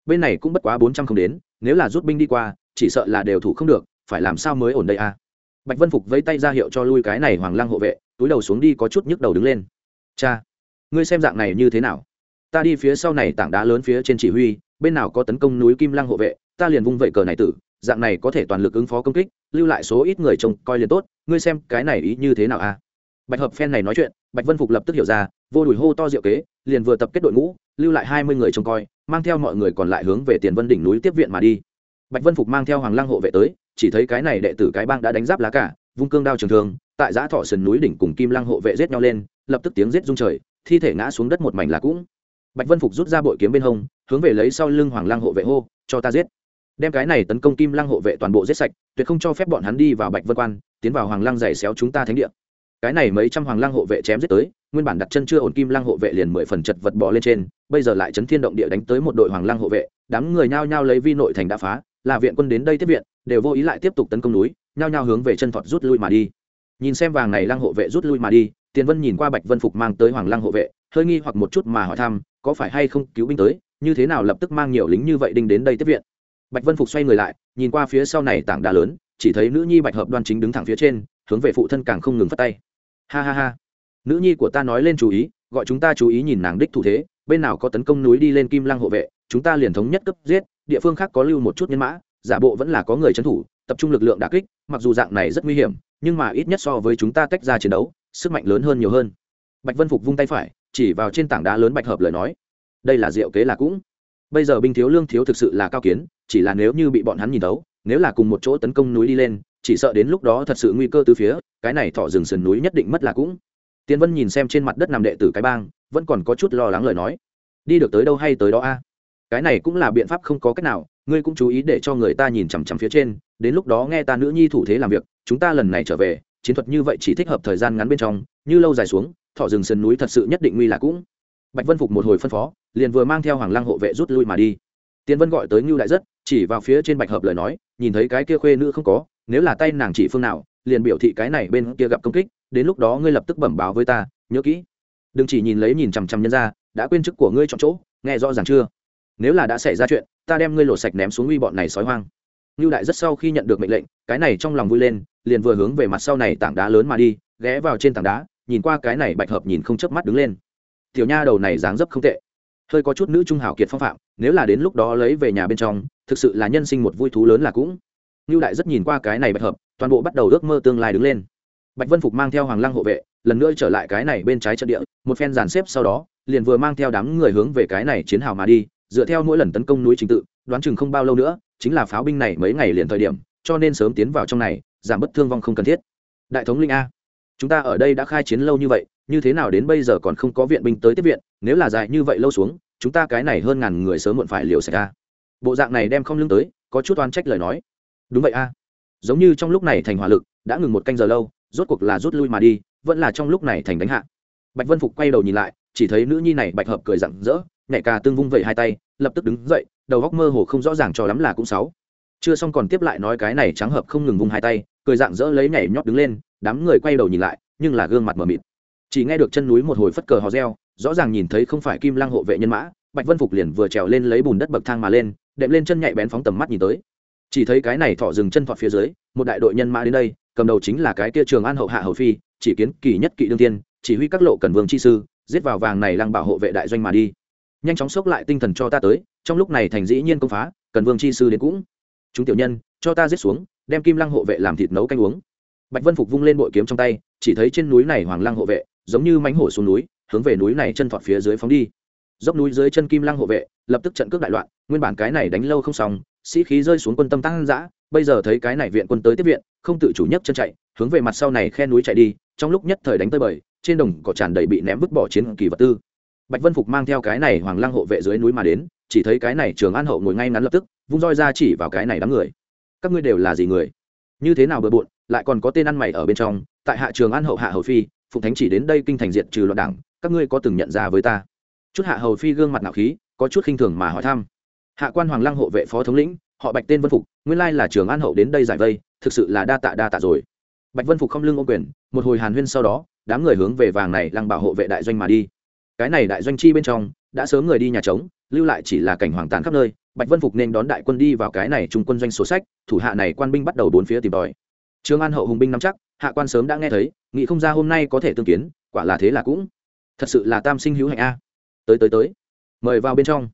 Bên này cũng bất quá bốn trăm không đến, nếu là rút binh đi qua, chỉ sợ là đều thủ không được, phải làm sao mới ổn đây a bạch vân phục vẫy tay ra hiệu cho lui cái này hoàng lăng hộ vệ, túi đầu xuống đi có chút nhức đầu đứng lên. Cha! Ngươi xem dạng này như thế nào? Ta đi phía sau này tảng đá lớn phía trên chỉ huy, bên nào có tấn công núi kim lăng hộ vệ, ta liền vung vẩy cờ này tử, dạng này có thể toàn lực ứng phó công kích, lưu lại số ít người trông coi liền tốt, ngươi xem cái này ý như thế nào a bạch hợp phen này nói chuyện, bạch vân phục lập tức hiểu ra, vô đùi hô to diệu kế, liền vừa tập kết đội ngũ, lưu lại hai mươi người trông coi, mang theo mọi người còn lại hướng về tiền vân đỉnh núi tiếp viện mà đi. Bạch vân phục mang theo hoàng lăng hộ vệ tới, chỉ thấy cái này đệ tử cái bang đã đánh giáp lá cả vung cương đao trường thương, tại giã thọ sườn núi đỉnh cùng kim lăng hộ vệ giết nhau lên, lập tức tiếng giết rung trời thi thể ngã xuống đất một mảnh là cũng. Bạch vân phục rút ra bội kiếm bên hông, hướng về lấy sau lưng hoàng Lang hộ vệ hô, cho ta giết. Đem cái này tấn công kim Lang hộ vệ toàn bộ giết sạch, tuyệt không cho phép bọn hắn đi vào bạch vân quan, tiến vào hoàng Lang giày xéo chúng ta thánh địa. Cái này mấy trăm hoàng Lang hộ vệ chém giết tới, nguyên bản đặt chân chưa ổn kim Lang hộ vệ liền mười phần chật vật bỏ lên trên, bây giờ lại chấn thiên động địa đánh tới một đội hoàng Lang hộ vệ, đám người nhao nhao lấy vi nội thành đã phá, là viện quân đến đây tiếp viện, đều vô ý lại tiếp tục tấn công núi, nhao nhao hướng về chân thọt rút lui mà đi. Nhìn xem vàng này Lang hộ vệ rút lui mà đi tiền vân nhìn qua bạch vân phục mang tới hoàng lăng hộ vệ, hơi nghi hoặc một chút mà hỏi thăm, có phải hay không cứu binh tới, như thế nào lập tức mang nhiều lính như vậy đinh đến đây tiếp viện. Bạch vân phục xoay người lại, nhìn qua phía sau này tảng đá lớn, chỉ thấy nữ nhi bạch hợp đoan chính đứng thẳng phía trên, hướng về phụ thân càng không ngừng phát tay. Ha ha ha. Nữ nhi của ta nói lên chú ý, gọi chúng ta chú ý nhìn nàng đích thủ thế, bên nào có tấn công núi đi lên kim lăng hộ vệ, chúng ta liền thống nhất cấp giết, địa phương khác có lưu một chút nhân mã, giả bộ vẫn là có người trấn thủ, tập trung lực lượng đà kích, mặc dù dạng này rất nguy hiểm, nhưng mà ít nhất so với chúng ta tách ra chiến đấu sức mạnh lớn hơn nhiều hơn. Bạch vân phục vung tay phải, chỉ vào trên tảng đá lớn bạch hợp lời nói. Đây là diệu kế là cũng. Bây giờ binh thiếu lương thiếu thực sự là cao kiến, chỉ là nếu như bị bọn hắn nhìn tấu nếu là cùng một chỗ tấn công núi đi lên, chỉ sợ đến lúc đó thật sự nguy cơ từ phía, cái này thọ rừng sườn núi nhất định mất là cũng. Tiến vân nhìn xem trên mặt đất nằm đệ tử cái bang, vẫn còn có chút lo lắng lời nói. Đi được tới đâu hay tới đó a? Cái này cũng là biện pháp không có cách nào, ngươi cũng chú ý để cho người ta nhìn chằm chằm phía trên, đến lúc đó nghe ta nữ nhi thủ thế làm việc, chúng ta lần này trở về chiến thuật như vậy chỉ thích hợp thời gian ngắn bên trong, như lâu dài xuống thọ rừng sườn núi thật sự nhất định nguy là cũng. Bạch vân phục một hồi phân phó, liền vừa mang theo hoàng lang hộ vệ rút lui mà đi. Tiến vân gọi tới ngưu đại rất, chỉ vào phía trên bạch hợp lời nói, nhìn thấy cái kia khuê nữ không có, nếu là tay nàng chỉ phương nào, liền biểu thị cái này bên kia gặp công kích, đến lúc đó ngươi lập tức bẩm báo với ta, nhớ kỹ. Đừng chỉ nhìn lấy nhìn chằm chằm nhân ra, đã quên chức của ngươi chọn chỗ, nghe rõ ràng chưa? Nếu là đã xảy ra chuyện, ta đem ngươi lột sạch ném xuống uy bọn này sói hoang. Ngưu đại rất sau khi nhận được mệnh lệnh, cái này trong lòng vui lên liền vừa hướng về mặt sau này tảng đá lớn mà đi, ghé vào trên tảng đá, nhìn qua cái này bạch hợp nhìn không chớp mắt đứng lên. Tiểu nha đầu này dáng dấp không tệ. Hơi có chút nữ trung hảo kiệt phong phạm, nếu là đến lúc đó lấy về nhà bên trong, thực sự là nhân sinh một vui thú lớn là cũng. Như đại rất nhìn qua cái này bạch hợp, toàn bộ bắt đầu ước mơ tương lai đứng lên. Bạch vân phục mang theo hoàng lăng hộ vệ, lần nữa trở lại cái này bên trái trận địa, một phen dàn xếp sau đó, liền vừa mang theo đám người hướng về cái này chiến hào mà đi, dựa theo mỗi lần tấn công núi trình tự, đoán chừng không bao lâu nữa, chính là pháo binh này mấy ngày liền thời điểm, cho nên sớm tiến vào trong này giảm bất thương vong không cần thiết. Đại thống linh a, chúng ta ở đây đã khai chiến lâu như vậy, như thế nào đến bây giờ còn không có viện binh tới tiếp viện, nếu là dài như vậy lâu xuống, chúng ta cái này hơn ngàn người sớm muộn phải liều sạch a. Bộ dạng này đem không lưng tới, có chút oan trách lời nói. Đúng vậy a, giống như trong lúc này thành hỏa lực, đã ngừng một canh giờ lâu, rốt cuộc là rút lui mà đi, vẫn là trong lúc này thành đánh hạ. Bạch vân phục quay đầu nhìn lại, chỉ thấy nữ nhi này bạch hợp cười rặng rỡ, nhảy cà tương vung vẩy hai tay, lập tức đứng dậy, đầu góc mơ hồ không rõ ràng cho lắm là cũng sáu. Chưa xong còn tiếp lại nói cái này trắng hợp không ngừng vung hai tay cười dạng dỡ lấy nhảy nhót đứng lên, đám người quay đầu nhìn lại, nhưng là gương mặt mờ mịt. Chỉ nghe được chân núi một hồi phất cờ hò reo, rõ ràng nhìn thấy không phải kim lang hộ vệ nhân mã, bạch vân phục liền vừa trèo lên lấy bùn đất bậc thang mà lên, đệm lên chân nhạy bén phóng tầm mắt nhìn tới. Chỉ thấy cái này thọ dừng chân thọt phía dưới, một đại đội nhân mã đến đây, cầm đầu chính là cái kia trường an hậu hạ hầu phi, chỉ kiến kỳ nhất kỵ đương tiên, chỉ huy các lộ cần vương chi sư, giết vào vàng này lăng bảo hộ vệ đại doanh mà đi. Nhanh chóng xốc lại tinh thần cho ta tới, trong lúc này thành dĩ nhiên công phá, cần vương chi sư đến cũng. Chúng tiểu nhân, cho ta giết xuống đem kim lăng hộ vệ làm thịt nấu canh uống. Bạch vân phục vung lên bội kiếm trong tay, chỉ thấy trên núi này hoàng lăng hộ vệ, giống như mánh hổ xuống núi, hướng về núi này chân thọt phía dưới phóng đi. Dốc núi dưới chân kim lăng hộ vệ, lập tức trận cướp đại loạn, nguyên bản cái này đánh lâu không xong, sĩ khí rơi xuống quân tâm tăng dã, bây giờ thấy cái này viện quân tới tiếp viện, không tự chủ nhất chân chạy, hướng về mặt sau này khe núi chạy đi, trong lúc nhất thời đánh tơi bời, trên đồng cỏ tràn đầy bị ném vứt bỏ chiến kỳ vật tư. Bạch vân phục mang theo cái này hoàng lăng hộ vệ dưới núi mà đến, chỉ thấy cái này trường an hậu ngồi ngay ngắn lập tức, vung roi ra chỉ vào cái này đám người các ngươi đều là gì người? Như thế nào bừa bộn, lại còn có tên ăn mày ở bên trong, tại hạ trường an hậu hạ hầu phi, phụng thánh chỉ đến đây kinh thành diệt trừ loạn đảng, các ngươi có từng nhận ra với ta? Chút hạ hầu phi gương mặt nạo khí, có chút khinh thường mà hỏi thăm. Hạ quan hoàng lăng hộ vệ phó thống lĩnh, họ bạch tên vân phục, nguyên lai là trường an hậu đến đây giải vây, thực sự là đa tạ đa tạ rồi. Bạch vân phục không lưng ô quyền, một hồi hàn huyên sau đó, đám người hướng về vàng này lăng bảo hộ vệ đại doanh mà đi. Cái này đại doanh chi bên trong, đã sớm người đi nhà trống, lưu lại chỉ là cảnh hoàng tàn khắp nơi bạch vân phục nên đón đại quân đi vào cái này trung quân doanh sổ sách, thủ hạ này quan binh bắt đầu bốn phía tìm tòi. Trương an hậu hùng binh nắm chắc, hạ quan sớm đã nghe thấy, nghĩ không ra hôm nay có thể tương kiến, quả là thế là cũng. Thật sự là tam sinh hữu hạnh a. Tới tới tới. Mời vào bên trong.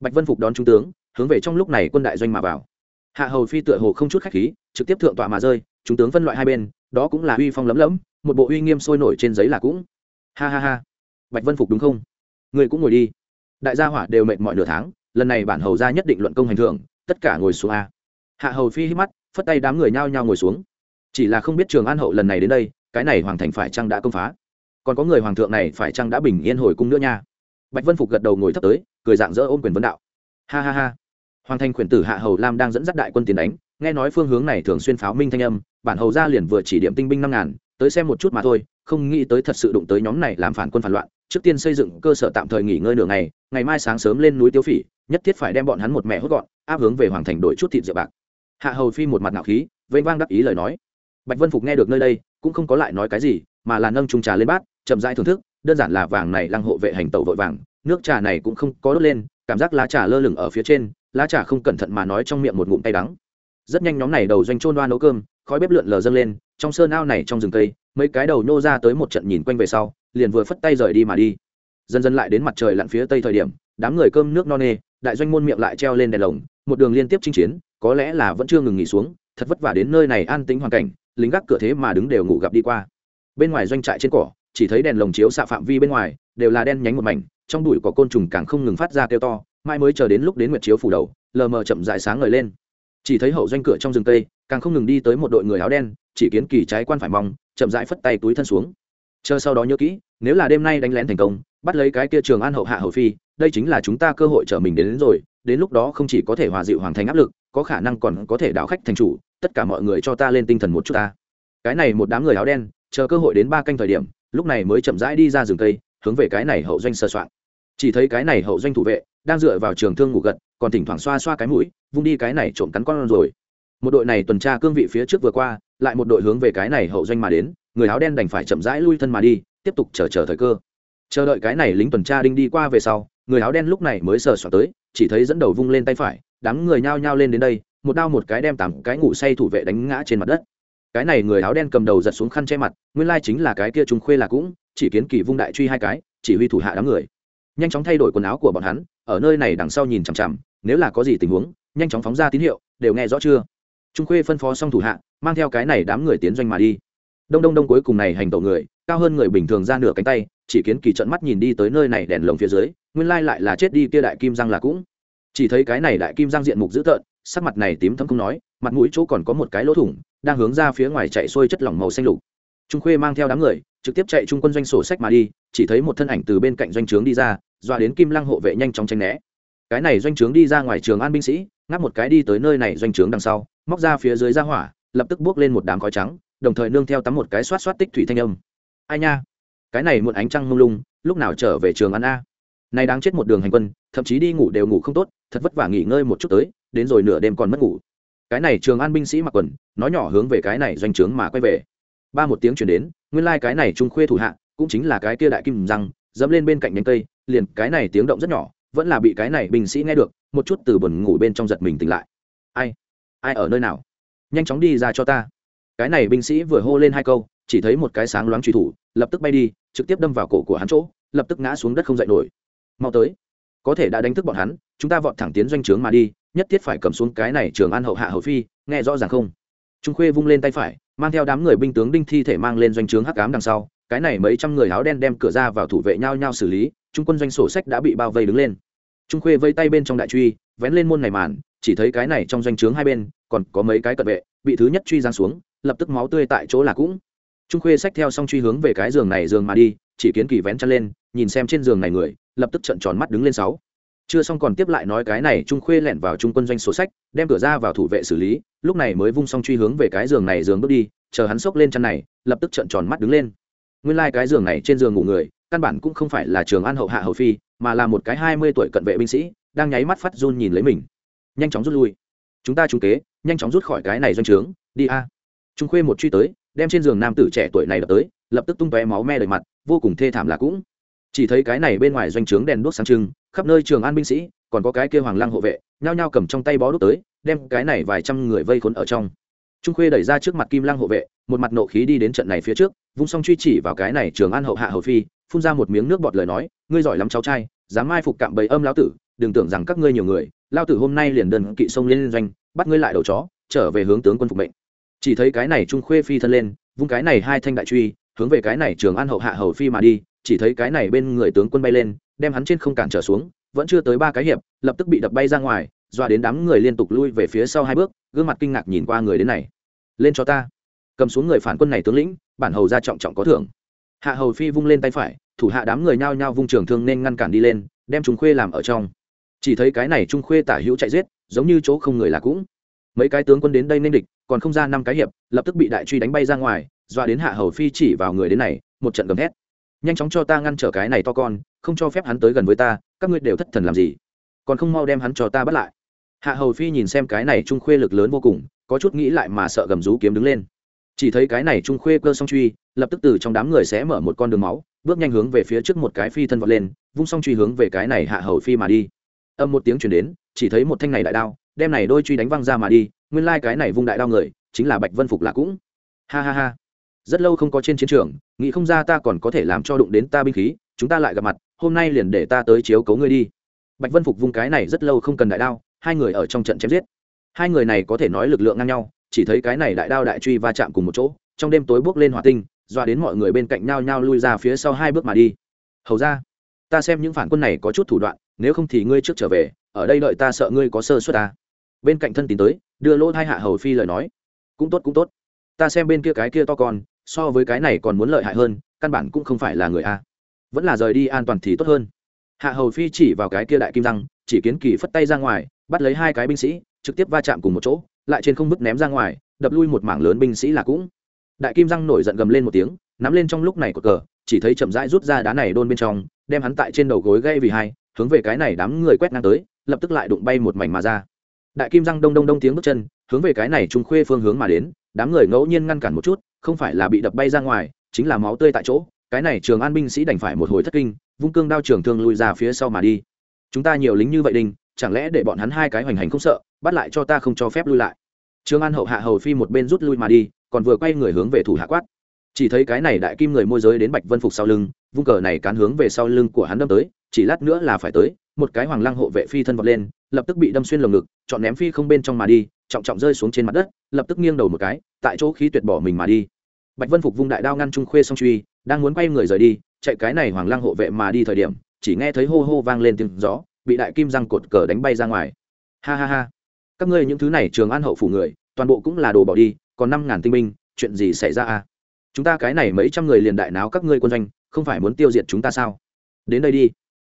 Bạch vân phục đón trung tướng, hướng về trong lúc này quân đại doanh mà vào. Hạ hầu phi tựa hồ không chút khách khí, trực tiếp thượng tọa mà rơi chúng tướng phân loại hai bên, đó cũng là uy phong lấm lấm, một bộ uy nghiêm sôi nổi trên giấy là cũng. Ha ha ha. Bạch vân phục đúng không? Người cũng ngồi đi. Đại gia hỏa đều mệt mọi nửa tháng lần này bản hầu ra nhất định luận công hành thưởng, tất cả ngồi xuống a. Hạ hầu phi hít mắt, phất tay đám người nhao nhao ngồi xuống. Chỉ là không biết trường an hậu lần này đến đây, cái này hoàng thành phải chăng đã công phá? Còn có người hoàng thượng này phải chăng đã bình yên hồi cung nữa nha? Bạch vân phục gật đầu ngồi thấp tới, cười dạng dỡ ôm quyền vấn đạo. Ha ha ha. Hoàng thành khuyển tử hạ hầu lam đang dẫn dắt đại quân tiến đánh, nghe nói phương hướng này thường xuyên pháo minh thanh âm, bản hầu ra liền vừa chỉ điểm tinh binh năm ngàn, tới xem một chút mà thôi, không nghĩ tới thật sự đụng tới nhóm này làm phản quân phản loạn trước tiên xây dựng cơ sở tạm thời nghỉ ngơi nửa ngày ngày mai sáng sớm lên núi tiêu phỉ, nhất thiết phải đem bọn hắn một mẹ hốt gọn, áp hướng về hoàng thành đổi chút thịt rượu bạc. Hạ hầu phi một mặt ngạo khí, vênh vang đắc ý lời nói. Bạch vân phục nghe được nơi đây, cũng không có lại nói cái gì, mà là nâng trung trà lên bát, chậm rãi thưởng thức, đơn giản là vàng này lăng hộ vệ hành tẩu vội vàng, nước trà này cũng không có đốt lên, cảm giác lá trà lơ lửng ở phía trên, lá trà không cẩn thận mà nói trong miệng một ngụm tay đắng. Rất nhanh nhóm này đầu doanh trôn đoan nấu cơm, khói bếp lượn lờ dâng lên trong sơn ao này trong rừng cây, mấy cái đầu nhô ra tới một trận nhìn quanh về sau, liền vừa phất tay rời đi mà đi. Dần dần lại đến mặt trời lặn phía tây thời điểm, đám người cơm nước no nê, đại doanh môn miệng lại treo lên đèn lồng, một đường liên tiếp chinh chiến, có lẽ là vẫn chưa ngừng nghỉ xuống, thật vất vả đến nơi này an tính hoàn cảnh, lính gác cửa thế mà đứng đều ngủ gặp đi qua. Bên ngoài doanh trại trên cỏ, chỉ thấy đèn lồng chiếu xạ phạm vi bên ngoài, đều là đen nhánh một mảnh, trong đùi có côn trùng càng không ngừng phát ra kêu to mai mới chờ đến lúc đến nguyệt chiếu phủ đầu, lờ mờ chậm dại sáng ngời lên chỉ thấy hậu doanh cửa trong rừng tây càng không ngừng đi tới một đội người áo đen chỉ kiến kỳ trái quan phải mong chậm rãi phất tay túi thân xuống. Chờ sau đó nhớ kỹ nếu là đêm nay đánh lén thành công bắt lấy cái kia trường an hậu hạ hậu phi đây chính là chúng ta cơ hội trở mình đến, đến rồi đến lúc đó không chỉ có thể hòa dịu hoàng thành áp lực có khả năng còn có thể đảo khách thành chủ tất cả mọi người cho ta lên tinh thần một chút ta. Cái này một đám người áo đen chờ cơ hội đến ba canh thời điểm lúc này mới chậm rãi đi ra rừng tây hướng về cái này hậu doanh sơ soạn. Chỉ thấy cái này hậu doanh thủ vệ đang dựa vào trường thương ngủ gật, còn thỉnh thoảng xoa xoa cái mũi, vung đi cái này trộm cắn con rồi. Một đội này tuần tra cương vị phía trước vừa qua, lại một đội hướng về cái này hậu doanh mà đến, người áo đen đành phải chậm rãi lui thân mà đi, tiếp tục chờ chờ thời cơ. Chờ đợi cái này lính tuần tra đinh đi qua về sau, người áo đen lúc này mới sờ soạn tới, chỉ thấy dẫn đầu vung lên tay phải, đám người nhao nhao lên đến đây, một đao một cái đem tám cái ngủ say thủ vệ đánh ngã trên mặt đất. Cái này người áo đen cầm đầu giật xuống khăn che mặt, nguyên lai chính là cái kia trung khuê là cũng, chỉ kiến kỳ vung đại truy hai cái, chỉ huy thủ hạ đám người. Nhanh chóng thay đổi quần áo của bọn hắn ở nơi này đằng sau nhìn chằm chằm, nếu là có gì tình huống, nhanh chóng phóng ra tín hiệu, đều nghe rõ chưa? Trung khuê phân phó xong thủ hạ, mang theo cái này đám người tiến doanh mà đi. Đông đông đông cuối cùng này hành tẩu người, cao hơn người bình thường ra nửa cánh tay, chỉ kiến kỳ trận mắt nhìn đi tới nơi này đèn lồng phía dưới, nguyên lai lại là chết đi kia đại kim răng là cũng. Chỉ thấy cái này đại kim răng diện mục dữ tợn, sắc mặt này tím thấm không nói, mặt mũi chỗ còn có một cái lỗ thủng, đang hướng ra phía ngoài chạy xuôi chất lỏng màu xanh lục. Trung khuê mang theo đám người, trực tiếp chạy trung quân doanh sổ sách mà đi, chỉ thấy một thân ảnh từ bên cạnh doanh trướng đi ra dọa đến kim lăng hộ vệ nhanh chóng tranh né. Cái này doanh trướng đi ra ngoài trường an binh sĩ, ngáp một cái đi tới nơi này doanh trướng đằng sau, móc ra phía dưới ra hỏa, lập tức bước lên một đám khói trắng, đồng thời nương theo tắm một cái xoát xoát tích thủy thanh âm. Ai nha? Cái này muộn ánh trăng mông lung, lúc nào trở về trường ăn a? Này đáng chết một đường hành quân, thậm chí đi ngủ đều ngủ không tốt, thật vất vả nghỉ ngơi một chút tới, đến rồi nửa đêm còn mất ngủ. Cái này trường an binh sĩ mặc quần, nói nhỏ hướng về cái này doanh trướng mà quay về. Ba một tiếng chuyển đến, nguyên lai cái này trung khuê thủ hạ, cũng chính là cái kia đại kim răng, dẫm lên bên cạnh nhánh cây liền cái này tiếng động rất nhỏ, vẫn là bị cái này binh sĩ nghe được, một chút từ buồn ngủ bên trong giật mình tỉnh lại. Ai? Ai ở nơi nào? Nhanh chóng đi ra cho ta. Cái này binh sĩ vừa hô lên hai câu, chỉ thấy một cái sáng loáng truy thủ, lập tức bay đi, trực tiếp đâm vào cổ của hắn chỗ, lập tức ngã xuống đất không dậy nổi. Mau tới. Có thể đã đánh thức bọn hắn, chúng ta vọt thẳng tiến doanh trướng mà đi, nhất thiết phải cầm xuống cái này trường an hậu hạ hậu phi, nghe rõ ràng không? Trung khuê vung lên tay phải, mang theo đám người binh tướng đinh thi thể mang lên doanh trướng hắc cám đằng sau, cái này mấy trăm người áo đen đem cửa ra vào thủ vệ nhau nhau xử lý trung quân doanh sổ sách đã bị bao vây đứng lên. Trung khuê vây tay bên trong đại truy, vén lên môn này màn, chỉ thấy cái này trong doanh trướng hai bên, còn có mấy cái cận vệ, bị thứ nhất truy giáng xuống, lập tức máu tươi tại chỗ là cũng. Trung khuê xách theo xong truy hướng về cái giường này giường mà đi, chỉ kiến kỳ vén chân lên, nhìn xem trên giường này người, lập tức trận tròn mắt đứng lên sáu. Chưa xong còn tiếp lại nói cái này, trung khuê lẻn vào trung quân doanh sổ sách, đem cửa ra vào thủ vệ xử lý, lúc này mới vung xong truy hướng về cái giường này giường bước đi, chờ hắn xốc lên chân này, lập tức trận tròn mắt đứng lên. Nguyên lai、like、cái giường này trên giường ngủ người căn bản cũng không phải là trường an hậu hạ hậu phi, mà là một cái hai mươi tuổi cận vệ binh sĩ, đang nháy mắt phát run nhìn lấy mình. Nhanh chóng rút lui. Chúng ta trung kế, nhanh chóng rút khỏi cái này doanh trướng, đi a. Trung khuê một truy tới, đem trên giường nam tử trẻ tuổi này đập tới, lập tức tung tóe máu me đầy mặt, vô cùng thê thảm là cũng. Chỉ thấy cái này bên ngoài doanh trướng đèn đuốc sáng trưng, khắp nơi trường an binh sĩ, còn có cái kia hoàng lăng hộ vệ, nhao nhao cầm trong tay bó đốt tới, đem cái này vài trăm người vây khốn ở trong. Trung khuê đẩy ra trước mặt kim lăng hộ vệ, một mặt nộ khí đi đến trận này phía trước, vung song truy chỉ vào cái này trường an hậu hạ hậu phi phun ra một miếng nước bọt lời nói, ngươi giỏi lắm cháu trai, dám mai phục cạm bầy âm lão tử, đừng tưởng rằng các ngươi nhiều người lao tử hôm nay liền đơn kỵ sông lên doanh, bắt ngươi lại đầu chó, trở về hướng tướng quân phục mệnh. Chỉ thấy cái này trung khuê phi thân lên, vung cái này hai thanh đại truy, hướng về cái này trường an hậu hạ hầu phi mà đi, chỉ thấy cái này bên người tướng quân bay lên, đem hắn trên không cản trở xuống, vẫn chưa tới ba cái hiệp, lập tức bị đập bay ra ngoài, dọa đến đám người liên tục lui về phía sau hai bước, gương mặt kinh ngạc nhìn qua người đến này. Lên cho ta. Cầm xuống người phản quân này tướng lĩnh, bản hầu ra trọng trọng có thưởng hạ hầu phi vung lên tay phải, thủ hạ đám người nhao nhao vung trường thương nên ngăn cản đi lên, đem chúng khuê làm ở trong. Chỉ thấy cái này trung khuê tả hữu chạy giết, giống như chỗ không người là cũng. Mấy cái tướng quân đến đây nên địch, còn không ra năm cái hiệp, lập tức bị đại truy đánh bay ra ngoài, dọa đến hạ hầu phi chỉ vào người đến này, một trận gầm thét. Nhanh chóng cho ta ngăn trở cái này to con, không cho phép hắn tới gần với ta, các ngươi đều thất thần làm gì? Còn không mau đem hắn cho ta bắt lại. Hạ hầu phi nhìn xem cái này trung khuê lực lớn vô cùng, có chút nghĩ lại mà sợ gầm rú kiếm đứng lên chỉ thấy cái này trung khuê cơ song truy, lập tức từ trong đám người sẽ mở một con đường máu, bước nhanh hướng về phía trước một cái phi thân vọt lên, vung song truy hướng về cái này hạ hầu phi mà đi. Âm một tiếng chuyển đến, chỉ thấy một thanh này đại đao, đem này đôi truy đánh văng ra mà đi, nguyên lai cái này vung đại đao người, chính là bạch vân phục là cũng. Ha ha ha. Rất lâu không có trên chiến trường, nghĩ không ra ta còn có thể làm cho đụng đến ta binh khí, chúng ta lại gặp mặt, hôm nay liền để ta tới chiếu cấu ngươi đi. Bạch vân phục vung cái này rất lâu không cần đại đao, hai người ở trong trận chém giết. Hai người này có thể nói lực lượng ngang nhau chỉ thấy cái này đại đao đại truy va chạm cùng một chỗ, trong đêm tối bước lên hỏa tinh doa đến mọi người bên cạnh nhau nhau lui ra phía sau hai bước mà đi. Hầu ra ta xem những phản quân này có chút thủ đoạn, nếu không thì ngươi trước trở về, ở đây đợi ta sợ ngươi có sơ suất ta. Bên cạnh thân tín tới, đưa lỗ hai hạ hầu phi lời nói. Cũng tốt cũng tốt. Ta xem bên kia cái kia to con, so với cái này còn muốn lợi hại hơn, căn bản cũng không phải là người a. Vẫn là rời đi an toàn thì tốt hơn. Hạ hầu phi chỉ vào cái kia đại kim răng, chỉ kiến kỳ phất tay ra ngoài, bắt lấy hai cái binh sĩ, trực tiếp va chạm cùng một chỗ lại trên không bức ném ra ngoài, đập lui một mảng lớn binh sĩ là cũng. Đại kim răng nổi giận gầm lên một tiếng, nắm lên trong lúc này của cờ, chỉ thấy chậm rãi rút ra đá này đôn bên trong, đem hắn tại trên đầu gối gây vì hai, hướng về cái này đám người quét ngang tới, lập tức lại đụng bay một mảnh mà ra. Đại kim răng đông đông đông tiếng bước chân, hướng về cái này trung khuê phương hướng mà đến, đám người ngẫu nhiên ngăn cản một chút, không phải là bị đập bay ra ngoài, chính là máu tươi tại chỗ, cái này trường an binh sĩ đành phải một hồi thất kinh, vung cương đao trường thương lui ra phía sau mà đi. Chúng ta nhiều lính như vậy đinh, chẳng lẽ để bọn hắn hai cái hoành hành không sợ bắt lại cho ta không cho phép lui lại. Trương an hậu hạ hầu phi một bên rút lui mà đi, còn vừa quay người hướng về thủ hạ quát. Chỉ thấy cái này đại kim người môi giới đến bạch vân phục sau lưng, vung cờ này cán hướng về sau lưng của hắn đâm tới, chỉ lát nữa là phải tới, một cái hoàng lăng hộ vệ phi thân vọt lên, lập tức bị đâm xuyên lồng ngực, chọn ném phi không bên trong mà đi, trọng trọng rơi xuống trên mặt đất, lập tức nghiêng đầu một cái, tại chỗ khí tuyệt bỏ mình mà đi. Bạch vân phục vung đại đao ngăn trung khuê song truy, đang muốn quay người rời đi, chạy cái này hoàng lăng hộ vệ mà đi thời điểm, chỉ nghe thấy hô hô vang lên tiếng gió, bị đại kim răng cột cờ đánh bay ra ngoài. Ha ha ha các ngươi những thứ này trường an hậu phủ người, toàn bộ cũng là đồ bỏ đi, còn năm ngàn tinh binh, chuyện gì xảy ra à? Chúng ta cái này mấy trăm người liền đại náo các ngươi quân doanh, không phải muốn tiêu diệt chúng ta sao? Đến đây đi.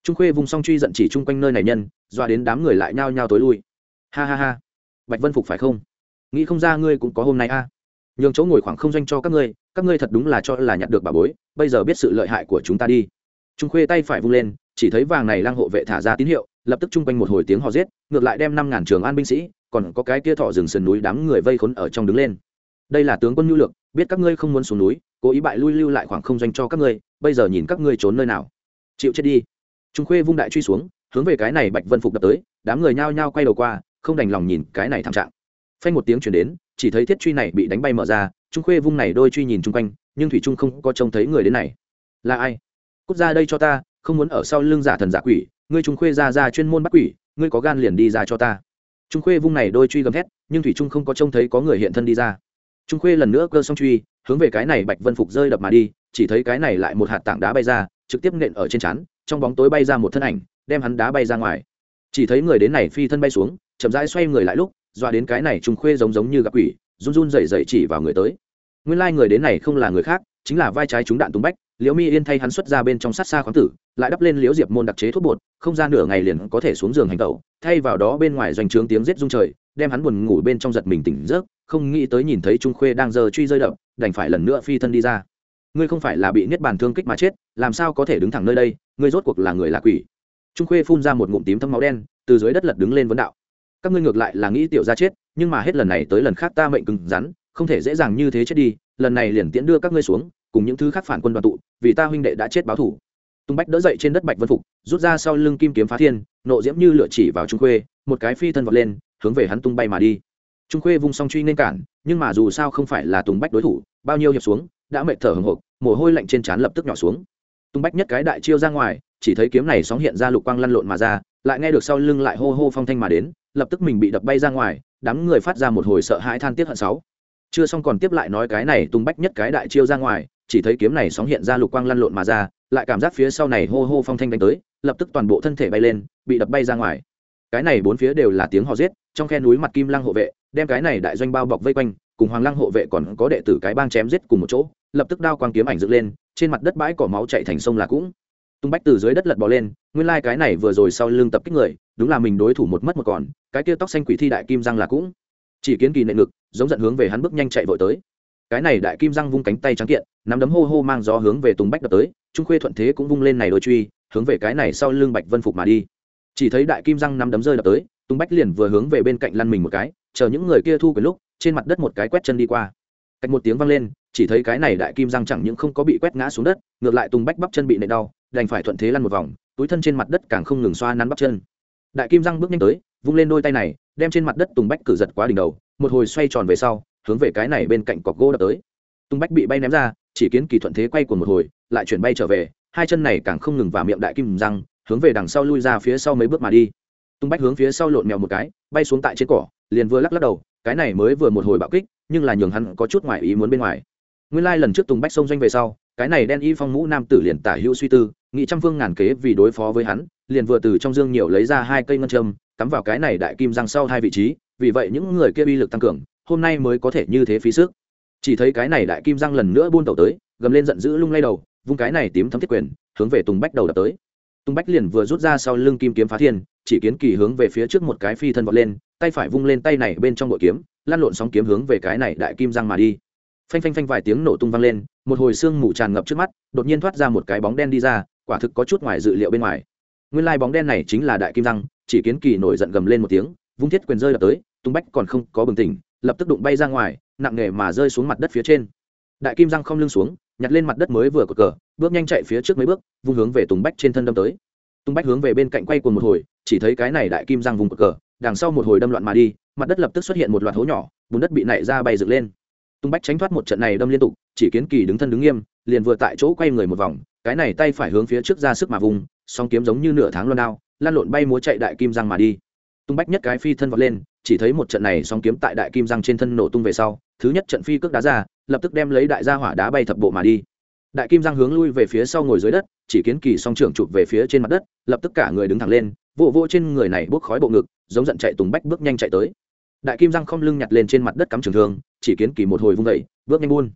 Trung khuê vùng song truy giận chỉ chung quanh nơi này nhân doa đến đám người lại nhao nhao tối lui. Ha ha ha. Bạch vân phục phải không? Nghĩ không ra ngươi cũng có hôm nay a à. nhường chỗ ngồi khoảng không doanh cho các ngươi các ngươi thật đúng là cho là nhặt được bà bối, bây giờ biết sự lợi hại của chúng ta đi. Trung khuê tay phải vung lên, chỉ thấy vàng này lang hộ vệ thả ra tín hiệu lập tức chung quanh một hồi tiếng họ giết, ngược lại đem năm ngàn trường an binh sĩ, còn có cái kia thọ rừng sườn núi đám người vây khốn ở trong đứng lên. Đây là tướng quân nhu lược, biết các ngươi không muốn xuống núi, cố ý bại lui lưu lại khoảng không doanh cho các ngươi, bây giờ nhìn các ngươi trốn nơi nào. Chịu chết đi. Trung khuê vung đại truy xuống, hướng về cái này bạch vân phục đập tới, đám người nhao nhao quay đầu qua, không đành lòng nhìn cái này thảm trạng. Phanh một tiếng chuyển đến, chỉ thấy thiết truy này bị đánh bay mở ra, trung khuê vung này đôi truy nhìn chung quanh, nhưng thủy trung không có trông thấy người đến này. Là ai? Cút ra đây cho ta, không muốn ở sau lưng giả thần giả quỷ ngươi trung khuê ra ra chuyên môn bắt quỷ, ngươi có gan liền đi ra cho ta. Trung khuê vung này đôi truy gầm thét, nhưng thủy trung không có trông thấy có người hiện thân đi ra. Trung khuê lần nữa cơ xong truy, hướng về cái này bạch vân phục rơi đập mà đi, chỉ thấy cái này lại một hạt tảng đá bay ra, trực tiếp nện ở trên chắn trong bóng tối bay ra một thân ảnh, đem hắn đá bay ra ngoài. Chỉ thấy người đến này phi thân bay xuống, chậm rãi xoay người lại lúc doa đến cái này trung khuê giống giống như gặp quỷ, run run rẩy rẩy chỉ vào người tới. Nguyên lai người đến này không là người khác, chính là vai trái chúng đạn tung bách liễu mi yên thay hắn xuất ra bên trong sát xa khoáng tử, lại đắp lên liễu diệp môn đặc chế thuốc bột, không ra nửa ngày liền có thể xuống giường hành tẩu, thay vào đó bên ngoài doanh trướng tiếng rết rung trời, đem hắn buồn ngủ bên trong giật mình tỉnh giấc, không nghĩ tới nhìn thấy trung khuê đang giờ truy rơi đậm đành phải lần nữa phi thân đi ra. Ngươi không phải là bị niết bàn thương kích mà chết, làm sao có thể đứng thẳng nơi đây, ngươi rốt cuộc là người là quỷ. Trung khuê phun ra một ngụm tím thâm máu đen, từ dưới đất lật đứng lên vấn đạo. Các ngươi ngược lại là nghĩ tiểu ra chết, nhưng mà hết lần này tới lần khác ta mệnh cứng rắn, không thể dễ dàng như thế chết đi, lần này liền tiễn đưa các ngươi xuống cùng những thứ khác phản quân đoàn tụ, vì ta huynh đệ đã chết báo thủ. Tung bách đỡ dậy trên đất bạch vân phục, rút ra sau lưng kim kiếm phá thiên, nộ diễm như lửa chỉ vào trung khuê, một cái phi thân vọt lên, hướng về hắn tung bay mà đi. Trung khuê vung song truy nên cản, nhưng mà dù sao không phải là tùng bách đối thủ, bao nhiêu hiệp xuống, đã mệt thở hồng hộc, mồ hôi lạnh trên trán lập tức nhỏ xuống. Tung bách nhất cái đại chiêu ra ngoài, chỉ thấy kiếm này sóng hiện ra lục quang lăn lộn mà ra, lại nghe được sau lưng lại hô hô phong thanh mà đến, lập tức mình bị đập bay ra ngoài, đám người phát ra một hồi sợ hãi than tiếc hận sáu. Chưa xong còn tiếp lại nói cái này tung bách nhất cái đại chiêu ra ngoài chỉ thấy kiếm này sóng hiện ra lục quang lăn lộn mà ra, lại cảm giác phía sau này hô hô phong thanh đánh tới, lập tức toàn bộ thân thể bay lên, bị đập bay ra ngoài. Cái này bốn phía đều là tiếng hò giết, trong khe núi mặt kim lăng hộ vệ, đem cái này đại doanh bao bọc vây quanh, cùng hoàng lăng hộ vệ còn có đệ tử cái bang chém giết cùng một chỗ, lập tức đao quang kiếm ảnh dựng lên, trên mặt đất bãi cỏ máu chạy thành sông là cũng. Tung bách từ dưới đất lật bò lên, nguyên lai cái này vừa rồi sau lưng tập kích người, đúng là mình đối thủ một mất một còn, cái kia tóc xanh quỷ thi đại kim răng là cũng. Chỉ kiến kỳ nệ ngực, giống giận hướng về hắn bước nhanh chạy vội tới cái này đại kim răng vung cánh tay trắng kiện, nắm đấm hô hô mang gió hướng về tùng bách đập tới, trung khuê thuận thế cũng vung lên này đôi truy, hướng về cái này sau lưng bạch vân phục mà đi. Chỉ thấy đại kim răng nắm đấm rơi đập tới, tùng bách liền vừa hướng về bên cạnh lăn mình một cái, chờ những người kia thu quyền lúc, trên mặt đất một cái quét chân đi qua. Cách một tiếng vang lên, chỉ thấy cái này đại kim răng chẳng những không có bị quét ngã xuống đất, ngược lại tùng bách bắp chân bị nệ đau, đành phải thuận thế lăn một vòng, túi thân trên mặt đất càng không ngừng xoa nắn bắp chân. Đại kim răng bước nhanh tới, vung lên đôi tay này, đem trên mặt đất tùng bách cử giật quá đỉnh đầu, một hồi xoay tròn về sau hướng về cái này bên cạnh cọc gỗ đập tới. Tung bách bị bay ném ra, chỉ kiến kỳ thuận thế quay của một hồi, lại chuyển bay trở về, hai chân này càng không ngừng vào miệng đại kim răng, hướng về đằng sau lui ra phía sau mấy bước mà đi. Tung bách hướng phía sau lộn mèo một cái, bay xuống tại trên cỏ, liền vừa lắc lắc đầu, cái này mới vừa một hồi bạo kích, nhưng là nhường hắn có chút ngoài ý muốn bên ngoài. Nguyên lai lần trước tùng bách xông doanh về sau, cái này đen y phong mũ nam tử liền tả hữu suy tư nghị trăm phương ngàn kế vì đối phó với hắn, liền vừa từ trong dương nhiều lấy ra hai cây ngân châm, cắm vào cái này đại kim răng sau hai vị trí, vì vậy những người kia uy lực tăng cường hôm nay mới có thể như thế phí sức. Chỉ thấy cái này đại kim răng lần nữa buôn tàu tới, gầm lên giận dữ lung lay đầu, vung cái này tím thấm thiết quyền, hướng về tùng bách đầu đập tới. Tùng bách liền vừa rút ra sau lưng kim kiếm phá thiên, chỉ kiến kỳ hướng về phía trước một cái phi thân vọt lên, tay phải vung lên tay này bên trong bội kiếm lan lộn sóng kiếm hướng về cái này đại kim răng mà đi. Phanh phanh phanh vài tiếng nổ tung vang lên, một hồi xương mù tràn ngập trước mắt, đột nhiên thoát ra một cái bóng đen đi ra, quả thực có chút ngoài dự liệu bên ngoài. Nguyên lai bóng đen này chính là đại kim răng, chỉ kiến kỳ nổi giận gầm lên một tiếng, vung thiết quyền rơi đập tới tung bách còn không có bừng tỉnh lập tức đụng bay ra ngoài, nặng nề mà rơi xuống mặt đất phía trên. Đại kim răng không lưng xuống, nhặt lên mặt đất mới vừa cột cờ, bước nhanh chạy phía trước mấy bước, vung hướng về tùng bách trên thân đâm tới. Tung bách hướng về bên cạnh quay cuồng một hồi, chỉ thấy cái này đại kim răng vùng cột cờ, đằng sau một hồi đâm loạn mà đi, mặt đất lập tức xuất hiện một loạt hố nhỏ, bùn đất bị nảy ra bay dựng lên. Tung bách tránh thoát một trận này đâm liên tục, chỉ kiến kỳ đứng thân đứng nghiêm, liền vừa tại chỗ quay người một vòng, cái này tay phải hướng phía trước ra sức mà vùng, song kiếm giống như nửa tháng luôn đao lan lộn bay múa chạy đại kim răng mà đi. Tung bách nhất cái phi thân vọt lên chỉ thấy một trận này song kiếm tại đại kim răng trên thân nổ tung về sau thứ nhất trận phi cước đá ra lập tức đem lấy đại gia hỏa đá bay thập bộ mà đi. Đại kim giang hướng lui về phía sau ngồi dưới đất chỉ kiến kỳ song trưởng chụp về phía trên mặt đất lập tức cả người đứng thẳng lên vụ vô, vô trên người này bốc khói bộ ngực giống giận chạy tùng bách bước nhanh chạy tới. Đại kim giang không lưng nhặt lên trên mặt đất cắm trường thương chỉ kiến kỳ một hồi vung vẩy bước nhanh buôn.